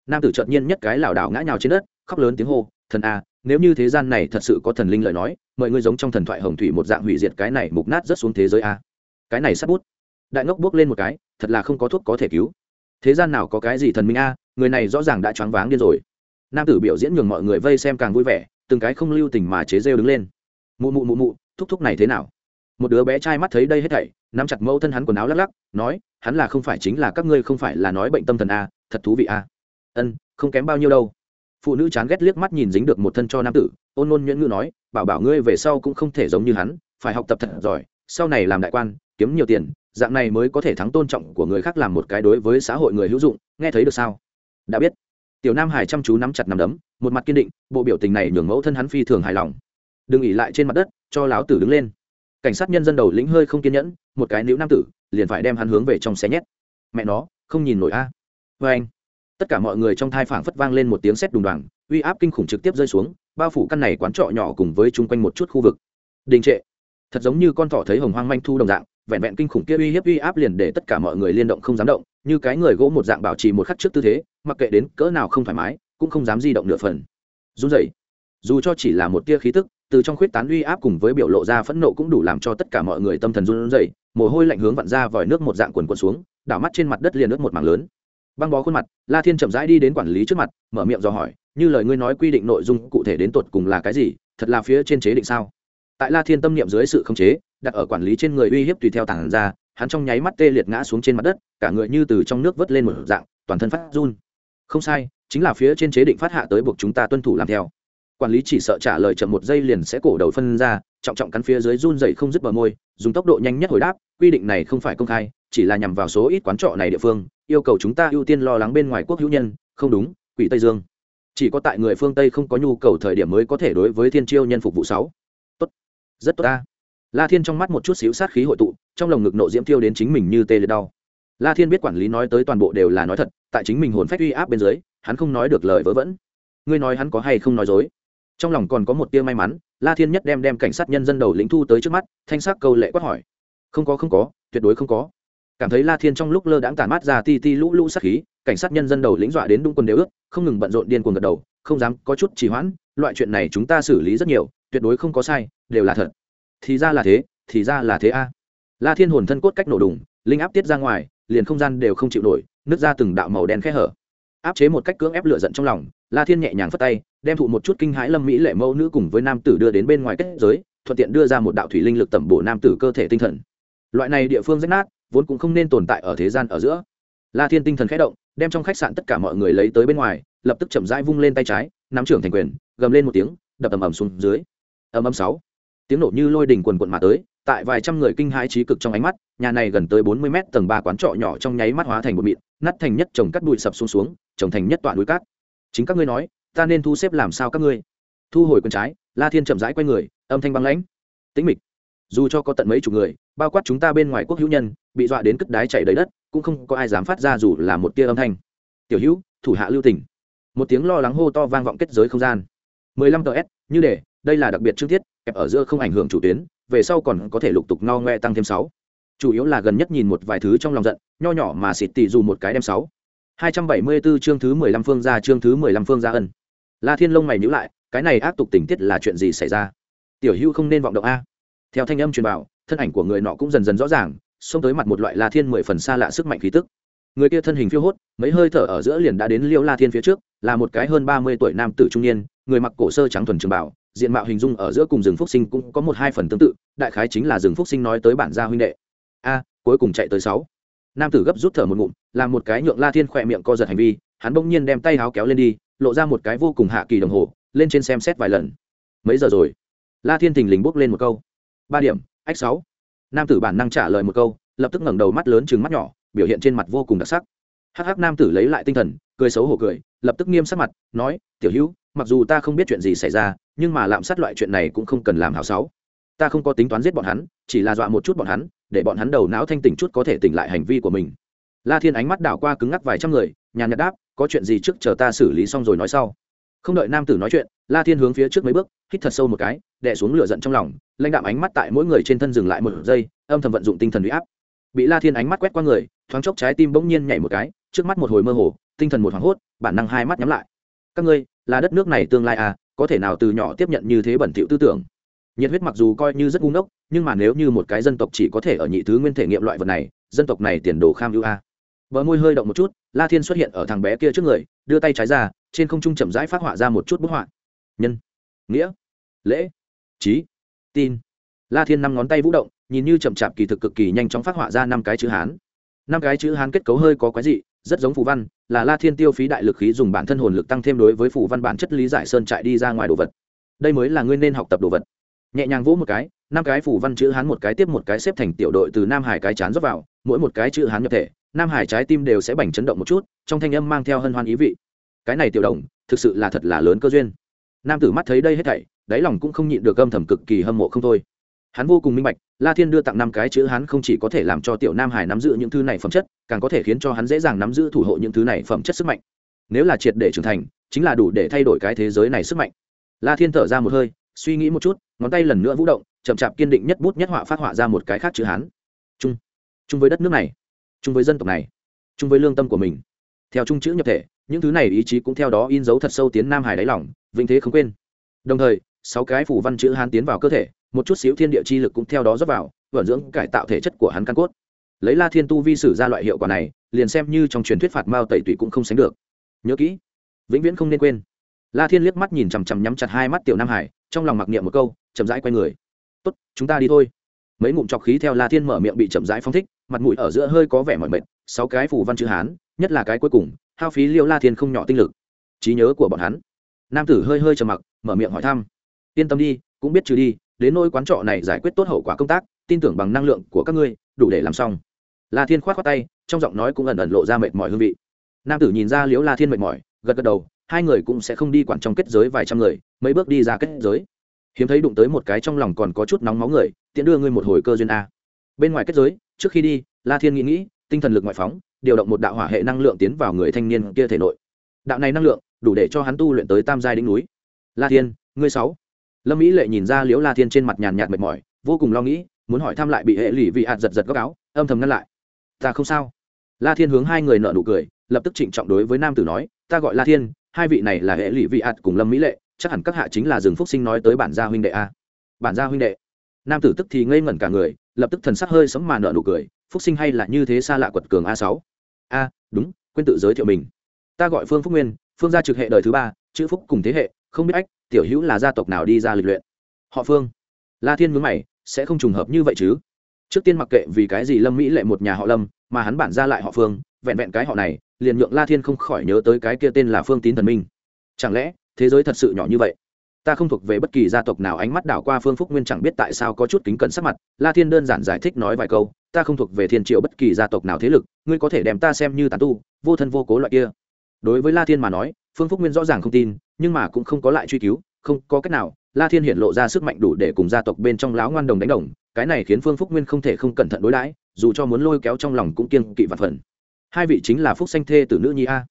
Nam tử chợt nhiên nhất cái lảo đảo ngã nhào trên đất, khóc lớn tiếng hô, thần a, nếu như thế gian này thật sự có thần linh lời nói mọi người giống trong thần thoại hồng thủy một dạng hủy diệt cái này mục nát rất xuống thế giới a. Cái này sắp bút. Đại ngốc bước lên một cái, thật là không có thuốc có thể cứu. Thế gian nào có cái gì thần minh a, người này rõ ràng đã choáng váng điên rồi. Nam tử biểu diễn nhường mọi người vây xem càng vui vẻ, từng cái không lưu tình mà chế rêu đứng lên. Mụ mụ mụ mụ, thúc thúc này thế nào? Một đứa bé trai mắt thấy đây hết thảy nắm chặt mẫu thân hắn quần áo lắc lắc, nói, hắn là không phải chính là các ngươi, không phải là nói bệnh tâm thần a thật thú vị a ân, không kém bao nhiêu đâu. Phụ nữ chán ghét liếc mắt nhìn dính được một thân cho nam tử, ôn nôn nhuyễn ngữ nói, bảo bảo ngươi về sau cũng không thể giống như hắn, phải học tập thật giỏi, sau này làm đại quan, kiếm nhiều tiền, dạng này mới có thể thắng tôn trọng của người khác làm một cái đối với xã hội người hữu dụng, nghe thấy được sao? Đã biết. Tiểu nam hải chăm chú nắm chặt nắm đấm, một mặt kiên định, bộ biểu tình này nhường mẫu thân hắn phi thường hài lòng. Đừng ỉ lại trên mặt đất, cho láo tử đứng lên cảnh sát nhân dân đầu lĩnh hơi không kiên nhẫn, một cái nữ nam tử, liền phải đem hắn hướng về trong xe nhét. Mẹ nó, không nhìn nổi a. À. vê anh, tất cả mọi người trong thai phảng phất vang lên một tiếng sét đùng đoàng, uy áp kinh khủng trực tiếp rơi xuống, bao phủ căn này quán trọ nhỏ cùng với chung quanh một chút khu vực. Đình trệ. Thật giống như con thỏ thấy hồng hoang manh thu đồng dạng, vẹn vẹn kinh khủng kia uy hiếp uy áp liền để tất cả mọi người liên động không dám động, như cái người gỗ một dạng bảo trì một khắc trước tư thế, mặc kệ đến cỡ nào không thoải mái, cũng không dám di động nửa phần. Run rẩy. Dù cho chỉ là một tia khí tức từ trong khuyết tán uy áp cùng với biểu lộ ra phẫn nộ cũng đủ làm cho tất cả mọi người tâm thần run rẩy, mồ hôi lạnh hướng vặn ra vòi nước một dạng quần quần xuống, đảo mắt trên mặt đất liền ướt một mảng lớn. Băng bó khuôn mặt, la thiên chậm rãi đi đến quản lý trước mặt, mở miệng dò hỏi, như lời ngươi nói quy định nội dung cụ thể đến tột cùng là cái gì, thật là phía trên chế định sao? Tại la thiên tâm niệm dưới sự khống chế, đặt ở quản lý trên người uy hiếp tùy theo tản ra, hắn trong nháy mắt tê liệt ngã xuống trên mặt đất, cả người như từ trong nước vớt lên một dạng, toàn thân phát run. Không sai, chính là phía trên chế định phát hạ tới buộc chúng ta tuân thủ làm theo quản lý chỉ sợ trả lời chậm một giây liền sẽ cổ đầu phân ra, trọng trọng cắn phía dưới run dậy không dứt bờ môi, dùng tốc độ nhanh nhất hồi đáp, quy định này không phải công khai, chỉ là nhằm vào số ít quán trọ này địa phương, yêu cầu chúng ta ưu tiên lo lắng bên ngoài quốc hữu nhân, không đúng, quỷ tây dương. Chỉ có tại người phương tây không có nhu cầu thời điểm mới có thể đối với thiên chiêu nhân phục vụ sáu. Tốt. Rất tốt ta. La thiên trong mắt một chút xíu sát khí hội tụ, trong lồng ngực nộ diễm tiêu đến chính mình như tê liệt đau. La thiên biết quản lý nói tới toàn bộ đều là nói thật, tại chính mình hồn phách uy áp bên dưới, hắn không nói được lời vớ vẩn. Ngươi nói hắn có hay không nói dối? Trong lòng còn có một tia may mắn, la thiên nhất đem đem cảnh sát nhân dân đầu lĩnh thu tới trước mắt, thanh sắc câu lệ quát hỏi. Không có không có, tuyệt đối không có. Cảm thấy la thiên trong lúc lơ đãng tản mát ra ti ti lũ lũ sát khí, cảnh sát nhân dân đầu lĩnh dọa đến đung quần đều ước không ngừng bận rộn điên cuồng gật đầu, không dám có chút trì hoãn, loại chuyện này chúng ta xử lý rất nhiều, tuyệt đối không có sai, đều là thật. Thì ra là thế, thì ra là thế a. La thiên hồn thân cốt cách nổ đùng, linh áp tiết ra ngoài, liền không gian đều không chịu nổi, nứt ra từng đạo màu đen khẽ hở áp chế một cách cưỡng ép lửa giận trong lòng, la thiên nhẹ nhàng phất tay, đem thụ một chút kinh hãi lâm mỹ lệ mẫu nữ cùng với nam tử đưa đến bên ngoài kết giới, thuận tiện đưa ra một đạo thủy linh lực tẩm bổ nam tử cơ thể tinh thần. Loại này địa phương rách nát, vốn cũng không nên tồn tại ở thế gian ở giữa. La thiên tinh thần khẽ động, đem trong khách sạn tất cả mọi người lấy tới bên ngoài, lập tức chậm rãi vung lên tay trái, nắm trưởng thành quyền, gầm lên một tiếng, đập ầm ầm xuống dưới. Ầm ầm sáu tiếng nổ như lôi đình quần quận mà tới, tại vài trăm người kinh hãi trí cực trong ánh mắt, nhà này gần tới bốn mươi mét tầng ba quán trọ nhỏ trong nháy mắt hóa thành một mịn, nát thành nhất trồng cắt bụi sập xuống xuống, trồng thành nhất tọa núi cát. Chính các ngươi nói, ta nên thu xếp làm sao các ngươi? Thu hồi quân trái, la thiên chậm rãi quay người, âm thanh băng lãnh. Tĩnh mịch. Dù cho có tận mấy chục người, bao quát chúng ta bên ngoài quốc hữu nhân, bị dọa đến cất đái chạy đầy đất, cũng không có ai dám phát ra dù là một tia âm thanh. Tiểu hữu, thủ hạ lưu tỉnh một tiếng lo lắng hô to vang vọng kết giới không gian. mười lăm tờ s, như để đây là đặc biệt trước tiết kẹp ở giữa không ảnh hưởng chủ tuyến, về sau còn có thể lục tục no ngoe tăng thêm sáu. Chủ yếu là gần nhất nhìn một vài thứ trong lòng giận, nho nhỏ mà xịt tỉ dù một cái đem sáu. Hai trăm bảy mươi 274 chương thứ mười lăm phương ra chương thứ mười lăm phương ra ân. La thiên lông mày nhíu lại, cái này ác tục tình tiết là chuyện gì xảy ra? Tiểu hưu không nên vọng động a. Theo thanh âm truyền bảo, thân ảnh của người nọ cũng dần dần rõ ràng, xông tới mặt một loại la thiên mười phần xa lạ sức mạnh khí tức. Người kia thân hình phiêu hốt, mấy hơi thở ở giữa liền đã đến liêu la thiên phía trước, là một cái hơn ba mươi tuổi nam tử trung niên, người mặc cổ sơ trắng thuần trường bảo diện mạo hình dung ở giữa cùng rừng phúc sinh cũng có một hai phần tương tự, đại khái chính là rừng phúc sinh nói tới bản gia huynh đệ. A, cuối cùng chạy tới sáu. Nam tử gấp rút thở một ngụm, làm một cái nhượng la thiên khỏe miệng co giật hành vi, hắn bỗng nhiên đem tay háo kéo lên đi, lộ ra một cái vô cùng hạ kỳ đồng hồ, lên trên xem xét vài lần. Mấy giờ rồi? La thiên thình lình bốc lên một câu. Ba điểm, ách sáu. Nam tử bản năng trả lời một câu, lập tức ngẩng đầu mắt lớn chừng mắt nhỏ, biểu hiện trên mặt vô cùng đặc sắc. Hắc hắc nam tử lấy lại tinh thần, cười xấu hổ cười, lập tức nghiêm sắc mặt, nói, tiểu hữu mặc dù ta không biết chuyện gì xảy ra, nhưng mà lạm sát loại chuyện này cũng không cần làm hào sáu. Ta không có tính toán giết bọn hắn, chỉ là dọa một chút bọn hắn, để bọn hắn đầu não thanh tỉnh chút có thể tỉnh lại hành vi của mình. La thiên ánh mắt đảo qua cứng ngắc vài trăm người, nhàn nhạt đáp, có chuyện gì trước chờ ta xử lý xong rồi nói sau. Không đợi nam tử nói chuyện, la thiên hướng phía trước mấy bước, hít thật sâu một cái, đè xuống lửa giận trong lòng, lãnh đạm ánh mắt tại mỗi người trên thân dừng lại một giây, âm thầm vận dụng tinh thần huy áp. Bị la thiên ánh mắt quét qua người, thoáng chốc trái tim bỗng nhiên nhảy một cái, trước mắt một hồi mơ hồ, tinh thần một hoảng hốt, bản năng hai mắt nhắm lại các ngươi, là đất nước này tương lai à có thể nào từ nhỏ tiếp nhận như thế bẩn thỉu tư tưởng? Nhiệt huyết mặc dù coi như rất ngu ngốc, nhưng mà nếu như một cái dân tộc chỉ có thể ở nhị thứ nguyên thể nghiệm loại vật này, dân tộc này tiền đồ kham ưu a. Bờ môi hơi động một chút, la thiên xuất hiện ở thằng bé kia trước người, đưa tay trái ra, trên không trung chậm rãi phát họa ra một chút bức họa. Nhân, nghĩa, lễ, trí, tin. La thiên năm ngón tay vũ động, nhìn như chậm chạp kỳ thực cực kỳ nhanh chóng phát họa ra năm cái chữ hán. Năm cái chữ hán kết cấu hơi có quái dị, rất giống phù văn là la thiên tiêu phí đại lực khí dùng bản thân hồn lực tăng thêm đối với phủ văn bản chất lý giải sơn trại đi ra ngoài đồ vật. Đây mới là ngươi nên học tập đồ vật. Nhẹ nhàng vỗ một cái, năm cái phủ văn chữ hán một cái tiếp một cái xếp thành tiểu đội từ nam hải cái chán rót vào, mỗi một cái chữ hán nhập thể, nam hải trái tim đều sẽ bành chấn động một chút, trong thanh âm mang theo hân hoan ý vị. Cái này tiểu đồng, thực sự là thật là lớn cơ duyên. Nam tử mắt thấy đây hết thảy, đáy lòng cũng không nhịn được âm thầm cực kỳ hâm mộ không thôi hắn vô cùng minh bạch, la thiên đưa tặng năm cái chữ hắn không chỉ có thể làm cho tiểu nam hải nắm giữ những thứ này phẩm chất, càng có thể khiến cho hắn dễ dàng nắm giữ thủ hộ những thứ này phẩm chất sức mạnh. Nếu là triệt để trưởng thành, chính là đủ để thay đổi cái thế giới này sức mạnh. La thiên thở ra một hơi, suy nghĩ một chút, ngón tay lần nữa vũ động, chậm chạp kiên định nhất bút nhất họa phát họa ra một cái khác chữ hắn. Chung chung với đất nước này, chung với dân tộc này, chung với lương tâm của mình. Theo chung chữ nhập thể, những thứ này ý chí cũng theo đó in dấu thật sâu tiến nam hải đáy lỏng vĩnh thế không quên. Đồng thời, sáu cái phủ văn chữ hán tiến vào cơ thể một chút xíu thiên địa chi lực cũng theo đó rót vào vận dưỡng cải tạo thể chất của hắn căn cốt. Lấy la thiên tu vi sử ra loại hiệu quả này, liền xem như trong truyền thuyết phạt mao tẩy tủy cũng không sánh được. Nhớ kỹ, vĩnh viễn không nên quên. La thiên liếc mắt nhìn chằm chằm nhắm chặt hai mắt tiểu nam hải, trong lòng mặc niệm một câu, chậm rãi quay người. Tốt, chúng ta đi thôi. Mấy ngụm trọc khí theo la thiên mở miệng bị chậm rãi phong thích, mặt mũi ở giữa hơi có vẻ mỏi mệt, sáu cái phủ văn chữ hán, nhất là cái cuối cùng, hao phí liêu la thiên không nhỏ tinh lực. Trí nhớ của bọn hắn. Nam tử hơi hơi trầm mặc, mở miệng hỏi thăm. Yên tâm đi, cũng biết trừ đi đến nôi quán trọ này giải quyết tốt hậu quả công tác, tin tưởng bằng năng lượng của các ngươi, đủ để làm xong. La thiên khoát khoát tay, trong giọng nói cũng ẩn ẩn lộ ra mệt mỏi hương vị. Nam tử nhìn ra liễu la thiên mệt mỏi, gật gật đầu, hai người cũng sẽ không đi quản trong kết giới vài trăm người, mấy bước đi ra kết giới. Hiếm thấy đụng tới một cái trong lòng còn có chút nóng máu người, tiện đưa ngươi một hồi cơ duyên a. Bên ngoài kết giới, trước khi đi, la thiên nghĩ nghĩ, tinh thần lực ngoại phóng, điều động một đạo hỏa hệ năng lượng tiến vào người thanh niên kia thể nội. Đạo này năng lượng, đủ để cho hắn tu luyện tới tam giai đỉnh núi. La thiên, ngươi sáu lâm mỹ lệ nhìn ra liễu la thiên trên mặt nhàn nhạt mệt mỏi, vô cùng lo nghĩ, muốn hỏi thăm lại bị hệ lụy vị hạt giật giật góc áo, âm thầm ngăn lại. Ta không sao. La thiên hướng hai người nợ nụ cười, lập tức trịnh trọng đối với nam tử nói, ta gọi la thiên, hai vị này là hệ lụy vị hạt cùng lâm mỹ lệ, chắc hẳn các hạ chính là rừng phúc sinh nói tới bản gia huynh đệ a. Bản gia huynh đệ. Nam tử tức thì ngây ngẩn cả người, lập tức thần sắc hơi sấm mà nợ nụ cười, phúc sinh hay là như thế xa lạ quật cường a sáu. A, đúng, quên tự giới thiệu mình. Ta gọi phương phúc nguyên, phương gia trực hệ đời thứ ba, chữ phúc cùng thế hệ, không biết ách tiểu hữu là gia tộc nào đi ra lịch luyện? Họ phương. La thiên mướn mày, sẽ không trùng hợp như vậy chứ? Trước tiên mặc kệ vì cái gì lâm mỹ lệ một nhà họ lâm, mà hắn bản ra lại họ phương, vẹn vẹn cái họ này, liền nhượng la thiên không khỏi nhớ tới cái kia tên là phương tín thần minh. Chẳng lẽ, thế giới thật sự nhỏ như vậy? Ta không thuộc về bất kỳ gia tộc nào, ánh mắt đảo qua phương phúc nguyên chẳng biết tại sao có chút kính cẩn sắc mặt, la thiên đơn giản giải thích nói vài câu, ta không thuộc về thiên triệu bất kỳ gia tộc nào thế lực, ngươi có thể đem ta xem như tàn tu, vô thân vô cố loại kia. Đối với la thiên mà nói, phương phúc nguyên rõ ràng không tin nhưng mà cũng không có lại truy cứu, không có cách nào. La thiên hiện lộ ra sức mạnh đủ để cùng gia tộc bên trong láo ngoan đồng đánh đồng, cái này khiến phương phúc nguyên không thể không cẩn thận đối đãi, dù cho muốn lôi kéo trong lòng cũng kiêng kỵ vặt phần. Hai vị chính là phúc sanh thê tử nữ nhi a.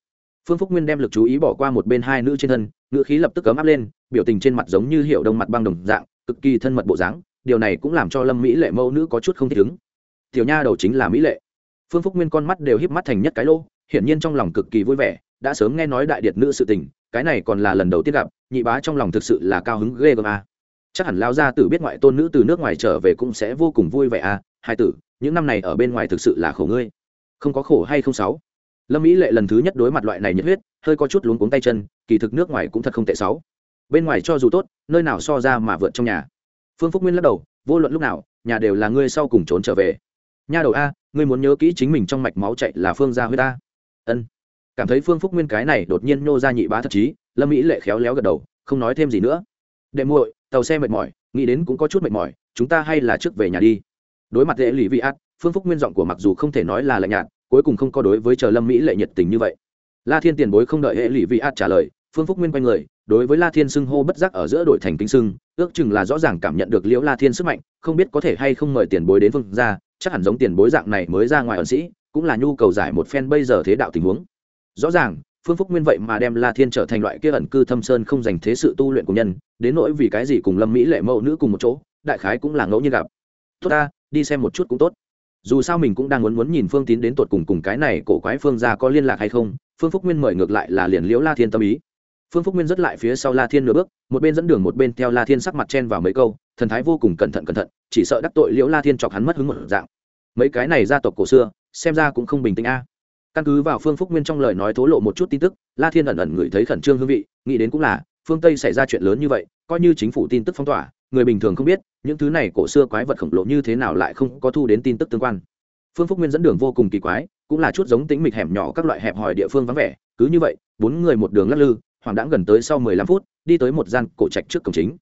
Phương phúc nguyên đem lực chú ý bỏ qua một bên hai nữ trên thân, ngữ khí lập tức cấm áp lên, biểu tình trên mặt giống như hiệu đông mặt băng đồng dạng, cực kỳ thân mật bộ dáng, điều này cũng làm cho lâm mỹ lệ mẫu nữ có chút không thích ứng. Tiểu nha đầu chính là mỹ lệ. Phương phúc nguyên con mắt đều híp mắt thành nhất cái lô hiển nhiên trong lòng cực kỳ vui vẻ, đã sớm nghe nói đại điệt nữ sự tình cái này còn là lần đầu tiên gặp, nhị bá trong lòng thực sự là cao hứng ghê gớm a. Chắc hẳn lao ra tử biết ngoại tôn nữ từ nước ngoài trở về cũng sẽ vô cùng vui vẻ a. Hai tử, những năm này ở bên ngoài thực sự là khổ ngươi. Không có khổ hay không sáu? Lâm mỹ lệ lần thứ nhất đối mặt loại này nhiệt huyết, hơi có chút luống cuống tay chân, kỳ thực nước ngoài cũng thật không tệ sáu. Bên ngoài cho dù tốt, nơi nào so ra mà vượt trong nhà. Phương phúc nguyên lắc đầu, vô luận lúc nào, nhà đều là ngươi sau cùng trốn trở về. Nha đầu a, ngươi muốn nhớ kỹ chính mình trong mạch máu chạy là phương gia huyết ta ân cảm thấy phương phúc nguyên cái này đột nhiên nô ra nhị bá thật chí, lâm mỹ lệ khéo léo gật đầu, không nói thêm gì nữa. Đệ muội, tàu xe mệt mỏi, nghĩ đến cũng có chút mệt mỏi, chúng ta hay là trước về nhà đi. Đối mặt lễ lì vị át phương phúc nguyên giọng của mặc dù không thể nói là lạnh nhạt, cuối cùng không có đối với chờ lâm mỹ lệ nhiệt tình như vậy. La thiên tiền bối không đợi hệ lì vị át trả lời, phương phúc nguyên quay người, đối với la thiên xưng hô bất giác ở giữa đội thành kính xưng, ước chừng là rõ ràng cảm nhận được liễu la thiên sức mạnh, không biết có thể hay không mời tiền bối đến phương ra chắc hẳn giống tiền bối dạng này mới ra ngoài ẩn sĩ, cũng là nhu cầu giải một phen bây giờ thế đạo tình huống rõ ràng, phương phúc nguyên vậy mà đem la thiên trở thành loại kia ẩn cư thâm sơn không dành thế sự tu luyện của nhân, đến nỗi vì cái gì cùng lâm mỹ lệ mẫu nữ cùng một chỗ, đại khái cũng là ngẫu nhiên gặp. Tốt ta, đi xem một chút cũng tốt. Dù sao mình cũng đang muốn muốn nhìn phương tín đến tột cùng cùng cái này cổ quái phương ra có liên lạc hay không, phương phúc nguyên mời ngược lại là liền liễu la thiên tâm ý. Phương phúc nguyên dứt lại phía sau la thiên nửa bước, một bên dẫn đường một bên theo la thiên sắc mặt chen vào mấy câu, thần thái vô cùng cẩn thận cẩn thận, chỉ sợ đắc tội liễu la thiên chọc hắn mất hứng một dạng. Mấy cái này gia tộc cổ xưa, xem ra cũng không bình tĩnh a căn cứ vào phương phúc nguyên trong lời nói thố lộ một chút tin tức, la thiên ẩn ẩn ngửi thấy khẩn trương hương vị, nghĩ đến cũng là, phương tây xảy ra chuyện lớn như vậy, coi như chính phủ tin tức phong tỏa, người bình thường không biết, những thứ này cổ xưa quái vật khổng lồ như thế nào lại không có thu đến tin tức tương quan. Phương phúc nguyên dẫn đường vô cùng kỳ quái, cũng là chút giống tính mịch hẻm nhỏ các loại hẹp hòi địa phương vắng vẻ, cứ như vậy, bốn người một đường lắc lư hoàng đã gần tới sau mười lăm phút, đi tới một gian cổ trạch trước cổng chính.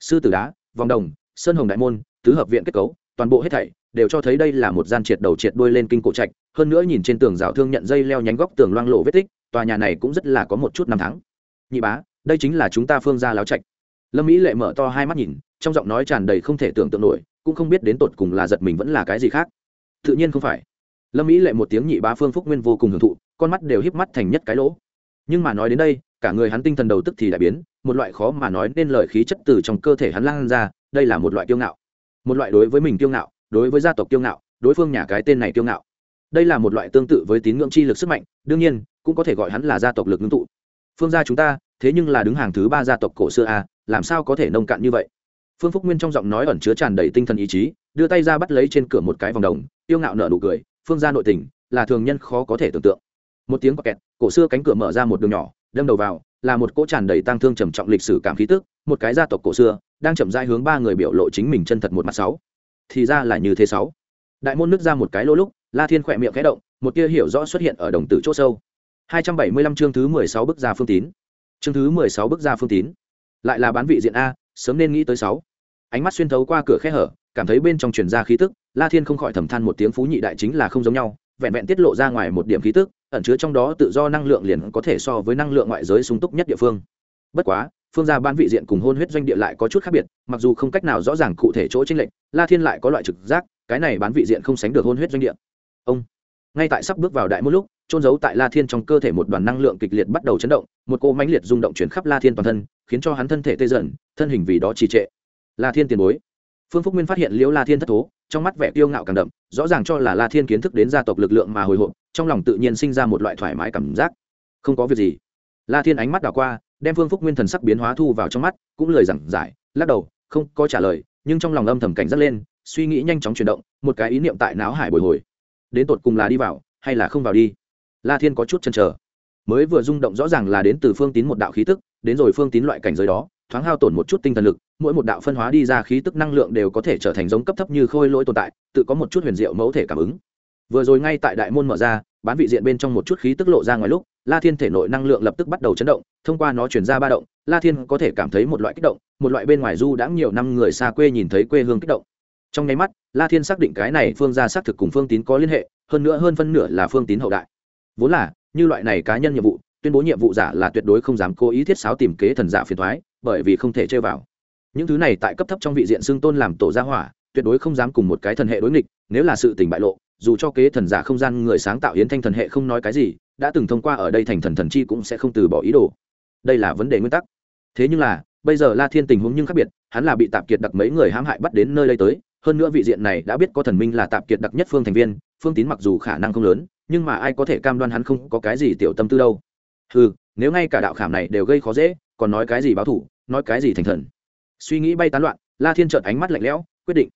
Sư tử đá, vòng đồng, sơn hồng đại môn, tứ hợp viện kết cấu, toàn bộ hết thảy đều cho thấy đây là một gian triệt đầu triệt đuôi lên kinh cổ trạch, hơn nữa nhìn trên tường rào thương nhận dây leo nhánh góc tường loang lộ vết tích, tòa nhà này cũng rất là có một chút năm tháng. Nhị bá, đây chính là chúng ta phương gia láo trạch. Lâm mỹ lệ mở to hai mắt nhìn, trong giọng nói tràn đầy không thể tưởng tượng nổi, cũng không biết đến tột cùng là giật mình vẫn là cái gì khác. Tự nhiên không phải. Lâm mỹ lệ một tiếng nhị bá phương phúc nguyên vô cùng hưởng thụ, con mắt đều híp mắt thành nhất cái lỗ. Nhưng mà nói đến đây, cả người hắn tinh thần đầu tức thì đại biến, một loại khó mà nói nên lời khí chất từ trong cơ thể hắn lan ra, đây là một loại kiêu ngạo. Một loại đối với mình kiêu ngạo đối với gia tộc kiêu ngạo, đối phương nhà cái tên này kiêu ngạo. Đây là một loại tương tự với tín ngưỡng chi lực sức mạnh, đương nhiên, cũng có thể gọi hắn là gia tộc lực ngưng tụ. Phương gia chúng ta, thế nhưng là đứng hàng thứ ba gia tộc cổ xưa a làm sao có thể nông cạn như vậy? Phương phúc nguyên trong giọng nói ẩn chứa tràn đầy tinh thần ý chí, đưa tay ra bắt lấy trên cửa một cái vòng đồng yêu ngạo nở nụ cười, phương gia nội tình, là thường nhân khó có thể tưởng tượng. Một tiếng bọc kẹt, cổ xưa cánh cửa mở ra một đường nhỏ, đâm đầu vào, là một cỗ tràn đầy tang thương trầm trọng lịch sử cảm khí tức, một cái gia tộc cổ xưa, đang chậm rãi hướng ba người biểu lộ chính mình chân thật một mặt sáu thì ra là như thế sáu. Đại môn nứt ra một cái lỗ lúc, la thiên khỏe miệng khẽ động, một tia hiểu rõ xuất hiện ở đồng tử chỗ sâu. 275 chương thứ 16 bức ra phương tín. Chương thứ 16 bức ra phương tín. Lại là bán vị diện a, sớm nên nghĩ tới sáu. Ánh mắt xuyên thấu qua cửa khe hở, cảm thấy bên trong truyền ra khí tức, la thiên không khỏi thầm than một tiếng phú nhị đại chính là không giống nhau, vẹn vẹn tiết lộ ra ngoài một điểm khí tức, ẩn chứa trong đó tự do năng lượng liền có thể so với năng lượng ngoại giới sung túc nhất địa phương. Bất quá phương gia ban vị diện cùng hôn huyết doanh địa lại có chút khác biệt, mặc dù không cách nào rõ ràng cụ thể chỗ tranh lệch, la thiên lại có loại trực giác, cái này bán vị diện không sánh được hôn huyết doanh địa. Ông, ngay tại sắp bước vào đại một lúc trôn giấu tại la thiên trong cơ thể một đoàn năng lượng kịch liệt bắt đầu chấn động, một cô mãnh liệt rung động chuyển khắp la thiên toàn thân, khiến cho hắn thân thể tê dần, thân hình vì đó trì trệ. La thiên tiền bối. Phương phúc nguyên phát hiện liễu la thiên thất thố, trong mắt vẻ kiêu ngạo càng đậm, rõ ràng cho là la thiên kiến thức đến gia tộc lực lượng mà hồi hộp, trong lòng tự nhiên sinh ra một loại thoải mái cảm giác. Không có việc gì. La thiên ánh mắt đảo qua đem phương phúc nguyên thần sắc biến hóa thu vào trong mắt, cũng lời giảng giải, lắc đầu, không có trả lời, nhưng trong lòng âm thầm cảnh giác lên, suy nghĩ nhanh chóng chuyển động, một cái ý niệm tại não hải bồi hồi. Đến tột cùng là đi vào, hay là không vào đi? La thiên có chút chăn trở mới vừa rung động rõ ràng là đến từ phương tín một đạo khí tức, đến rồi phương tín loại cảnh giới đó, thoáng hao tổn một chút tinh thần lực, mỗi một đạo phân hóa đi ra khí tức năng lượng đều có thể trở thành giống cấp thấp như khôi lỗi tồn tại, tự có một chút huyền diệu mẫu thể cảm ứng. Vừa rồi ngay tại đại môn mở ra, bán vị diện bên trong một chút khí tức lộ ra ngoài lúc la thiên thể nội năng lượng lập tức bắt đầu chấn động, thông qua nó chuyển ra ba động, la thiên có thể cảm thấy một loại kích động, một loại bên ngoài du đã nhiều năm người xa quê nhìn thấy quê hương kích động. Trong nháy mắt, la thiên xác định cái này phương ra xác thực cùng phương tín có liên hệ, hơn nữa hơn phân nửa là phương tín hậu đại. Vốn là, như loại này cá nhân nhiệm vụ, tuyên bố nhiệm vụ giả là tuyệt đối không dám cố ý thiết sáo tìm kế thần giả phiền thoái bởi vì không thể chơi vào. Những thứ này tại cấp thấp trong vị diện xưng tôn làm tổ gia hỏa, tuyệt đối không dám cùng một cái thần hệ đối nghịch, nếu là sự tình bại lộ, dù cho kế thần giả không gian người sáng tạo hiến thanh thần hệ không nói cái gì đã từng thông qua ở đây thành thần thần chi cũng sẽ không từ bỏ ý đồ. Đây là vấn đề nguyên tắc. Thế nhưng là, bây giờ la thiên tình huống nhưng khác biệt, hắn là bị tạp kiệt đặc mấy người hãm hại bắt đến nơi đây tới, hơn nữa vị diện này đã biết có thần minh là tạp kiệt đặc nhất phương thành viên, phương tín mặc dù khả năng không lớn, nhưng mà ai có thể cam đoan hắn không có cái gì tiểu tâm tư đâu. Ừ nếu ngay cả đạo khảm này đều gây khó dễ, còn nói cái gì báo thủ, nói cái gì thành thần? Suy nghĩ bay tán loạn, la thiên trợt ánh mắt lạnh lẽo, quyết định.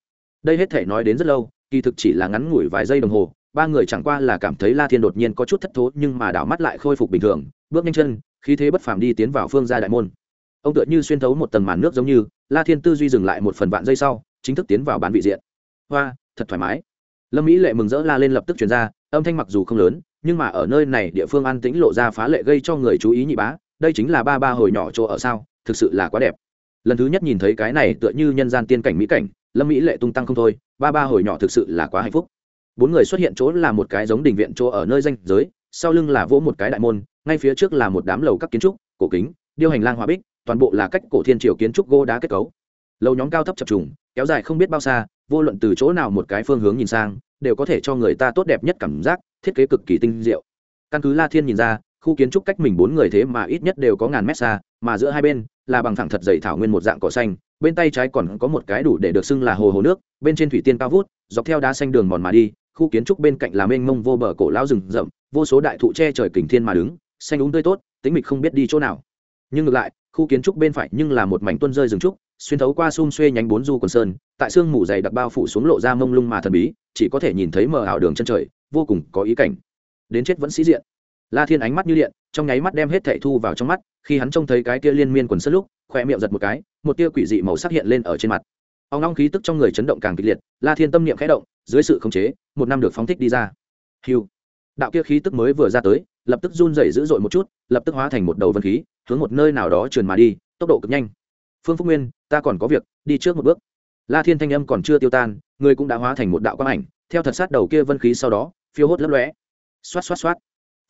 Đây hết thể nói đến rất lâu, kỳ thực chỉ là ngắn ngủi vài giây đồng hồ ba người chẳng qua là cảm thấy la thiên đột nhiên có chút thất thố nhưng mà đảo mắt lại khôi phục bình thường, bước nhanh chân, khí thế bất phàm đi tiến vào phương gia đại môn. Ông tựa như xuyên thấu một tầng màn nước giống như, la thiên tư duy dừng lại một phần vạn giây sau, chính thức tiến vào bán vị diện. Hoa, thật thoải mái. Lâm mỹ lệ mừng rỡ la lên lập tức chuyển ra, âm thanh mặc dù không lớn, nhưng mà ở nơi này địa phương an tĩnh lộ ra phá lệ gây cho người chú ý nhị bá, đây chính là ba ba hồi nhỏ chỗ ở sao, thực sự là quá đẹp. Lần thứ nhất nhìn thấy cái này tựa như nhân gian tiên cảnh mỹ cảnh, lâm mỹ lệ tung tăng không thôi, ba ba hồi nhỏ thực sự là quá hạnh phúc bốn người xuất hiện chỗ là một cái giống đình viện chỗ ở nơi danh giới, sau lưng là vỗ một cái đại môn, ngay phía trước là một đám lầu các kiến trúc, cổ kính, điêu hành lang hòa bích, toàn bộ là cách cổ thiên triều kiến trúc gỗ đá kết cấu. Lầu nhóm cao thấp chập trùng, kéo dài không biết bao xa, vô luận từ chỗ nào một cái phương hướng nhìn sang, đều có thể cho người ta tốt đẹp nhất cảm giác, thiết kế cực kỳ tinh diệu. Căn cứ la thiên nhìn ra, khu kiến trúc cách mình bốn người thế mà ít nhất đều có ngàn mét xa, mà giữa hai bên là bằng thẳng thật dày thảo nguyên một dạng cỏ xanh, bên tay trái còn có một cái đủ để được xưng là hồ hồ nước, bên trên thủy tiên cao vút, dọc theo đá xanh đường mòn mà đi khu kiến trúc bên cạnh là mênh mông vô bờ cổ lão rừng rậm, vô số đại thụ che trời kình thiên mà đứng, xanh úng tươi tốt tính mịch không biết đi chỗ nào. Nhưng ngược lại, khu kiến trúc bên phải nhưng là một mảnh tuân rơi rừng trúc, xuyên thấu qua xung xuê nhánh bốn du quần sơn, tại sương mù dày đặc bao phủ xuống lộ ra mông lung mà thần bí, chỉ có thể nhìn thấy mờ ảo đường chân trời, vô cùng có ý cảnh. Đến chết vẫn sĩ diện. La thiên ánh mắt như điện, trong nháy mắt đem hết thảy thu vào trong mắt, khi hắn trông thấy cái tia liên miên quần sân lúc khoe miệng giật một cái, một tia quỷ dị màu sắc hiện lên ở trên mặt. Ông long khí tức trong người chấn động càng kịch liệt, la thiên tâm niệm khẽ động dưới sự khống chế, một năm được phóng thích đi ra. Hiu đạo kia khí tức mới vừa ra tới, lập tức run rẩy dữ dội một chút, lập tức hóa thành một đầu vân khí, hướng một nơi nào đó trườn mà đi, tốc độ cực nhanh. Phương phúc nguyên, ta còn có việc, đi trước một bước. La thiên thanh âm còn chưa tiêu tan, người cũng đã hóa thành một đạo quang ảnh, theo thật sát đầu kia vân khí sau đó, phiêu hốt lấp lóe. Xoát xoát xoát.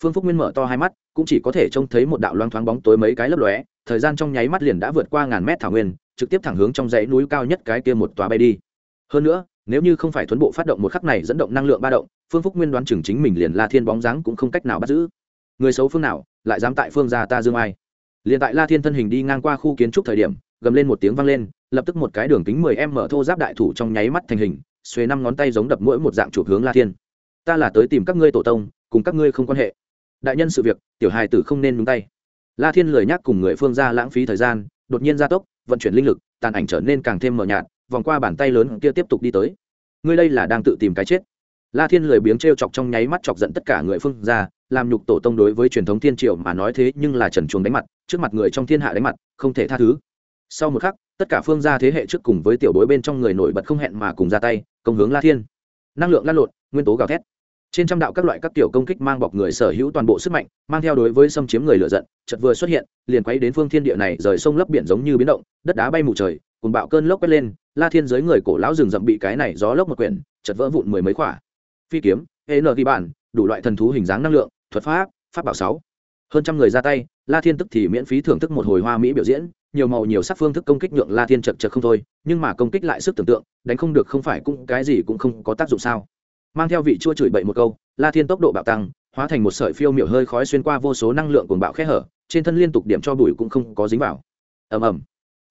Phương phúc nguyên mở to hai mắt, cũng chỉ có thể trông thấy một đạo loang thoáng bóng tối mấy cái lấp lóe, thời gian trong nháy mắt liền đã vượt qua ngàn mét thảo nguyên, trực tiếp thẳng hướng trong dãy núi cao nhất cái kia một tòa bay đi. Hơn nữa nếu như không phải thuấn bộ phát động một khắc này dẫn động năng lượng ba động, phương phúc nguyên đoán chừng chính mình liền la thiên bóng dáng cũng không cách nào bắt giữ. Người xấu phương nào, lại dám tại phương gia ta dương ai? Liền tại la thiên thân hình đi ngang qua khu kiến trúc thời điểm, gầm lên một tiếng vang lên, lập tức một cái đường kính mười em mở thô giáp đại thủ trong nháy mắt thành hình, xuề năm ngón tay giống đập mỗi một dạng chụp hướng la thiên. Ta là tới tìm các ngươi tổ tông, cùng các ngươi không quan hệ. Đại nhân sự việc, tiểu hài tử không nên nhúng tay. La thiên lười nhắc cùng người phương ra lãng phí thời gian, đột nhiên gia tốc, vận chuyển linh lực, tàn ảnh trở nên càng thêm mờ nhạt vòng qua bàn tay lớn kia tiếp tục đi tới. Ngươi đây là đang tự tìm cái chết. La thiên lười biếng t r e o chọc trong nháy mắt chọc giận tất cả người phương ra làm nhục tổ tông đối với truyền thống thiên triều mà nói thế nhưng là trần chuồng đánh mặt, trước mặt người trong thiên hạ đánh mặt, không thể tha thứ. Sau một khắc, tất cả phương gia thế hệ trước cùng với tiểu bối bên trong người nổi bật không hẹn mà cùng ra tay, công hướng la thiên. Năng lượng lan lộn, nguyên tố gào thét. Trên trăm đạo các loại các tiểu công kích mang bọc người sở hữu toàn bộ sức mạnh, mang theo đối với xâm chiếm người lựa giận chật vừa xuất hiện, liền quấy đến phương thiên địa này, rời sông lấp biển giống như biến động, đất đá bay mù trời cùng bạo cơn lốc quét lên, la thiên giới người cổ lão rừng rậm bị cái này gió lốc một quyển chật vỡ vụn mười mấy khỏa. Phi kiếm, n ghi bản, đủ loại thần thú hình dáng năng lượng, thuật pháp pháp bảo sáu. Hơn trăm người ra tay, la thiên tức thì miễn phí thưởng thức một hồi hoa mỹ biểu diễn, nhiều màu nhiều sắc phương thức công kích nhượng la thiên chật chật không thôi, nhưng mà công kích lại sức tưởng tượng, đánh không được không phải cũng cái gì cũng không có tác dụng sao. Mang theo vị chua chửi bậy một câu, la thiên tốc độ bạo tăng, hóa thành một sợi phiêu miểu hơi khói xuyên qua vô số năng lượng cuồng bạo khẽ hở, trên thân liên tục điểm cho bụi cũng không có dính vào. Ầm ầm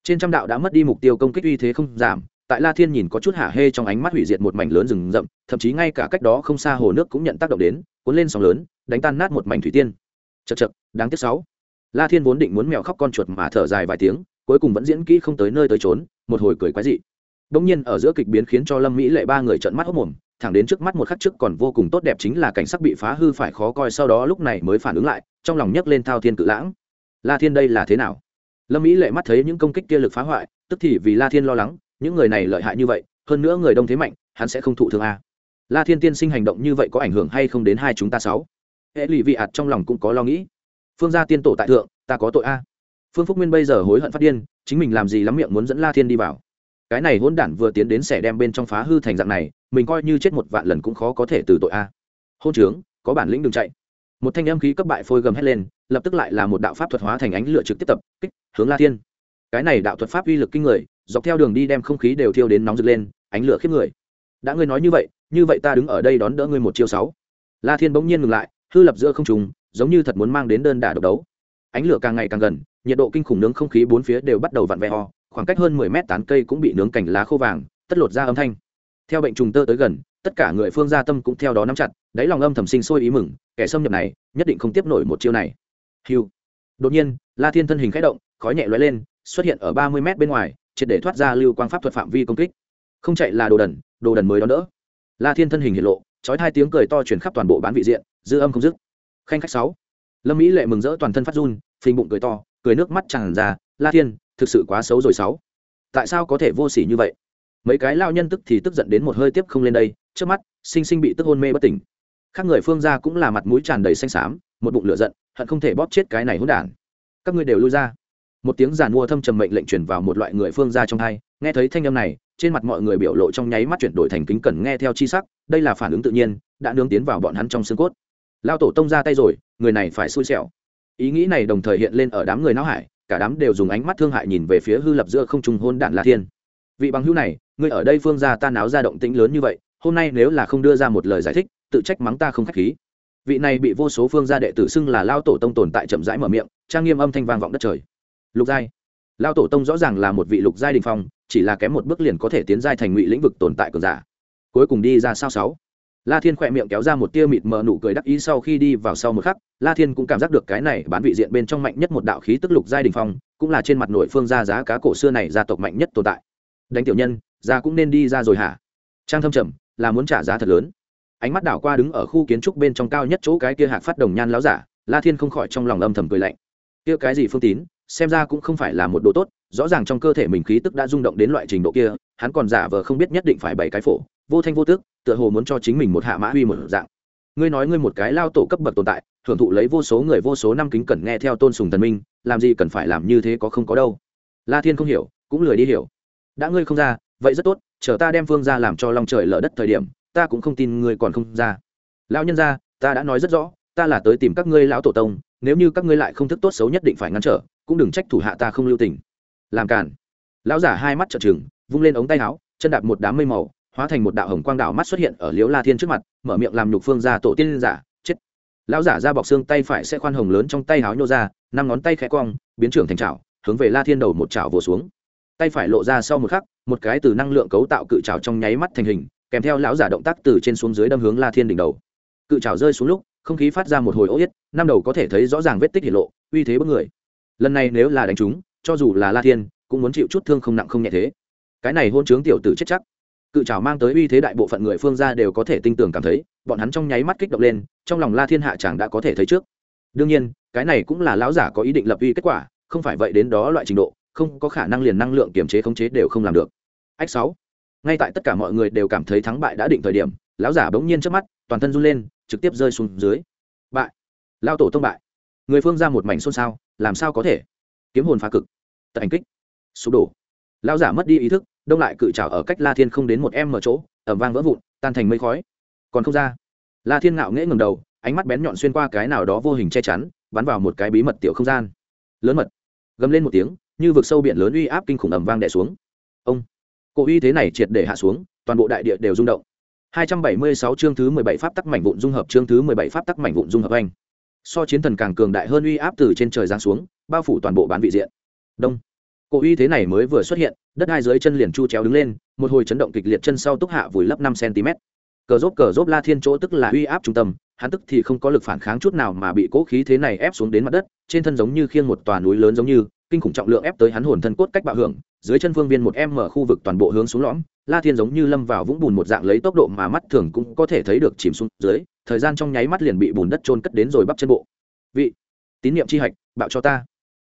trên trăm đạo đã mất đi mục tiêu công kích uy thế không giảm, tại la thiên nhìn có chút hả hê trong ánh mắt hủy diệt một mảnh lớn rừng rậm, thậm chí ngay cả cách đó không xa hồ nước cũng nhận tác động đến, cuốn lên sóng lớn, đánh tan nát một mảnh thủy tiên. Chật chật đáng tiếc sáu. La thiên vốn định muốn mèo khóc con chuột mà thở dài vài tiếng, cuối cùng vẫn diễn kỹ không tới nơi tới trốn một hồi cười quái dị. Đông nhiên ở giữa kịch biến khiến cho lâm mỹ lệ ba người trợn mắt hốc mồm, thẳng đến trước mắt một khắc trước còn vô cùng tốt đẹp chính là cảnh sắc bị phá hư phải khó coi sau đó lúc này mới phản ứng lại, trong lòng nhấc lên thao thiên cự lãng. La thiên đây là thế nào? Lâm mỹ lệ mắt thấy những công kích kia lực phá hoại, tức thì vì la thiên lo lắng, những người này lợi hại như vậy, hơn nữa người đông thế mạnh, hắn sẽ không thụ thương a. La thiên tiên sinh hành động như vậy có ảnh hưởng hay không đến hai chúng ta sáu? Hệ lụy vị ạt trong lòng cũng có lo nghĩ. Phương gia tiên tổ tại thượng, ta có tội a. Phương phúc nguyên bây giờ hối hận phát điên, chính mình làm gì lắm miệng muốn dẫn la thiên đi vào. Cái này hỗn đản vừa tiến đến xẻ đem bên trong phá hư thành dạng này, mình coi như chết một vạn lần cũng khó có thể từ tội a. Hôn trướng, có bản lĩnh đừng chạy. Một thanh âm khí cấp bại phôi gầm hét lên lập tức lại là một đạo pháp thuật hóa thành ánh lửa trực tiếp tập, kích, hướng la thiên. Cái này đạo thuật pháp uy lực kinh người, dọc theo đường đi đem không khí đều thiêu đến nóng rực lên, ánh lửa khiếp người. Đã ngươi nói như vậy như vậy ta đứng ở đây đón đỡ ngươi một chiêu sáu. La thiên bỗng nhiên ngừng lại, hư lập giữa không trùng giống như thật muốn mang đến đơn đả độc đấu. Ánh lửa càng ngày càng gần, nhiệt độ kinh khủng nướng không khí bốn phía đều bắt đầu vặn vẹo, khoảng cách hơn mười mét tán cây cũng bị nướng cảnh lá khô vàng, tất lột ra âm thanh. Theo bệnh trùng tơ tới gần, tất cả người phương gia tâm cũng theo đó nắm chặt, đáy lòng âm thầm sinh sôi ý mừng, kẻ xâm nhập này, nhất định không tiếp nổi một chiêu này hiu đột nhiên, la thiên thân hình khẽ động, khói nhẹ lóe lên, xuất hiện ở ba mươi mét bên ngoài, triệt để thoát ra lưu quang pháp thuật phạm vi công kích. Không chạy là đồ đần đồ đần mới đón đỡ. La thiên thân hình hiện lộ trói hai tiếng cười to chuyển khắp toàn bộ bán vị diện, dư âm không dứt. Khanh khách sáu. Lâm mỹ lệ mừng rỡ toàn thân phát run, phình bụng cười to, cười nước mắt tràn ra, la thiên, thực sự quá xấu rồi sáu. Tại sao có thể vô s ỉ như vậy? Mấy cái lao nhân tức thì tức giận đến một hơi tiếp không lên đây, trước mắt, sinh sinh bị tức hôn mê bất tỉnh. Khác người phương ra cũng là mặt mũi tràn đầy xanh xám một bụng lửa giận, hận không thể bóp chết cái này hỗn đản. Các ngươi đều lui ra. Một tiếng giàn mua thâm trầm mệnh lệnh truyền vào một loại người phương ra trong hai, nghe thấy thanh âm này, trên mặt mọi người biểu lộ trong nháy mắt chuyển đổi thành kính cẩn nghe theo chi sắc, đây là phản ứng tự nhiên, đã nướng tiến vào bọn hắn trong xương cốt. Lao tổ tông ra tay rồi, người này phải xui xẻo. Ý nghĩ này đồng thời hiện lên ở đám người não hải, cả đám đều dùng ánh mắt thương hại nhìn về phía hư lập giữa không trung hôn đạn la thiên. Vị bằng hữu này, ngươi ở đây phương ra ta náo ra động tĩnh lớn như vậy, hôm nay nếu là không đưa ra một lời giải thích, tự trách mắng ta không khách khí vị này bị vô số phương gia đệ tử xưng là lao tổ tông tồn tại chậm rãi mở miệng, trang nghiêm âm thanh vang vọng đất trời. Lục giai. Lao tổ tông rõ ràng là một vị lục giai đình phong, chỉ là kém một bước liền có thể tiến giai thành ngụy lĩnh vực tồn tại cường giả. Cuối cùng đi ra sao sáu. La thiên khỏe miệng kéo ra một tia mịt mờ nụ cười đắc ý sau khi đi vào sau một khắc, la thiên cũng cảm giác được cái này bán vị diện bên trong mạnh nhất một đạo khí tức lục giai đình phong, cũng là trên mặt nội phương gia giá cá cổ xưa này gia tộc mạnh nhất tồn tại. Đánh tiểu nhân, gia cũng nên đi ra rồi hả? Trang thâm trầm, là muốn trả giá thật lớn ánh mắt đảo qua đứng ở khu kiến trúc bên trong cao nhất chỗ cái kia hạc phát đồng nhan láo giả, la thiên không khỏi trong lòng âm thầm cười lạnh. Kia cái gì phương tín, xem ra cũng không phải là một đồ tốt, rõ ràng trong cơ thể mình khí tức đã rung động đến loại trình độ kia, hắn còn giả vờ không biết nhất định phải bảy cái phổ, vô thanh vô tức, tựa hồ muốn cho chính mình một hạ mã huy một dạng. Ngươi nói ngươi một cái lao tổ cấp bậc tồn tại hưởng thụ lấy vô số người vô số năm kính cẩn nghe theo tôn sùng thần minh, làm gì cần phải làm như thế có không có đâu. La thiên không hiểu, cũng lười đi hiểu. Đã ngươi không ra, vậy rất tốt, chờ ta đem phương ra làm cho lòng trời lở đất thời điểm ta cũng không tin ngươi còn không ra. Lão nhân ra ta đã nói rất rõ ta là tới tìm các ngươi lão tổ tông nếu như các ngươi lại không thức tốt xấu nhất định phải ngăn trở cũng đừng trách thủ hạ ta không lưu tình. Làm cản lão giả hai mắt trợn trừng vung lên ống tay áo chân đạp một đám mây màu hóa thành một đạo hồng quang đạo mắt xuất hiện ở liễu la thiên trước mặt mở miệng làm nhục phương ra tổ tiên giả chết. Lão giả ra bọc xương tay phải sẽ khoan hồng lớn trong tay áo nhô ra năm ngón tay khẽ cong biến trưởng thành trảo, hướng về la thiên đầu một trảo vồ xuống. Tay phải lộ ra sau một khắc một cái từ năng lượng cấu tạo cự trào trong nháy mắt thành hình kèm theo lão giả động tác từ trên xuống dưới đâm hướng la thiên đỉnh đầu. Cự trào rơi xuống lúc, không khí phát ra một hồi ô yết, năm đầu có thể thấy rõ ràng vết tích hiện lộ, uy thế bất người. Lần này nếu là đánh chúng, cho dù là la thiên, cũng muốn chịu chút thương không nặng không nhẹ thế. Cái này hôn chướng tiểu tử chết chắc. Cự trào mang tới uy thế đại bộ phận người phương ra đều có thể tin tưởng cảm thấy, bọn hắn trong nháy mắt kích động lên, trong lòng la thiên hạ chẳng đã có thể thấy trước. Đương nhiên, cái này cũng là lão giả có ý định lập uy kết quả, không phải vậy đến đó loại trình độ, không có khả năng liền năng lượng kiểm chế khống chế đều không làm được. Ách sáu ngay tại tất cả mọi người đều cảm thấy thắng bại đã định thời điểm, lão giả bỗng nhiên trước mắt, toàn thân run lên, trực tiếp rơi xuống dưới. Bại. Lao tổ tông bại. Người phương ra một mảnh xôn xao, làm sao có thể? Kiếm hồn phá cực. Tật ảnh kích. Sụp đổ. Lão giả mất đi ý thức, đông lại cự trào ở cách la thiên không đến một em mở chỗ, ẩm vang vỡ vụn, tan thành mây khói. Còn không ra. La thiên ngạo nghễ ngầm đầu, ánh mắt bén nhọn xuyên qua cái nào đó vô hình che chắn, bắn vào một cái bí mật tiểu không gian. Lớn mật. Gầm lên một tiếng, như vực sâu biển lớn uy áp kinh khủng ẩm vang đẻ xuống. Ông cổ uy thế này triệt để hạ xuống toàn bộ đại địa đều rung động 276 chương thứ 17 pháp tắc mảnh vụn dung hợp chương thứ 17 pháp tắc mảnh vụn dung hợp anh. So chiến thần càng cường đại hơn uy áp từ trên trời giáng xuống, bao phủ toàn bộ bán vị diện. Đông. Cổ uy thế này mới vừa xuất hiện, đất hai dưới chân liền chu chéo đứng lên, một hồi chấn động kịch liệt chân sau túc hạ vùi lấp 5 cm. Cờ rốt cờ rốt La Thiên chỗ tức là uy áp trung tâm, hắn tức thì không có lực phản kháng chút nào mà bị cố khí thế này ép xuống đến mặt đất, trên thân giống như khiêng một tòa núi lớn giống như, kinh khủng trọng lượng ép tới hắn hồn thân cốt cách bạo hưởng, dưới chân phương viên một em mở khu vực toàn bộ hướng xuống lõm, La Thiên giống như lâm vào vũng bùn một dạng lấy tốc độ mà mắt thường cũng có thể thấy được chìm xuống dưới, thời gian trong nháy mắt liền bị bùn đất trôn cất đến rồi bắp chân bộ. Vị, tín niệm chi hạch, bạo cho ta.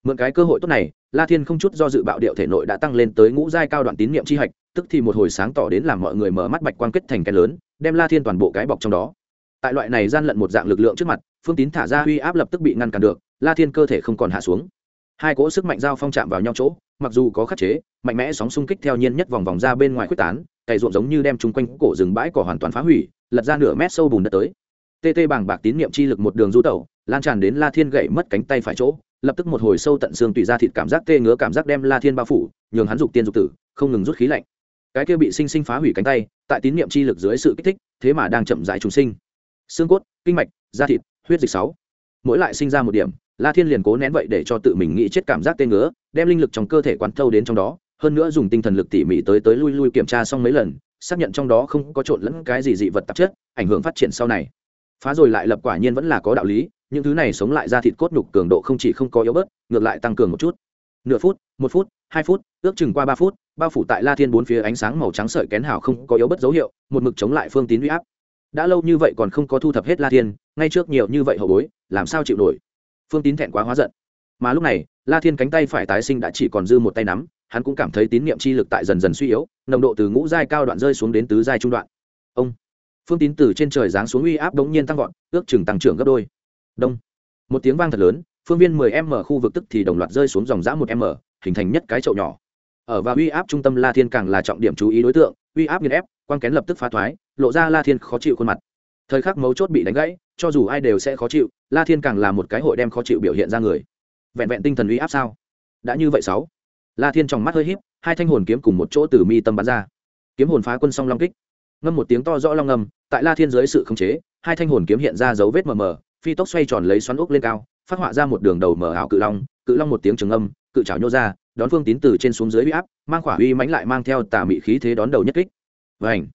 Mượn cái cơ hội tốt này, La Thiên không chút do dự bạo điệu thể nội đã tăng lên tới ngũ giai cao đoạn tín niệm chi hạch, tức thì một hồi sáng tỏ đến làm mọi người mở mắt bạch quan kết thành cái lớn, đem La Thiên toàn bộ cái bọc trong đó. Tại loại này gian lận một dạng lực lượng trước mặt, Phương Tín thả ra uy áp lập tức bị ngăn cản được, la thiên cơ thể không còn hạ xuống hai cỗ sức mạnh giao phong chạm vào nhau chỗ, mặc dù có khắc chế, mạnh mẽ sóng xung kích theo nhiên nhất vòng vòng ra bên ngoài quyết tán, cày ruộng giống như đem chung quanh cổ rừng bãi cỏ hoàn toàn phá hủy, lật ra nửa mét sâu bùn đất tới. Tê tê bàng bạc tín niệm chi lực một đường du tẩu, lan tràn đến la thiên gậy mất cánh tay phải chỗ, lập tức một hồi sâu tận xương tùy ra thịt cảm giác tê ngứa cảm giác đem la thiên bao phủ, nhường hắn dục tiên dục tử, không ngừng rút khí lạnh. Cái kia bị sinh sinh phá hủy cánh tay, tại tín niệm chi lực dưới sự kích thích, thế mà đang chậm dại trùng sinh. Xương cốt, kinh mạch, da thịt, huyết dịch sáu mỗi lại sinh ra một điểm, la thiên liền cố nén vậy để cho tự mình nghĩ chết cảm giác tên ngứa, đem linh lực trong cơ thể quán thâu đến trong đó, hơn nữa dùng tinh thần lực tỉ mỉ tới tới lui lui kiểm tra xong mấy lần, xác nhận trong đó không có trộn lẫn cái gì dị vật tạp chất, ảnh hưởng phát triển sau này. Phá rồi lại lập quả nhiên vẫn là có đạo lý, những thứ này sống lại ra thịt cốt nhục cường độ không chỉ không có yếu bớt, ngược lại tăng cường một chút. Nửa phút, một phút, hai phút, ước chừng qua ba phút, bao phủ tại la thiên bốn phía ánh sáng màu trắng sợi kén hào không có yếu bất dấu hiệu, một mực chống lại phương tín huy áp đã lâu như vậy còn không có thu thập hết la thiên, ngay trước nhiều như vậy hậu bối, làm sao chịu nổi? Phương tín thẹn quá hóa giận. Mà lúc này, la thiên cánh tay phải tái sinh đã chỉ còn dư một tay nắm, hắn cũng cảm thấy tín niệm chi lực tại dần dần suy yếu, nồng độ từ ngũ giai cao đoạn rơi xuống đến tứ giai trung đoạn. Ông. Phương tín từ trên trời giáng xuống uy áp đống nhiên tăng vọt, ước chừng tăng trưởng gấp đôi. Đông. Một tiếng vang thật lớn, phương viên 10 m khu vực tức thì đồng loạt rơi xuống dòng dã một m, hình thành nhất cái chậu nhỏ ở và uy áp trung tâm la thiên càng là trọng điểm chú ý đối tượng, uy áp nghiên ép, quang kén lập tức phá thoái, lộ ra la thiên khó chịu khuôn mặt. Thời khắc mấu chốt bị đánh gãy, cho dù ai đều sẽ khó chịu, la thiên càng là một cái hội đem khó chịu biểu hiện ra người. Vẹn vẹn tinh thần uy áp sao? Đã như vậy sáu. La thiên trong mắt hơi híp, hai thanh hồn kiếm cùng một chỗ từ mi tâm bắn ra. Kiếm hồn phá quân song long kích. Ngâm một tiếng to rõ long ngầm tại la thiên dưới sự khống chế, hai thanh hồn kiếm hiện ra dấu vết mờ mờ, phi tốc xoay tròn lấy xoắn úc lên cao, phát họa ra một đường đầu mở ảo cự long cự long một tiếng trường âm cự trào nhô ra đón phương tín từ trên xuống dưới uy áp, mang khỏa uy mãnh lại mang theo tà mị khí thế đón đầu nhất kích. Và ảnh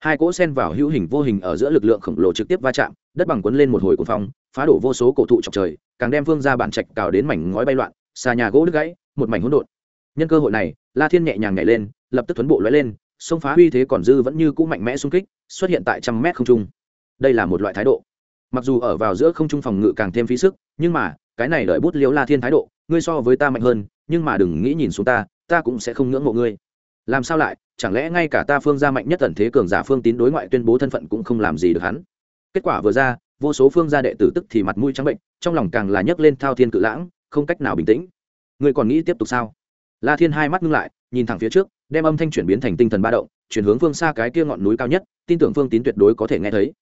hai cỗ sen vào hữu hình vô hình ở giữa lực lượng khổng lồ trực tiếp va chạm, đất bằng quấn lên một hồi cuồng phong, phá đổ vô số cổ thụ chọc trời, càng đem phương ra bản trạch cào đến mảnh ngói bay loạn xà nhà gỗ đứt gãy, một mảnh hỗn độn. Nhân cơ hội này, la thiên nhẹ nhàng nhảy lên, lập tức tuấn bộ lóe lên sông phá uy thế còn dư vẫn như cũ mạnh mẽ xung kích, xuất hiện tại trăm mét không trung. Đây là một loại thái độ. Mặc dù ở vào giữa không trung phòng ngự càng thêm phí sức, nhưng mà, cái này đợi bút liếu la thiên thái độ ngươi so với ta mạnh hơn, nhưng mà đừng nghĩ nhìn xuống ta ta cũng sẽ không ngưỡng mộ ngươi. Làm sao lại? Chẳng lẽ ngay cả ta phương gia mạnh nhất tần thế cường giả phương tín đối ngoại tuyên bố thân phận cũng không làm gì được hắn? Kết quả vừa ra, vô số phương gia đệ tử tức thì mặt mũi trắng bệnh, trong lòng càng là nhấc lên thao thiên cự lãng, không cách nào bình tĩnh. Ngươi còn nghĩ tiếp tục sao? La thiên hai mắt ngưng lại, nhìn thẳng phía trước, đem âm thanh chuyển biến thành tinh thần ba động, chuyển hướng phương xa cái kia ngọn núi cao nhất, tin tưởng phương tín tuyệt đối có thể nghe thấy.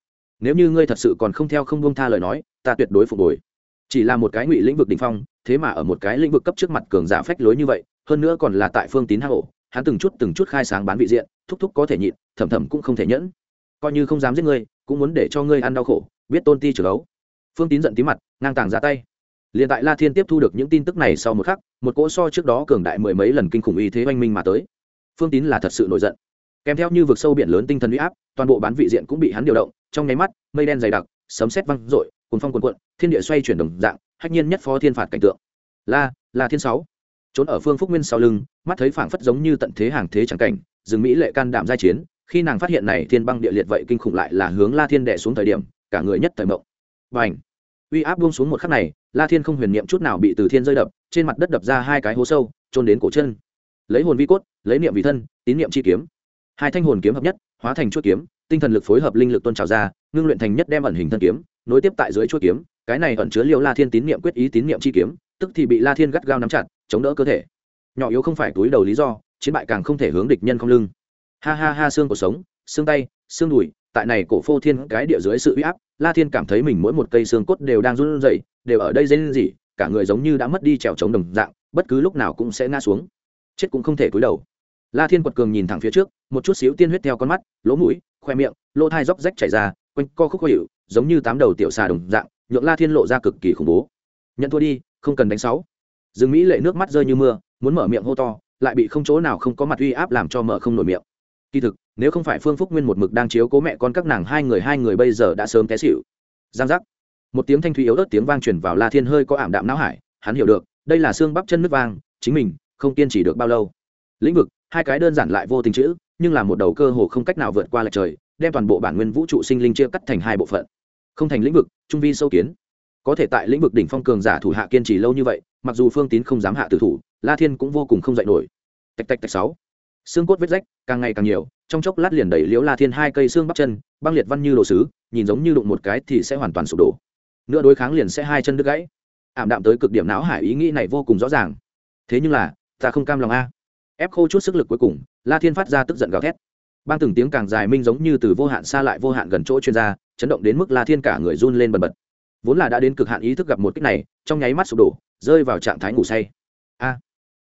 Nếu như ngươi thật sự còn không theo không buông tha lời nói, ta tuyệt đối phục hồi chỉ là một cái ngụy lĩnh vực đ ỉ n h phong, thế mà ở một cái lĩnh vực cấp trước mặt cường giả phách lối như vậy, hơn nữa còn là tại phương tín hang ổ, hắn từng chút từng chút khai sáng bán vị diện, thúc thúc có thể nhịn, thầm thầm cũng không thể nhẫn. Coi như không dám giết ngươi, cũng muốn để cho ngươi ăn đau khổ, biết tôn ti trưởng ấu. Phương tín giận tí mặt, ngang tàng ra tay. Liền tại la thiên tiếp thu được những tin tức này sau một khắc, một cỗ so trước đó cường đại mười mấy lần kinh khủng y thế oanh minh mà tới. Phương tín là thật sự nổi giận. Kèm theo như vực sâu biển lớn tinh thần huy áp, toàn bộ bán vị diện cũng bị hắn điều động, trong nháy mắt, mây đen dày đặc, sấm xét văng r ộ i cuốn phong cuồn cuộn, thiên địa xoay chuyển đồng dạng, hách nhiên nhất phó thiên phạt cảnh tượng. La là thiên sáu. Trốn ở phương phúc nguyên sau lưng, mắt thấy phảng phất giống như tận thế hàng thế chẳng cảnh, rừng mỹ lệ can đảm giai chiến, khi nàng phát hiện này thiên băng địa liệt vậy kinh khủng lại là hướng la thiên đệ xuống thời điểm, cả người nhất thời mộng. Và uy áp buông xuống một khắc này, la thiên không huyền niệm chút nào bị từ thiên rơi đập, trên mặt đất đập ra hai cái hố sâu trôn đến cổ chân. Lấy hồn vi cốt, lấy niệm vì thân, tín niệm chi kiếm. Hai thanh hồn kiếm hợp nhất, hóa thành chuỗi kiếm, tinh thần lực phối hợp linh lực tôn trào ra, ngưng luyện thành nhất đem ẩn hình thân kiếm nối tiếp tại dưới chuôi kiếm, cái này ẩn chứa liều la thiên tín niệm quyết ý tín niệm chi kiếm, tức thì bị la thiên gắt gao nắm chặt, chống đỡ cơ thể. Nhỏ yếu không phải túi đầu lý do, chiến bại càng không thể hướng địch nhân không lưng. Ha ha ha, xương của sống, xương tay, xương đùi, tại này cổ phô thiên cái địa dưới sự uy áp, la thiên cảm thấy mình mỗi một cây xương cốt đều đang run rẩy, đều ở đây dây lên gì cả người giống như đã mất đi trèo chống đồng dạng, bất cứ lúc nào cũng sẽ ngã xuống. Chết cũng không thể cúi đầu. La thiên quật cường nhìn thẳng phía trước, một chút xíu tiên huyết theo con mắt, lỗ mũi, khoe miệng, lỗ thai róc rách chảy ra, quanh co khúc khó hiệu giống như tám đầu tiểu xà đồng dạng, nhượng la thiên lộ ra cực kỳ khủng bố. Nhận thua đi, không cần đánh sáu. Dương mỹ lệ nước mắt rơi như mưa, muốn mở miệng hô to, lại bị không chỗ nào không có mặt uy áp làm cho mở không nổi miệng. Kỳ thực, nếu không phải phương phúc nguyên một mực đang chiếu cố mẹ con các nàng, hai người hai người bây giờ đã sớm té xỉu. Giang giác. Một tiếng thanh thủy yếu ớt tiếng vang truyền vào la thiên hơi có ảm đạm não hải, hắn hiểu được, đây là xương bắp chân nước vang chính mình không kiên trì được bao lâu. Lĩnh vực, hai cái đơn giản lại vô tình chữ, nhưng là một đầu cơ hồ không cách nào vượt qua lệch trời đem toàn bộ bản nguyên vũ trụ sinh linh chia cắt thành hai bộ phận. Không thành lĩnh vực, trung vi sâu kiến. Có thể tại lĩnh vực đỉnh phong cường giả thủ hạ kiên trì lâu như vậy, mặc dù phương tín không dám hạ tử thủ, la thiên cũng vô cùng không dạy nổi. Tạch tạch tạch sáu. Xương cốt vết rách, càng ngày càng nhiều, trong chốc lát liền đẩy liễu la thiên hai cây xương bắp chân, băng liệt văn như đồ sứ, nhìn giống như đụng một cái thì sẽ hoàn toàn sụp đổ. Nữa đối kháng liền sẽ hai chân đứt gãy. Ảm đạm tới cực điểm não hải ý nghĩ này vô cùng rõ ràng. Thế nhưng là, ta không cam lòng a. Ép khô chút sức lực cuối cùng, la thiên phát ra tức giận gào thét bang từng tiếng càng dài minh giống như từ vô hạn xa lại vô hạn gần chỗ chuyên gia, chấn động đến mức la thiên cả người run lên bần bật. Vốn là đã đến cực hạn ý thức gặp một cách này, trong nháy mắt sụp đổ, rơi vào trạng thái ngủ say. A!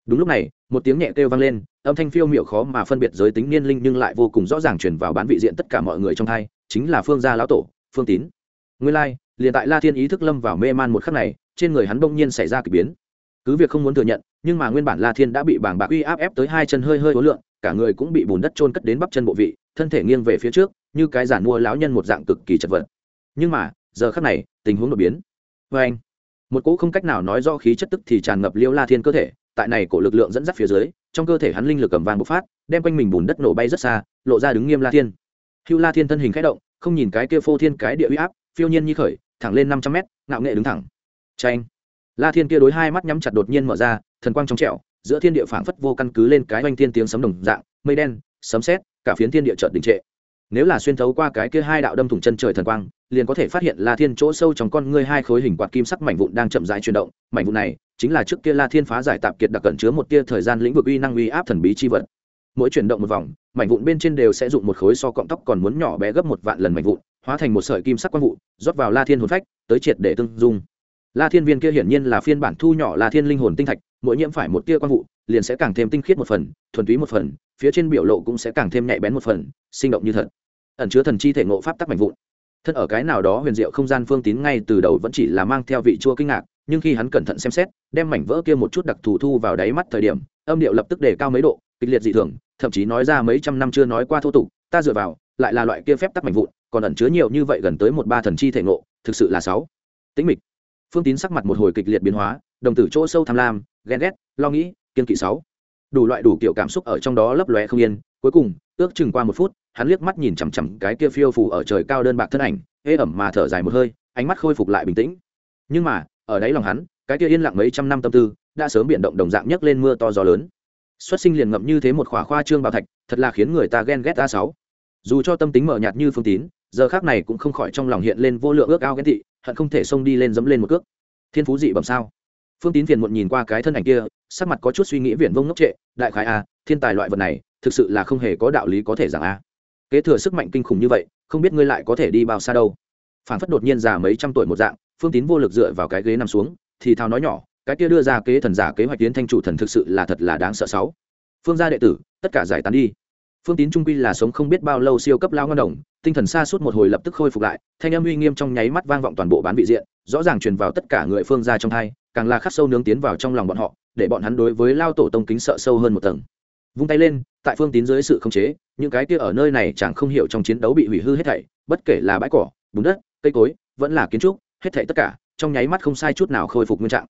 Đúng lúc này, một tiếng nhẹ kêu vang lên, âm thanh phiêu miệu khó mà phân biệt giới tính niên linh nhưng lại vô cùng rõ ràng truyền vào bán vị diện tất cả mọi người trong thai chính là phương gia lão tổ, phương tín. Nguyên lai, liền tại la thiên ý thức lâm vào mê man một khắc này, trên người hắn bỗng nhiên xảy ra k ỳ biến. Cứ việc không muốn thừa nhận, nhưng mà nguyên bản la thiên đã bị bảng bạc uy áp ép tới hai chân hơi hơi ối lượng cả người cũng bị bùn đất trôn cất đến bắp chân bộ vị, thân thể nghiêng về phía trước, như cái giản mua lão nhân một dạng cực kỳ chật vật. Nhưng mà, giờ khắc này, tình huống đột biến. Vê anh, một cỗ không cách nào nói do khí chất tức thì tràn ngập liêu la thiên cơ thể, tại này cổ lực lượng dẫn dắt phía dưới, trong cơ thể hắn linh lực cầm vàng bộc phát, đem quanh mình bùn đất nổ bay rất xa, lộ ra đứng nghiêm la thiên. Hưu la thiên thân hình khẽ động, không nhìn cái kia phô thiên cái địa uy áp, phiêu nhiên như khởi, thẳng lên năm trăm mét, ngạo nghệ đứng thẳng. Tranh la thiên kia đối hai mắt nhắm chặt đột nhiên mở ra, thần quang trong trẹo giữa thiên địa phảng phất vô căn cứ lên cái oanh thiên tiếng sấm đồng dạng, mây đen, sấm sét, cả phiến thiên địa chợt đình trệ. Nếu là xuyên thấu qua cái kia hai đạo đâm thủng chân trời thần quang, liền có thể phát hiện la thiên chỗ sâu trong con ngươi hai khối hình quạt kim sắc mảnh vụn đang chậm rãi chuyển động. Mảnh vụn này chính là trước kia la thiên phá giải tạp kiệt đặc cẩn chứa một tia thời gian lĩnh vực uy năng uy áp thần bí chi vật. Mỗi chuyển động một vòng, mảnh vụn bên trên đều sẽ dụng một khối so cọng tóc còn muốn nhỏ bé gấp một vạn lần mảnh vụn, hóa thành một sợi kim sắc quang vụ, rót vào la thiên hồn phách, tới triệt để tương dung la thiên viên kia hiển nhiên là phiên bản thu nhỏ la thiên linh hồn tinh thạch, mỗi nhiễm phải một tia quang vụ, liền sẽ càng thêm tinh khiết một phần, thuần túy một phần, phía trên biểu lộ cũng sẽ càng thêm nhạy bén một phần, sinh động như thật. Ẩn chứa thần chi thể ngộ pháp tắc mạnh vụn. Thân ở cái nào đó huyền diệu không gian phương tín ngay từ đầu vẫn chỉ là mang theo vị chua kinh ngạc, nhưng khi hắn cẩn thận xem xét, đem mảnh vỡ kia một chút đặc thù thu vào đáy mắt thời điểm, âm điệu lập tức đề cao mấy độ, kịch liệt dị thường, thậm chí nói ra mấy trăm năm chưa nói qua thô tục, ta dựa vào, lại là loại kia phép tắc mạnh vụn, còn ẩn chứa nhiều như vậy gần tới một ba thần chi thể ngộ, thực sự là sáu. Tĩnh mịch phương tín sắc mặt một hồi kịch liệt biến hóa, đồng tử chỗ sâu tham lam, ghen ghét, lo nghĩ, kiên kỵ sáu. Đủ loại đủ kiểu cảm xúc ở trong đó lấp lóe không yên, cuối cùng, ước chừng qua một phút, hắn liếc mắt nhìn chằm chằm cái kia phiêu phủ ở trời cao đơn bạc thân ảnh, ê ẩm mà thở dài một hơi, ánh mắt khôi phục lại bình tĩnh. Nhưng mà, ở đáy lòng hắn, cái kia yên lặng mấy trăm năm tâm tư, đã sớm biển động đồng dạng nhấc lên mưa to gió lớn. Xuất sinh liền ngậm như thế một khỏa khoa trương bảo thạch, thật là khiến người ta ghen ghét a sáu. Dù cho tâm tính mở nhạt như phương tín, giờ khác này cũng không khỏi trong lòng hiện lên vô lượng ước ao ghen tị hận không thể xông đi lên dẫm lên một cước. Thiên phú dị bẩm sao? Phương tín phiền muộn nhìn qua cái thân ảnh kia, sắc mặt có chút suy nghĩ viển vông ngốc trệ, đại khái a thiên tài loại vật này, thực sự là không hề có đạo lý có thể giảng a. Kế thừa sức mạnh kinh khủng như vậy, không biết ngươi lại có thể đi bao xa đâu. Phản phất đột nhiên già mấy trăm tuổi một dạng, phương tín vô lực dựa vào cái ghế nằm xuống, thì thào nói nhỏ, cái kia đưa ra kế thần giả kế hoạch tiến thanh chủ thần thực sự là thật là đáng sợ sáu. Phương gia đệ tử, tất cả giải tán đi phương tín trung quy là sống không biết bao lâu siêu cấp lao ngon đồng, tinh thần xa suốt một hồi lập tức khôi phục lại, thanh âm uy nghiêm trong nháy mắt vang vọng toàn bộ bán vị diện, rõ ràng truyền vào tất cả người phương gia trong hai càng là khắc sâu nướng tiến vào trong lòng bọn họ, để bọn hắn đối với lao tổ tông kính sợ sâu hơn một tầng. Vung tay lên, tại phương tín dưới sự khống chế, những cái kia ở nơi này chẳng không hiểu trong chiến đấu bị hủy hư hết thảy, bất kể là bãi cỏ, bùn đất, cây cối, vẫn là kiến trúc, hết thảy tất cả, trong nháy mắt không sai chút nào khôi phục nguyên trạng.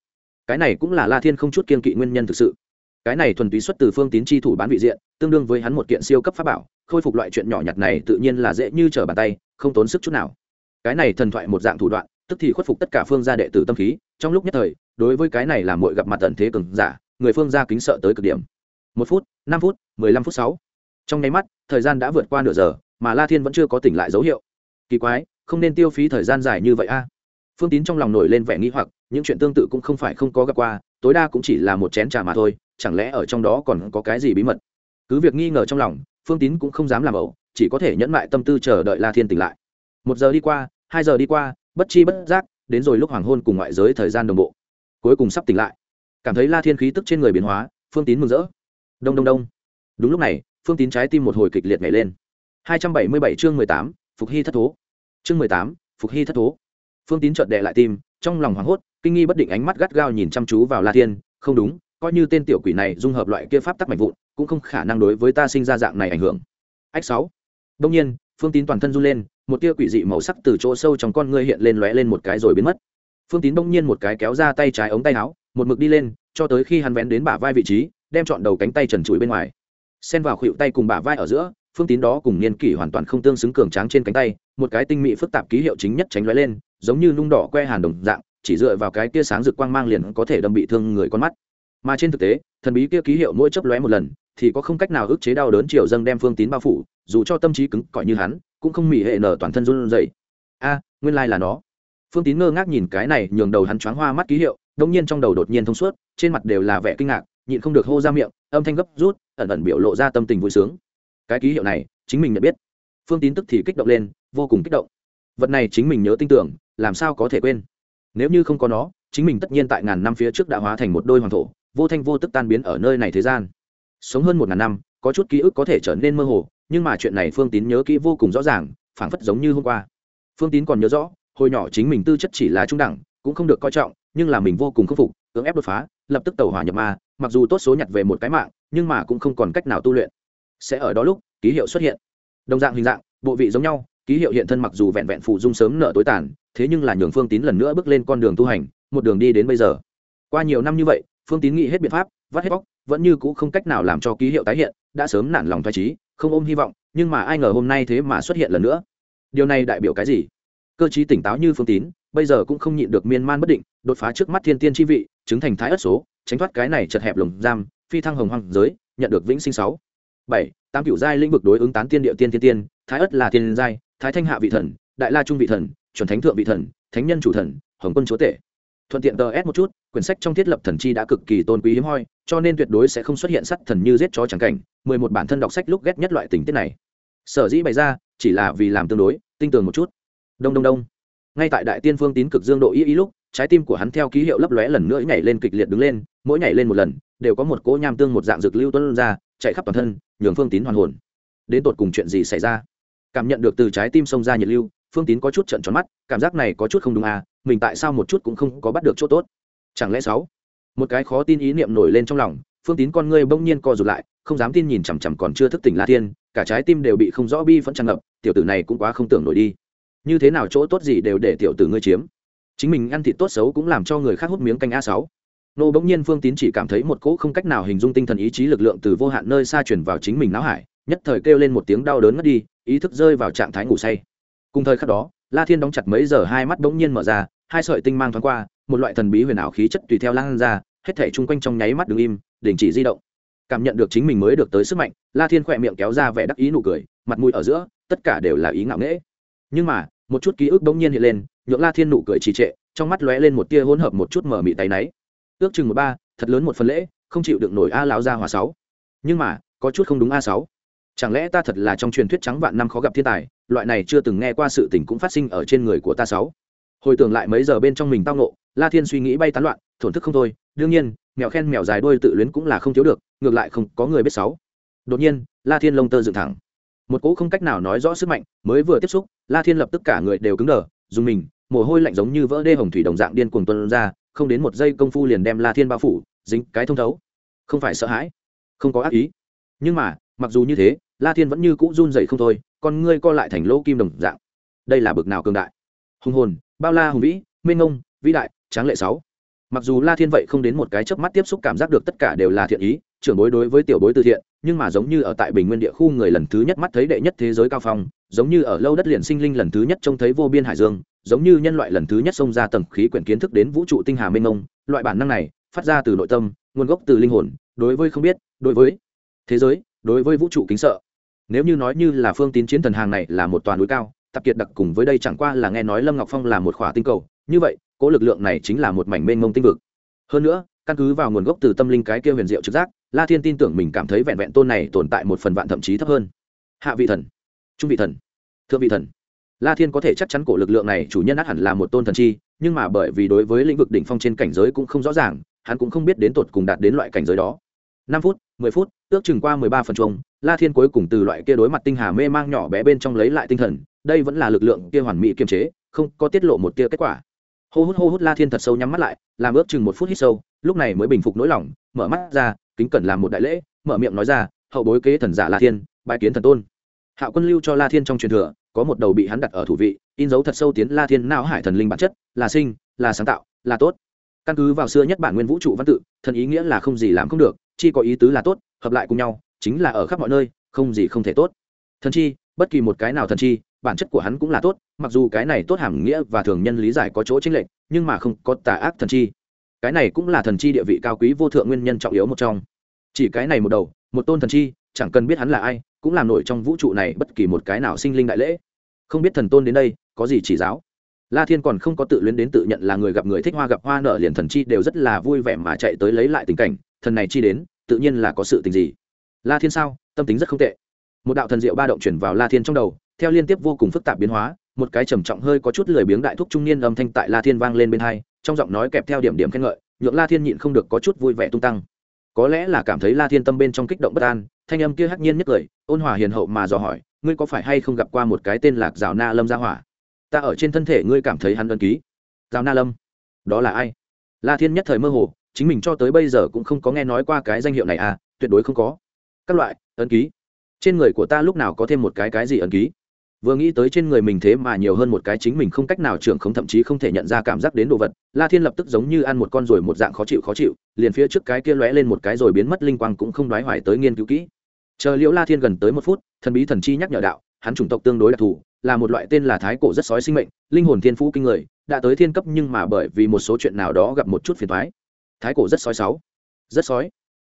Cái này cũng là la thiên không chút kiên kỵ nguyên nhân thực sự cái này thuần túy xuất từ phương tín chi thủ bán vị diện, tương đương với hắn một kiện siêu cấp pháp bảo, khôi phục loại chuyện nhỏ nhặt này tự nhiên là dễ như trở bàn tay, không tốn sức chút nào. Cái này thần thoại một dạng thủ đoạn, tức thì khuất phục tất cả phương gia đệ tử tâm khí, trong lúc nhất thời, đối với cái này là muội gặp mặt tận thế cường giả, người phương gia kính sợ tới cực điểm. Một phút, năm phút, mười lăm phút sáu. Trong nháy mắt, thời gian đã vượt qua nửa giờ, mà la thiên vẫn chưa có tỉnh lại dấu hiệu. Kỳ quái, không nên tiêu phí thời gian dài như vậy a. Phương tín trong lòng nổi lên vẻ nghĩ hoặc, những chuyện tương tự cũng không phải không có gặp qua, tối đa cũng chỉ là một chén trà mà thôi chẳng lẽ ở trong đó còn có cái gì bí mật? Cứ việc nghi ngờ trong lòng, phương tín cũng không dám làm ẩu, chỉ có thể nhẫn mại tâm tư chờ đợi la thiên tỉnh lại. Một giờ đi qua, hai giờ đi qua, bất chi bất giác, đến rồi lúc hoàng hôn cùng ngoại giới thời gian đồng bộ. Cuối cùng sắp tỉnh lại. Cảm thấy la thiên khí tức trên người biến hóa, phương tín mừng rỡ. Đông đông đông. Đúng lúc này, phương tín trái tim một hồi kịch liệt nhảy lên. Hai trăm bảy mươi bảy chương mười tám, phục hy thất thố. Chương mười tám, phục hy thất thố. Phương tín chợt đệ lại tim, trong lòng hoảng hốt, kinh nghi bất định ánh mắt gắt gao nhìn chăm chú vào la thiên. Không đúng coi như tên tiểu quỷ này dung hợp loại kia pháp tắc mạnh vụn, cũng không khả năng đối với ta sinh ra dạng này ảnh hưởng. Ách sáu. Đông nhiên, phương tín toàn thân run lên, một tia quỷ dị màu sắc từ chỗ sâu trong con ngươi hiện lên lóe lên một cái rồi biến mất. Phương tín đông nhiên một cái kéo ra tay trái ống tay áo, một mực đi lên, cho tới khi hắn vén đến bả vai vị trí, đem chọn đầu cánh tay trần trụi bên ngoài. Xen vào khuỵu tay cùng bả vai ở giữa, phương tín đó cùng niên kỷ hoàn toàn không tương xứng cường tráng trên cánh tay, một cái tinh mỹ phức tạp ký hiệu chính nhất tránh lóe lên, giống như nung đỏ que hàn đồng dạng, chỉ dựa vào cái tia sáng rực quang mang liền có thể đâm bị thương người con mắt mà trên thực tế, thần bí kia ký hiệu mỗi chấp lóe một lần, thì có không cách nào ức chế đau đớn triều dâng đem phương tín bao phủ, dù cho tâm trí cứng cỏi như hắn, cũng không mỉ hệ nở toàn thân run rẩy. A, nguyên lai là nó. Phương tín ngơ ngác nhìn cái này nhường đầu hắn choáng hoa mắt ký hiệu đông nhiên trong đầu đột nhiên thông suốt, trên mặt đều là vẻ kinh ngạc, nhịn không được hô ra miệng, âm thanh gấp rút, ẩn ẩn biểu lộ ra tâm tình vui sướng. Cái ký hiệu này, chính mình nhận biết. Phương tín tức thì kích động lên, vô cùng kích động. Vật này chính mình nhớ tin tưởng, làm sao có thể quên? Nếu như không có nó, chính mình tất nhiên tại ngàn năm phía trước đã hóa thành một đôi hoàng thổ vô thanh vô tức tan biến ở nơi này thế gian. Sống hơn một ngàn năm, có chút ký ức có thể trở nên mơ hồ, nhưng mà chuyện này phương tín nhớ kỹ vô cùng rõ ràng, phảng phất giống như hôm qua. Phương tín còn nhớ rõ, hồi nhỏ chính mình tư chất chỉ là trung đẳng, cũng không được coi trọng, nhưng là mình vô cùng khâm phục, cưỡng ép đột phá, lập tức tàu hỏa nhập ma, mặc dù tốt số nhặt về một cái mạng, nhưng mà cũng không còn cách nào tu luyện. Sẽ ở đó lúc, ký hiệu xuất hiện. Đồng dạng hình dạng, bộ vị giống nhau, ký hiệu hiện thân mặc dù vẹn vẹn phụ dung sớm nợ tối tàn, thế nhưng là nhường phương tín lần nữa bước lên con đường tu hành, một đường đi đến bây giờ. Qua nhiều năm như vậy phương tín nghĩ hết biện pháp, vắt hết bóc vẫn như c ũ không cách nào làm cho ký hiệu tái hiện, đã sớm nản lòng thoải trí không ôm hy vọng, nhưng mà ai ngờ hôm nay thế mà xuất hiện lần nữa. Điều này đại biểu cái gì? Cơ chí tỉnh táo như phương tín, bây giờ cũng không nhịn được miên man bất định, đột phá trước mắt thiên tiên chi vị, chứng thành thái ất số, tránh thoát cái này chật hẹp lồng giam, phi thăng hồng hoàng giới, nhận được vĩnh sinh sáu. Bảy tam cựu giai lĩnh vực đối ứng tán tiên địa tiên Thiên tiên, thái ất là tiên giai, thái thanh hạ vị thần, đại la trung vị thần, chuẩn thánh thượng vị thần, thánh nhân chủ thần, hồng quân chúa tể thuận tiện tờ ép một chút, quyển sách trong thiết lập thần chi đã cực kỳ tôn quý hiếm hoi, cho nên tuyệt đối sẽ không xuất hiện sắt thần như giết chó chẳng cảnh. Mười một bản thân đọc sách lúc ghét nhất loại tình tiết này. Sở dĩ bày ra, chỉ là vì làm tương đối, tinh tường một chút. Đông đông đông. Ngay tại đại tiên phương tín cực dương độ ý ý lúc, trái tim của hắn theo ký hiệu lấp lóe lần nữa nhảy lên kịch liệt đứng lên, mỗi nhảy lên một lần, đều có một cỗ nham tương một dạng dược lưu tuân ra, chạy khắp toàn thân, nhường phương tín hoàn hồn. Đến tột cùng chuyện gì xảy ra? Cảm nhận được từ trái tim xông ra nhiệt lưu phương tín có chút trận tròn mắt, cảm giác này có chút không đúng à mình tại sao một chút cũng không có bắt được chỗ tốt? Chẳng lẽ sáu? Một cái khó tin ý niệm nổi lên trong lòng, phương tín con ngươi bỗng nhiên co rụt lại, không dám tin nhìn chằm chằm còn chưa thức tỉnh la thiên, cả trái tim đều bị không rõ bi vẫn tràn ngập, tiểu tử này cũng quá không tưởng nổi đi. Như thế nào chỗ tốt gì đều để tiểu tử ngươi chiếm? Chính mình ăn thịt tốt xấu cũng làm cho người khác hút miếng canh a sáu. Nô bỗng nhiên phương tín chỉ cảm thấy một cỗ không cách nào hình dung tinh thần ý chí lực lượng từ vô hạn nơi xa chuyển vào chính mình não hải, nhất thời kêu lên một tiếng đau đớn ngất đi, ý thức rơi vào trạng thái ngủ say cùng thời khắc đó, la thiên đóng chặt mấy giờ hai mắt bỗng nhiên mở ra, hai sợi tinh mang thoáng qua, một loại thần bí huyền ảo khí chất tùy theo lan ra, hết thể chung quanh trong nháy mắt đứng im, đình chỉ di động. Cảm nhận được chính mình mới được tới sức mạnh, la thiên khỏe miệng kéo ra vẻ đắc ý nụ cười, mặt mũi ở giữa, tất cả đều là ý ngạo nghễ. Nhưng mà, một chút ký ức bỗng nhiên hiện lên, nhượng la thiên nụ cười trì trệ, trong mắt lóe lên một tia hỗn hợp một chút mở mị tay náy. Ước chừng một ba, thật lớn một phần lễ, không chịu được nổi a lão gia hòa sáu. Nhưng mà, có chút không đúng a sáu chẳng lẽ ta thật là trong truyền thuyết trắng vạn năm khó gặp thiên tài, loại này chưa từng nghe qua sự tình cũng phát sinh ở trên người của ta sáu. Hồi tưởng lại mấy giờ bên trong mình tao nộ la thiên suy nghĩ bay tán loạn, thổn thức không thôi, đương nhiên, mèo khen mèo dài đuôi tự luyến cũng là không thiếu được, ngược lại không có người biết sáu. Đột nhiên, la thiên lông tơ dựng thẳng. Một cỗ không cách nào nói rõ sức mạnh mới vừa tiếp xúc, la thiên lập tức cả người đều cứng đờ, dùng mình, mồ hôi lạnh giống như vỡ đê hồng thủy đồng dạng điên cuồng tuân ra, không đến một giây công phu liền đem la thiên bao phủ, dính cái thông thấu. Không phải sợ hãi, không có ác ý. Nhưng mà mặc dù như thế, la thiên vẫn như cũ run dậy không thôi, con ngươi co lại thành lỗ kim đồng dạng. Đây là bực nào cường đại? Hùng hồn, bao la hùng vĩ, mênh ngông vĩ đại, tráng lệ sáu. Mặc dù la thiên vậy không đến một cái chớp mắt tiếp xúc cảm giác được tất cả đều là thiện ý, trưởng bối đối với tiểu bối từ thiện, nhưng mà giống như ở tại bình nguyên địa khu người lần thứ nhất mắt thấy đệ nhất thế giới cao phong, giống như ở lâu đất liền sinh linh lần thứ nhất trông thấy vô biên hải dương, giống như nhân loại lần thứ nhất xông ra tầng khí quyển kiến thức đến vũ trụ tinh hà mênh mông, loại bản năng này phát ra từ nội tâm, nguồn gốc từ linh hồn, đối với không biết, đối với thế giới đối với vũ trụ kính sợ. Nếu như nói như là phương tín chiến thần hàng này là một toàn núi cao tập kiệt đặc cùng với đây chẳng qua là nghe nói lâm ngọc phong là một khỏa tinh cầu, như vậy cỗ lực lượng này chính là một mảnh mênh mông tinh vực. Hơn nữa, căn cứ vào nguồn gốc từ tâm linh cái kia huyền diệu trực giác, la thiên tin tưởng mình cảm thấy vẹn vẹn tôn này tồn tại một phần vạn thậm chí thấp hơn. Hạ vị thần, trung vị thần, thượng vị thần. La thiên có thể chắc chắn cổ lực lượng này chủ nhân át hẳn là một tôn thần chi, nhưng mà bởi vì đối với lĩnh vực đỉnh phong trên cảnh giới cũng không rõ ràng, hắn cũng không biết đến tột cùng đạt đến loại cảnh giới đó năm phút, mười phút, ước chừng qua mười ba phần chung la thiên cuối cùng từ loại kia đối mặt tinh hà mê mang nhỏ bé bên trong lấy lại tinh thần, đây vẫn là lực lượng kia hoàn mỹ kiềm chế, không có tiết lộ một tia kết quả. Hô hút hô hút la thiên thật sâu nhắm mắt lại, làm ước chừng một phút hít sâu, lúc này mới bình phục nỗi lòng, mở mắt ra, kính cẩn làm một đại lễ, mở miệng nói ra, hậu bối kế thần giả la thiên bãi kiến thần tôn. Hạo quân lưu cho la thiên trong truyền thừa, có một đầu bị hắn đặt ở thủ vị, in dấu thật sâu tiến la thiên não hải thần linh bản chất, là sinh, là sáng tạo, là tốt. Căn cứ vào xưa nhất bản nguyên vũ trụ văn tự, thần ý nghĩa là không gì làm không được chi có ý tứ là tốt, hợp lại cùng nhau, chính là ở khắp mọi nơi, không gì không thể tốt. Thần chi, bất kỳ một cái nào thần chi, bản chất của hắn cũng là tốt, mặc dù cái này tốt hàm nghĩa và thường nhân lý giải có chỗ chính lệch, nhưng mà không có tà ác thần chi. Cái này cũng là thần chi địa vị cao quý vô thượng nguyên nhân trọng yếu một trong. Chỉ cái này một đầu, một tôn thần chi, chẳng cần biết hắn là ai, cũng làm nổi trong vũ trụ này bất kỳ một cái nào sinh linh đại lễ. Không biết thần tôn đến đây, có gì chỉ giáo? La thiên còn không có tự luyến đến tự nhận là người gặp người thích hoa gặp hoa nở liền thần chi đều rất là vui vẻ mà chạy tới lấy lại tình cảnh, thần này chi đến tự nhiên là có sự tình gì? La thiên sao? Tâm tính rất không tệ. Một đạo thần diệu ba động chuyển vào la thiên trong đầu, theo liên tiếp vô cùng phức tạp biến hóa, một cái trầm trọng hơi có chút lười biếng đại thúc trung niên âm thanh tại la thiên vang lên bên hai, trong giọng nói kẹp theo điểm điểm khen ngợi, nhượng la thiên nhịn không được có chút vui vẻ tung tăng. Có lẽ là cảm thấy la thiên tâm bên trong kích động bất an, thanh âm kia hắc nhiên nhất cười, ôn hòa hiền hậu mà dò hỏi, ngươi có phải hay không gặp qua một cái tên lạc rào na lâm gia hỏa? Ta ở trên thân thể ngươi cảm thấy hắn ân ký. Rào na lâm? Đó là ai? La thiên nhất thời mơ hồ chính mình cho tới bây giờ cũng không có nghe nói qua cái danh hiệu này à tuyệt đối không có. Các loại, ấn ký. Trên người của ta lúc nào có thêm một cái cái gì ấn ký? Vừa nghĩ tới trên người mình thế mà nhiều hơn một cái chính mình không cách nào trưởng không thậm chí không thể nhận ra cảm giác đến đồ vật, la thiên lập tức giống như ăn một con rồi một dạng khó chịu khó chịu, liền phía trước cái kia lóe lên một cái rồi biến mất linh quang cũng không đoái hoài tới nghiên cứu kỹ. Chờ liễu la thiên gần tới một phút, thần bí thần chi nhắc nhở đạo, hắn chủng tộc tương đối đặc thù, là một loại tên là thái cổ rất sói sinh mệnh, linh hồn thiên phú kinh người, đã tới thiên cấp nhưng mà bởi vì một số chuyện nào đó gặp một chút phiền thoái thái cổ rất sói sáu. Rất sói.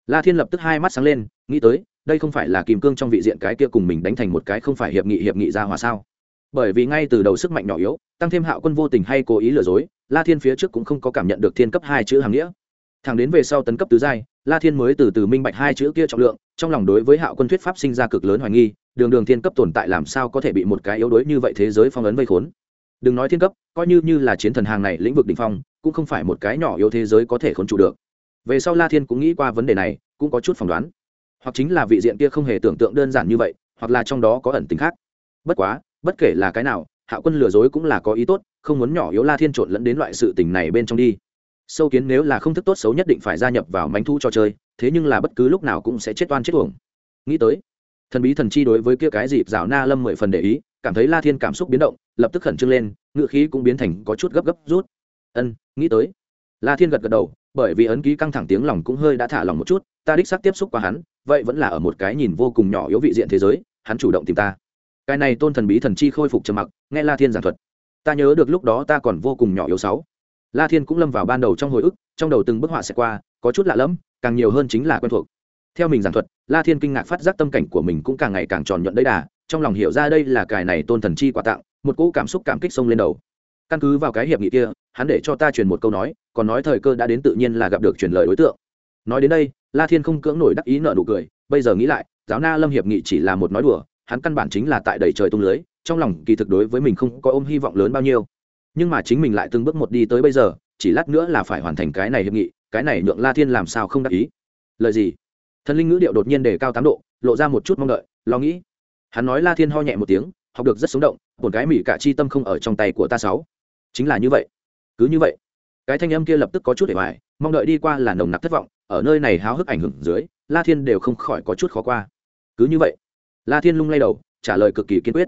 La thiên lập tức hai mắt sáng lên, nghĩ tới, đây không phải là kìm cương trong vị diện cái kia cùng mình đánh thành một cái không phải hiệp nghị hiệp nghị ra hòa sao? Bởi vì ngay từ đầu sức mạnh nhỏ yếu, tăng thêm hạo quân vô tình hay cố ý lừa dối, la thiên phía trước cũng không có cảm nhận được thiên cấp hai chữ hàng nghĩa. Thẳng đến về sau tấn cấp tứ giai, la thiên mới từ từ minh bạch hai chữ kia trọng lượng, trong lòng đối với hạo quân thuyết pháp sinh ra cực lớn hoài nghi, đường đường thiên cấp tồn tại làm sao có thể bị một cái yếu đuối như vậy thế giới phong ấn vây khốn đừng nói thiên cấp, coi như như là chiến thần hàng này lĩnh vực đ ỉ n h phong, cũng không phải một cái nhỏ yếu thế giới có thể khốn trụ được. Về sau la thiên cũng nghĩ qua vấn đề này, cũng có chút phỏng đoán. Hoặc chính là vị diện kia không hề tưởng tượng đơn giản như vậy, hoặc là trong đó có ẩn tính khác. Bất quá, bất kể là cái nào hạo quân lừa dối cũng là có ý tốt, không muốn nhỏ yếu la thiên trộn lẫn đến loại sự tình này bên trong đi. Sâu kiến nếu là không thức tốt xấu nhất định phải gia nhập vào mánh thu cho chơi, thế nhưng là bất cứ lúc nào cũng sẽ chết oan chết uổng. Nghĩ tới, thần bí thần chi đối với kia cái dịp rào na lâm mười phần để ý cảm thấy la thiên cảm xúc biến động, lập tức khẩn trương lên ngựa khí cũng biến thành có chút gấp gấp rút. Ân, nghĩ tới. La thiên gật gật đầu, bởi vì ấn ký căng thẳng tiếng lòng cũng hơi đã thả lòng một chút, ta đích xác tiếp xúc qua hắn, vậy vẫn là ở một cái nhìn vô cùng nhỏ yếu vị diện thế giới, hắn chủ động tìm ta. Cái này tôn thần bí thần chi khôi phục trầm mặc, nghe la thiên giảng thuật. Ta nhớ được lúc đó ta còn vô cùng nhỏ yếu sáu. La thiên cũng lâm vào ban đầu trong hồi ức, trong đầu từng bức họa sẽ qua, có chút lạ lẫm, càng nhiều hơn chính là quen thuộc. Theo mình giảng thuật, la thiên kinh ngạc phát giác tâm cảnh của mình cũng càng ngày càng tròn nhuận đấy đà trong lòng hiểu ra đây là cài này tôn thần chi quà tặng, một cỗ cảm xúc cảm kích sông lên đầu. Căn cứ vào cái hiệp nghị kia, hắn để cho ta truyền một câu nói, còn nói thời cơ đã đến tự nhiên là gặp được truyền lời đối tượng. Nói đến đây, la thiên không cưỡng nổi đắc ý nợ nụ cười, bây giờ nghĩ lại, giáo na lâm hiệp nghị chỉ là một nói đùa, hắn căn bản chính là tại đầy trời tung lưới, trong lòng kỳ thực đối với mình không có ôm hy vọng lớn bao nhiêu. Nhưng mà chính mình lại từng bước một đi tới bây giờ, chỉ lát nữa là phải hoàn thành cái này hiệp nghị, cái này nhượng la thiên làm sao không đắc ý? Lời gì? Thần linh ngữ điệu đột nhiên đề cao tám độ, lộ ra một chút mong đợi, lo nghĩ hắn nói la thiên ho nhẹ một tiếng, học được rất sống động một cái mỹ cả chi tâm không ở trong tay của ta sáu. Chính là như vậy. Cứ như vậy. Cái thanh âm kia lập tức có chút để hoài, mong đợi đi qua là nồng nặc thất vọng, ở nơi này háo hức ảnh hưởng dưới, la thiên đều không khỏi có chút khó qua. Cứ như vậy. La thiên lung lay đầu, trả lời cực kỳ kiên quyết.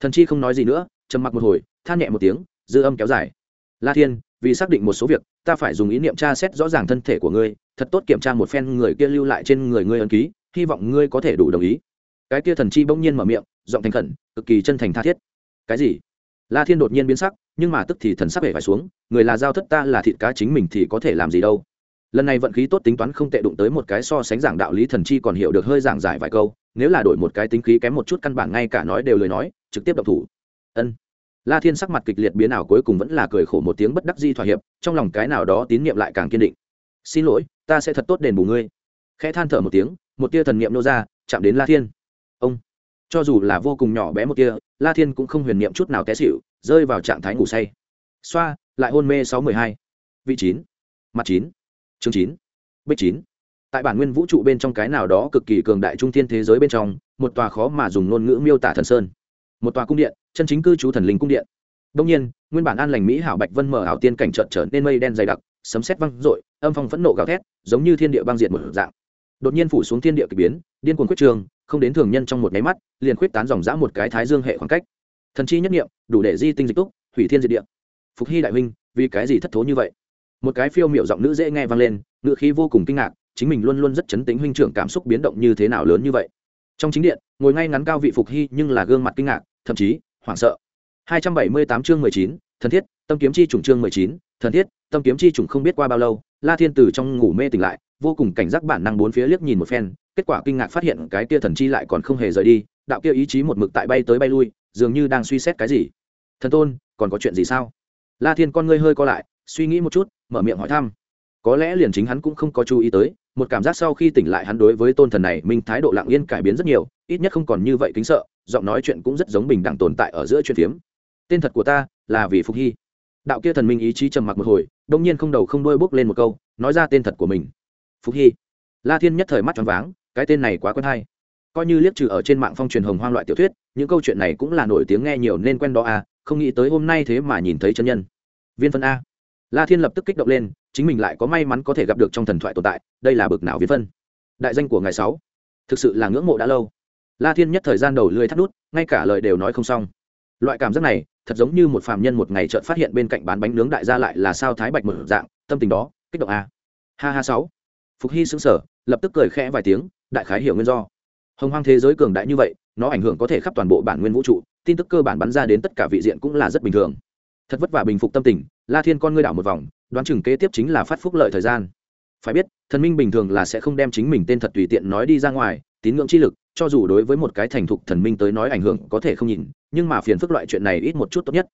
Thần chi không nói gì nữa, trầm mặc một hồi, than nhẹ một tiếng, dư âm kéo dài. La thiên, vì xác định một số việc, ta phải dùng ý niệm tra xét rõ ràng thân thể của ngươi, thật tốt kiểm tra một phen người kia lưu lại trên người ngươi ấn ký, hy vọng ngươi có thể đủ đồng ý cái kia thần chi bỗng nhiên mở miệng, giọng thành khẩn, cực kỳ chân thành tha thiết. Cái gì? La thiên đột nhiên biến sắc, nhưng mà tức thì thần sắc hề phải xuống, người là giao thất ta là thịt cá chính mình thì có thể làm gì đâu. Lần này vận khí tốt tính toán không tệ đụng tới một cái so sánh giảng đạo lý thần chi còn hiểu được hơi giảng giải vài câu, nếu là đổi một cái tính khí kém một chút căn bản ngay cả nói đều lời nói, trực tiếp độc thủ. Ân. La thiên sắc mặt kịch liệt biến ảo cuối cùng vẫn là cười khổ một tiếng bất đắc di thỏa hiệp, trong lòng cái nào đó tín nhiệm lại càng kiên định. Xin lỗi, ta sẽ thật tốt đền bù ngươi. Khẽ than thở một tiếng, một tia thần niệm nô ra, chạm đến la thiên cho dù là vô cùng nhỏ bé một tia la thiên cũng không huyền niệm chút nào té xịu rơi vào trạng thái ngủ say. Xoa, lại hôn mê sáu mười hai. Vị chín. Mặt chín. Chương chín. Bích chín. Tại bản nguyên vũ trụ bên trong cái nào đó cực kỳ cường đại trung thiên thế giới bên trong, một tòa khó mà dùng ngôn ngữ miêu tả thần sơn. Một tòa cung điện, chân chính cư trú thần linh cung điện. Đông nhiên, nguyên bản an lành mỹ hảo bạch vân mở ảo tiên cảnh trợn trở nên mây đen dày đặc, sấm sét văng rội âm phong phẫn nộ gào thét, giống như thiên địa băng diệt một dạng đột nhiên phủ xuống thiên địa kỳ biến điên cuồng quyết trường không đến thường nhân trong một nháy mắt liền khuyết tán dòng dã một cái thái dương hệ khoảng cách. Thần chi nhất nghiệm đủ để di tinh dịch túc hủy thiên diệt địa. Phục hy đại huynh vì cái gì thất thố như vậy? Một cái phiêu miểu giọng nữ dễ nghe vang lên ngựa khí vô cùng kinh ngạc chính mình luôn luôn rất chấn tính huynh trưởng cảm xúc biến động như thế nào lớn như vậy. Trong chính điện ngồi ngay ngắn cao vị phục hy nhưng là gương mặt kinh ngạc thậm chí hoảng sợ. 278 chương 19, thần thiết tâm kiếm chi trùng chương 19, thần thiết tâm kiếm chi trùng không biết qua bao lâu la thiên từ trong ngủ mê tỉnh lại vô cùng cảnh giác bản năng bốn phía liếc nhìn một phen, kết quả kinh ngạc phát hiện cái kia thần chi lại còn không hề rời đi, đạo kia ý chí một mực tại bay tới bay lui, dường như đang suy xét cái gì. Thần tôn, còn có chuyện gì sao? La thiên con ngươi hơi co lại, suy nghĩ một chút, mở miệng hỏi thăm. Có lẽ liền chính hắn cũng không có chú ý tới, một cảm giác sau khi tỉnh lại hắn đối với tôn thần này minh thái độ lặng yên cải biến rất nhiều, ít nhất không còn như vậy kính sợ, giọng nói chuyện cũng rất giống bình đẳng tồn tại ở giữa chuyện phiếm. Tên thật của ta là vì phục hy. Đạo kia thần minh ý chí trầm mặc một hồi, đông nhiên không đầu không đuôi bước lên một câu, nói ra tên thật của mình phục hy. La thiên nhất thời mắt choáng váng, cái tên này quá quen hay. Coi như liếc trừ ở trên mạng phong truyền hồng hoang loại tiểu thuyết, những câu chuyện này cũng là nổi tiếng nghe nhiều nên quen đó à không nghĩ tới hôm nay thế mà nhìn thấy chân nhân. Viên phân a. La thiên lập tức kích động lên, chính mình lại có may mắn có thể gặp được trong thần thoại tồn tại, đây là bực nào viên phân. Đại danh của ngài sáu. Thực sự là ngưỡng mộ đã lâu. La thiên nhất thời gian đầu lười thắt nút, ngay cả lời đều nói không xong. Loại cảm giác này, thật giống như một phàm nhân một ngày chợt phát hiện bên cạnh bán bánh nướng đại gia lại là sao thái bạch một dạng, tâm tình đó, kích động a. Ha ha sáu phục hy xứng sở lập tức cười khẽ vài tiếng, đại khái hiểu nguyên do. Hồng hoang thế giới cường đại như vậy, nó ảnh hưởng có thể khắp toàn bộ bản nguyên vũ trụ, tin tức cơ bản bắn ra đến tất cả vị diện cũng là rất bình thường. Thật vất vả bình phục tâm tình, la thiên con ngươi đảo một vòng, đoán chừng kế tiếp chính là phát phúc lợi thời gian. Phải biết, thần minh bình thường là sẽ không đem chính mình tên thật tùy tiện nói đi ra ngoài, tín ngưỡng chi lực, cho dù đối với một cái thành thục thần minh tới nói ảnh hưởng có thể không nhìn, nhưng mà phiền phức loại chuyện này ít một chút tốt nhất.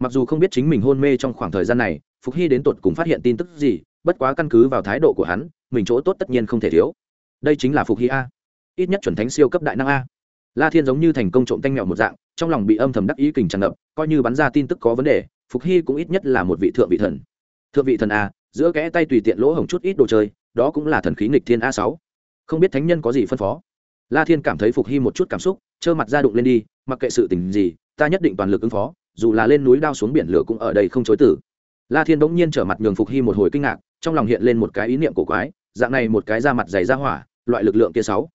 Mặc dù không biết chính mình hôn mê trong khoảng thời gian này, phục hy đến tột cùng phát hiện tin tức gì, bất quá căn cứ vào thái độ của hắn mình chỗ tốt tất nhiên không thể thiếu. Đây chính là phục hy a. Ít nhất chuẩn thánh siêu cấp đại năng a. La thiên giống như thành công trộm tanh mèo một dạng, trong lòng bị âm thầm đắc ý kình tràn ngập, coi như bắn ra tin tức có vấn đề, phục hy cũng ít nhất là một vị thượng vị thần. Thượng vị thần a, giữa kẽ tay tùy tiện lỗ hổng chút ít đồ chơi, đó cũng là thần khí nghịch thiên a sáu. Không biết thánh nhân có gì phân phó? La thiên cảm thấy phục hy một chút cảm xúc, trơ mặt ra đụng lên đi, mặc kệ sự tình gì, ta nhất định toàn lực ứng phó, dù là lên núi đao xuống biển lửa cũng ở đây không chối tử. La thiên bỗng nhiên trở mặt nhường phục hy một hồi kinh ngạc, trong lòng hiện lên một cái ý niệm cổ quái dạng này một cái da mặt dày ra hỏa, loại lực lượng kia sáu.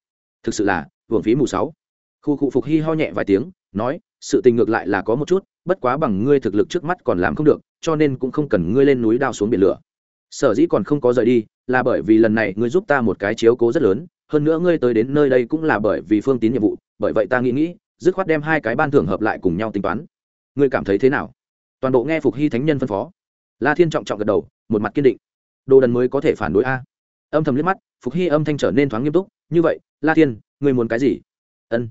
Thực sự là, hưởng phí mù sáu. Khu cụ phục hy ho nhẹ vài tiếng, nói, sự tình ngược lại là có một chút, bất quá bằng ngươi thực lực trước mắt còn làm không được, cho nên cũng không cần ngươi lên núi đao xuống biển lửa. Sở dĩ còn không có rời đi, là bởi vì lần này ngươi giúp ta một cái chiếu cố rất lớn, hơn nữa ngươi tới đến nơi đây cũng là bởi vì phương tín nhiệm vụ, bởi vậy ta nghĩ nghĩ, dứt khoát đem hai cái ban thưởng hợp lại cùng nhau tính toán. Ngươi cảm thấy thế nào? Toàn bộ nghe phục hy thánh nhân phân phó. La thiên trọng trọng gật đầu, một mặt kiên định. Đồ đần mới có thể phản đối a âm thầm liếc mắt, phục hy âm thanh trở nên thoáng nghiêm túc, như vậy, la thiên, ngươi muốn cái gì? Ân.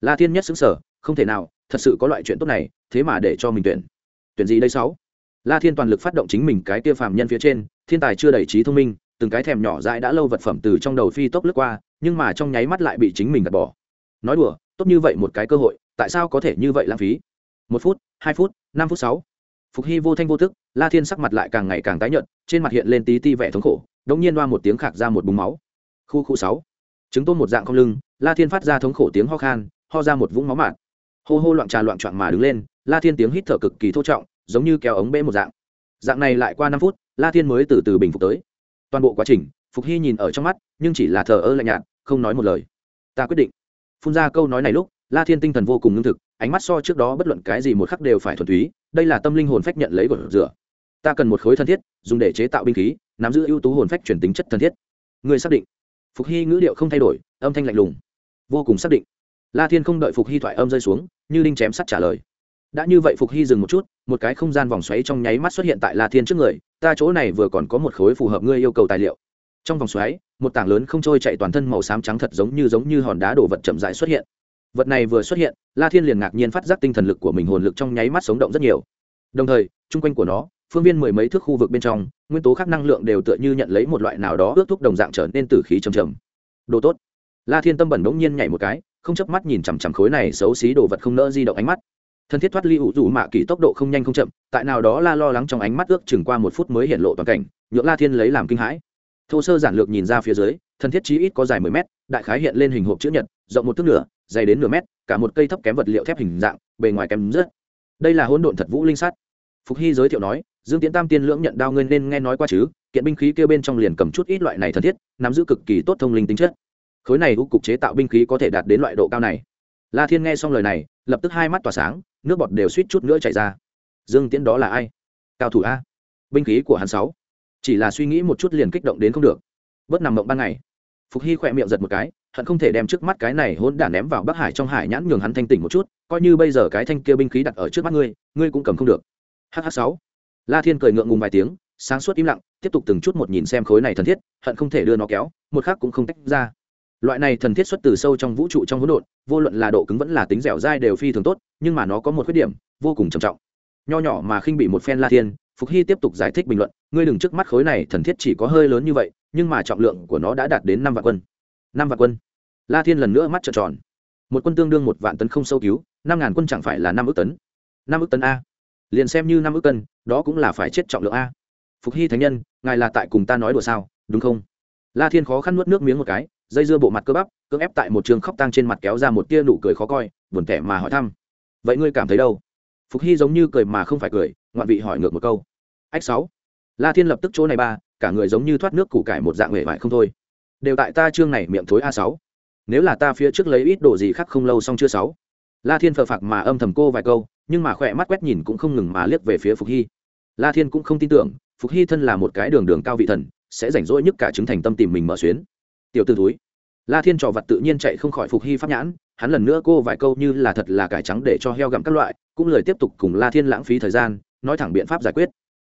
La thiên nhất xứng sở không thể nào, thật sự có loại chuyện tốt này, thế mà để cho mình tuyển. Tuyển gì đây sáu? La thiên toàn lực phát động chính mình cái kia phàm nhân phía trên, thiên tài chưa đầy trí thông minh, từng cái thèm nhỏ dãi đã lâu vật phẩm từ trong đầu phi tốc lướt qua, nhưng mà trong nháy mắt lại bị chính mình gạt bỏ. Nói đùa, tốt như vậy một cái cơ hội, tại sao có thể như vậy lãng phí? Một phút, hai phút, năm phút sáu. Phục hy vô thanh vô thức la thiên sắc mặt lại càng ngày càng tái nhợt, trên mặt hiện lên tí ti vẻ thống khổ đống nhiên loa một tiếng khạc ra một búng máu. Khu khu sáu. Chứng tôn một dạng không lưng, la thiên phát ra thống khổ tiếng ho khan, ho ra một vũng máu mạt. Hô hô loạn trà loạn trọn mà đứng lên, la thiên tiếng hít thở cực kỳ thô trọng, giống như kéo ống bê một dạng. Dạng này lại qua năm phút, la thiên mới từ từ bình phục tới. Toàn bộ quá trình, phục hy nhìn ở trong mắt, nhưng chỉ là thờ ơ lạnh nhạt, không nói một lời. Ta quyết định. Phun ra câu nói này lúc, la thiên tinh thần vô cùng ngưng thực, ánh mắt so trước đó bất luận cái gì một khắc đều phải thuần túy, đây là tâm linh hồn phách nhận lấy của rửa. Ta cần một khối thân thiết, dùng để chế tạo binh khí nắm giữ ưu tú hồn phách chuyển tính chất thân thiết. Người xác định. Phục hy ngữ điệu không thay đổi, âm thanh lạnh lùng. Vô cùng xác định. La thiên không đợi phục hy thoại âm rơi xuống, như linh chém sắt trả lời. Đã như vậy phục hy dừng một chút, một cái không gian vòng xoáy trong nháy mắt xuất hiện tại la thiên trước người, ta chỗ này vừa còn có một khối phù hợp ngươi yêu cầu tài liệu. Trong vòng xoáy, một tảng lớn không trôi chạy toàn thân màu xám trắng thật giống như giống như hòn đá đổ vật chậm rãi xuất hiện. Vật này vừa xuất hiện, la thiên liền ngạc nhiên phát giác tinh thần lực của mình hồn lực trong nháy mắt sống động rất nhiều. Đồng thời chung quanh của nó phương viên mười mấy thước khu vực bên trong, nguyên tố khác năng lượng đều tựa như nhận lấy một loại nào đó ước thúc đồng dạng trở nên từ khí trầm trầm. Đồ tốt. La thiên tâm bẩn bỗng nhiên nhảy một cái, không chớp mắt nhìn chằm chằm khối này xấu xí đồ vật không nỡ di động ánh mắt. Thân thiết thoát ly ủ rủ mạ kỳ tốc độ không nhanh không chậm, tại nào đó la lo lắng trong ánh mắt ước chừng qua một phút mới hiện lộ toàn cảnh, nhượng la thiên lấy làm kinh hãi. Thô sơ giản lược nhìn ra phía dưới, thân thiết chí ít có dài mười mét, đại khái hiện lên hình hộp chữ nhật, rộng một thước nửa, dày đến nửa mét, cả một cây thấp kém vật liệu thép hình dạng, bề ngoài kém rất. Đây là hỗn độn thật vũ linh sắt. Phục hy giới thiệu nói dương tiễn tam tiên lưỡng nhận đao ngươi nên nghe nói qua chứ, kiện binh khí kêu bên trong liền cầm chút ít loại này thân thiết, nắm giữ cực kỳ tốt thông linh tính chất. Khối này u cục chế tạo binh khí có thể đạt đến loại độ cao này. La thiên nghe xong lời này, lập tức hai mắt tỏa sáng, nước bọt đều suýt chút nữa chảy ra. Dương tiễn đó là ai? Cao thủ a. Binh khí của hắn sáu. Chỉ là suy nghĩ một chút liền kích động đến không được. Bớt nằm mộng ban ngày. Phục hy khỏe miệng giật một cái, hận không thể đem trước mắt cái này hôn đản ném vào bắc hải trong hải nhãn nhường hắn thanh tỉnh một chút, coi như bây giờ cái thanh kia binh khí đặt ở trước mắt ngươi ngươi cũng cầm không được. Hh sáu la thiên cười ngượng ngùng vài tiếng, sáng suốt im lặng, tiếp tục từng chút một nhìn xem khối này thần thiết, hận không thể đưa nó kéo, một khác cũng không tách ra. Loại này thần thiết xuất từ sâu trong vũ trụ trong hỗn độn, vô luận là độ cứng vẫn là tính dẻo dai đều phi thường tốt, nhưng mà nó có một khuyết điểm, vô cùng trầm trọng. Nho nhỏ mà khinh bị một phen la thiên, phục hy tiếp tục giải thích bình luận, ngươi đừng trước mắt khối này thần thiết chỉ có hơi lớn như vậy, nhưng mà trọng lượng của nó đã đạt đến năm vạn quân. Năm vạn quân. La thiên lần nữa mắt trợn tròn. Một quân tương đương một vạn tấn không sâu cứu, năm ngàn quân chẳng phải là năm ước tấn. Năm ước tấn a liền xem như năm ước cân, đó cũng là phải chết trọng lượng a. Phục hy thánh nhân, ngài là tại cùng ta nói đùa sao, đúng không? La thiên khó khăn nuốt nước miếng một cái, dây dưa bộ mặt cơ bắp cưỡng ép tại một trường khóc tăng trên mặt kéo ra một tia nụ cười khó coi, buồn tẻ mà hỏi thăm. Vậy ngươi cảm thấy đâu? Phục hy giống như cười mà không phải cười, ngoạn vị hỏi ngược một câu. Ách sáu. La thiên lập tức chỗ này ba, cả người giống như thoát nước củ cải một dạng hề vải không thôi. Đều tại ta chương này miệng thối a sáu. Nếu là ta phía trước lấy ít đồ gì khác không lâu xong chưa sáu? La thiên phờ phạc mà âm thầm cô vài câu nhưng mà khỏe mắt quét nhìn cũng không ngừng mà liếc về phía phục hy. La thiên cũng không tin tưởng, phục hy thân là một cái đường đường cao vị thần, sẽ rảnh rỗi nhất cả chứng thành tâm tìm mình mở xuyến. Tiểu t ử túi la thiên trò vật tự nhiên chạy không khỏi phục hy pháp nhãn, hắn lần nữa cô vài câu như là thật là cải trắng để cho heo gặm các loại, cũng lời tiếp tục cùng la thiên lãng phí thời gian, nói thẳng biện pháp giải quyết.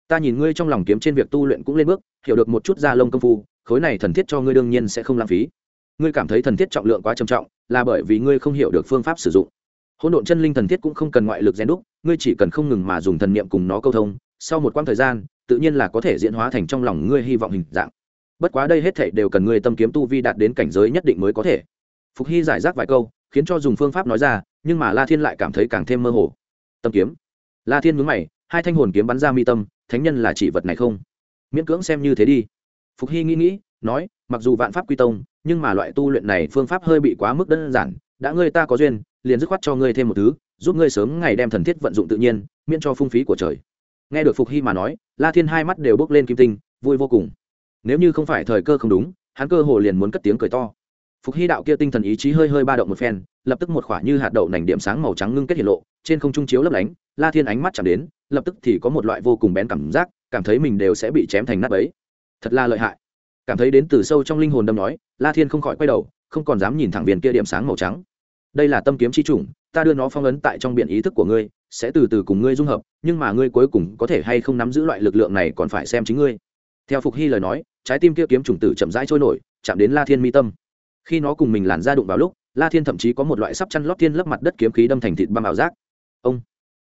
Ta nhìn ngươi trong lòng kiếm trên việc tu luyện cũng lên bước, hiểu được một chút da lông công phu, khối này thần thiết cho ngươi đương nhiên sẽ không lãng phí. Ngươi cảm thấy thần thiết trọng lượng quá trầm trọng, là bởi vì ngươi không hiểu được phương pháp sử dụng hỗn độn chân linh thần thiết cũng không cần ngoại lực rèn đúc, ngươi chỉ cần không ngừng mà dùng thần niệm cùng nó câu thông, sau một quãng thời gian, tự nhiên là có thể diễn hóa thành trong lòng ngươi hy vọng hình dạng. Bất quá đây hết thể đều cần ngươi tâm kiếm tu vi đạt đến cảnh giới nhất định mới có thể. Phục hy giải rác vài câu, khiến cho dùng phương pháp nói ra, nhưng mà la thiên lại cảm thấy càng thêm mơ hồ. Tâm kiếm. La thiên mướn mày, hai thanh hồn kiếm bắn ra mi tâm, thánh nhân là chỉ vật này không? Miễn cưỡng xem như thế đi. Phục hy nghĩ nghĩ, nói, mặc dù vạn pháp quy tông, nhưng mà loại tu luyện này phương pháp hơi bị quá mức đơn giản, đã ngươi ta có duyên liền dứt khoát cho ngươi thêm một thứ, giúp ngươi sớm ngày đem thần thiết vận dụng tự nhiên, miễn cho phung phí của trời. Nghe được phục hy mà nói, la thiên hai mắt đều bước lên kim tinh, vui vô cùng. Nếu như không phải thời cơ không đúng, hắn cơ hồ liền muốn cất tiếng cười to. Phục hy đạo kia tinh thần ý chí hơi hơi ba động một phen, lập tức một khoả như hạt đậu nành điểm sáng màu trắng ngưng kết hiện lộ, trên không trung chiếu lấp lánh, la thiên ánh mắt chạm đến, lập tức thì có một loại vô cùng bén cảm giác, cảm thấy mình đều sẽ bị chém thành nát ấy thật là lợi hại. Cảm thấy đến từ sâu trong linh hồn đâm nói, la thiên không khỏi quay đầu, không còn dám nhìn thẳng viên kia điểm sáng màu trắng đây là tâm kiếm chi chủng, ta đưa nó phong ấn tại trong biển ý thức của ngươi, sẽ từ từ cùng ngươi dung hợp, nhưng mà ngươi cuối cùng có thể hay không nắm giữ loại lực lượng này còn phải xem chính ngươi. Theo phục hy lời nói, trái tim kia kiếm chủng tử chậm rãi trôi nổi, chạm đến la thiên mi tâm. Khi nó cùng mình làn ra đụng vào lúc, la thiên thậm chí có một loại sắp chăn lót thiên lấp mặt đất kiếm khí đâm thành thịt băm ảo giác. Ông!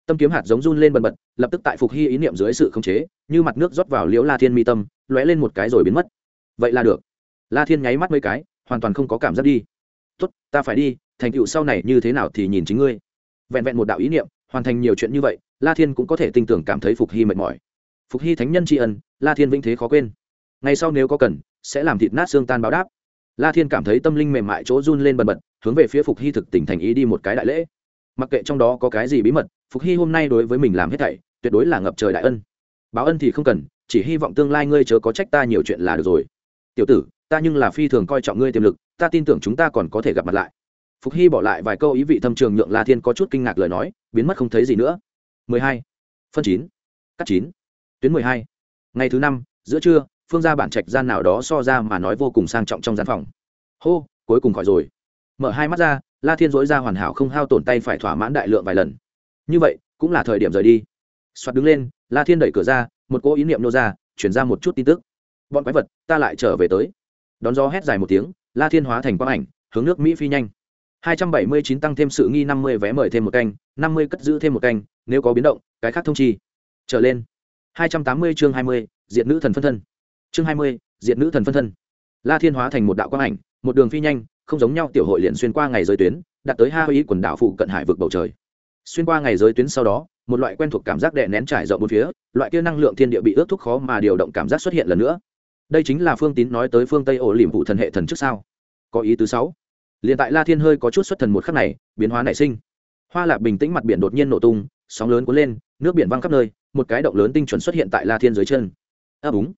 Tâm kiếm hạt giống run lên bần bật, lập tức tại phục hy ý niệm dưới sự khống chế, như mặt nước rót vào liễu la thiên mi tâm, lóe lên một cái rồi biến mất. Vậy là được. La thiên nháy mắt mấy cái, hoàn toàn không có cảm giác đi. Tốt, ta phải đi thành tựu sau này như thế nào thì nhìn chính ngươi. Vẹn vẹn một đạo ý niệm, hoàn thành nhiều chuyện như vậy, la thiên cũng có thể tin tưởng cảm thấy phục hy mệt mỏi. Phục hy thánh nhân tri ân, la thiên vĩnh thế khó quên. Ngày sau nếu có cần, sẽ làm thịt nát xương tan báo đáp. La thiên cảm thấy tâm linh mềm mại chỗ run lên bần bật, hướng về phía phục hy thực tỉnh thành ý đi một cái đại lễ. Mặc kệ trong đó có cái gì bí mật, phục hy hôm nay đối với mình làm hết thảy, tuyệt đối là ngập trời đại ân. Báo ân thì không cần, chỉ hy vọng tương lai ngươi chớ có trách ta nhiều chuyện là được rồi. Tiểu tử, ta nhưng là phi thường coi trọng ngươi tiềm lực, ta tin tưởng chúng ta còn có thể gặp mặt lại phục hy bỏ lại vài câu ý vị thâm trường nhượng la thiên có chút kinh ngạc lời nói, biến mất không thấy gì nữa. 12. phân chín, cắt chín, tuyến 12. ngày thứ năm, giữa trưa, phương gia bản trạch gian nào đó so ra mà nói vô cùng sang trọng trong gian phòng. Hô, cuối cùng khỏi rồi. Mở hai mắt ra, la thiên dối ra hoàn hảo không hao tổn tay phải thỏa mãn đại lượng vài lần. Như vậy, cũng là thời điểm rời đi. Soạt đứng lên, la thiên đẩy cửa ra, một cỗ ý niệm nô ra, chuyển ra một chút tin tức. Bọn quái vật, ta lại trở về tới. Đón gió hét dài một tiếng, la thiên hóa thành quang ảnh, hướng nước mỹ phi nhanh. 279 tăng thêm sự nghi 50 vé mời thêm một canh 50 cất giữ thêm một canh nếu có biến động cái khác thông chi. Trở lên. 280 chương 20, diệt nữ thần phân thân. Chương 20, diệt nữ thần phân thân. La thiên hóa thành một đạo quang ảnh một đường phi nhanh không giống nhau tiểu hội liền xuyên qua ngày giới tuyến đạt tới hai ý quần đảo phụ cận hải vực bầu trời. Xuyên qua ngày giới tuyến sau đó một loại quen thuộc cảm giác đè nén trải rộng bốn phía loại kia năng lượng thiên địa bị ước thúc khó mà điều động cảm giác xuất hiện lần nữa. Đây chính là phương tín nói tới phương tây ổ liễm vụ thần hệ thần trước sao? Có ý thứ sáu liền tại la thiên hơi có chút xuất thần một khắc này, biến hóa nảy sinh. Hoa lạc bình tĩnh mặt biển đột nhiên nổ tung, sóng lớn cuốn lên, nước biển văng khắp nơi, một cái động lớn tinh chuẩn xuất hiện tại la thiên dưới chân. Ấp úng.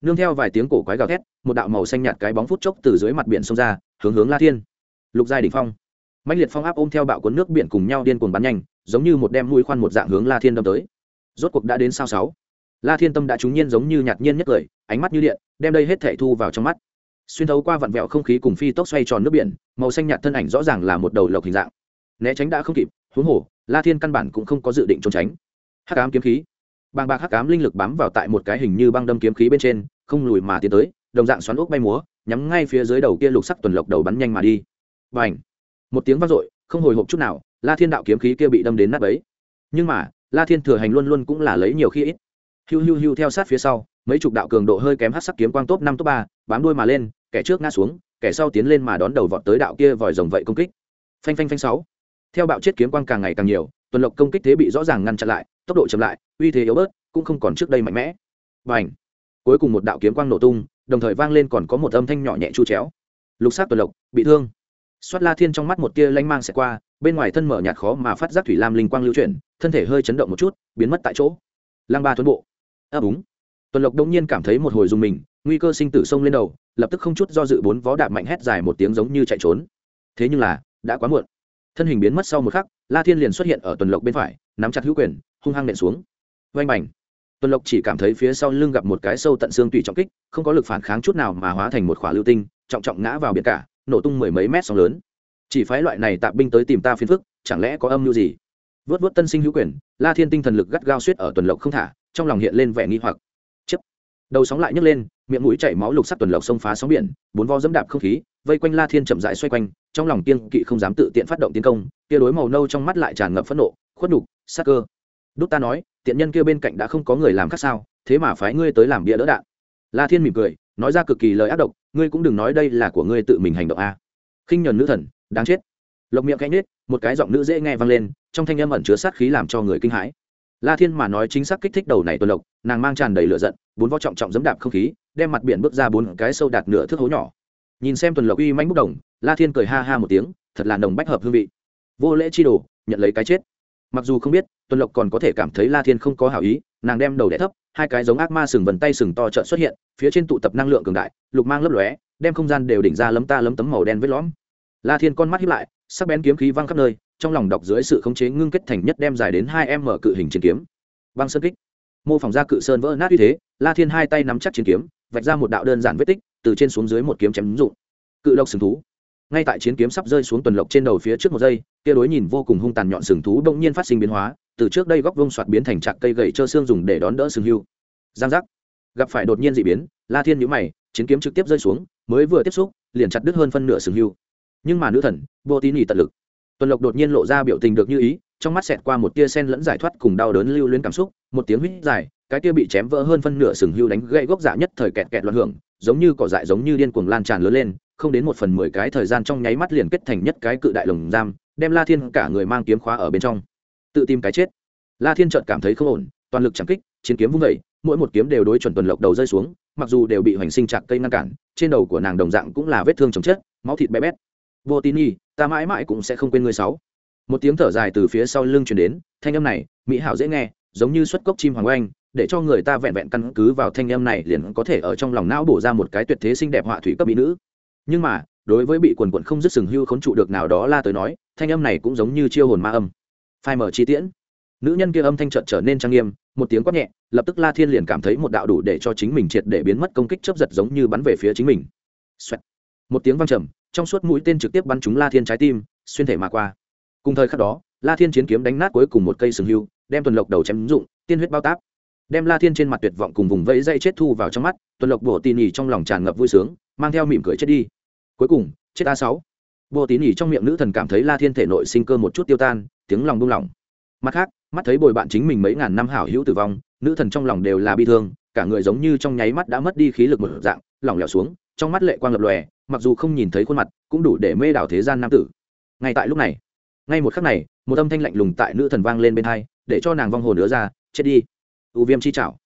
Nương theo vài tiếng cổ quái gào thét, một đạo màu xanh nhạt cái bóng phút chốc từ dưới mặt biển xông ra, hướng hướng la thiên. Lục giai đỉnh phong. Mạnh liệt phong áp ôm theo bạo cuốn nước biển cùng nhau điên cuồng bắn nhanh, giống như một đem mũi khoan một dạng hướng la thiên đâm tới. Rốt cuộc đã đến sao sáu. La thiên tâm đã trúng nhiên giống như nhạt nhiên nhất cười, ánh mắt như điện, đem đây hết thảy thu vào trong mắt xuyên thấu qua vặn vẹo không khí cùng phi tốc xoay tròn nước biển, màu xanh nhạt thân ảnh rõ ràng là một đầu lộc hình dạng. Né tránh đã không kịp, huống hồ, la thiên căn bản cũng không có dự định trốn tránh. Hắc ám kiếm khí. Bàng bạc hắc ám linh lực bám vào tại một cái hình như băng đâm kiếm khí bên trên, không lùi mà tiến tới, đồng dạng xoắn ốc bay múa, nhắm ngay phía dưới đầu kia lục sắc tuần lộc đầu bắn nhanh mà đi. Và ảnh một tiếng vang dội, không hồi hộp chút nào, la thiên đạo kiếm khí kia bị đâm đến nát ấy nhưng mà, la thiên thừa hành luôn luôn cũng là lấy nhiều khi ít. Hiu hiu hiu theo sát phía sau, mấy chục đạo cường độ hơi kém hát sắc kiếm quang top năm top ba, bám đuôi mà lên kẻ trước ngã xuống, kẻ sau tiến lên mà đón đầu vọt tới đạo kia vòi rồng vậy công kích. Phanh phanh phanh sáu. Theo bạo chết kiếm quang càng ngày càng nhiều, tuần lộc công kích thế bị rõ ràng ngăn chặn lại, tốc độ chậm lại, uy thế yếu bớt, cũng không còn trước đây mạnh mẽ. Và ảnh cuối cùng một đạo kiếm quang nổ tung, đồng thời vang lên còn có một âm thanh nhỏ nhẹ chu chéo. Lục sát tuần lộc, bị thương. Xoát la thiên trong mắt một tia lanh mang sẽ qua, bên ngoài thân mở nhạt khó mà phát giác thủy lam linh quang lưu chuyển, thân thể hơi chấn động một chút, biến mất tại chỗ. Lăng ba tuấn bộ. Ấp úng tuần lộc đông nhiên cảm thấy một hồi dùng mình, nguy cơ sinh tử sông lên đầu, lập tức không chút do dự bốn vó đạp mạnh hét dài một tiếng giống như chạy trốn. Thế nhưng là, đã quá muộn. Thân hình biến mất sau một khắc, la thiên liền xuất hiện ở tuần lộc bên phải, nắm chặt hữu quyền, hung hăng nện xuống. Vanh bành. Tuần lộc chỉ cảm thấy phía sau lưng gặp một cái sâu tận xương tùy trọng kích, không có lực phản kháng chút nào mà hóa thành một khỏa lưu tinh, trọng trọng ngã vào biển cả, nổ tung mười mấy mét sóng lớn. Chỉ phái loại này tạm binh tới tìm ta phiền phức, chẳng lẽ có âm mưu gì? Vớt vớt tân sinh hữu quyền, la thiên tinh thần lực gắt gao suýt ở tuần lộc không thả, trong lòng hiện lên vẻ nghi hoặc đầu sóng lại nhấc lên miệng mũi chảy máu lục sắc tuần lộc sông phá sóng biển bốn vo dẫm đạp không khí vây quanh la thiên chậm dại xoay quanh trong lòng tiên kỵ không dám tự tiện phát động tiến công tia đối màu nâu trong mắt lại tràn ngập phẫn nộ khuất đục, sắc cơ. Đút ta nói tiện nhân kia bên cạnh đã không có người làm khác sao thế mà phái ngươi tới làm bia đỡ đạn. La thiên mỉm cười nói ra cực kỳ lời ác độc ngươi cũng đừng nói đây là của ngươi tự mình hành động a. À. khinh nhuần nữ thần đáng chết. Lộc miệng cánh nết một cái giọng nữ dễ nghe vang lên trong thanh âm ẩn chứa sát khí làm cho người kinh hãi la thiên mà nói chính xác kích thích đầu này tuần lộc, nàng mang tràn đầy lửa giận, bốn vó trọng trọng dẫm đạp không khí, đem mặt biển bước ra bốn cái sâu đạt nửa thước hố nhỏ. Nhìn xem tuần lộc uy manh bốc đồng, la thiên cười ha ha một tiếng, thật là nồng bách hợp hương vị. Vô lễ chi đồ, nhận lấy cái chết. Mặc dù không biết, tuần lộc còn có thể cảm thấy la thiên không có hảo ý, nàng đem đầu đẻ thấp, hai cái giống ác ma sừng vần tay sừng to trợn xuất hiện, phía trên tụ tập năng lượng cường đại, lục mang lấp lóe, đem không gian đều đỉnh ra lấm ta lấm tấm màu đen vết lõm. La thiên con mắt hiếp lại, sắc bén kiếm khí văng khắp nơi trong lòng đọc dưới sự khống chế ngưng kết thành nhất đem dài đến hai m cự hình chiến kiếm. Băng sơn kích. Mô phỏng ra cự sơn vỡ nát uy thế, la thiên hai tay nắm chắc chiến kiếm, vạch ra một đạo đơn giản vết tích, từ trên xuống dưới một kiếm chém dụng. Cự lộc sừng thú. Ngay tại chiến kiếm sắp rơi xuống tuần lộc trên đầu phía trước một giây, kia đối nhìn vô cùng hung tàn nhọn sừng thú bỗng nhiên phát sinh biến hóa, từ trước đây góc vông soạt biến thành chạc cây gậy trơ xương dùng để đón đỡ sừng hưu. Giang giác. Gặp phải đột nhiên dị biến, la thiên nhíu mày, chiến kiếm trực tiếp rơi xuống, mới vừa tiếp xúc, liền chặt đứt hơn phân nửa sừng hưu. Nhưng mà nữ thần, vô tín nhị tận lực tuần lộc đột nhiên lộ ra biểu tình được như ý, trong mắt xẹt qua một tia sen lẫn giải thoát cùng đau đớn lưu luyến cảm xúc, một tiếng huýt dài, cái tia bị chém vỡ hơn phân nửa sừng hưu đánh gãy gốc dạ nhất thời kẹt kẹt loạn hưởng, giống như cỏ dại giống như điên cuồng lan tràn lớn lên, không đến một phần mười cái thời gian trong nháy mắt liền kết thành nhất cái cự đại lồng giam, đem la thiên cả người mang kiếm khóa ở bên trong. Tự tìm cái chết. La thiên chợt cảm thấy không ổn, toàn lực chẳng kích, chiến kiếm vung vẩy mỗi một kiếm đều đối chuẩn tuần lộc đầu rơi xuống, mặc dù đều bị hoành sinh chặt cây ngăn cản, trên đầu của nàng đồng dạng cũng là vết thương chồng chết, máu thịt bé bét vô tin nhi ta mãi mãi cũng sẽ không quên ngươi sáu. Một tiếng thở dài từ phía sau lưng truyền đến, thanh âm này, mỹ hảo dễ nghe, giống như xuất cốc chim hoàng oanh, để cho người ta vẹn vẹn căn cứ vào thanh âm này liền có thể ở trong lòng não bổ ra một cái tuyệt thế xinh đẹp họa thủy cấp mỹ nữ. Nhưng mà, đối với bị quần quận không dứt sừng hưu khốn trụ được nào đó la tới nói, thanh âm này cũng giống như chiêu hồn ma âm. Phai mở chi tiễn. Nữ nhân kia âm thanh trợn trở nên trang nghiêm, một tiếng quát nhẹ, lập tức la thiên liền cảm thấy một đạo đủ để cho chính mình triệt để biến mất công kích chấp giật giống như bắn về phía chính mình. Xoẹt. một tiếng vang trầm trong suốt mũi tên trực tiếp bắn trúng la thiên trái tim, xuyên thể mà qua. Cùng thời khắc đó, la thiên chiến kiếm đánh nát cuối cùng một cây sừng hưu, đem tuần lộc đầu chém dụng, tiên huyết bao táp. Đem la thiên trên mặt tuyệt vọng cùng vùng vẫy dây chết thu vào trong mắt, tuần lộc bổ tỉ nhỉ trong lòng tràn ngập vui sướng, mang theo mỉm cười chết đi. Cuối cùng, chết a sáu. Bồ tỉ nhỉ trong miệng nữ thần cảm thấy la thiên thể nội sinh cơ một chút tiêu tan, tiếng lòng buông lỏng. Mặt khác, mắt thấy bồi bạn chính mình mấy ngàn năm hảo hữu tử vong, nữ thần trong lòng đều là bi thương, cả người giống như trong nháy mắt đã mất đi khí lực một dạng lỏng lẻo xuống trong mắt lệ quang lập lòe, mặc dù không nhìn thấy khuôn mặt, cũng đủ để mê đảo thế gian nam tử. Ngay tại lúc này, ngay một khắc này, một âm thanh lạnh lùng tại nữ thần vang lên bên hai, để cho nàng vong hồn nữa ra, chết đi. Ưu viêm chi chảo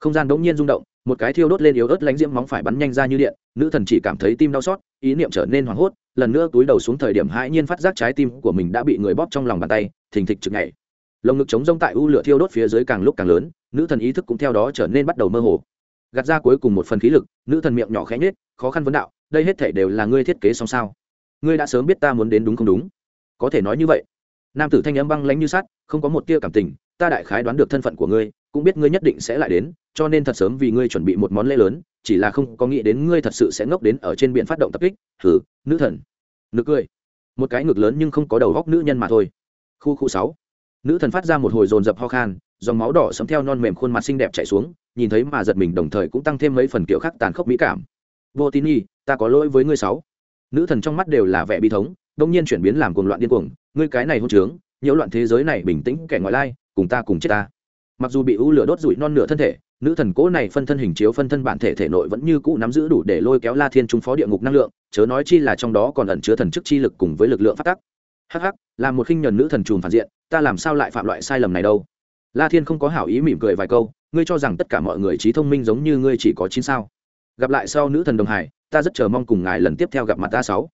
không gian đống nhiên rung động, một cái thiêu đốt lên yếu ớt lánh diễm móng phải bắn nhanh ra như điện, nữ thần chỉ cảm thấy tim đau xót, ý niệm trở nên hoảng hốt, lần nữa túi đầu xuống thời điểm hãi nhiên phát giác trái tim của mình đã bị người bóp trong lòng bàn tay, thình thịch chực nhảy. Lồng ngực chống rông tại u lửa thiêu đốt phía dưới càng lúc càng lớn, nữ thần ý thức cũng theo đó trở nên bắt đầu mơ hồ. Gạt ra cuối cùng một phần khí lực, nữ thần miệng nhỏ khẽ nhết khó khăn vấn đạo, đây hết thể đều là ngươi thiết kế xong sao? Ngươi đã sớm biết ta muốn đến đúng không đúng? Có thể nói như vậy. Nam tử thanh âm băng lánh như sắt, không có một tia cảm tình, ta đại khái đoán được thân phận của ngươi, cũng biết ngươi nhất định sẽ lại đến, cho nên thật sớm vì ngươi chuẩn bị một món lễ lớn, chỉ là không có nghĩ đến ngươi thật sự sẽ ngốc đến ở trên biển phát động tập kích. Thử nữ thần. Nực cười. Một cái ngực lớn nhưng không có đầu góc nữ nhân mà thôi. Khu khu sáu. Nữ thần phát ra một hồi dồn dập ho khan, dòng máu đỏ sấm theo non mềm khuôn mặt xinh đẹp chạy xuống, nhìn thấy mà giật mình đồng thời cũng tăng thêm mấy phần kiểu khác tàn khốc mỹ cảm vô tín nhi ta có lỗi với ngươi sáu. Nữ thần trong mắt đều là vẻ bi thống, đông nhiên chuyển biến làm cuồng loạn điên cuồng. Ngươi cái này hôn trướng, nhiễu loạn thế giới này bình tĩnh kẻ ngoại lai, cùng ta cùng chết ta. Mặc dù bị u lửa đốt rụi non nửa thân thể, nữ thần cố này phân thân hình chiếu phân thân bản thể thể nội vẫn như cũ nắm giữ đủ để lôi kéo la thiên trung phó địa ngục năng lượng, chớ nói chi là trong đó còn ẩn chứa thần chức chi lực cùng với lực lượng phát tắc. Hắc hắc, là một khinh nhuần nữ thần trùm phản diện, ta làm sao lại phạm loại sai lầm này đâu? La thiên không có hảo ý mỉm cười vài câu, ngươi cho rằng tất cả mọi người trí thông minh giống như ngươi chỉ có chín sao? Gặp lại sau nữ thần đồng hải, ta rất chờ mong cùng ngài lần tiếp theo gặp mặt ta sáu.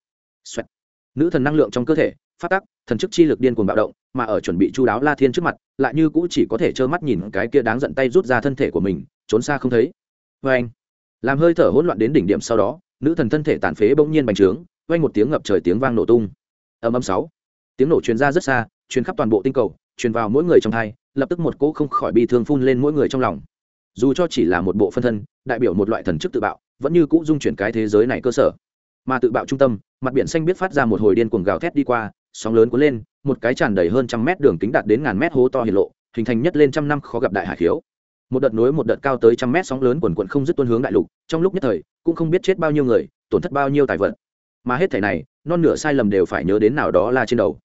Xoẹt. nữ thần năng lượng trong cơ thể, phát tắc thần chức chi lực điên cuồng bạo động, mà ở chuẩn bị chu đáo la thiên trước mặt, lại như cũ chỉ có thể trơ mắt nhìn cái kia đáng giận tay rút ra thân thể của mình, trốn xa không thấy. Vê anh. Làm hơi thở hỗn loạn đến đỉnh điểm sau đó, nữ thần thân thể tàn phế bỗng nhiên bành trướng, vang một tiếng ngập trời tiếng vang nổ tung. Âm âm sáu. Tiếng nổ truyền ra rất xa, truyền khắp toàn bộ tinh cầu, truyền vào mỗi người trong hai, lập tức một cỗ không khỏi bi thương phun lên mỗi người trong lòng dù cho chỉ là một bộ phân thân, đại biểu một loại thần chức tự bạo, vẫn như cũ dung chuyển cái thế giới này cơ sở. Mà tự bạo trung tâm, mặt biển xanh biết phát ra một hồi điên cuồng gào thét đi qua, sóng lớn cuốn lên, một cái tràn đầy hơn trăm mét đường kính đạt đến ngàn mét hố to hiện lộ, hình thành nhất lên trăm năm khó gặp đại hải khiếu. Một đợt nối một đợt cao tới trăm mét sóng lớn quần quận không dứt tuôn hướng đại lục, trong lúc nhất thời, cũng không biết chết bao nhiêu người, tổn thất bao nhiêu tài vật. Mà hết thảy này, non nửa sai lầm đều phải nhớ đến nào đó là trên đầu.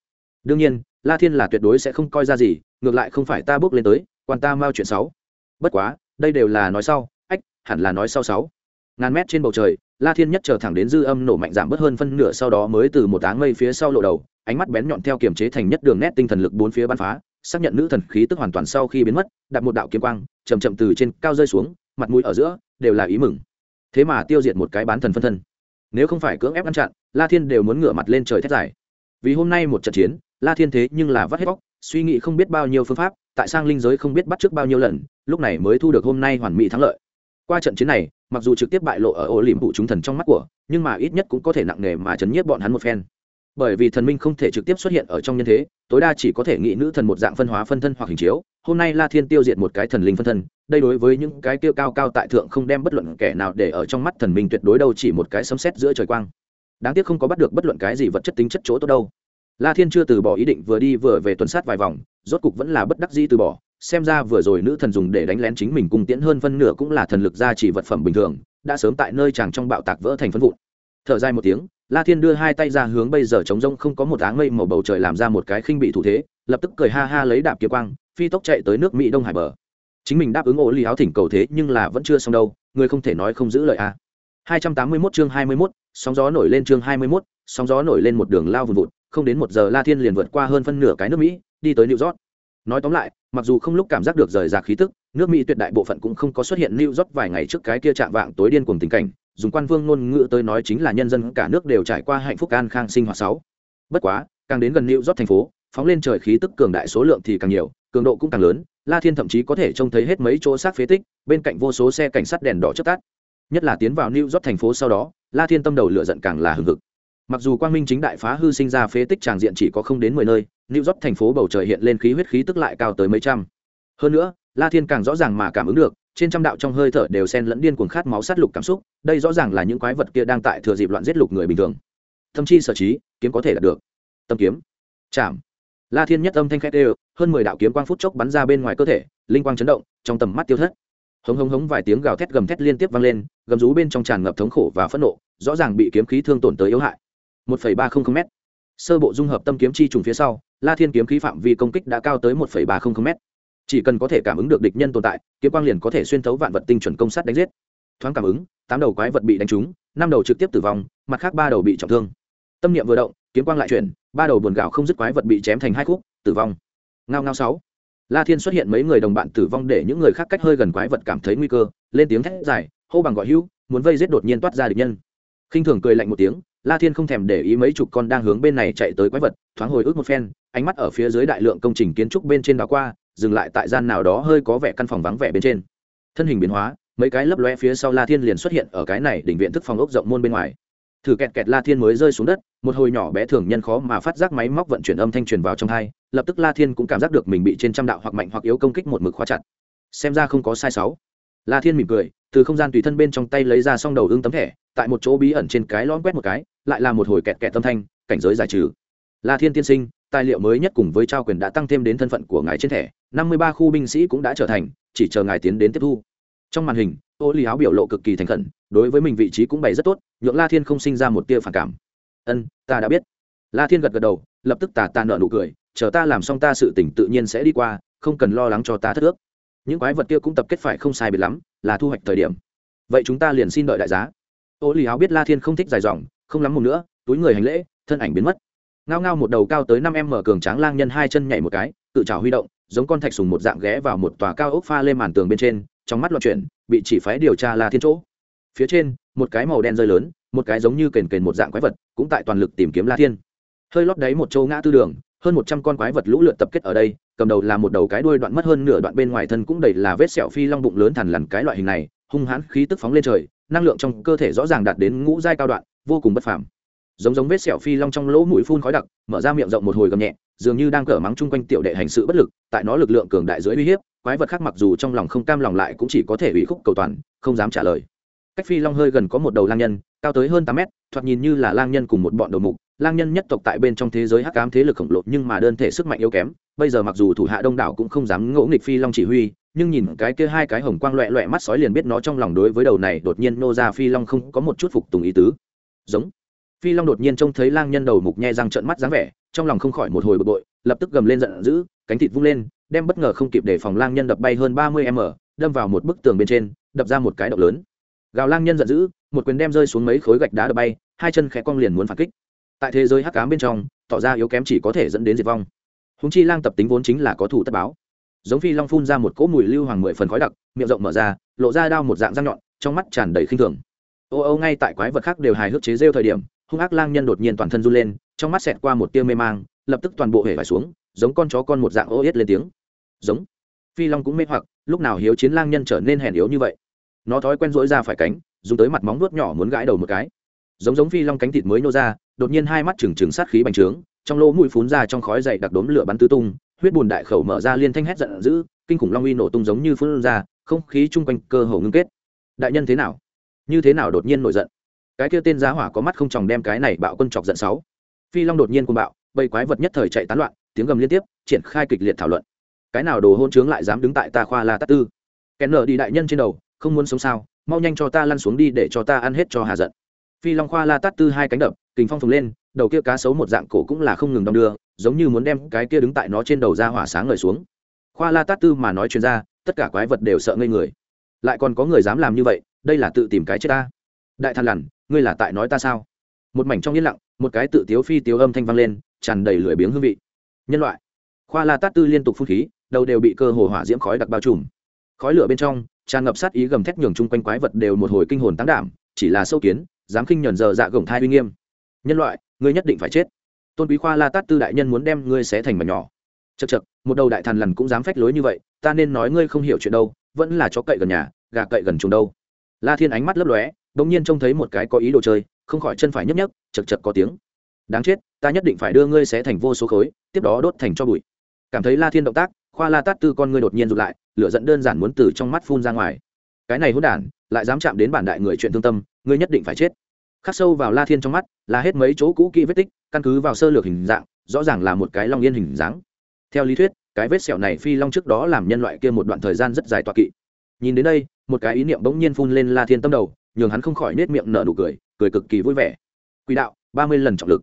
Đương nhiên, la thiên là tuyệt đối sẽ không coi ra gì, ngược lại không phải ta bước lên tới, quan ta mau chuyện sáu bất quá đây đều là nói sau, ách, hẳn là nói sau sáu. Ngàn mét trên bầu trời, la thiên nhất chờ thẳng đến dư âm nổ mạnh giảm bớt hơn phân nửa sau đó mới từ một áng mây phía sau lộ đầu, ánh mắt bén nhọn theo kiềm chế thành nhất đường nét tinh thần lực bốn phía bắn phá, xác nhận nữ thần khí tức hoàn toàn sau khi biến mất, đặt một đạo kiếm quang chầm chậm từ trên cao rơi xuống, mặt mũi ở giữa, đều là ý mừng. Thế mà tiêu diệt một cái bán thần phân thân. Nếu không phải cưỡng ép ngăn chặn, la thiên đều muốn ngửa mặt lên trời thét dài. Vì hôm nay một trận chiến, la thiên thế nhưng là vắt hết bóc suy nghĩ không biết bao nhiêu phương pháp, tại sang linh giới không biết bắt trước bao nhiêu lần, lúc này mới thu được hôm nay hoàn mỹ thắng lợi. Qua trận chiến này, mặc dù trực tiếp bại lộ ở ổ liềm vụ chúng thần trong mắt của, nhưng mà ít nhất cũng có thể nặng nề mà chấn nhiếp bọn hắn một phen. Bởi vì thần minh không thể trực tiếp xuất hiện ở trong nhân thế, tối đa chỉ có thể nghĩ nữ thần một dạng phân hóa phân thân hoặc hình chiếu. Hôm nay la thiên tiêu diệt một cái thần linh phân thân, đây đối với những cái tiêu cao cao tại thượng không đem bất luận kẻ nào để ở trong mắt thần minh tuyệt đối đâu chỉ một cái sấm sét giữa trời quang. Đáng tiếc không có bắt được bất luận cái gì vật chất tính chất chỗ tốt đâu la thiên chưa từ bỏ ý định vừa đi vừa về tuần sát vài vòng rốt cục vẫn là bất đắc dĩ từ bỏ. Xem ra vừa rồi nữ thần dùng để đánh lén chính mình cùng tiễn hơn phân nửa cũng là thần lực gia chỉ vật phẩm bình thường đã sớm tại nơi chàng trong bạo tạc vỡ thành phân vụn. Thở dài một tiếng la thiên đưa hai tay ra hướng bây giờ trống rông không có một áng mây màu bầu trời làm ra một cái khinh bị thủ thế lập tức cười ha ha lấy đạp kia quang phi tốc chạy tới nước mỹ đông hải bờ. Chính mình đáp ứng ổ ly áo thỉnh cầu thế nhưng là vẫn chưa xong đâu người không thể nói không giữ lời a à. 281 chương 21, sóng gió nổi lên chương 21, sóng gió nổi lên một đường lao vùn vụt không đến một giờ la thiên liền vượt qua hơn phân nửa cái nước mỹ, đi tới new york. Nói tóm lại, mặc dù không lúc cảm giác được rời rạc khí tức, nước mỹ tuyệt đại bộ phận cũng không có xuất hiện new york vài ngày trước cái kia chạm vạng tối điên cùng tình cảnh, dùng quan vương ngôn ngữ tới nói chính là nhân dân cả nước đều trải qua hạnh phúc an khang sinh hoạt sáu bất quá, càng đến gần new york thành phố, phóng lên trời khí tức cường đại số lượng thì càng nhiều, cường độ cũng càng lớn, la thiên thậm chí có thể trông thấy hết mấy chỗ xác phế tích, bên cạnh vô số xe cảnh sát đèn đỏ chớp tắt. Nhất là tiến vào new york thành phố sau đó, la thiên tâm đầu lửa giận càng là hừng hực mặc dù quang minh chính đại phá hư sinh ra phế tích tràng diện chỉ có không đến mười nơi, new york thành phố bầu trời hiện lên khí huyết khí tức lại cao tới mấy trăm. Hơn nữa, la thiên càng rõ ràng mà cảm ứng được, trên trăm đạo trong hơi thở đều xen lẫn điên cuồng khát máu sát lục cảm xúc, đây rõ ràng là những quái vật kia đang tại thừa dịp loạn giết lục người bình thường. Thậm chi sở trí, kiếm có thể đạt được. Tâm kiếm. Chạm. La thiên nhất âm thanh khét đều hơn mười đạo kiếm quang phút chốc bắn ra bên ngoài cơ thể, linh quang chấn động, trong tầm mắt tiêu thất. Hống hống hống vài tiếng gào thét gầm thét liên tiếp vang lên, gầm rú bên trong tràn ngập thống khổ và phẫn nộ, rõ ràng bị kiếm khí thương tổn tới yếu hại một phẩy ba không không m sơ bộ dung hợp tâm kiếm chi trùng phía sau, la thiên kiếm khí phạm vi công kích đã cao tới một phẩy ba không không m chỉ cần có thể cảm ứng được địch nhân tồn tại, kiếm quang liền có thể xuyên thấu vạn vật tinh chuẩn công sát đánh giết. Thoáng cảm ứng, tám đầu quái vật bị đánh trúng, năm đầu trực tiếp tử vong, mặt khác ba đầu bị trọng thương. Tâm niệm vừa động, kiếm quang lại chuyển, ba đầu buồn gạo không dứt quái vật bị chém thành hai khúc, tử vong. Ngao ngao sáu. La thiên xuất hiện mấy người đồng bạn tử vong để những người khác cách hơi gần quái vật cảm thấy nguy cơ, lên tiếng thét dài, hô bằng gọi hữu, muốn vây giết đột nhiên toát ra địch nhân. Khinh thường cười lạnh một tiếng la thiên không thèm để ý mấy chục con đang hướng bên này chạy tới quái vật, thoáng hồi ức một phen, ánh mắt ở phía dưới đại lượng công trình kiến trúc bên trên đó qua, dừng lại tại gian nào đó hơi có vẻ căn phòng vắng vẻ bên trên. Thân hình biến hóa, mấy cái lấp loe phía sau la thiên liền xuất hiện ở cái này đỉnh viện thức phòng ốc rộng môn bên ngoài. Thử kẹt kẹt la thiên mới rơi xuống đất, một hồi nhỏ bé thường nhân khó mà phát giác máy móc vận chuyển âm thanh truyền vào trong hai, lập tức la thiên cũng cảm giác được mình bị trên trăm đạo hoặc mạnh hoặc yếu công kích một mực khóa chặt. Xem ra không có sai sáu. La thiên mỉm cười từ không gian tùy thân bên trong tay lấy ra xong đầu ưng tấm thẻ, tại một chỗ bí ẩn trên cái lõm quét một cái, lại là một hồi kẹt kẹt tâm thanh, cảnh giới giải trừ. La thiên tiên sinh, tài liệu mới nhất cùng với trao quyền đã tăng thêm đến thân phận của ngài trên thẻ, năm mươi ba khu binh sĩ cũng đã trở thành, chỉ chờ ngài tiến đến tiếp thu. Trong màn hình ô lý áo biểu lộ cực kỳ thành khẩn, đối với mình vị trí cũng bày rất tốt, nhượng la thiên không sinh ra một tia phản cảm. Ân, ta đã biết. La thiên gật gật đầu, lập tức tà ta nợ nụ cười, chờ ta làm xong ta sự tỉnh tự nhiên sẽ đi qua, không cần lo lắng cho ta thất ước. Những quái vật kia cũng tập kết phải không sai biệt lắm là thu hoạch thời điểm. Vậy chúng ta liền xin đợi đại giá. Ô lì áo biết la thiên không thích dài dòng, không lắm một nữa túi người hành lễ, thân ảnh biến mất. Ngao ngao một đầu cao tới năm em mở cường tráng lang nhân hai chân nhảy một cái, tự trào huy động, giống con thạch sùng một dạng ghé vào một tòa cao ốc pha lên màn tường bên trên, trong mắt loạn chuyển, bị chỉ phái điều tra la thiên chỗ. Phía trên, một cái màu đen rơi lớn, một cái giống như kền kền một dạng quái vật, cũng tại toàn lực tìm kiếm la thiên. Hơi lót đáy một châu ngã tư đường, hơn một trăm con quái vật lũ lượt tập kết ở đây cầm đầu là một đầu cái đuôi đoạn mất hơn nửa đoạn bên ngoài thân cũng đầy là vết sẹo phi long bụng lớn thằn lằn cái loại hình này, hung hãn khí tức phóng lên trời, năng lượng trong cơ thể rõ ràng đạt đến ngũ giai cao đoạn, vô cùng bất phàm. Giống giống vết sẹo phi long trong lỗ mũi phun khói đặc, mở ra miệng rộng một hồi gầm nhẹ, dường như đang cở mắng chung quanh tiểu đệ hành sự bất lực, tại nó lực lượng cường đại dưới uy hiếp, quái vật khác mặc dù trong lòng không cam lòng lại cũng chỉ có thể ủy khúc cầu toàn, không dám trả lời. Cách phi long hơi gần có một đầu lang nhân, cao tới hơn tám mét, thoạt nhìn như là lang nhân cùng một bọn đầu mục, lang nhân nhất tộc tại bên trong thế giới hắc ám thế lực khổng lồ nhưng mà đơn thể sức mạnh yếu kém bây giờ mặc dù thủ hạ đông đảo cũng không dám ngỗ nghịch phi long chỉ huy, nhưng nhìn cái kia hai cái hồng quang loẹ loẹ mắt sói liền biết nó trong lòng đối với đầu này đột nhiên nô ra phi long không có một chút phục tùng ý tứ. Giống. Phi long đột nhiên trông thấy lang nhân đầu mục nhe răng trợn mắt dáng vẻ, trong lòng không khỏi một hồi bực bội, lập tức gầm lên giận dữ, cánh thịt vung lên, đem bất ngờ không kịp để phòng lang nhân đập bay hơn ba mươi m, đâm vào một bức tường bên trên, đập ra một cái động lớn. Gào lang nhân giận dữ, một quyền đem rơi xuống mấy khối gạch đá đập bay, hai chân khẽ cong liền muốn phản kích. Tại thế giới hắc cám bên trong, tỏ ra yếu kém chỉ có thể dẫn đến diệt vong húng chi lang tập tính vốn chính là có thủ tất báo. Giống phi long phun ra một cỗ mùi lưu hoàng mười phần khói đặc, miệng rộng mở ra, lộ ra đao một dạng răng nhọn, trong mắt tràn đầy khinh thường. Ô ô, ngay tại quái vật khác đều hài hước chế rêu thời điểm, hung ác lang nhân đột nhiên toàn thân run lên, trong mắt xẹt qua một tia mê mang, lập tức toàn bộ hể vải xuống, giống con chó con một dạng ô yết lên tiếng. Giống. Phi long cũng mê hoặc, lúc nào hiếu chiến lang nhân trở nên hèn yếu như vậy? Nó thói quen rỗi ra phải cánh, dùng tới mặt móng vuốt nhỏ muốn gãi đầu một cái. Giống giống phi long cánh thịt mới nô ra, đột nhiên hai mắt trừng trừng sát khí bành trướng trong lỗ mũi phún ra trong khói dày đặc đốm lửa bắn tứ tung, huyết bùn đại khẩu mở ra liên thanh hét giận dữ, kinh khủng long uy nổ tung giống như phun ra, không khí chung quanh cơ hồ ngưng kết. Đại nhân thế nào? Như thế nào đột nhiên nổi giận? Cái kia tên giá hỏa có mắt không tròng đem cái này bạo quân chọc giận sáu. Phi long đột nhiên cuồng bạo, bầy quái vật nhất thời chạy tán loạn, tiếng gầm liên tiếp, triển khai kịch liệt thảo luận. Cái nào đồ hôn trướng lại dám đứng tại ta khoa la tát tư? Kẻ nở đi đại nhân trên đầu, không muốn sống sao? Mau nhanh cho ta lăn xuống đi để cho ta ăn hết cho hà giận. Phi long khoa la tát tư hai cánh đập kình phong phồng lên, đầu kia cá sấu một dạng cổ cũng là không ngừng đong đưa, giống như muốn đem cái kia đứng tại nó trên đầu ra hỏa sáng ngời xuống. Khoa la tát tư mà nói chuyên ra, tất cả quái vật đều sợ ngây người. Lại còn có người dám làm như vậy, đây là tự tìm cái chết ta. Đại thần lằn, ngươi là tại nói ta sao? Một mảnh trong yên lặng, một cái tự tiếu phi tiếu âm thanh vang lên, tràn đầy lưỡi biếng hương vị. Nhân loại. Khoa la tát tư liên tục phun khí, đầu đều bị cơ hồ hỏa diễm khói đặc bao trùm. Khói lửa bên trong, tràn ngập sát ý gầm thét nhường chung quanh quái vật đều một hồi kinh hồn tăng đảm, chỉ là sâu kiến, dám khinh nhẫn giờ dạ gồng thai uy nghiêm nhân loại, ngươi nhất định phải chết. Tôn quý khoa la tát tư đại nhân muốn đem ngươi xé thành mảnh nhỏ. Chật chật một đầu đại thần lần cũng dám phách lối như vậy, ta nên nói ngươi không hiểu chuyện đâu, vẫn là chó cậy gần nhà, gà cậy gần chuồng đâu. La thiên ánh mắt lấp lóe, bỗng nhiên trông thấy một cái có ý đồ chơi, không khỏi chân phải nhấp nhấp chật chật có tiếng. Đáng chết, ta nhất định phải đưa ngươi xé thành vô số khối, tiếp đó đốt thành cho bụi. Cảm thấy la thiên động tác, khoa la tát tư con ngươi đột nhiên rụt lại, lửa giận đơn giản muốn từ trong mắt phun ra ngoài. Cái này hỗn đản, lại dám chạm đến bản đại người chuyện thương tâm, ngươi nhất định phải chết khắc sâu vào la thiên trong mắt, là hết mấy chỗ cũ kỹ vết tích, căn cứ vào sơ lược hình dạng, rõ ràng là một cái long yên hình dáng. Theo lý thuyết, cái vết sẹo này phi long trước đó làm nhân loại kia một đoạn thời gian rất dài tọa kỵ. Nhìn đến đây, một cái ý niệm bỗng nhiên phun lên la thiên tâm đầu, nhường hắn không khỏi nết miệng nở nụ cười cười cực kỳ vui vẻ. Quỹ đạo, ba mươi lần trọng lực.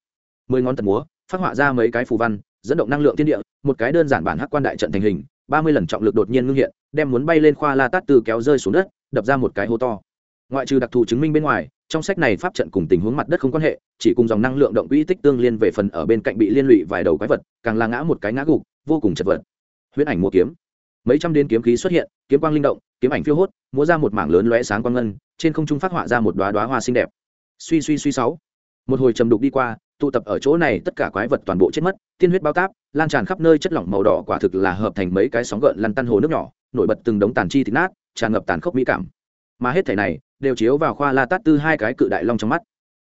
Mười ngón tật múa, phát họa ra mấy cái phù văn, dẫn động năng lượng thiên địa, một cái đơn giản bản hắc quan đại trận thành hình, ba mươi lần trọng lực đột nhiên ngưng hiện, đem muốn bay lên khoa la tát từ kéo rơi xuống đất, đập ra một cái hố to. Ngoại trừ đặc thù chứng minh bên ngoài trong sách này pháp trận cùng tình huống mặt đất không quan hệ, chỉ cùng dòng năng lượng động quỹ tích tương liên về phần ở bên cạnh bị liên lụy vài đầu quái vật, càng là ngã một cái ngã gục, vô cùng chật vật. Huyễn ảnh mua kiếm. Mấy trăm đến kiếm khí xuất hiện, kiếm quang linh động, kiếm ảnh phiêu hốt, múa ra một mảng lớn lóe sáng quang ngân, trên không trung phát họa ra một đoá đoá hoa xinh đẹp. Suy suy suy sáu. Một hồi trầm đục đi qua, tụ tập ở chỗ này tất cả quái vật toàn bộ chết mất, tiên huyết bao táp, lan tràn khắp nơi chất lỏng màu đỏ quả thực là hợp thành mấy cái sóng gợn lăn tăn hồ nước nhỏ, nổi bật từng đống tàn chi thịt nát, tràn ngập tàn khốc mỹ cảm mà hết thể này đều chiếu vào khoa la tát tư hai cái cự đại long trong mắt.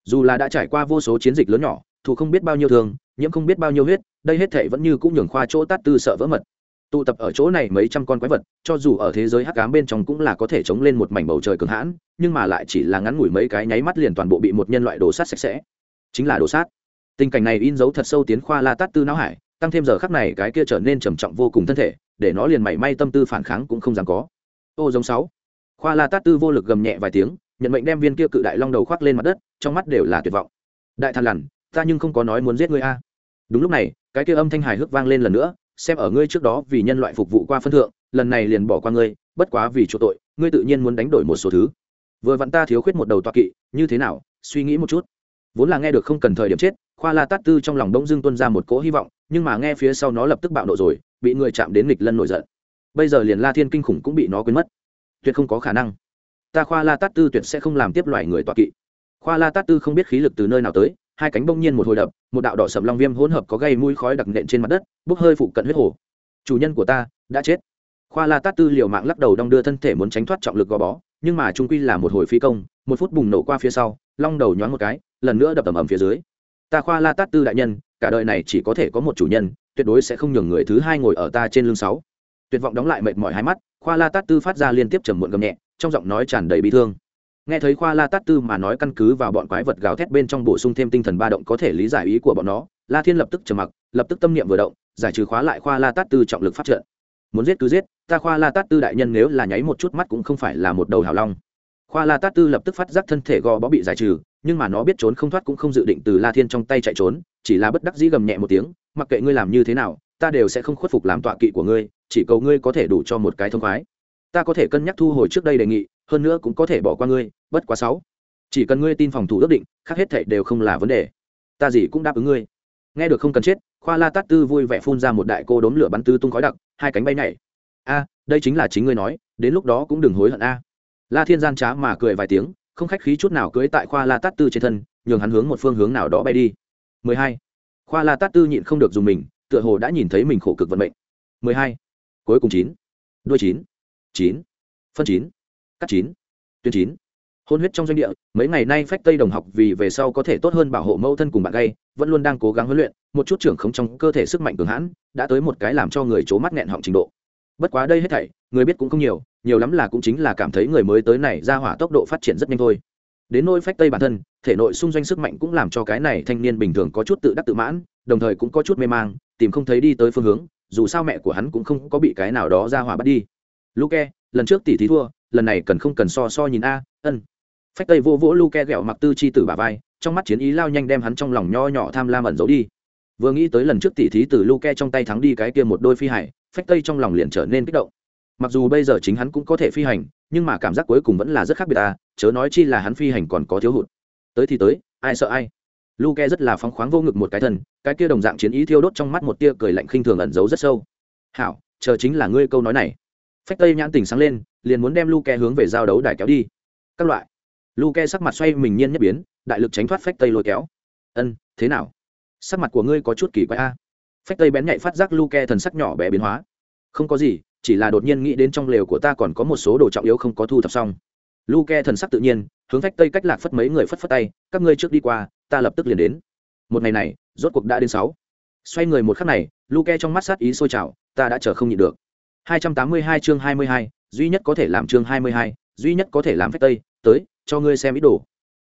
Dù là đã trải qua vô số chiến dịch lớn nhỏ thủ không biết bao nhiêu thường nhiễm không biết bao nhiêu huyết, đây hết thể vẫn như cũng nhường khoa chỗ tát tư sợ vỡ mật. Tụ tập ở chỗ này mấy trăm con quái vật, cho dù ở thế giới hắc ám bên trong cũng là có thể chống lên một mảnh bầu trời cường hãn, nhưng mà lại chỉ là ngắn ngủi mấy cái nháy mắt liền toàn bộ bị một nhân loại đồ sát sạch sẽ. Chính là đồ sát. Tình cảnh này in dấu thật sâu tiến khoa la tát tư não hải, tăng thêm giờ khắc này cái kia trở nên trầm trọng vô cùng thân thể, để nó liền mảy may tâm tư phản kháng cũng không dám có. Ô giống sáu khoa la tát tư vô lực gầm nhẹ vài tiếng, nhận mệnh đem viên kia cự đại long đầu khoác lên mặt đất, trong mắt đều là tuyệt vọng. Đại thàn lằn, ta nhưng không có nói muốn giết ngươi a. Đúng lúc này, cái kia âm thanh hài hước vang lên lần nữa, xem ở ngươi trước đó vì nhân loại phục vụ qua phân thượng, lần này liền bỏ qua ngươi, bất quá vì chỗ tội, ngươi tự nhiên muốn đánh đổi một số thứ. Vừa vặn ta thiếu khuyết một đầu toa kỵ, như thế nào, suy nghĩ một chút. Vốn là nghe được không cần thời điểm chết, khoa la tát tư trong lòng đông dương tuân ra một cỗ hy vọng, nhưng mà nghe phía sau nó lập tức bạo nộ rồi, bị người chạm đến nghịch lân nổi giận. Bây giờ liền la thiên kinh khủng cũng bị nó quên mất tuyệt không có khả năng. Ta khoa la tát tư tuyệt sẽ không làm tiếp loại người tọa kỵ. Khoa la tát tư không biết khí lực từ nơi nào tới, hai cánh bỗng nhiên một hồi đập, một đạo đỏ sầm long viêm hỗn hợp có gây mũi khói đặc nện trên mặt đất, bốc hơi phụ cận huyết hồ. Chủ nhân của ta đã chết. Khoa la tát tư liều mạng lắc đầu đong đưa thân thể muốn tránh thoát trọng lực gò bó, nhưng mà trung quy là một hồi phi công, một phút bùng nổ qua phía sau, long đầu nhoáng một cái, lần nữa đập tầm ầm phía dưới. Ta khoa la tát tư đại nhân, cả đời này chỉ có thể có một chủ nhân, tuyệt đối sẽ không nhường người thứ hai ngồi ở ta trên lưng sáu tuyệt vọng đóng lại mệt mỏi hai mắt, khoa la tát tư phát ra liên tiếp trầm muộn gầm nhẹ, trong giọng nói tràn đầy bi thương. Nghe thấy khoa la tát tư mà nói căn cứ vào bọn quái vật gào thét bên trong bổ sung thêm tinh thần ba động có thể lý giải ý của bọn nó, la thiên lập tức trầm mặc, lập tức tâm niệm vừa động, giải trừ khóa lại khoa la tát tư trọng lực phát trận. Muốn giết cứ giết, ta khoa la tát tư đại nhân nếu là nháy một chút mắt cũng không phải là một đầu hào long. Khoa la tát tư lập tức phát giác thân thể gò bó bị giải trừ, nhưng mà nó biết trốn không thoát cũng không dự định từ la thiên trong tay chạy trốn, chỉ là bất đắc dĩ gầm nhẹ một tiếng, mặc kệ ngươi làm như thế nào, ta đều sẽ không khuất phục làm tọa kỵ của ngươi chỉ cầu ngươi có thể đủ cho một cái thông khoái. Ta có thể cân nhắc thu hồi trước đây đề nghị, hơn nữa cũng có thể bỏ qua ngươi, bất quá sáu. Chỉ cần ngươi tin phòng thủ ước định, khác hết thảy đều không là vấn đề. Ta gì cũng đáp ứng ngươi. Nghe được không cần chết, khoa la tát tư vui vẻ phun ra một đại cô đốm lửa bắn tư tung khói đặc, hai cánh bay nhảy. A, đây chính là chính ngươi nói, đến lúc đó cũng đừng hối hận a. La thiên gian trá mà cười vài tiếng, không khách khí chút nào cưới tại khoa la tát tư trên thân, nhường hắn hướng một phương hướng nào đó bay đi. 12. khoa la tát tư nhịn không được dùng mình, tựa hồ đã nhìn thấy mình khổ cực vận mệnh. 12 cuối cùng chín. Đuôi chín. Chín. Phân chín. Cắt chín. Tuyến chín. Hôn huyết trong doanh địa, mấy ngày nay phách tây đồng học vì về sau có thể tốt hơn bảo hộ mẫu thân cùng bạn gay, vẫn luôn đang cố gắng huấn luyện, một chút trưởng không trong cơ thể sức mạnh cường hãn, đã tới một cái làm cho người c mắt nghẹn họng trình độ. Bất quá đây hết thảy, người biết cũng không nhiều nhiều lắm là cũng chính là cảm thấy người mới tới này ra hỏa tốc độ phát triển rất nhanh thôi. Đến nôi phách tây bản thân, thể nội xung doanh sức mạnh cũng làm cho cái này thanh niên bình thường có chút tự đắc tự mãn, đồng thời cũng có chút mê mang, tìm không thấy đi tới phương hướng dù sao mẹ của hắn cũng không có bị cái nào đó ra hỏa bắt đi. Luke, lần trước tỷ thí thua, lần này cần không cần so so nhìn a, ân. Phách tây vô vỗ luke ghẹo mặc tư chi tử bà vai, trong mắt chiến ý lao nhanh đem hắn trong lòng nho nhỏ tham lam ẩn giấu đi. Vừa nghĩ tới lần trước tỷ thí từ luke trong tay thắng đi cái kia một đôi phi hải, phách tây trong lòng liền trở nên kích động. Mặc dù bây giờ chính hắn cũng có thể phi hành, nhưng mà cảm giác cuối cùng vẫn là rất khác biệt à chớ nói chi là hắn phi hành còn có thiếu hụt. Tới thì tới, ai sợ ai luke rất là phóng khoáng vô ngực một cái thân, cái kia đồng dạng chiến ý thiêu đốt trong mắt một tia cười lạnh khinh thường ẩn giấu rất sâu. Hảo, chờ chính là ngươi câu nói này. Phách tây nhãn tỉnh sáng lên, liền muốn đem luke hướng về giao đấu đài kéo đi. Các loại. Luke sắc mặt xoay mình nhiên nhất biến, đại lực tránh thoát phách tây lôi kéo. Ân, thế nào? Sắc mặt của ngươi có chút kỳ quái a. Phách tây bén nhạy phát giác luke thần sắc nhỏ bé biến hóa. Không có gì, chỉ là đột nhiên nghĩ đến trong lều của ta còn có một số đồ trọng yếu không có thu thập xong. Luke thần sắc tự nhiên, hướng phách tây cách lạc phất mấy người phất phất tay, các ngươi trước đi qua ta lập tức liền đến. Một ngày này rốt cuộc đã đến sáu. Xoay người một khắc này luke trong mắt sát ý sôi trào ta đã chờ không nhịn được. 282 chương 22, duy nhất có thể làm chương 22, duy nhất có thể làm phách tây tới cho ngươi xem ý đồ.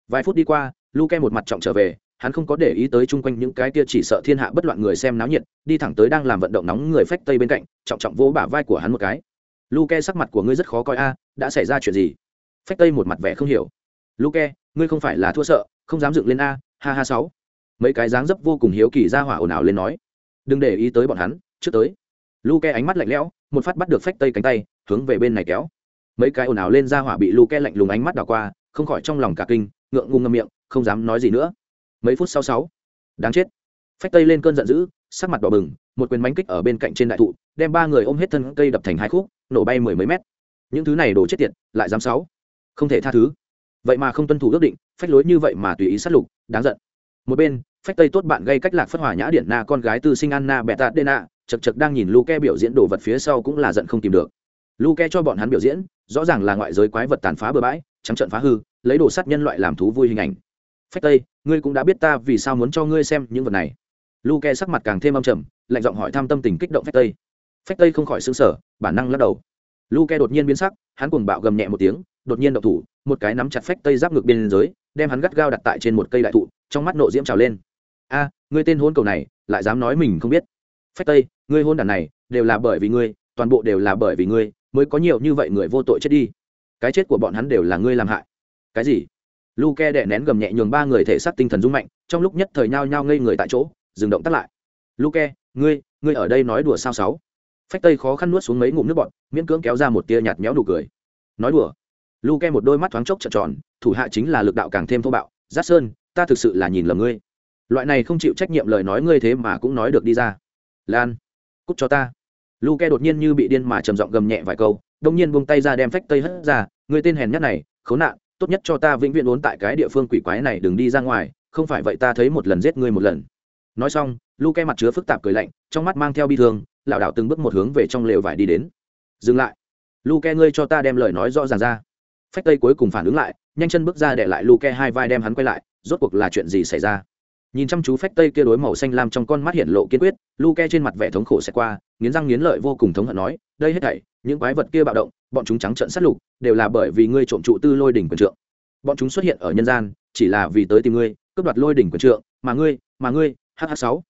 Vài phút đi qua luke một mặt trọng trở về hắn không có để ý tới chung quanh những cái kia chỉ sợ thiên hạ bất loạn người xem náo nhiệt đi thẳng tới đang làm vận động nóng người phách tây bên cạnh trọng trọng vỗ bả vai của hắn một cái. Luke sắc mặt của ngươi rất khó coi a đã xảy ra chuyện gì? Phách tây một mặt vẻ không hiểu. Luke ngươi không phải là thua sợ không dám dựng lên a ha ha sáu. Mấy cái dáng dấp vô cùng hiếu kỳ ra hỏa ồn ào lên nói. Đừng để ý tới bọn hắn, trước tới. Luke ánh mắt lạnh lẽo, một phát bắt được phách tây cánh tay, hướng về bên này kéo. Mấy cái ồn ào lên ra hỏa bị luke lạnh lùng ánh mắt đảo qua, không khỏi trong lòng cả kinh, ngượng ngùng ngâm miệng, không dám nói gì nữa. Mấy phút sau sáu. Đáng chết. Phách tây lên cơn giận dữ, sắc mặt đỏ bừng, một quyền bánh kích ở bên cạnh trên đại thụ, đem ba người ôm hết thân cây đập thành hai khúc, nổ bay mười mấy mét. Những thứ này đổ chết tiệt, lại dám sáu. Không thể tha thứ vậy mà không tuân thủ ước định, phách lối như vậy mà tùy ý sát lục, đáng giận. Một bên, phách tây tốt bạn gây cách lạc phất hỏa nhã điển na con gái tư sinh anna bẹt tạt đê na, chật chật đang nhìn luke biểu diễn đồ vật phía sau cũng là giận không tìm được. Luke cho bọn hắn biểu diễn, rõ ràng là ngoại giới quái vật tàn phá bừa bãi, trắng trận phá hư, lấy đồ sát nhân loại làm thú vui hình ảnh. Phách tây, ngươi cũng đã biết ta vì sao muốn cho ngươi xem những vật này. Luke sắc mặt càng thêm âm trầm, lạnh giọng hỏi thăm tâm tình kích động phách tây. Phách tây không khỏi xứng sở bản năng lắc đầu. Luke đột nhiên biến sắc, hắn cuồng bạo gầm nhẹ một tiếng, đột nhiên động thủ một cái nắm chặt phách tây giáp ngược biên giới, đem hắn gắt gao đặt tại trên một cây đại thụ, trong mắt nộ diễm trào lên. A, ngươi tên hôn cầu này, lại dám nói mình không biết. Phách tây, ngươi hôn đàn này, đều là bởi vì ngươi, toàn bộ đều là bởi vì ngươi, mới có nhiều như vậy người vô tội chết đi. Cái chết của bọn hắn đều là ngươi làm hại. Cái gì? Luke đè nén gầm nhẹ nhường ba người thể xác tinh thần rung mạnh, trong lúc nhất thời nhao nhao ngây người tại chỗ, dừng động tắt lại. Luke, ngươi ngươi ở đây nói đùa sao sáu? Phách tây khó khăn nuốt xuống mấy ngụm nước bọt, miễn cưỡng kéo ra một tia nhạt méo đủ cười. Nói đùa lu ke một đôi mắt thoáng chốc trợn tròn, thủ hạ chính là lực đạo càng thêm thô bạo. Giác sơn, ta thực sự là nhìn lầm ngươi. Loại này không chịu trách nhiệm lời nói ngươi thế mà cũng nói được đi ra. Lan, cút cho ta. Lu ke đột nhiên như bị điên mà trầm giọng gầm nhẹ vài câu đông nhiên buông tay ra đem phách tây hất ra, ngươi tên hèn nhất này, khốn nạn, tốt nhất cho ta vĩnh viễn ốn tại cái địa phương quỷ quái này đừng đi ra ngoài, không phải vậy ta thấy một lần giết ngươi một lần. Nói xong lu ke mặt chứa phức tạp cười lạnh, trong mắt mang theo bi thương, lảo đảo từng bước một hướng về trong lều vải đi đến. Dừng lại. Lu ke ngươi cho ta đem lời nói rõ ràng ra phách tây cuối cùng phản ứng lại, nhanh chân bước ra để lại lu ke hai vai đem hắn quay lại, rốt cuộc là chuyện gì xảy ra? Nhìn chăm chú phách tây kia đối màu xanh lam trong con mắt hiện lộ kiên quyết lu ke trên mặt vẻ thống khổ sẽ qua, nghiến răng nghiến lợi vô cùng thống hận nói, đây hết thảy, những quái vật kia bạo động, bọn chúng trắng trợn sát lục, đều là bởi vì ngươi trộm trụ tư lôi đỉnh quyền trượng. Bọn chúng xuất hiện ở nhân gian, chỉ là vì tới tìm ngươi, cướp đoạt lôi đỉnh quyền trượng, mà ngươi mà ngươi hh sáu.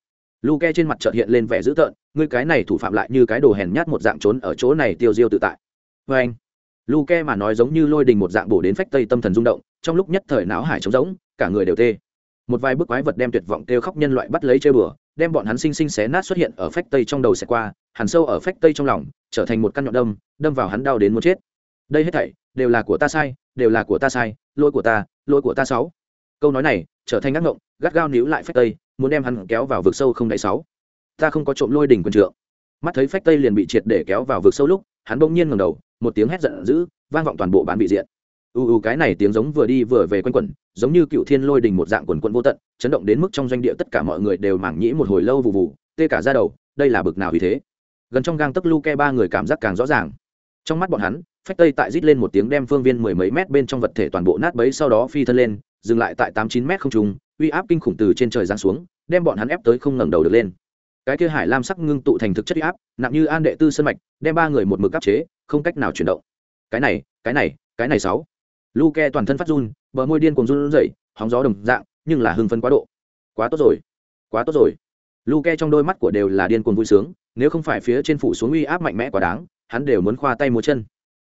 Lu ke trên mặt chợt hiện lên vẻ dữ tợn, ngươi cái này thủ phạm lại như cái đồ hèn nhát một dạng trốn ở chỗ này tiêu diêu tự tại. Vê anh lu ke mà nói giống như lôi đình một dạng bổ đến phách tây tâm thần rung động, trong lúc nhất thời não hải trống rỗng, cả người đều tê. Một vài bức quái vật đem tuyệt vọng kêu khóc nhân loại bắt lấy chơi bừa, đem bọn hắn sinh sinh xé nát xuất hiện ở phách tây trong đầu xẻ qua, hẳn sâu ở phách tây trong lòng, trở thành một căn nhọn đâm đâm vào hắn đau đến muốn chết. Đây hết thảy, đều là của ta sai, đều là của ta sai, lỗi của ta, lỗi của ta sáu. Câu nói này, trở thành ngắc ngộng, gắt gao níu lại phách tây, muốn đem hắn kéo vào vực sâu không đáy sáu. Ta không có trộm lôi đỉnh quân trượng. Mắt thấy phách tây liền bị triệt để kéo vào vực sâu lúc, hắn bỗng nhiên ngẩng đầu một tiếng hét giận dữ, vang vọng toàn bộ bán bị diện. U u, cái này tiếng giống vừa đi vừa về quanh quẩn, giống như cựu thiên lôi đình một dạng quần quận vô tận, chấn động đến mức trong doanh địa tất cả mọi người đều mảng nhĩ một hồi lâu vụ vụ tê cả ra đầu, đây là bực nào vì thế? Gần trong gang tấc lu ke ba người cảm giác càng rõ ràng. Trong mắt bọn hắn, phách tây tại rít lên một tiếng đem phương viên mười mấy mét bên trong vật thể toàn bộ nát bấy sau đó phi thân lên, dừng lại tại tám chín mét không trùng uy áp kinh khủng từ trên trời giáng xuống, đem bọn hắn ép tới không ngẩng đầu được lên. Cái kia hải lam sắc ngưng tụ thành thực chất uy áp, nặng như an đệ tư sân mạch, đem ba người một mực áp chế không cách nào chuyển động. Cái này cái này cái này sáu. Luke toàn thân phát run, bờ môi điên cuồng run rẩy, hóng gió đồng dạng, nhưng là hưng phấn quá độ. Quá tốt rồi, quá tốt rồi. Luke trong đôi mắt của đều là điên cuồng vui sướng, nếu không phải phía trên phủ xuống uy áp mạnh mẽ quá đáng, hắn đều muốn khoa tay múa chân.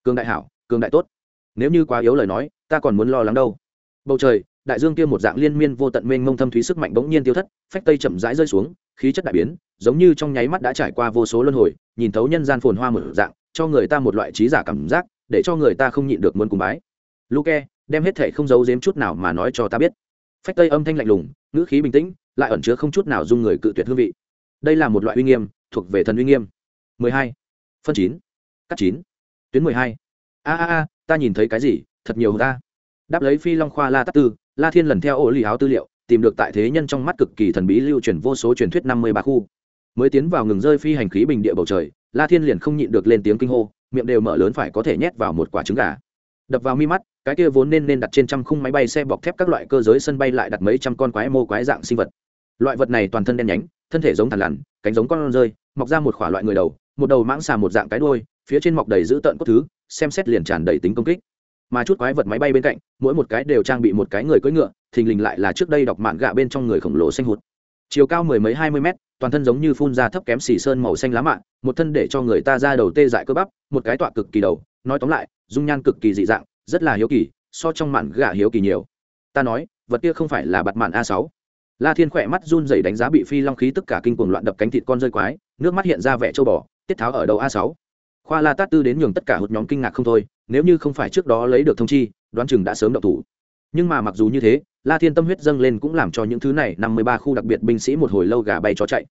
Cường đại hảo, cường đại tốt. Nếu như quá yếu lời nói, ta còn muốn lo lắng đâu. Bầu trời, đại dương kia một dạng liên miên vô tận mênh mông thâm thúy sức mạnh bỗng nhiên tiêu thất, phách tây chậm rãi rơi xuống, khí chất đại biến, giống như trong nháy mắt đã trải qua vô số luân hồi, nhìn thấu nhân gian phồn hoa một dạng cho người ta một loại trí giả cảm giác, để cho người ta không nhịn được muốn cùng bái. Luke, đem hết thể không giấu giếm chút nào mà nói cho ta biết. Phách tây âm thanh lạnh lùng, ngữ khí bình tĩnh, lại ẩn chứa không chút nào dung người cự tuyệt hương vị. Đây là một loại uy nghiêm, thuộc về thần uy nghiêm. 12. phân chín, cắt chín, tuyến 12. a a a, ta nhìn thấy cái gì? Thật nhiều ta. Đáp lấy phi long khoa la tát tư, la thiên lần theo ổ lì áo tư liệu, tìm được tại thế nhân trong mắt cực kỳ thần bí lưu truyền vô số truyền thuyết năm mươi ba khu. Mới tiến vào ngừng rơi phi hành khí bình địa bầu trời la thiên liền không nhịn được lên tiếng kinh hô, miệng đều mở lớn phải có thể nhét vào một quả trứng gà. Đập vào mi mắt, cái kia vốn nên nên đặt trên trăm khung máy bay xe bọc thép các loại cơ giới sân bay lại đặt mấy trăm con quái mô quái dạng sinh vật. Loại vật này toàn thân đen nhánh, thân thể giống thằn lằn, cánh giống con rơi, mọc ra một khỏa loại người đầu, một đầu mãng xà một dạng cái đôi phía trên mọc đầy dữ tợn cốt thứ, xem xét liền tràn đầy tính công kích. Mà chút quái vật máy bay bên cạnh, mỗi một cái đều trang bị một cái người cưỡi ngựa, thình lình lại là trước đây đọc mạn gạ bên trong người khổng lồ xanh hụt chiều cao mười mấy hai mươi mét, toàn thân giống như phun ra thấp kém xì sơn màu xanh lá mạ, một thân để cho người ta ra đầu tê dại cơ bắp, một cái tọa cực kỳ đầu, nói tóm lại, dung nhan cực kỳ dị dạng, rất là hiếu kỳ, so trong mạn gà hiếu kỳ nhiều. Ta nói, vật kia không phải là bạt mạn a sáu. La thiên khỏe mắt run rẩy đánh giá bị phi long khí tất cả kinh cuồng loạn đập cánh thịt con rơi quái, nước mắt hiện ra vẻ châu bò, tiết tháo ở đầu a sáu. Khoa la tát tư đến nhường tất cả hụt nhóm kinh ngạc không thôi, nếu như không phải trước đó lấy được thông chi, đoán chừng đã sớm động thủ nhưng mà mặc dù như thế, la thiên tâm huyết dâng lên cũng làm cho những thứ này năm mươi ba khu đặc biệt binh sĩ một hồi lâu gà bay chó chạy.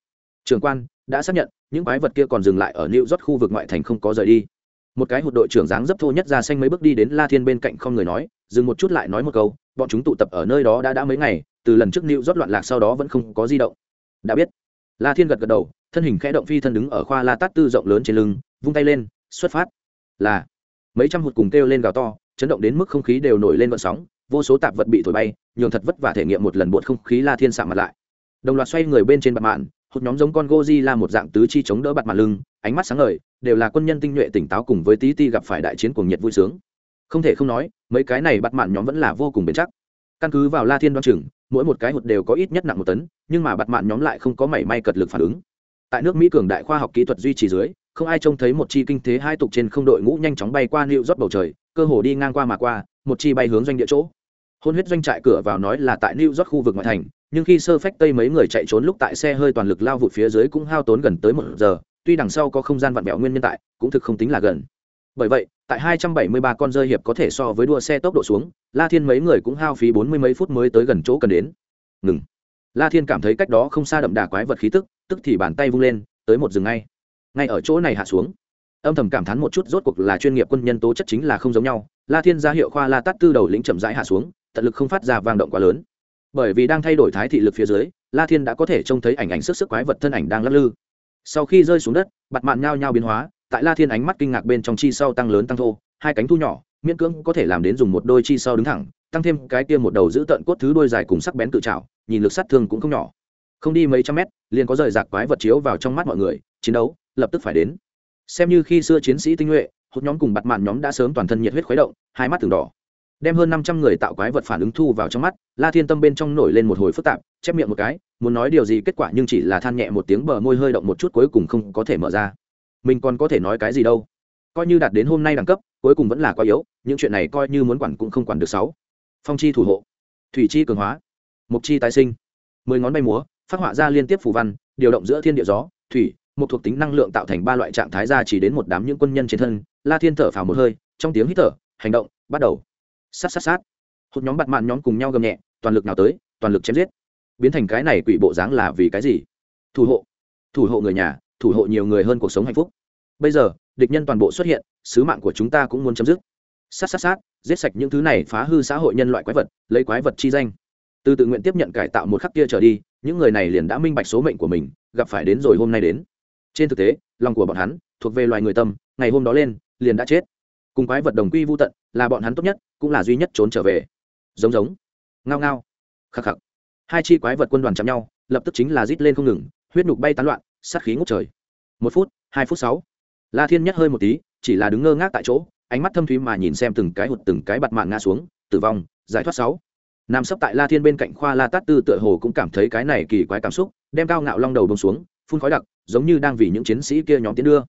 Trường quan đã xác nhận, những quái vật kia còn dừng lại ở new york khu vực ngoại thành không có rời đi. Một cái hụt đội trưởng dáng dấp thô nhất ra xanh mấy bước đi đến la thiên bên cạnh không người nói, dừng một chút lại nói một câu, bọn chúng tụ tập ở nơi đó đã đã mấy ngày, từ lần trước new york loạn lạc sau đó vẫn không có di động. Đã biết. La thiên gật gật đầu, thân hình khẽ động phi thân đứng ở khoa la tát tư rộng lớn trên lưng, vung tay lên, xuất phát. Là, mấy trăm hụt cùng kêu lên gào to, chấn động đến mức không khí đều nổi lên vận sóng vô số tạp vật bị thổi bay, nhường thật vất vả thể nghiệm một lần bột không khí la thiên sạm mặt lại. Đồng loạt xoay người bên trên bạt mạn, hụt nhóm giống con goji là một dạng tứ chi chống đỡ bạt mặt lưng, ánh mắt sáng ngời, đều là quân nhân tinh nhuệ tỉnh táo cùng với tí ti gặp phải đại chiến cuồng nhiệt vui sướng. Không thể không nói, mấy cái này bạt mạn nhóm vẫn là vô cùng bền chắc. Căn cứ vào la thiên đoan chừng, mỗi một cái hụt đều có ít nhất nặng một tấn, nhưng mà bạt mạn nhóm lại không có mảy may cật lực phản ứng. Tại nước mỹ cường đại khoa học kỹ thuật duy trì dưới, không ai trông thấy một chi kinh thế hai tục trên không đội ngũ nhanh chóng bay qua nịu rót bầu trời, cơ hồ đi ngang qua mà qua một chi bay hướng doanh địa chỗ. Hôn huyết doanh trại cửa vào nói là tại new york khu vực ngoại thành, nhưng khi sơ phách tây mấy người chạy trốn lúc tại xe hơi toàn lực lao vụt phía dưới cũng hao tốn gần tới một giờ, tuy đằng sau có không gian vặn vẹo nguyên nhân tại, cũng thực không tính là gần. Bởi vậy, tại 273 con rơi hiệp có thể so với đua xe tốc độ xuống, la thiên mấy người cũng hao phí bốn mươi mấy phút mới tới gần chỗ cần đến. Ngừng. La thiên cảm thấy cách đó không xa đậm đà quái vật khí tức tức thì bàn tay vung lên, tới một rừng ngay. Ngay ở chỗ này hạ xuống. Âm thầm cảm thán một chút rốt cuộc là chuyên nghiệp quân nhân tố chất chính là không giống nhau la thiên ra hiệu khoa la tát tư đầu lĩnh chậm rãi hạ xuống, tận lực không phát ra vang động quá lớn. Bởi vì đang thay đổi thái thị lực phía dưới, la thiên đã có thể trông thấy ảnh ảnh sức sức quái vật thân ảnh đang lắc lư. Sau khi rơi xuống đất bặt mạn nhao nhao biến hóa, tại la thiên ánh mắt kinh ngạc bên trong chi sau tăng lớn tăng thô, hai cánh thu nhỏ, miễn cưỡng có thể làm đến dùng một đôi chi sau đứng thẳng, tăng thêm cái kia một đầu giữ tận cốt thứ đôi dài cùng sắc bén tự trào nhìn lực sát thương cũng không nhỏ. Không đi mấy trăm mét, liền có rời rạc quái vật chiếu vào trong mắt mọi người, chiến đấu lập tức phải đến. Xem như khi xưa chiến sĩ tinh nhuệ hốt nhóm cùng bặt mạn nhóm đã sớm toàn thân nhiệt huyết khuấy động, hai mắt từng đỏ. Đem hơn năm trăm người tạo quái vật phản ứng thu vào trong mắt, la thiên tâm bên trong nổi lên một hồi phức tạp, chép miệng một cái, muốn nói điều gì kết quả nhưng chỉ là than nhẹ một tiếng bờ môi hơi động một chút cuối cùng không có thể mở ra. Mình còn có thể nói cái gì đâu? Coi như đạt đến hôm nay đẳng cấp, cuối cùng vẫn là quá yếu, những chuyện này coi như muốn quản cũng không quản được sáu. Phong chi thủ hộ. Thủy chi cường hóa. Mục chi tái sinh. Mười ngón bay múa, phát họa ra liên tiếp phù văn, điều động giữa thiên địa gió, thủy một thuộc tính năng lượng tạo thành ba loại trạng thái ra chỉ đến một đám những quân nhân trên thân, la thiên thở phào một hơi, trong tiếng hít thở, hành động, bắt đầu. Sát sát sát. Hụt nhóm bặt mạn nhóm cùng nhau gầm nhẹ, toàn lực nào tới, toàn lực chém giết. Biến thành cái này quỷ bộ dáng là vì cái gì? Thủ hộ. Thủ hộ người nhà, thủ hộ nhiều người hơn cuộc sống hạnh phúc. Bây giờ, địch nhân toàn bộ xuất hiện, sứ mạng của chúng ta cũng muốn chấm dứt. Sát sát sát, giết sạch những thứ này phá hư xã hội nhân loại quái vật, lấy quái vật chi danh. Từ tự nguyện tiếp nhận cải tạo một khắc kia trở đi, những người này liền đã minh bạch số mệnh của mình, gặp phải đến rồi hôm nay đến trên thực tế, lòng của bọn hắn thuộc về loài người tâm, ngày hôm đó lên, liền đã chết. Cùng quái vật đồng quy vô tận là bọn hắn tốt nhất, cũng là duy nhất trốn trở về. Giống giống. Ngao ngao. Khắc khắc. Hai chi quái vật quân đoàn chạm nhau, lập tức chính là rít lên không ngừng, huyết nhục bay tán loạn, sát khí ngút trời. Một phút, hai phút sáu. La thiên nhất hơi một tí, chỉ là đứng ngơ ngác tại chỗ, ánh mắt thâm thúy mà nhìn xem từng cái hụt từng cái bặt mạng ngã xuống, tử vong, giải thoát sáu. Nằm sấp tại la thiên bên cạnh khoa la tát tư tựa hồ cũng cảm thấy cái này kỳ quái cảm xúc, đem cao ngạo long đầu bông xuống, phun khói đặc giống như đang vì những chiến sĩ kia nhóm tiến đưa.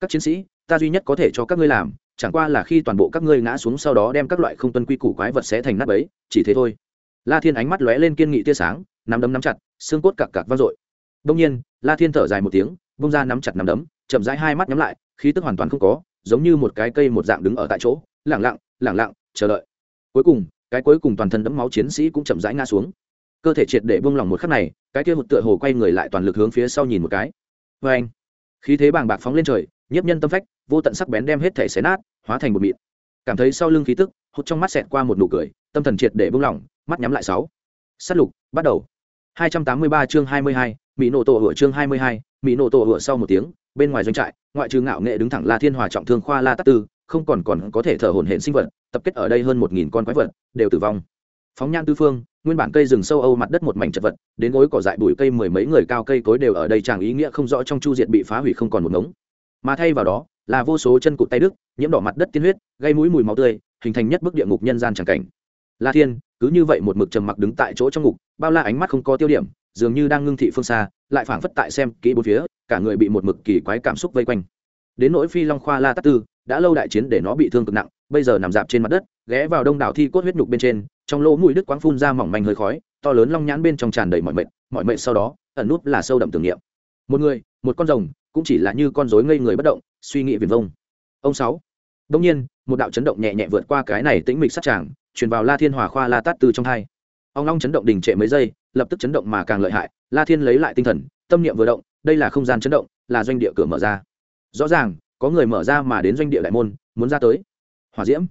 Các chiến sĩ, ta duy nhất có thể cho các ngươi làm, chẳng qua là khi toàn bộ các ngươi ngã xuống sau đó đem các loại không tuân quy củ quái vật sẽ thành nát bấy, chỉ thế thôi. La thiên ánh mắt lóe lên kiên nghị tia sáng, nắm đấm nắm chặt, xương cốt cặc cặc vang dội. Đông nhiên, la thiên thở dài một tiếng bông ra nắm chặt nắm đấm, chậm rãi hai mắt nhắm lại, khí tức hoàn toàn không có, giống như một cái cây một dạng đứng ở tại chỗ lẳng lặng lẳng lặng, chờ đợi. Cuối cùng, cái cuối cùng toàn thân đẫm máu chiến sĩ cũng chậm rãi ngã xuống. Cơ thể triệt để buông lỏng một khắc này, cái kia hụt tựa hồ quay người lại toàn lực hướng phía sau nhìn một cái vê anh. Khí thế bàng bạc phóng lên trời nhiếp nhân tâm phách vô tận sắc bén đem hết thể xé nát hóa thành một mịn. Cảm thấy sau lưng khí tức hút trong mắt xẹt qua một nụ cười tâm thần triệt để bông lỏng mắt nhắm lại sáu. S á t lục bắt đầu. 283 chương 22, mỹ nổ tổ hựa chương 22, mỹ nổ tổ hựa sau một tiếng bên ngoài doanh trại ngoại trừ ngạo nghệ đứng thẳng la thiên hòa trọng thương khoa la tắc tư không còn còn có thể thở hổn hển sinh vật tập kết ở đây hơn một nghìn con quái vật đều tử vong phóng nhan tư phương, nguyên bản cây rừng sâu âu mặt đất một mảnh chật vật, đến gối cỏ dại bụi cây mười mấy người cao cây cối đều ở đây chẳng ý nghĩa không rõ trong chu diệt bị phá hủy không còn một ngống. Mà thay vào đó, là vô số chân cụt tay đức nhiễm đỏ mặt đất tiên huyết, gây mũi mùi máu tươi, hình thành nhất bức địa ngục nhân gian tràng cảnh. La thiên, cứ như vậy một mực trầm mặc đứng tại chỗ trong ngục, bao la ánh mắt không có tiêu điểm, dường như đang ngưng thị phương xa, lại phảng phất tại xem kỹ bốn phía, cả người bị một mực kỳ quái cảm xúc vây quanh. Đến nỗi phi long khoa la tắc tư, đã lâu đại chiến để nó bị thương cực nặng, bây giờ nằm dạp trên mặt đất, ghé vào đông đảo thi cốt huyết nhục bên trên trong lỗ mũi đức quáng phun ra mỏng manh hơi khói, to lớn long nhãn bên trong tràn đầy mọi mệnh mọi mệnh sau đó, ẩn nút là sâu đậm tưởng niệm. Một người, một con rồng, cũng chỉ là như con rối ngây người bất động, suy nghĩ viền vông. Ông sáu. Đông nhiên, một đạo chấn động nhẹ nhẹ vượt qua cái này tĩnh mịch sát tràng, truyền vào la thiên hòa khoa la tát từ trong hai. Ông long chấn động đình trệ mấy giây, lập tức chấn động mà càng lợi hại, la thiên lấy lại tinh thần, tâm niệm vừa động, đây là không gian chấn động, là doanh địa cửa mở ra. Rõ ràng, có người mở ra mà đến doanh địa đại môn, muốn ra tới. Hỏa diễm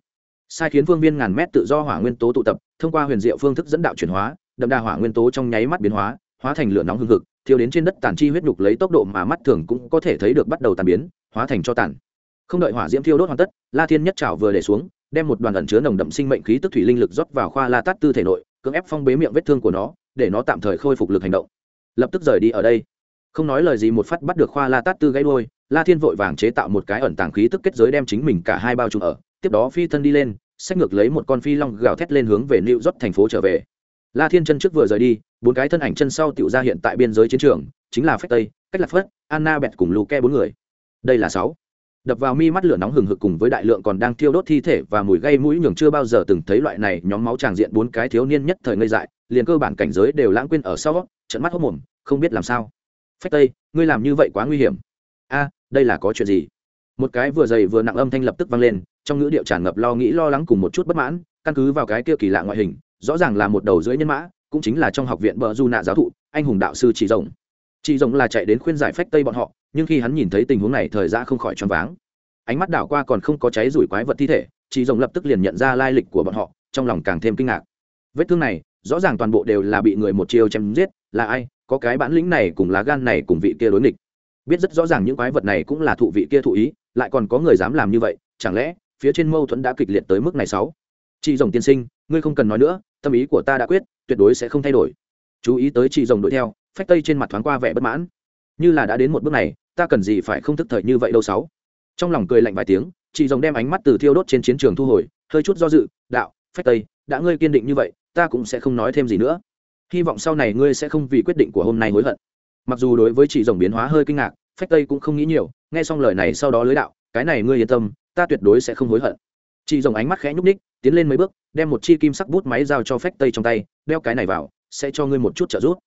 sai khiến phương viên ngàn mét tự do hỏa nguyên tố tụ tập, thông qua huyền diệu phương thức dẫn đạo chuyển hóa, đậm đà hỏa nguyên tố trong nháy mắt biến hóa hóa thành lửa nóng hương hực, thiêu đến trên đất tàn chi huyết nhục lấy tốc độ mà mắt thường cũng có thể thấy được bắt đầu tàn biến, hóa thành cho tàn. Không đợi hỏa diễm thiêu đốt hoàn tất, la thiên nhất trào vừa để xuống, đem một đoàn ẩn chứa nồng đậm sinh mệnh khí tức thủy linh lực rót vào khoa la tát tư thể nội, cưỡng ép phong bế miệng vết thương của nó, để nó tạm thời khôi phục lực hành động. Lập tức rời đi ở đây. Không nói lời gì một phát bắt được khoa la tát tư gãy đôi la thiên vội vàng chế tạo một cái ẩn tàng khí tức kết giới đem chính mình cả hai bao trùm ở tiếp đó phi thân đi lên xách ngược lấy một con phi long gào thét lên hướng về New York thành phố trở về. La Thiên chân trước vừa rời đi, bốn cái thân ảnh chân sau tiểu ra hiện tại biên giới chiến trường, chính là Phách Tây, Cách Lạc Phất, Anna Bẹt cùng Luke bốn người. Đây là sáu. đập vào mi mắt lửa nóng hừng hực cùng với đại lượng còn đang thiêu đốt thi thể và mùi gây mũi nhường chưa bao giờ từng thấy loại này nhóm máu tràng diện bốn cái thiếu niên nhất thời ngây dại liền cơ bản cảnh giới đều lãng quên ở sau trận mắt hốc mồm không biết làm sao phách tây ngươi làm như vậy quá nguy hiểm a đây là có chuyện gì một cái vừa dày vừa nặng âm thanh lập tức vang lên trong ngữ điệu tràn ngập lo nghĩ lo lắng cùng một chút bất mãn, căn cứ vào cái kia kỳ lạ ngoại hình, rõ ràng là một đầu dưới nhân mã, cũng chính là trong học viện bờ du nạ giáo thụ, anh hùng đạo sư chỉ rồng. Chỉ rồng là chạy đến khuyên giải phách tây bọn họ, nhưng khi hắn nhìn thấy tình huống này thời gian không khỏi choáng váng. Ánh mắt đảo qua còn không có cháy rủi quái vật thi thể, chỉ rồng lập tức liền nhận ra lai lịch của bọn họ, trong lòng càng thêm kinh ngạc. Vết thương này, rõ ràng toàn bộ đều là bị người một chiêu chém giết, là ai, có cái bản lĩnh này cùng lá gan này cùng vị kia đối nghịch. Biết rất rõ ràng những quái vật này cũng là thụ vị kia thụ ý, lại còn có người dám làm như vậy, chẳng lẽ phía trên mâu thuẫn đã kịch liệt tới mức này sáu. Chị rồng tiên sinh, ngươi không cần nói nữa, tâm ý của ta đã quyết, tuyệt đối sẽ không thay đổi. Chú ý tới chị rồng đuổi theo, phách tây trên mặt thoáng qua vẻ bất mãn. Như là đã đến một bước này, ta cần gì phải không thức thời như vậy đâu sáu. Trong lòng cười lạnh vài tiếng, chị rồng đem ánh mắt từ thiêu đốt trên chiến trường thu hồi, hơi chút do dự, đạo, phách tây, đã ngươi kiên định như vậy, ta cũng sẽ không nói thêm gì nữa. Hy vọng sau này ngươi sẽ không vì quyết định của hôm nay hối hận. Mặc dù đối với chị rồng biến hóa hơi kinh ngạc, phách tây cũng không nghĩ nhiều, nghe xong lời này sau đó lưới đạo, cái này ngươi yên tâm ta tuyệt đối sẽ không hối hận. Chị rồng ánh mắt khẽ nhúc ních tiến lên mấy bước, đem một chi kim sắc bút máy giao cho phách tây trong tay, đeo cái này vào, sẽ cho ngươi một chút trợ giúp.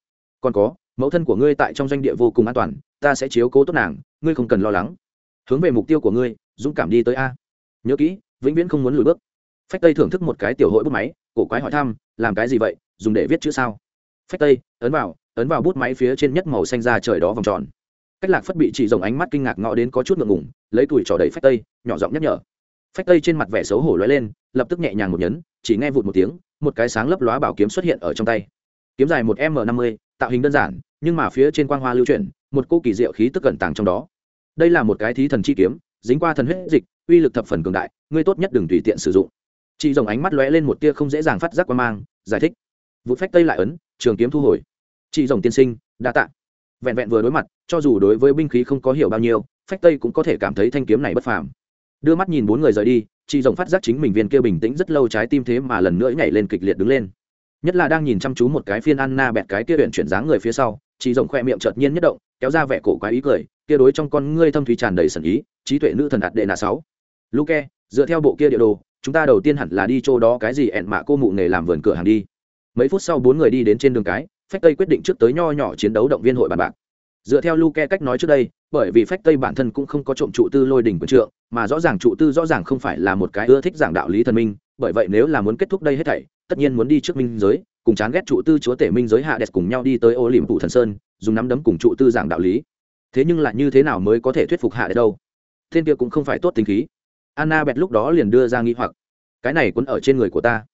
Còn có, mẫu thân của ngươi tại trong doanh địa vô cùng an toàn, ta sẽ chiếu cố tốt nàng, ngươi không cần lo lắng. Hướng về mục tiêu của ngươi, dũng cảm đi tới a. Nhớ kỹ, vĩnh viễn không muốn lùi bước. Phách tây thưởng thức một cái tiểu hội bút máy, cổ quái hỏi thăm, làm cái gì vậy, dùng để viết chữ sao? Phách tây, ấn vào ấn vào bút máy phía trên nhất màu xanh ra trời đó vòng tròn cách lạc phất bị chỉ rồng ánh mắt kinh ngạc ngọ đến có chút ngượng ngủng lấy tuổi trỏ đầy phách tây, nhỏ giọng nhắc nhở. Phách tây trên mặt vẻ xấu hổ lóe lên, lập tức nhẹ nhàng một nhấn, chỉ nghe vụt một tiếng, một cái sáng lấp lóa bảo kiếm xuất hiện ở trong tay. Kiếm dài một m năm mươi, tạo hình đơn giản, nhưng mà phía trên quang hoa lưu chuyển, một cô kỳ diệu khí tức cẩn tàng trong đó. Đây là một cái thí thần chi kiếm, dính qua thần huyết dịch, uy lực thập phần cường đại, ngươi tốt nhất đừng tùy tiện sử dụng. Chị rồng ánh mắt lóe lên một tia không dễ dàng phát giác qua mang, giải thích. Vụ phách tây lại ấn, trường kiếm thu hồi. Chị rồng tiên sinh, đa tạ vẹn vẹn vừa đối mặt, cho dù đối với binh khí không có hiểu bao nhiêu, phách tây cũng có thể cảm thấy thanh kiếm này bất phàm. Đưa mắt nhìn bốn người rời đi chị rồng phát giác chính mình viên kia bình tĩnh rất lâu trái tim thế mà lần nữa nhảy lên kịch liệt đứng lên. Nhất là đang nhìn chăm chú một cái phiên anna bẹt cái kia huyện chuyển dáng người phía sau chị rồng khoe miệng chợt nhiên nhất động, kéo ra vẻ cổ quái ý cười, kia đối trong con ngươi thâm thúy tràn đầy sần ý, trí tuệ nữ thần đạt đệ nà sáu. Luke, dựa theo bộ kia địa đồ, chúng ta đầu tiên hẳn là đi chỗ đó cái gì ẹn mạ cô mụ nghề làm vườn cửa hàng đi. Mấy phút sau bốn người đi đến trên đường cái phách tây quyết định trước tới nho nhỏ chiến đấu động viên hội bàn bạc. Dựa theo luke cách nói trước đây, bởi vì phách tây bản thân cũng không có trộm trụ tư lôi đỉnh của trượng, mà rõ ràng trụ tư rõ ràng không phải là một cái ưa thích giảng đạo lý thần minh, bởi vậy nếu là muốn kết thúc đây hết thảy, tất nhiên muốn đi trước minh giới, cùng chán ghét trụ tư chúa tể minh giới hạ đẹp cùng nhau đi tới ô liềm phủ thần sơn, dùng nắm đấm cùng trụ tư giảng đạo lý. Thế nhưng lại như thế nào mới có thể thuyết phục hạ đẹp đâu? Thiên kia cũng không phải tốt tính khí. Anna bẹt lúc đó liền đưa ra nghĩ hoặc. Cái này quấn ở trên người của ta.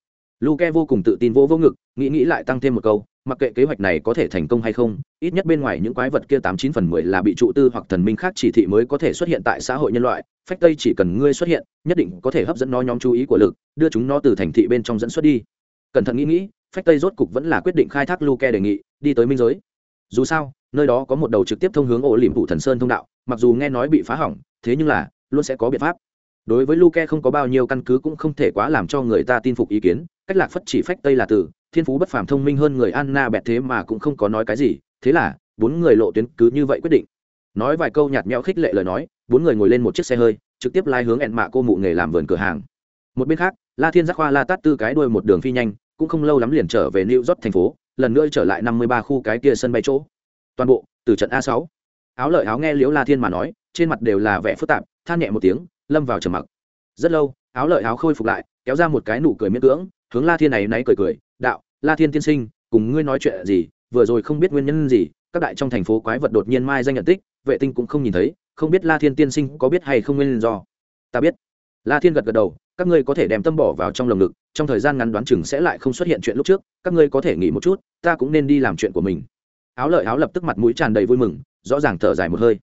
Luke vô cùng tự tin vô vô ngực, nghĩ nghĩ lại tăng thêm một câu mặc kệ kế hoạch này có thể thành công hay không, ít nhất bên ngoài những quái vật kia tám chín phần mười là bị trụ tư hoặc thần minh khác chỉ thị mới có thể xuất hiện tại xã hội nhân loại, phách tây chỉ cần ngươi xuất hiện, nhất định có thể hấp dẫn nó nhóm chú ý của lực, đưa chúng nó từ thành thị bên trong dẫn xuất đi. Cẩn thận nghĩ nghĩ, phách tây rốt cục vẫn là quyết định khai thác luke đề nghị, đi tới minh giới. Dù sao, nơi đó có một đầu trực tiếp thông hướng ổ liềm phụ thần sơn thông đạo, mặc dù nghe nói bị phá hỏng, thế nhưng là, luôn sẽ có biện pháp. Đối với luke không có bao nhiêu căn cứ cũng không thể quá làm cho người ta tin phục ý kiến, cách lạc phất chỉ phách tây là từ thiên phú bất phàm thông minh hơn người anna bẹt thế mà cũng không có nói cái gì, thế là, bốn người lộ tuyến cứ như vậy quyết định. Nói vài câu nhạt nhẽo khích lệ lời nói, bốn người ngồi lên một chiếc xe hơi, trực tiếp lai hướng ẹn mạ cô mụ nghề làm vườn cửa hàng. Một bên khác, la thiên giác khoa la tát tư cái đuôi một đường phi nhanh, cũng không lâu lắm liền trở về new york thành phố, lần nữa trở lại năm mươi ba khu cái kia sân bay chỗ. Toàn bộ, từ trận a sáu. Áo lợi áo nghe liễu la thiên mà nói, trên mặt đều là vẻ phức tạp, than nhẹ một tiếng, lâm vào trầm mặc. Rất lâu, áo lợi áo khôi phục lại, kéo ra một cái nụ cười miễn cưỡng, hướng la thiên này náy cười cười đạo, la thiên tiên sinh, cùng ngươi nói chuyện gì, vừa rồi không biết nguyên nhân gì, các đại trong thành phố quái vật đột nhiên mai danh nhận tích, vệ tinh cũng không nhìn thấy, không biết la thiên tiên sinh có biết hay không nguyên do. Ta biết. La thiên gật gật đầu, các ngươi có thể đem tâm bỏ vào trong lồng ngực, trong thời gian ngắn đoán chừng sẽ lại không xuất hiện chuyện lúc trước, các ngươi có thể nghỉ một chút, ta cũng nên đi làm chuyện của mình. Áo lợi áo lập tức mặt mũi tràn đầy vui mừng, rõ ràng thở dài một hơi.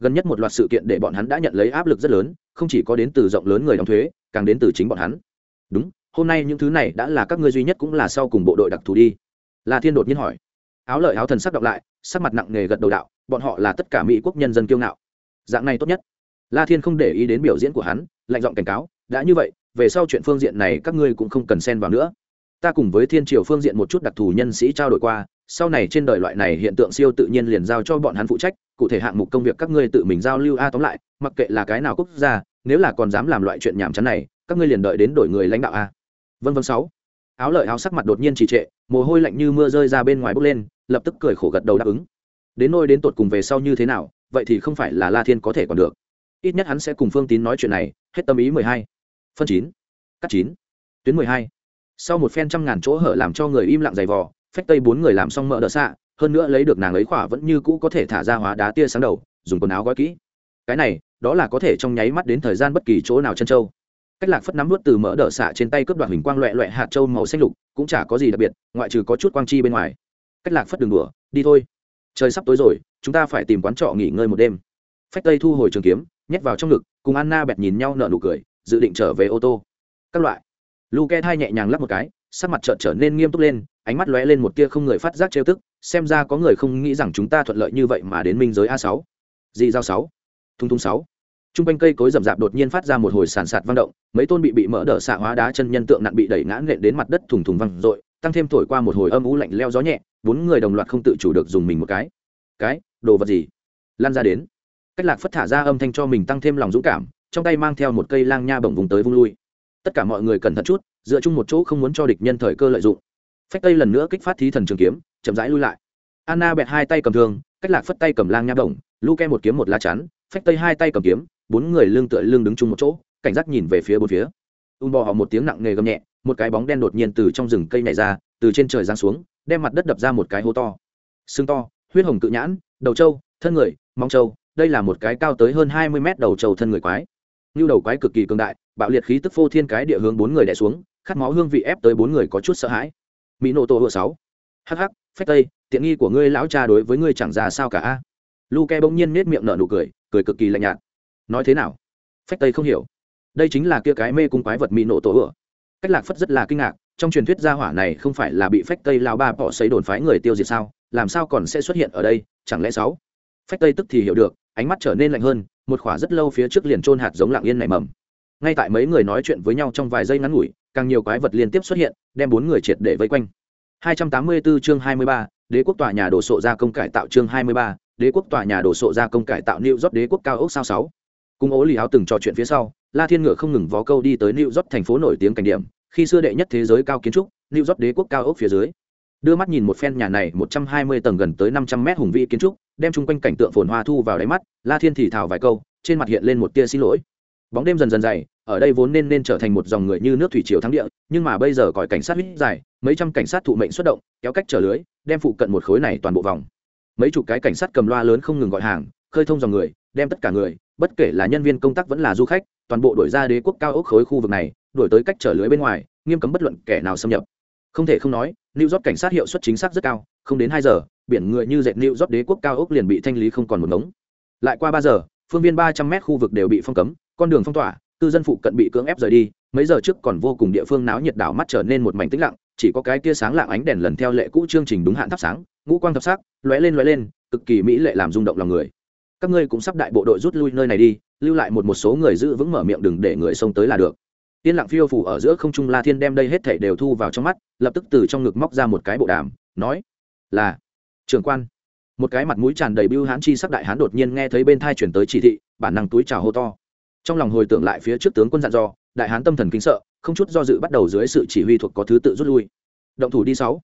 Gần nhất một loạt sự kiện để bọn hắn đã nhận lấy áp lực rất lớn, không chỉ có đến từ rộng lớn người đóng thuế, càng đến từ chính bọn hắn. Đúng hôm nay những thứ này đã là các ngươi duy nhất cũng là sau cùng bộ đội đặc thù đi. La thiên đột nhiên hỏi. Áo lợi áo thần sắc đọc lại, sắc mặt nặng nề gật đầu đạo, bọn họ là tất cả mỹ quốc nhân dân kiêu ngạo. Dạng này tốt nhất. La thiên không để ý đến biểu diễn của hắn, lạnh giọng cảnh cáo, đã như vậy, về sau chuyện phương diện này các ngươi cũng không cần xen vào nữa. Ta cùng với thiên triều phương diện một chút đặc thù nhân sĩ trao đổi qua, sau này trên đời loại này hiện tượng siêu tự nhiên liền giao cho bọn hắn phụ trách, cụ thể hạng mục công việc các ngươi tự mình giao lưu a tóm lại, mặc kệ là cái nào quốc gia, nếu là còn dám làm loại chuyện nhảm chán này, các ngươi liền đợi đến đổi người lãnh đạo a vân vân sáu. Áo lợi áo sắc mặt đột nhiên trì trệ, mồ hôi lạnh như mưa rơi ra bên ngoài bốc lên, lập tức cười khổ gật đầu đáp ứng. Đến nôi đến tột cùng về sau như thế nào, vậy thì không phải là la thiên có thể còn được. Ít nhất hắn sẽ cùng phương tín nói chuyện này, hết tâm ý mười hai. Phân chín. Cắt chín. Tuyến mười hai. Sau một phen trăm ngàn chỗ hở làm cho người im lặng dày vò, phách tây bốn người làm xong mỡ đỡ xạ, hơn nữa lấy được nàng ấy khỏa vẫn như cũ có thể thả ra hóa đá tia sáng đầu, dùng quần áo gói kỹ. Cái này, đó là có thể trong nháy mắt đến thời gian bất kỳ chỗ nào chân châu cách lạc phất nắm vớt từ mỡ đỡ xạ trên tay cướp đoạt hình quang loẹ loẹ hạt châu màu xanh lục, cũng chả có gì đặc biệt, ngoại trừ có chút quang chi bên ngoài. Cách lạc phất đường đùa, đi thôi. Trời sắp tối rồi, chúng ta phải tìm quán trọ nghỉ ngơi một đêm. Phách tây thu hồi trường kiếm, nhét vào trong ngực, cùng anna bẹt nhìn nhau nở nụ cười, dự định trở về ô tô. Các loại. Luke thai nhẹ nhàng lắp một cái, sắc mặt trợn trở nên nghiêm túc lên, ánh mắt lóe lên một tia không người phát giác trêu tức, xem ra có người không nghĩ rằng chúng ta thuận lợi như vậy mà đến minh giới a sáu. Dị giao sáu. Thung thung sáu t r u n g quanh cây cối rậm rạp đột nhiên phát ra một hồi sàn sạt vang động, mấy tôn bị bị mỡ đỡ xạ hóa đá chân nhân tượng nặn bị đẩy ngã nện đến mặt đất thùng thùng văng r tăng thêm thổi qua một hồi âm ú lạnh leo gió nhẹ, bốn người đồng loạt không tự chủ được dùng mình một cái. Cái, đồ vật gì? Lan ra đến. Cách lạc phất thả ra âm thanh cho mình tăng thêm lòng dũng cảm, trong tay mang theo một cây lang nha bổng vùng tới vung lui. Tất cả mọi người cẩn thận chút, dựa chung một chỗ không muốn cho địch nhân thời cơ lợi dụng. Phách tây lần nữa kích phát thí thần trường kiếm, chậm rãi lui lại. Anna bẹt hai tay cầm thương, cách lạc phất tay cầm lang nha bổng, luke một kiếm một lá chắn, phách tây hai tay cầm kiếm bốn người lưng tựa lưng đứng chung một chỗ, cảnh giác nhìn về phía bốn phía. Ùn bò họ một tiếng nặng nề gầm nhẹ, một cái bóng đen đột nhiên từ trong rừng cây này ra, từ trên trời giáng xuống, đem mặt đất đập ra một cái hố to. Xương to, huyết hồng cự nhãn, đầu trâu, thân người mong trâu, đây là một cái cao tới hơn hai mươi mét đầu trâu thân người quái. Như đầu quái cực kỳ cường đại, bạo liệt khí tức phô thiên cái địa hướng bốn người đè xuống, khát máu hương vị ép tới bốn người có chút sợ hãi. Mỹ nổ tô hựa sáu. Hh phách tây, tiện nghi của ngươi lão cha đối với ngươi chẳng ra sao cả a. Luke bỗng nhiên nết miệng nở nụ cười cười cực kỳ lạnh nhạt nói thế nào? Phách tây không hiểu. Đây chính là kia cái mê cung quái vật mỹ nổ tổ ửa cách lạc phất rất là kinh ngạc trong truyền thuyết gia hỏa này không phải là bị phách tây lao ba bỏ xấy đồn phái người tiêu diệt sao? Làm sao còn sẽ xuất hiện ở đây? Chẳng lẽ sáu? Phách tây tức thì hiểu được ánh mắt trở nên lạnh hơn một khỏa rất lâu phía trước liền trôn hạt giống lặng yên nảy mầm. Ngay tại mấy người nói chuyện với nhau trong vài giây ngắn ngủi càng nhiều quái vật liên tiếp xuất hiện đem bốn người triệt để vây quanh. 284 chương 23, đế quốc tòa nhà đổ sộ gia công cải tạo chương 23, đế quốc tòa nhà đổ sộ gia công cải tạo New York đế quốc cao ốc sao 6. Cung ố lì áo từng trò chuyện phía sau, La Thiên Ngựa không ngừng vó câu đi tới New York thành phố nổi tiếng cảnh điểm, khi xưa đệ nhất thế giới cao kiến trúc, New York đế quốc cao ốc phía dưới. Đưa mắt nhìn một phen nhà này 120 tầng gần tới 500 mét hùng vĩ kiến trúc, đem chung quanh cảnh tượng phồn hoa thu vào đáy mắt, La Thiên thì thào vài câu, trên mặt hiện lên một tia xin lỗi. Bóng đêm dần dần dày, ở đây vốn nên nên trở thành một dòng người như nước thủy triều thắng địa nhưng mà bây giờ còi cảnh sát hít dài mấy trăm cảnh sát thụ mệnh xuất động kéo cách trở lưới đem phụ cận một khối này toàn bộ vòng mấy chục cái cảnh sát cầm loa lớn không ngừng gọi hàng khơi thông dòng người đem tất cả người bất kể là nhân viên công tác vẫn là du khách, toàn bộ đổi ra đế quốc cao ốc khối khu vực này đổi tới cách trở lưới bên ngoài, nghiêm cấm bất luận kẻ nào xâm nhập. Không thể không nói, new york cảnh sát hiệu suất chính xác rất cao, không đến hai giờ, biển người như dệt new york đế quốc cao ốc liền bị thanh lý không còn một ngống. Lại qua ba giờ, phương viên ba trăm mét khu vực đều bị phong cấm, con đường phong tỏa, cư dân phụ cận bị cưỡng ép rời đi, mấy giờ trước còn vô cùng địa phương náo nhiệt đảo mắt trở nên một mảnh tĩnh lặng, chỉ có cái tia sáng lạng ánh đèn lần theo lệ cũ chương trình đúng hạn thắp sáng, ngũ quang thập sắc, lóe lên lóe lên, cực kỳ mỹ lệ làm rung động lòng người các ngươi cũng sắp đại bộ đội rút lui nơi này đi, lưu lại một một số người giữ vững mở miệng đừng để người xông tới là được. Yên lặng phiêu phủ ở giữa không trung la thiên đem đây hết thảy đều thu vào trong mắt, lập tức từ trong ngực móc ra một cái bộ đàm, nói, là, trưởng quan. Một cái mặt mũi tràn đầy bưu hán chi sắc đại hán đột nhiên nghe thấy bên thai chuyển tới chỉ thị, bản năng túi trào hô to. Trong lòng hồi tưởng lại phía trước tướng quân dặn dò, đại hán tâm thần kính sợ, không chút do dự bắt đầu dưới sự chỉ huy thuộc có thứ tự rút lui. Động thủ đi sáu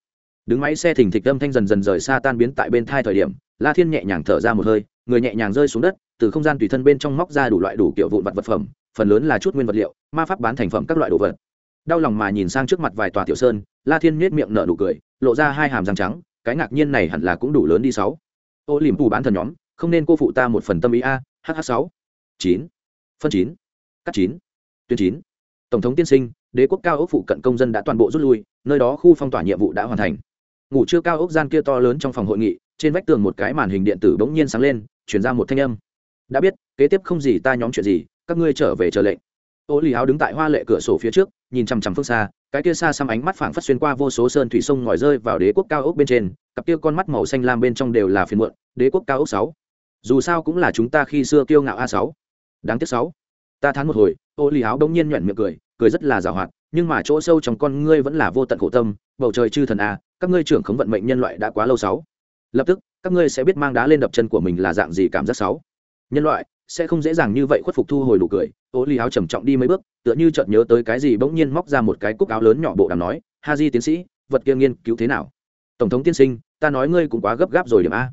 đứng máy xe thình thịch âm thanh dần dần rời xa tan biến tại bên thai thời điểm, la thiên nhẹ nhàng thở ra một hơi, người nhẹ nhàng rơi xuống đất, từ không gian tùy thân bên trong móc ra đủ loại đủ kiểu vụn vật vật phẩm, phần lớn là chút nguyên vật liệu, ma pháp bán thành phẩm các loại đồ vật. Đau lòng mà nhìn sang trước mặt vài tòa tiểu sơn, la thiên nhét miệng nở nụ cười, lộ ra hai hàm răng trắng, cái ngạc nhiên này hẳn là cũng đủ lớn đi sáu. Ô liềm phù bán thần nhóm, không nên cô phụ ta một phần tâm ý a hh sáu. Chín. Phân chín. Cắt chín. Tuyến chín. Tổng thống tiên sinh, đế quốc cao ốc phụ cận công dân đã toàn bộ rút lui, nơi đó khu phong tỏa nhiệm vụ đã hoàn thành ngủ chưa cao ốc gian kia to lớn trong phòng hội nghị, trên vách tường một cái màn hình điện tử bỗng nhiên sáng lên, chuyển ra một thanh âm. Đã biết, kế tiếp không gì ta nhóm chuyện gì, các ngươi trở về chờ lệnh. Ô lì áo đứng tại hoa lệ cửa sổ phía trước, nhìn chằm chằm phương xa, cái kia xa xăm ánh mắt phảng phất xuyên qua vô số sơn thủy sông ngòi rơi vào đế quốc cao ốc bên trên, cặp kia con mắt màu xanh lam bên trong đều là phiền muộn, đế quốc cao ốc sáu, dù sao cũng là chúng ta khi xưa kiêu ngạo a sáu. Đáng tiếc sáu ta thán một hồi ô lì áo đông nhiên nhoẻn miệng cười cười rất là giàu hoạt nhưng mà chỗ sâu trong con ngươi vẫn là vô tận khổ tâm bầu trời chư thần à, các ngươi trưởng khống vận mệnh nhân loại đã quá lâu sáu. Lập tức các ngươi sẽ biết mang đá lên đập chân của mình là dạng gì cảm giác sáu. Nhân loại sẽ không dễ dàng như vậy khuất phục thu hồi đủ cười ô lì áo trầm trọng đi mấy bước tựa như chợt nhớ tới cái gì bỗng nhiên móc ra một cái cúc áo lớn nhỏ bộ đàm nói ha di tiến sĩ vật kia nghiên cứu thế nào? Tổng thống tiên sinh ta nói ngươi cũng quá gấp gáp rồi điểm a.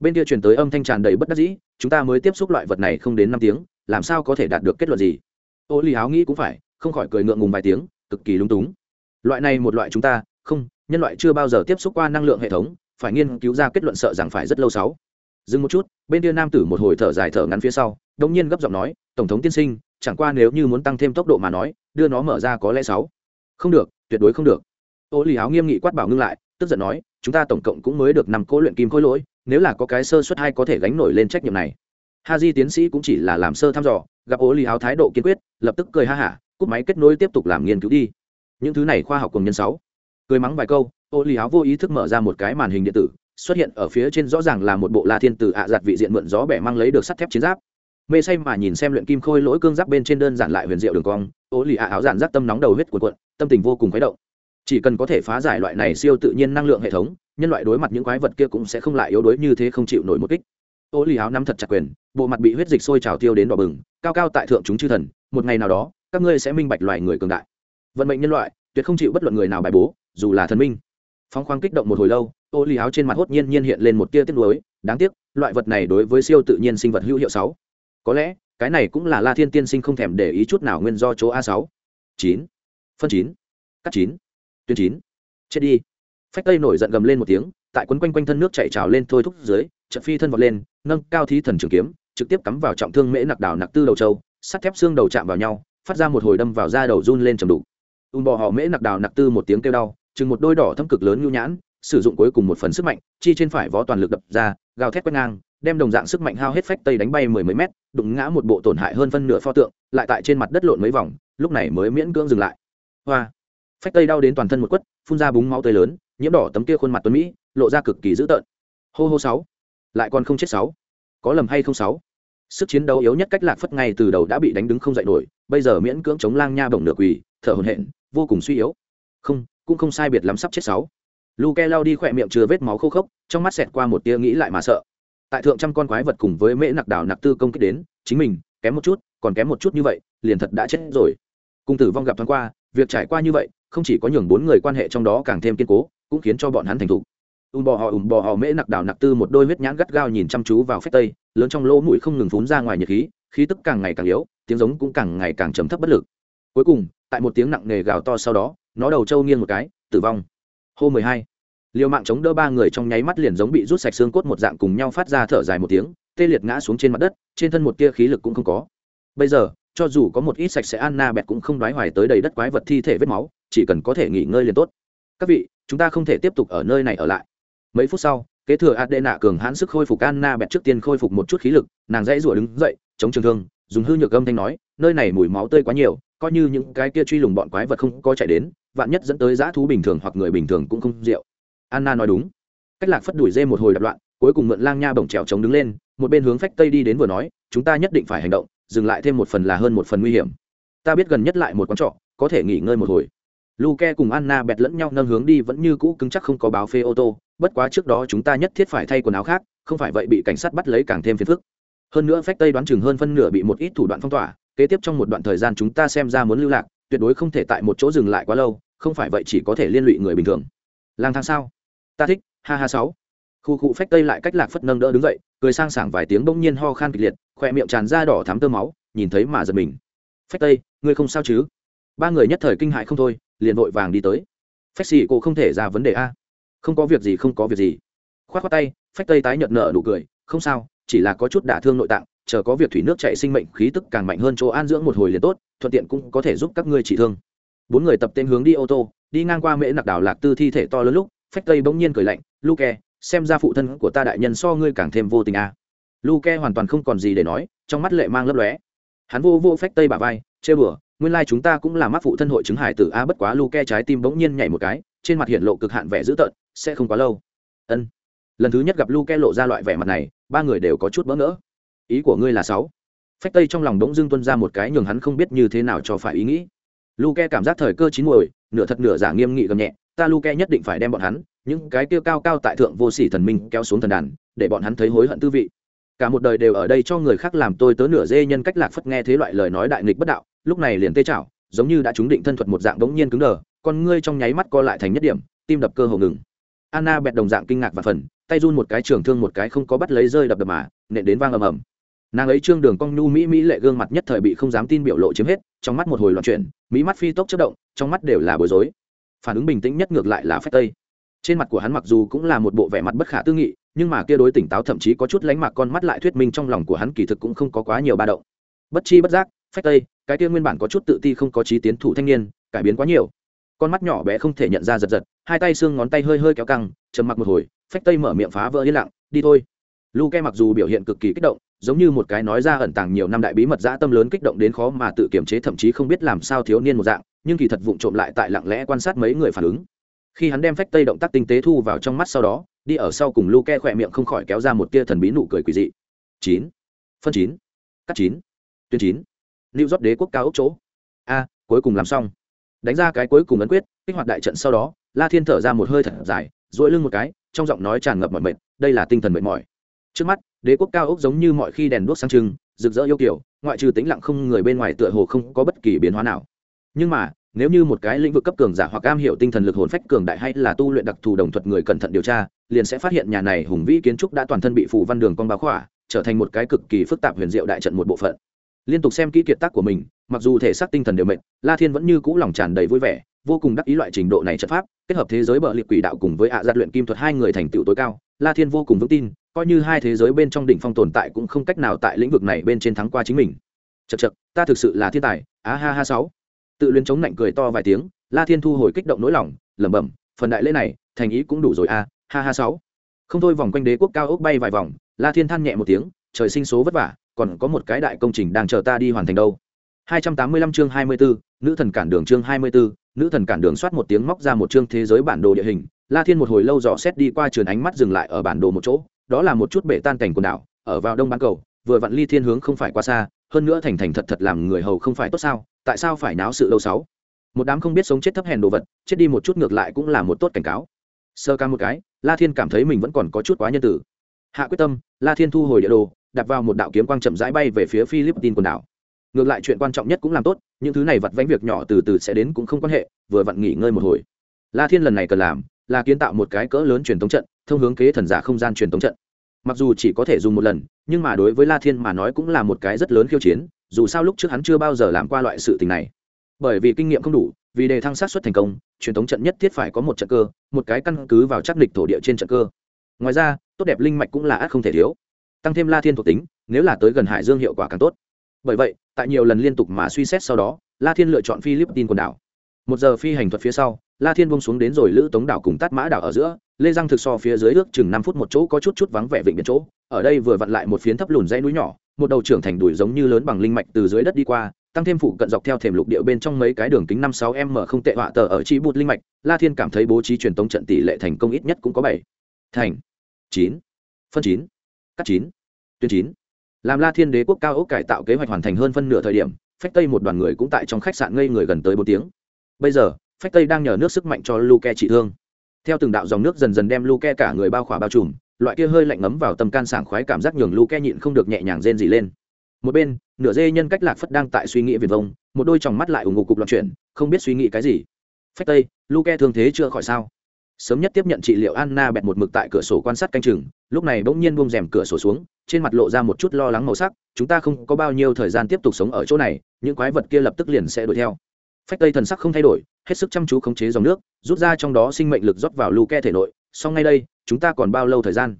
Bên kia truyền tới âm thanh tràn đầy bất đắc dĩ chúng ta mới tiếp xúc loại vật này không đến năm tiếng làm sao có thể đạt được kết luận gì? Ô ly áo nghĩ cũng phải, không khỏi cười ngượng ngùng vài tiếng, cực kỳ lúng túng. Loại này một loại chúng ta, không, nhân loại chưa bao giờ tiếp xúc qua năng lượng hệ thống, phải nghiên cứu ra kết luận sợ rằng phải rất lâu sáu. Dừng một chút, bên kia nam tử một hồi thở dài thở ngắn phía sau đông nhiên gấp giọng nói, tổng thống tiên sinh, chẳng qua nếu như muốn tăng thêm tốc độ mà nói, đưa nó mở ra có lẽ sáu. Không được, tuyệt đối không được. Ô lì áo nghiêm nghị quát bảo ngưng lại, tức giận nói, chúng ta tổng cộng cũng mới được năm cố luyện kim khối lỗi, nếu là có cái sơ suất hay có thể gánh nổi lên trách nhiệm này ha di tiến sĩ cũng chỉ là làm sơ thăm dò, gặp ố lì áo thái độ kiên quyết, lập tức cười ha hả, cúp máy kết nối tiếp tục làm nghiên cứu đi. Những thứ này khoa học cùng nhân sáu. Cười mắng vài câu, ô lì áo vô ý thức mở ra một cái màn hình điện tử, xuất hiện ở phía trên rõ ràng là một bộ la thiên Tử ạ giặt vị diện mượn gió bẻ mang lấy được sắt thép chiến giáp. Mê say mà nhìn xem luyện kim khôi lỗi cương giáp bên trên đơn giản lại huyền diệu đường cong, ô lì ạ áo giản giáp tâm nóng đầu huyết cuộn cuộn, tâm tình vô cùng khuấy động. Chỉ cần có thể phá giải loại này siêu tự nhiên năng lượng hệ thống, nhân loại đối mặt những quái vật kia cũng sẽ không lại yếu đuối như thế không chịu nổi một kích ô lì áo nắm thật chặt quyền, bộ mặt bị huyết dịch sôi trào tiêu đến đỏ bừng, cao cao tại thượng chúng chư thần, một ngày nào đó, các ngươi sẽ minh bạch loài người cường đại. Vận mệnh nhân loại, tuyệt không chịu bất luận người nào bài bố, dù là thần minh. Phóng khoáng kích động một hồi lâu ô lì áo trên mặt hốt nhiên nhiên hiện lên một tia tiếc nuối, đáng tiếc, loại vật này đối với siêu tự nhiên sinh vật hữu hiệu sáu. Có lẽ, cái này cũng là la thiên tiên sinh không thèm để ý chút nào nguyên do chỗ a sáu. Chín. Phân chín. Cắt chín. Tuyến chín. Chết đi. Phách tây nổi giận gầm lên một tiếng, tại quấn quanh quanh thân nước chạy trào lên thôi thúc dưới trận phi thân vọt lên, nâng cao thí thần trường kiếm, trực tiếp cắm vào trọng thương mễ nặc đảo nặc tư đầu châu, sắt thép xương đầu chạm vào nhau, phát ra một hồi đâm vào da đầu run lên trầm đủ ùn bò họ mễ nặc đào nặc tư một tiếng kêu đau, chừng một đôi đỏ thâm cực lớn nhu nhãn, sử dụng cuối cùng một phần sức mạnh, chi trên phải vó toàn lực đập ra, gào thét quét ngang, đem đồng dạng sức mạnh hao hết phách tây đánh bay mười mấy mét, đụng ngã một bộ tổn hại hơn phân nửa pho tượng, lại tại trên mặt đất lộn mấy vòng, lúc này mới miễn cưỡng dừng lại. Hoa! Phách tây đau đến toàn thân một quất, phun ra búng máu tươi lớn, nhiễm đỏ tấm kia khuôn mặt tuấn mỹ, lộ ra cực kỳ dữ tợn. Hô hô sáu! Lại còn không chết sáu. Có lầm hay không sáu? Sức chiến đấu yếu nhất cách lạc phất ngay từ đầu đã bị đánh đứng không dậy nổi, bây giờ miễn cưỡng chống lang nha bổng nửa quỳ, thở hổn hển, vô cùng suy yếu. Không, cũng không sai biệt lắm sắp chết sáu. Luke lao đi khỏe miệng chưa vết máu khô khốc, trong mắt xẹt qua một tia nghĩ lại mà sợ. Tại thượng trăm con quái vật cùng với mễ nặc đảo nặc tư công kích đến, chính mình, kém một chút, còn kém một chút như vậy, liền thật đã chết rồi. Cung tử vong gặp thoáng qua, việc trải qua như vậy, không chỉ có nhường bốn người quan hệ trong đó càng thêm kiên cố, cũng khiến cho bọn hắn thành thục ùm bò họ ùm bò họ mễ nặc đảo nặc tư một đôi huyết nhãn gắt gao nhìn chăm chú vào phép tây, lớn trong lỗ mũi không ngừng phún ra ngoài nhiệt khí khí tức càng ngày càng yếu, tiếng giống cũng càng ngày càng trầm thấp bất lực. Cuối cùng, tại một tiếng nặng nề gào to sau đó, nó đầu trâu nghiêng một cái, tử vong. Hô mười hai, liều mạng chống đỡ ba người trong nháy mắt liền giống bị rút sạch xương cốt một dạng cùng nhau phát ra thở dài một tiếng, tê liệt ngã xuống trên mặt đất, trên thân một tia khí lực cũng không có. Bây giờ, cho dù có một ít sạch sẽ anna bẹt cũng không đoái hoài tới đầy đất quái vật thi thể vết máu, chỉ cần có thể nghỉ ngơi liền tốt. Các vị, chúng ta không thể tiếp tục ở nơi này ở lại mấy phút sau, kế thừa adena cường hãn sức khôi phục anna bẹt trước tiên khôi phục một chút khí lực, nàng dãy rủa đứng dậy, chống trường thương, dùng hư nhược âm thanh nói, nơi này mùi máu tươi quá nhiều, coi như những cái kia truy lùng bọn quái vật không có chạy đến, vạn nhất dẫn tới dã thú bình thường hoặc người bình thường cũng không rượu. Anna nói đúng. Cách lạc phất đuổi dê một hồi đập loạn, cuối cùng mượn lang nha bổng trèo chống đứng lên, một bên hướng phách tây đi đến vừa nói, chúng ta nhất định phải hành động, dừng lại thêm một phần là hơn một phần nguy hiểm. Ta biết gần nhất lại một quán trọ, có thể nghỉ ngơi một hồi. Luke cùng anna bẹt lẫn nhau nâng hướng đi vẫn như cũ cứng chắc không có báo phê ô tô bất quá trước đó chúng ta nhất thiết phải thay quần áo khác, không phải vậy bị cảnh sát bắt lấy càng thêm phiền phức. Hơn nữa phách tây đoán chừng hơn phân nửa bị một ít thủ đoạn phong tỏa, kế tiếp trong một đoạn thời gian chúng ta xem ra muốn lưu lạc, tuyệt đối không thể tại một chỗ dừng lại quá lâu, không phải vậy chỉ có thể liên lụy người bình thường. Lang thang sao? Ta thích, ha ha sáu. Khu cụ phách tây lại cách lạc phất nâng đỡ đứng dậy, cười sang sảng vài tiếng bỗng nhiên ho khan kịch liệt khỏe miệng tràn ra đỏ thắm tơ máu, nhìn thấy mà giật mình. Phách tây, ngươi không sao chứ? Ba người nhất thời kinh hại không thôi, liền vội vàng đi tới. Phách xì cô không thể ra vấn đề a không có việc gì, không có việc gì. Khoát khoát tay, phách tây tái nhợt nợ nụ cười, không sao, chỉ là có chút đả thương nội tạng, chờ có việc thủy nước chạy sinh mệnh khí tức càng mạnh hơn chỗ an dưỡng một hồi liền tốt, thuận tiện cũng có thể giúp các ngươi trị thương. Bốn người tập tên hướng đi ô tô, đi ngang qua mễ nặc đảo lạc tư thi thể to lớn lúc, phách tây bỗng nhiên cười lạnh, luke, xem ra phụ thân của ta đại nhân so ngươi càng thêm vô tình à. luke hoàn toàn không còn gì để nói, trong mắt lệ mang lấp lóe. Hắn vô vô phách tây bả vai, chê bừa, nguyên lai chúng ta cũng là mắc phụ thân hội chứng hải tử a, bất quá luke trái tim bỗng nhiên nhảy một cái trên mặt hiện lộ cực hạn vẻ dữ tợn, sẽ không quá lâu. Ân. Lần thứ nhất gặp luke lộ ra loại vẻ mặt này, ba người đều có chút bỡ ngỡ. Ý của ngươi là sáu. Phách tây trong lòng đống dưng tuân ra một cái nhường hắn không biết như thế nào cho phải ý nghĩ. Luke cảm giác thời cơ chín muồi, nửa thật nửa giả nghiêm nghị gầm nhẹ, ta luke nhất định phải đem bọn hắn, những cái tiêu cao cao tại thượng vô sỉ thần minh kéo xuống thần đàn, để bọn hắn thấy hối hận tư vị. Cả một đời đều ở đây cho người khác làm tôi tớ nửa dê nhân cách lạc phất nghe thế loại lời nói đại nghịch bất đạo, lúc này liền tê chảo giống như đã trúng định thân thuật một dạng bỗng nhiên cứng đờ con ngươi trong nháy mắt co lại thành nhất điểm, tim đập cơ hồ ngừng. Anna bẹt đồng dạng kinh ngạc và phần, tay run một cái trường thương một cái không có bắt lấy rơi đập đập mà, nện đến vang ầm ầm. Nàng ấy trương đường cong nhu mỹ mỹ lệ gương mặt nhất thời bị không dám tin biểu lộ chiếm hết, trong mắt một hồi loạn chuyển, mỹ mắt phi tốc chất động, trong mắt đều là bối rối. Phản ứng bình tĩnh nhất ngược lại là phách tây. Trên mặt của hắn mặc dù cũng là một bộ vẻ mặt bất khả tư nghị, nhưng mà kia đối tỉnh táo thậm chí có chút lánh mạc con mắt lại thuyết minh trong lòng của hắn kỳ thực cũng không có quá nhiều ba động. Bất chi bất giác, phách tây, cái kia nguyên bản có chút tự ti không có trí tiến thủ thanh niên, cải biến quá nhiều con mắt nhỏ bé không thể nhận ra giật giật, hai tay xương ngón tay hơi hơi kéo căng, trầm mặc một hồi, phách tây mở miệng phá vỡ yên lặng, đi thôi. Luke mặc dù biểu hiện cực kỳ kích động, giống như một cái nói ra ẩn tàng nhiều năm đại bí mật dã tâm lớn kích động đến khó mà tự kiềm chế, thậm chí không biết làm sao thiếu niên một dạng, nhưng kỳ thật vụng trộm lại tại lặng lẽ quan sát mấy người phản ứng. Khi hắn đem phách tây động tác tinh tế thu vào trong mắt sau đó, đi ở sau cùng luke khỏe miệng không khỏi kéo ra một tia thần bí nụ cười quỳ dị. Chín, phân chín, cắt chín, tuyến chín lưu rót đế quốc cao ốc chỗ. A, cuối cùng làm xong đánh ra cái cuối cùng ấn quyết, kích hoạt đại trận sau đó, la thiên thở ra một hơi thật dài dỗi lưng một cái, trong giọng nói tràn ngập mọi mệt, đây là tinh thần mệt mỏi. Trước mắt, đế quốc cao ốc giống như mọi khi đèn đuốc sáng trưng, rực rỡ yêu kiểu, ngoại trừ tĩnh lặng không người bên ngoài tựa hồ không có bất kỳ biến hóa nào. Nhưng mà, nếu như một cái lĩnh vực cấp cường giả hoặc am hiểu tinh thần lực hồn phách cường đại hay là tu luyện đặc thù đồng thuật người cẩn thận điều tra, liền sẽ phát hiện nhà này hùng vĩ kiến trúc đã toàn thân bị phủ văn đường con báo khỏa, trở thành một cái cực kỳ phức tạp huyền diệu đại trận một bộ phận. Liên tục xem kỹ kiệt tác của mình mặc dù thể xác tinh thần đều mệt, la thiên vẫn như cũ lòng tràn đầy vui vẻ, vô cùng đắc ý loại trình độ này trận pháp, kết hợp thế giới bờ liệt quỷ đạo cùng với ạ à luyện kim thuật hai người thành tựu tối cao, la thiên vô cùng vững tin, coi như hai thế giới bên trong đỉnh phong tồn tại cũng không cách nào tại lĩnh vực này bên trên thắng qua chính mình. Chật chật ta thực sự là thiên tài, á ha ha sáu. Tự luyến chống lạnh cười to vài tiếng, la thiên thu hồi kích động nỗi lòng, lẩm bẩm, phần đại lễ này, thành ý cũng đủ rồi a, ha ha sáu. Không thôi vòng quanh đế quốc cao ốc bay vài vòng, la thiên than nhẹ một tiếng, trời sinh số vất vả, còn có một cái đại công trình đang chờ ta đi hoàn thành đâu. 285 chương 24, nữ thần cản đường chương 24, nữ thần cản đường soát một tiếng móc ra một chương thế giới bản đồ địa hình. La thiên một hồi lâu dò xét đi qua trường ánh mắt dừng lại ở bản đồ một chỗ đó là một chút bể tan cảnh quần đảo ở vào đông bán cầu vừa vặn ly thiên hướng không phải quá xa hơn nữa thành thành thật thật làm người hầu không phải tốt sao tại sao phải náo sự lâu sáu? Một đám không biết sống chết thấp hèn đồ vật chết đi một chút ngược lại cũng là một tốt cảnh cáo. Sơ ca một cái la thiên cảm thấy mình vẫn còn có chút quá nhân tử. Hạ quyết tâm la thiên thu hồi địa đồ đặt vào một đạo kiếm quang chậm rãi bay về phía philippines quần đảo ngược lại chuyện quan trọng nhất cũng làm tốt, những thứ này vặt vánh việc nhỏ từ từ sẽ đến cũng không quan hệ, vừa vặn nghỉ ngơi một hồi. La thiên lần này cần làm là kiến tạo một cái cỡ lớn truyền thống trận, thông hướng kế thần giả không gian truyền thống trận. Mặc dù chỉ có thể dùng một lần, nhưng mà đối với la thiên mà nói cũng là một cái rất lớn khiêu chiến, dù sao lúc trước hắn chưa bao giờ làm qua loại sự tình này. Bởi vì kinh nghiệm không đủ, vì đề thăng sát xuất thành công, truyền thống trận nhất thiết phải có một trận cơ, một cái căn cứ vào chắc địch thổ địa trên trận cơ. Ngoài ra, tốt đẹp linh mạch cũng là ác không thể thiếu. Tăng thêm la thiên thuộc tính, nếu là tới gần hải dương hiệu quả càng tốt bởi vậy, tại nhiều lần liên tục mà suy xét sau đó, la thiên lựa chọn philippines quần đảo. Một giờ phi hành thuật phía sau, la thiên bông xuống đến rồi lữ tống đảo cùng tát mã đảo ở giữa, lê răng thực so phía dưới ước chừng năm phút một chỗ có chút chút vắng vẻ vịnh biển chỗ, ở đây vừa vặn lại một phiến thấp lùn dãy núi nhỏ, một đầu trưởng thành đùi giống như lớn bằng linh mạch từ dưới đất đi qua, tăng thêm phụ cận dọc theo thềm lục địa bên trong mấy cái đường kính năm sáu m không tệ họa tờ ở chi bụt linh mạch, la thiên cảm thấy bố trí truyền tống trận tỷ lệ thành công ít nhất cũng có bảy. Thành. Chín. Phân chín. Cắt chín. Tuyến chín làm la thiên đế quốc cao ốc cải tạo kế hoạch hoàn thành hơn phân nửa thời điểm, phách tây một đoàn người cũng tại trong khách sạn ngây người gần tới bốn tiếng. Bây giờ, phách tây đang nhờ nước sức mạnh cho luke trị thương. Theo từng đạo dòng nước dần dần đem luke cả người bao khỏa bao trùm, loại kia hơi lạnh ngấm vào tâm can sảng khoái cảm giác nhường luke nhịn không được nhẹ nhàng rên dỉ lên. Một bên, nửa dê nhân cách lạc phất đang tại suy nghĩ viền vông, một đôi tròng mắt lại ủng ngục cục loạn chuyển, không biết suy nghĩ cái gì. Phách tây, luke thương thế chưa khỏi sao? Sớm nhất tiếp nhận trị liệu anna bẹt một mực tại cửa sổ quan sát canh chừng, lúc này bỗng nhiên bông rèm cửa sổ xuống, trên mặt lộ ra một chút lo lắng màu sắc, chúng ta không có bao nhiêu thời gian tiếp tục sống ở chỗ này, những quái vật kia lập tức liền sẽ đuổi theo. Phách tây thần sắc không thay đổi, hết sức chăm chú khống chế dòng nước, rút ra trong đó sinh mệnh lực rót vào Lu Ke thể nội sau ngay đây, chúng ta còn bao lâu thời gian?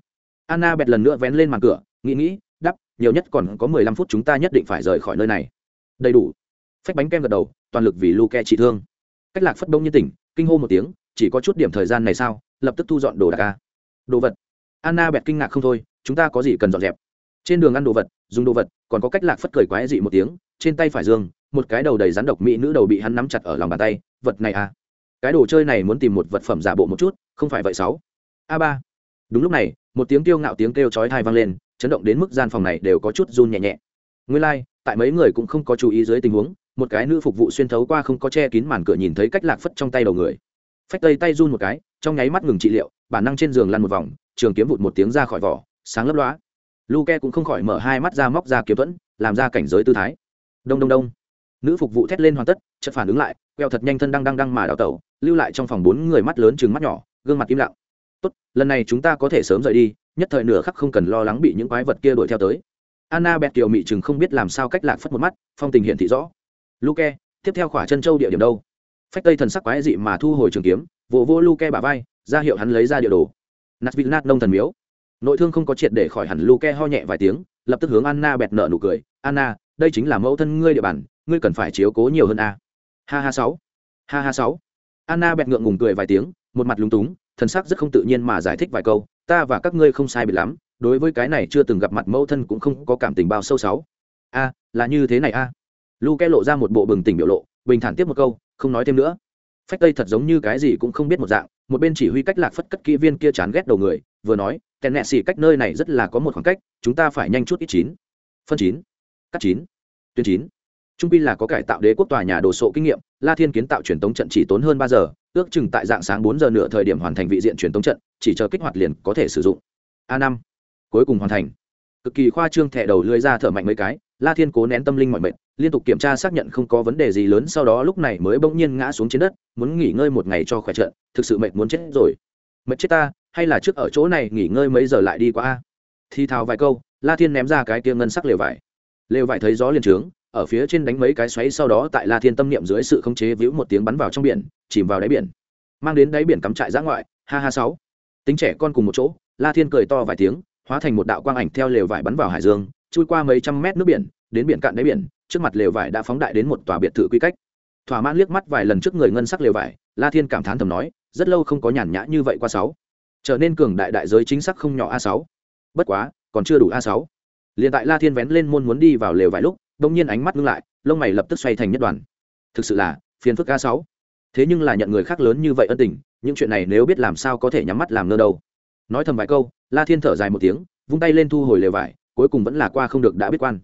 Anna bẹt lần nữa vén lên màn cửa, nghĩ nghĩ đắp nhiều nhất còn có mười lăm phút chúng ta nhất định phải rời khỏi nơi này. Đầy đủ. Phách bánh kem gật đầu, toàn lực vì Lu Ke trị thương. Cách lạc phất đông như tỉnh, kinh hô một tiếng chỉ có chút điểm thời gian này sao lập tức thu dọn đồ đạc ca đồ vật. Anna bẹt kinh ngạc không thôi chúng ta có gì cần dọn dẹp? Trên đường ăn đồ vật dùng đồ vật còn có cách lạc phất cười quái dị một tiếng trên tay phải dương một cái đầu đầy rắn độc mỹ nữ đầu bị hắn nắm chặt ở lòng bàn tay vật này à cái đồ chơi này muốn tìm một vật phẩm giả bộ một chút không phải vậy sáu. A ba. Đúng lúc này một tiếng kêu ngạo tiếng kêu chói thai vang lên chấn động đến mức gian phòng này đều có chút run nhẹ nhẹ. Nguyên lai、like, tại mấy người cũng không có chú ý dưới tình huống một cái nữ phục vụ xuyên thấu qua không có che kín màn cửa nhìn thấy cách lạc phất trong tay đầu người phách tây tay run một cái, trong nháy mắt ngừng trị liệu, bản năng trên giường lăn một vòng, trường kiếm vụt một tiếng ra khỏi vỏ, sáng lấp loá luke cũng không khỏi mở hai mắt ra móc ra kiếm thuẫn, làm ra cảnh giới tư thái. Đông đông đông. Nữ phục vụ thét lên hoàn tất, chợt phản ứng lại, queo thật nhanh thân đang đang đang mà đào tẩu, lưu lại trong phòng bốn người mắt lớn chừng mắt nhỏ, gương mặt im lặng. Tốt, lần này chúng ta có thể sớm rời đi, nhất thời nửa khắc không cần lo lắng bị những quái vật kia đuổi theo tới. Anna bẹt kiều mị chừng không biết làm sao cách lạc phất một mắt, phong tình hiện thị rõ. Luke, tiếp theo khỏa chân châu địa điểm đâu? Phách tây thần sắc quái dị mà thu hồi trường kiếm, vỗ vô luke bả vai, ra hiệu hắn lấy ra địa đồ. Nát vịt nát nông thần miếu. Nội thương không có triệt để khỏi hẳn luke ho nhẹ vài tiếng, lập tức hướng anna bẹt nợ nụ cười. Anna, đây chính là mẫu thân ngươi địa bàn, ngươi cần phải chiếu cố nhiều hơn a. Ha ha sáu. Ha ha sáu. Anna bẹt ngượng ngùng cười vài tiếng, một mặt lúng túng, thần sắc rất không tự nhiên mà giải thích vài câu. Ta và các ngươi không sai biệt lắm, đối với cái này chưa từng gặp mặt mẫu thân cũng không có cảm tình bao sâu sáu. A, là như thế này a. Luke lộ ra một bộ bừng tỉnh biểu lộ, bình thản tiếp một câu không nói thêm nữa. Phách tây thật giống như cái gì cũng không biết một dạng, một bên chỉ huy cách lạc phất cất kỹ viên kia chán ghét đầu người, vừa nói kèn nẹ xì cách nơi này rất là có một khoảng cách, chúng ta phải nhanh chút ít chín. Phân chín, cắt chín, tuyến chín. Trung pi là có cải tạo đế quốc tòa nhà đồ sộ kinh nghiệm, la thiên kiến tạo truyền tống trận chỉ tốn hơn ba giờ, ước chừng tại dạng sáng bốn giờ nửa thời điểm hoàn thành vị diện truyền tống trận, chỉ chờ kích hoạt liền có thể sử dụng. A năm, cuối cùng hoàn thành cực kỳ khoa trương thẻ đầu lưới ra thở mạnh mấy cái, la thiên cố nén tâm linh mọi mệt, liên tục kiểm tra xác nhận không có vấn đề gì lớn, sau đó lúc này mới bỗng nhiên ngã xuống trên đất, muốn nghỉ ngơi một ngày cho khỏe trận, thực sự mệt muốn chết rồi. Mệt chết ta, hay là trước ở chỗ này nghỉ ngơi mấy giờ lại đi qua a? Thi thào vài câu, la thiên ném ra cái kia ngân sắc lều vải. Lều vải thấy gió liền trướng, ở phía trên đánh mấy cái xoáy sau đó tại la thiên tâm niệm dưới sự khống chế víu một tiếng bắn vào trong biển, chìm vào đáy biển. Mang đến đáy biển cắm trại giã ngoại, ha ha sáu. Tính trẻ con cùng một chỗ, la thiên cười to vài tiếng hóa thành một đạo quang ảnh theo lều vải bắn vào hải dương, chui qua mấy trăm mét nước biển, đến biển cạn đáy biển, trước mặt lều vải đã phóng đại đến một tòa biệt thự quy cách. Thỏa mãn liếc mắt vài lần trước người ngân sắc lều vải, la thiên cảm thán thầm nói, rất lâu không có nhàn nhã như vậy qua sáu. Trở nên cường đại đại giới chính xác không nhỏ a sáu. Bất quá, còn chưa đủ a sáu. Liền tại la thiên vén lên môn muốn đi vào lều vài lúc đông nhiên ánh mắt ngưng lại, lông mày lập tức xoay thành nhất đoàn. Thực sự là, phiền phức a sáu. Thế nhưng là nhận người khác lớn như vậy ân tình, những chuyện này nếu biết làm sao có thể nhắm mắt làm ngơ đâu. Nói thầm vài câu la thiên thở dài một tiếng, vung tay lên thu hồi lều vải, cuối cùng vẫn là qua không được đã biết quan.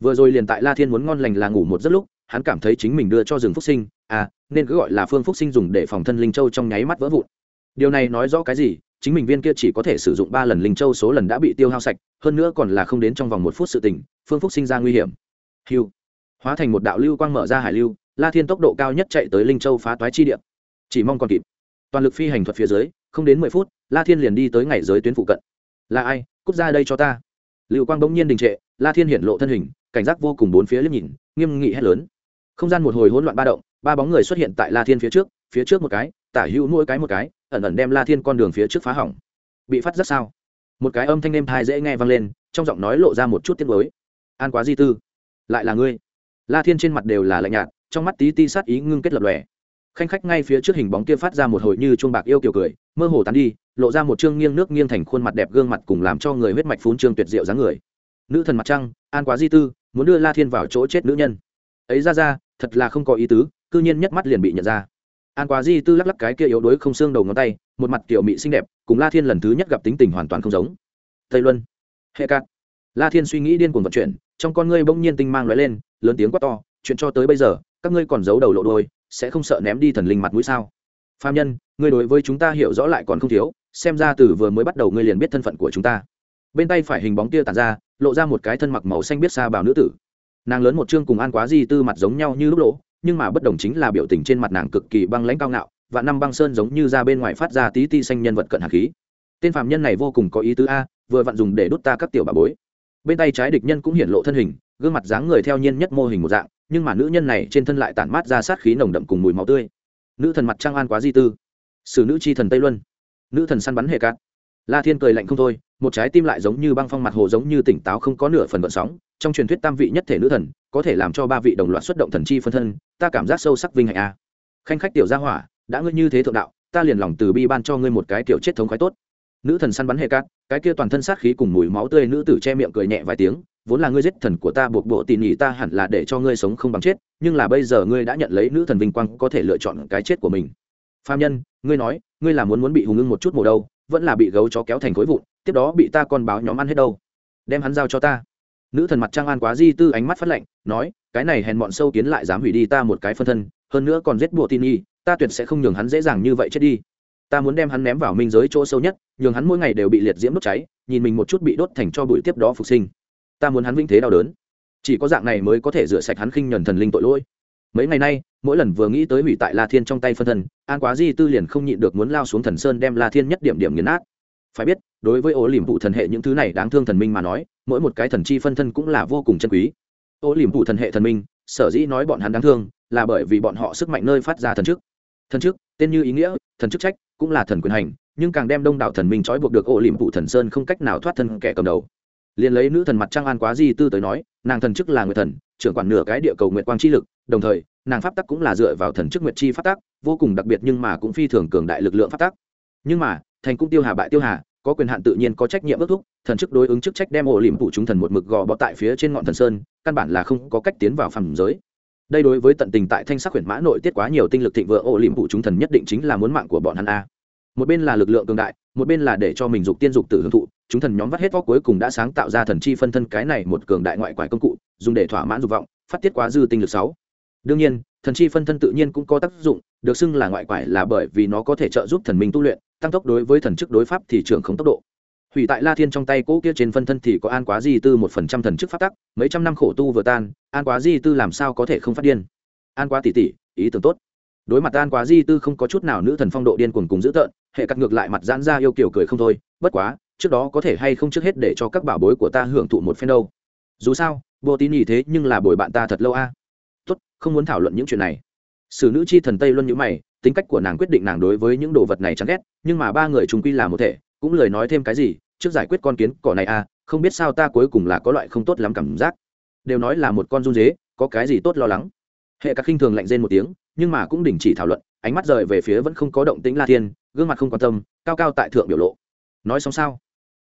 Vừa rồi liền tại la thiên muốn ngon lành là ngủ một giấc lúc, hắn cảm thấy chính mình đưa cho rừng phúc sinh à nên cứ gọi là phương phúc sinh dùng để phòng thân linh châu trong nháy mắt vỡ vụn. Điều này nói rõ cái gì? Chính mình viên kia chỉ có thể sử dụng ba lần linh châu số lần đã bị tiêu hao sạch, hơn nữa còn là không đến trong vòng một phút sự tình, phương phúc sinh ra nguy hiểm. Hiu hóa thành một đạo lưu quang mở ra hải lưu, la thiên tốc độ cao nhất chạy tới linh châu phá toái chi địa. Chỉ mong còn kịp toàn lực phi hành thuật phía dưới, không đến mười phút, la thiên liền đi tới ngày giới tuyến phụ cận. Là ai? Cút ra đây cho ta. Liệu quang bỗng nhiên đình trệ, la thiên hiện lộ thân hình, cảnh giác vô cùng bốn phía liếc nhìn, nghiêm nghị hét lớn. Không gian một hồi hỗn loạn ba động, ba bóng người xuất hiện tại la thiên phía trước phía trước một cái, tả hữu mỗi cái một cái, ẩn ẩn đem la thiên con đường phía trước phá hỏng. Bị phát rất sao? Một cái âm thanh nêm thai dễ nghe vang lên, trong giọng nói lộ ra một chút tiếc mới an quá di tư, lại là ngươi? La thiên trên mặt đều là lạnh nhạt, trong mắt tí ti sát ý ngưng kết lập lòe khanh khách ngay phía trước hình bóng kia phát ra một hồi như chuông bạc yêu kiều cười, mơ hồ tán đi, lộ ra một chương nghiêng nước nghiêng thành khuôn mặt đẹp gương mặt cùng làm cho người huyết mạch phun trương tuyệt diệu dáng người. Nữ thần mặt trăng, an quá di tư, muốn đưa la thiên vào chỗ chết nữ nhân. Ấy ra ra, thật là không có ý tứ, cư nhiên nhất mắt liền bị nhận ra. An quá di tư lắc lắc cái kia yếu đuối không xương đầu ngón tay, một mặt kiểu mị xinh đẹp, cùng la thiên lần thứ nhất gặp tính tình hoàn toàn không giống. Tây luân, hệ cát. La thiên suy nghĩ điên cuồng vận chuyển, trong con ngươi bỗng nhiên tinh mang lóe lên, lớn tiếng quát to, chuyện cho tới bây giờ, các ngươi còn giấu đầu lộ đôi sẽ không sợ ném đi thần linh mặt mũi sao? Phạm nhân, ngươi đối với chúng ta hiểu rõ lại còn không thiếu, xem ra từ vừa mới bắt đầu ngươi liền biết thân phận của chúng ta. Bên tay phải hình bóng kia tàn ra, lộ ra một cái thân mặc màu xanh biết xa bảo nữ tử. Nàng lớn một chương cùng an quá di tư mặt giống nhau như lúc lỗ, nhưng mà bất đồng chính là biểu tình trên mặt nàng cực kỳ băng lãnh cao ngạo, và năm băng sơn giống như ra bên ngoài phát ra tí ti xanh nhân vật cận hạt khí. Tên phạm nhân này vô cùng có ý tứ a, vừa vặn dùng để đốt ta các tiểu bà bối. Bên tay trái địch nhân cũng hiện lộ thân hình, gương mặt dáng người theo nhiên nhất mô hình một dạng nhưng mà nữ nhân này trên thân lại tản mát ra sát khí nồng đậm cùng mùi máu tươi. Nữ thần mặt trăng an quá di tư. Sử nữ chi thần tây luân. Nữ thần săn bắn hệ cát. La thiên cười lạnh không thôi, một trái tim lại giống như băng phong mặt hồ giống như tỉnh táo không có nửa phần vận sóng. Trong truyền thuyết tam vị nhất thể nữ thần, có thể làm cho ba vị đồng loạt xuất động thần chi phân thân, ta cảm giác sâu sắc vinh hạnh a. Khanh khách tiểu gia hỏa, đã ngươi như thế thượng đạo, ta liền lòng từ bi ban cho ngươi một cái kiểu chết thống khoái tốt nữ thần săn bắn hệ cát, cái kia toàn thân sát khí cùng mùi máu tươi nữ tử che miệng cười nhẹ vài tiếng, vốn là ngươi giết thần của ta buộc bộ tỉ nhỉ ta hẳn là để cho ngươi sống không bằng chết, nhưng là bây giờ ngươi đã nhận lấy nữ thần vinh quang có thể lựa chọn cái chết của mình. Phạm nhân, ngươi nói, ngươi là muốn muốn bị hùng ưng một chút mồ đâu, vẫn là bị gấu chó kéo thành khối vụn, tiếp đó bị ta con báo nhóm ăn hết đâu. Đem hắn giao cho ta. Nữ thần mặt trăng an quá di tư ánh mắt phát lạnh, nói, cái này hèn bọn sâu kiến lại dám hủy đi ta một cái phân thân, hơn nữa còn giết bộ tin y ta tuyệt sẽ không nhường hắn dễ dàng như vậy chết đi ta muốn đem hắn ném vào minh giới chỗ sâu nhất, nhường hắn mỗi ngày đều bị liệt diễm đốt cháy, nhìn mình một chút bị đốt thành cho bụi tiếp đó phục sinh. Ta muốn hắn vĩnh thế đau đớn. Chỉ có dạng này mới có thể rửa sạch hắn khinh nhuần thần linh tội lỗi. Mấy ngày nay, mỗi lần vừa nghĩ tới hủy tại la thiên trong tay phân thân, an quá di tư liền không nhịn được muốn lao xuống thần sơn đem la thiên nhất điểm điểm nghiền nát. Phải biết, đối với ô liềm phụ thần hệ những thứ này đáng thương thần minh mà nói, mỗi một cái thần chi phân thân cũng là vô cùng chân quý. Ô liềm phụ thần hệ thần minh, sở dĩ nói bọn hắn đáng thương, là bởi vì bọn họ sức mạnh nơi phát ra thần trước thần chức, tên như ý nghĩa, thần chức trách, cũng là thần quyền hành, nhưng càng đem đông đảo thần minh trói buộc được ô liềm phụ thần sơn không cách nào thoát thân kẻ cầm đầu. Liền lấy nữ thần mặt trăng an quá di tư tới nói, nàng thần chức là người thần, trưởng quản nửa cái địa cầu nguyệt quang chi lực, đồng thời, nàng pháp tắc cũng là dựa vào thần chức nguyệt chi pháp tắc, vô cùng đặc biệt nhưng mà cũng phi thường cường đại lực lượng pháp tắc. Nhưng mà, thành cũng tiêu hà bại tiêu hà, có quyền hạn tự nhiên có trách nhiệm ước thúc, thần chức đối ứng chức trách đem ổ liềm phụ chúng thần một mực gò bọ tại phía trên ngọn thần sơn, căn bản là không có cách tiến vào phàm giới đây đối với tận tình tại thanh sắc huyền mã nội tiết quá nhiều tinh lực thịnh vượng ổ liềm phụ chúng thần nhất định chính là muốn mạng của bọn hắn a. Một bên là lực lượng cường đại, một bên là để cho mình dục tiên dục tử hưởng thụ, chúng thần nhóm vắt hết vóc cuối cùng đã sáng tạo ra thần chi phân thân cái này một cường đại ngoại quải công cụ, dùng để thỏa mãn dục vọng, phát tiết quá dư tinh lực sáu. Đương nhiên, thần chi phân thân tự nhiên cũng có tác dụng, được xưng là ngoại quải là bởi vì nó có thể trợ giúp thần minh tu luyện, tăng tốc đối với thần chức đối pháp thì trường không tốc độ hủy tại la thiên trong tay cỗ kia trên phân thân thì có an quá di tư một phần trăm thần chức phát tắc, mấy trăm năm khổ tu vừa tan, an quá di tư làm sao có thể không phát điên? An quá tỉ tỉ ý tưởng tốt. Đối mặt an quá di tư không có chút nào nữ thần phong độ điên cuồng cùng dữ tợn, hệ cắt ngược lại mặt giãn ra yêu kiểu cười không thôi, bất quá, trước đó có thể hay không trước hết để cho các bảo bối của ta hưởng thụ một phen đâu. Dù sao, vô tín nhì thế nhưng là bồi bạn ta thật lâu a. Tốt, không muốn thảo luận những chuyện này. Sử nữ chi thần tây luân nhữ mày, tính cách của nàng quyết định nàng đối với những đồ vật này chẳng ghét, nhưng mà ba người chúng quy là một thể cũng lời nói thêm cái gì trước giải quyết con kiến cỏ này a không biết sao ta cuối cùng là có loại không tốt lắm cảm giác. Đều nói là một con run dế có cái gì tốt lo lắng. Hệ các khinh thường lạnh rên một tiếng nhưng mà cũng đình chỉ thảo luận ánh mắt rời về phía vẫn không có động tĩnh la thiên gương mặt không quan tâm cao cao tại thượng biểu lộ. Nói xong sao?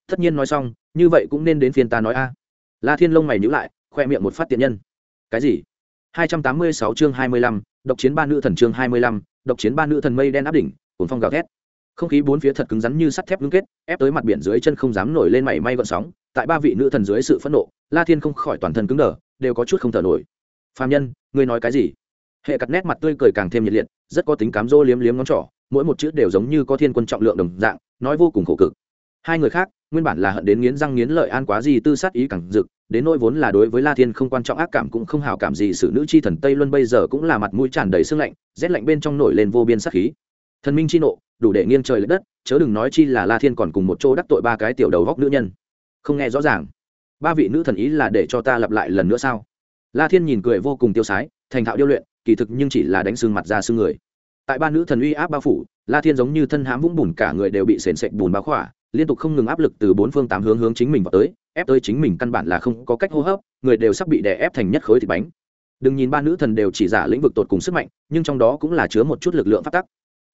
Tất nhiên nói xong như vậy cũng nên đến phiên ta nói a. La thiên lông mày nhữ lại khoe miệng một phát tiện nhân. Cái gì? 286 chương 25, độc chiến ba nữ thần chương 25, độc chiến ba nữ thần mây đen áp đỉnh cuốn phong gào thét không khí bốn phía thật cứng rắn như sắt thép ngưng kết, ép tới mặt biển dưới chân không dám nổi lên mảy may gợn sóng, tại ba vị nữ thần dưới sự phẫn nộ, la thiên không khỏi toàn thân cứng đờ, đều có chút không thở nổi. Phạm nhân, ngươi nói cái gì? Hệ cắt nét mặt tươi cười càng thêm nhiệt liệt, rất có tính cám dỗ liếm liếm ngón trỏ, mỗi một chữ đều giống như có thiên quân trọng lượng đồng dạng, nói vô cùng khổ cực. Hai người khác, nguyên bản là hận đến nghiến răng nghiến lợi an quá gì tư sát ý càng dực đến nỗi vốn là đối với la thiên không quan trọng ác cảm cũng không hào cảm gì, sự nữ chi thần tây luân bây giờ cũng là mặt mũi tràn đầy sương lạnh, rét lạnh bên trong nổi lên vô biên sát khí. Thần minh chi nộ đủ để nghiêng trời l đất, chớ đừng nói chi là la thiên còn cùng một chỗ đắc tội ba cái tiểu đầu góc nữ nhân. Không nghe rõ ràng. Ba vị nữ thần ý là để cho ta lặp lại lần nữa sao? La thiên nhìn cười vô cùng tiêu sái, thành thạo điêu luyện, kỳ thực nhưng chỉ là đánh xương mặt ra xương người. Tại ba nữ thần uy áp bao phủ, la thiên giống như thân hãm vũng bùn cả người đều bị sền sệt bùn bao khỏa, liên tục không ngừng áp lực từ bốn phương tám hướng hướng chính mình vào tới, ép tới chính mình căn bản là không có cách hô hấp, người đều sắp bị đè ép thành nhất khối thịt bánh. Đừng nhìn ba nữ thần đều chỉ giả lĩnh vực tột cùng sức mạnh, nhưng trong đó cũng là chứa một chút lực lượng pháp tắc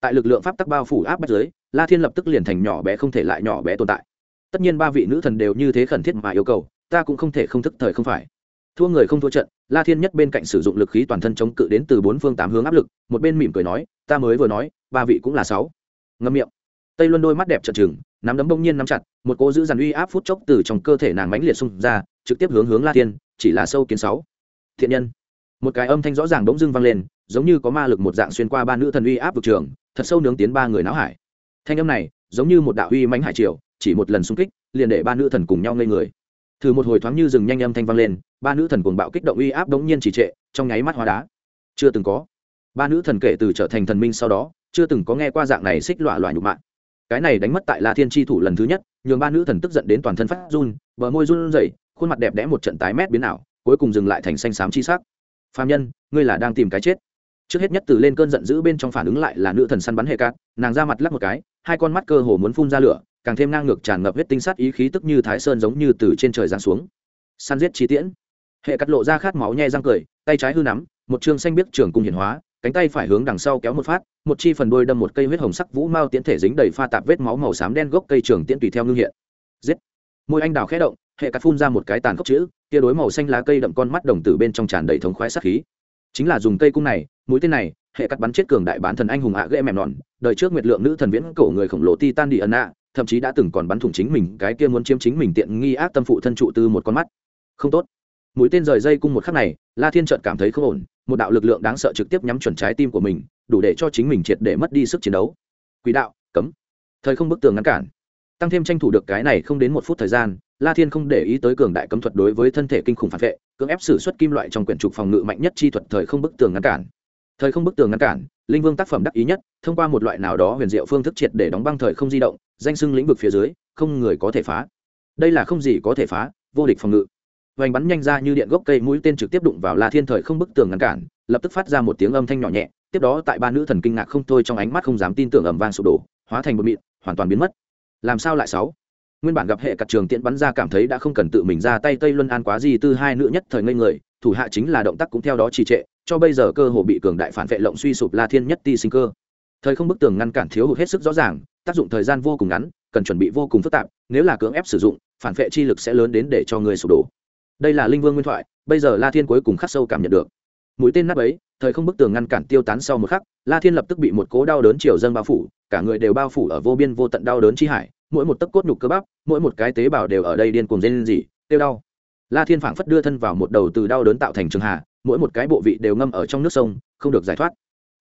tại lực lượng pháp tắc bao phủ áp bắt giới, la thiên lập tức liền thành nhỏ bé không thể lại nhỏ bé tồn tại. Tất nhiên ba vị nữ thần đều như thế khẩn thiết mà yêu cầu, ta cũng không thể không thức thời không phải. Thua người không thua trận, la thiên nhất bên cạnh sử dụng lực khí toàn thân chống cự đến từ bốn phương tám hướng áp lực, một bên mỉm cười nói, ta mới vừa nói, ba vị cũng là sáu. Ngâm miệng. Tây luân đôi mắt đẹp trợn trừng, nắm đấm bông nhiên nắm chặt, một cỗ giữ dàn uy áp phút chốc từ trong cơ thể nàng mãnh liệt xung ra, trực tiếp hướng hướng la thiên, chỉ là sâu kiến sáu. Thiện nhân. Một cái âm thanh rõ ràng bỗng dưng vang lên, giống như có ma lực một dạng xuyên qua ba nữ thần uy áp vực trường thật sâu nướng tiến ba người náo hải. Thanh âm này, giống như một đạo uy mãnh hải triều, chỉ một lần xung kích, liền để ba nữ thần cùng nhau ngây người. Thử một hồi thoáng như rừng nhanh âm thanh vang lên, ba nữ thần cuồng bạo kích động uy áp đống nhiên chỉ trệ, trong nháy mắt hóa đá. Chưa từng có. Ba nữ thần kể từ trở thành thần minh sau đó, chưa từng có nghe qua dạng này xích lọa loại nhục mạng cái này đánh mất tại la thiên tri thủ lần thứ nhất, nhường ba nữ thần tức giận đến toàn thân phát run, bờ môi run rẩy, khuôn mặt đẹp đẽ một trận tái mét biến ảo, cuối cùng dừng lại thành xanh xám chi sắc. Phạm nhân, ngươi là đang tìm cái chết trước hết nhất từ lên cơn giận dữ bên trong phản ứng lại là nữ thần săn bắn hệ cát, nàng ra mặt lắc một cái, hai con mắt cơ hồ muốn phun ra lửa, càng thêm ngang ngược tràn ngập huyết tinh sát ý khí tức như thái sơn giống như từ trên trời giáng xuống. Săn giết chi tiễn. Hệ cắt lộ ra khát máu nhe răng cười, tay trái hư nắm, một trường xanh biếc trường cung hiển hóa, cánh tay phải hướng đằng sau kéo một phát, một chi phần đôi đâm một cây huyết hồng sắc vũ mao tiễn thể dính đầy pha tạp vết máu màu xám đen gốc cây trường tiễn tùy theo ngưng hiện. Giết. Môi anh đào khẽ động, hệ cắt phun ra một cái tàn khốc chữ, tia đối màu xanh lá cây đậm con mắt đồng tử bên trong tràn đầy thống khoái sát khí. Chính là dùng cây cung này mũi tên này, hệ cắt bắn chết cường đại bán thần anh hùng ạ ghê mềm nòn, đời trước nguyệt lượng nữ thần viễn cổ người khổng lồ titan đi ân ạ thậm chí đã từng còn bắn thủng chính mình, cái kia muốn chiếm chính mình tiện nghi ác tâm phụ thân trụ tư một con mắt. Không tốt. Mũi tên rời dây cung một khắc này, la thiên trợt cảm thấy không ổn, một đạo lực lượng đáng sợ trực tiếp nhắm chuẩn trái tim của mình, đủ để cho chính mình triệt để mất đi sức chiến đấu. Quỹ đạo, cấm. Thời không bức tường ngăn cản. Tăng thêm tranh thủ được cái này không đến một phút thời gian, la thiên không để ý tới cường đại cấm thuật đối với thân thể kinh khủng phản vệ, cưỡng ép xử suất kim loại trong quyển trục phòng ngự mạnh nhất chi thuật thời không bức tường ngăn cản thời không bức tường ngăn cản, linh vương tác phẩm đắc ý nhất, thông qua một loại nào đó huyền diệu phương thức triệt để đóng băng thời không di động, danh sưng lĩnh vực phía dưới, không người có thể phá. Đây là không gì có thể phá, vô địch phòng ngự. Vành bắn nhanh ra như điện gốc cây mũi tên trực tiếp đụng vào la thiên thời không bức tường ngăn cản, lập tức phát ra một tiếng âm thanh nhỏ nhẹ, tiếp đó tại ba nữ thần kinh ngạc không thôi trong ánh mắt không dám tin tưởng ầm vang sụp đổ, hóa thành một mịn, hoàn toàn biến mất. Làm sao lại sáu? Nguyên bản gặp hệ cặt trường tiện bắn ra cảm thấy đã không cần tự mình ra tay, tây luân an quá gì tư hai nữ nhất thời ngây người, thủ hạ chính là động tác cũng theo đó trì trệ cho bây giờ cơ hồ bị cường đại phản vệ lộng suy sụp la thiên nhất ti sinh cơ. Thời không bức tường ngăn cản thiếu hụt hết sức rõ ràng, tác dụng thời gian vô cùng ngắn, cần chuẩn bị vô cùng phức tạp, nếu là cưỡng ép sử dụng, phản vệ chi lực sẽ lớn đến để cho người sụp đổ. Đây là linh vương nguyên thoại, bây giờ la thiên cuối cùng khắc sâu cảm nhận được. Mũi tên nắp ấy, thời không bức tường ngăn cản tiêu tán sau một khắc, la thiên lập tức bị một cố đau đớn chiều dâng bao phủ, cả người đều bao phủ ở vô biên vô tận đau đớn chi hải, mỗi một tấc cốt nhục cơ bắp, mỗi một cái tế bào đều ở đây điên cuồng dây gì tiêu đau. La thiên phảng phất đưa thân vào một đầu từ đau đớn tạo thành trường hà mỗi một cái bộ vị đều ngâm ở trong nước sông, không được giải thoát.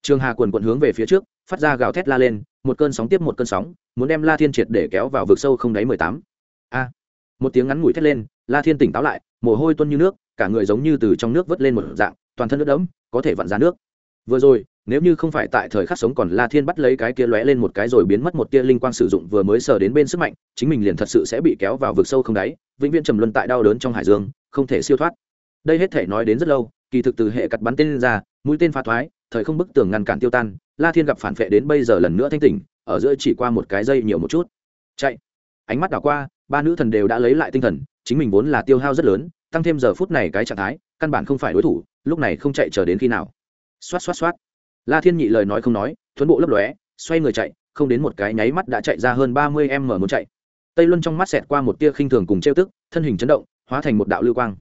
Trường hà quần quận hướng về phía trước, phát ra gào thét la lên, một cơn sóng tiếp một cơn sóng, muốn đem la thiên triệt để kéo vào vực sâu không đáy mười tám. A! Một tiếng ngắn ngủi thét lên, la thiên tỉnh táo lại, mồ hôi tuôn như nước, cả người giống như từ trong nước vớt lên một dạng, toàn thân nước đẫm, có thể vặn ra nước. Vừa rồi, nếu như không phải tại thời khắc sống còn la thiên bắt lấy cái kia lóe lên một cái rồi biến mất một tia linh quang sử dụng vừa mới sờ đến bên sức mạnh, chính mình liền thật sự sẽ bị kéo vào vực sâu không đáy, vĩnh viễn trầm luân tại đau đớn trong hải dương, không thể siêu thoát. Đây hết thể nói đến rất lâu kỳ thực từ hệ cặt bắn tên ra, mũi tên pha thoái, thời không bức tường ngăn cản tiêu tan, la thiên gặp phản vệ đến bây giờ lần nữa thanh tỉnh, ở giữa chỉ qua một cái dây nhiều một chút. Chạy. Ánh mắt đảo qua, ba nữ thần đều đã lấy lại tinh thần, chính mình vốn là tiêu hao rất lớn, tăng thêm giờ phút này cái trạng thái, căn bản không phải đối thủ, lúc này không chạy chờ đến khi nào. Xoát xoát xoát. La thiên nhị lời nói không nói, thuấn bộ lấp lóe, xoay người chạy, không đến một cái nháy mắt đã chạy ra hơn ba mươi em mở muốn chạy. Tây luân trong mắt xẹt qua một tia khinh thường cùng trêu tức, thân hình chấn động, hóa thành một đạo lưu quang.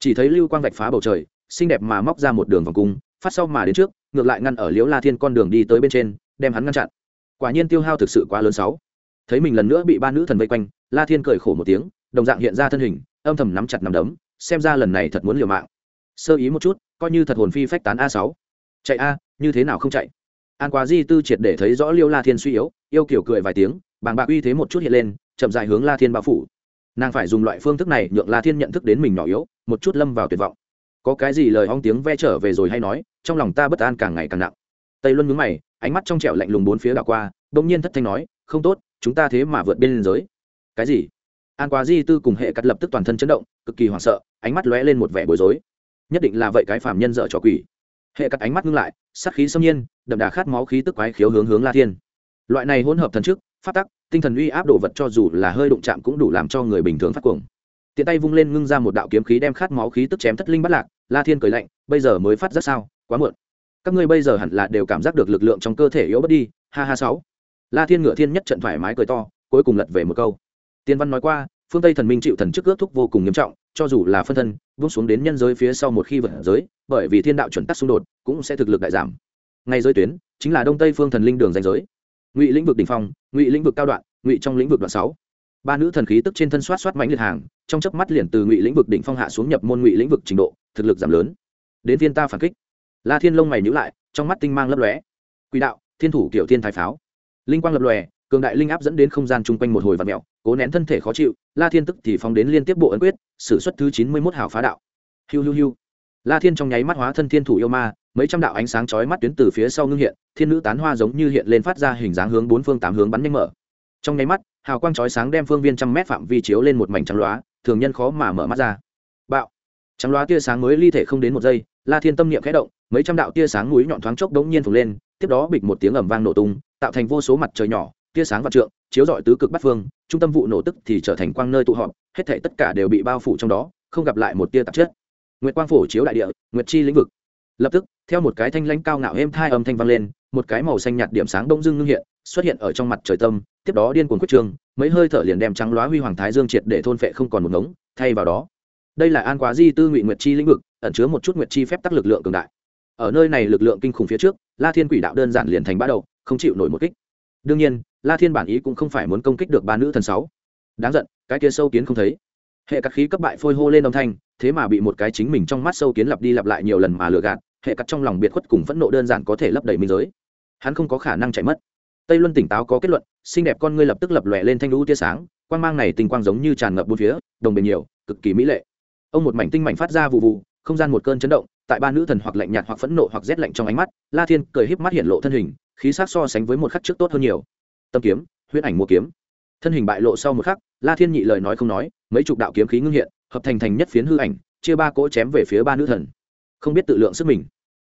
Chỉ thấy lưu quang vạch phá bầu trời xinh đẹp mà móc ra một đường vòng cung, phát sau mà đến trước, ngược lại ngăn ở liễu la thiên con đường đi tới bên trên, đem hắn ngăn chặn. Quả nhiên tiêu hao thực sự quá lớn sáu. Thấy mình lần nữa bị ba nữ thần vây quanh, la thiên cười khổ một tiếng, đồng dạng hiện ra thân hình, âm thầm nắm chặt nắm đấm, xem ra lần này thật muốn liều mạng. Sơ ý một chút, coi như thật hồn phi phách tán a sáu. Chạy a, như thế nào không chạy? An quá di tư triệt để thấy rõ liêu la thiên suy yếu, yêu kiểu cười vài tiếng, bàng bạc uy thế một chút hiện lên, chậm dài hướng la thiên bao phủ. Nàng phải dùng loại phương thức này nhượng la thiên nhận thức đến mình nhỏ yếu, một chút lâm vào tuyệt vọng có cái gì lời hong tiếng ve trở về rồi hay nói, trong lòng ta bất an càng ngày càng nặng. Tây luân mướn mày, ánh mắt trong trẻo lạnh lùng bốn phía đảo qua, bỗng nhiên thất thanh nói, không tốt, chúng ta thế mà vượt biên giới. Cái gì? An quá di tư cùng hệ cắt lập tức toàn thân chấn động, cực kỳ hoảng sợ, ánh mắt lóe lên một vẻ bối rối. Nhất định là vậy cái phàm nhân dợ trò quỷ. Hệ cắt ánh mắt ngưng lại, sát khí xâm nhiên, đậm đà khát máu khí tức quái khiếu hướng hướng la thiên. Loại này hỗn hợp thần chức phát tắc, tinh thần uy áp đồ vật cho dù là hơi đụng chạm cũng đủ làm cho người bình thường phát cuồng tiện tay vung lên ngưng ra một đạo kiếm khí đem khát máu khí tức chém thất linh bắt lạc, la thiên cười lạnh, bây giờ mới phát rất sao, quá muộn. Các ngươi bây giờ hẳn là đều cảm giác được lực lượng trong cơ thể yếu bất đi, ha ha sáu. La thiên ngựa thiên nhất trận thoải mái cười to, cuối cùng lật về một câu. Tiên văn nói qua, phương tây thần minh chịu thần chức ước thúc vô cùng nghiêm trọng, cho dù là phân thân, vung xuống đến nhân giới phía sau một khi vượt giới, bởi vì thiên đạo chuẩn tắc xung đột, cũng sẽ thực lực đại giảm. Ngay giới tuyến, chính là đông tây phương thần linh đường danh giới. Ngụy lĩnh vực đ ỉ n h phong, ngụy lĩnh vực cao đoạn, ngụy trong lĩnh vực đoạn sáu ba nữ thần khí tức trên thân soát soát mãnh liệt hàng, trong chớp mắt liền từ ngụy lĩnh vực đỉnh phong hạ xuống nhập môn ngụy lĩnh vực trình độ, thực lực giảm lớn. Đến viên ta phản kích. La thiên lông mày nhữ lại, trong mắt tinh mang lấp lóe. Quỹ đạo, thiên thủ kiểu thiên thái pháo. Linh quang lập lòe, cường đại linh áp dẫn đến không gian chung quanh một hồi và mẹo cố nén thân thể khó chịu, la thiên tức thì phóng đến liên tiếp bộ ấn quyết s ử suất thứ chín mươi mốt hào phá đạo. Hiu hiu hiu. La thiên trong nháy mắt hóa thân thiên thủ yêu ma, mấy trăm đạo ánh sáng chói mắt tuyến từ phía sau ngưng hiện, thiên nữ tán hoa giống như hiện lên phát ra hình dáng hướng bốn phương tám hướng bắn nhanh mở. Trong nháy mắt hào quang chói sáng đem phương viên trăm mét phạm vi chiếu lên một mảnh trắng loá, thường nhân khó mà mở mắt ra. Bạo. Trắng loá tia sáng mới ly thể không đến một giây, la thiên tâm niệm khẽ động, mấy trăm đạo tia sáng núi nhọn thoáng chốc đống nhiên phồng lên, tiếp đó bịch một tiếng ầm vang nổ tung, tạo thành vô số mặt trời nhỏ, tia sáng và trượng, chiếu rọi tứ cực bắt phương, trung tâm vụ nổ tức thì trở thành quang nơi tụ họp, hết thể tất cả đều bị bao phủ trong đó, không gặp lại một tia tạp chất. Nguyệt quang phổ chiếu đại địa, nguyệt chi lĩnh vực. Lập tức, theo một cái thanh lãnh cao ngạo êm thai âm thanh vang lên, một cái màu xanh nhạt điểm sáng đông dưng ngưng hiện, xuất hiện ở trong mặt trời tâm tiếp đó điên cuồng quyết trương mấy hơi thở liền đem trắng loá huy hoàng thái dương triệt để thôn phệ không còn một ngống, thay vào đó. Đây là an quá di tư ngụy nguyệt chi lĩnh vực, ẩn chứa một chút nguyệt chi phép tắc lực lượng cường đại. Ở nơi này lực lượng kinh khủng phía trước, la thiên quỷ đạo đơn giản liền thành bã đầu, không chịu nổi một kích. Đương nhiên, la thiên bản ý cũng không phải muốn công kích được ba nữ thần sáu. Đáng giận, cái kia sâu kiến không thấy. Hệ cát khí cấp bại phôi hô lên âm thanh, thế mà bị một cái chính mình trong mắt sâu kiến lặp đi lặp lại nhiều lần mà lừa gạt, hệ cắt trong lòng biệt khuất cùng phẫn nộ đơn giản có thể lấp đầy minh giới. Hắn không có khả năng chạy mất tây luân tỉnh táo có kết luận, xinh đẹp con ngươi lập tức lập lòe lên thanh lũ tia sáng, quang mang này tinh quang giống như tràn ngập bốn phía, đồng bền nhiều, cực kỳ mỹ lệ. Ông một mảnh tinh mảnh phát ra vụ vụ, không gian một cơn chấn động, tại ba nữ thần hoặc lạnh nhạt hoặc phẫn nộ hoặc rét lạnh trong ánh mắt, la thiên cười híp mắt hiện lộ thân hình, khí sắc so sánh với một khắc trước tốt hơn nhiều. Tâm kiếm, huyễn ảnh mua kiếm. Thân hình bại lộ sau một khắc, la thiên nhị lời nói không nói, mấy chục đạo kiếm khí ngưng hiện, hợp thành thành nhất phiến hư ảnh, chia ba cỗ chém về phía ba nữ thần. Không biết tự lượng sức mình.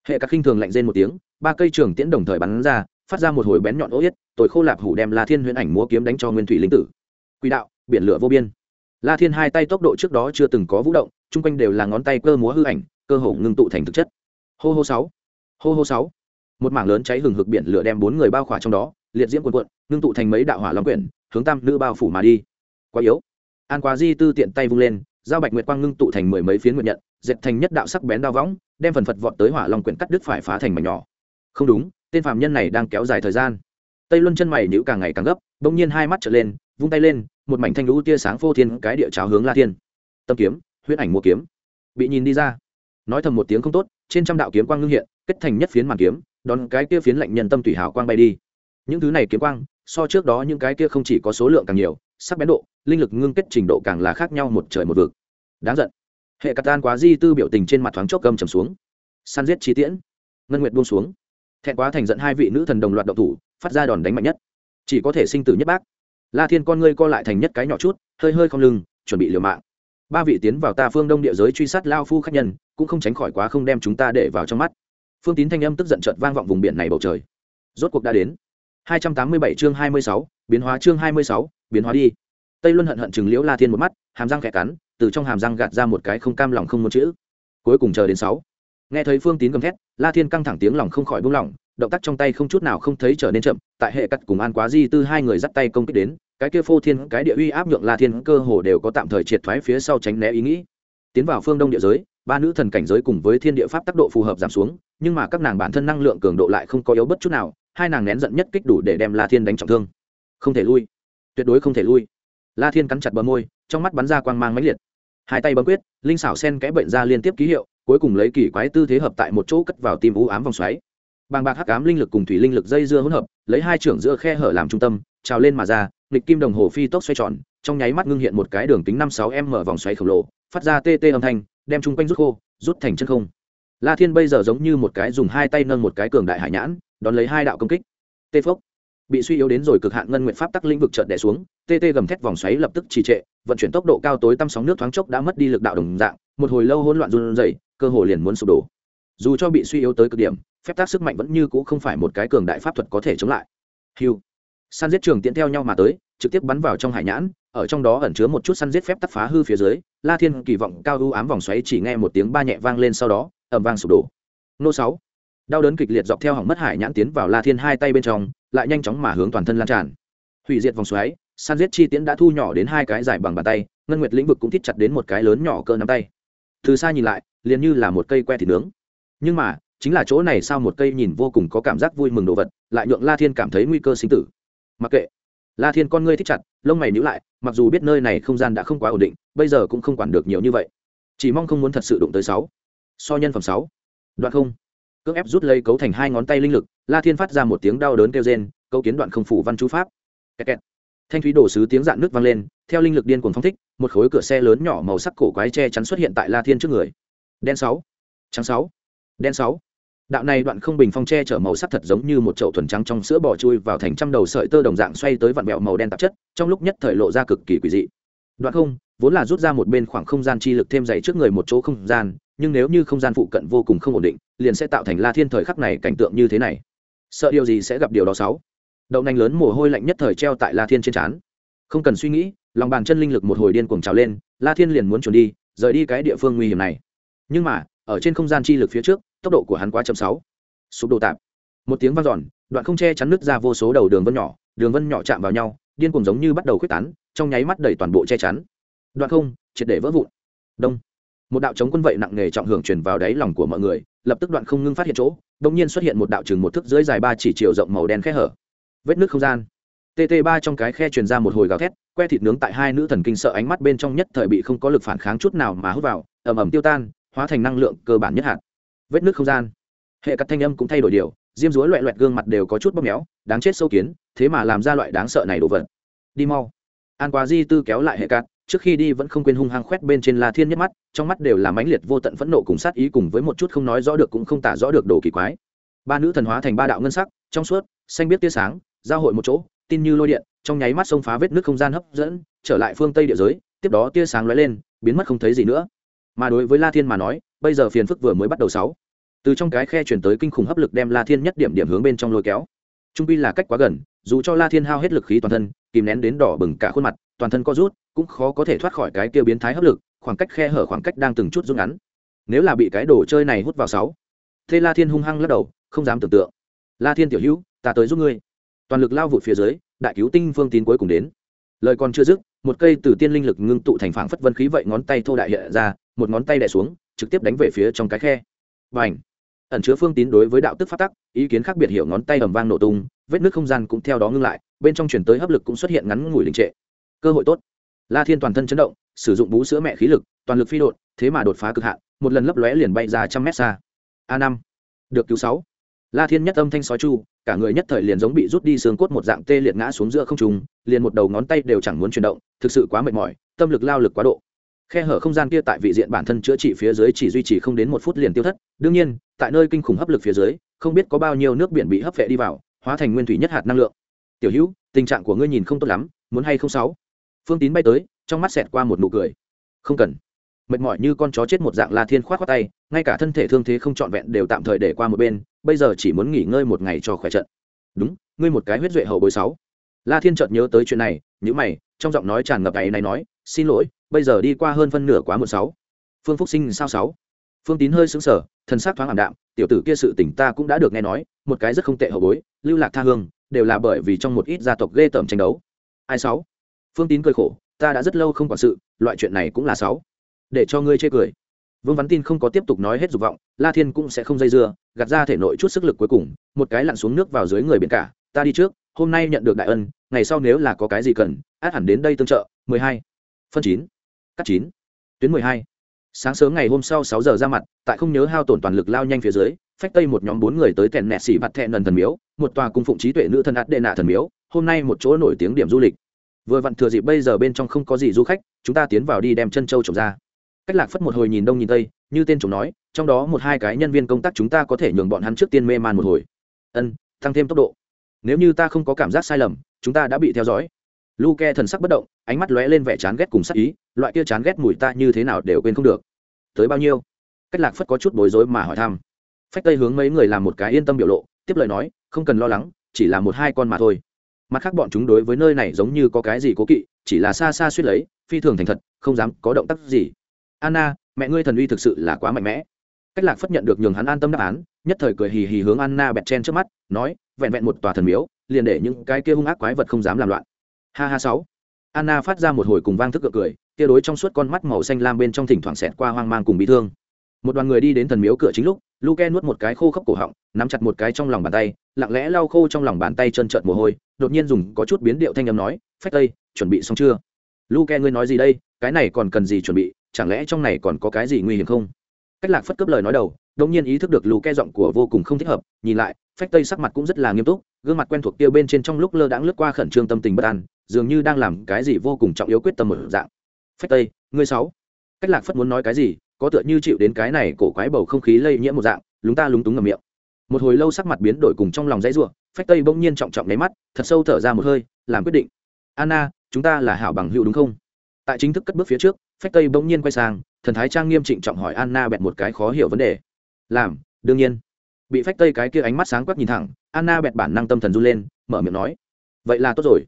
Hệ các khinh thường lạnh rên một tiếng, ba cây trường tiễn đồng thời bắn ra phát ra một hồi bén nhọn ố yết tội khô lạp hủ đem la thiên huyễn ảnh múa kiếm đánh cho nguyên thủy linh tử. Quỹ đạo, biển lửa vô biên. La thiên hai tay tốc độ trước đó chưa từng có vũ động, chung quanh đều là ngón tay cơ múa hư ảnh, cơ hồ ngưng tụ thành thực chất. Hô hô sáu, hô hô sáu. Một mảng lớn cháy hừng hực biển lửa đem bốn người bao khỏa trong đó, liệt diễm cuộn cuộn, ngưng tụ thành mấy đạo hỏa long quyển, hướng tam nữ bao phủ mà đi. Quá yếu. An quá di tư tiện tay vung lên, giao bạch nguyệt quang ngưng tụ thành mười mấy phiến nguyệt nhận, dệt thành nhất đạo sắc bén đao võng, đem phần phật vọt tới hỏa long quyển cắt đứt phải phá thành mảnh nhỏ. Không đúng tên phạm nhân này đang kéo dài thời gian. Tây luân chân mày nhữ càng ngày càng gấp, bỗng nhiên hai mắt trở lên, vung tay lên, một mảnh thanh lũ tia sáng phô thiên cái địa cháo hướng la thiên. Tâm kiếm huyết ảnh mua kiếm. Bị nhìn đi ra. Nói thầm một tiếng không tốt, trên trăm đạo kiếm quang ngưng hiện, kết thành nhất phiến màn kiếm, đón cái kia phiến lạnh nhân tâm tùy hào quang bay đi. Những thứ này kiếm quang, so trước đó những cái kia không chỉ có số lượng càng nhiều, sắc bén độ, linh lực ngưng kết trình độ càng là khác nhau một trời một vực. Đáng giận. Hệ cà tan quá di tư biểu tình trên mặt thoáng chốc cầm trầm xuống. Săn giết chi tiễn. Ngân nguyệt buông xuống thẹn quá thành giận hai vị nữ thần đồng loạt động thủ phát ra đòn đánh mạnh nhất. Chỉ có thể sinh tử nhất bác. La thiên con ngươi co lại thành nhất cái nhỏ chút hơi hơi không lưng chuẩn bị liều mạng. Ba vị tiến vào ta phương đông địa giới truy sát lao phu khách nhân cũng không tránh khỏi quá không đem chúng ta để vào trong mắt. Phương tín thanh âm tức giận trợt vang vọng vùng biển này bầu trời. Rốt cuộc đã đến. 287 chương 26, biến hóa chương 26, biến hóa đi. Tây luân hận hận chừng liễu la thiên một mắt hàm răng khẽ cắn từ trong hàm răng gạt ra một cái không cam lòng không muốn chữ. Cuối cùng chờ đến sáu nghe thấy phương tín gầm thét, la thiên căng thẳng tiếng lòng không khỏi buông lỏng động tác trong tay không chút nào không thấy trở nên chậm, tại hệ cắt cùng an quá di tư hai người dắt tay công kích đến, cái kia phô thiên, cái địa uy áp nhượng la thiên cơ hồ đều có tạm thời triệt thoái phía sau tránh né ý nghĩ. Tiến vào phương đông địa giới, ba nữ thần cảnh giới cùng với thiên địa pháp tác độ phù hợp giảm xuống, nhưng mà các nàng bản thân năng lượng cường độ lại không có yếu bất chút nào, hai nàng nén giận nhất kích đủ để đem la thiên đánh trọng thương. Không thể lui. Tuyệt đối không thể lui. La thiên cắn chặt bờ môi, trong mắt bắn ra quang mang mãnh liệt. Hai tay bấm quyết, linh xảo sen kẽ bệnh ra liên tiếp ký hiệu cuối cùng lấy kỳ quái tư thế hợp tại một chỗ cất vào tim u ám vòng xoáy. Bàng bạc hắc ám linh lực cùng thủy linh lực dây dưa hỗn hợp, lấy hai trưởng giữa khe hở làm trung tâm, trào lên mà ra, nghịch kim đồng hồ phi tốc xoay tròn, trong nháy mắt ngưng hiện một cái đường kính năm sáu m vòng xoáy khổng lồ, phát ra tê tê âm thanh, đem chung quanh rút khô, rút thành chân không. La thiên bây giờ giống như một cái dùng hai tay nâng một cái cường đại hải nhãn, đón lấy hai đạo công kích. Tê phốc. Bị suy yếu đến rồi cực hạn ngân nguyện pháp tắc lĩnh vực trợn đè xuống, tê tê gầm thét vòng xoáy lập tức trì trệ, vận chuyển tốc độ cao tối tăm sóng nước thoáng chốc đã mất đi lực đạo đồng dạng, một hồi lâu hỗn loạn run rẩy cơ hồ liền muốn sụp đổ. Dù cho bị suy yếu tới cực điểm, phép tác sức mạnh vẫn như cũ không phải một cái cường đại pháp thuật có thể chống lại. Hiu săn giết trường tiễn theo nhau mà tới, trực tiếp bắn vào trong hải nhãn, ở trong đó ẩn chứa một chút săn giết phép tắc phá hư phía dưới, la thiên kỳ vọng cao ưu ám vòng xoáy chỉ nghe một tiếng ba nhẹ vang lên sau đó ẩm vang sụp đổ. Nô sáu. Đau đớn kịch liệt dọc theo hỏng mất hải nhãn tiến vào la thiên hai tay bên trong, lại nhanh chóng mà hướng toàn thân lan tràn. Hủy diệt vòng xoáy, săn giết chi tiễn đã thu nhỏ đến hai cái dài bằng bàn tay, ngân nguyệt lĩnh vực cũng thít chặt đến một cái lớn nhỏ cỡ nắm tay từ xa nhìn lại, liền như là một cây que thịt nướng. Nhưng mà, chính là chỗ này sao một cây nhìn vô cùng có cảm giác vui mừng đồ vật, lại nhượng la thiên cảm thấy nguy cơ sinh tử. Mặc kệ, la thiên con ngươi thích chặt, lông mày nhíu lại, mặc dù biết nơi này không gian đã không quá ổn định, bây giờ cũng không quản được nhiều như vậy. Chỉ mong không muốn thật sự đụng tới sáu. So nhân phẩm sáu. Đoạn không. Cưỡng ép rút lấy cấu thành hai ngón tay linh lực, la thiên phát ra một tiếng đau đớn kêu rên câu kiến đoạn không phủ văn chú pháp. Kẹt kẹt thanh thúy đổ sứ tiếng dạn nước vang lên, theo linh lực điên cuồng phong thích, một khối cửa xe lớn nhỏ màu sắc cổ quái che chắn xuất hiện tại la thiên trước người. Đen sáu. Trắng sáu. Đen sáu. Đạo này đoạn không bình phong che chở màu sắc thật giống như một chậu thuần trắng trong sữa bò chui vào thành trăm đầu sợi tơ đồng dạng xoay tới vặn vẹo màu đen tạp chất, trong lúc nhất thời lộ ra cực kỳ quỷ dị. Đoạn không, vốn là rút ra một bên khoảng không gian chi lực thêm dày trước người một chỗ không gian, nhưng nếu như không gian phụ cận vô cùng không ổn định, liền sẽ tạo thành la thiên thời khắc này cảnh tượng như thế này. Sợ điều gì sẽ gặp điều đó sáu đậu nành lớn mồ hôi lạnh nhất thời treo tại la thiên trên trán. Không cần suy nghĩ, lòng bàn chân linh lực một hồi điên cuồng trào lên, la thiên liền muốn trốn đi, rời đi cái địa phương nguy hiểm này. Nhưng mà, ở trên không gian chi lực phía trước, tốc độ của hắn quá chậm sáu. Sụp đổ tạp một tiếng vang dọn, đoạn không che chắn nứt ra vô số đầu đường vân nhỏ, đường vân nhỏ chạm vào nhau, điên cuồng giống như bắt đầu khuếch tán, trong nháy mắt đầy toàn bộ che chắn. Đoạn không, triệt để vỡ vụn. Đông. Một đạo chống quân vậy nặng nề trọng hưởng truyền vào đáy lòng của mọi người, lập tức đoạn không ngưng phát hiện chỗ đông nhiên xuất hiện một đạo chừng một thước dưới dài ba chỉ chiều rộng màu đen khẽ hở vết nước không gian. Tt ba trong cái khe truyền ra một hồi gào thét que thịt nướng tại hai nữ thần kinh sợ ánh mắt bên trong nhất thời bị không có lực phản kháng chút nào mà hút vào ầm ầm tiêu tan hóa thành năng lượng cơ bản nhất hạn vết nước không gian. Hệ cắt thanh âm cũng thay đổi điều diêm dúa loẹ loẹt gương mặt đều có chút bóp méo đáng chết sâu kiến thế mà làm ra loại đáng sợ này đồ vật. Đi mau. An quá di tư kéo lại hệ cắt, trước khi đi vẫn không quên hung hăng khoét bên trên la thiên nhất mắt trong mắt đều là mãnh liệt vô tận phẫn nộ cùng sát ý cùng với một chút không nói rõ được cũng không tả rõ được đồ kỳ quái. Ba nữ thần hóa thành ba đạo ngân sắc trong suốt xanh biết tia sáng giao hội một chỗ, tin như lôi điện, trong nháy mắt xông phá vết nước không gian hấp dẫn, trở lại phương tây địa giới, tiếp đó tia sáng lóe lên, biến mất không thấy gì nữa. Mà đối với la thiên mà nói, bây giờ phiền phức vừa mới bắt đầu sáu. Từ trong cái khe chuyển tới kinh khủng hấp lực đem la thiên nhất điểm điểm hướng bên trong lôi kéo. Trung pi là cách quá gần, dù cho la thiên hao hết lực khí toàn thân, kìm nén đến đỏ bừng cả khuôn mặt, toàn thân co rút, cũng khó có thể thoát khỏi cái kia biến thái hấp lực, khoảng cách khe hở khoảng cách đang từng chút rút ngắn. Nếu là bị cái đồ chơi này hút vào sáu, thế la thiên hung hăng lắc đầu, không dám tưởng tượng. La thiên tiểu hữu, ta tới giúp ngươi toàn lực lao vụt phía dưới, đại cứu tinh phương tín cuối cùng đến. Lời còn chưa dứt, một cây từ tiên linh lực ngưng tụ thành phảng phất vân khí vậy ngón tay thô đại hiện ra, một ngón tay đè xuống, trực tiếp đánh về phía trong cái khe. Và ảnh ẩn chứa phương tín đối với đạo tức phát tắc, ý kiến khác biệt hiểu ngón tay ầm vang nổ tung, vết nước không gian cũng theo đó ngưng lại, bên trong chuyển tới hấp lực cũng xuất hiện ngắn ngủi đình trệ. Cơ hội tốt! La thiên toàn thân chấn động, sử dụng bú sữa mẹ khí lực, toàn lực phi đột, thế mà đột phá cực hạn, một lần lấp lóe liền bay ra trăm mét xa. A năm! Được cứu sáu! La thiên nhất âm thanh sói chu, cả người nhất thời liền giống bị rút đi xương cốt một dạng tê liệt ngã xuống giữa không trung, liền một đầu ngón tay đều chẳng muốn chuyển động, thực sự quá mệt mỏi, tâm lực lao lực quá độ. Khe hở không gian kia tại vị diện bản thân chữa trị phía dưới chỉ duy trì không đến một phút liền tiêu thất, đương nhiên, tại nơi kinh khủng hấp lực phía dưới, không biết có bao nhiêu nước biển bị hấp vệ đi vào, hóa thành nguyên thủy nhất hạt năng lượng. Tiểu hữu, tình trạng của ngươi nhìn không tốt lắm, muốn hay không sáu? Phương tín bay tới, trong mắt xẹt qua một nụ cười. Không cần. Mệt mỏi như con chó chết một dạng la thiên khoát khoát tay, ngay cả thân thể thương thế không trọn vẹn đều tạm thời để qua một bên bây giờ chỉ muốn nghỉ ngơi một ngày cho khỏe trận. Đúng, ngươi một cái huyết duệ hậu bối sáu. La thiên chợt nhớ tới chuyện này nhữ mày, trong giọng nói tràn ngập ấy này nói, xin lỗi, bây giờ đi qua hơn phân nửa quá một sáu. Phương phúc sinh sao sáu? Phương tín hơi sững sờ, thần sắc thoáng ảm đạm, tiểu tử kia sự tỉnh ta cũng đã được nghe nói, một cái rất không tệ hậu bối, lưu lạc tha hương, đều là bởi vì trong một ít gia tộc ghê tởm tranh đấu. Ai sáu? Phương tín cười khổ, ta đã rất lâu không quản sự, loại chuyện này cũng là sáu. Để cho ngươi chê cười vương văn tin không có tiếp tục nói hết dục vọng, la thiên cũng sẽ không dây dưa, gạt ra thể nội chút sức lực cuối cùng, một cái lặn xuống nước vào dưới người biển cả. Ta đi trước, hôm nay nhận được đại ân, ngày sau nếu là có cái gì cần, át hẳn đến đây tương trợ. Mười hai, phân chín, cắt chín, tuyến mười hai. Sáng sớm ngày hôm sau sáu giờ ra mặt, tại không nhớ hao tổn toàn lực lao nhanh phía dưới, phách tây một nhóm bốn người tới tèn nẹt xỉ mặt thẹn lần thần miếu, một tòa cung phụng trí tuệ nữ thân át đệ nạ thần miếu, hôm nay một chỗ nổi tiếng điểm du lịch. Vừa vặn thừa dịp bây giờ bên trong không có gì du khách, chúng ta tiến vào đi đem chân châu trồng ra cách lạc phất một hồi nhìn đông nhìn tây, như tên chồng nói, trong đó một hai cái nhân viên công tác chúng ta có thể nhường bọn hắn trước tiên mê man một hồi. Ân, tăng thêm tốc độ. Nếu như ta không có cảm giác sai lầm, chúng ta đã bị theo dõi. Luke thần sắc bất động, ánh mắt lóe lên vẻ chán ghét cùng sắc ý, loại kia chán ghét mùi ta như thế nào đều quên không được. Tới bao nhiêu? Cách lạc phất có chút bối rối mà hỏi thăm. Phách tây hướng mấy người làm một cái yên tâm biểu lộ, tiếp lời nói, không cần lo lắng, chỉ là một hai con mà thôi. Mặt khác bọn chúng đối với nơi này giống như có cái gì cố kỵ, chỉ là xa xa suýt lấy, phi thường thành thật, không dám có động tác gì anna, mẹ ngươi thần uy thực sự là quá mạnh mẽ. Cách lạc phất nhận được nhường hắn an tâm đáp án, nhất thời cười hì hì hướng anna bẹt chen trước mắt, nói, vẹn vẹn một tòa thần miếu, liền để những cái kia hung ác quái vật không dám làm loạn. Ha ha sáu. Anna phát ra một hồi cùng vang thức cự cười, kia đối trong suốt con mắt màu xanh lam bên trong thỉnh thoảng xẹt qua hoang mang cùng bị thương. Một đoàn người đi đến thần miếu cửa chính lúc, luke nuốt một cái khô khốc cổ họng, nắm chặt một cái trong lòng bàn tay, lặng lẽ lau khô trong lòng bàn tay chân trợn mồ hôi, đột nhiên dùng có chút biến điệu thanh âm nói, phách tây, chuẩn bị xong chưa? Luke, ngươi nói gì đây? Cái này còn cần gì chuẩn bị? Chẳng lẽ trong này còn có cái gì nguy hiểm không? Cách lạc phất cướp lời nói đầu đông nhiên ý thức được lù ke giọng của vô cùng không thích hợp, nhìn lại, phách tây sắc mặt cũng rất là nghiêm túc, gương mặt quen thuộc kia bên trên trong lúc lơ đãng lướt qua khẩn trương tâm tình bất an, dường như đang làm cái gì vô cùng trọng yếu quyết tâm một dạng. Phách tây, ngươi sáu. Cách lạc phất muốn nói cái gì, có tựa như chịu đến cái này cổ quái bầu không khí lây nhiễm một dạng, lúng ta lúng túng ngầm miệng. Một hồi lâu sắc mặt biến đổi cùng trong lòng dãy ruộng, phách tây bỗng nhiên trọng trọng nháy mắt, thật sâu thở ra một hơi, làm quyết định. Anna, chúng ta là hảo bằng hữu đúng không? Tại chính thức cất bước phía trước phách tây bỗng nhiên quay sang thần thái trang nghiêm trịnh trọng hỏi anna bẹt một cái khó hiểu vấn đề. Làm đương nhiên. Bị phách tây cái kia ánh mắt sáng quắc nhìn thẳng anna bẹt bản năng tâm thần run lên mở miệng nói. Vậy là tốt rồi.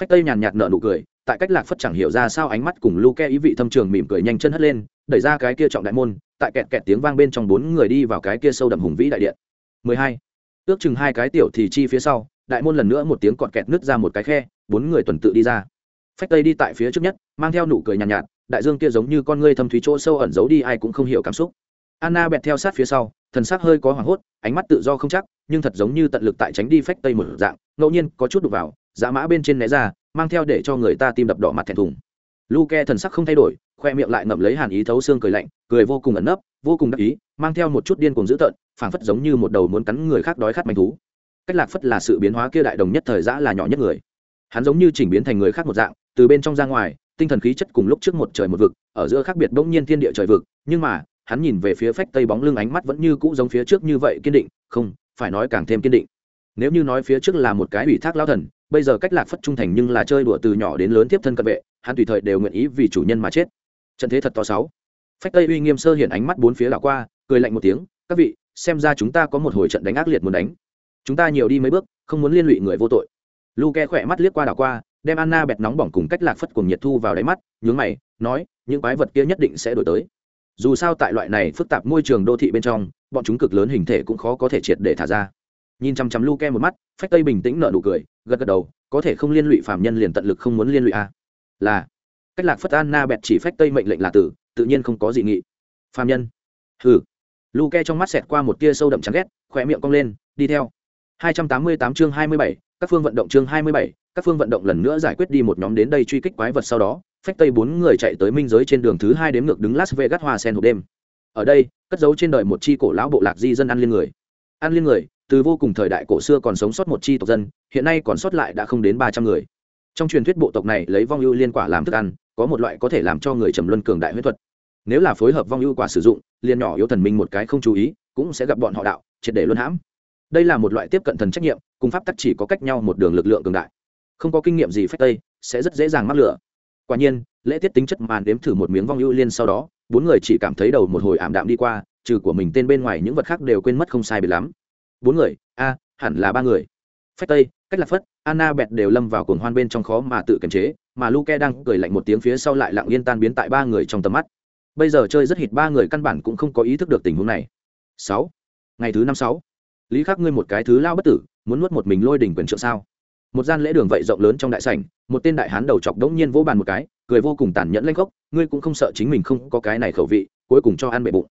Phách tây nhàn nhạt nở nụ cười tại cách lạc phất chẳng hiểu ra sao ánh mắt cùng lu ke ý vị thâm trường mỉm cười nhanh chân hất lên đẩy ra cái kia trọng đại môn tại kẹt kẹt tiếng vang bên trong bốn người đi vào cái kia sâu đậm hùng vĩ đại điện. 12. ước chừng hai cái tiểu thì chi phía sau đại môn lần nữa một tiếng cọt kẹt nứt ra một cái khe bốn người tuần tự đi ra. Phách tây đi tại phía trước nhất mang theo nụ cười nhàn nhạt, nhạt đại dương kia giống như con ngươi thâm thúy chỗ sâu ẩn giấu đi, ai cũng không hiểu cảm xúc. Anna bẹt theo sát phía sau, thần sắc hơi có hoảng hốt, ánh mắt tự do không chắc, nhưng thật giống như tận lực tại tránh đi phách tây một dạng, ngẫu nhiên có chút đục vào, dã mã bên trên né ra, mang theo để cho người ta tim đập đỏ mặt thẹn thùng. Luke thần sắc không thay đổi, khoe miệng lại ngậm lấy hàn ý thấu xương cười lạnh, cười vô cùng ẩn nấp, vô cùng đắc ý, mang theo một chút điên cuồng dữ tợn, phảng phất giống như một đầu muốn cắn người khác đói khát manh thú. Cách lạc phất là sự biến hóa kia đại đồng nhất thời giã là nhỏ nhất người. Hắn giống như chỉnh biến thành người khác một dạng, từ bên trong ra ngoài tinh thần khí chất cùng lúc trước một trời một vực, ở giữa khác biệt bỗng nhiên thiên địa trời vực, nhưng mà, hắn nhìn về phía phách tây bóng lưng ánh mắt vẫn như cũ giống phía trước như vậy kiên định, không, phải nói càng thêm kiên định. Nếu như nói phía trước là một cái ủy thác lao thần, bây giờ cách lạc phất trung thành nhưng là chơi đùa từ nhỏ đến lớn tiếp thân cận vệ, hắn tùy thời đều nguyện ý vì chủ nhân mà chết. Trận thế thật to sáu. Phách tây uy nghiêm sơ hiện ánh mắt bốn phía đảo qua, cười lạnh một tiếng, các vị, xem ra chúng ta có một hồi trận đánh ác liệt muốn đánh. Chúng ta nhiều đi mấy bước, không muốn liên lụy người vô tội. Luke khỏe mắt liếc qua đảo qua đem anna bẹt nóng bỏng cùng cách lạc phất cùng nhiệt thu vào đáy mắt nhướng mày nói những quái vật kia nhất định sẽ đổi tới. Dù sao tại loại này phức tạp môi trường đô thị bên trong bọn chúng cực lớn hình thể cũng khó có thể triệt để thả ra. Nhìn chăm chăm luke một mắt phách tây bình tĩnh nở nụ cười gật gật đầu có thể không liên lụy phạm nhân liền tận lực không muốn liên lụy a à. là cách lạc phất anna bẹt chỉ phách tây mệnh lệnh là tử tự nhiên không có gì nghị. Phạm nhân. Hừ. Luke trong mắt xẹt qua một tia sâu đậm chán ghét khỏe miệng cong lên đi theo. 288 chương 27, các phương vận động chương 27, các phương vận động lần nữa giải quyết đi một nhóm đến đây truy kích quái vật sau đó, phách tây bốn người chạy tới minh giới trên đường thứ hai đếm ngược đứng las vegas hoa sen hộp đêm. Ở đây, cất giấu trên đời một chi cổ lão bộ lạc di dân ăn liên người. Ăn liên người, từ vô cùng thời đại cổ xưa còn sống sót một chi tộc dân, hiện nay còn sót lại đã không đến ba trăm người. Trong truyền thuyết bộ tộc này lấy vong ưu liên quả làm thức ăn, có một loại có thể làm cho người trầm luân cường đại huyết thuật. Nếu là phối hợp vong ưu quả sử dụng liên nhỏ yếu thần minh một cái không chú ý, cũng sẽ gặp bọn họ đạo, triệt để luân hãm. Đây là một loại tiếp cận thần trách nhiệm, cùng pháp tắc chỉ có cách nhau một đường lực lượng cường đại không có kinh nghiệm gì phép tây, sẽ rất dễ dàng mắc lửa. Quả nhiên, lễ tiết tính chất màn đếm thử một miếng vong ưu liên sau đó, bốn người chỉ cảm thấy đầu một hồi ảm đạm đi qua, trừ của mình tên bên ngoài những vật khác đều quên mất không sai biệt lắm. Bốn người, a, hẳn là ba người. Phách tây, cách lạc phất anna bẹt đều lâm vào cuồng hoan bên trong khó mà tự kiềm chế, mà luke đang cười lạnh một tiếng phía sau lại lặng yên tan biến tại ba người trong tầm mắt. Bây giờ chơi rất hít ba người căn bản cũng không có ý thức được tình huống này. Sáu, ngày thứ năm sáu. Lý khắc, ngươi một cái thứ lao bất tử, muốn nuốt một mình lôi đỉnh quyền trượng sao? Một gian lễ đường vậy rộng lớn trong đại sảnh, một tên đại hán đầu chọc đống nhiên vỗ bàn một cái, cười vô cùng tàn nhẫn lanh gốc ngươi cũng không sợ chính mình không có cái này khẩu vị, cuối cùng cho ăn bệ bụng.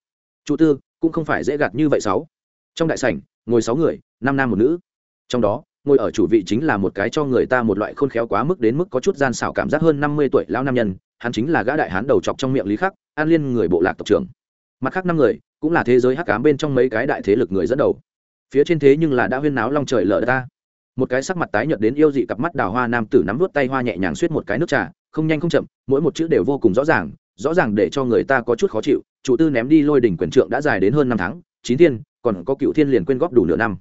Chủ tư, cũng không phải dễ gạt như vậy sáu. Trong đại sảnh, ngồi sáu người, năm nam một nữ. Trong đó, ngồi ở chủ vị chính là một cái cho người ta một loại khôn khéo quá mức đến mức có chút gian xảo cảm giác hơn năm mươi tuổi lão nam nhân, hắn chính là gã đại hán đầu chọc trong miệng lý khắc, an liên người bộ lạc tộc trưởng. Mặt khác năm người, cũng là thế giới hắc cám bên trong mấy cái đại thế lực người dẫn đầu. Phía trên thế nhưng là đã huyên náo long trời lở ta một cái sắc mặt tái nhợt đến yêu dị cặp mắt đào hoa nam tử nắm vút tay hoa nhẹ nhàng suýt một cái nước trà, không nhanh không chậm, mỗi một chữ đều vô cùng rõ ràng rõ ràng để cho người ta có chút khó chịu. Chủ tư ném đi lôi đỉnh quyền trượng đã dài đến hơn năm tháng, chín thiên, còn có cựu thiên liền quyên góp đủ nửa năm.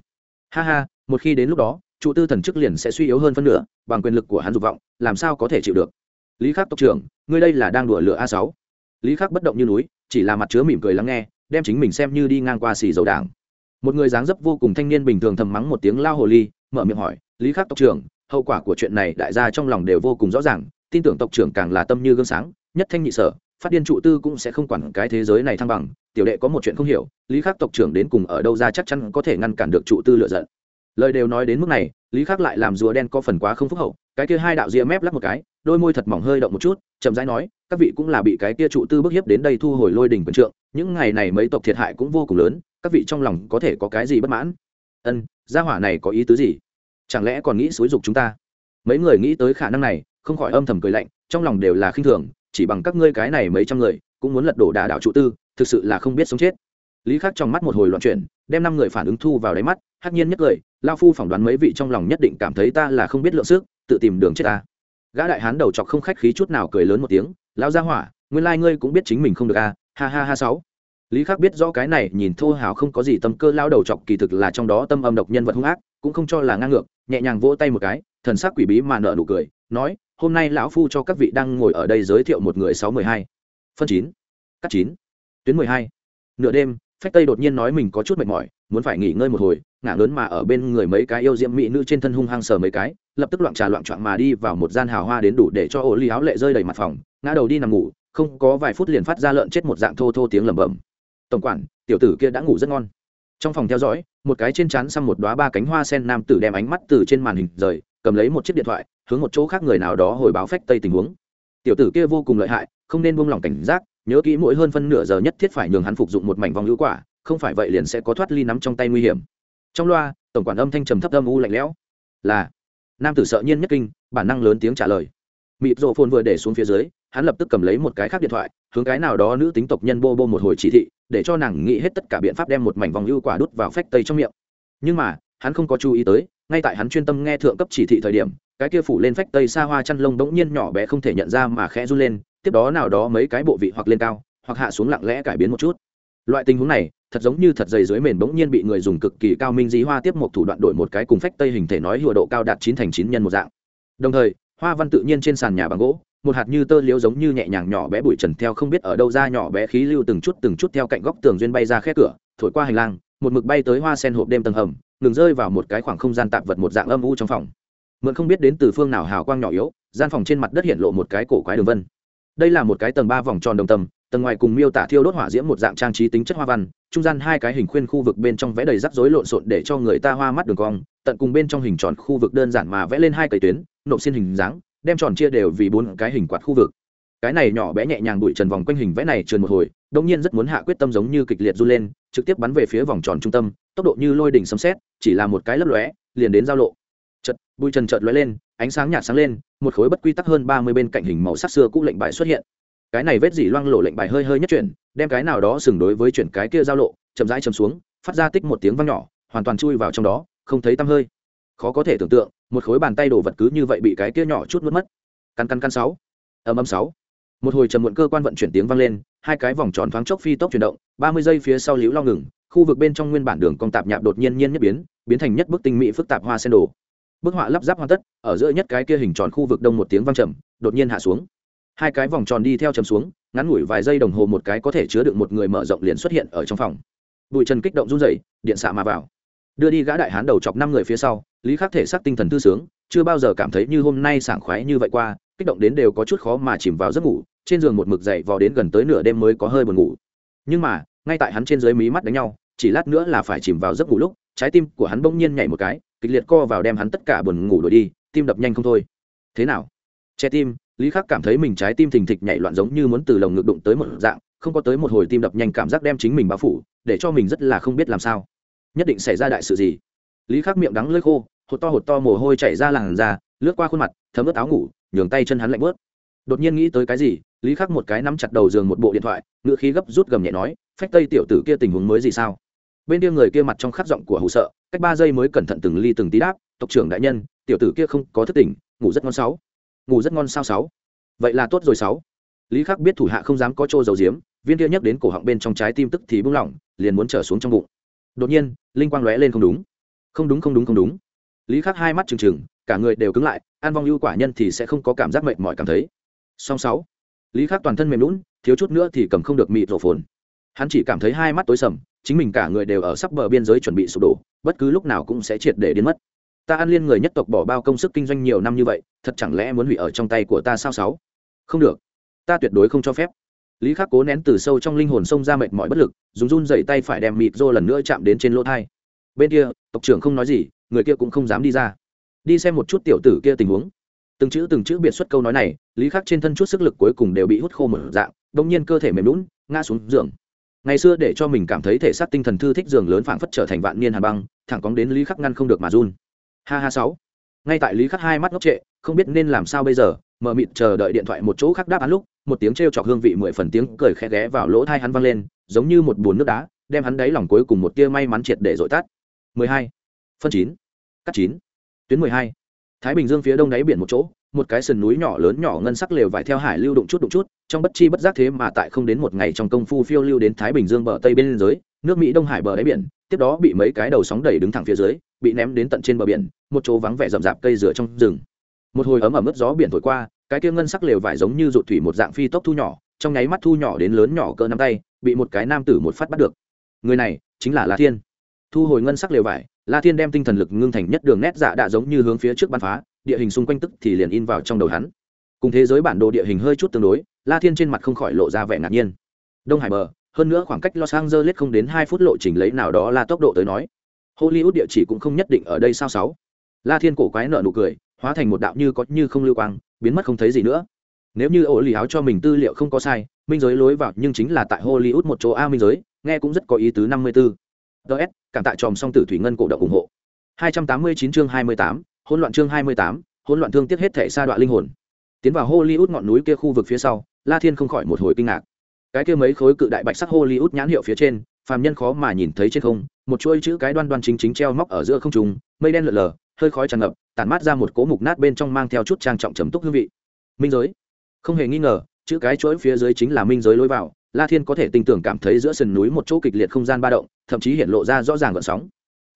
Ha ha, một khi đến lúc đó, chủ tư thần chức liền sẽ suy yếu hơn phân nửa, bằng quyền lực của hắn dục vọng, làm sao có thể chịu được? Lý khắc tộc trưởng, ngươi đây là đang đùa lửa a sáu. Lý khắc bất động như núi, chỉ là mặt chứa mỉm cười lắng nghe, đem chính mình xem như đi ngang qua xì dầu đảng. Một người dáng dấp vô cùng thanh niên bình thường thầm mắng một tiếng lao hồ ly mở miệng hỏi, lý khắc tộc trưởng, hậu quả của chuyện này đại gia trong lòng đều vô cùng rõ ràng, tin tưởng tộc trưởng càng là tâm như gương sáng, nhất thanh nhị sở, phát điên trụ tư cũng sẽ không quản cái thế giới này thăng bằng, tiểu đệ có một chuyện không hiểu, lý khắc tộc trưởng đến cùng ở đâu ra chắc chắn có thể ngăn cản được trụ tư lựa giận. Lời đều nói đến mức này, lý khắc lại làm rùa đen có phần quá không phúc hậu, cái kia hai đạo ria mép lắc một cái, đôi môi thật mỏng hơi động một chút, chậm rãi nói, các vị cũng là bị cái kia trụ tư bức hiếp đến đây thu hồi lôi đình quần trượng, những ngày này mấy tộc thiệt hại cũng vô cùng lớn, các vị trong lòng có thể có cái gì bất mãn? Ân, gia hỏa này có ý tứ gì? Chẳng lẽ còn nghĩ xúi dục chúng ta? Mấy người nghĩ tới khả năng này, không khỏi âm thầm cười lạnh, trong lòng đều là khinh thường, chỉ bằng các ngươi cái này mấy trăm người, cũng muốn lật đổ đà đạo trụ tư, thực sự là không biết sống chết. Lý khắc trong mắt một hồi loạn chuyển, đem năm người phản ứng thu vào đáy mắt, hắc nhiên nhất cười, lao phu phỏng đoán mấy vị trong lòng nhất định cảm thấy ta là không biết lượng sức, tự tìm đường chết ta. Gã đại hán đầu chọc không khách khí chút nào cười lớn một tiếng lao ra hỏa, nguyên lai ngươi cũng biết chính mình không được à ha ha ha sáu lý khắc biết rõ cái này, nhìn thô hào không có gì tâm cơ, lao đầu chọc kỳ thực là trong đó tâm âm độc nhân vật hung ác, cũng không cho là ngang ngược, nhẹ nhàng vỗ tay một cái, thần sắc quỷ bí mà nợ nụ cười, nói, hôm nay lão phu cho các vị đang ngồi ở đây giới thiệu một người sáu mười hai, phân chín, cắt chín, tuyến mười hai. Nửa đêm, phách tây đột nhiên nói mình có chút mệt mỏi, muốn phải nghỉ ngơi một hồi, ngả lớn mà ở bên người mấy cái yêu diễm mỹ nữ trên thân hung hăng sờ mấy cái, lập tức loạn trà loạn trọn mà đi vào một gian hào hoa đến đủ để cho ổ ly áo lệ rơi đầy mặt phòng, ngã đầu đi nằm ngủ, không có vài phút liền phát ra lợn chết một dạng thô thô tiếng lẩm bẩm tổng quản, tiểu tử kia đã ngủ rất ngon. Trong phòng theo dõi, một cái trên chán xăm một đoá ba cánh hoa sen nam tử đem ánh mắt từ trên màn hình rời, cầm lấy một chiếc điện thoại, hướng một chỗ khác người nào đó hồi báo phách tây tình huống. Tiểu tử kia vô cùng lợi hại, không nên buông lỏng cảnh giác, nhớ kỹ mỗi hơn phân nửa giờ nhất thiết phải nhường hắn phục dụng một mảnh vòng hữu quả, không phải vậy liền sẽ có thoát ly nắm trong tay nguy hiểm. Trong loa, tổng quản âm thanh trầm thấp âm u lạnh lẽo. Là, nam tử sợ nhiên nhất kinh, bản năng lớn tiếng trả lời. Mịp rộ phồn vừa để xuống phía dưới, hắn lập tức cầm lấy một cái khác điện thoại, hướng cái nào đó nữ tính tộc nhân bô bô một hồi chỉ thị để cho nàng nghĩ hết tất cả biện pháp đem một mảnh vòng ưu quả đút vào phách tây trong miệng. Nhưng mà, hắn không có chú ý tới, ngay tại hắn chuyên tâm nghe thượng cấp chỉ thị thời điểm, cái kia phủ lên phách tây xa hoa chăn lông bỗng nhiên nhỏ bé không thể nhận ra mà khẽ run lên, tiếp đó nào đó mấy cái bộ vị hoặc lên cao, hoặc hạ xuống lặng lẽ cải biến một chút. Loại tình huống này, thật giống như thật dày dưới mền bỗng nhiên bị người dùng cực kỳ cao minh dí hoa tiếp một thủ đoạn đổi một cái cùng phách tây hình thể nói hùa độ cao đạt chín thành chín nhân một dạng. Đồng thời, hoa văn tự nhiên trên sàn nhà bằng gỗ một hạt như tơ liếu giống như nhẹ nhàng nhỏ bé bụi trần theo không biết ở đâu ra nhỏ bé khí lưu từng chút từng chút theo cạnh góc tường duyên bay ra khe cửa thổi qua hành lang một mực bay tới hoa sen hộp đêm tầng hầm ngừng rơi vào một cái khoảng không gian tạp vật một dạng âm u trong phòng. Mượn không biết đến từ phương nào hào quang nhỏ yếu gian phòng trên mặt đất hiện lộ một cái cổ quái đường vân. Đây là một cái tầng ba vòng tròn đồng tâm, tầng ngoài cùng miêu tả thiêu đốt hỏa diễm một dạng trang trí tính chất hoa văn trung gian hai cái hình khuyên khu vực bên trong vẽ đầy rắc rối lộn xộn để cho người ta hoa mắt đường cong tận cùng bên trong hình tròn khu vực đơn giản mà vẽ lên hai cây tuyến nộp xin hình dáng đem tròn chia đều vì bốn cái hình quạt khu vực. Cái này nhỏ bé nhẹ nhàng bụi trần vòng quanh hình vẽ này trườn một hồi đông nhiên rất muốn hạ quyết tâm giống như kịch liệt run lên, trực tiếp bắn về phía vòng tròn trung tâm, tốc độ như lôi đỉnh sấm xét chỉ là một cái lấp lóe, liền đến giao lộ. Chật bụi trần chợt lóe lên, ánh sáng nhạt sáng lên, một khối bất quy tắc hơn ba mươi bên cạnh hình màu sắc xưa cũ lệnh bài xuất hiện. Cái này vết dỉ loang lộ lệnh bài hơi hơi nhất chuyển, đem cái nào đó sừng đối với chuyển cái kia giao lộ, chậm rãi chầm xuống, phát ra tích một tiếng vang nhỏ, hoàn toàn chui vào trong đó, không thấy tăm hơi. Khó có thể tưởng tượng một khối bàn tay đồ vật cứ như vậy bị cái kia nhỏ chút nuốt mất. Căn căn căn sáu. Âm âm sáu. Một hồi trầm muộn cơ quan vận chuyển tiếng vang lên, hai cái vòng tròn thoáng chốc phi tốc chuyển động, ba mươi giây phía sau liễu lo ngừng, khu vực bên trong nguyên bản đường cong tạp nhạp đột nhiên nhiên nhất biến biến thành nhất bức tinh mỹ phức tạp hoa sen đồ. Bức họa lắp ráp hoàn tất, ở giữa nhất cái kia hình tròn khu vực đông một tiếng vang trầm, đột nhiên hạ xuống. Hai cái vòng tròn đi theo trầm xuống, ngắn ngủi vài giây đồng hồ một cái có thể chứa được một người mở rộng liền xuất hiện ở trong phòng. Bụi trần kích động run rẩy, điện xạ mà vào. Đưa đi gã đại hán đầu chọc năm người phía sau lý khắc thể xác tinh thần thư sướng, chưa bao giờ cảm thấy như hôm nay sảng khoái như vậy qua, kích động đến đều có chút khó mà chìm vào giấc ngủ, trên giường một mực dậy vò đến gần tới nửa đêm mới có hơi buồn ngủ. Nhưng mà, ngay tại hắn trên dưới mí mắt đánh nhau, chỉ lát nữa là phải chìm vào giấc ngủ lúc, trái tim của hắn bỗng nhiên nhảy một cái, kịch liệt co vào đem hắn tất cả buồn ngủ đổi đi, tim đập nhanh không thôi. Thế nào? Che tim, lý khắc cảm thấy mình trái tim thình thịch nhảy loạn giống như muốn từ lồng ngực đụng tới một dạng, không có tới một hồi tim đập nhanh cảm giác đem chính mình bao phủ, để cho mình rất là không biết làm sao. Nhất định xảy ra đại sự gì? Lý khắc miệng đắng lơi khô, hột to hột to mồ hôi chảy ra làn da, lướt qua khuôn mặt, thấm ướt áo ngủ, nhường tay chân hắn lạnh bớt. Đột nhiên nghĩ tới cái gì, lý khắc một cái nắm chặt đầu giường một bộ điện thoại ngựa khí gấp rút gầm nhẹ nói, phách tây tiểu tử kia tình huống mới gì sao? Bên kia người kia mặt trong khát giọng của hù sợ, cách ba giây mới cẩn thận từng ly từng tí đáp, tộc trưởng đại nhân, tiểu tử kia không có thất tỉnh ngủ rất ngon sáu. Ngủ rất ngon sao sáu? Vậy là tốt rồi sáu. Lý khắc biết thủ hạ không dám có trô dầu diếm, viên kia nhắc đến cổ họng bên trong trái tim tức thì bung lỏng, liền muốn trở xuống trong bụng. Đột nhiên, linh quang lóe lên không đúng không đúng không đúng không đúng. Lý khắc hai mắt trừng trừng, cả người đều cứng lại, an vong ưu quả nhân thì sẽ không có cảm giác mệt mỏi cảm thấy. Song sáu, lý khắc toàn thân mềm lún thiếu chút nữa thì cầm không được mịt rổ phồn. Hắn chỉ cảm thấy hai mắt tối sầm, chính mình cả người đều ở sắp bờ biên giới chuẩn bị sụp đổ, bất cứ lúc nào cũng sẽ triệt để đến mất. Ta ăn liên người nhất tộc bỏ bao công sức kinh doanh nhiều năm như vậy, thật chẳng lẽ muốn hủy ở trong tay của ta sao sáu? Không được. Ta tuyệt đối không cho phép. Lý khắc cố nén từ sâu trong linh hồn sông ra mệt mỏi bất lực, dùng run dậy tay phải đem mịt rô lần nữa chạm đến trên lỗ thai bên kia, tộc trưởng không nói gì, người kia cũng không dám đi ra. Đi xem một chút tiểu tử kia tình huống. Từng chữ từng chữ biệt xuất câu nói này, lý khắc trên thân chút sức lực cuối cùng đều bị hút khô một dạng đông nhiên cơ thể mềm lún ngã xuống giường. Ngày xưa để cho mình cảm thấy thể xác tinh thần thư thích giường lớn phảng phất trở thành vạn niên hà băng, thẳng cóng đến lý khắc ngăn không được mà run. Ha ha sáu. Ngay tại lý khắc hai mắt ngốc trệ, không biết nên làm sao bây giờ mờ mịt chờ đợi điện thoại một chỗ khác đáp án lúc, một tiếng t r e o chọc hương vị mười phần tiếng cười khẽ ghé vào lỗ thai hắn văng lên, giống như một bùn nước đá, đem hắn đáy lòng cuối cùng một tia may mắn triệt để dội tắt mười hai, phân chín, cắt chín, tuyến mười hai. Thái bình dương phía đông đáy biển một chỗ, một cái sườn núi nhỏ lớn nhỏ ngân sắc lều vải theo hải lưu đụng chút đụng chút, trong bất chi bất giác thế mà tại không đến một ngày trong công phu phiêu lưu đến thái bình dương bờ tây bên dưới, nước mỹ đông hải bờ đáy biển, tiếp đó bị mấy cái đầu sóng đẩy đứng thẳng phía dưới, bị ném đến tận trên bờ biển, một chỗ vắng vẻ rậm rạp cây rửa trong rừng. Một hồi ấm ẩm ướt gió biển thổi qua, cái kia ngân sắc lều vải giống như rụt thủy một dạng phi tốc thu nhỏ, trong nháy mắt thu nhỏ đến lớn nhỏ cỡ nắm tay, bị một cái nam tử một phát bắt được. Người này chính là la thiên thu hồi ngân sắc lều vải, la thiên đem tinh thần lực ngưng thành nhất đường nét dạ đạ giống như hướng phía trước bắn phá, địa hình xung quanh tức thì liền in vào trong đầu hắn. Cùng thế giới bản đồ địa hình hơi chút tương đối, la thiên trên mặt không khỏi lộ ra vẻ ngạc nhiên. Đông hải bờ, hơn nữa khoảng cách los angeles không đến hai phút lộ trình lấy nào đó là tốc độ tới nói. Hollywood địa chỉ cũng không nhất định ở đây sao sáu? La thiên cổ quái nợ nụ cười, hóa thành một đạo như có như không lưu quang, biến mất không thấy gì nữa. Nếu như ổ lì áo cho mình tư liệu không có sai, minh giới lối vào nhưng chính là tại hollywood một chỗ a minh giới, nghe cũng rất có ý tứ năm mươi 54 ts cảm tạ tròm song tử thủy ngân cổ động ủng hộ. 289 chương 28, hỗn loạn chương 28, hỗn loạn thương tiếc hết thể sa đoạn linh hồn. Tiến vào hollywood ngọn núi kia khu vực phía sau la thiên không khỏi một hồi kinh ngạc. Cái kia mấy khối cự đại bạch sắc hollywood nhãn hiệu phía trên phàm nhân khó mà nhìn thấy trên không một chuỗi chữ cái đoan đoan chính chính treo móc ở giữa không trung mây đen lờ lờ hơi khói tràn ngập tản mát ra một cỗ mục nát bên trong mang theo chút trang trọng trầm túc hương vị. Minh giới. Không hề nghi ngờ chữ cái chuỗi phía dưới chính là minh giới lối vào la thiên có thể tình tưởng cảm thấy giữa sườn núi một chỗ kịch liệt không gian ba động, thậm chí hiện lộ ra rõ ràng gợn sóng.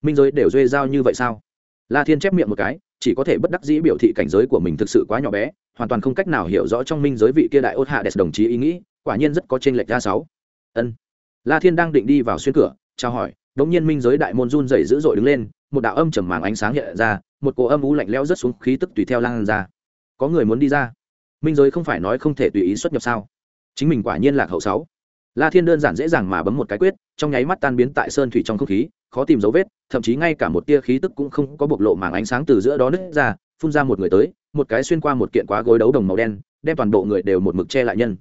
Minh giới đều duê giao như vậy sao? La thiên chép miệng một cái, chỉ có thể bất đắc dĩ biểu thị cảnh giới của mình thực sự quá nhỏ bé, hoàn toàn không cách nào hiểu rõ trong minh giới vị kia đại ốt hạ đẹp đồng chí ý nghĩ, quả nhiên rất có t r ê n lệch ra sáu. Ân. La thiên đang định đi vào xuyên cửa trao hỏi đ ỗ n g nhiên minh giới đại môn run dày dữ dội đứng lên, một đạo âm trầm màng ánh sáng hiện ra, một cỗ âm ú lạnh lẽo rất xuống khí tức tùy theo lan ra. Có người muốn đi ra. Minh giới không phải nói không thể tùy ý xuất nhập sao? Chính mình quả nhiên lạc hậu sáu la thiên đơn giản dễ dàng mà bấm một cái quyết, trong nháy mắt tan biến tại sơn thủy trong không khí, khó tìm dấu vết, thậm chí ngay cả một tia khí tức cũng không có bộc lộ màng ánh sáng từ giữa đó nứt ra, phun ra một người tới, một cái xuyên qua một kiện quá gối đấu đồng màu đen, đem toàn bộ người đều một mực che lại nhân.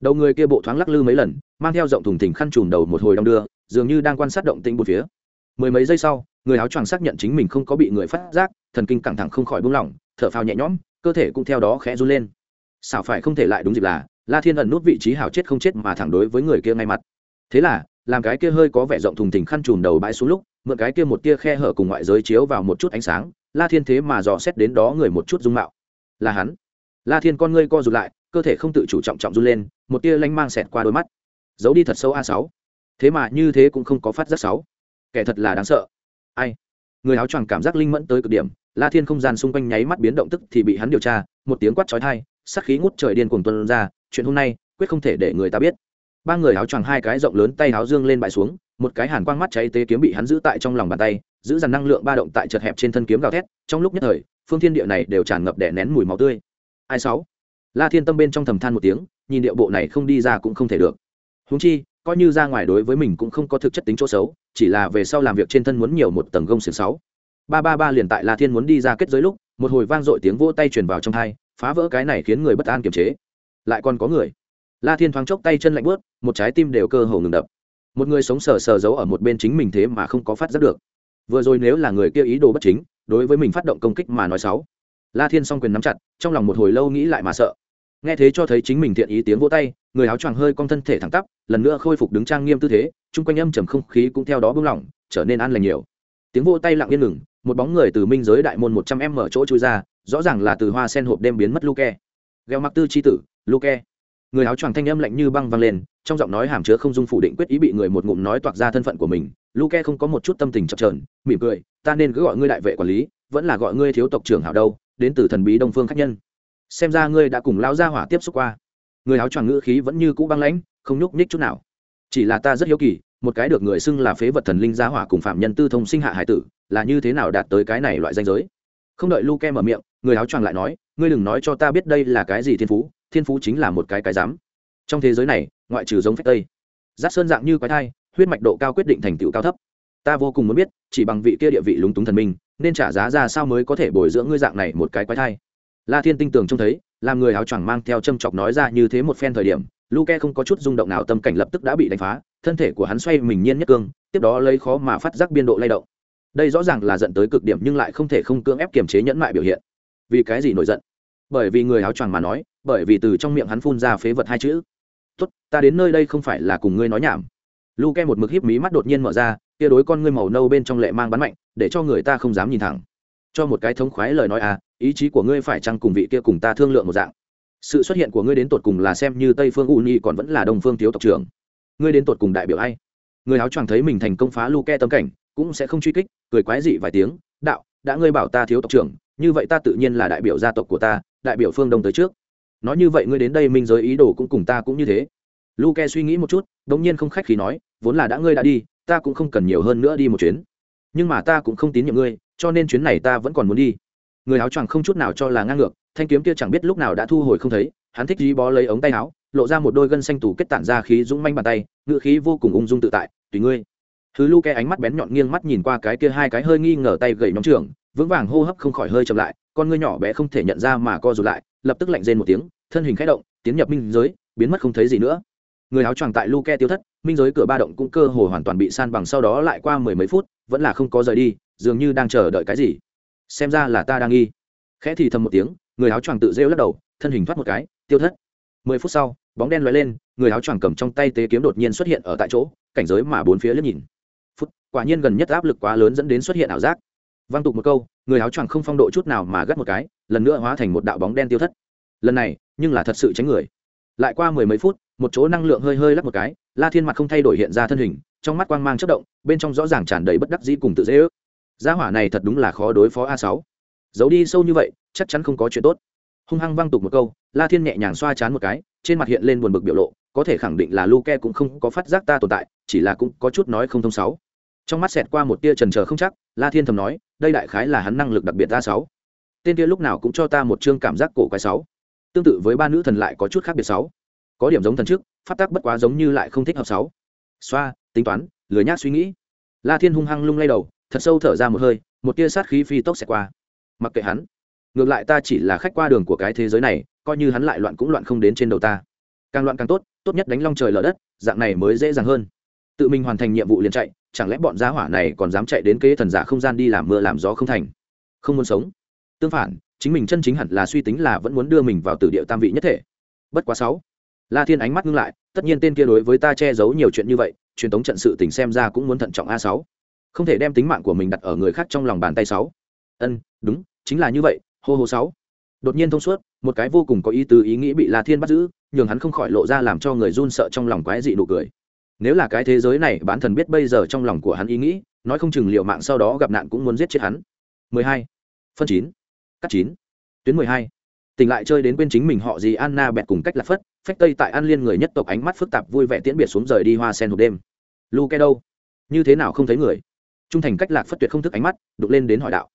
Đầu người kia bộ thoáng lắc lư mấy lần, mang theo rộng thùng thình khăn trùm đầu một hồi đong đưa, dường như đang quan sát động tĩnh một phía. Mười mấy giây sau, người áo choàng xác nhận chính mình không có bị người phát giác, thần kinh căng thẳng không khỏi buông lỏng, thở phào nhẹ nhõm, cơ thể cũng theo đó khẽ run lên. Xảo phải không thể lại đúng dịp là la thiên ẩn nút vị trí hào chết không chết mà thẳng đối với người kia ngay mặt. Thế là, làm cái kia hơi có vẻ rộng thùng thình khăn trùm đầu bãi xuống lúc, mượn cái kia một tia khe hở cùng ngoại giới chiếu vào một chút ánh sáng, la thiên thế mà dò xét đến đó người một chút dung mạo. Là hắn. La thiên con ngươi co rụt lại, cơ thể không tự chủ trọng trọng run lên, một tia lanh mang xẹt qua đôi mắt. Giấu đi thật sâu a sáu. Thế mà như thế cũng không có phát giác sáu. Kẻ thật là đáng sợ. Ai? Người áo choàng cảm giác linh mẫn tới cực điểm, la thiên không gian xung quanh nháy mắt biến động tức thì bị hắn điều tra, một tiếng quát chói tai sắc khí ngút trời điên cuồng tuôn ra chuyện hôm nay, quyết không thể để người ta biết. Ba người áo choàng hai cái rộng lớn tay áo dương lên bại xuống, một cái hàn quang mắt cháy tế kiếm bị hắn giữ tại trong lòng bàn tay, giữ dằn năng lượng ba động tại chật hẹp trên thân kiếm gào thét, trong lúc nhất thời, phương thiên địa này đều tràn ngập đè nén mùi máu tươi. Ai sáu? La thiên tâm bên trong thầm than một tiếng, nhìn điệu bộ này không đi ra cũng không thể được. Húng chi, coi như ra ngoài đối với mình cũng không có thực chất tính chỗ xấu, chỉ là về sau làm việc trên thân muốn nhiều một tầng gông xiềng sáu. Ba ba ba liền tại la thiên muốn đi ra kết giới lúc, một hồi vang dội tiếng vỗ tay truyền vào trong hai phá vỡ cái này khiến người bất an kiềm chế lại còn có người. La thiên thoáng chốc tay chân lạnh bớt một trái tim đều cơ hồ ngừng đập. Một người sống sờ sờ giấu ở một bên chính mình thế mà không có phát giác được. Vừa rồi nếu là người kia ý đồ bất chính, đối với mình phát động công kích mà nói xấu. La thiên s o n g quyền nắm chặt, trong lòng một hồi lâu nghĩ lại mà sợ. Nghe thế cho thấy chính mình thiện ý tiếng vỗ tay, người áo choàng hơi cong thân thể thẳng tắp, lần nữa khôi phục đứng trang nghiêm tư thế, chung quanh âm trầm không khí cũng theo đó bưng lỏng, trở nên an lành nhiều. Tiếng vỗ tay lặng yên ngừng, một bóng người từ minh giới đại môn một trăm em mở chỗ chui ra, rõ ràng là từ hoa sen hộp đêm biến mất luke. Gheo mặc tư c h i tử luke. Người áo choàng thanh âm lạnh như băng vang lên, trong giọng nói hàm chứa không dung phủ định quyết ý bị người một ngụm nói toạc ra thân phận của mình. Luke không có một chút tâm tình chập trờn mỉm cười, ta nên cứ gọi ngươi đại vệ quản lý, vẫn là gọi ngươi thiếu tộc trưởng hảo đâu, đến từ thần bí đông phương khách nhân. Xem ra ngươi đã cùng lao ra hỏa tiếp xúc qua. Người áo choàng ngữ khí vẫn như cũ băng lãnh, không nhúc nhích chút nào. Chỉ là ta rất hiếu kỳ, một cái được người xưng là phế vật thần linh gia hỏa cùng phạm nhân tư thông sinh hạ hải tử, là như thế nào đạt tới cái này loại danh giới? Không đợi luke mở miệng, người áo choàng lại nói, ngươi đừng nói cho ta biết đây là cái gì thiên phú thiên phú chính là một cái cái dám trong thế giới này, ngoại trừ giống phép tây giác sơn dạng như quái thai, huyết mạch độ cao quyết định thành tựu cao thấp. Ta vô cùng muốn biết, chỉ bằng vị kia địa vị lúng túng thần minh, nên trả giá ra sao mới có thể bồi dưỡng ngươi dạng này một cái quái thai? La thiên tinh tường trông thấy, làm người áo choàng mang theo châm chọc nói ra như thế một phen thời điểm, luke không có chút rung động nào, tâm cảnh lập tức đã bị đánh phá, thân thể của hắn xoay mình nhiên nhất cương, tiếp đó lấy khó mà phát giác biên độ lay động. Đây rõ ràng là dẫn tới cực điểm nhưng lại không thể không cưỡng ép kiềm chế nhẫn mại biểu hiện. Vì cái gì nổi giận? Bởi vì người áo choàng mà nói, bởi vì từ trong miệng hắn phun ra phế vật hai chữ. Tốt, ta đến nơi đây không phải là cùng ngươi nói nhảm. Lu ke một mực híp mí mắt đột nhiên mở ra, kia đối con ngươi màu nâu bên trong lệ mang bắn mạnh, để cho người ta không dám nhìn thẳng. Cho một cái thống khoái lời nói à ý chí của ngươi phải chăng cùng vị kia cùng ta thương lượng một dạng? Sự xuất hiện của ngươi đến tột cùng là xem như tây phương u nhi còn vẫn là đông phương thiếu tộc trưởng. Ngươi đến tột cùng đại biểu ai? Người áo choàng thấy mình thành công phá lu ke tâm cảnh, cũng sẽ không truy kích, cười quái dị vài tiếng, đạo, đã ngươi bảo ta thiếu tộc trưởng như vậy ta tự nhiên là đại biểu gia tộc của ta, đại biểu phương đông tới trước. Nói như vậy ngươi đến đây minh giới ý đồ cũng cùng ta cũng như thế. Luke suy nghĩ một chút đ ỗ n g nhiên không khách khi nói, vốn là đã ngươi đã đi, ta cũng không cần nhiều hơn nữa đi một chuyến. Nhưng mà ta cũng không tín nhiệm ngươi, cho nên chuyến này ta vẫn còn muốn đi. Người áo choàng không chút nào cho là ngang ngược, thanh kiếm kia chẳng biết lúc nào đã thu hồi không thấy, hắn thích dí bó lấy ống tay áo, lộ ra một đôi gân xanh tủ kết tản ra khí dũng manh bàn tay ngựa khí vô cùng ung dung tự tại, tùy ngươi thứ lu ke ánh mắt bén nhọn nghiêng mắt nhìn qua cái kia hai cái hơi nghi ngờ tay gậy nhóm trưởng, vững vàng hô hấp không khỏi hơi chậm lại, con ngươi nhỏ bé không thể nhận ra mà co rụt lại, lập tức lạnh rên một tiếng, thân hình khẽ động, tiến nhập minh giới, biến mất không thấy gì nữa. Người áo choàng tại luke tiêu thất, minh giới cửa ba động cũng cơ hồ hoàn toàn bị san bằng, sau đó lại qua mười mấy phút, vẫn là không có rời đi, dường như đang chờ đợi cái gì. Xem ra là ta đang nghi. Khẽ thì thầm một tiếng, người áo choàng tự rêu lắc đầu, thân hình thoát một cái, tiêu thất. Mười phút sau, bóng đen lóe lên, người áo choàng cầm trong tay tế kiếm đột nhiên xuất hiện ở tại chỗ, cảnh giới mà bốn phía liếc nhìn quả nhiên gần nhất áp lực quá lớn dẫn đến xuất hiện ảo giác. Văng tục một câu, người áo choàng không phong độ chút nào mà gắt một cái, lần nữa hóa thành một đạo bóng đen tiêu thất. Lần này, nhưng là thật sự tránh người. Lại qua mười mấy phút, một chỗ năng lượng hơi hơi lắc một cái, la thiên mặt không thay đổi hiện ra thân hình, trong mắt quang mang chất động, bên trong rõ ràng tràn đầy bất đắc dĩ cùng tự dễ ước. Gia hỏa này thật đúng là khó đối phó a sáu. Giấu đi sâu như vậy, chắc chắn không có chuyện tốt. Hung hăng văng tục một câu, la thiên nhẹ nhàng xoa chán một cái, trên mặt hiện lên buồn bực biểu lộ, có thể khẳng định là luke cũng không có phát giác ta tồn tại, chỉ là cũng có chút nói không thông sáu trong mắt xẹt qua một tia trần trờ không chắc, la thiên thầm nói, đây đại khái là hắn năng lực đặc biệt ta sáu. Tên kia lúc nào cũng cho ta một chương cảm giác cổ quái sáu. Tương tự với ba nữ thần lại có chút khác biệt sáu. Có điểm giống thần trước phát tác bất quá giống như lại không thích hợp sáu. Xoa, tính toán, lười nhác suy nghĩ. La thiên hung hăng lung lay đầu, thật sâu thở ra một hơi, một tia sát khí phi tốc xẹt qua. Mặc kệ hắn, ngược lại ta chỉ là khách qua đường của cái thế giới này, coi như hắn lại loạn cũng loạn không đến trên đầu ta. Càng loạn càng tốt tốt nhất đánh long trời lở đất, dạng này mới dễ dàng hơn. Tự mình hoàn thành nhiệm vụ liền chạy chẳng lẽ bọn giá hỏa này còn dám chạy đến kế thần giả không gian đi làm mưa làm gió không thành? Không muốn sống. Tương phản, chính mình chân chính hẳn là suy tính là vẫn muốn đưa mình vào tử địa tam vị nhất thể. Bất quá sáu. La thiên ánh mắt ngưng lại, tất nhiên tên kia đối với ta che giấu nhiều chuyện như vậy, truyền thống trận sự tình xem ra cũng muốn thận trọng a sáu. Không thể đem tính mạng của mình đặt ở người khác trong lòng bàn tay sáu. Ân, đúng, chính là như vậy, hô hô sáu. Đột nhiên thông suốt, một cái vô cùng có ý tứ ý nghĩ bị la thiên bắt giữ, nhường hắn không khỏi lộ ra làm cho người run sợ trong lòng quái dị nụ cười nếu là cái thế giới này, bán thần biết bây giờ trong lòng của hắn ý nghĩ, nói không chừng liệu mạng sau đó gặp nạn cũng muốn giết chết hắn 12. phân 9. cắt 9. tuyến 12. tỉnh lại chơi đến bên chính mình họ gì anna bẹt cùng cách lạc phất, phách tây tại an liên người nhất tộc ánh mắt phức tạp vui vẻ tiễn biệt xuống rời đi hoa sen hộp đêm lu ke đâu như thế nào không thấy người trung thành cách lạc phất tuyệt không thức ánh mắt, đục lên đến hỏi đạo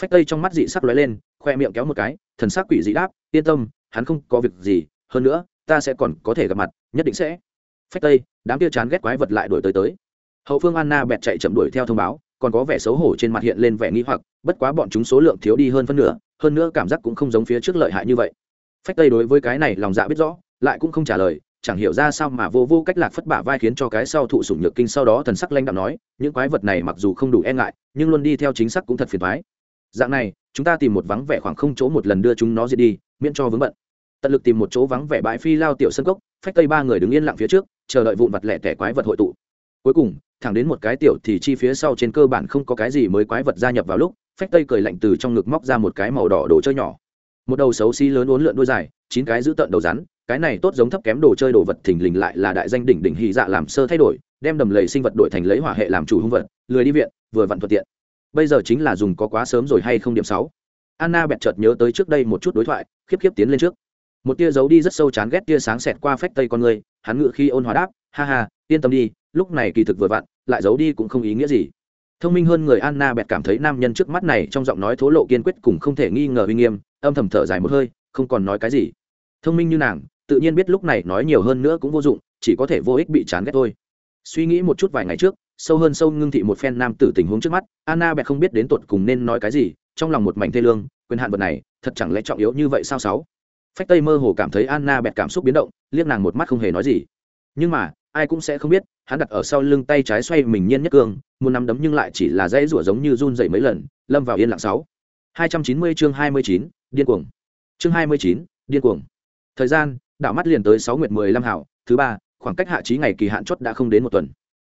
phách tây trong mắt dị sắc lóe lên, khoe miệng kéo một cái, thần sắc quỷ dị đáp, yên tâm, hắn không có việc gì, hơn nữa, ta sẽ còn có thể gặp mặt, nhất định sẽ phách tây đám kia chán ghét quái vật lại đuổi tới tới. Hậu phương anna bẹt chạy chậm đuổi theo thông báo, còn có vẻ xấu hổ trên mặt hiện lên vẻ nghi hoặc, bất quá bọn chúng số lượng thiếu đi hơn phân nửa, hơn nữa cảm giác cũng không giống phía trước lợi hại như vậy. Phách tây đối với cái này lòng dạ biết rõ, lại cũng không trả lời, chẳng hiểu ra sao mà vô vô cách lạc phất bả vai khiến cho cái sau thụ sủng nhược kinh sau đó thần sắc lanh đạm nói, những quái vật này mặc dù không đủ e ngại, nhưng luôn đi theo chính xác cũng thật phiền thoái dạng này, chúng ta tìm một vắng vẻ khoảng không chỗ một lần đưa chúng nó diệt đi, miễn cho vướng bận. Tận lực tìm một chỗ vắng vẻ bãi phi lao tiểu sân cốc, phách tây ba người đứng yên lặng phía trước chờ đợi vụn vặt lẻ tẻ quái vật hội tụ. Cuối cùng, thẳng đến một cái tiểu thì chi phía sau trên cơ bản không có cái gì mới quái vật gia nhập vào lúc, phách tây cười lạnh từ trong ngực móc ra một cái màu đỏ đồ chơi nhỏ. Một đầu xấu xí lớn uốn lượn đuôi dài, chín cái giữ tận đầu rắn, cái này tốt giống thấp kém đồ chơi đồ vật thình lình lại là đại danh đỉnh đỉnh hy dạ làm sơ thay đổi, đem đầm lầy sinh vật đổi thành lấy hỏa hệ làm chủ hung vật, lười đi viện, vừa vặn thuận tiện. Bây giờ chính là dùng có quá sớm rồi hay không điểm sáu. Anna bẹt chợt nhớ tới trước đây một chút đối thoại, khiếp khiếp tiến lên trước một tia giấu đi rất sâu chán ghét tia sáng xẹt qua phách tây con người, hắn ngự khi ôn hòa đáp, ha ha, yên tâm đi, lúc này kỳ thực vừa vặn, lại giấu đi cũng không ý nghĩa gì. Thông minh hơn người anna bẹt cảm thấy nam nhân trước mắt này trong giọng nói thố lộ kiên quyết cùng không thể nghi ngờ uy nghiêm, âm thầm thở dài một hơi, không còn nói cái gì. Thông minh như nàng, tự nhiên biết lúc này nói nhiều hơn nữa cũng vô dụng, chỉ có thể vô ích bị chán ghét thôi. Suy nghĩ một chút vài ngày trước, sâu hơn sâu ngưng thị một phen nam tử tình huống trước mắt, anna bẹt không biết đến tột cùng nên nói cái gì, trong lòng một mảnh thê lương, quyền hạn vật này, thật chẳng lẽ trọng yếu như vậy sao sáu? Phách tây mơ hồ cảm thấy anna bẹt cảm xúc biến động, liếc nàng một mắt không hề nói gì. Nhưng mà, ai cũng sẽ không biết, hắn đặt ở sau lưng tay trái xoay mình nhiên nhất cương, muốn nắm đấm nhưng lại chỉ là dãy rủa giống như run dậy mấy lần, lâm vào yên lặng sáu. Hai trăm chín mươi chương hai mươi chín, điên cuồng. Chương hai mươi chín, điên cuồng. Thời gian, đảo mắt liền tới sáu nguyệt mười lăm hảo, thứ ba, khoảng cách hạ trí ngày kỳ hạn chót đã không đến một tuần.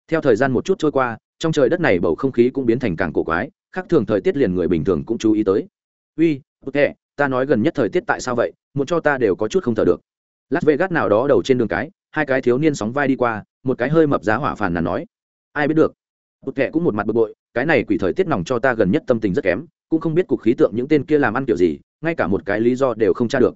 Theo thời gian một chút trôi qua, trong trời đất này bầu không khí cũng biến thành càng cổ quái, khác thường thời tiết liền người bình thường cũng chú ý tới. Uy, ok ta nói gần nhất thời tiết tại sao vậy, muốn cho ta đều có chút không thở được. Lát vê gắt nào đó đầu trên đường cái, hai cái thiếu niên sóng vai đi qua, một cái hơi mập giá hỏa phản là nói, ai biết được. Một kẻ cũng một mặt bực bội, cái này quỷ thời tiết nòng cho ta gần nhất tâm tình rất kém, cũng không biết cục khí tượng những tên kia làm ăn kiểu gì, ngay cả một cái lý do đều không tra được.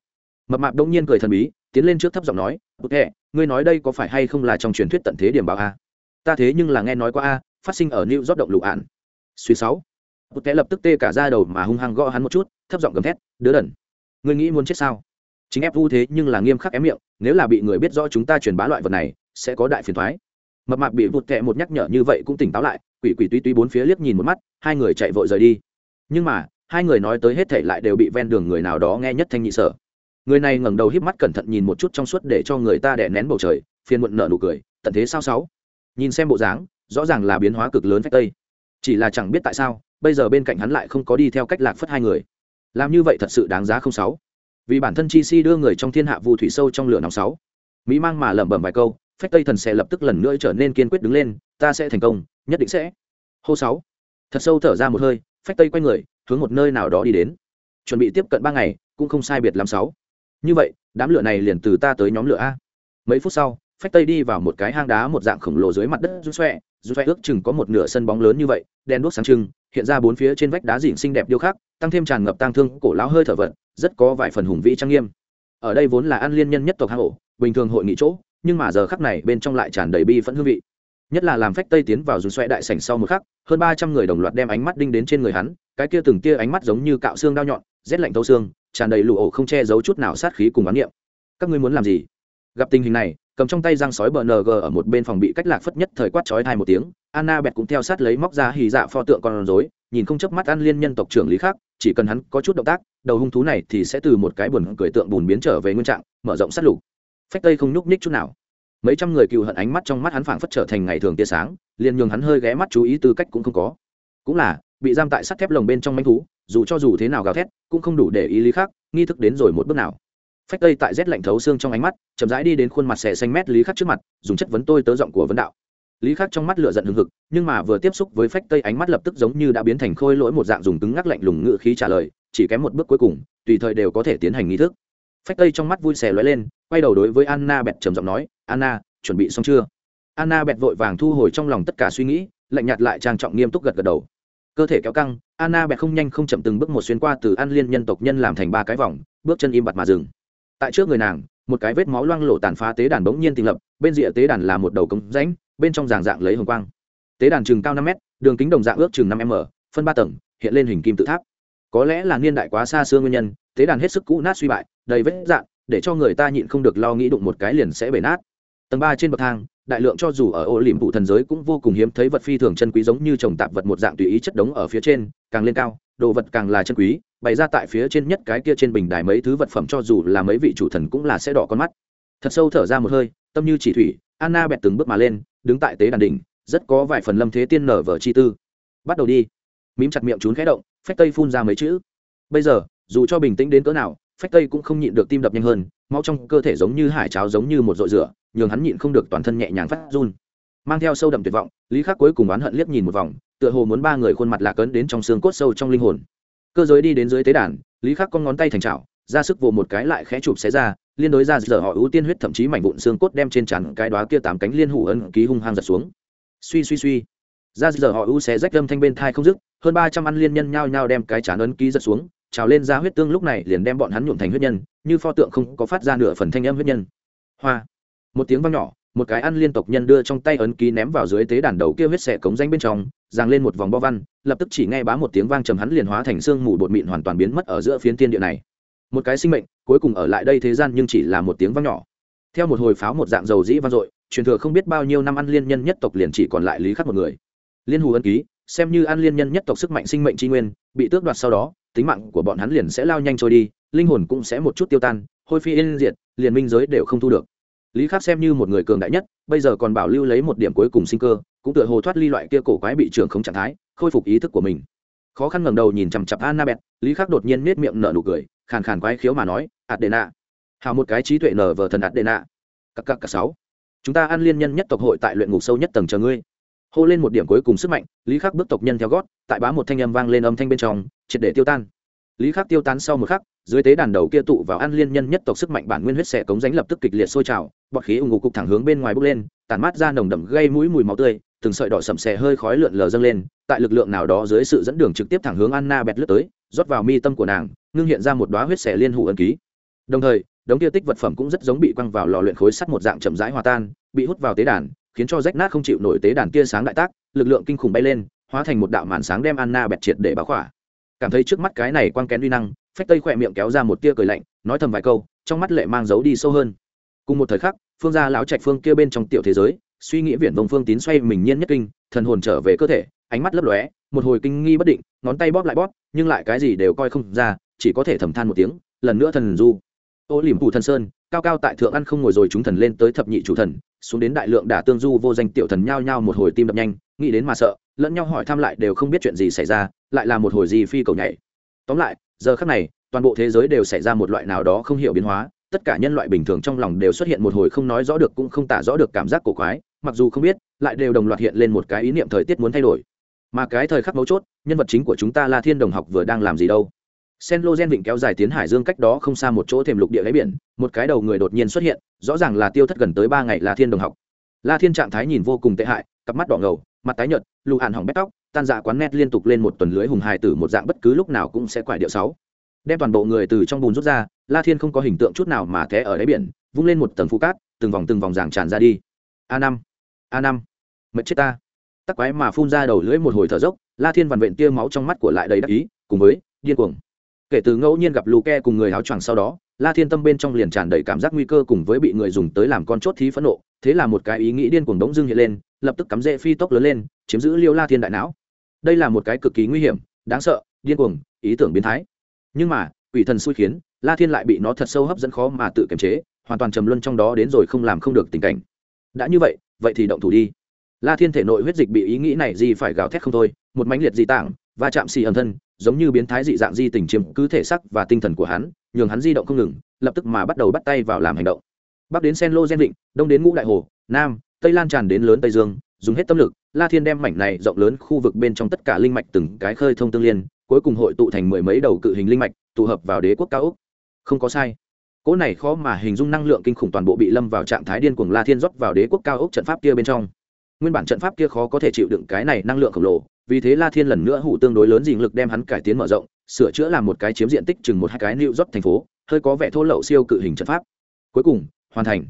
Mập mạp đông nhiên cười thần bí, tiến lên trước thấp giọng nói, một kẻ, ngươi nói đây có phải hay không là trong truyền thuyết tận thế điểm báo a? Ta thế nhưng là nghe nói qua a, phát sinh ở new york động lụ ạn. Suy sáu một kẻ lập tức tê cả ra đầu mà hung hăng gõ hắn một chút, thấp giọng gầm thét, đứa đần, ngươi nghĩ muốn chết sao? Chính ép vu thế nhưng là nghiêm khắc ém miệng, nếu là bị người biết rõ chúng ta truyền bá loại vật này, sẽ có đại phiền thoái mập mạp bị vụt tệ một nhắc nhở như vậy cũng tỉnh táo lại, quỷ quỷ tuy tuy bốn phía liếc nhìn một mắt, hai người chạy vội rời đi. Nhưng mà, hai người nói tới hết thể lại đều bị ven đường người nào đó nghe nhất thanh nhị sở. Người này ngẩng đầu híp mắt cẩn thận nhìn một chút trong suốt để cho người ta đè nén bầu trời, phiền muộn nở nụ cười, tận thế sao sáu? Nhìn xem bộ dáng, rõ ràng là biến hóa cực lớn phách tây chỉ là chẳng biết tại sao, bây giờ bên cạnh hắn lại không có đi theo cách lạc phất hai người. Làm như vậy thật sự đáng giá không sáu. Vì bản thân chi si đưa người trong thiên hạ vu thủy sâu trong lửa nóng sáu. Mỹ mang mà lẩm bẩm vài câu, phách tây thần sẽ lập tức lần nữa trở nên kiên quyết đứng lên, ta sẽ thành công, nhất định sẽ. Hô sáu. Thật sâu thở ra một hơi, phách tây quay người, hướng một nơi nào đó đi đến. Chuẩn bị tiếp cận ba ngày, cũng không sai biệt lắm sáu. Như vậy, đám lửa này liền từ ta tới nhóm lửa a. Mấy phút sau phách tây đi vào một cái hang đá một dạng khổng lồ dưới mặt đất rút xoẹ rút xoẹ ước chừng có một nửa sân bóng lớn như vậy đen đuốc sáng trưng, hiện ra bốn phía trên vách đá dỉn xinh đẹp điêu khắc, tăng thêm tràn ngập tang thương, cổ lão hơi thở vật rất có vài phần hùng vĩ trang nghiêm. Ở đây vốn là an liên nhân nhất tộc hang ổ, bình thường hội nghị chỗ, nhưng mà giờ khắc này bên trong lại tràn đầy bi phẫn hương vị. Nhất là làm phách tây tiến vào dùng xoẹ đại sảnh sau một khắc, hơn ba trăm người đồng loạt đem ánh mắt đinh đến trên người hắn, cái kia từng tia ánh mắt giống như cạo xương đao nhọn, rét lạnh thâu xương, tràn đầy lụ ổ không che giấu chút nào sát khí cùng bán niệm. Các ngươi muốn làm gì? Gặp tình hình này cầm trong tay răng sói bờ ng ở một bên phòng bị cách lạc phất nhất thời quát chói thai một tiếng, anna bẹt cũng theo sát lấy móc ra hì dạ pho tượng con rối, nhìn không chớp mắt ăn liên nhân tộc trưởng lý khác chỉ cần hắn có chút động tác, đầu hung thú này thì sẽ từ một cái buồn cười tượng bùn biến trở về nguyên trạng, mở rộng sát lục. Phách tây không nhúc nhích chút nào. Mấy trăm người cựu hận ánh mắt trong mắt hắn phảng phất trở thành ngày thường tia sáng, liền nhường hắn hơi ghé mắt chú ý tư cách cũng không có. Cũng là, bị giam tại sắt thép lồng bên trong manh thú, dù cho dù thế nào gào thét, cũng không đủ để ý lý khác nghi thức đến rồi một bước nào phách tây tại rét lạnh thấu xương trong ánh mắt, chậm rãi đi đến khuôn mặt xẻ xanh mét lý khắc trước mặt, dùng chất vấn tôi tớ giọng của vấn đạo. Lý khắc trong mắt lửa giận hừng hực, nhưng mà vừa tiếp xúc với phách tây ánh mắt lập tức giống như đã biến thành khôi lỗi một dạng dùng cứng ngắc lạnh lùng ngự khí trả lời, chỉ kém một bước cuối cùng, tùy thời đều có thể tiến hành nghi thức. Phách tây trong mắt vui xẻ lóe lên, quay đầu đối với anna bẹt trầm giọng nói, anna, chuẩn bị xong chưa? Anna bẹt vội vàng thu hồi trong lòng tất cả suy nghĩ, lạnh nhạt lại trang trọng nghiêm túc gật gật đầu. Cơ thể kéo căng, anna bẹt không nhanh không chậm từng bước một xuyên qua từ an liên nhân tộc nhân làm thành ba cái vòng, bước chân im bặt mà dừng tại trước người nàng, một cái vết máu loang lộ tàn phá tế đàn bỗng nhiên tình lập, bên rìa tế đàn là một đầu cống rãnh, bên trong giảng dạng lấy hồng quang. Tế đàn chừng cao năm m đường kính đồng dạng ước chừng năm m, phân ba tầng, hiện lên hình kim tự tháp. Có lẽ là niên đại quá xa xưa nguyên nhân, tế đàn hết sức cũ nát suy bại, đầy vết dạng để cho người ta nhịn không được lo nghĩ đụng một cái liền sẽ bể nát. Tầng ba trên bậc thang, đại lượng cho dù ở ô liềm vụ thần giới cũng vô cùng hiếm thấy vật phi thường chân quý giống như trồng tạp vật một dạng tùy ý chất đống ở phía trên càng lên cao, đồ vật càng là chân quý, bày ra tại phía trên nhất cái kia trên bình đài mấy thứ vật phẩm cho dù là mấy vị chủ thần cũng là sẽ đỏ con mắt. Thật sâu thở ra một hơi, tâm như chỉ thủy, anna bẹt từng bước mà lên, đứng tại tế đàn đỉnh, rất có vài phần lâm thế tiên nở vở chi tư. Bắt đầu đi. Mím chặt miệng trốn khẽ động, phách tây phun ra mấy chữ. Bây giờ, dù cho bình tĩnh đến cỡ nào, phách tây cũng không nhịn được tim đập nhanh hơn, máu trong cơ thể giống như hải cháo giống như một dội rửa, nhường hắn nhịn không được toàn thân nhẹ nhàng phát run. Mang theo sâu đậm tuyệt vọng, lý khắc cuối cùng oán hận liếc nhìn một vòng tựa hồ muốn ba người khuôn mặt lạc ấn đến trong xương cốt sâu trong linh hồn. Cơ giới đi đến dưới tế đàn, lý khắc con ngón tay thành trào ra sức vồ một cái lại khẽ chụp xé ra, liên đối ra giờ họ ưu tiên huyết thậm chí mảnh vụn xương cốt đem trên tràn cái đóa kia tám cánh liên hủ ân ký hung hăng giật xuống. Suy suy suy. Ra giờ họ ưu xé rách âm thanh bên thai không dứt, hơn ba trăm ăn liên nhân nhao nhao đem cái chán ấn ký giật xuống, trào lên ra huyết tương lúc này liền đem bọn hắn nhuộm thành huyết nhân, như pho tượng không có phát ra nửa phần thanh âm huyết nhân. Hoa. Một tiếng vang nhỏ, một cái ăn liên tộc nhân đưa trong tay ấn ký ném vào dưới tế đàn đầu kia huyết xẻ cống danh bên trong giằng lên một vòng bo văn, lập tức chỉ nghe bá một tiếng vang trầm hắn liền hóa thành xương mù bột mịn hoàn toàn biến mất ở giữa phiến thiên địa này. Một cái sinh mệnh, cuối cùng ở lại đây thế gian nhưng chỉ là một tiếng vang nhỏ. Theo một hồi pháo một dạng dầu dĩ vang dội, truyền thừa không biết bao nhiêu năm ăn liên nhân nhất tộc liền chỉ còn lại lý khắc một người. Liên hù ân ký, xem như ăn liên nhân nhất tộc sức mạnh sinh mệnh tri nguyên, bị tước đoạt sau đó, tính mạng của bọn hắn liền sẽ lao nhanh trôi đi, linh hồn cũng sẽ một chút tiêu tan, hôi phi yên diệt, liền minh giới đều không thu được lý khắc xem như một người cường đại nhất, bây giờ còn bảo lưu lấy một điểm cuối cùng sinh cơ, cũng tựa hồ thoát ly loại kia cổ quái bị trưởng không trạng thái, khôi phục ý thức của mình. Khó khăn ngẩng đầu nhìn chằm chặp annabeth, lý khắc đột nhiên nết miệng nở nụ cười, khàn khàn quái khiếu mà nói, adena. Hào một cái trí tuệ nở vờ thần adena. Cặp cặp cả sáu. Chúng ta ăn liên nhân nhất tộc hội tại luyện ngục sâu nhất tầng chờ ngươi. Hô lên một điểm cuối cùng sức mạnh, lý khắc bước tộc nhân theo gót, tại bá một thanh âm vang lên âm thanh bên trong, triệt để tiêu tan lý khắc tiêu tán sau một khắc, dưới tế đàn đầu kia tụ vào ăn liên nhân nhất tộc sức mạnh bản nguyên huyết xẻ cống ránh lập tức kịch liệt sôi trào, bọt khí ủng ngục cục thẳng hướng bên ngoài bốc lên tàn mát ra nồng đậm gây mũi mùi máu tươi, từng sợi đỏ sầm xẻ hơi khói lượn lờ dâng lên, tại lực lượng nào đó dưới sự dẫn đường trực tiếp thẳng hướng anna bẹt lướt tới, rót vào mi tâm của nàng, ngưng hiện ra một đoá huyết xẻ liên hủ ân ký. Đồng thời, đống tiêu tích vật phẩm cũng rất giống bị quăng vào lò luyện khối sắt một dạng chậm rãi hòa tan, bị hút vào tế đàn, khiến cho rách nát không chịu nổi tế đàn kia sáng đại tác, lực lượng kinh khủng bay lên, hóa thành một đạo màn sáng đem anna bẹt triệt để báo khỏa cảm thấy trước mắt cái này quang kén uy năng, phách tây khỏe miệng kéo ra một tia cười lạnh, nói thầm vài câu, trong mắt lệ mang dấu đi sâu hơn. Cùng một thời khắc, phương gia lão trạch phương kia bên trong tiểu thế giới, suy nghĩ viển vông phương tín xoay mình nhiên nhất kinh, thần hồn trở về cơ thể, ánh mắt lấp lóe, một hồi kinh nghi bất định, ngón tay bóp lại bóp, nhưng lại cái gì đều coi không ra, chỉ có thể thầm than một tiếng, lần nữa thần du. Ô liềm phủ thần sơn, cao cao tại thượng ăn không ngồi rồi chúng thần lên tới thập nhị chủ thần, xuống đến đại lượng đả tương du vô danh tiểu thần nhao nhao một hồi tim đập nhanh nghĩ đến mà sợ, lẫn nhau hỏi thăm lại đều không biết chuyện gì xảy ra, lại là một hồi gì phi cầu nhảy. Tóm lại, giờ khắc này, toàn bộ thế giới đều xảy ra một loại nào đó không hiểu biến hóa, tất cả nhân loại bình thường trong lòng đều xuất hiện một hồi không nói rõ được cũng không tả rõ được cảm giác cổ quái, mặc dù không biết, lại đều đồng loạt hiện lên một cái ý niệm thời tiết muốn thay đổi. Mà cái thời khắc mấu chốt, nhân vật chính của chúng ta là thiên đồng học vừa đang làm gì đâu? Sen lô gen vịnh kéo dài tiến hải dương cách đó không xa một chỗ thềm lục địa đáy biển, một cái đầu người đột nhiên xuất hiện, rõ ràng là tiêu thất gần tới ba ngày là thiên đồng học. La thiên trạng thái nhìn vô cùng tệ hại, cặp mắt đỏ ngầu mặt tái nhợt lụ hạn hỏng bét tóc, tan dạ quán nét liên tục lên một tuần lưới hùng hài tử một dạng bất cứ lúc nào cũng sẽ quải điệu sáu. Đem toàn bộ người từ trong bùn rút ra, la thiên không có hình tượng chút nào mà té ở đáy biển, vung lên một tầng phu cát, từng vòng từng vòng giảng tràn ra đi. A năm a năm, mệt chết ta. Tắc quái mà phun ra đầu lưỡi một hồi thở dốc, la thiên vằn vện tia máu trong mắt của lại đầy đắc ý, cùng với điên cuồng. Kể từ ngẫu nhiên gặp lù ke cùng người áo choàng sau đó, la thiên tâm bên trong liền tràn đầy cảm giác nguy cơ cùng với bị người dùng tới làm con chốt thí phẫn nộ, thế là một cái ý nghĩ điên cuồng đống dưng hiện lên lập tức cắm rễ phi tốc lớn lên, chiếm giữ liêu la thiên đại não. Đây là một cái cực kỳ nguy hiểm, đáng sợ, điên cuồng, ý tưởng biến thái. Nhưng mà, quỷ thần xui khiến, la thiên lại bị nó thật sâu hấp dẫn khó mà tự kiềm chế, hoàn toàn trầm luân trong đó đến rồi không làm không được tình cảnh. Đã như vậy vậy thì động thủ đi. La thiên thể nội huyết dịch bị ý nghĩ này gì phải gào thét không thôi, một mãnh liệt dị tảng và chạm xì ẩn thân, giống như biến thái dị dạng di tình chiếm cứ thể sắc và tinh thần của hắn, nhường hắn di động không ngừng, lập tức mà bắt đầu bắt tay vào làm hành động. Bắc đến sen lô gen định đông đến ngũ đại hồ, nam tây lan tràn đến lớn tây dương, dùng hết tâm lực, la thiên đem mảnh này rộng lớn khu vực bên trong tất cả linh mạch từng cái khơi thông tương liên, cuối cùng hội tụ thành mười mấy đầu cự hình linh mạch, tụ hợp vào đế quốc cao úc không có sai. Cỗ này khó mà hình dung năng lượng kinh khủng toàn bộ bị lâm vào trạng thái điên cuồng la thiên rót vào đế quốc cao úc trận pháp kia bên trong. Nguyên bản trận pháp kia khó có thể chịu đựng cái này năng lượng khổng lồ, vì thế la thiên lần nữa hủ tương đối lớn dình lực đem hắn cải tiến mở rộng, sửa chữa làm một cái chiếm diện tích chừng một hai cái nịu rót thành phố, hơi có vẻ thô lậu siêu cự hình trận pháp. Cuối cùng, hoàn thành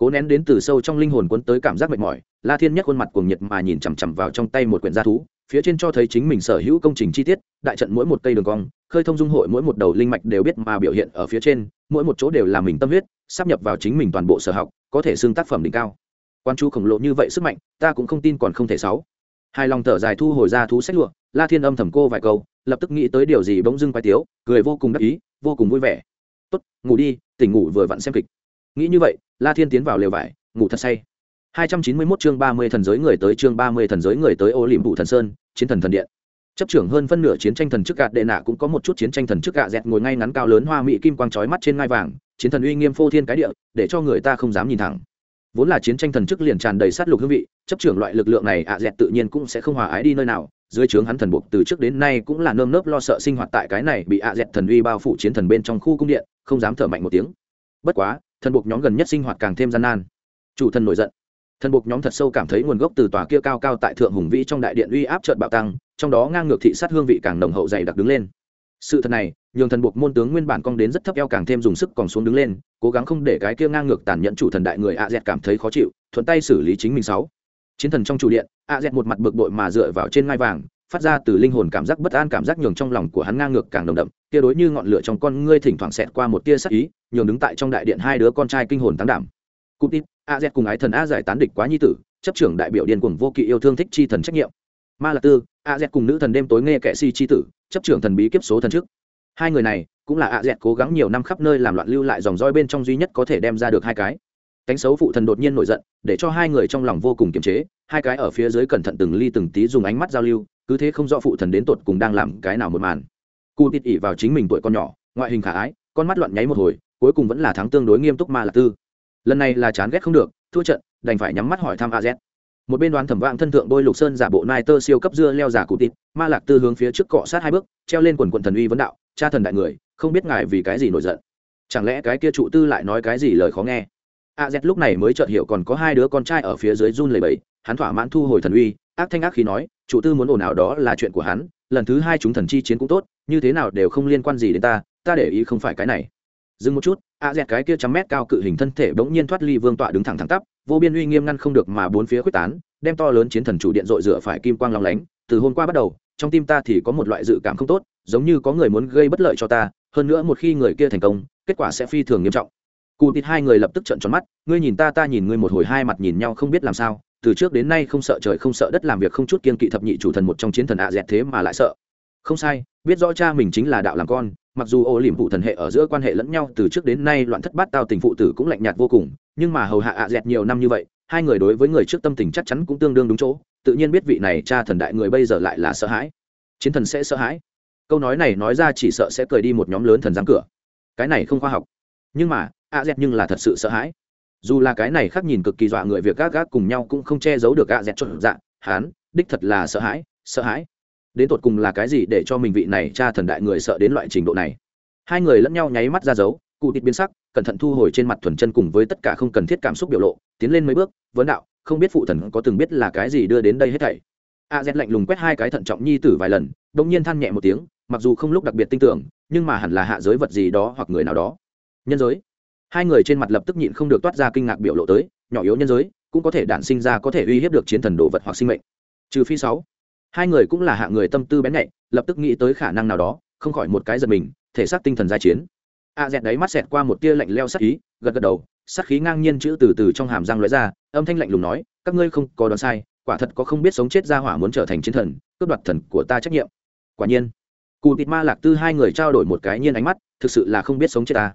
cố nén đến từ sâu trong linh hồn cuốn tới cảm giác mệt mỏi, la thiên nhất khuôn mặt cuồng nhiệt mà nhìn chằm chằm vào trong tay một quyển gia thú, phía trên cho thấy chính mình sở hữu công trình chi tiết, đại trận mỗi một cây đường cong, khơi thông dung hội mỗi một đầu linh mạch đều biết mà biểu hiện ở phía trên, mỗi một chỗ đều là mình tâm huyết, sắp nhập vào chính mình toàn bộ sở học, có thể xưng tác phẩm đỉnh cao. Quan chú khổng lồ như vậy sức mạnh, ta cũng không tin còn không thể sáu. Hai lòng thở dài thu hồi ra thú sách lụa, la thiên âm thầm cô vài câu, lập tức nghĩ tới điều gì bỗng dưng quay tiếu, cười vô cùng đắc ý, vô cùng vui vẻ. Tốt, ngủ đi, tỉnh ngủ vừa vặn xem kịch. Nghĩ như vậy la thiên tiến vào lều vải, ngủ thật say. 291 chương 30 thần giới người tới chương 30 thần giới người tới ô liễm vụ thần sơn, chiến thần thần điện. Chấp trưởng hơn phân nửa chiến tranh thần trước gạt đệ nạ cũng có một chút chiến tranh thần trước gạ dẹt ngồi ngay ngắn cao lớn hoa mỹ kim quang chói mắt trên ngai vàng, chiến thần uy nghiêm phô thiên cái địa, để cho người ta không dám nhìn thẳng. Vốn là chiến tranh thần chức liền tràn đầy sát lục hương vị, chấp trưởng loại lực lượng này ạ dẹt tự nhiên cũng sẽ không hòa ái đi nơi nào, dưới trướng hắn thần buộc từ trước đến nay cũng là nơm nớp lo sợ sinh hoạt tại cái này bị ạ dẹt thần uy bao phủ chiến thần bên trong khu cung điện, không dám thở mạnh một tiếng. Bất quá thần buộc nhóm gần nhất sinh hoạt càng thêm gian nan. Chủ thần nổi giận. Thần buộc nhóm thật sâu cảm thấy nguồn gốc từ tòa kia cao cao tại thượng hùng vĩ trong đại điện uy áp trợn bạo tăng, trong đó ngang ngược thị sát hương vị càng nồng hậu dày đặc đứng lên. Sự thật này, nhường thần buộc môn tướng nguyên bản cong đến rất thấp eo càng thêm dùng sức còn xuống đứng lên, cố gắng không để cái kia ngang ngược tàn nhẫn chủ thần đại người a dẹt cảm thấy khó chịu, thuận tay xử lý chính mình sáu. Chiến thần trong chủ điện, a dẹt một mặt bực bội mà dựa vào trên ngai vàng phát ra từ linh hồn cảm giác bất an cảm giác nhường trong lòng của hắn ngang ngược càng đồng đậm, kia đối như ngọn lửa trong con ngươi thỉnh thoảng xẹt qua một tia sắc ý, nhường đứng tại trong đại điện hai đứa con trai kinh hồn tán đảm. Cụt ít a z cùng ái thần a giải tán địch quá nhi tử, chấp trưởng đại biểu điên cuồng vô kỵ yêu thương thích chi thần trách nhiệm. Ma là tư, a z cùng nữ thần đêm tối nghe kệ si chi tử, chấp trưởng thần bí kiếp số thần trước. Hai người này, cũng là a z cố gắng nhiều năm khắp nơi làm loạn lưu lại dòng roi bên trong duy nhất có thể đem ra được hai cái. Cánh xấu phụ thần đột nhiên nổi giận, để cho hai người trong lòng vô cùng kiềm chế, hai cái ở phía dưới cẩn thận từng ly từng tí dùng ánh mắt giao lưu cứ thế không rõ phụ thần đến tột cùng đang làm cái nào một màn. Cụ tịt ỉ vào chính mình tuổi con nhỏ, ngoại hình khả ái, con mắt loạn nháy một hồi, cuối cùng vẫn là thắng tương đối nghiêm túc ma lạc tư. Lần này là chán ghét không được, thua trận, đành phải nhắm mắt hỏi thăm a z. Một bên đoán thẩm vạng thân thượng đôi lục sơn giả bộ nai tơ siêu cấp dưa leo giả cụ tịt, ma lạc tư hướng phía trước cọ sát hai bước, treo lên quần quần thần uy vấn đạo, cha thần đại người, không biết ngài vì cái gì nổi giận. Chẳng lẽ cái kia trụ tư lại nói cái gì lời khó nghe? A z lúc này mới chợt hiểu còn có hai đứa con trai ở phía dưới run lầy bẫy hắn thỏa mãn thu hồi thần uy ác thanh ác khi nói, chủ tư muốn ồn ào đó là chuyện của hắn, lần thứ hai chúng thần chi chiến cũng tốt, như thế nào đều không liên quan gì đến ta ta để ý không phải cái này. Dừng một chút, a dẹt cái kia trăm mét cao cự hình thân thể bỗng nhiên thoát ly vương tọa đứng thẳng thẳng tắp, vô biên uy nghiêm ngăn không được mà bốn phía quyết tán, đem to lớn chiến thần chủ điện dội rửa phải kim quang long lánh. Từ hôm qua bắt đầu, trong tim ta thì có một loại dự cảm không tốt, giống như có người muốn gây bất lợi cho ta, hơn nữa một khi người kia thành công, kết quả sẽ phi thường nghiêm trọng. Cụ thịt hai người lập tức trận tròn mắt, ngươi nhìn ta ta nhìn ngươi một hồi hai mặt nhìn nhau không biết làm sao từ trước đến nay không sợ trời không sợ đất làm việc không chút kiên kỵ thập nhị chủ thần một trong chiến thần ạ dẹt thế mà lại sợ. Không sai, biết rõ cha mình chính là đạo làm con, mặc dù ô liềm phụ thần hệ ở giữa quan hệ lẫn nhau từ trước đến nay loạn thất bát tao tình phụ tử cũng lạnh nhạt vô cùng, nhưng mà hầu hạ ạ dẹt nhiều năm như vậy, hai người đối với người trước tâm tình chắc chắn cũng tương đương đúng chỗ, tự nhiên biết vị này cha thần đại người bây giờ lại là sợ hãi. Chiến thần sẽ sợ hãi. Câu nói này nói ra chỉ sợ sẽ cười đi một nhóm lớn thần giáng cửa. Cái này không khoa học. Nhưng mà, ạ dẹt nhưng là thật sự sợ hãi dù là cái này khác nhìn cực kỳ dọa người việc gác gác cùng nhau cũng không che giấu được a dẹt chốt dạ hán, đích thật là sợ hãi sợ hãi. Đến tột cùng là cái gì để cho mình vị này cha thần đại người sợ đến loại trình độ này? Hai người lẫn nhau nháy mắt ra dấu, cụ tịt biến sắc, cẩn thận thu hồi trên mặt thuần chân cùng với tất cả không cần thiết cảm xúc biểu lộ, tiến lên mấy bước, vấn đạo, không biết phụ thần có từng biết là cái gì đưa đến đây hết thảy? A z lạnh lùng quét hai cái thận trọng nhi tử vài lần đ ỗ n g nhiên than nhẹ một tiếng, mặc dù không lúc đặc biệt tin tưởng, nhưng mà hẳn là hạ giới vật gì đó hoặc người nào đó. Nhân giới hai người trên mặt lập tức nhịn không được toát ra kinh ngạc biểu lộ tới, nhỏ yếu nhân giới, cũng có thể đản sinh ra có thể uy hiếp được chiến thần đồ vật hoặc sinh mệnh. Trừ phi sáu. Hai người cũng là hạ người tâm tư bén nhạy, lập tức nghĩ tới khả năng nào đó, không khỏi một cái giật mình, thể xác tinh thần giai chiến. A dẹt đấy mắt xẹt qua một tia lạnh leo sắc ý, gật gật đầu, sắc khí ngang nhiên chữ từ từ trong hàm răng lóe ra, âm thanh lạnh lùng nói, các ngươi không có đoán sai, quả thật có không biết sống chết ra hỏa muốn trở thành chiến thần, cướp đoạt thần của ta trách nhiệm. Quả nhiên cụ tịt ma lạc tư hai người trao đổi một cái nhiên ánh mắt, thực sự là không biết sống chết ta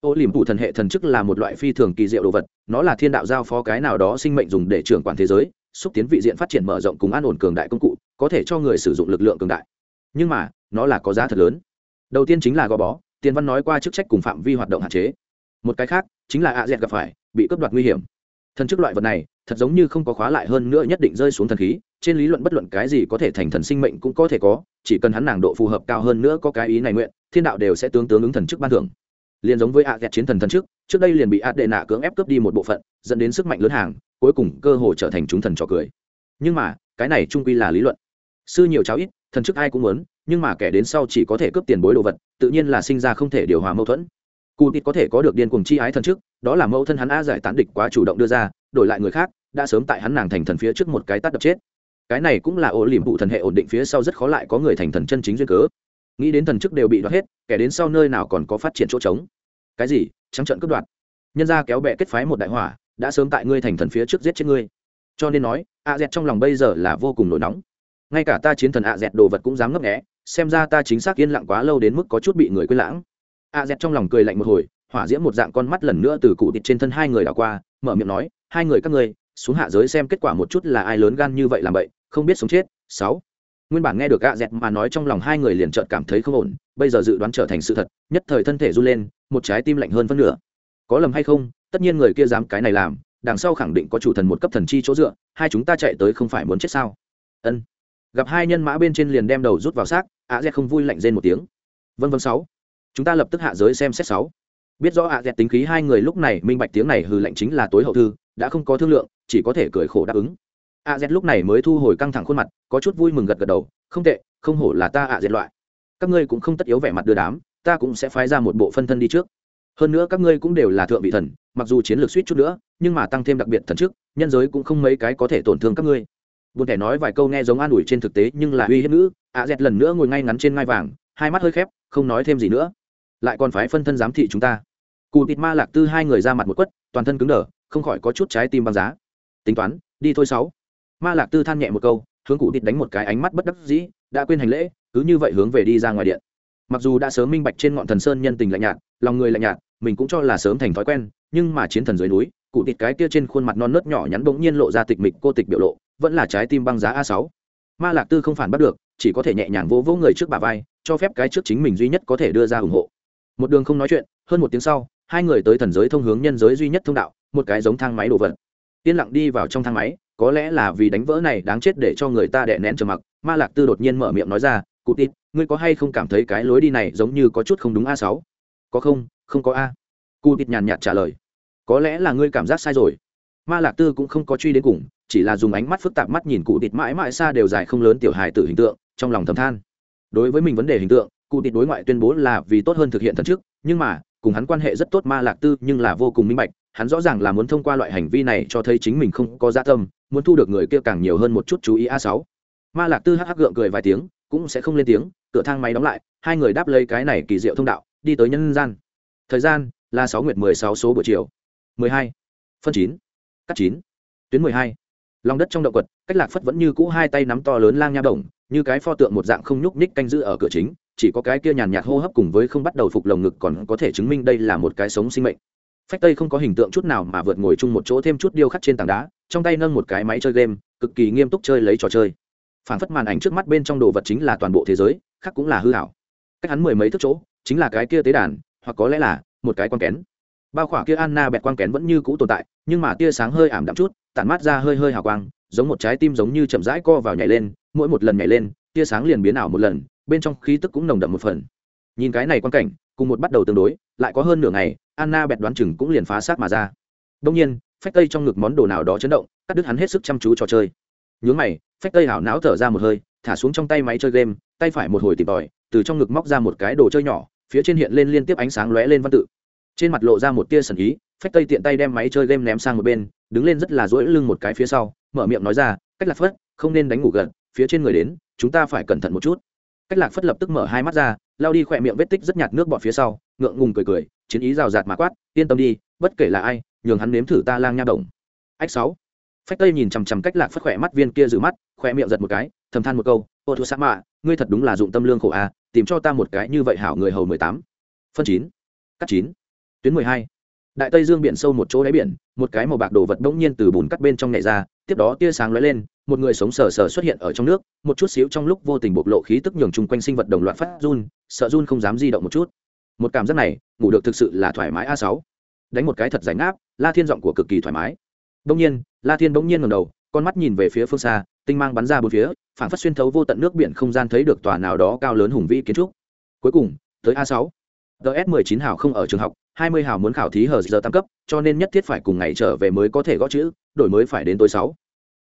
ô liềm phụ thần hệ thần chức là một loại phi thường kỳ diệu đồ vật, nó là thiên đạo giao phó cái nào đó sinh mệnh dùng để trưởng quản thế giới, xúc tiến vị diện phát triển mở rộng cùng an ổn cường đại công cụ, có thể cho người sử dụng lực lượng cường đại. Nhưng mà, nó là có giá thật lớn. Đầu tiên chính là gò bó, tiền văn nói qua chức trách cùng phạm vi hoạt động hạn chế. Một cái khác, chính là ạ dẹt gặp phải, bị cướp đoạt nguy hiểm. Thần chức loại vật này, thật giống như không có khóa lại hơn nữa nhất định rơi xuống thần khí, trên lý luận bất luận cái gì có thể thành thần sinh mệnh cũng có thể có, chỉ cần hắn nàng độ phù hợp cao hơn nữa có cái ý này nguyện, thiên đạo đều sẽ tương tướng ứng thần chức ban thưởng liền giống với a dẹt chiến thần thần trước, trước đây liền bị a đệ nạ cưỡng ép cướp đi một bộ phận dẫn đến sức mạnh lớn hàng cuối cùng cơ hội trở thành chúng thần trò cười. Nhưng mà cái này trung quy là lý luận. Sư nhiều cháu ít thần chức ai cũng muốn nhưng mà kẻ đến sau chỉ có thể cướp tiền bối đồ vật tự nhiên là sinh ra không thể điều hòa mâu thuẫn. Cụ tịt có thể có được điên cuồng chi ái thần trước đó là mâu thân hắn a giải tán địch quá chủ động đưa ra đổi lại người khác đã sớm tại hắn nàng thành thần phía trước một cái tắt đập chết. Cái này cũng là ổ liềm vụ thần hệ ổn định phía sau rất khó lại có người thành thần chân chính duyên cớ nghĩ đến thần chức đều bị đoạt hết, kẻ đến sau nơi nào còn có phát triển chỗ trống? Cái gì? Trắng trận cướp đoạt. Nhân ra kéo bẹ kết phái một đại hỏa, đã sớm tại ngươi thành thần phía trước giết chết ngươi. Cho nên nói, a dẹt trong lòng bây giờ là vô cùng nổi nóng. Ngay cả ta chiến thần a dẹt đồ vật cũng dám ngấp nghẽ xem ra ta chính xác yên lặng quá lâu đến mức có chút bị người quên lãng. A dẹt trong lòng cười lạnh một hồi, hỏa diễm một dạng con mắt lần nữa từ cụ thịt trên thân hai người đảo qua, mở miệng nói, hai người các ngươi, xuống hạ giới xem kết quả một chút là ai lớn gan như vậy làm vậy không biết sống chết. Sáu nguyên bản nghe được gạ dẹt mà nói trong lòng hai người liền chợt cảm thấy không ổn, bây giờ dự đoán trở thành sự thật, nhất thời thân thể run lên, một trái tim lạnh hơn phân nửa. Có lầm hay không, tất nhiên người kia dám cái này làm, đằng sau khẳng định có chủ thần một cấp thần chi chỗ dựa, hai chúng ta chạy tới không phải muốn chết sao? Ân. Gặp hai nhân mã bên trên liền đem đầu rút vào xác ạ dẹt không vui lạnh rên một tiếng. Vân vân sáu. Chúng ta lập tức hạ giới xem xét sáu. Biết rõ ạ dẹt tính khí hai người lúc này, minh bạch tiếng này hừ lạnh chính là tối hậu thư, đã không có thương lượng, chỉ có thể cười khổ đáp ứng a z lúc này mới thu hồi căng thẳng khuôn mặt, có chút vui mừng gật gật đầu, không tệ, không hổ là ta a z loại. Các ngươi cũng không tất yếu vẻ mặt đưa đám, ta cũng sẽ phái ra một bộ phân thân đi trước. Hơn nữa các ngươi cũng đều là thượng vị thần, mặc dù chiến lược suýt chút nữa, nhưng mà tăng thêm đặc biệt thần trước, nhân giới cũng không mấy cái có thể tổn thương các ngươi. Buồn kẻ nói vài câu nghe giống an ủi trên thực tế, nhưng là uy hiếp nữ, a z lần nữa ngồi ngay ngắn trên ngai vàng, hai mắt hơi khép, không nói thêm gì nữa. Lại còn phái phân thân giám thị chúng ta. Cụ tịt ma lạc tư hai người ra mặt một quất, toàn thân cứng đờ, không khỏi có chút trái tim băng giá. Tính toán, đi thôi sáu ma lạc tư than nhẹ một câu, hướng cụ tịt đánh một cái ánh mắt bất đắc dĩ, đã quên hành lễ, cứ như vậy hướng về đi ra ngoài điện. Mặc dù đã sớm minh bạch trên ngọn thần sơn nhân tình lạnh nhạt, lòng người lạnh nhạt, mình cũng cho là sớm thành thói quen, nhưng mà chiến thần dưới núi, cụ tịt cái kia trên khuôn mặt non nớt nhỏ nhắn bỗng nhiên lộ ra tịch mịch cô tịch biểu lộ, vẫn là trái tim băng giá a sáu. Ma lạc tư không phản bắt được, chỉ có thể nhẹ nhàng vỗ vỗ người trước bà vai, cho phép cái trước chính mình duy nhất có thể đưa ra ủng hộ. Một đường không nói chuyện, hơn một tiếng sau, hai người tới thần giới thông hướng nhân giới duy nhất thông đạo, một cái giống thang máy đồ vật. Yên lặng đi vào trong thang máy có lẽ là vì đánh vỡ này đáng chết để cho người ta đè nén trầm mặc, ma lạc tư đột nhiên mở miệng nói ra, cụ tít ngươi có hay không cảm thấy cái lối đi này giống như có chút không đúng a sáu? Có không không có a. Cụ tít nhàn nhạt trả lời, có lẽ là ngươi cảm giác sai rồi. Ma lạc tư cũng không có truy đến cùng, chỉ là dùng ánh mắt phức tạp mắt nhìn cụ tít mãi mãi xa đều dài không lớn tiểu hài tử hình tượng, trong lòng thầm than. Đối với mình vấn đề hình tượng, cụ tịt đối ngoại tuyên bố là vì tốt hơn thực hiện thần trước nhưng mà, cùng hắn quan hệ rất tốt ma lạc tư nhưng là vô cùng minh bạch, hắn rõ ràng là muốn thông qua loại hành vi này cho thấy chính mình không có gia tâm muốn thu được người kia càng nhiều hơn một chút chú ý a sáu. Ma lạc tư hắc hắc gượng cười vài tiếng, cũng sẽ không lên tiếng, cửa thang máy đóng lại, hai người đáp lấy cái này kỳ diệu thông đạo, đi tới nhân gian. Thời gian là sáu nguyệt mười sáu số buổi chiều. Mười hai, phân chín, cắt chín, tuyến mười hai. Lòng đất trong động quật, cách lạc phất vẫn như cũ hai tay nắm to lớn lang nha đồng, như cái pho tượng một dạng không nhúc ních canh giữ ở cửa chính, chỉ có cái kia nhàn nhạt hô hấp cùng với không bắt đầu phục lồng ngực còn có thể chứng minh đây là một cái sống sinh mệnh. Phách tây không có hình tượng chút nào mà vượt ngồi chung một chỗ thêm chút điêu khắc trên tảng đá trong tay nâng một cái máy chơi game, cực kỳ nghiêm túc chơi lấy trò chơi. Phản phất màn ảnh trước mắt bên trong đồ vật chính là toàn bộ thế giới, khác cũng là hư hảo. Cách hắn mười mấy thước chỗ, chính là cái kia tế đàn, hoặc có lẽ là một cái quan kén. Bao khỏa kia anna bẹt quang kén vẫn như cũ tồn tại, nhưng mà tia sáng hơi ảm đạm chút, tản mát ra hơi hơi hào quang, giống một trái tim giống như chậm rãi co vào nhảy lên, mỗi một lần nhảy lên, tia sáng liền biến ảo một lần, bên trong khí tức cũng nồng đậm một phần. Nhìn cái này quan cảnh, cùng một bắt đầu tương đối, lại có hơn nửa ngày, anna bẹt đoán chừng cũng liền phá sát mà ra. Đông nhiên phách tây trong ngực món đồ nào đó chấn động, cắt đứt hắn hết sức chăm chú trò chơi. Nhướng mày, phách tây hảo não thở ra một hơi, thả xuống trong tay máy chơi game, tay phải một hồi tìm tòi, từ trong ngực móc ra một cái đồ chơi nhỏ, phía trên hiện lên liên tiếp ánh sáng lóe lên văn tự. Trên mặt lộ ra một tia sần ý, phách tây tiện tay đem máy chơi game ném sang một bên, đứng lên rất là rỗi lưng một cái phía sau, mở miệng nói ra, cách lạc phất, không nên đánh ngủ gần phía trên người đến, chúng ta phải cẩn thận một chút. Cách lạc phất lập tức mở hai mắt ra lao đi khỏe miệng vết tích rất nhạt nước bọt phía sau, ngượng ngùng cười cười, chiến ý rào rạt mà quát, yên tâm đi, bất kể là ai nhường hắn nếm thử ta lang nha động. ách sáu. Phách tây nhìn chằm chằm cách lạc phất khỏe mắt viên kia giữ mắt khỏe miệng giật một cái thầm than một câu ô thua sa mạ ngươi thật đúng là dụng tâm lương khổ a à, tìm cho ta một cái như vậy hảo người hầu mười tám. Phân chín. Cắt chín. Tuyến mười hai. Đại tây dương biển sâu một chỗ đáy biển một cái màu bạc đồ vật bỗng nhiên từ bùn cắt bên trong nhảy ra tiếp đó tia sáng lóe lên một người sống sờ sờ xuất hiện ở trong nước một chút xíu trong lúc vô tình bộc lộ khí tức nhường chung quanh sinh vật đồng loạt phát run sợ run không dám di động một chút. Một cảm giác này ngủ được thực sự là thoải mái a sáu. Đánh một cái thật giải ngáp la thiên giọng của cực kỳ thoải mái. Bỗng nhiên, la thiên bỗng nhiên ngầm đầu, con mắt nhìn về phía phương xa, tinh mang bắn ra bốn phía, phản phát xuyên thấu vô tận nước biển không gian thấy được tòa nào đó cao lớn hùng vĩ kiến trúc. Cuối cùng, tới a sáu. Ts 19 hào không ở trường học 20 hào muốn khảo thí hờ giờ tăng cấp, cho nên nhất thiết phải cùng ngày trở về mới có thể gõ chữ, đổi mới phải đến tối sáu.